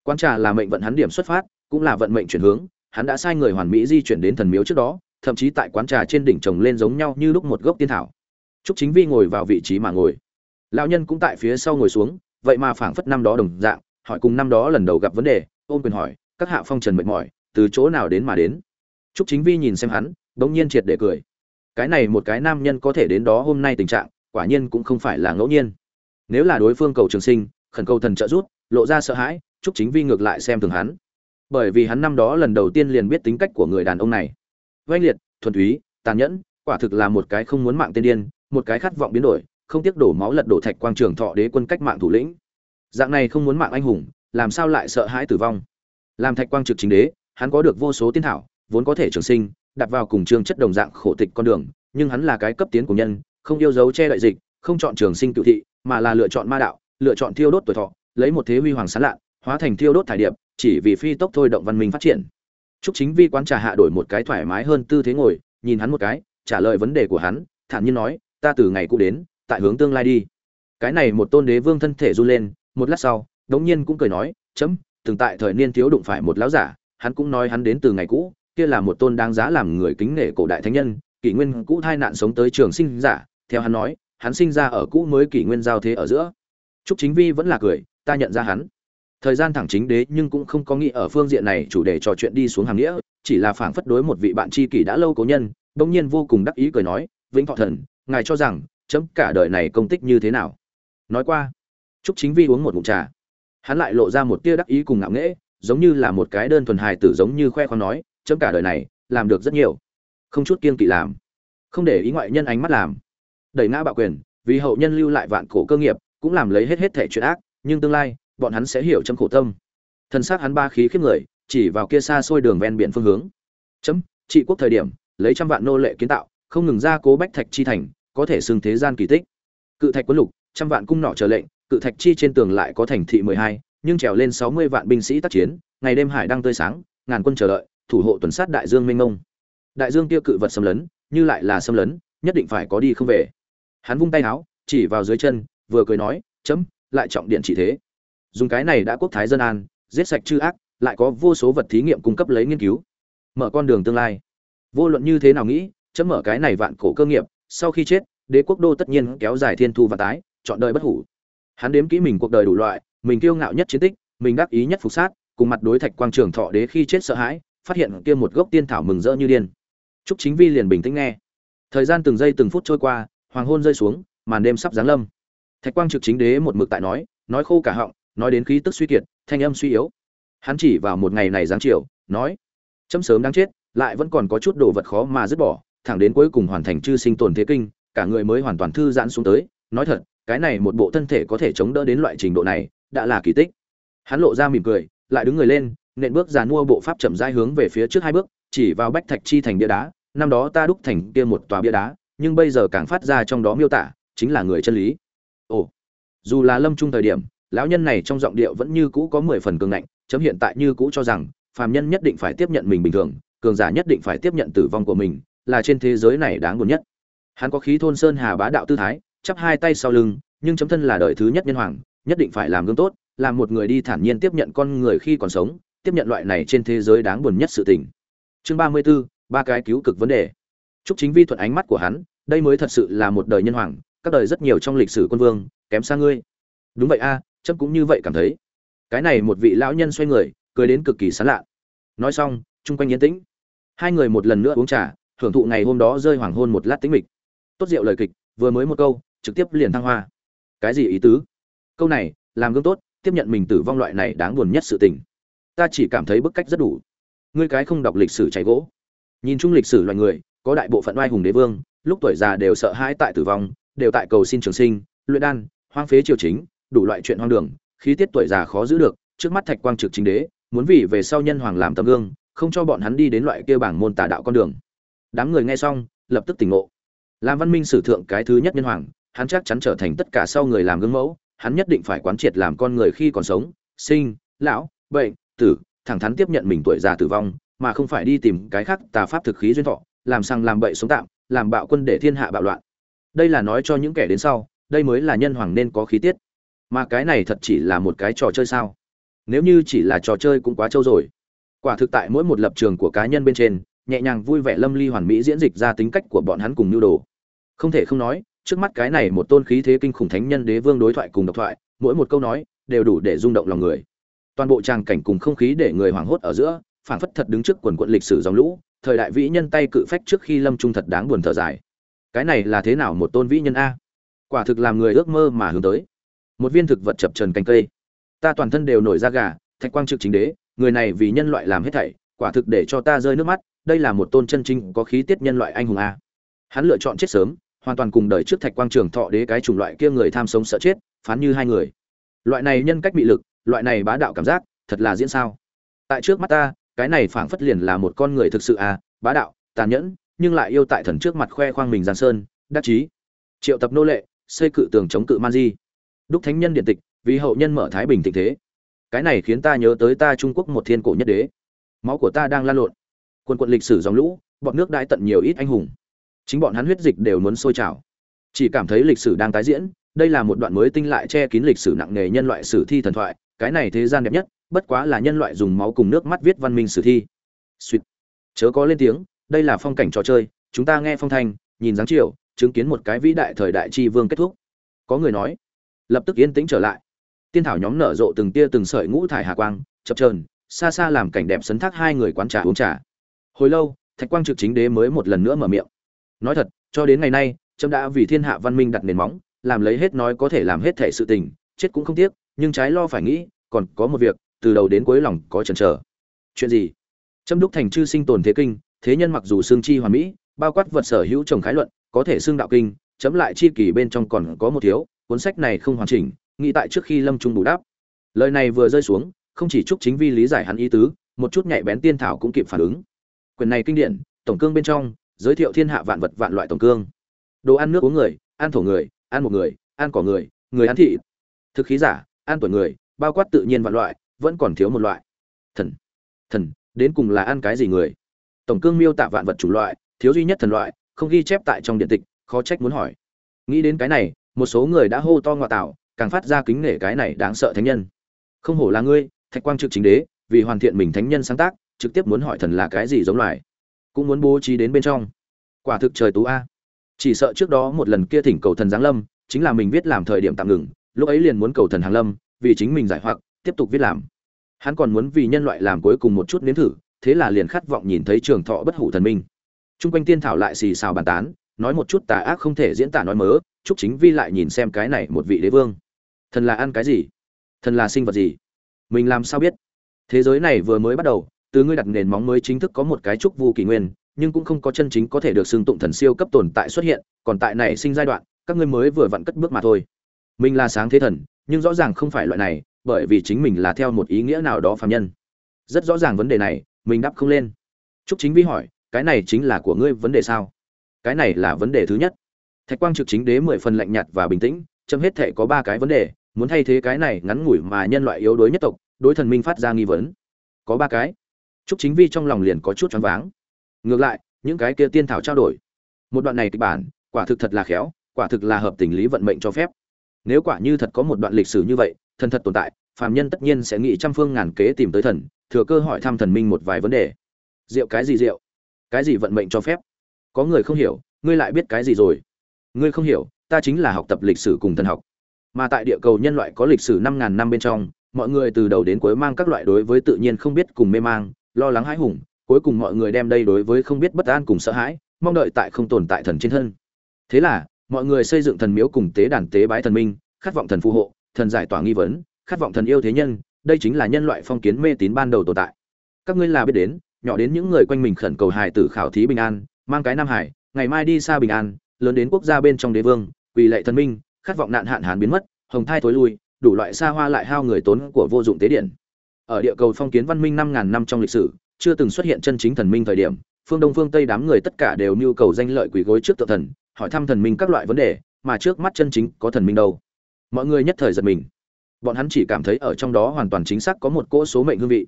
Speaker 1: Quán trà là mệnh vận hắn điểm xuất phát, cũng là vận mệnh chuyển hướng, hắn đã sai người hoàn mỹ di chuyển đến thần miếu trước đó, thậm chí tại quán trà trên đỉnh trồng lên giống nhau như lúc một gốc tiên thảo. Trúc chính vi ngồi vào vị trí mà ngồi. Lão nhân cũng tại phía sau ngồi xuống, vậy mà phảng phất năm đó đồng dạng, hỏi cùng năm đó lần đầu gặp vấn đề ôn quyền hỏi, các hạ phong trần mệt mỏi, từ chỗ nào đến mà đến? Trúc chính vi nhìn xem hắn, bỗng nhiên triệt để cười cái này một cái nam nhân có thể đến đó hôm nay tình trạng, quả nhiên cũng không phải là ngẫu nhiên. Nếu là đối phương cầu trường sinh, khẩn cầu thần trợ giúp, lộ ra sợ hãi, trúc chính vi ngược lại xem thường hắn. Bởi vì hắn năm đó lần đầu tiên liền biết tính cách của người đàn ông này. Oanh liệt, thuần túy, tàn nhẫn, quả thực là một cái không muốn mạng tiên điên, một cái khát vọng biến đổi, không tiếc đổ máu lật đổ thạch quang trường thọ đế quân cách mạng thủ lĩnh. Dạng này không muốn mạng anh hùng, làm sao lại sợ hãi tử vong? Làm thạch quang trực chính đế, hắn có được vô số tiên thảo, vốn có thể trường sinh đặt vào cùng trường chất đồng dạng khổ tịch con đường nhưng hắn là cái cấp tiến của nhân không yêu dấu che đậy dịch không chọn trường sinh cựu thị mà là lựa chọn ma đạo lựa chọn thiêu đốt tuổi thọ lấy một thế huy hoàng sán lạ hóa thành thiêu đốt thải điệp chỉ vì phi tốc thôi động văn minh phát triển Trúc Chính Vi quán trà hạ đổi một cái thoải mái hơn tư thế ngồi, nhìn hắn một cái, trả lời vấn đề của hắn, thản nhiên nói, ta từ ngày cũ đến, tại hướng tương lai đi. Cái này một tôn đế vương thân thể run lên, một lát sau, đống nhiên cũng cười nói, chấm, từng tại thời niên thiếu đụng phải một lão giả, hắn cũng nói hắn đến từ ngày cũ, kia là một tôn đáng giá làm người kính nể cổ đại thánh nhân, kỷ nguyên cũ thai nạn sống tới trường sinh giả, theo hắn nói, hắn sinh ra ở cũ mới kỷ nguyên giao thế ở giữa. Trúc Chính Vi vẫn là cười, ta nhận ra hắn. thời gian thẳng chính đế nhưng cũng không có nghĩ ở phương diện này chủ đề trò chuyện đi xuống hàng nghĩa chỉ là phảng phất đối một vị bạn tri kỷ đã lâu cố nhân bỗng nhiên vô cùng đắc ý cười nói vĩnh thọ thần ngài cho rằng chấm cả đời này công tích như thế nào nói qua trúc chính vi uống một ngụm trà hắn lại lộ ra một tia đắc ý cùng ngạo nghễ giống như là một cái đơn thuần hài tử giống như khoe khoang nói chấm cả đời này, làm được rất nhiều. Không chút kiên kỵ làm. Không để ý ngoại nhân ánh mắt làm. Đẩy ngã bạo quyền, vì hậu nhân lưu lại vạn cổ cơ nghiệp, cũng làm lấy hết hết thể chuyện ác, nhưng tương lai, bọn hắn sẽ hiểu chấm khổ tâm. Thân xác hắn ba khí khiếp người, chỉ vào kia xa xôi đường ven biển phương hướng. Chấm, trị quốc thời điểm, lấy trăm vạn nô lệ kiến tạo, không ngừng ra cố bách thạch chi thành, có thể xưng thế gian kỳ tích. Cự thạch quân lục, trăm vạn cung nọ trở lệnh, cự thạch chi trên tường lại có thành thị mười hai, nhưng trèo lên sáu mươi vạn binh sĩ tác chiến, ngày đêm hải đang tươi sáng, ngàn quân chờ đợi thủ hộ tuần sát đại dương minh ngông đại dương kia cự vật xâm lấn, như lại là xâm lấn, nhất định phải có đi không về. Hắn vung tay áo chỉ vào dưới chân, vừa cười nói, chấm, lại trọng điện chỉ thế. Dùng cái này đã quốc thái dân an, giết sạch chư ác, lại có vô số vật thí nghiệm cung cấp lấy nghiên cứu. Mở con đường tương lai. Vô luận như thế nào nghĩ, chấm mở cái này vạn cổ cơ nghiệp, sau khi chết, đế quốc đô tất nhiên kéo dài thiên thu và tái, chọn đời bất hủ. Hắn đếm kỹ mình cuộc đời đủ loại, mình kiêu ngạo nhất chiến tích, mình đắc ý nhất phục sát, cùng mặt đối thạch quang trường thọ đế khi chết sợ hãi phát hiện kia một gốc tiên thảo mừng rỡ như điên. Trúc chính vi liền bình tĩnh nghe. Thời gian từng giây từng phút trôi qua, hoàng hôn rơi xuống, màn đêm sắp giáng lâm. Thạch quang trực chính đế một mực tại nói nói khô cả họng, nói đến khí tức suy kiệt, thanh âm suy yếu. Hắn chỉ vào một ngày này giáng chiều, nói, chấm sớm đáng chết, lại vẫn còn có chút đồ vật khó mà dứt bỏ, thẳng đến cuối cùng hoàn thành chư sinh tồn thế kinh, cả người mới hoàn toàn thư giãn xuống tới. Nói thật, cái này một bộ thân thể có thể chống đỡ đến loại trình độ này, đã là kỳ tích. Hắn lộ ra mỉm cười, lại đứng người lên nện bước giàn mua bộ pháp chậm rãi hướng về phía trước hai bước, chỉ vào bách thạch chi thành bia đá. Năm đó ta đúc thành kia một tòa bia đá, nhưng bây giờ càng phát ra trong đó miêu tả, chính là người chân lý. Ồ, dù là lâm trung thời điểm, lão nhân này trong giọng điệu vẫn như cũ có mười phần cường ngạnh, chấm hiện tại như cũ cho rằng, phàm nhân nhất định phải tiếp nhận mình bình thường, cường giả nhất định phải tiếp nhận tử vong của mình, là trên thế giới này đáng buồn nhất. Hắn có khí thôn sơn hà bá đạo tư thái, chắp hai tay sau lưng, nhưng chấm thân là đời thứ nhất nhân hoàng, nhất định phải làm gương tốt làm một người đi thản nhiên tiếp nhận con người khi còn sống tiếp nhận loại này trên thế giới đáng buồn nhất sự tình. Chương ba mươi 34, ba cái cứu cực vấn đề. Trúc chính vi thuận ánh mắt của hắn đây mới thật sự là một đời nhân hoàng các đời rất nhiều trong lịch sử quân vương kém xa ngươi. Đúng vậy a chấm cũng như vậy cảm thấy. Cái này một vị lão nhân xoay người cười đến cực kỳ sán lạ. Nói xong chung quanh yên tĩnh. Hai người một lần nữa uống trà thưởng thụ ngày hôm đó rơi hoàng hôn một lát tĩnh mịch. Tốt rượu lời kịch vừa mới một câu trực tiếp liền thăng hoa. Cái gì ý tứ? Câu này làm gương tốt tiếp nhận mình tử vong loại này đáng buồn nhất sự tình ta chỉ cảm thấy bức cách rất đủ. Ngươi cái không đọc lịch sử cháy gỗ. Nhìn chung lịch sử loài người, có đại bộ phận oai hùng đế vương, lúc tuổi già đều sợ hãi tại tử vong, đều tại cầu xin trường sinh, luyện đan, hoang phế triều chính, đủ loại chuyện hoang đường, khí tiết tuổi già khó giữ được, trước mắt thạch quang trực chính đế, muốn vì về sau nhân hoàng làm tấm gương, không cho bọn hắn đi đến loại kia bảng môn tà đạo con đường. Đám người nghe xong, lập tức tỉnh ngộ. Làm văn minh sử thượng cái thứ nhất nhân hoàng, hắn chắc chắn trở thành tất cả sau người làm gương mẫu, hắn nhất định phải quán triệt làm con người khi còn sống, sinh, lão, bệnh tử, thẳng thắn tiếp nhận mình tuổi già tử vong, mà không phải đi tìm cái khác tà pháp thực khí duyên thọ, làm sang làm bậy sống tạm, làm bạo quân để thiên hạ bạo loạn. Đây là nói cho những kẻ đến sau, đây mới là nhân hoàng nên có khí tiết. Mà cái này thật chỉ là một cái trò chơi sao? Nếu như chỉ là trò chơi cũng quá trâu rồi. Quả thực tại mỗi một lập trường của cá nhân bên trên, nhẹ nhàng vui vẻ lâm ly hoàn mỹ diễn dịch ra tính cách của bọn hắn cùng nhu đồ. Không thể không nói, trước mắt cái này một tôn khí thế kinh khủng thánh nhân đế vương đối thoại cùng độc thoại, mỗi một câu nói đều đủ để rung động lòng người toàn bộ tràng cảnh cùng không khí để người hoảng hốt ở giữa, phảng phất thật đứng trước quần quận lịch sử dòng lũ, thời đại vĩ nhân tay cự phách trước khi lâm trung thật đáng buồn thở dài. Cái này là thế nào một tôn vĩ nhân a? Quả thực làm người ước mơ mà hướng tới. Một viên thực vật chập trần cành cây. Ta toàn thân đều nổi da gà, thạch quang trực chính đế, người này vì nhân loại làm hết thảy, quả thực để cho ta rơi nước mắt, đây là một tôn chân chính có khí tiết nhân loại anh hùng a. Hắn lựa chọn chết sớm, hoàn toàn cùng đời trước thạch quang trường thọ đế cái chủng loại kia người tham sống sợ chết, phán như hai người. Loại này nhân cách bị lực loại này bá đạo cảm giác, thật là diễn sao? Tại trước mắt ta, cái này phảng phất liền là một con người thực sự à bá đạo, tàn nhẫn, nhưng lại yêu tại thần trước mặt khoe khoang mình giang sơn, đắc chí. Triệu tập nô lệ, xây cự tường chống cự man di. Đúc thánh nhân điện tịch, vì hậu nhân mở thái bình tình thế. Cái này khiến ta nhớ tới ta trung quốc một thiên cổ nhất đế. Máu của ta đang lan lộn. Quân quận lịch sử dòng lũ, bọn nước đãi tận nhiều ít anh hùng. Chính bọn hắn huyết dịch đều muốn sôi trào. Chỉ cảm thấy lịch sử đang tái diễn, đây là một đoạn mới tinh lại che kín lịch sử nặng nề nhân loại sử thi thần thoại cái này thế gian đẹp nhất, bất quá là nhân loại dùng máu cùng nước mắt viết văn minh sử thi. Suýt chớ có lên tiếng, đây là phong cảnh trò chơi, chúng ta nghe phong thanh, nhìn dáng chiều, chứng kiến một cái vĩ đại thời đại tri vương kết thúc. Có người nói, lập tức yên tĩnh trở lại. Tiên thảo nhóm nở rộ từng tia từng sợi ngũ thải hà quang, chập trờn xa xa làm cảnh đẹp sấn thác hai người quán trà uống trà. Hồi lâu, thạch quang trực chính đế mới một lần nữa mở miệng. Nói thật, cho đến ngày nay trâm đã vì thiên hạ văn minh đặt nền móng, làm lấy hết nói có thể làm hết thể sự tình, chết cũng không tiếc nhưng trái lo phải nghĩ, còn có một việc, từ đầu đến cuối lòng có chần chờ. Chuyện gì? Trâm đúc thành chư sinh tồn thế kinh, thế nhân mặc dù xương chi hoàn mỹ, bao quát vật sở hữu trồng khái luận, có thể xương đạo kinh, chấm lại chi kỳ bên trong còn có một thiếu, cuốn sách này không hoàn chỉnh, nghĩ tại trước khi lâm trung bù đáp. Lời này vừa rơi xuống, không chỉ chúc chính vi lý giải hắn ý tứ, một chút nhạy bén tiên thảo cũng kịp phản ứng. Quyền này kinh điển, tổng cương bên trong, giới thiệu thiên hạ vạn vật vạn loại tổng cương. Đồ ăn nước uống người, ăn thổ người, ăn một người, ăn cỏ người người ăn thị thực khí giả ăn tuổi người, bao quát tự nhiên vạn loại, vẫn còn thiếu một loại. Thần thần, đến cùng là ăn cái gì người? Tổng cương miêu tả vạn vật chủ loại, thiếu duy nhất thần loại, không ghi chép tại trong điện tịch, khó trách muốn hỏi. Nghĩ đến cái này, một số người đã hô to ngoại tạo, càng phát ra kính nể cái này đáng sợ thánh nhân. Không hổ là ngươi, thạch quang trực chính đế, vì hoàn thiện mình thánh nhân sáng tác, trực tiếp muốn hỏi thần là cái gì giống loài. Cũng muốn bố trí đến bên trong. Quả thực trời tú a. Chỉ sợ trước đó một lần kia thỉnh cầu thần giáng lâm, chính là mình viết làm thời điểm tạm ngừng lúc ấy liền muốn cầu thần hàng lâm vì chính mình giải hoặc tiếp tục viết làm hắn còn muốn vì nhân loại làm cuối cùng một chút nếm thử thế là liền khát vọng nhìn thấy trường thọ bất hủ thần minh Trung quanh tiên thảo lại xì xào bàn tán, nói một chút tà ác không thể diễn tả nói mớ, chúc Chính Vi lại nhìn xem cái này một vị đế vương. Thần là ăn cái gì? Thần là sinh vật gì? Mình làm sao biết? Thế giới này vừa mới bắt đầu, từ ngươi đặt nền móng mới chính thức có một cái trúc vu kỷ nguyên, nhưng cũng không có chân chính có thể được xưng tụng thần siêu cấp tồn tại xuất hiện, còn tại này sinh giai đoạn, các ngươi mới vừa vặn cất bước mà thôi. Mình là sáng thế thần, nhưng rõ ràng không phải loại này, bởi vì chính mình là theo một ý nghĩa nào đó phàm nhân. Rất rõ ràng vấn đề này, mình đáp không lên. Trúc Chính Vi hỏi, cái này chính là của ngươi vấn đề sao? Cái này là vấn đề thứ nhất. Thạch quang trực chính đế mười phần lạnh nhạt và bình tĩnh chấm hết thệ có ba cái vấn đề muốn thay thế cái này ngắn ngủi mà nhân loại yếu đuối nhất tộc đối thần minh phát ra nghi vấn. Có ba cái. Chúc chính vi trong lòng liền có chút choáng váng. Ngược lại những cái kia tiên thảo trao đổi. Một đoạn này kịch bản quả thực thật là khéo quả thực là hợp tình lý vận mệnh cho phép nếu quả như thật có một đoạn lịch sử như vậy, thần thật tồn tại, phàm nhân tất nhiên sẽ nghĩ trăm phương ngàn kế tìm tới thần, thừa cơ hỏi thăm thần minh một vài vấn đề. Rượu cái gì rượu? Cái gì vận mệnh cho phép? Có người không hiểu, ngươi lại biết cái gì rồi? Ngươi không hiểu, ta chính là học tập lịch sử cùng thần học. Mà tại địa cầu nhân loại có lịch sử năm ngàn năm bên trong, mọi người từ đầu đến cuối mang các loại đối với tự nhiên không biết cùng mê mang, lo lắng hãi hùng, cuối cùng mọi người đem đây đối với không biết bất an cùng sợ hãi, mong đợi tại không tồn tại thần trên thân. Thế là mọi người xây dựng thần miếu cùng tế đàn tế bái thần minh, khát vọng thần phù hộ, thần giải tỏa nghi vấn, khát vọng thần yêu thế nhân, đây chính là nhân loại phong kiến mê tín ban đầu tồn tại. Các ngươi là biết đến, nhỏ đến những người quanh mình khẩn cầu hài tử khảo thí bình an, mang cái nam hải, ngày mai đi xa bình an, lớn đến quốc gia bên trong đế vương, quỳ lệ thần minh, khát vọng nạn hạn hán biến mất, hồng thai thối lui, đủ loại xa hoa lại hao người tốn của vô dụng tế điện. Ở địa cầu phong kiến văn minh năm ngàn năm trong lịch sử, chưa từng xuất hiện chân chính thần minh thời điểm, phương đông phương tây đám người tất cả đều nhu cầu danh lợi quỷ gối trước tự thần hỏi thăm thần minh các loại vấn đề mà trước mắt chân chính có thần minh đâu. Mọi người nhất thời giật mình. Bọn hắn chỉ cảm thấy ở trong đó hoàn toàn chính xác có một cỗ số mệnh hương vị.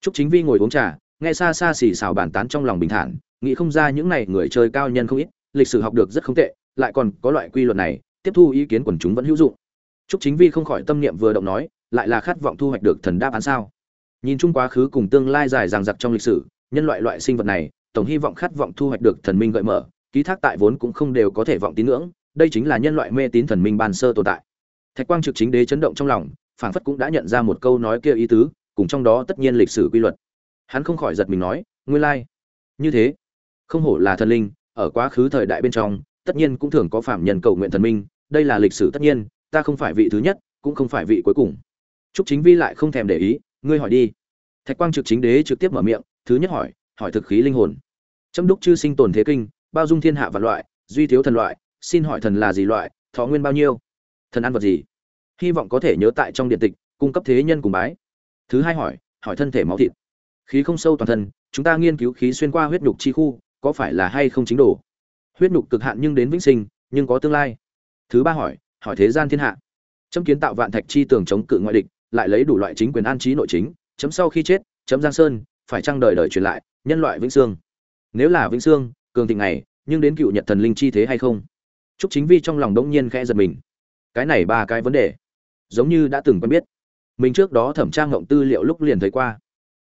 Speaker 1: Trúc Chính Vi ngồi uống trà, nghe xa xa xì xào bàn tán trong lòng bình thản nghĩ không ra những này người chơi cao nhân không ít lịch sử học được rất không tệ lại còn có loại quy luật này tiếp thu ý kiến quần chúng vẫn hữu dụng. Trúc chính vi không khỏi tâm niệm vừa động nói lại là khát vọng thu hoạch được thần đáp án sao? Nhìn chung quá khứ cùng tương lai dài dằng dặc trong lịch sử nhân loại loại sinh vật này tổng hy vọng khát vọng thu hoạch được thần minh gợi mở ký thác tại vốn cũng không đều có thể vọng tín ngưỡng, đây chính là nhân loại mê tín thần minh ban sơ tồn tại. Thạch quang trực chính đế chấn động trong lòng, phảng phất cũng đã nhận ra một câu nói kia ý tứ, cùng trong đó tất nhiên lịch sử quy luật. Hắn không khỏi giật mình nói, nguyên lai, như thế. Không hổ là thần linh, ở quá khứ thời đại bên trong, tất nhiên cũng thường có phạm nhân cầu nguyện thần minh, đây là lịch sử tất nhiên, ta không phải vị thứ nhất, cũng không phải vị cuối cùng. Trúc chính vi lại không thèm để ý, ngươi hỏi đi. Thạch quang trực chính đế trực tiếp mở miệng, thứ nhất hỏi hỏi thực khí linh hồn. Châm đúc chư sinh tồn thế kinh bao dung thiên hạ và loại, duy thiếu thần loại, xin hỏi thần là gì loại, thọ nguyên bao nhiêu? Thần ăn vật gì? Hy vọng có thể nhớ tại trong điện tịch, cung cấp thế nhân cùng bái. Thứ hai hỏi hỏi thân thể máu thịt. Khí không sâu toàn thân, chúng ta nghiên cứu khí xuyên qua huyết nhục chi khu, có phải là hay không chính đủ huyết nhục cực hạn nhưng đến vĩnh sinh, nhưng có tương lai. Thứ ba hỏi hỏi thế gian thiên hạ. Chấm kiến tạo vạn thạch chi tường chống cự ngoại địch, lại lấy đủ loại chính quyền an trí nội chính, chấm sau khi chết, chấm giang sơn, phải trăng đời đời truyền lại, nhân loại vĩnh sương nếu là vĩnh sương cường thịnh này nhưng đến cựu nhật thần linh chi thế hay không? Chúc chính vi trong lòng đống nhiên khẽ giật mình. Cái này ba cái vấn đề, giống như đã từng quen biết. Mình trước đó thẩm tra ngộng tư liệu lúc liền thấy qua.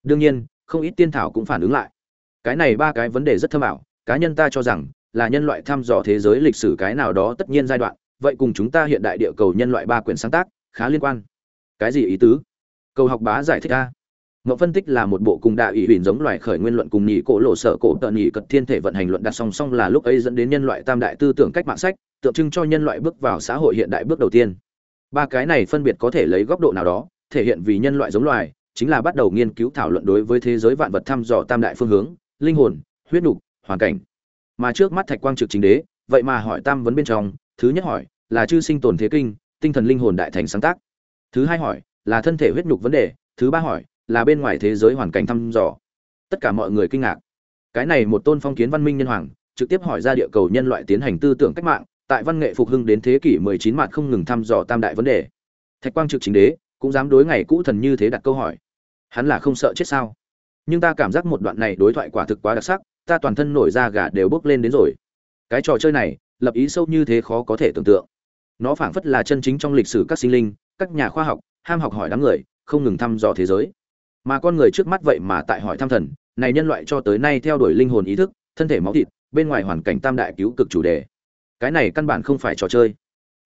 Speaker 1: Đương nhiên, không ít tiên thảo cũng phản ứng lại. Cái này ba cái vấn đề rất thâm ảo, cá nhân ta cho rằng là nhân loại thăm dò thế giới lịch sử cái nào đó tất nhiên giai đoạn, vậy cùng chúng ta hiện đại địa cầu nhân loại ba quyển sáng tác khá liên quan. Cái gì ý tứ? Câu học bá giải thích a. Ngộ phân tích là một bộ cùng đại ủy huyền giống loài khởi nguyên luận cùng nhị cổ lộ sở cổ tận nhị cật thiên thể vận hành luận đặt song song là lúc ấy dẫn đến nhân loại tam đại tư tưởng cách mạng sách, tượng trưng cho nhân loại bước vào xã hội hiện đại bước đầu tiên. Ba cái này phân biệt có thể lấy góc độ nào đó, thể hiện vì nhân loại giống loài, chính là bắt đầu nghiên cứu thảo luận đối với thế giới vạn vật thăm dò tam đại phương hướng, linh hồn, huyết nục, hoàn cảnh. Mà trước mắt Thạch Quang trực chính đế, vậy mà hỏi tam vấn bên trong, thứ nhất hỏi là chư sinh tồn thế kinh, tinh thần linh hồn đại thành sáng tác. Thứ hai hỏi là thân thể huyết nhục vấn đề, thứ ba hỏi là bên ngoài thế giới hoàn cảnh thăm dò. Tất cả mọi người kinh ngạc. Cái này một tôn phong kiến văn minh nhân hoàng, trực tiếp hỏi ra địa cầu nhân loại tiến hành tư tưởng cách mạng, tại văn nghệ phục hưng đến thế kỷ 19 mặt không ngừng thăm dò tam đại vấn đề. Thạch quang trực chính đế cũng dám đối ngày cũ thần như thế đặt câu hỏi. Hắn là không sợ chết sao? Nhưng ta cảm giác một đoạn này đối thoại quả thực quá đặc sắc, ta toàn thân nổi da gà đều bốc lên đến rồi. Cái trò chơi này, lập ý sâu như thế khó có thể tưởng tượng. Nó phảng phất là chân chính trong lịch sử các sinh linh, các nhà khoa học, ham học hỏi đám người, không ngừng thăm dò thế giới mà con người trước mắt vậy mà tại hỏi tham thần, này nhân loại cho tới nay theo đuổi linh hồn ý thức, thân thể máu thịt, bên ngoài hoàn cảnh tam đại cứu cực chủ đề. Cái này căn bản không phải trò chơi.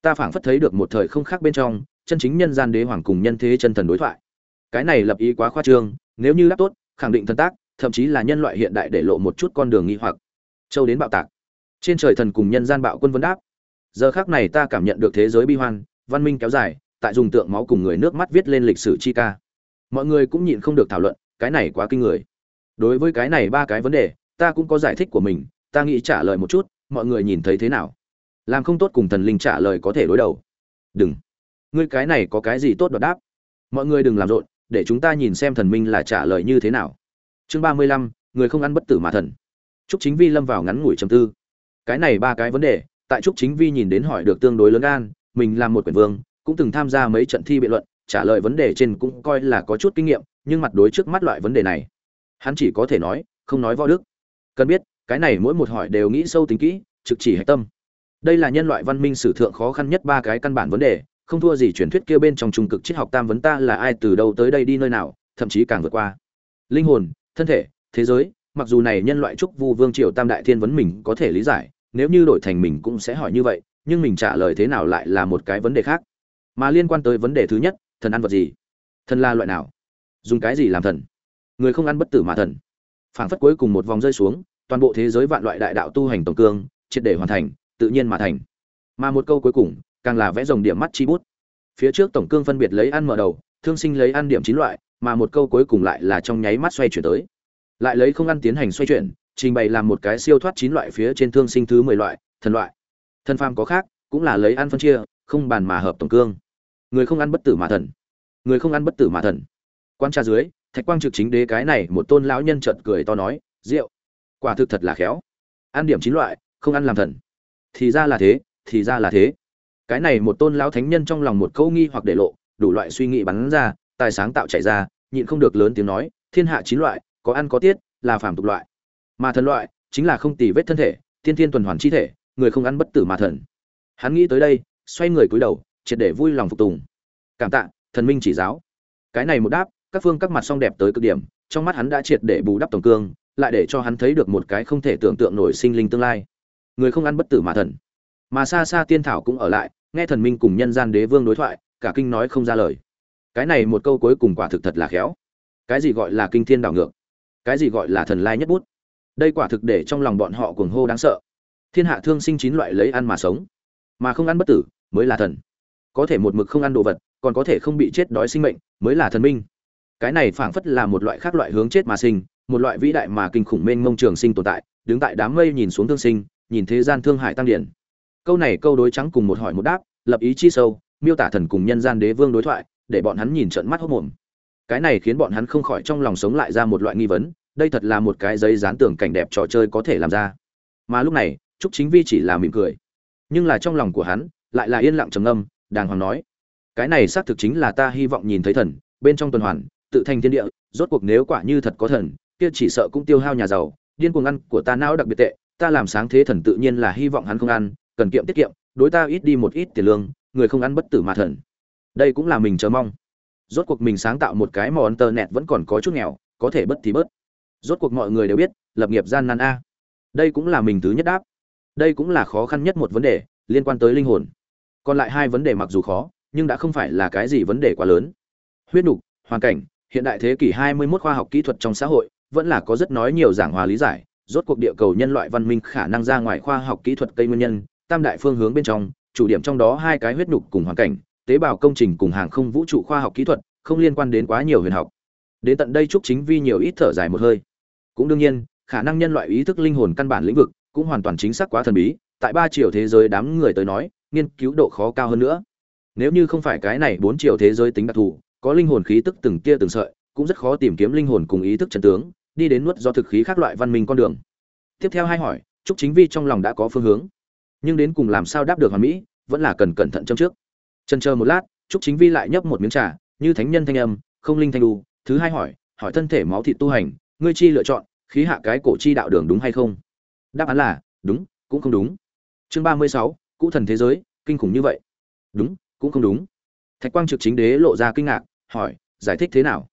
Speaker 1: Ta phảng phất thấy được một thời không khác bên trong, chân chính nhân gian đế hoàng cùng nhân thế chân thần đối thoại. Cái này lập ý quá khoa trương, nếu như đáp tốt, khẳng định thân tác, thậm chí là nhân loại hiện đại để lộ một chút con đường nghi hoặc. Châu đến bạo tạc. Trên trời thần cùng nhân gian bạo quân vấn đáp. Giờ khác này ta cảm nhận được thế giới bi hoan, văn minh kéo dài, tại dùng tượng máu cùng người nước mắt viết lên lịch sử chi ca mọi người cũng nhịn không được thảo luận, cái này quá kinh người. Đối với cái này ba cái vấn đề, ta cũng có giải thích của mình, ta nghĩ trả lời một chút, mọi người nhìn thấy thế nào? Làm không tốt cùng thần linh trả lời có thể đối đầu. Đừng. Ngươi cái này có cái gì tốt đoạt đáp? Mọi người đừng làm rộn, để chúng ta nhìn xem thần minh là trả lời như thế nào. Chương ba mươi lăm, người không ăn bất tử mà thần. Trúc chính vi lâm vào ngắn ngủi trầm tư. Cái này ba cái vấn đề, tại trúc chính vi nhìn đến hỏi được tương đối lớn gan, mình làm một quyển vương, cũng từng tham gia mấy trận thi biện luận trả lời vấn đề trên cũng coi là có chút kinh nghiệm, nhưng mặt đối trước mắt loại vấn đề này, hắn chỉ có thể nói, không nói võ đức. Cần biết, cái này mỗi một hỏi đều nghĩ sâu tính kỹ, trực chỉ hạch tâm. Đây là nhân loại văn minh sử thượng khó khăn nhất ba cái căn bản vấn đề, không thua gì truyền thuyết kia bên trong trung cực triết học tam vấn ta là ai từ đâu tới đây đi nơi nào, thậm chí càng vượt qua. Linh hồn, thân thể, thế giới, mặc dù này nhân loại trúc vu vương triều tam đại thiên vấn mình có thể lý giải, nếu như đổi thành mình cũng sẽ hỏi như vậy, nhưng mình trả lời thế nào lại là một cái vấn đề khác. Mà liên quan tới vấn đề thứ nhất thần ăn vật gì? Thần là loại nào? Dùng cái gì làm thần? Người không ăn bất tử mà thần. Phảng phất cuối cùng một vòng rơi xuống, toàn bộ thế giới vạn loại đại đạo tu hành tổng cương, triệt để hoàn thành, tự nhiên mà thành. Mà một câu cuối cùng, càng là vẽ dòng điểm mắt chi bút. Phía trước tổng cương phân biệt lấy ăn mở đầu, thương sinh lấy ăn điểm chín loại, mà một câu cuối cùng lại là trong nháy mắt xoay chuyển tới. Lại lấy không ăn tiến hành xoay chuyển, trình bày làm một cái siêu thoát chín loại phía trên thương sinh thứ mười loại, thần loại. Thần phàm có khác, cũng là lấy ăn phân chia, không bàn mà hợp tổng cương người không ăn bất tử mà thần. Người không ăn bất tử mà thần. Quan tra dưới, thạch quang trực chính đế cái này một tôn lão nhân chợt cười to nói, rượu, quả thực thật là khéo. Ăn điểm chín loại, không ăn làm thần. Thì ra là thế, thì ra là thế. Cái này một tôn lão thánh nhân trong lòng một câu nghi hoặc để lộ, đủ loại suy nghĩ bắn ra, tài sáng tạo chạy ra, nhịn không được lớn tiếng nói, thiên hạ chín loại, có ăn có tiết, là phàm tục loại. Mà thần loại, chính là không tì vết thân thể thiên thiên tuần hoàn chi thể, người không ăn bất tử mà thần. Hắn nghĩ tới đây, xoay người cúi đầu triệt để vui lòng phục tùng. Cảm tạ, thần minh chỉ giáo. Cái này một đáp, các phương các mặt song đẹp tới cực điểm, trong mắt hắn đã triệt để bù đắp tổng cương, lại để cho hắn thấy được một cái không thể tưởng tượng nổi sinh linh tương lai. Người không ăn bất tử mà thần. Mà xa xa tiên thảo cũng ở lại, nghe thần minh cùng nhân gian đế vương đối thoại, cả kinh nói không ra lời. Cái này một câu cuối cùng quả thực thật là khéo. Cái gì gọi là kinh thiên đảo ngược? Cái gì gọi là thần lai nhất bút? Đây quả thực để trong lòng bọn họ cuồng hô đáng sợ. Thiên hạ thương sinh chín loại lấy ăn mà sống. Mà không ăn bất tử, mới là thần có thể một mực không ăn đồ vật, còn có thể không bị chết đói sinh mệnh, mới là thần minh. Cái này phảng phất là một loại khác loại hướng chết mà sinh, một loại vĩ đại mà kinh khủng mênh mông trường sinh tồn tại, đứng tại đám mây nhìn xuống thương sinh, nhìn thế gian thương hại tăng điển. Câu này câu đối trắng cùng một hỏi một đáp, lập ý chi sâu, miêu tả thần cùng nhân gian đế vương đối thoại, để bọn hắn nhìn trận mắt hốt mồm. Cái này khiến bọn hắn không khỏi trong lòng sống lại ra một loại nghi vấn, đây thật là một cái giấy dán tưởng cảnh đẹp trò chơi có thể làm ra. Mà lúc này, trúc chính vi chỉ là mỉm cười. Nhưng là trong lòng của hắn, lại là yên lặng trầm ngâm đàng hoàng nói, cái này xác thực chính là ta hy vọng nhìn thấy thần, bên trong tuần hoàn, tự thành thiên địa, rốt cuộc nếu quả như thật có thần, kia chỉ sợ cũng tiêu hao nhà giàu, điên cuồng ăn của ta não đặc biệt tệ, ta làm sáng thế thần tự nhiên là hy vọng hắn không ăn, cần kiệm tiết kiệm, đối ta ít đi một ít tiền lương, người không ăn bất tử mà thần. Đây cũng là mình chờ mong. Rốt cuộc mình sáng tạo một cái mò tờ nẹt vẫn còn có chút nghèo, có thể bất thì bớt. Rốt cuộc mọi người đều biết, lập nghiệp gian nan a. Đây cũng là mình thứ nhất đáp. Đây cũng là khó khăn nhất một vấn đề liên quan tới linh hồn còn lại hai vấn đề mặc dù khó nhưng đã không phải là cái gì vấn đề quá lớn. Huyết đục, hoàn cảnh hiện đại thế kỷ 21 khoa học kỹ thuật trong xã hội vẫn là có rất nói nhiều giảng hòa lý giải rốt cuộc địa cầu nhân loại văn minh khả năng ra ngoài khoa học kỹ thuật cây nguyên nhân tam đại phương hướng bên trong chủ điểm trong đó hai cái huyết đục cùng hoàn cảnh tế bào công trình cùng hàng không vũ trụ khoa học kỹ thuật không liên quan đến quá nhiều huyền học. Đến tận đây trúc chính vi nhiều ít thở dài một hơi. Cũng đương nhiên khả năng nhân loại ý thức linh hồn căn bản lĩnh vực cũng hoàn toàn chính xác quá thần bí tại ba triệu thế giới đám người tới nói nghiên cứu độ khó cao hơn nữa. Nếu như không phải cái này bốn chiều thế giới tính đặc thù, có linh hồn khí tức từng kia từng sợi, cũng rất khó tìm kiếm linh hồn cùng ý thức chân tướng, đi đến nuốt do thực khí khác loại văn minh con đường. Tiếp theo hai hỏi, trúc chính vi trong lòng đã có phương hướng. Nhưng đến cùng làm sao đáp được hoàn mỹ, vẫn là cần cẩn thận trong trước. Chân chờ một lát, trúc chính vi lại nhấp một miếng trà, như thánh nhân thanh âm, không linh thanh đu. Thứ hai hỏi hỏi thân thể máu thịt tu hành, ngươi chi lựa chọn, khí hạ cái cổ chi đạo đường đúng hay không? Đáp án là, đúng, cũng không đúng. Chương ba mươi sáu cũ thần thế giới, kinh khủng như vậy. Đúng, cũng không đúng. Thạch quang trực chính đế lộ ra kinh ngạc, hỏi, giải thích thế nào?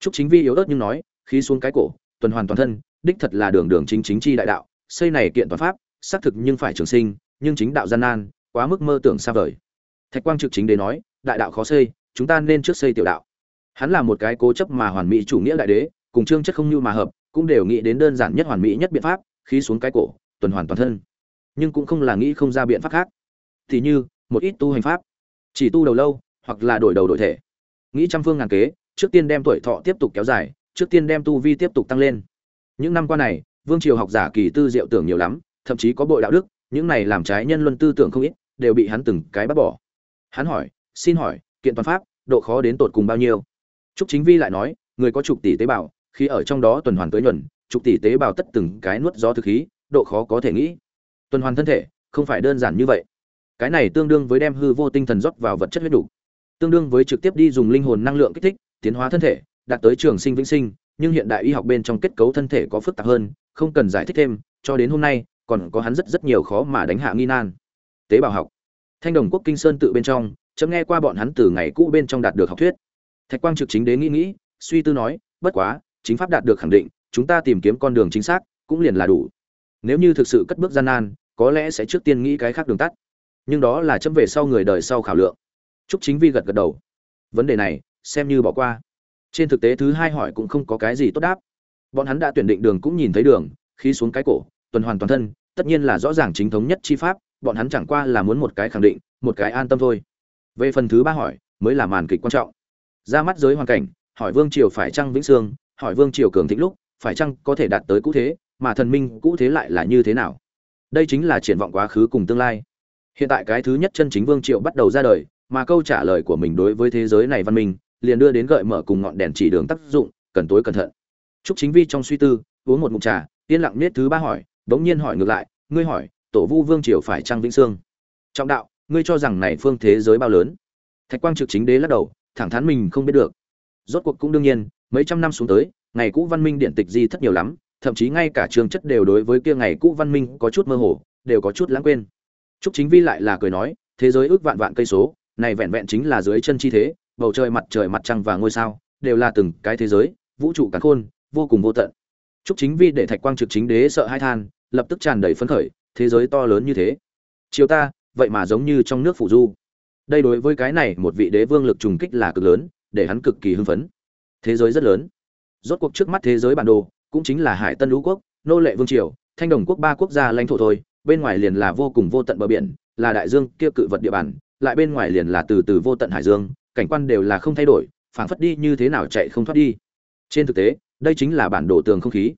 Speaker 1: Trúc chính vi yếu ớt nhưng nói, khí xuống cái cổ, tuần hoàn toàn thân, đích thật là đường đường chính chính chi đại đạo, xây này kiện toàn pháp, xác thực nhưng phải trường sinh, nhưng chính đạo gian nan, quá mức mơ tưởng xa vời. Thạch quang trực chính đế nói, đại đạo khó xây, chúng ta nên trước xây tiểu đạo. Hắn là một cái cố chấp mà hoàn mỹ chủ nghĩa đại đế, cùng trương chất không như mà hợp, cũng đều nghĩ đến đơn giản nhất hoàn mỹ nhất biện pháp, khí xuống cái cổ, tuần hoàn toàn thân nhưng cũng không là nghĩ không ra biện pháp khác. Thì như, một ít tu hành pháp. Chỉ tu đầu lâu, hoặc là đổi đầu đổi thể. Nghĩ trăm phương ngàn kế, trước tiên đem tuổi thọ tiếp tục kéo dài, trước tiên đem tu vi tiếp tục tăng lên. Những năm qua này, vương triều học giả kỳ tư diệu tưởng nhiều lắm, thậm chí có bội đạo đức, những này làm trái nhân luân tư tưởng không ít, đều bị hắn từng cái bắt bỏ. Hắn hỏi, xin hỏi, kiện toàn pháp, độ khó đến tột cùng bao nhiêu? Trúc chính vi lại nói, người có chục tỷ tế bào, khi ở trong đó tuần hoàn tới nhuần, chục tỷ tế bào tất từng cái nuốt gió thực khí, độ khó có thể nghĩ tuần hoàn thân thể, không phải đơn giản như vậy. Cái này tương đương với đem hư vô tinh thần rót vào vật chất huyết đủ. Tương đương với trực tiếp đi dùng linh hồn năng lượng kích thích, tiến hóa thân thể, đạt tới trường sinh vĩnh sinh, nhưng hiện đại y học bên trong kết cấu thân thể có phức tạp hơn, không cần giải thích thêm, cho đến hôm nay, còn có hắn rất rất nhiều khó mà đánh hạ nghi nan. Tế bào học. Thanh đồng quốc kinh sơn tự bên trong, chấm nghe qua bọn hắn từ ngày cũ bên trong đạt được học thuyết. Thạch quang trực chính đế nghĩ nghĩ, suy tư nói, bất quá, chính pháp đạt được khẳng định, chúng ta tìm kiếm con đường chính xác, cũng liền là đủ nếu như thực sự cất bước gian nan, có lẽ sẽ trước tiên nghĩ cái khác đường tắt. Nhưng đó là chấm về sau người đời sau khảo lượng. Chúc chính vi gật gật đầu. Vấn đề này, xem như bỏ qua. Trên thực tế thứ hai hỏi cũng không có cái gì tốt đáp. Bọn hắn đã tuyển định đường cũng nhìn thấy đường khi xuống cái cổ, tuần hoàn toàn thân, tất nhiên là rõ ràng chính thống nhất chi pháp, bọn hắn chẳng qua là muốn một cái khẳng định, một cái an tâm thôi. Về phần thứ ba hỏi, mới là màn kịch quan trọng. Ra mắt giới hoàn cảnh, hỏi vương triều phải chăng vĩnh sương, hỏi vương triều cường thịnh lúc, phải chăng có thể đạt tới cũ thế mà thần minh cũ thế lại là như thế nào đây chính là triển vọng quá khứ cùng tương lai hiện tại cái thứ nhất chân chính vương triều bắt đầu ra đời mà câu trả lời của mình đối với thế giới này văn minh liền đưa đến gợi mở cùng ngọn đèn chỉ đường tác dụng cần tối cẩn thận Trúc Chính Vi trong suy tư, uống một ngụm trà, yên lặng nết thứ ba hỏi, bỗng nhiên hỏi ngược lại, ngươi hỏi, Tổ Vu Vương triều phải trăng vĩnh xương? Trọng đạo, ngươi cho rằng này phương thế giới bao lớn? Thạch Quang Trực Chính Đế lắc đầu, thẳng thắn mình không biết được. Rốt cuộc cũng đương nhiên, mấy trăm năm xuống tới, ngày cũ văn minh điện tịch di thất nhiều lắm, thậm chí ngay cả trường chất đều đối với kia ngày cũ văn minh có chút mơ hồ, đều có chút lãng quên. Trúc Chính Vi lại là cười nói, thế giới ước vạn vạn cây số, này vẹn vẹn chính là dưới chân chi thế, bầu trời mặt trời mặt trăng và ngôi sao, đều là từng cái thế giới, vũ trụ cả khôn, vô cùng vô tận. Trúc Chính Vi để Thạch Quang Trực Chính Đế sợ hai than, lập tức tràn đầy phấn khởi, thế giới to lớn như thế. Chiều ta, vậy mà giống như trong nước phủ du. Đây đối với cái này một vị đế vương lực trùng kích là cực lớn, để hắn cực kỳ hưng phấn. Thế giới rất lớn. Rốt cuộc trước mắt thế giới bản đồ, cũng chính là Hải Tân Lũ quốc, nô lệ vương triều, Thanh Đồng quốc ba quốc gia lãnh thổ thôi, bên ngoài liền là vô cùng vô tận bờ biển, là đại dương kia cự vật địa bàn, lại bên ngoài liền là từ từ vô tận hải dương, cảnh quan đều là không thay đổi, phảng phất đi như thế nào chạy không thoát đi. Trên thực tế, đây chính là bản đồ tường không khí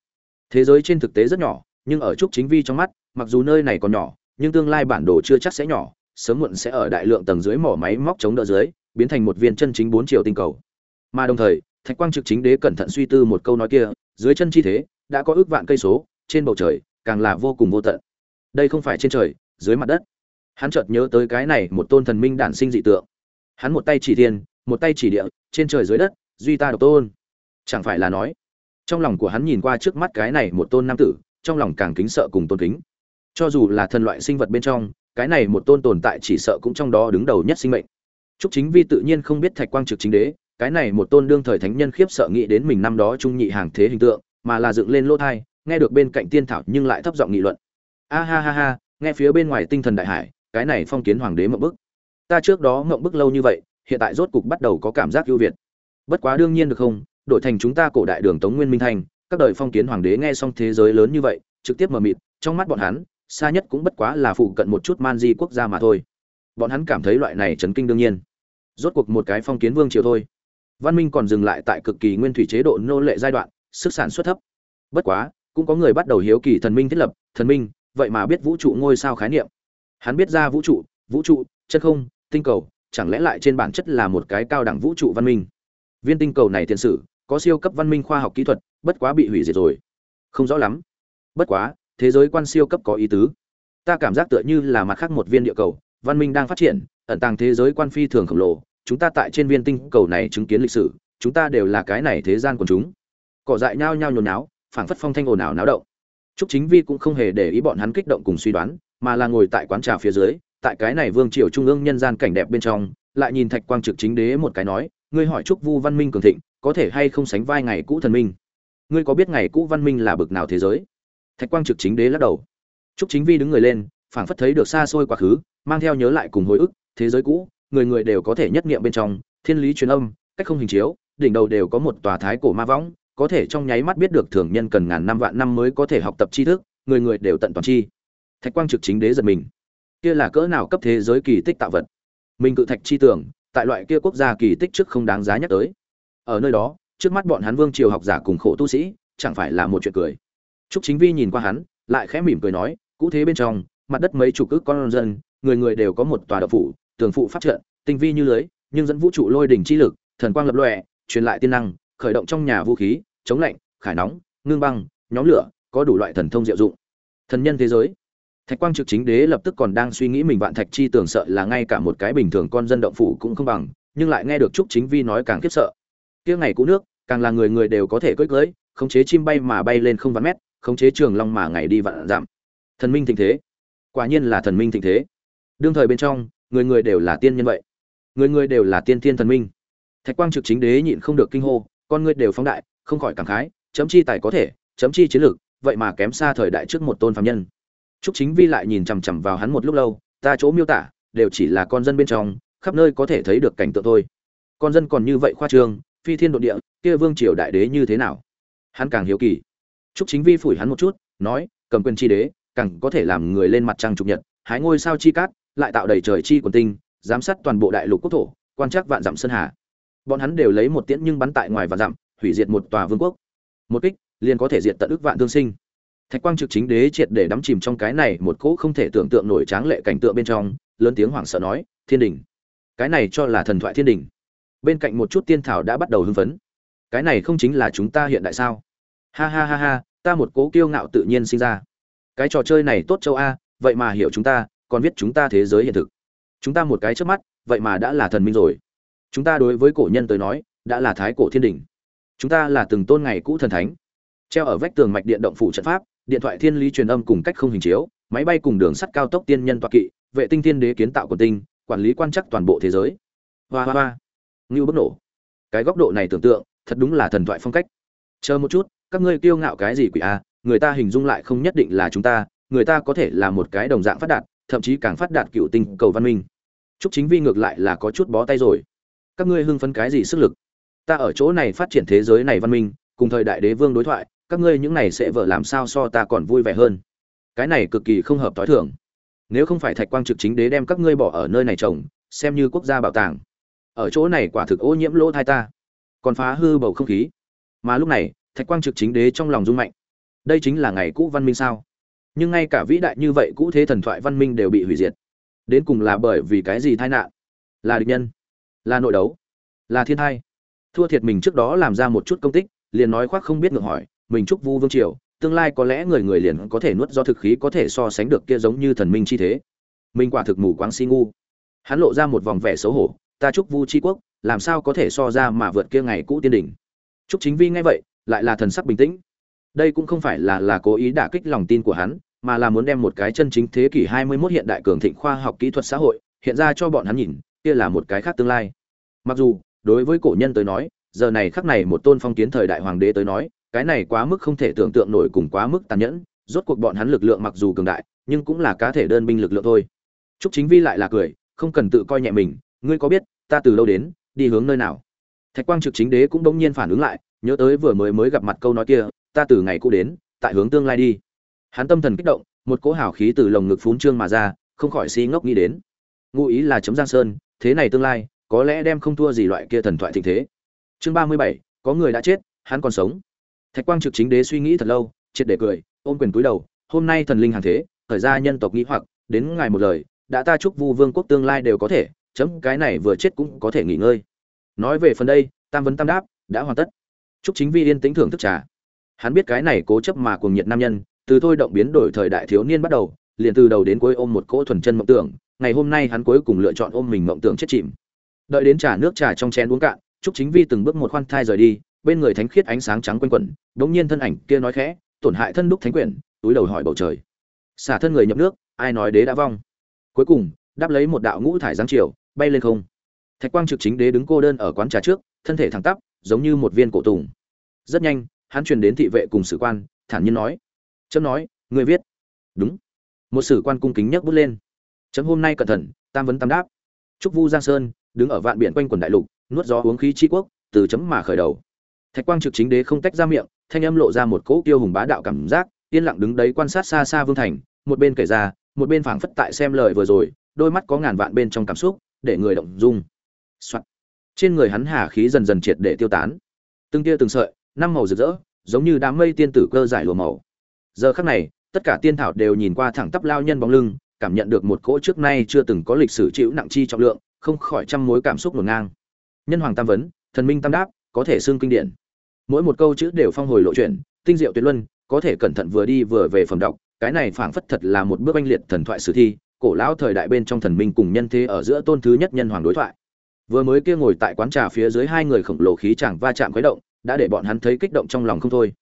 Speaker 1: thế giới trên thực tế rất nhỏ nhưng ở trúc chính vi trong mắt mặc dù nơi này còn nhỏ nhưng tương lai bản đồ chưa chắc sẽ nhỏ sớm muộn sẽ ở đại lượng tầng dưới mỏ máy móc chống đỡ dưới biến thành một viên chân chính bốn triệu tinh cầu mà đồng thời thạch quang trực chính đế cẩn thận suy tư một câu nói kia dưới chân chi thế đã có ước vạn cây số trên bầu trời càng là vô cùng vô tận. Đây không phải trên trời dưới mặt đất. Hắn chợt nhớ tới cái này một tôn thần minh đản sinh dị tượng. Hắn một tay chỉ thiên một tay chỉ địa trên trời dưới đất duy ta độc tôn. Chẳng phải là nói trong lòng của hắn nhìn qua trước mắt cái này một tôn nam tử trong lòng càng kính sợ cùng tôn kính. Cho dù là thần loại sinh vật bên trong cái này một tôn tồn tại chỉ sợ cũng trong đó đứng đầu nhất sinh mệnh. Trúc Chính Vi tự nhiên không biết Thạch Quang Trực Chính Đế, cái này một tôn đương thời thánh nhân khiếp sợ nghĩ đến mình năm đó trung nhị hàng thế hình tượng, mà là dựng lên lỗ thai, nghe được bên cạnh tiên thảo nhưng lại thấp giọng nghị luận. A ha ha ha, nghe phía bên ngoài tinh thần đại hải, cái này phong kiến hoàng đế mộng bức. Ta trước đó mộng bức lâu như vậy, hiện tại rốt cục bắt đầu có cảm giác ưu việt. bất quá đương nhiên được không đổi thành chúng ta cổ đại đường tống nguyên minh thành các đời phong kiến hoàng đế nghe xong thế giới lớn như vậy trực tiếp mờ mịt trong mắt bọn hắn xa nhất cũng bất quá là phụ cận một chút man di quốc gia mà thôi bọn hắn cảm thấy loại này chấn kinh đương nhiên rốt cuộc một cái phong kiến vương triều thôi văn minh còn dừng lại tại cực kỳ nguyên thủy chế độ nô lệ giai đoạn, sức sản xuất thấp. Bất quá, cũng có người bắt đầu hiếu kỳ thần minh thiết lập, thần minh, vậy mà biết vũ trụ ngôi sao khái niệm. Hắn biết ra vũ trụ vũ trụ chất không, tinh cầu, chẳng lẽ lại trên bản chất là một cái cao đẳng vũ trụ văn minh? Viên tinh cầu này tiền sử, có siêu cấp văn minh khoa học kỹ thuật, bất quá bị hủy diệt rồi. Không rõ lắm. Bất quá, thế giới quan siêu cấp có ý tứ. Ta cảm giác tựa như là mặt khác một viên địa cầu, văn minh đang phát triển, ẩn tàng thế giới quan phi thường khổng lồ chúng ta tại trên viên tinh cầu này chứng kiến lịch sử chúng ta đều là cái này thế gian của chúng cỏ dại nhao nhao nhồn náo phảng phất phong thanh ồn ào náo động Trúc Chính Vi cũng không hề để ý bọn hắn kích động cùng suy đoán, mà là ngồi tại quán trà phía dưới, tại cái này vương triều trung ương nhân gian cảnh đẹp bên trong, lại nhìn Thạch Quang Trực Chính Đế một cái nói, ngươi hỏi Trúc Vu Văn Minh cường thịnh, có thể hay không sánh vai ngày cũ thần minh? Ngươi có biết ngày cũ văn minh là bực nào thế giới? Thạch Quang Trực Chính Đế lắc đầu. Trúc Chính Vi đứng người lên, phảng phất thấy được xa xôi quá khứ, mang theo nhớ lại cùng hồi ức, thế giới cũ, người người đều có thể nhất niệm bên trong, thiên lý truyền âm, cách không hình chiếu, đỉnh đầu đều có một tòa thái cổ ma võng, có thể trong nháy mắt biết được thường nhân cần ngàn năm vạn năm mới có thể học tập tri thức, người người đều tận toàn chi. Thạch Quang trực chính đế giật mình. Kia là cỡ nào cấp thế giới kỳ tích tạo vật. Mình cự thạch chi tưởng, tại loại kia quốc gia kỳ tích trước không đáng giá nhắc tới. Ở nơi đó, trước mắt bọn hắn vương triều học giả cùng khổ tu sĩ, chẳng phải là một chuyện cười. Trúc Chính Vi nhìn qua hắn, lại khẽ mỉm cười nói, cũ thế bên trong, mặt đất mấy chục ức con dân, người người đều có một tòa đạo phủ, tường phụ phát trận, tinh vi như lưới, nhưng dẫn vũ trụ lôi đỉnh chi lực, thần quang lập lòe, truyền lại tiên năng, khởi động trong nhà vũ khí, chống lạnh, khải nóng, ngưng băng, nhóm lửa, có đủ loại thần thông diệu dụng. Thần nhân thế giới. Thạch Quang Trực Chính Đế lập tức còn đang suy nghĩ mình vạn thạch chi tưởng sợ là ngay cả một cái bình thường con dân động phủ cũng không bằng, nhưng lại nghe được Trúc Chính Vi nói càng khiếp sợ. Kia ngày cũ nước, càng là người người đều có thể cưỡi cưỡi, khống chế chim bay mà bay lên không vạn mét, khống chế trường long mà ngày đi vạn giảm Thần minh thịnh thế. Quả nhiên là thần minh thịnh thế. Đương thời bên trong, người người đều là tiên nhân vậy. Người người đều là tiên thiên thần minh. Thạch Quang Trực Chính Đế nhịn không được kinh hô, con người đều phóng đại, không khỏi cảm khái, chấm chi tài có thể, chấm chi chiến lược, vậy mà kém xa thời đại trước một tôn phàm nhân. Trúc Chính Vi lại nhìn chằm chằm vào hắn một lúc lâu, ta chỗ miêu tả đều chỉ là con dân bên trong, khắp nơi có thể thấy được cảnh tượng thôi. Con dân còn như vậy khoa trương, phi thiên đột địa, kia vương triều đại đế như thế nào? Hắn càng hiếu kỳ. Trúc Chính Vi phủi hắn một chút, nói, cầm quyền chi đế, càng có thể làm người lên mặt trăng trục nhật, hái ngôi sao chi cát, lại tạo đầy trời chi quần tinh, giám sát toàn bộ đại lục quốc thổ, quan trắc vạn dặm sơn hà. Bọn hắn đều lấy một tiễn nhưng bắn tại ngoài vạn dặm, hủy diệt một tòa vương quốc. Một kích liền có thể diệt tận ức vạn thương sinh. Thạch quang trực chính đế triệt để đắm chìm trong cái này một cỗ không thể tưởng tượng nổi tráng lệ cảnh tượng bên trong lớn tiếng hoảng sợ nói thiên đình cái này cho là thần thoại thiên đình. Bên cạnh một chút tiên thảo đã bắt đầu hưng phấn. Cái này không chính là chúng ta hiện đại sao? Ha ha ha ha ta một cố kiêu ngạo tự nhiên sinh ra. Cái trò chơi này tốt châu a vậy mà hiểu chúng ta còn biết chúng ta thế giới hiện thực. Chúng ta một cái trước mắt, vậy mà đã là thần minh rồi. Chúng ta đối với cổ nhân tới nói, đã là thái cổ thiên đình. Chúng ta là từng tôn ngày cũ thần thánh. Treo ở vách tường mạch điện động phủ trận pháp, điện thoại thiên lý truyền âm cùng cách không hình chiếu, máy bay cùng đường sắt cao tốc tiên nhân toa kỵ, vệ tinh thiên đế kiến tạo của tinh, quản lý quan chắc toàn bộ thế giới. Hoa hoa hoa. Ngưu bức nổ. Cái góc độ này tưởng tượng, thật đúng là thần thoại phong cách. Chờ một chút, các ngươi kiêu ngạo cái gì quỷ a, người ta hình dung lại không nhất định là chúng ta, người ta có thể là một cái đồng dạng phát đạt thậm chí càng phát đạt cựu tinh cầu văn minh. Chúc chính vi ngược lại là có chút bó tay rồi. Các ngươi hưng phấn cái gì sức lực? Ta ở chỗ này phát triển thế giới này văn minh, cùng thời đại đế vương đối thoại, các ngươi những này sẽ vợ làm sao so ta còn vui vẻ hơn? Cái này cực kỳ không hợp t h o i thường. Nếu không phải thạch quang trực chính đế đem các ngươi bỏ ở nơi này trồng, xem như quốc gia bảo tàng. Ở chỗ này quả thực ô nhiễm lỗ thai ta. Còn phá hư bầu không khí. Mà lúc này, thạch quang trực chính đế trong lòng rung mạnh. Đây chính là ngày cũ văn minh sao? Nhưng ngay cả vĩ đại như vậy, cũ thế thần thoại văn minh đều bị hủy diệt. Đến cùng là bởi vì cái gì tai nạn? Là địch nhân? Là nội đấu? Là thiên thai? Thua thiệt mình trước đó làm ra một chút công tích, liền nói khoác không biết ngược hỏi, mình chúc vu vương triều, tương lai có lẽ người người liền có thể nuốt do thực khí có thể so sánh được kia giống như thần minh chi thế. Mình quả thực mù quáng si ngu. Hắn lộ ra một vòng vẻ xấu hổ, ta chúc vu chi quốc, làm sao có thể so ra mà vượt kia ngày cũ tiên đỉnh? Chúc chính vi nghe vậy, lại là thần sắc bình tĩnh đây cũng không phải là là cố ý đả kích lòng tin của hắn mà là muốn đem một cái chân chính thế kỷ 21 hiện đại cường thịnh khoa học kỹ thuật xã hội hiện ra cho bọn hắn nhìn kia là một cái khác tương lai mặc dù đối với cổ nhân tới nói giờ này khắc này một tôn phong kiến thời đại hoàng đế tới nói cái này quá mức không thể tưởng tượng nổi cùng quá mức tàn nhẫn rốt cuộc bọn hắn lực lượng mặc dù cường đại nhưng cũng là cá thể đơn binh lực lượng thôi Trúc Chính Vi lại là cười, không cần tự coi nhẹ mình, ngươi có biết, ta từ lâu đến, đi hướng nơi nào? thạch quang trực chính đế cũng bỗng nhiên phản ứng lại nhớ tới vừa mới mới gặp mặt câu nói kia ta từ ngày cũ đến, tại hướng tương lai đi. Hắn tâm thần kích động, một cỗ hào khí từ lồng ngực phún trương mà ra, không khỏi si ngốc nghĩ đến. Ngụ ý là chấm giang sơn, thế này tương lai, có lẽ đem không thua gì loại kia thần thoại thịnh thế. Chương ba mươi bảy, có người đã chết, hắn còn sống. Thạch quang trực chính đế suy nghĩ thật lâu, triệt để cười, ôm quyền túi đầu, hôm nay thần linh hàng thế, thời ra nhân tộc nghĩ hoặc, đến ngài một lời, đã ta chúc vu vương quốc tương lai đều có thể, chấm cái này vừa chết cũng có thể nghỉ ngơi. Nói về phần đây, tam vấn tam đáp, đã hoàn tất. Chúc chính vi yên tĩnh thưởng thức trà hắn biết cái này cố chấp mà cuồng nhiệt nam nhân, từ thôi động biến đổi thời đại thiếu niên bắt đầu, liền từ đầu đến cuối ôm một cỗ thuần chân mộng tưởng, ngày hôm nay hắn cuối cùng lựa chọn ôm mình mộng tưởng chết chìm. Đợi đến trà nước trà trong chén uống cạn, trúc chính vi từng bước một khoan thai rời đi, bên người thánh khiết ánh sáng trắng quanh quẩn bỗng nhiên thân ảnh kia nói khẽ, tổn hại thân đúc thánh quyển, túi đầu hỏi bầu trời. Xả thân người nhập nước, ai nói đế đã vong? Cuối cùng, đáp lấy một đạo ngũ thải giáng chiều, bay lên không. Thạch quang trực chính đế đứng cô đơn ở quán trà trước, thân thể thẳng tắp, giống như một viên cổ tùng. Rất nhanh hắn truyền đến thị vệ cùng sử quan, thản nhiên nói. Chấm nói người viết. Đúng. Một sử quan cung kính nhấc bút lên. Chấm hôm nay cẩn thận, tam vấn tam đáp. Trúc vu giang sơn, đứng ở vạn biển quanh quần đại lục, nuốt gió uống khí tri quốc, từ chấm mà khởi đầu. Thạch quang trực chính đế không tách ra miệng, thanh âm lộ ra một cỗ tiêu hùng bá đạo cảm giác, yên lặng đứng đấy quan sát xa xa vương thành, một bên kể ra, một bên phảng phất tại xem lời vừa rồi, đôi mắt có ngàn vạn bên trong cảm xúc, để người động dung. Soạn. trên người hắn hà khí dần dần triệt để tiêu tán. Từng tia từng sợi năm màu rực rỡ, giống như đám mây tiên tử cơ giải lùa màu. Giờ khắc này, tất cả tiên thảo đều nhìn qua thẳng tắp lao nhân bóng lưng, cảm nhận được một cỗ trước nay chưa từng có lịch sử chịu nặng chi trọng lượng, không khỏi trăm mối cảm xúc ngổn ngang. Nhân hoàng tam vấn, thần minh tam đáp, có thể xương kinh điển. Mỗi một câu chữ đều phong hồi lộ chuyện tinh diệu tuyệt luân, có thể cẩn thận vừa đi vừa về phẩm đọc, cái này phảng phất thật là một bước anh liệt thần thoại sử thi, cổ lão thời đại bên trong thần minh cùng nhân thế ở giữa tôn thứ nhất nhân hoàng đối thoại. Vừa mới kia ngồi tại quán trà phía dưới hai người khổng lồ khí chàng va chạm khuấy động đã để bọn hắn thấy kích động trong lòng không thôi.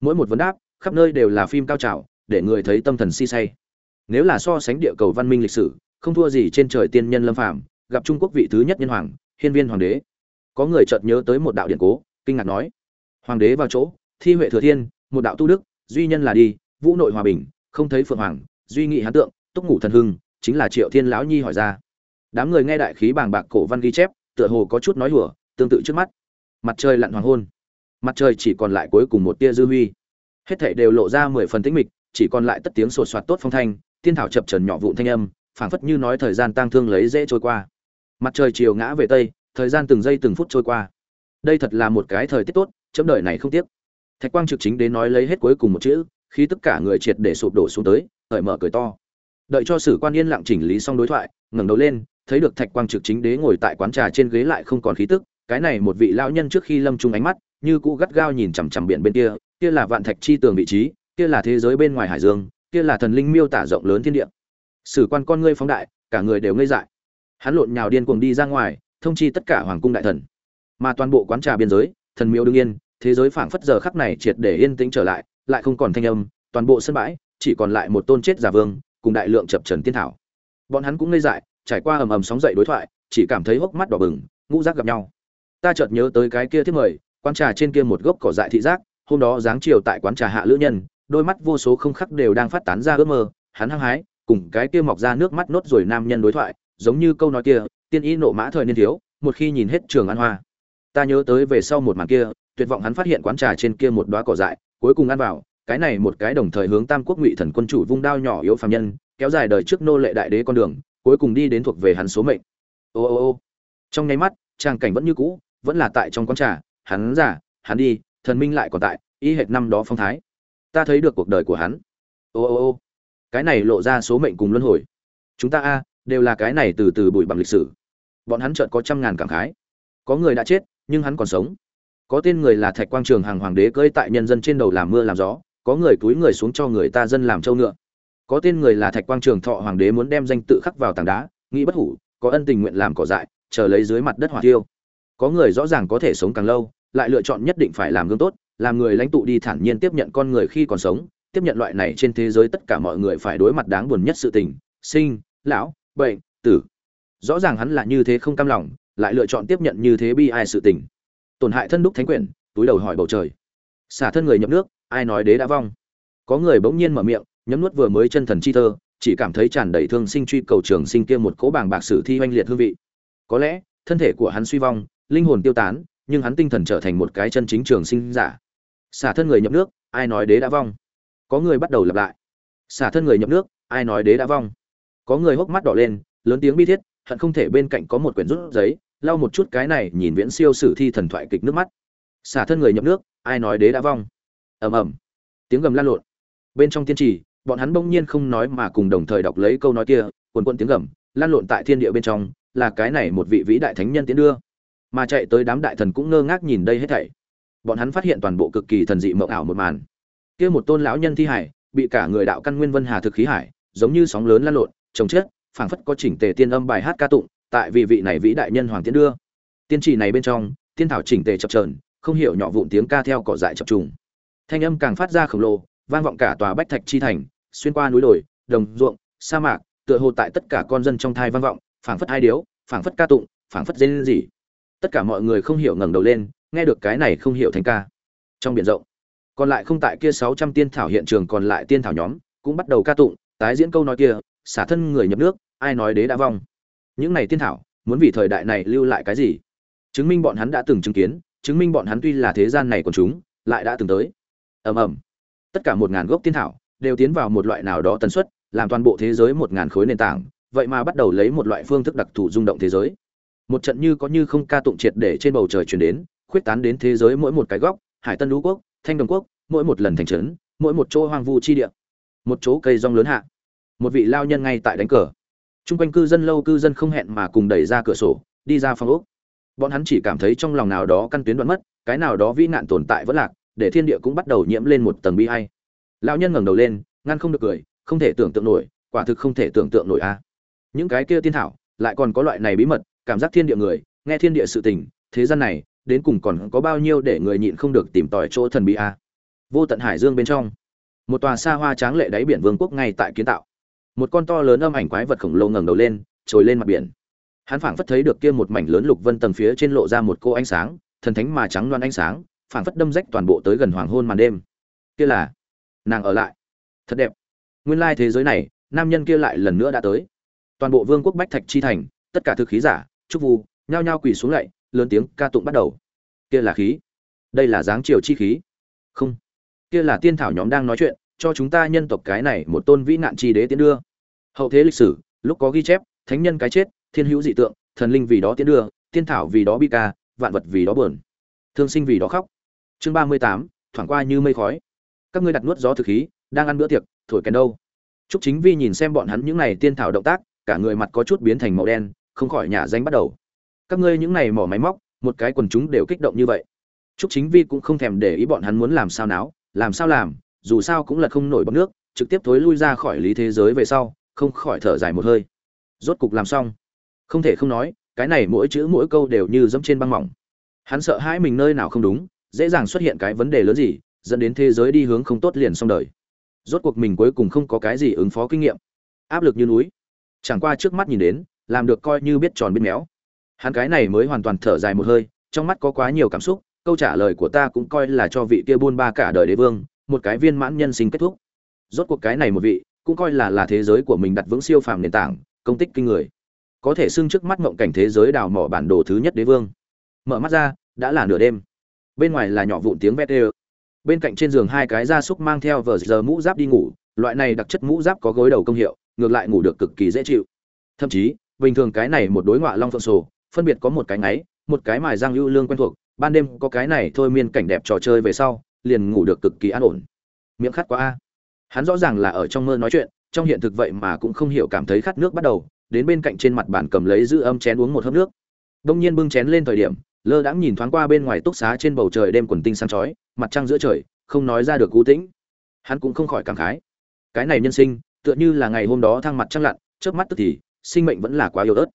Speaker 1: Mỗi một vấn đáp, khắp nơi đều là phim cao trào, để người thấy tâm thần si say. Nếu là so sánh địa cầu văn minh lịch sử, không thua gì trên trời tiên nhân lâm phàm, gặp trung quốc vị thứ nhất nhân hoàng, hiên viên hoàng đế. Có người chợt nhớ tới một đạo điện cố, kinh ngạc nói, hoàng đế vào chỗ, thi huệ thừa thiên, một đạo tu đức, duy nhân là đi, vũ nội hòa bình, không thấy phượng hoàng, duy nghị hán tượng, túc ngủ thần hưng, chính là triệu thiên lão nhi hỏi ra. Đám người nghe đại khí bàng bạc cổ văn ghi chép, tựa hồ có chút nói hùa tương tự trước mắt. Mặt trời lặn hoàng hôn mặt trời chỉ còn lại cuối cùng một tia dư huy. Hết thảy đều lộ ra mười phần tĩnh mịch, chỉ còn lại tất tiếng sột soạt tốt phong thanh tiên thảo chập trần nhỏ vụn thanh âm, phảng phất như nói thời gian tang thương lấy dễ trôi qua. Mặt trời chiều ngã về tây, thời gian từng giây từng phút trôi qua. Đây thật là một cái thời tiết tốt, chấm đời này không tiếc. Thạch quang trực chính đến nói lấy hết cuối cùng một chữ, khi tất cả người triệt để sụp đổ xuống tới, hởi mở cười to. Đợi cho sử quan yên lặng chỉnh lý xong đối thoại, ngẩng đầu lên, thấy được thạch quang trực chính đế ngồi tại quán trà trên ghế lại không còn khí tức, cái này một vị lão nhân trước khi lâm trung ánh mắt như cũ gắt gao nhìn chằm chằm biển bên kia kia là vạn thạch chi tường vị trí, kia là thế giới bên ngoài hải dương, kia là thần linh miêu tả rộng lớn thiên địa. Sử quan con ngươi phóng đại, cả người đều ngây dại. Hắn lộn nhào điên cuồng đi ra ngoài, thông chi tất cả hoàng cung đại thần. Mà toàn bộ quán trà biên giới, thần miêu đương yên, thế giới phảng phất giờ khắc này triệt để yên tĩnh trở lại lại không còn thanh âm, toàn bộ sân bãi, chỉ còn lại một tôn chết giả vương, cùng đại lượng chập trần tiên thảo. Bọn hắn cũng ngây dại, trải qua ầm ầm sóng dậy đối thoại, chỉ cảm thấy hốc mắt đỏ bừng, ngũ giác gặp nhau. Ta chợt nhớ tới cái kia thiết mời quán trà trên kia một gốc cỏ dại thị giác, hôm đó dáng chiều tại quán trà hạ lữ nhân, đôi mắt vô số không khắc đều đang phát tán ra ước mơ, hắn hăng hái, cùng cái kia mọc ra nước mắt nốt rồi nam nhân đối thoại, giống như câu nói kia, tiên ý nộ mã thời niên thiếu, một khi nhìn hết trường ăn hoa. Ta nhớ tới về sau một màn kia, tuyệt vọng hắn phát hiện quán trà trên kia một đóa cỏ dại, cuối cùng ăn vào, cái này một cái đồng thời hướng tam quốc ngụy thần quân chủ vung đao nhỏ yếu phàm nhân, kéo dài đời trước nô lệ đại đế con đường, cuối cùng đi đến thuộc về hắn số mệnh. Ô ô ô. Trong nháy mắt trang cảnh vẫn như cũ, vẫn là tại trong quán trà hắn giả, hắn đi, thần minh lại còn tại, y hệt năm đó phong thái. Ta thấy được cuộc đời của hắn. Ô ô ô. Cái này lộ ra số mệnh cùng luân hồi. Chúng ta a, đều là cái này từ từ bụi bằng lịch sử. Bọn hắn chợt có trăm ngàn cảm khái. Có người đã chết, nhưng hắn còn sống. Có tên người là thạch quang trường hàng hoàng đế cưỡi tại nhân dân trên đầu làm mưa làm gió, có người túi người xuống cho người ta dân làm trâu ngựa. Có tên người là thạch quang trường thọ hoàng đế muốn đem danh tự khắc vào tảng đá, nghĩ bất hủ, có ân tình nguyện làm cỏ dại, chờ lấy dưới mặt đất hỏa tiêu có người rõ ràng có thể sống càng lâu lại lựa chọn nhất định phải làm gương tốt, làm người lãnh tụ đi thản nhiên tiếp nhận con người khi còn sống, tiếp nhận loại này trên thế giới tất cả mọi người phải đối mặt đáng buồn nhất sự tình, sinh, lão, bệnh, tử. Rõ ràng hắn là như thế không cam lòng, lại lựa chọn tiếp nhận như thế bi ai sự tình. Tổn hại thân đúc thánh quyển, túi đầu hỏi bầu trời. Xả thân người nhậm nước, ai nói đế đã vong? Có người bỗng nhiên mở miệng, nhấm nuốt vừa mới chân thần chi thơ, chỉ cảm thấy tràn đầy thương sinh truy cầu trường sinh kia một cỗ bàng bạc sử thi oanh liệt hương vị. Có lẽ, thân thể của hắn suy vong, linh hồn tiêu tán nhưng hắn tinh thần trở thành một cái chân chính trường sinh giả. Xả thân người nhập nước, ai nói đế đã vong? Có người bắt đầu lặp lại. Xả thân người nhập nước, ai nói đế đã vong? Có người hốc mắt đỏ lên, lớn tiếng bi thiết, hận không thể bên cạnh có một quyển rút giấy, lau một chút cái này nhìn viễn siêu sử thi thần thoại kịch nước mắt. Xả thân người nhập nước, ai nói đế đã vong? Ầm ầm. Tiếng gầm lan lộn. Bên trong tiên trì, bọn hắn bỗng nhiên không nói mà cùng đồng thời đọc lấy câu nói kia quần quân tiếng gầm, lan lộn tại thiên địa bên trong, là cái này một vị vĩ đại thánh nhân tiến đưa mà chạy tới đám đại thần cũng ngơ ngác nhìn đây hết thảy. Bọn hắn phát hiện toàn bộ cực kỳ thần dị mộng ảo một màn. Kia một tôn lão nhân thi hải, bị cả người đạo căn nguyên vân hà thực khí hải, giống như sóng lớn lan lộn chồng chết phảng phất có chỉnh tề tiên âm bài hát ca tụng, tại vì vị này vĩ đại nhân hoàng tiến đưa. Tiên trì này bên trong, tiên thảo chỉnh tề chập trờn không hiểu nhỏ vụn tiếng ca theo cỏ dại chập trùng. Thanh âm càng phát ra khổng lồ, vang vọng cả tòa bách thạch chi thành, xuyên qua núi đồi, đồng ruộng, sa mạc, tựa hồ tại tất cả con dân trong thai vang vọng, phảng phất hai điếu, phảng phất ca tụng, phảng phất dên gì tất cả mọi người không hiểu ngẩng đầu lên, nghe được cái này không hiểu thành ca. Trong biển rộng, còn lại không tại kia sáu trăm tiên thảo hiện trường còn lại tiên thảo nhóm, cũng bắt đầu ca tụng, tái diễn câu nói kia, xả thân người nhập nước, ai nói đế đã vong. Những này tiên thảo, muốn vì thời đại này lưu lại cái gì? Chứng minh bọn hắn đã từng chứng kiến, chứng minh bọn hắn tuy là thế gian này còn chúng, lại đã từng tới. Ầm ầm. Tất cả một ngàn gốc tiên thảo, đều tiến vào một loại nào đó tần suất, làm toàn bộ thế giới một ngàn khối nền tảng, vậy mà bắt đầu lấy một loại phương thức đặc thù rung động thế giới một trận như có như không ca tụng triệt để trên bầu trời chuyển đến, khuyết tán đến thế giới mỗi một cái góc, hải tân lũ quốc, thanh đồng quốc, mỗi một lần thành trấn, mỗi một chỗ hoang vu chi địa, một chỗ cây rong lớn hạ. Một vị lao nhân ngay tại đánh cờ. Chung quanh cư dân lâu cư dân không hẹn mà cùng đẩy ra cửa sổ, đi ra phòng ốc. Bọn hắn chỉ cảm thấy trong lòng nào đó căn tuyến đoạn mất, cái nào đó vĩ nạn tồn tại vẫn lạc, để thiên địa cũng bắt đầu nhiễm lên một tầng bi hay lao nhân ngẩng đầu lên, ngăn không được cười, không thể tưởng tượng nổi, quả thực không thể tưởng tượng nổi a. Những cái kia tiên thảo, lại còn có loại này bí mật cảm giác thiên địa người, nghe thiên địa sự tình, thế gian này, đến cùng còn có bao nhiêu để người nhịn không được tìm tòi chỗ thần bí a? Vô tận hải dương bên trong, một tòa xa hoa tráng lệ đáy biển vương quốc ngay tại kiến tạo. Một con to lớn âm ảnh quái vật khổng lồ ngẩng đầu lên, trồi lên mặt biển. Hắn phảng phất thấy được kia một mảnh lớn lục vân tầng phía trên lộ ra một cô ánh sáng, thần thánh mà trắng loan ánh sáng, phảng phất đâm rách toàn bộ tới gần hoàng hôn màn đêm. Kia là, nàng ở lại. Thật đẹp. Nguyên lai thế giới này, nam nhân kia lại lần nữa đã tới. Toàn bộ vương quốc bách thạch chi thành, tất cả thực khí giả trúc vu nhao nhao quỳ xuống lạy lớn tiếng ca tụng bắt đầu. Kia là khí. Đây là dáng triều chi khí. Không. Kia là tiên thảo nhóm đang nói chuyện cho chúng ta nhân tộc cái này một tôn vĩ nạn chi đế tiến đưa. Hậu thế lịch sử lúc có ghi chép thánh nhân cái chết thiên hữu dị tượng thần linh vì đó tiến đưa tiên thảo vì đó bi ca vạn vật vì đó buồn. Thương sinh vì đó khóc. Chương ba mươi tám thoảng qua như mây khói. Các ngươi đặt nuốt gió thực khí đang ăn bữa tiệc thổi kèn đâu. Trúc Chính Vi nhìn xem bọn hắn những này tiên thảo động tác, cả người mặt có chút biến thành màu đen, không khỏi nhà danh bắt đầu. Các ngươi những này mỏ máy móc, một cái quần chúng đều kích động như vậy. Trúc Chính Vi cũng không thèm để ý bọn hắn muốn làm sao náo, làm sao làm, dù sao cũng là không nổi bọt nước, trực tiếp thối lui ra khỏi lý thế giới về sau, không khỏi thở dài một hơi. Rốt cục làm xong. Không thể không nói, cái này mỗi chữ mỗi câu đều như dẫm trên băng mỏng. Hắn sợ hãi mình nơi nào không đúng, dễ dàng xuất hiện cái vấn đề lớn gì, dẫn đến thế giới đi hướng không tốt liền xong đời rốt cuộc mình cuối cùng không có cái gì ứng phó kinh nghiệm áp lực như núi chẳng qua trước mắt nhìn đến làm được coi như biết tròn biết méo. Hắn cái này mới hoàn toàn thở dài một hơi, trong mắt có quá nhiều cảm xúc, câu trả lời của ta cũng coi là cho vị kia buôn ba cả đời đế vương, một cái viên mãn nhân sinh kết thúc. Rốt cuộc cái này một vị, cũng coi là là thế giới của mình đặt vững siêu phàm nền tảng, công tích kinh người. Có thể xưng trước mắt mộng cảnh thế giới đào mỏ bản đồ thứ nhất đế vương. Mở mắt ra, đã là nửa đêm. Bên ngoài là nhỏ vụn tiếng vét ê bên cạnh trên giường hai cái gia súc mang theo vờ giờ mũ giáp đi ngủ, loại này đặc chất mũ giáp có gối đầu công hiệu, ngược lại ngủ được cực kỳ dễ chịu. Thậm chí bình thường cái này một đối ngoại long phượng sổ, phân biệt có một cái ngáy, một cái mài răng lưu lương quen thuộc, ban đêm có cái này thôi miên cảnh đẹp trò chơi về sau, liền ngủ được cực kỳ an ổn. Miệng khát quá a. Hắn rõ ràng là ở trong mơ nói chuyện, trong hiện thực vậy mà cũng không hiểu cảm thấy khát nước bắt đầu, đến bên cạnh trên mặt bàn cầm lấy giữ âm chén uống một hớp nước. Đông nhiên bưng chén lên thời điểm, lơ đãng nhìn thoáng qua bên ngoài túc xá trên bầu trời đêm quần tinh sáng chói, mặt trăng giữa trời, không nói ra được cú tĩnh. Hắn cũng không khỏi cảm khái. Cái này nhân sinh, tựa như là ngày hôm đó thăng mặt trăng lặn trước mắt tức thì sinh mệnh vẫn là quá yếu ớt.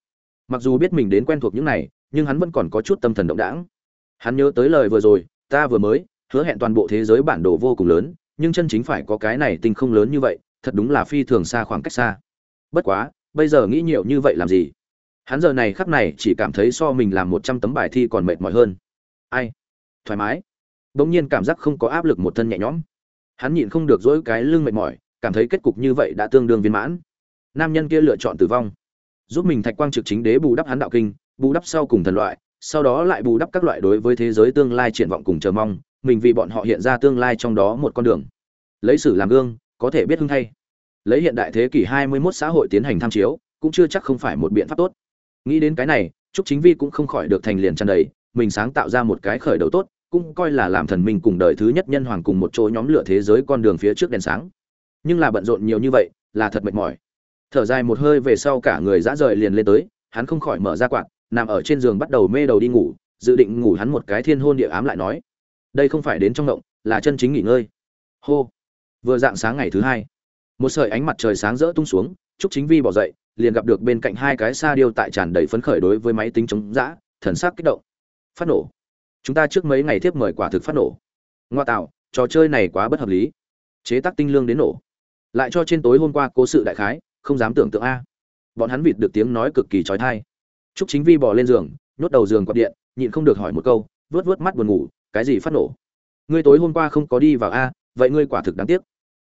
Speaker 1: Mặc dù biết mình đến quen thuộc những này, nhưng hắn vẫn còn có chút tâm thần động đãng. Hắn nhớ tới lời vừa rồi, ta vừa mới, hứa hẹn toàn bộ thế giới bản đồ vô cùng lớn, nhưng chân chính phải có cái này tinh không lớn như vậy, thật đúng là phi thường xa khoảng cách xa. Bất quá, bây giờ nghĩ nhiều như vậy làm gì? Hắn giờ này khắc này chỉ cảm thấy so mình làm một trăm tấm bài thi còn mệt mỏi hơn. Ai? Thoải mái. Bỗng nhiên cảm giác không có áp lực một thân nhẹ nhõm. Hắn nhịn không được dỗi cái lưng mệt mỏi, cảm thấy kết cục như vậy đã tương đương viên mãn. Nam nhân kia lựa chọn tử vong giúp mình thạch quang trực chính đế bù đắp hắn đạo kinh, bù đắp sau cùng thần loại, sau đó lại bù đắp các loại đối với thế giới tương lai triển vọng cùng chờ mong, mình vì bọn họ hiện ra tương lai trong đó một con đường. Lấy sử làm gương, có thể biết hưng thay. Lấy hiện đại thế kỷ 21 xã hội tiến hành tham chiếu, cũng chưa chắc không phải một biện pháp tốt. Nghĩ đến cái này, trúc chính vi cũng không khỏi được thành liền tràn đầy, mình sáng tạo ra một cái khởi đầu tốt, cũng coi là làm thần minh cùng đời thứ nhất nhân hoàng cùng một chỗ nhóm lửa thế giới con đường phía trước đèn sáng. Nhưng là bận rộn nhiều như vậy, là thật mệt mỏi thở dài một hơi về sau cả người dã rời liền lên tới, hắn không khỏi mở ra quạt, nằm ở trên giường bắt đầu mê đầu đi ngủ, dự định ngủ hắn một cái thiên hôn địa ám lại nói, đây không phải đến trong động là chân chính nghỉ ngơi. Hô. Vừa dạng sáng ngày thứ hai, một sợi ánh mặt trời sáng rỡ tung xuống, trúc chính vi bỏ dậy, liền gặp được bên cạnh hai cái xa điêu tại tràn đầy phấn khởi đối với máy tính chống giã thần sắc kích động. Phát nổ. Chúng ta trước mấy ngày tiếp mời quả thực phát nổ. Ngoa tạo, trò chơi này quá bất hợp lý. Chế tác tinh lương đến nổ. Lại cho trên tối hôm qua cố sự đại khái không dám tưởng tượng a. Bọn hắn vịt được tiếng nói cực kỳ trói thai trúc chính vi bỏ lên giường, nhốt đầu giường quạt điện, nhịn không được hỏi một câu vớt vớt mắt buồn ngủ, cái gì phát nổ? Ngươi tối hôm qua không có đi vào a, vậy ngươi quả thực đáng tiếc.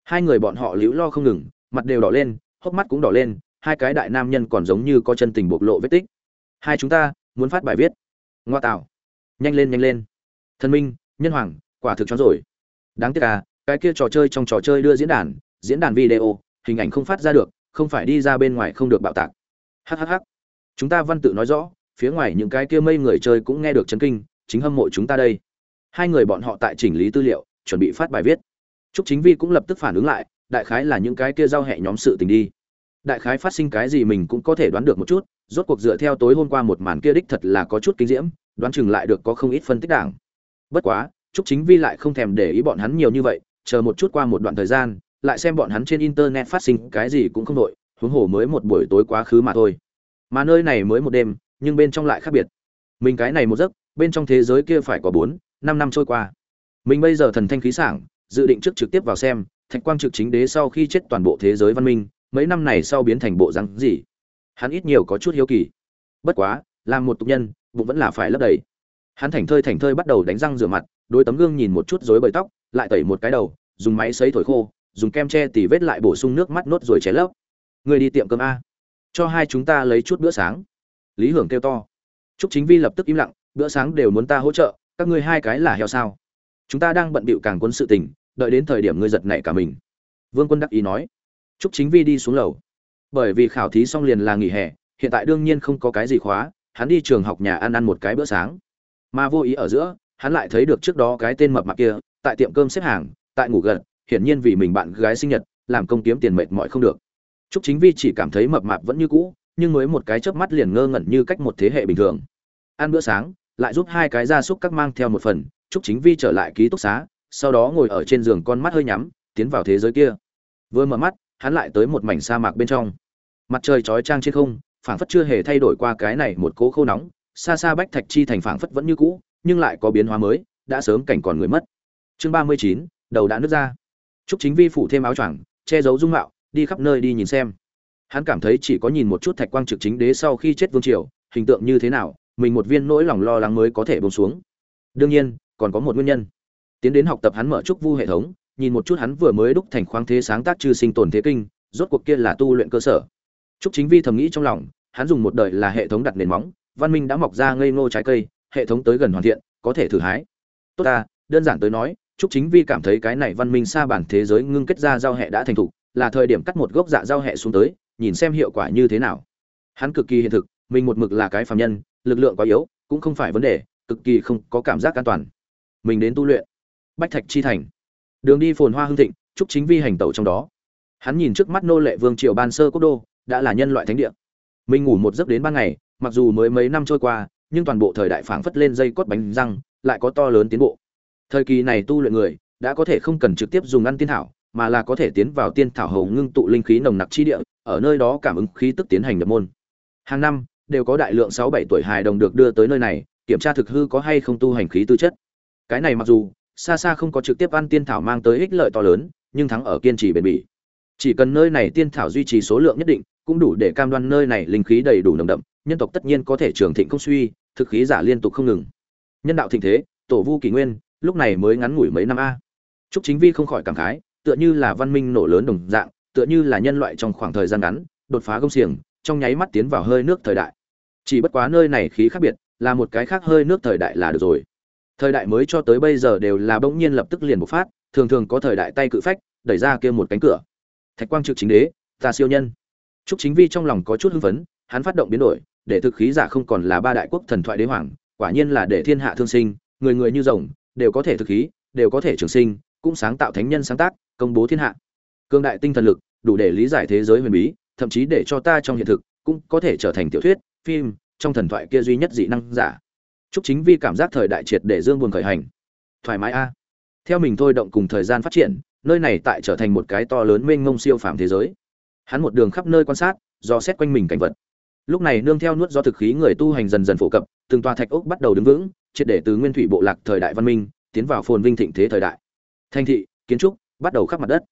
Speaker 1: Hai người bọn họ liễu lo không ngừng, mặt đều đỏ lên, hốc mắt cũng đỏ lên, hai cái đại nam nhân còn giống như có chân tình bộc lộ vết tích. Hai chúng ta muốn phát bài viết. Ngoa tạo. Nhanh lên nhanh lên. Thân minh, nhân hoàng, quả thực cho rồi. Đáng tiếc à cái kia trò chơi trong trò chơi đưa diễn đàn diễn đàn video, hình ảnh không phát ra được không phải đi ra bên ngoài không được bạo tạc hhh chúng ta văn tự nói rõ phía ngoài những cái kia mây người chơi cũng nghe được chấn kinh chính hâm mộ chúng ta đây hai người bọn họ tại chỉnh lý tư liệu chuẩn bị phát bài viết Trúc Chính Vi cũng lập tức phản ứng lại, đại khái là những cái kia giao hệ nhóm sự tình đi. Đại khái phát sinh cái gì mình cũng có thể đoán được một chút, rốt cuộc dựa theo tối hôm qua một màn kia đích thật là có chút kinh diễm, đoán chừng lại được có không ít phân tích đảng. Bất quá, Trúc Chính Vi lại không thèm để ý bọn hắn nhiều như vậy, chờ một chút qua một đoạn thời gian, lại xem bọn hắn trên internet phát sinh cái gì cũng không đội, huống hồ mới một buổi tối quá khứ mà thôi. Mà nơi này mới một đêm, nhưng bên trong lại khác biệt. Mình cái này một giấc, bên trong thế giới kia phải có 4, 5 năm trôi qua. Mình bây giờ thần thanh khí sảng, dự định trước trực tiếp vào xem thạch quang trực chính đế sau khi chết toàn bộ thế giới văn minh mấy năm này sau biến thành bộ rắn gì hắn ít nhiều có chút hiếu kỳ bất quá làm một tục nhân bụng vẫn là phải lấp đầy hắn thảnh thơi thảnh thơi bắt đầu đánh răng rửa mặt đôi tấm gương nhìn một chút rối bời tóc lại tẩy một cái đầu dùng máy sấy thổi khô dùng kem che tỉ vết lại bổ sung nước mắt nốt rồi ché lấp. Người đi tiệm cơm a. Cho hai chúng ta lấy chút bữa sáng. Lý hưởng kêu to. Trúc chính vi lập tức im lặng, bữa sáng đều muốn ta hỗ trợ, các ngươi hai cái là heo sao? Chúng ta đang bận bịu càng quân sự tình, đợi đến thời điểm ngươi giật nảy cả mình. Vương quân đắc ý nói. Chúc chính vi đi xuống lầu. Bởi vì khảo thí xong liền là nghỉ hè, hiện tại đương nhiên không có cái gì khóa, hắn đi trường học nhà ăn ăn một cái bữa sáng. Mà vô ý ở giữa, hắn lại thấy được trước đó cái tên mập mạp kia, tại tiệm cơm xếp hàng, tại ngủ gần hiển nhiên vì mình bạn gái sinh nhật làm công kiếm tiền mệt mỏi không được. Trúc Chính Vi chỉ cảm thấy mập mạp vẫn như cũ, nhưng mới một cái chớp mắt liền ngơ ngẩn như cách một thế hệ bình thường. Ăn bữa sáng, lại giúp hai cái gia súc các mang theo một phần, Trúc Chính Vi trở lại ký túc xá, sau đó ngồi ở trên giường con mắt hơi nhắm tiến vào thế giới kia. Vừa mở mắt hắn lại tới một mảnh sa mạc bên trong. Mặt trời chói chang trên không phảng phất chưa hề thay đổi qua cái này một cố khô nóng xa xa bách thạch chi thành phảng phất vẫn như cũ nhưng lại có biến hóa mới đã sớm cảnh còn người mất. Chương ba mươi chín đầu đã nứt ra. Trúc Chính Vi phủ thêm áo choàng, che giấu dung mạo, đi khắp nơi đi nhìn xem. Hắn cảm thấy chỉ có nhìn một chút Thạch Quang Trực Chính Đế sau khi chết vương triều, hình tượng như thế nào, mình một viên nỗi lòng lo lắng mới có thể buông xuống. Đương nhiên, còn có một nguyên nhân tiến đến học tập hắn mở trúc vu hệ thống nhìn một chút hắn vừa mới đúc thành khoáng thế sáng tác chư sinh tồn thế kinh rốt cuộc kia là tu luyện cơ sở trúc chính vi thầm nghĩ trong lòng hắn dùng một đời là hệ thống đặt nền móng văn minh đã mọc ra ngây ngô trái cây hệ thống tới gần hoàn thiện có thể thử hái tốt ta đơn giản tới nói trúc chính vi cảm thấy cái này văn minh xa bản thế giới ngưng kết ra giao hệ đã thành thục, là thời điểm cắt một gốc dạ giao hệ xuống tới, nhìn xem hiệu quả như thế nào. Hắn cực kỳ hiện thực, mình một mực là cái phàm nhân, lực lượng quá yếu, cũng không phải vấn đề, cực kỳ không có cảm giác an toàn. Mình đến tu luyện. Bách thạch chi thành. Đường đi phồn hoa hưng thịnh, trúc chính vi hành tẩu trong đó. Hắn nhìn trước mắt nô lệ vương triều ban sơ quốc đô, đã là nhân loại thánh địa. Mình ngủ một giấc đến ban ngày, mặc dù mới mấy năm trôi qua, nhưng toàn bộ thời đại phảng phất lên dây cốt bánh răng, lại có to lớn tiến bộ thời kỳ này tu luyện người, đã có thể không cần trực tiếp dùng ăn tiên thảo, mà là có thể tiến vào tiên thảo hầu ngưng tụ linh khí nồng nặc chi địa, ở nơi đó cảm ứng khí tức tiến hành nhập môn. Hàng năm, đều có đại lượng sáu bảy tuổi hài đồng được đưa tới nơi này, kiểm tra thực hư có hay không tu hành khí tư chất. Cái này mặc dù, xa xa không có trực tiếp ăn tiên thảo mang tới ích lợi to lớn, nhưng thắng ở kiên trì bền bỉ. Chỉ cần nơi này tiên thảo duy trì số lượng nhất định, cũng đủ để cam đoan nơi này linh khí đầy đủ nồng đậm, nhân tộc tất nhiên có thể trường thịnh không suy, thực khí giả liên tục không ngừng. Nhân đạo thịnh thế, tổ vu kỷ nguyên lúc này mới ngắn ngủi mấy năm a. Trúc chính vi không khỏi cảm khái, tựa như là văn minh nổ lớn đồng dạng, tựa như là nhân loại trong khoảng thời gian ngắn, đột phá gông xiềng, trong nháy mắt tiến vào hơi nước thời đại. Chỉ bất quá nơi này khí khác biệt, là một cái khác hơi nước thời đại là được rồi. Thời đại mới cho tới bây giờ đều là bỗng nhiên lập tức liền bộc phát, thường thường có thời đại tay cự phách, đẩy ra kia một cánh cửa. Thạch quang trực chính đế, ta siêu nhân. Trúc chính vi trong lòng có chút hưng phấn, hắn phát động biến đổi, để thực khí giả không còn là ba đại quốc thần thoại đế hoàng, quả nhiên là để thiên hạ thương sinh, người người như rồng đều có thể thực khí, đều có thể trường sinh, cũng sáng tạo thánh nhân sáng tác, công bố thiên hạ. Cương đại tinh thần lực, đủ để lý giải thế giới huyền bí, thậm chí để cho ta trong hiện thực, cũng có thể trở thành tiểu thuyết, phim, trong thần thoại kia duy nhất dị năng giả. Chúc chính vi cảm giác thời đại triệt để dương buồn khởi hành. Thoải mái a. À. Theo mình thôi động cùng thời gian phát triển, nơi này tại trở thành một cái to lớn mênh mông siêu phàm thế giới. Hắn một đường khắp nơi quan sát do xét quanh mình cảnh vật. Lúc này nương theo nuốt do thực khí người tu hành dần dần phổ cập, từng tòa thạch ốc bắt đầu đứng vững triệt để từ nguyên thủy bộ lạc thời đại văn minh, tiến vào phồn vinh thịnh thế thời đại. Thành thị, kiến trúc, bắt đầu khắp mặt đất.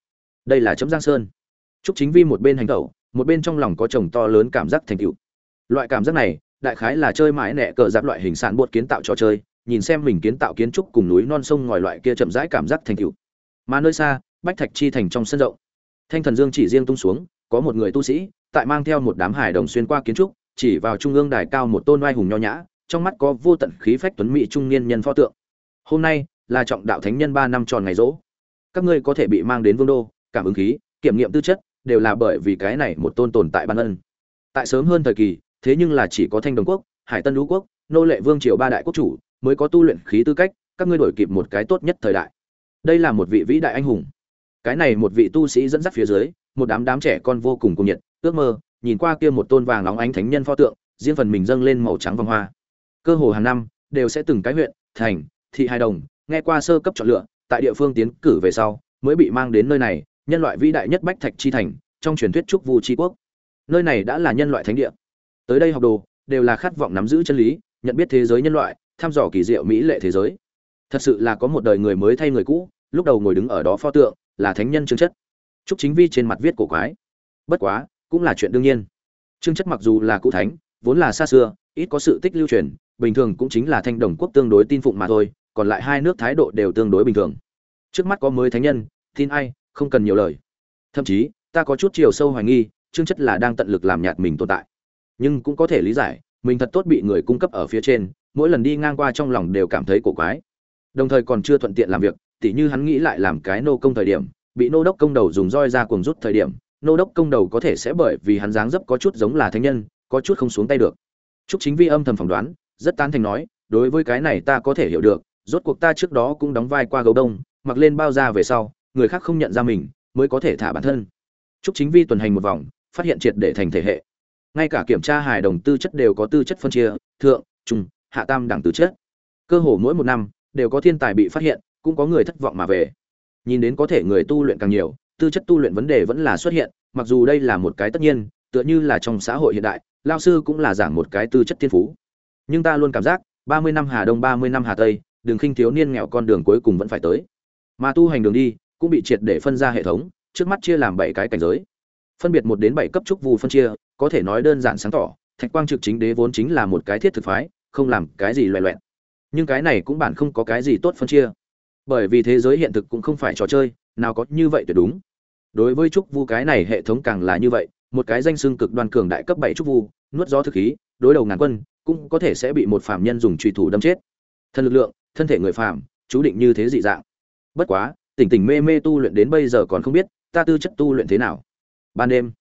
Speaker 1: Đây là chấm giang sơn. Trúc chính vi một bên hành tẩu, một bên trong lòng có chồng to lớn cảm giác thành tựu. Loại cảm giác này, đại khái là chơi mãi nẹ cờ giáp loại hình sản bột kiến tạo trò chơi, nhìn xem mình kiến tạo kiến trúc cùng núi non sông ngòi loại kia chậm rãi cảm giác thành tựu. Mà nơi xa, bách thạch chi thành trong sân rộng. Thanh thần dương chỉ riêng tung xuống, có một người tu sĩ, tại mang theo một đám hải đồng xuyên qua kiến trúc, chỉ vào trung ương đài cao một tôn oai hùng nho nhã trong mắt có vô tận khí phách tuấn mỹ trung niên nhân pho tượng. Hôm nay là trọng đạo thánh nhân ba năm tròn ngày rỗ. Các ngươi có thể bị mang đến vương đô, cảm ứng khí, kiểm nghiệm tư chất, đều là bởi vì cái này một tôn tồn tại ban ân. Tại sớm hơn thời kỳ, thế nhưng là chỉ có thanh đồng quốc, hải tân lũ quốc, nô lệ vương triều ba đại quốc chủ mới có tu luyện khí tư cách, các ngươi đổi kịp một cái tốt nhất thời đại. Đây là một vị vĩ đại anh hùng. Cái này một vị tu sĩ dẫn dắt phía dưới, một đám đám trẻ con vô cùng cuồng nhiệt, ước mơ, nhìn qua kia một tôn vàng óng ánh thánh nhân pho tượng, riêng phần mình dâng lên màu trắng vòng hoa cơ hồ hàng năm, đều sẽ từng cái huyện, thành, thị hai đồng, nghe qua sơ cấp chọn lựa, tại địa phương tiến cử về sau, mới bị mang đến nơi này, nhân loại vĩ đại nhất bách thạch chi thành, trong truyền thuyết trúc vu tri quốc. Nơi này đã là nhân loại thánh địa. Tới đây học đồ, đều là khát vọng nắm giữ chân lý, nhận biết thế giới nhân loại, thăm dò kỳ diệu mỹ lệ thế giới. Thật sự là có một đời người mới thay người cũ, lúc đầu ngồi đứng ở đó pho tượng, là thánh nhân trương chất. Trúc chính vi trên mặt viết cổ quái. Bất quá, cũng là chuyện đương nhiên. Trương chất mặc dù là cụ thánh, vốn là xa xưa ít có sự tích lưu truyền, bình thường cũng chính là thanh đồng quốc tương đối tin phụng mà thôi, còn lại hai nước thái độ đều tương đối bình thường. Trước mắt có mới thánh nhân, tin ai, không cần nhiều lời. Thậm chí, ta có chút chiều sâu hoài nghi chương chất là đang tận lực làm nhạt mình tồn tại. Nhưng cũng có thể lý giải, mình thật tốt bị người cung cấp ở phía trên, mỗi lần đi ngang qua trong lòng đều cảm thấy cổ quái. Đồng thời còn chưa thuận tiện làm việc, tỉ như hắn nghĩ lại làm cái nô công thời điểm, bị nô đốc công đầu dùng roi ra cuồng rút thời điểm, nô đốc công đầu có thể sẽ bởi vì hắn dáng dấp có chút giống là thánh nhân, có chút không xuống tay được. Trúc chính vi âm thầm phỏng đoán, rất tán thành nói, đối với cái này ta có thể hiểu được, rốt cuộc ta trước đó cũng đóng vai qua gấu đông, mặc lên bao da về sau, người khác không nhận ra mình, mới có thể thả bản thân. Trúc chính vi tuần hành một vòng, phát hiện triệt để thành thể hệ. Ngay cả kiểm tra hài đồng tư chất đều có tư chất phân chia, thượng trung hạ tam đẳng tư chất. Cơ hồ mỗi một năm, đều có thiên tài bị phát hiện, cũng có người thất vọng mà về. Nhìn đến có thể người tu luyện càng nhiều, tư chất tu luyện vấn đề vẫn là xuất hiện, mặc dù đây là một cái tất nhiên tựa như là trong xã hội hiện đại, lao sư cũng là giảng một cái tư chất thiên phú. Nhưng ta luôn cảm giác, ba mươi năm hà đông, ba mươi năm hà tây, đường khinh thiếu niên nghèo con đường cuối cùng vẫn phải tới. Mà tu hành đường đi, cũng bị triệt để phân ra hệ thống, trước mắt chia làm bảy cái cảnh giới. Phân biệt một đến bảy cấp trúc vu phân chia, có thể nói đơn giản sáng tỏ, thạch quang trực chính đế vốn chính là một cái thiết thực phái, không làm cái gì loẹ loẹn nhưng cái này cũng bản không có cái gì tốt phân chia. Bởi vì thế giới hiện thực cũng không phải trò chơi, nào có như vậy tuyệt đúng. Đối với trúc vu cái này hệ thống càng là như vậy một cái danh xưng cực đoan cường đại cấp bảy trúc vu, nuốt gió thực khí, đối đầu ngàn quân, cũng có thể sẽ bị một phạm nhân dùng truy thủ đâm chết. Thân lực lượng, thân thể người phàm, chú định như thế dị dạng. Bất quá, tỉnh tỉnh mê mê tu luyện đến bây giờ còn không biết, ta tư chất tu luyện thế nào. Ban đêm,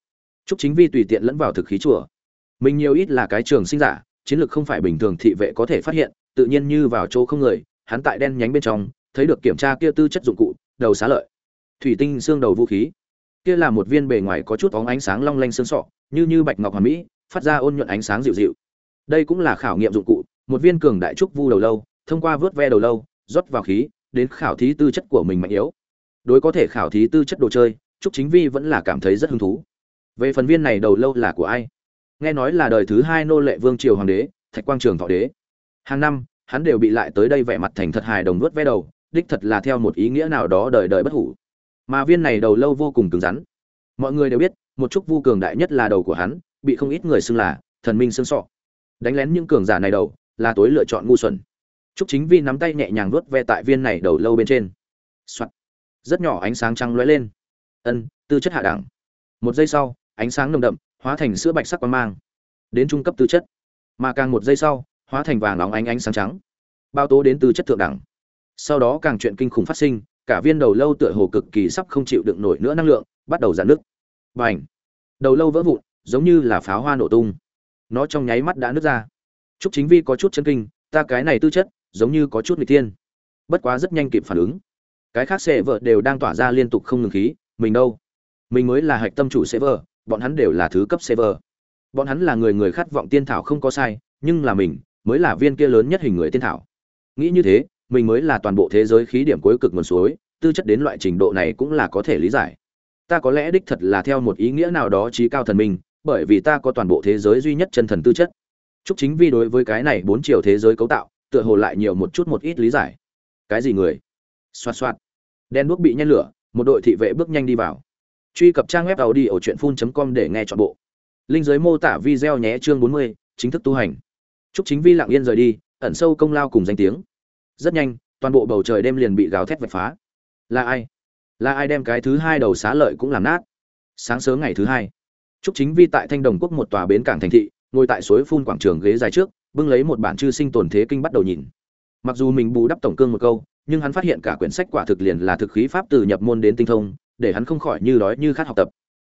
Speaker 1: trúc chính vi tùy tiện lẫn vào thực khí chùa. Mình nhiều ít là cái trường sinh giả, chiến lược không phải bình thường thị vệ có thể phát hiện, tự nhiên như vào chỗ không người, hắn tại đen nhánh bên trong, thấy được kiểm tra kia tư chất dụng cụ, đầu xá lợi. Thủy tinh xương đầu vũ khí kia là một viên bề ngoài có chút óng ánh sáng long lanh xương sọ, như như bạch ngọc hoàn mỹ, phát ra ôn nhuận ánh sáng dịu dịu. Đây cũng là khảo nghiệm dụng cụ, một viên cường đại trúc vu đầu lâu, thông qua vớt ve đầu lâu, rót vào khí, đến khảo thí tư chất của mình mạnh yếu. Đối có thể khảo thí tư chất đồ chơi, trúc chính vi vẫn là cảm thấy rất hứng thú. Về phần viên này đầu lâu là của ai? Nghe nói là đời thứ hai nô lệ vương triều hoàng đế, thạch quang trường thọ đế. Hàng năm, hắn đều bị lại tới đây vẻ mặt thành thật hài đồng vớt ve đầu, đích thật là theo một ý nghĩa nào đó đời đời bất hủ mà viên này đầu lâu vô cùng cứng rắn mọi người đều biết một chút vu cường đại nhất là đầu của hắn bị không ít người xưng là thần minh xương sọ đánh lén những cường giả này đầu là tối lựa chọn ngu xuẩn Trúc Chính Vi nắm tay nhẹ nhàng vuốt ve tại viên này đầu lâu bên trên. Soạt. Rất nhỏ ánh sáng trắng lóe lên. Ân, tư chất hạ đẳng. Một giây sau, ánh sáng nồng đậm hóa thành sữa bạch sắc quang mang. Đến trung cấp tư chất. Mà càng một giây sau, hóa thành vàng óng ánh ánh sáng trắng bao tố đến tư chất thượng đẳng sau đó càng chuyện kinh khủng phát sinh cả viên đầu lâu tựa hồ cực kỳ sắp không chịu đựng nổi nữa năng lượng bắt đầu giãn nước bành! Đầu lâu vỡ vụn giống như là pháo hoa nổ tung. Nó trong nháy mắt đã nứt ra. Trúc chính vi có chút chân kinh ta cái này tư chất giống như có chút n thiên. tiên bất quá rất nhanh kịp phản ứng. Cái khác xe vợ đều đang tỏa ra liên tục không ngừng khí mình đâu? Mình mới là hạch tâm chủ server, bọn hắn đều là thứ cấp server. bọn hắn là người người khát vọng tiên thảo không có sai nhưng là mình mới là viên kia lớn nhất hình người tiên thảo. Nghĩ như thế mình mới là toàn bộ thế giới khí điểm cuối cực nguồn suối, tư chất đến loại trình độ này cũng là có thể lý giải. Ta có lẽ đích thật là theo một ý nghĩa nào đó trí cao thần minh, bởi vì ta có toàn bộ thế giới duy nhất chân thần tư chất. Chúc chính vi đối với cái này bốn chiều thế giới cấu tạo, tựa hồ lại nhiều một chút một ít lý giải. Cái gì người? Xoạt xoạt. Đen đuốc bị nhen lửa, một đội thị vệ bước nhanh đi vào. Truy cập trang web audiochuyenphun.com để nghe trọn bộ. Linh dưới mô tả video nhé chương 40, chính thức tu hành. Chúc chính vi lặng yên rời đi, ẩn sâu công lao cùng danh tiếng rất nhanh, toàn bộ bầu trời đêm liền bị gào thét vạch phá. Là ai? Là ai đem cái thứ hai đầu xá lợi cũng làm nát? Sáng sớm ngày thứ hai, trúc chính vi tại thanh đồng quốc một tòa bến cảng thành thị, ngồi tại suối phun quảng trường ghế dài trước, bưng lấy một bản chư sinh tồn thế kinh bắt đầu nhìn. Mặc dù mình bù đắp tổng cương một câu, nhưng hắn phát hiện cả quyển sách quả thực liền là thực khí pháp từ nhập môn đến tinh thông, để hắn không khỏi như đói như khát học tập.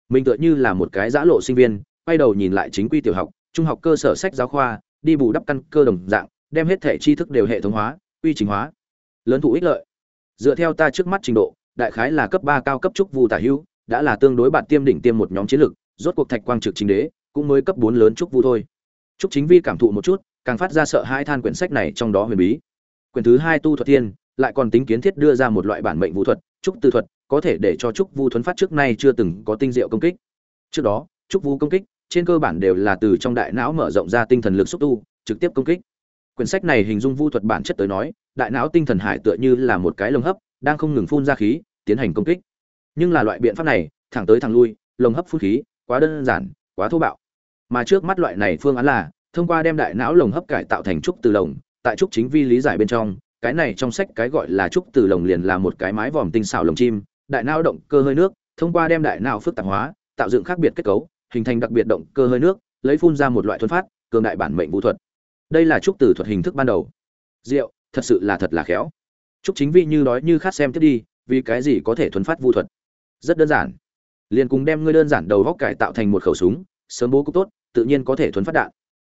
Speaker 1: Mình tựa như là một cái giã lộ sinh viên, quay đầu nhìn lại chính quy tiểu học, trung học cơ sở sách giáo khoa, đi bù đắp căn cơ đồng dạng, đem hết thể tri thức đều hệ thống hóa quy trình hóa. Lớn thụ ích lợi. Dựa theo ta trước mắt trình độ, đại khái là cấp ba cao cấp trúc vu tả hữu, đã là tương đối bạn tiêm đỉnh tiêm một nhóm chiến lược, rốt cuộc thạch quang trực chính đế, cũng mới cấp bốn lớn trúc vu thôi. Trúc chính vi cảm thụ một chút, càng phát ra sợ hai than quyển sách này trong đó huyền bí. Quyển thứ hai tu thuật tiên, lại còn tính kiến thiết đưa ra một loại bản mệnh vũ thuật, trúc tư thuật, có thể để cho trúc vu thuấn phát trước nay chưa từng có tinh diệu công kích. Trước đó, trúc vu công kích, trên cơ bản đều là từ trong đại não mở rộng ra tinh thần lực xúc tu, trực tiếp công kích quyển sách này hình dung vu thuật bản chất tới nói, đại não tinh thần hải tựa như là một cái lồng hấp, đang không ngừng phun ra khí, tiến hành công kích. Nhưng là loại biện pháp này, thẳng tới thẳng lui, lồng hấp phun khí, quá đơn giản, quá thô bạo. Mà trước mắt loại này phương án là, thông qua đem đại não lồng hấp cải tạo thành trúc từ lồng, tại trúc chính vi lý giải bên trong, cái này trong sách cái gọi là trúc từ lồng liền là một cái mái vòm tinh xảo lồng chim, đại não động cơ hơi nước, thông qua đem đại não phức tạp hóa, tạo dựng khác biệt kết cấu, hình thành đặc biệt động cơ hơi nước, lấy phun ra một loại thuần phát, cường đại bản mệnh vũ thuật đây là trúc từ thuật hình thức ban đầu. Rượu thật sự là thật là khéo. Trúc chính vi như nói như khát xem tiếp đi, vì cái gì có thể thuần phát vu thuật? Rất đơn giản. Liền cùng đem ngươi đơn giản đầu góc cải tạo thành một khẩu súng, sớm bố cục tốt, tự nhiên có thể thuần phát đạn.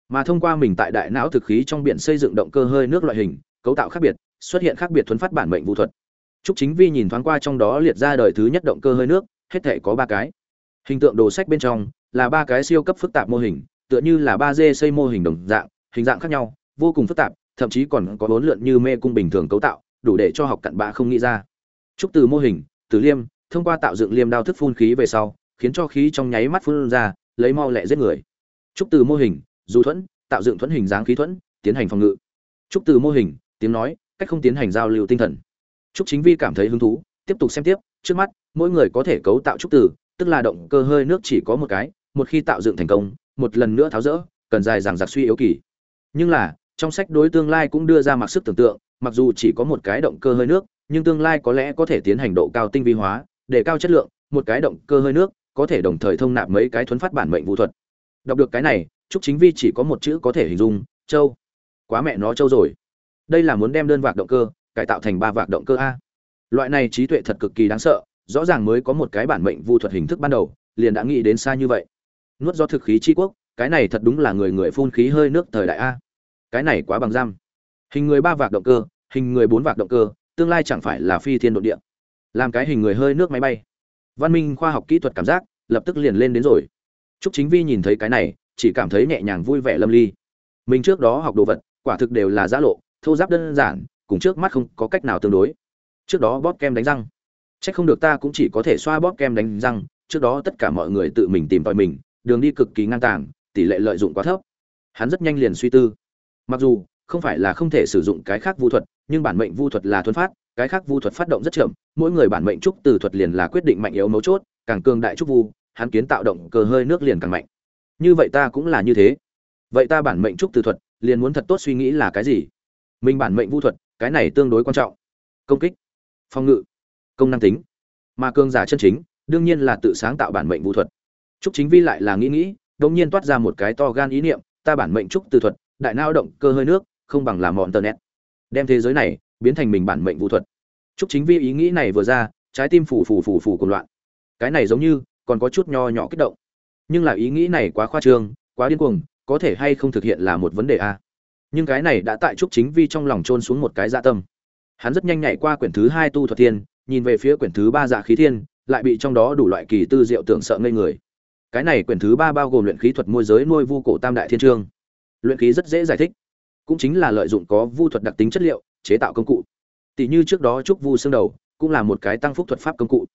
Speaker 1: Mà thông qua mình tại đại não thực khí trong biển xây dựng động cơ hơi nước loại hình, cấu tạo khác biệt, xuất hiện khác biệt thuần phát bản mệnh vu thuật. Trúc chính vi nhìn thoáng qua trong đó liệt ra đời thứ nhất động cơ hơi nước, hết thể có ba cái. Hình tượng đồ sách bên trong là ba cái siêu cấp phức tạp mô hình, tựa như là ba d xây mô hình đồng dạng hình dạng khác nhau, vô cùng phức tạp, thậm chí còn có bốn lượn như mê cung bình thường cấu tạo, đủ để cho học cặn bã không nghĩ ra. Trúc từ mô hình, từ liêm, thông qua tạo dựng liêm đao thức phun khí về sau, khiến cho khí trong nháy mắt phun ra, lấy mau lẹ giết người. Trúc từ mô hình, du thuẫn, tạo dựng thuẫn hình dáng khí thuẫn, tiến hành phòng ngự. Trúc từ mô hình, tiếng nói, cách không tiến hành giao lưu tinh thần. Trúc chính vi cảm thấy hứng thú, tiếp tục xem tiếp, trước mắt, mỗi người có thể cấu tạo trúc từ, tức là động cơ hơi nước chỉ có một cái, một khi tạo dựng thành công, một lần nữa tháo rỡ, cần dài dằng dặc suy yếu kỳ nhưng là, trong sách đối tương lai cũng đưa ra mặc sức tưởng tượng, mặc dù chỉ có một cái động cơ hơi nước, nhưng tương lai có lẽ có thể tiến hành độ cao tinh vi hóa, để cao chất lượng, một cái động cơ hơi nước, có thể đồng thời thông nạp mấy cái thuấn phát bản mệnh vũ thuật. Đọc được cái này chúc chính vi chỉ có một chữ có thể hình dung, châu. Quá mẹ nó châu rồi. Đây là muốn đem đơn vạc động cơ, cải tạo thành ba vạc động cơ a. Loại này trí tuệ thật cực kỳ đáng sợ, rõ ràng mới có một cái bản mệnh vũ thuật hình thức ban đầu, liền đã nghĩ đến xa như vậy. Nuốt do thực khí tri quốc cái này thật đúng là người người phun khí hơi nước thời đại a. Cái này quá bằng giam. Hình người ba vạc động cơ hình người bốn vạc động cơ tương lai chẳng phải là phi thiên độ địa. Làm cái hình người hơi nước máy bay. Văn minh khoa học kỹ thuật cảm giác lập tức liền lên đến rồi. Trúc Chính Vi nhìn thấy cái này, chỉ cảm thấy nhẹ nhàng vui vẻ lâm ly. Mình trước đó học đồ vật, quả thực đều là giã lộ, thô giáp đơn giản, cùng trước mắt không có cách nào tương đối. Trước đó bóp kem đánh răng, chắc không được ta cũng chỉ có thể xoa bóp kem đánh răng, trước đó tất cả mọi người tự mình tìm tòi mình, đường đi cực kỳ ngang tàng, tỷ lệ lợi dụng quá thấp. Hắn rất nhanh liền suy tư. Mặc dù, không phải là không thể sử dụng cái khác vu thuật, nhưng bản mệnh vu thuật là thuần phát, cái khác vu thuật phát động rất chậm, mỗi người bản mệnh trúc từ thuật liền là quyết định mạnh yếu mấu chốt, càng cường đại trúc vu, hắn kiến tạo động cơ hơi nước liền càng mạnh. Như vậy ta cũng là như thế. Vậy ta bản mệnh trúc từ thuật, liền muốn thật tốt suy nghĩ là cái gì? Mình bản mệnh vu thuật, cái này tương đối quan trọng. Công kích. Phòng ngự. Công năng tính. Mà cường giả chân chính, đương nhiên là tự sáng tạo bản mệnh vu thuật. Trúc chính vi lại là nghĩ nghĩ đột nhiên toát ra một cái to gan ý niệm, ta bản mệnh trúc từ thuật, đại não động cơ hơi nước, không bằng làm mọn tờ nét. Đem thế giới này biến thành mình bản mệnh vũ thuật. Trúc chính vi ý nghĩ này vừa ra, trái tim phủ phủ phủ phủ cùng loạn. Cái này giống như còn có chút nho nhỏ kích động. Nhưng là ý nghĩ này quá khoa trương, quá điên cuồng, có thể hay không thực hiện là một vấn đề a. Nhưng cái này đã tại Trúc chính vi trong lòng trôn xuống một cái dạ tâm. Hắn rất nhanh nhảy qua quyển thứ hai tu thuật thiên, nhìn về phía quyển thứ ba dạ khí thiên, lại bị trong đó đủ loại kỳ tư diệu tưởng sợ ngây người cái này quyển thứ ba bao gồm luyện khí thuật môi giới nuôi vu cổ tam đại thiên trương. Luyện khí rất dễ giải thích. Cũng chính là lợi dụng có vu thuật đặc tính chất liệu, chế tạo công cụ. Tỷ như trước đó trúc vu xương đầu, cũng là một cái tăng phúc thuật pháp công cụ.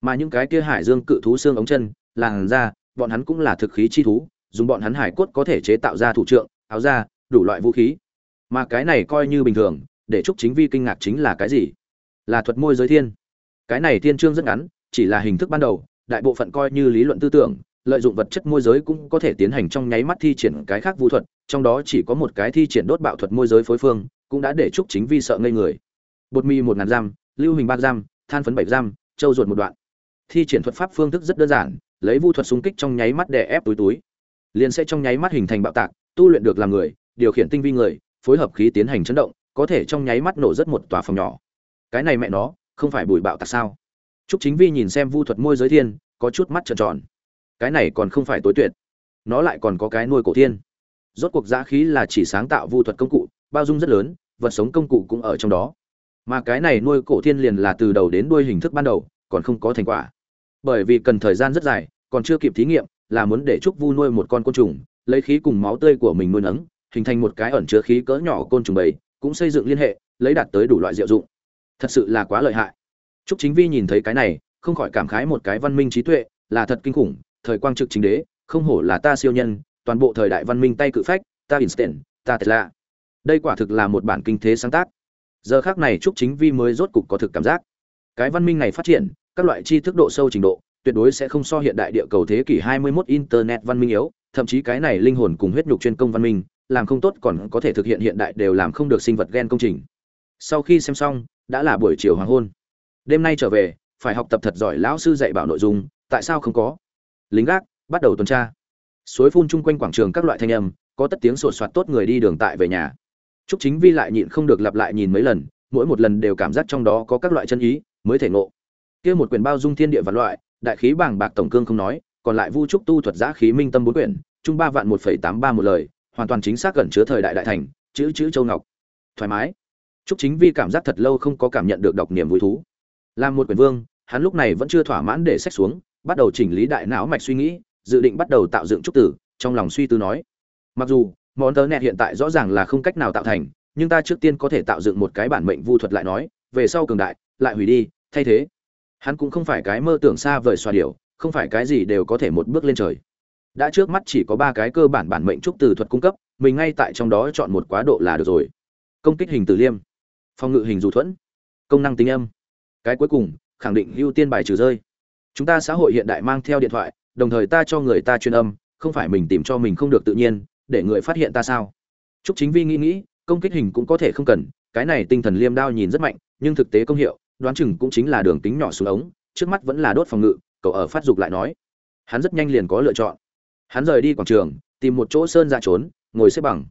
Speaker 1: Mà những cái kia hải dương cự thú xương ống chân, làn da, bọn hắn cũng là thực khí chi thú, dùng bọn hắn hải cốt có thể chế tạo ra thủ trượng, áo da, đủ loại vũ khí. Mà cái này coi như bình thường, để trúc chính vi kinh ngạc chính là cái gì? Là thuật môi giới thiên. Cái này thiên trương rất ngắn, chỉ là hình thức ban đầu, đại bộ phận coi như lý luận tư tưởng lợi dụng vật chất môi giới cũng có thể tiến hành trong nháy mắt thi triển cái khác vũ thuật trong đó chỉ có một cái thi triển đốt bạo thuật môi giới phối phương cũng đã để trúc chính vi sợ ngây người. Bột mì một ngàn giam lưu hình ba giam than phấn bảy giam châu ruột một đoạn. Thi triển thuật pháp phương thức rất đơn giản lấy vu thuật xung kích trong nháy mắt để ép túi túi. Liền sẽ trong nháy mắt hình thành bạo tạc tu luyện được làm người điều khiển tinh vi người phối hợp khí tiến hành chấn động có thể trong nháy mắt nổ rất một tòa phòng nhỏ. Cái này mẹ nó không phải bùi bạo tạc sao? Trúc Chính Vi nhìn xem Vu thuật môi giới thiên, có chút mắt trợn tròn. Cái này còn không phải tối tuyệt, nó lại còn có cái nuôi cổ thiên. Rốt cuộc giã khí là chỉ sáng tạo vu thuật công cụ, bao dung rất lớn, vật sống công cụ cũng ở trong đó. Mà cái này nuôi cổ thiên liền là từ đầu đến đuôi hình thức ban đầu, còn không có thành quả. Bởi vì cần thời gian rất dài, còn chưa kịp thí nghiệm, là muốn để Trúc Vu nuôi một con côn trùng, lấy khí cùng máu tươi của mình nuôi nấng, hình thành một cái ẩn chứa khí cỡ nhỏ côn trùng bầy, cũng xây dựng liên hệ, lấy đạt tới đủ loại diệu dụng. Thật sự là quá lợi hại. Trúc Chính Vi nhìn thấy cái này, không khỏi cảm khái một cái văn minh trí tuệ, là thật kinh khủng, thời quang trực chính đế, không hổ là ta siêu nhân, toàn bộ thời đại văn minh tay cự phách, ta Einstein, ta Tesla. Đây quả thực là một bản kinh thế sáng tác. Giờ khắc này Trúc Chính Vi mới rốt cục có thực cảm giác. Cái văn minh này phát triển, các loại tri thức độ sâu trình độ, tuyệt đối sẽ không so hiện đại địa cầu thế kỷ 21 internet văn minh yếu, thậm chí cái này linh hồn cùng huyết nhục chuyên công văn minh, làm không tốt còn có thể thực hiện hiện đại đều làm không được sinh vật gen công trình. Sau khi xem xong, đã là buổi chiều hoàng hôn đêm nay trở về phải học tập thật giỏi lão sư dạy bảo nội dung tại sao không có lính gác bắt đầu tuần tra suối phun chung quanh quảng trường các loại thanh âm có tất tiếng sột soạt tốt người đi đường tại về nhà Trúc Chính Vi lại nhịn không được lặp lại nhìn mấy lần, mỗi một lần đều cảm giác trong đó có các loại chân ý, mới thể ngộ. Kia một quyển bao dung thiên địa và loại, đại khí bảng bạc tổng cương không nói, còn lại vu trúc tu thuật giá khí minh tâm bốn quyển, chung ba vạn một phẩy tám ba một lời, hoàn toàn chính xác gần chứa thời đại đại thành, chữ chữ châu ngọc. Thoải mái. Trúc Chính Vi cảm giác thật lâu không có cảm nhận được đọc niềm vui thú làm một quyển vương hắn lúc này vẫn chưa thỏa mãn để sách xuống bắt đầu chỉnh lý đại não mạch suy nghĩ, dự định bắt đầu tạo dựng trúc tử, trong lòng suy tư nói. Mặc dù món tớ nẹt hiện tại rõ ràng là không cách nào tạo thành, nhưng ta trước tiên có thể tạo dựng một cái bản mệnh vu thuật lại nói, về sau cường đại, lại hủy đi, thay thế. Hắn cũng không phải cái mơ tưởng xa vời xoa điều không phải cái gì đều có thể một bước lên trời. Đã trước mắt chỉ có ba cái cơ bản bản mệnh trúc từ thuật cung cấp, mình ngay tại trong đó chọn một quá độ là được rồi. Công kích hình tử liêm. Phòng ngự hình dù thuẫn. Công năng tính âm. Cái cuối cùng, khẳng định ưu tiên bài trừ rơi chúng ta xã hội hiện đại mang theo điện thoại đồng thời ta cho người ta truyền âm không phải mình tìm cho mình không được tự nhiên để người phát hiện ta sao Trúc Chính Vi nghĩ nghĩ, công kích hình cũng có thể không cần, cái này tinh thần liêm đao nhìn rất mạnh, nhưng thực tế công hiệu, đoán chừng cũng chính là đường tính nhỏ xuống ống, trước mắt vẫn là đốt phòng ngự, cậu ở phát dục lại nói. Hắn rất nhanh liền có lựa chọn. Hắn rời đi quảng trường, tìm một chỗ sơn ra trốn, ngồi xếp bằng.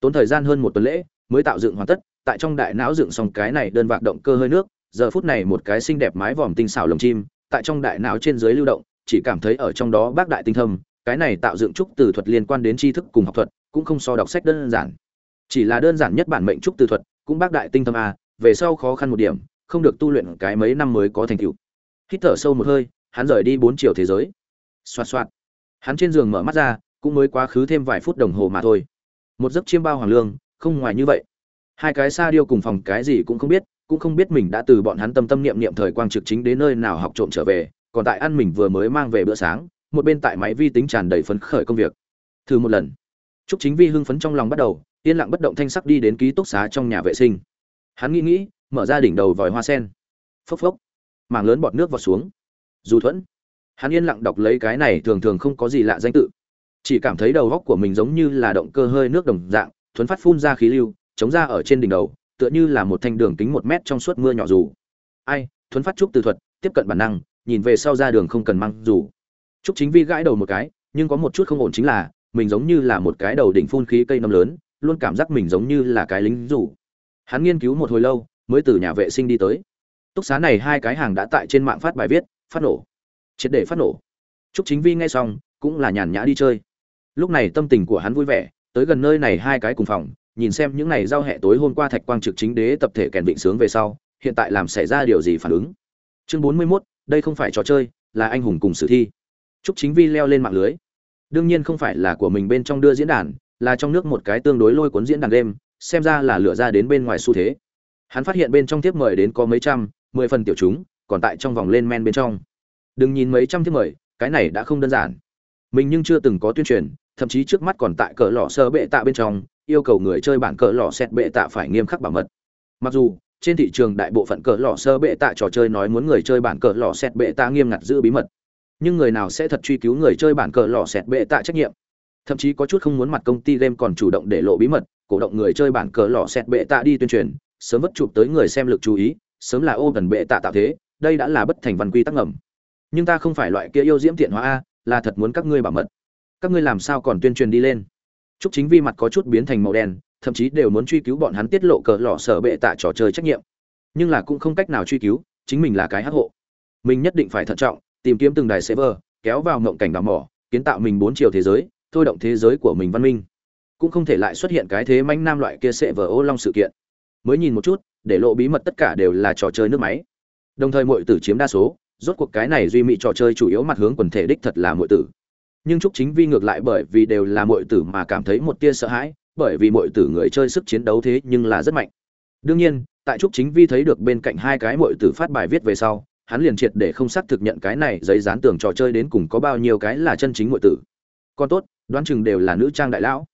Speaker 1: Tốn thời gian hơn một tuần lễ, mới tạo dựng hoàn tất, tại trong đại não dựng xong cái này đơn vạc động cơ hơi nước, giờ phút này một cái xinh đẹp mái vòm tinh xảo lồng chim tại trong đại não trên dưới lưu động, chỉ cảm thấy ở trong đó bác đại tinh thâm, cái này tạo dựng trúc từ thuật liên quan đến tri thức cùng học thuật, cũng không so đọc sách đơn giản. Chỉ là đơn giản nhất bản mệnh trúc từ thuật, cũng bác đại tinh thâm a về sau khó khăn một điểm, không được tu luyện cái mấy năm mới có thành tựu. Hít thở sâu một hơi, hắn rời đi bốn chiều thế giới. Xoạt xoạt. Hắn trên giường mở mắt ra, cũng mới quá khứ thêm vài phút đồng hồ mà thôi. Một giấc chiêm bao hoàng lương, không ngoài như vậy. Hai cái xa điêu cùng phòng cái gì cũng không biết cũng không biết mình đã từ bọn hắn tâm tâm niệm niệm thời quang trực chính đến nơi nào học trộm trở về, còn tại ăn mình vừa mới mang về bữa sáng, một bên tại máy vi tính tràn đầy phấn khởi công việc. Thử một lần. Trúc chính vi hưng phấn trong lòng bắt đầu, yên lặng bất động thanh sắc đi đến ký túc xá trong nhà vệ sinh. Hắn nghĩ nghĩ, mở ra đỉnh đầu vòi hoa sen. Phốc phốc. Mảng lớn bọt nước vào xuống. Dù thuẫn. Hắn yên lặng đọc lấy cái này thường thường không có gì lạ danh tự. Chỉ cảm thấy đầu góc của mình giống như là động cơ hơi nước đồng dạng, thuấn phát phun ra khí lưu, chống ra ở trên đỉnh đầu tựa như là một thanh đường kính một mét trong suốt mưa nhỏ dù. Ai thuấn phát trúc từ thuật tiếp cận bản năng nhìn về sau ra đường không cần mang dù. Trúc chính vi gãi đầu một cái nhưng có một chút không ổn chính là mình giống như là một cái đầu đỉnh phun khí cây nấm lớn luôn cảm giác mình giống như là cái lính dù. Hắn nghiên cứu một hồi lâu mới từ nhà vệ sinh đi tới. Túc xá này hai cái hàng đã tại trên mạng phát bài viết phát nổ. Triệt để phát nổ. Trúc Chính Vi nghe xong, cũng là nhàn nhã đi chơi. Lúc này tâm tình của hắn vui vẻ, tới gần nơi này hai cái cùng phòng, nhìn xem những này giao hệ tối hôm qua Thạch Quang trực chính đế tập thể kèn vịnh sướng về sau, hiện tại làm xảy ra điều gì phản ứng. Chương 41, đây không phải trò chơi, là anh hùng cùng sử thi. Trúc Chính Vi leo lên mạng lưới. Đương nhiên không phải là của mình bên trong đưa diễn đàn, là trong nước một cái tương đối lôi cuốn diễn đàn đêm, xem ra là lựa ra đến bên ngoài xu thế. Hắn phát hiện bên trong tiếp mời đến có mấy trăm, mười phần tiểu chúng, còn tại trong vòng lên men bên trong. Đừng nhìn mấy trăm tiếp mời, cái này đã không đơn giản mình nhưng chưa từng có tuyên truyền thậm chí trước mắt còn tại cỡ lọ sơ bệ tạ bên trong yêu cầu người chơi bản cờ lò xét bệ tạ phải nghiêm khắc bảo mật. Mặc dù, trên thị trường đại bộ phận cờ lò sơ bệ tạ trò chơi nói muốn người chơi bản cờ lò xét bệ tạ nghiêm ngặt giữ bí mật. Nhưng người nào sẽ thật truy cứu người chơi bản cờ lò xét bệ tạ trách nhiệm? Thậm chí có chút không muốn mặt công ty game còn chủ động để lộ bí mật, cổ động người chơi bản cờ lò xét bệ tạ đi tuyên truyền, sớm vất chụp tới người xem lực chú ý, sớm là ô gần bệ tạ tạo thế, đây đã là bất thành văn quy tắc ngầm. Nhưng ta không phải loại kia yêu diễm tiện hóa a, là thật muốn các ngươi bảo mật. Các ngươi làm sao còn tuyên truyền đi lên? Chúc chính vi mặt có chút biến thành màu đen, thậm chí đều muốn truy cứu bọn hắn tiết lộ cờ lọ sở bệ tạ trò chơi trách nhiệm. Nhưng là cũng không cách nào truy cứu, chính mình là cái hắc hộ. Mình nhất định phải thận trọng, tìm kiếm từng đài server, kéo vào ngộng cảnh đào mỏ, kiến tạo mình bốn chiều thế giới, thôi động thế giới của mình văn minh. Cũng không thể lại xuất hiện cái thế manh nam loại kia sẽ vờ ô long sự kiện. Mới nhìn một chút, để lộ bí mật tất cả đều là trò chơi nước máy. Đồng thời muội tử chiếm đa số, rốt cuộc cái này duy mỹ trò chơi chủ yếu mặt hướng quần thể đích thật là muội tử nhưng trúc chính vi ngược lại bởi vì đều là muội tử mà cảm thấy một tia sợ hãi, bởi vì muội tử người chơi sức chiến đấu thế nhưng là rất mạnh. Đương nhiên, tại trúc chính vi thấy được bên cạnh hai cái muội tử phát bài viết về sau, hắn liền triệt để không xác thực nhận cái này giấy dán tường trò chơi đến cùng có bao nhiêu cái là chân chính muội tử. Còn tốt, đoán chừng đều là nữ trang đại lão.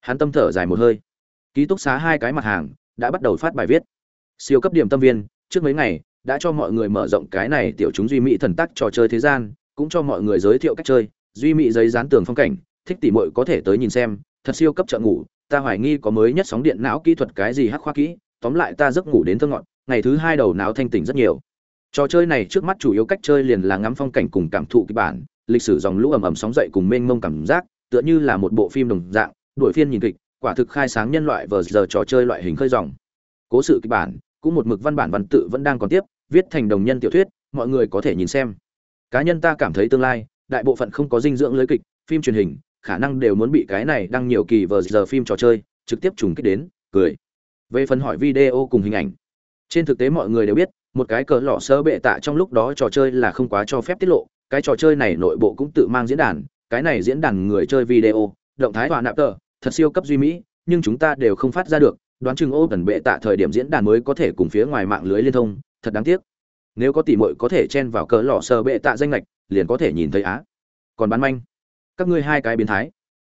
Speaker 1: Hắn tâm thở dài một hơi. Ký túc xá hai cái mặt hàng đã bắt đầu phát bài viết. Siêu cấp điểm tâm viên, trước mấy ngày đã cho mọi người mở rộng cái này tiểu chúng duy mỹ thần tắc trò chơi thế gian, cũng cho mọi người giới thiệu cách chơi duy mỹ giấy dán tường phong cảnh, thích tỉ mội có thể tới nhìn xem, thật siêu cấp chợ ngủ, ta hoài nghi có mới nhất sóng điện não kỹ thuật cái gì hắc khoa kỹ, tóm lại ta giấc ngủ đến thơ ngọn, ngày thứ hai đầu não thanh tỉnh rất nhiều. Trò chơi này trước mắt chủ yếu cách chơi liền là ngắm phong cảnh cùng cảm thụ kịch bản, lịch sử dòng lũ ầm ầm sóng dậy cùng mênh mông cảm giác, tựa như là một bộ phim đồng dạng đổi phiên nhìn kịch, quả thực khai sáng nhân loại vờ giờ trò chơi loại hình khơi dòng. Cố sự kịch bản, cũng một mực văn bản văn tự vẫn đang còn tiếp, viết thành đồng nhân tiểu thuyết, mọi người có thể nhìn xem. Cá nhân ta cảm thấy tương lai đại bộ phận không có dinh dưỡng lưới kịch, phim truyền hình, khả năng đều muốn bị cái này đăng nhiều kỳ vờ giờ phim trò chơi, trực tiếp trùng kích đến, cười. Về phần hỏi video cùng hình ảnh, trên thực tế mọi người đều biết, một cái cờ lỏ sơ bệ tạ trong lúc đó trò chơi là không quá cho phép tiết lộ, cái trò chơi này nội bộ cũng tự mang diễn đàn, cái này diễn đàn người chơi video, động thái hòa nạp tờ, thật siêu cấp duy mỹ, nhưng chúng ta đều không phát ra được, đoán chừng ô cần bệ tạ thời điểm diễn đàn mới có thể cùng phía ngoài mạng lưới liên thông, thật đáng tiếc. Nếu có tỷ muội có thể chen vào cỡ lỏ sơ bệ tạ danh lệch liền có thể nhìn thấy á. Còn bán manh. Các ngươi hai cái biến thái.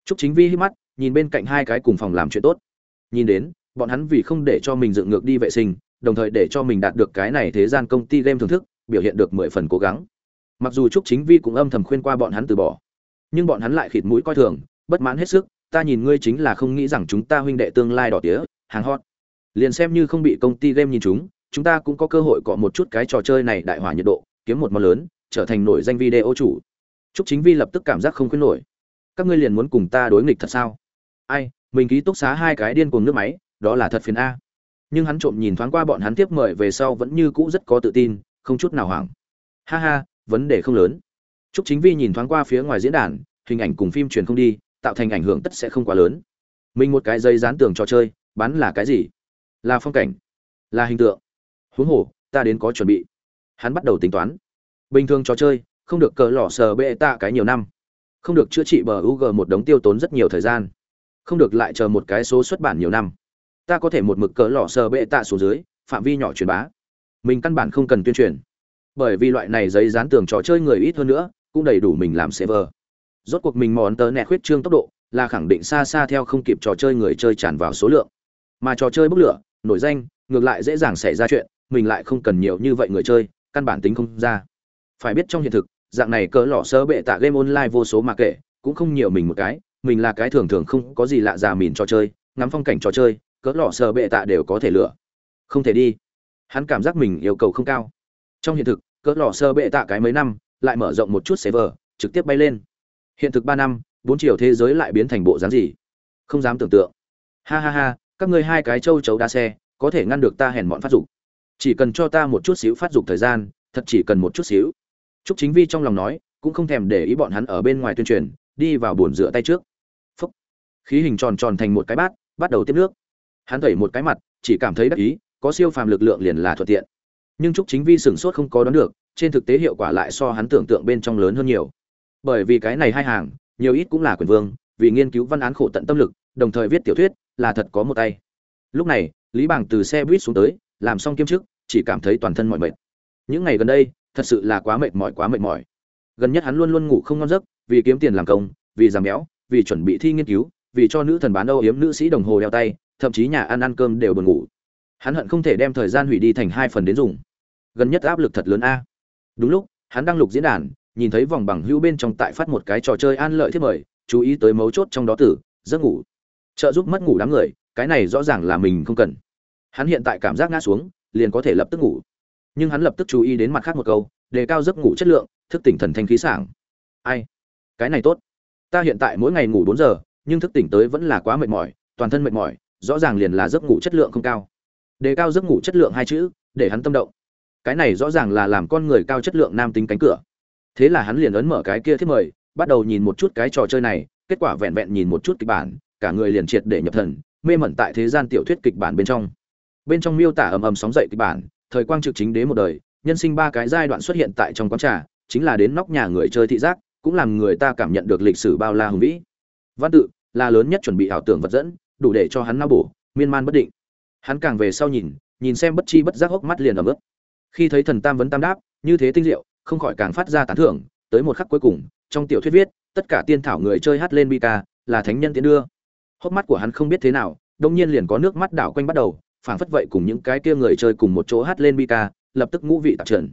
Speaker 1: Trúc chính vi hít mắt, nhìn bên cạnh hai cái cùng phòng làm chuyện tốt. Nhìn đến, bọn hắn vì không để cho mình dựng ngược đi vệ sinh, đồng thời để cho mình đạt được cái này thế gian công ty game thưởng thức, biểu hiện được mười phần cố gắng. Mặc dù trúc chính vi cũng âm thầm khuyên qua bọn hắn từ bỏ, nhưng bọn hắn lại khịt mũi coi thường, bất mãn hết sức, ta nhìn ngươi chính là không nghĩ rằng chúng ta huynh đệ tương lai đỏ tía, hàng hot. Liền xem như không bị công ty game nhìn chúng chúng ta cũng có cơ hội cọ một chút cái trò chơi này đại hỏa nhiệt độ, kiếm một món lớn trở thành nổi danh video chủ Trúc Chính Vi lập tức cảm giác không khuyến nổi. Các ngươi liền muốn cùng ta đối nghịch thật sao? Ai, mình ký túc xá hai cái điên cuồng nước máy, đó là thật phiền a. Nhưng hắn trộm nhìn thoáng qua bọn hắn tiếp mời về sau vẫn như cũ rất có tự tin, không chút nào hoảng. Ha ha, vấn đề không lớn. Trúc Chính Vi nhìn thoáng qua phía ngoài diễn đàn, hình ảnh cùng phim truyền không đi, tạo thành ảnh hưởng tất sẽ không quá lớn. Mình một cái dây dán tường trò chơi, bán là cái gì? Là phong cảnh, là hình tượng huống hồ ta đến có chuẩn bị hắn bắt đầu tính toán bình thường trò chơi, không được cờ lỏ sờ bệ tạ cái nhiều năm. Không được chữa trị bờ ug một đống tiêu tốn rất nhiều thời gian. Không được lại chờ một cái số xuất bản nhiều năm. Ta có thể một mực cờ lỏ sờ bệ tạ xuống dưới, phạm vi nhỏ truyền bá. Mình căn bản không cần tuyên truyền. Bởi vì loại này giấy dán tường trò chơi người ít hơn nữa, cũng đầy đủ mình làm server. Rốt cuộc mình mòn tờ nẹ khuyết trương tốc độ, là khẳng định xa xa theo không kịp trò chơi người chơi tràn vào số lượng. Mà trò chơi bốc lửa, nổi danh, ngược lại dễ dàng xảy ra chuyện, mình lại không cần nhiều như vậy người chơi, căn bản tính không ra phải biết trong hiện thực, dạng này cỡ lọ sơ bệ tạ game online vô số mà kể, cũng không nhiều mình một cái, mình là cái thường thường không có gì lạ già mìn trò chơi, ngắm phong cảnh trò chơi, cỡ lọ sơ bệ tạ đều có thể lựa. Không thể đi. Hắn cảm giác mình yêu cầu không cao. Trong hiện thực, cỡ lọ sơ bệ tạ cái mấy năm, lại mở rộng một chút server, trực tiếp bay lên. Hiện thực ba năm, bốn chiều thế giới lại biến thành bộ dáng gì? Không dám tưởng tượng. Ha ha ha, các ngươi hai cái châu chấu đa xe, có thể ngăn được ta hèn mọn phát dục. Chỉ cần cho ta một chút xíu phát dục thời gian, thật chỉ cần một chút xíu. Trúc Chính Vi trong lòng nói, cũng không thèm để ý bọn hắn ở bên ngoài tuyên truyền, đi vào bồn rửa tay trước. Phúc. Khí hình tròn tròn thành một cái bát, bắt đầu tiếp nước. Hắn thổi một cái mặt, chỉ cảm thấy đắc ý, có siêu phàm lực lượng liền là thuận tiện. Nhưng Trúc Chính Vi sửng sốt không có đoán được, trên thực tế hiệu quả lại so hắn tưởng tượng bên trong lớn hơn nhiều. Bởi vì cái này hai hàng, nhiều ít cũng là quyền vương, vì nghiên cứu văn án khổ tận tâm lực, đồng thời viết tiểu thuyết, là thật có một tay. Lúc này, Lý Bàng từ xe buýt xuống tới, làm xong kiêm chức, chỉ cảm thấy toàn thân mỏi mệt. Những ngày gần đây, thật sự là quá mệt mỏi, quá mệt mỏi. Gần nhất hắn luôn luôn ngủ không ngon giấc, vì kiếm tiền làm công, vì giảm béo, vì chuẩn bị thi nghiên cứu, vì cho nữ thần bán âu yếm nữ sĩ đồng hồ đeo tay, thậm chí nhà ăn ăn cơm đều buồn ngủ. Hắn hận không thể đem thời gian hủy đi thành hai phần đến dùng. Gần nhất áp lực thật lớn a. Đúng lúc, hắn đang lục diễn đàn, nhìn thấy vòng bằng hữu bên trong tại phát một cái trò chơi an lợi thiết mời, chú ý tới mấu chốt trong đó tử giấc ngủ. Trợ giúp mất ngủ đám người, cái này rõ ràng là mình không cần. Hắn hiện tại cảm giác ngã xuống, liền có thể lập tức ngủ nhưng hắn lập tức chú ý đến mặt khác một câu, đề cao giấc ngủ chất lượng, thức tỉnh thần thanh khí sảng. Ai? Cái này tốt. Ta hiện tại mỗi ngày ngủ bốn giờ, nhưng thức tỉnh tới vẫn là quá mệt mỏi, toàn thân mệt mỏi, rõ ràng liền là giấc ngủ chất lượng không cao. Đề cao giấc ngủ chất lượng hai chữ, để hắn tâm động. Cái này rõ ràng là làm con người cao chất lượng nam tính cánh cửa. Thế là hắn liền ấn mở cái kia thiết mời, bắt đầu nhìn một chút cái trò chơi này, kết quả vẹn vẹn nhìn một chút kịch bản, cả người liền triệt để nhập thần, mê mẩn tại thế gian tiểu thuyết kịch bản bên trong. Bên trong miêu tả ầm ầm sóng dậy kịch bản thời quang trực chính đế một đời, nhân sinh ba cái giai đoạn xuất hiện tại trong quán trà, chính là đến nóc nhà người chơi thị giác, cũng làm người ta cảm nhận được lịch sử bao la hùng vĩ. Văn tự, là lớn nhất chuẩn bị ảo tưởng vật dẫn, đủ để cho hắn nao bổ, miên man bất định. Hắn càng về sau nhìn nhìn xem bất chi bất giác hốc mắt liền ẩm ướt. Khi thấy thần tam vấn tam đáp, như thế tinh diệu, không khỏi càng phát ra tán thưởng, tới một khắc cuối cùng, trong tiểu thuyết viết, tất cả tiên thảo người chơi hát lên bi ca, là thánh nhân tiến đưa. Hốc mắt của hắn không biết thế nào, đông nhiên liền có nước mắt đảo quanh bắt đầu phảng phất vậy cùng những cái kia người chơi cùng một chỗ hát lên bi ca, lập tức ngũ vị tạp trần.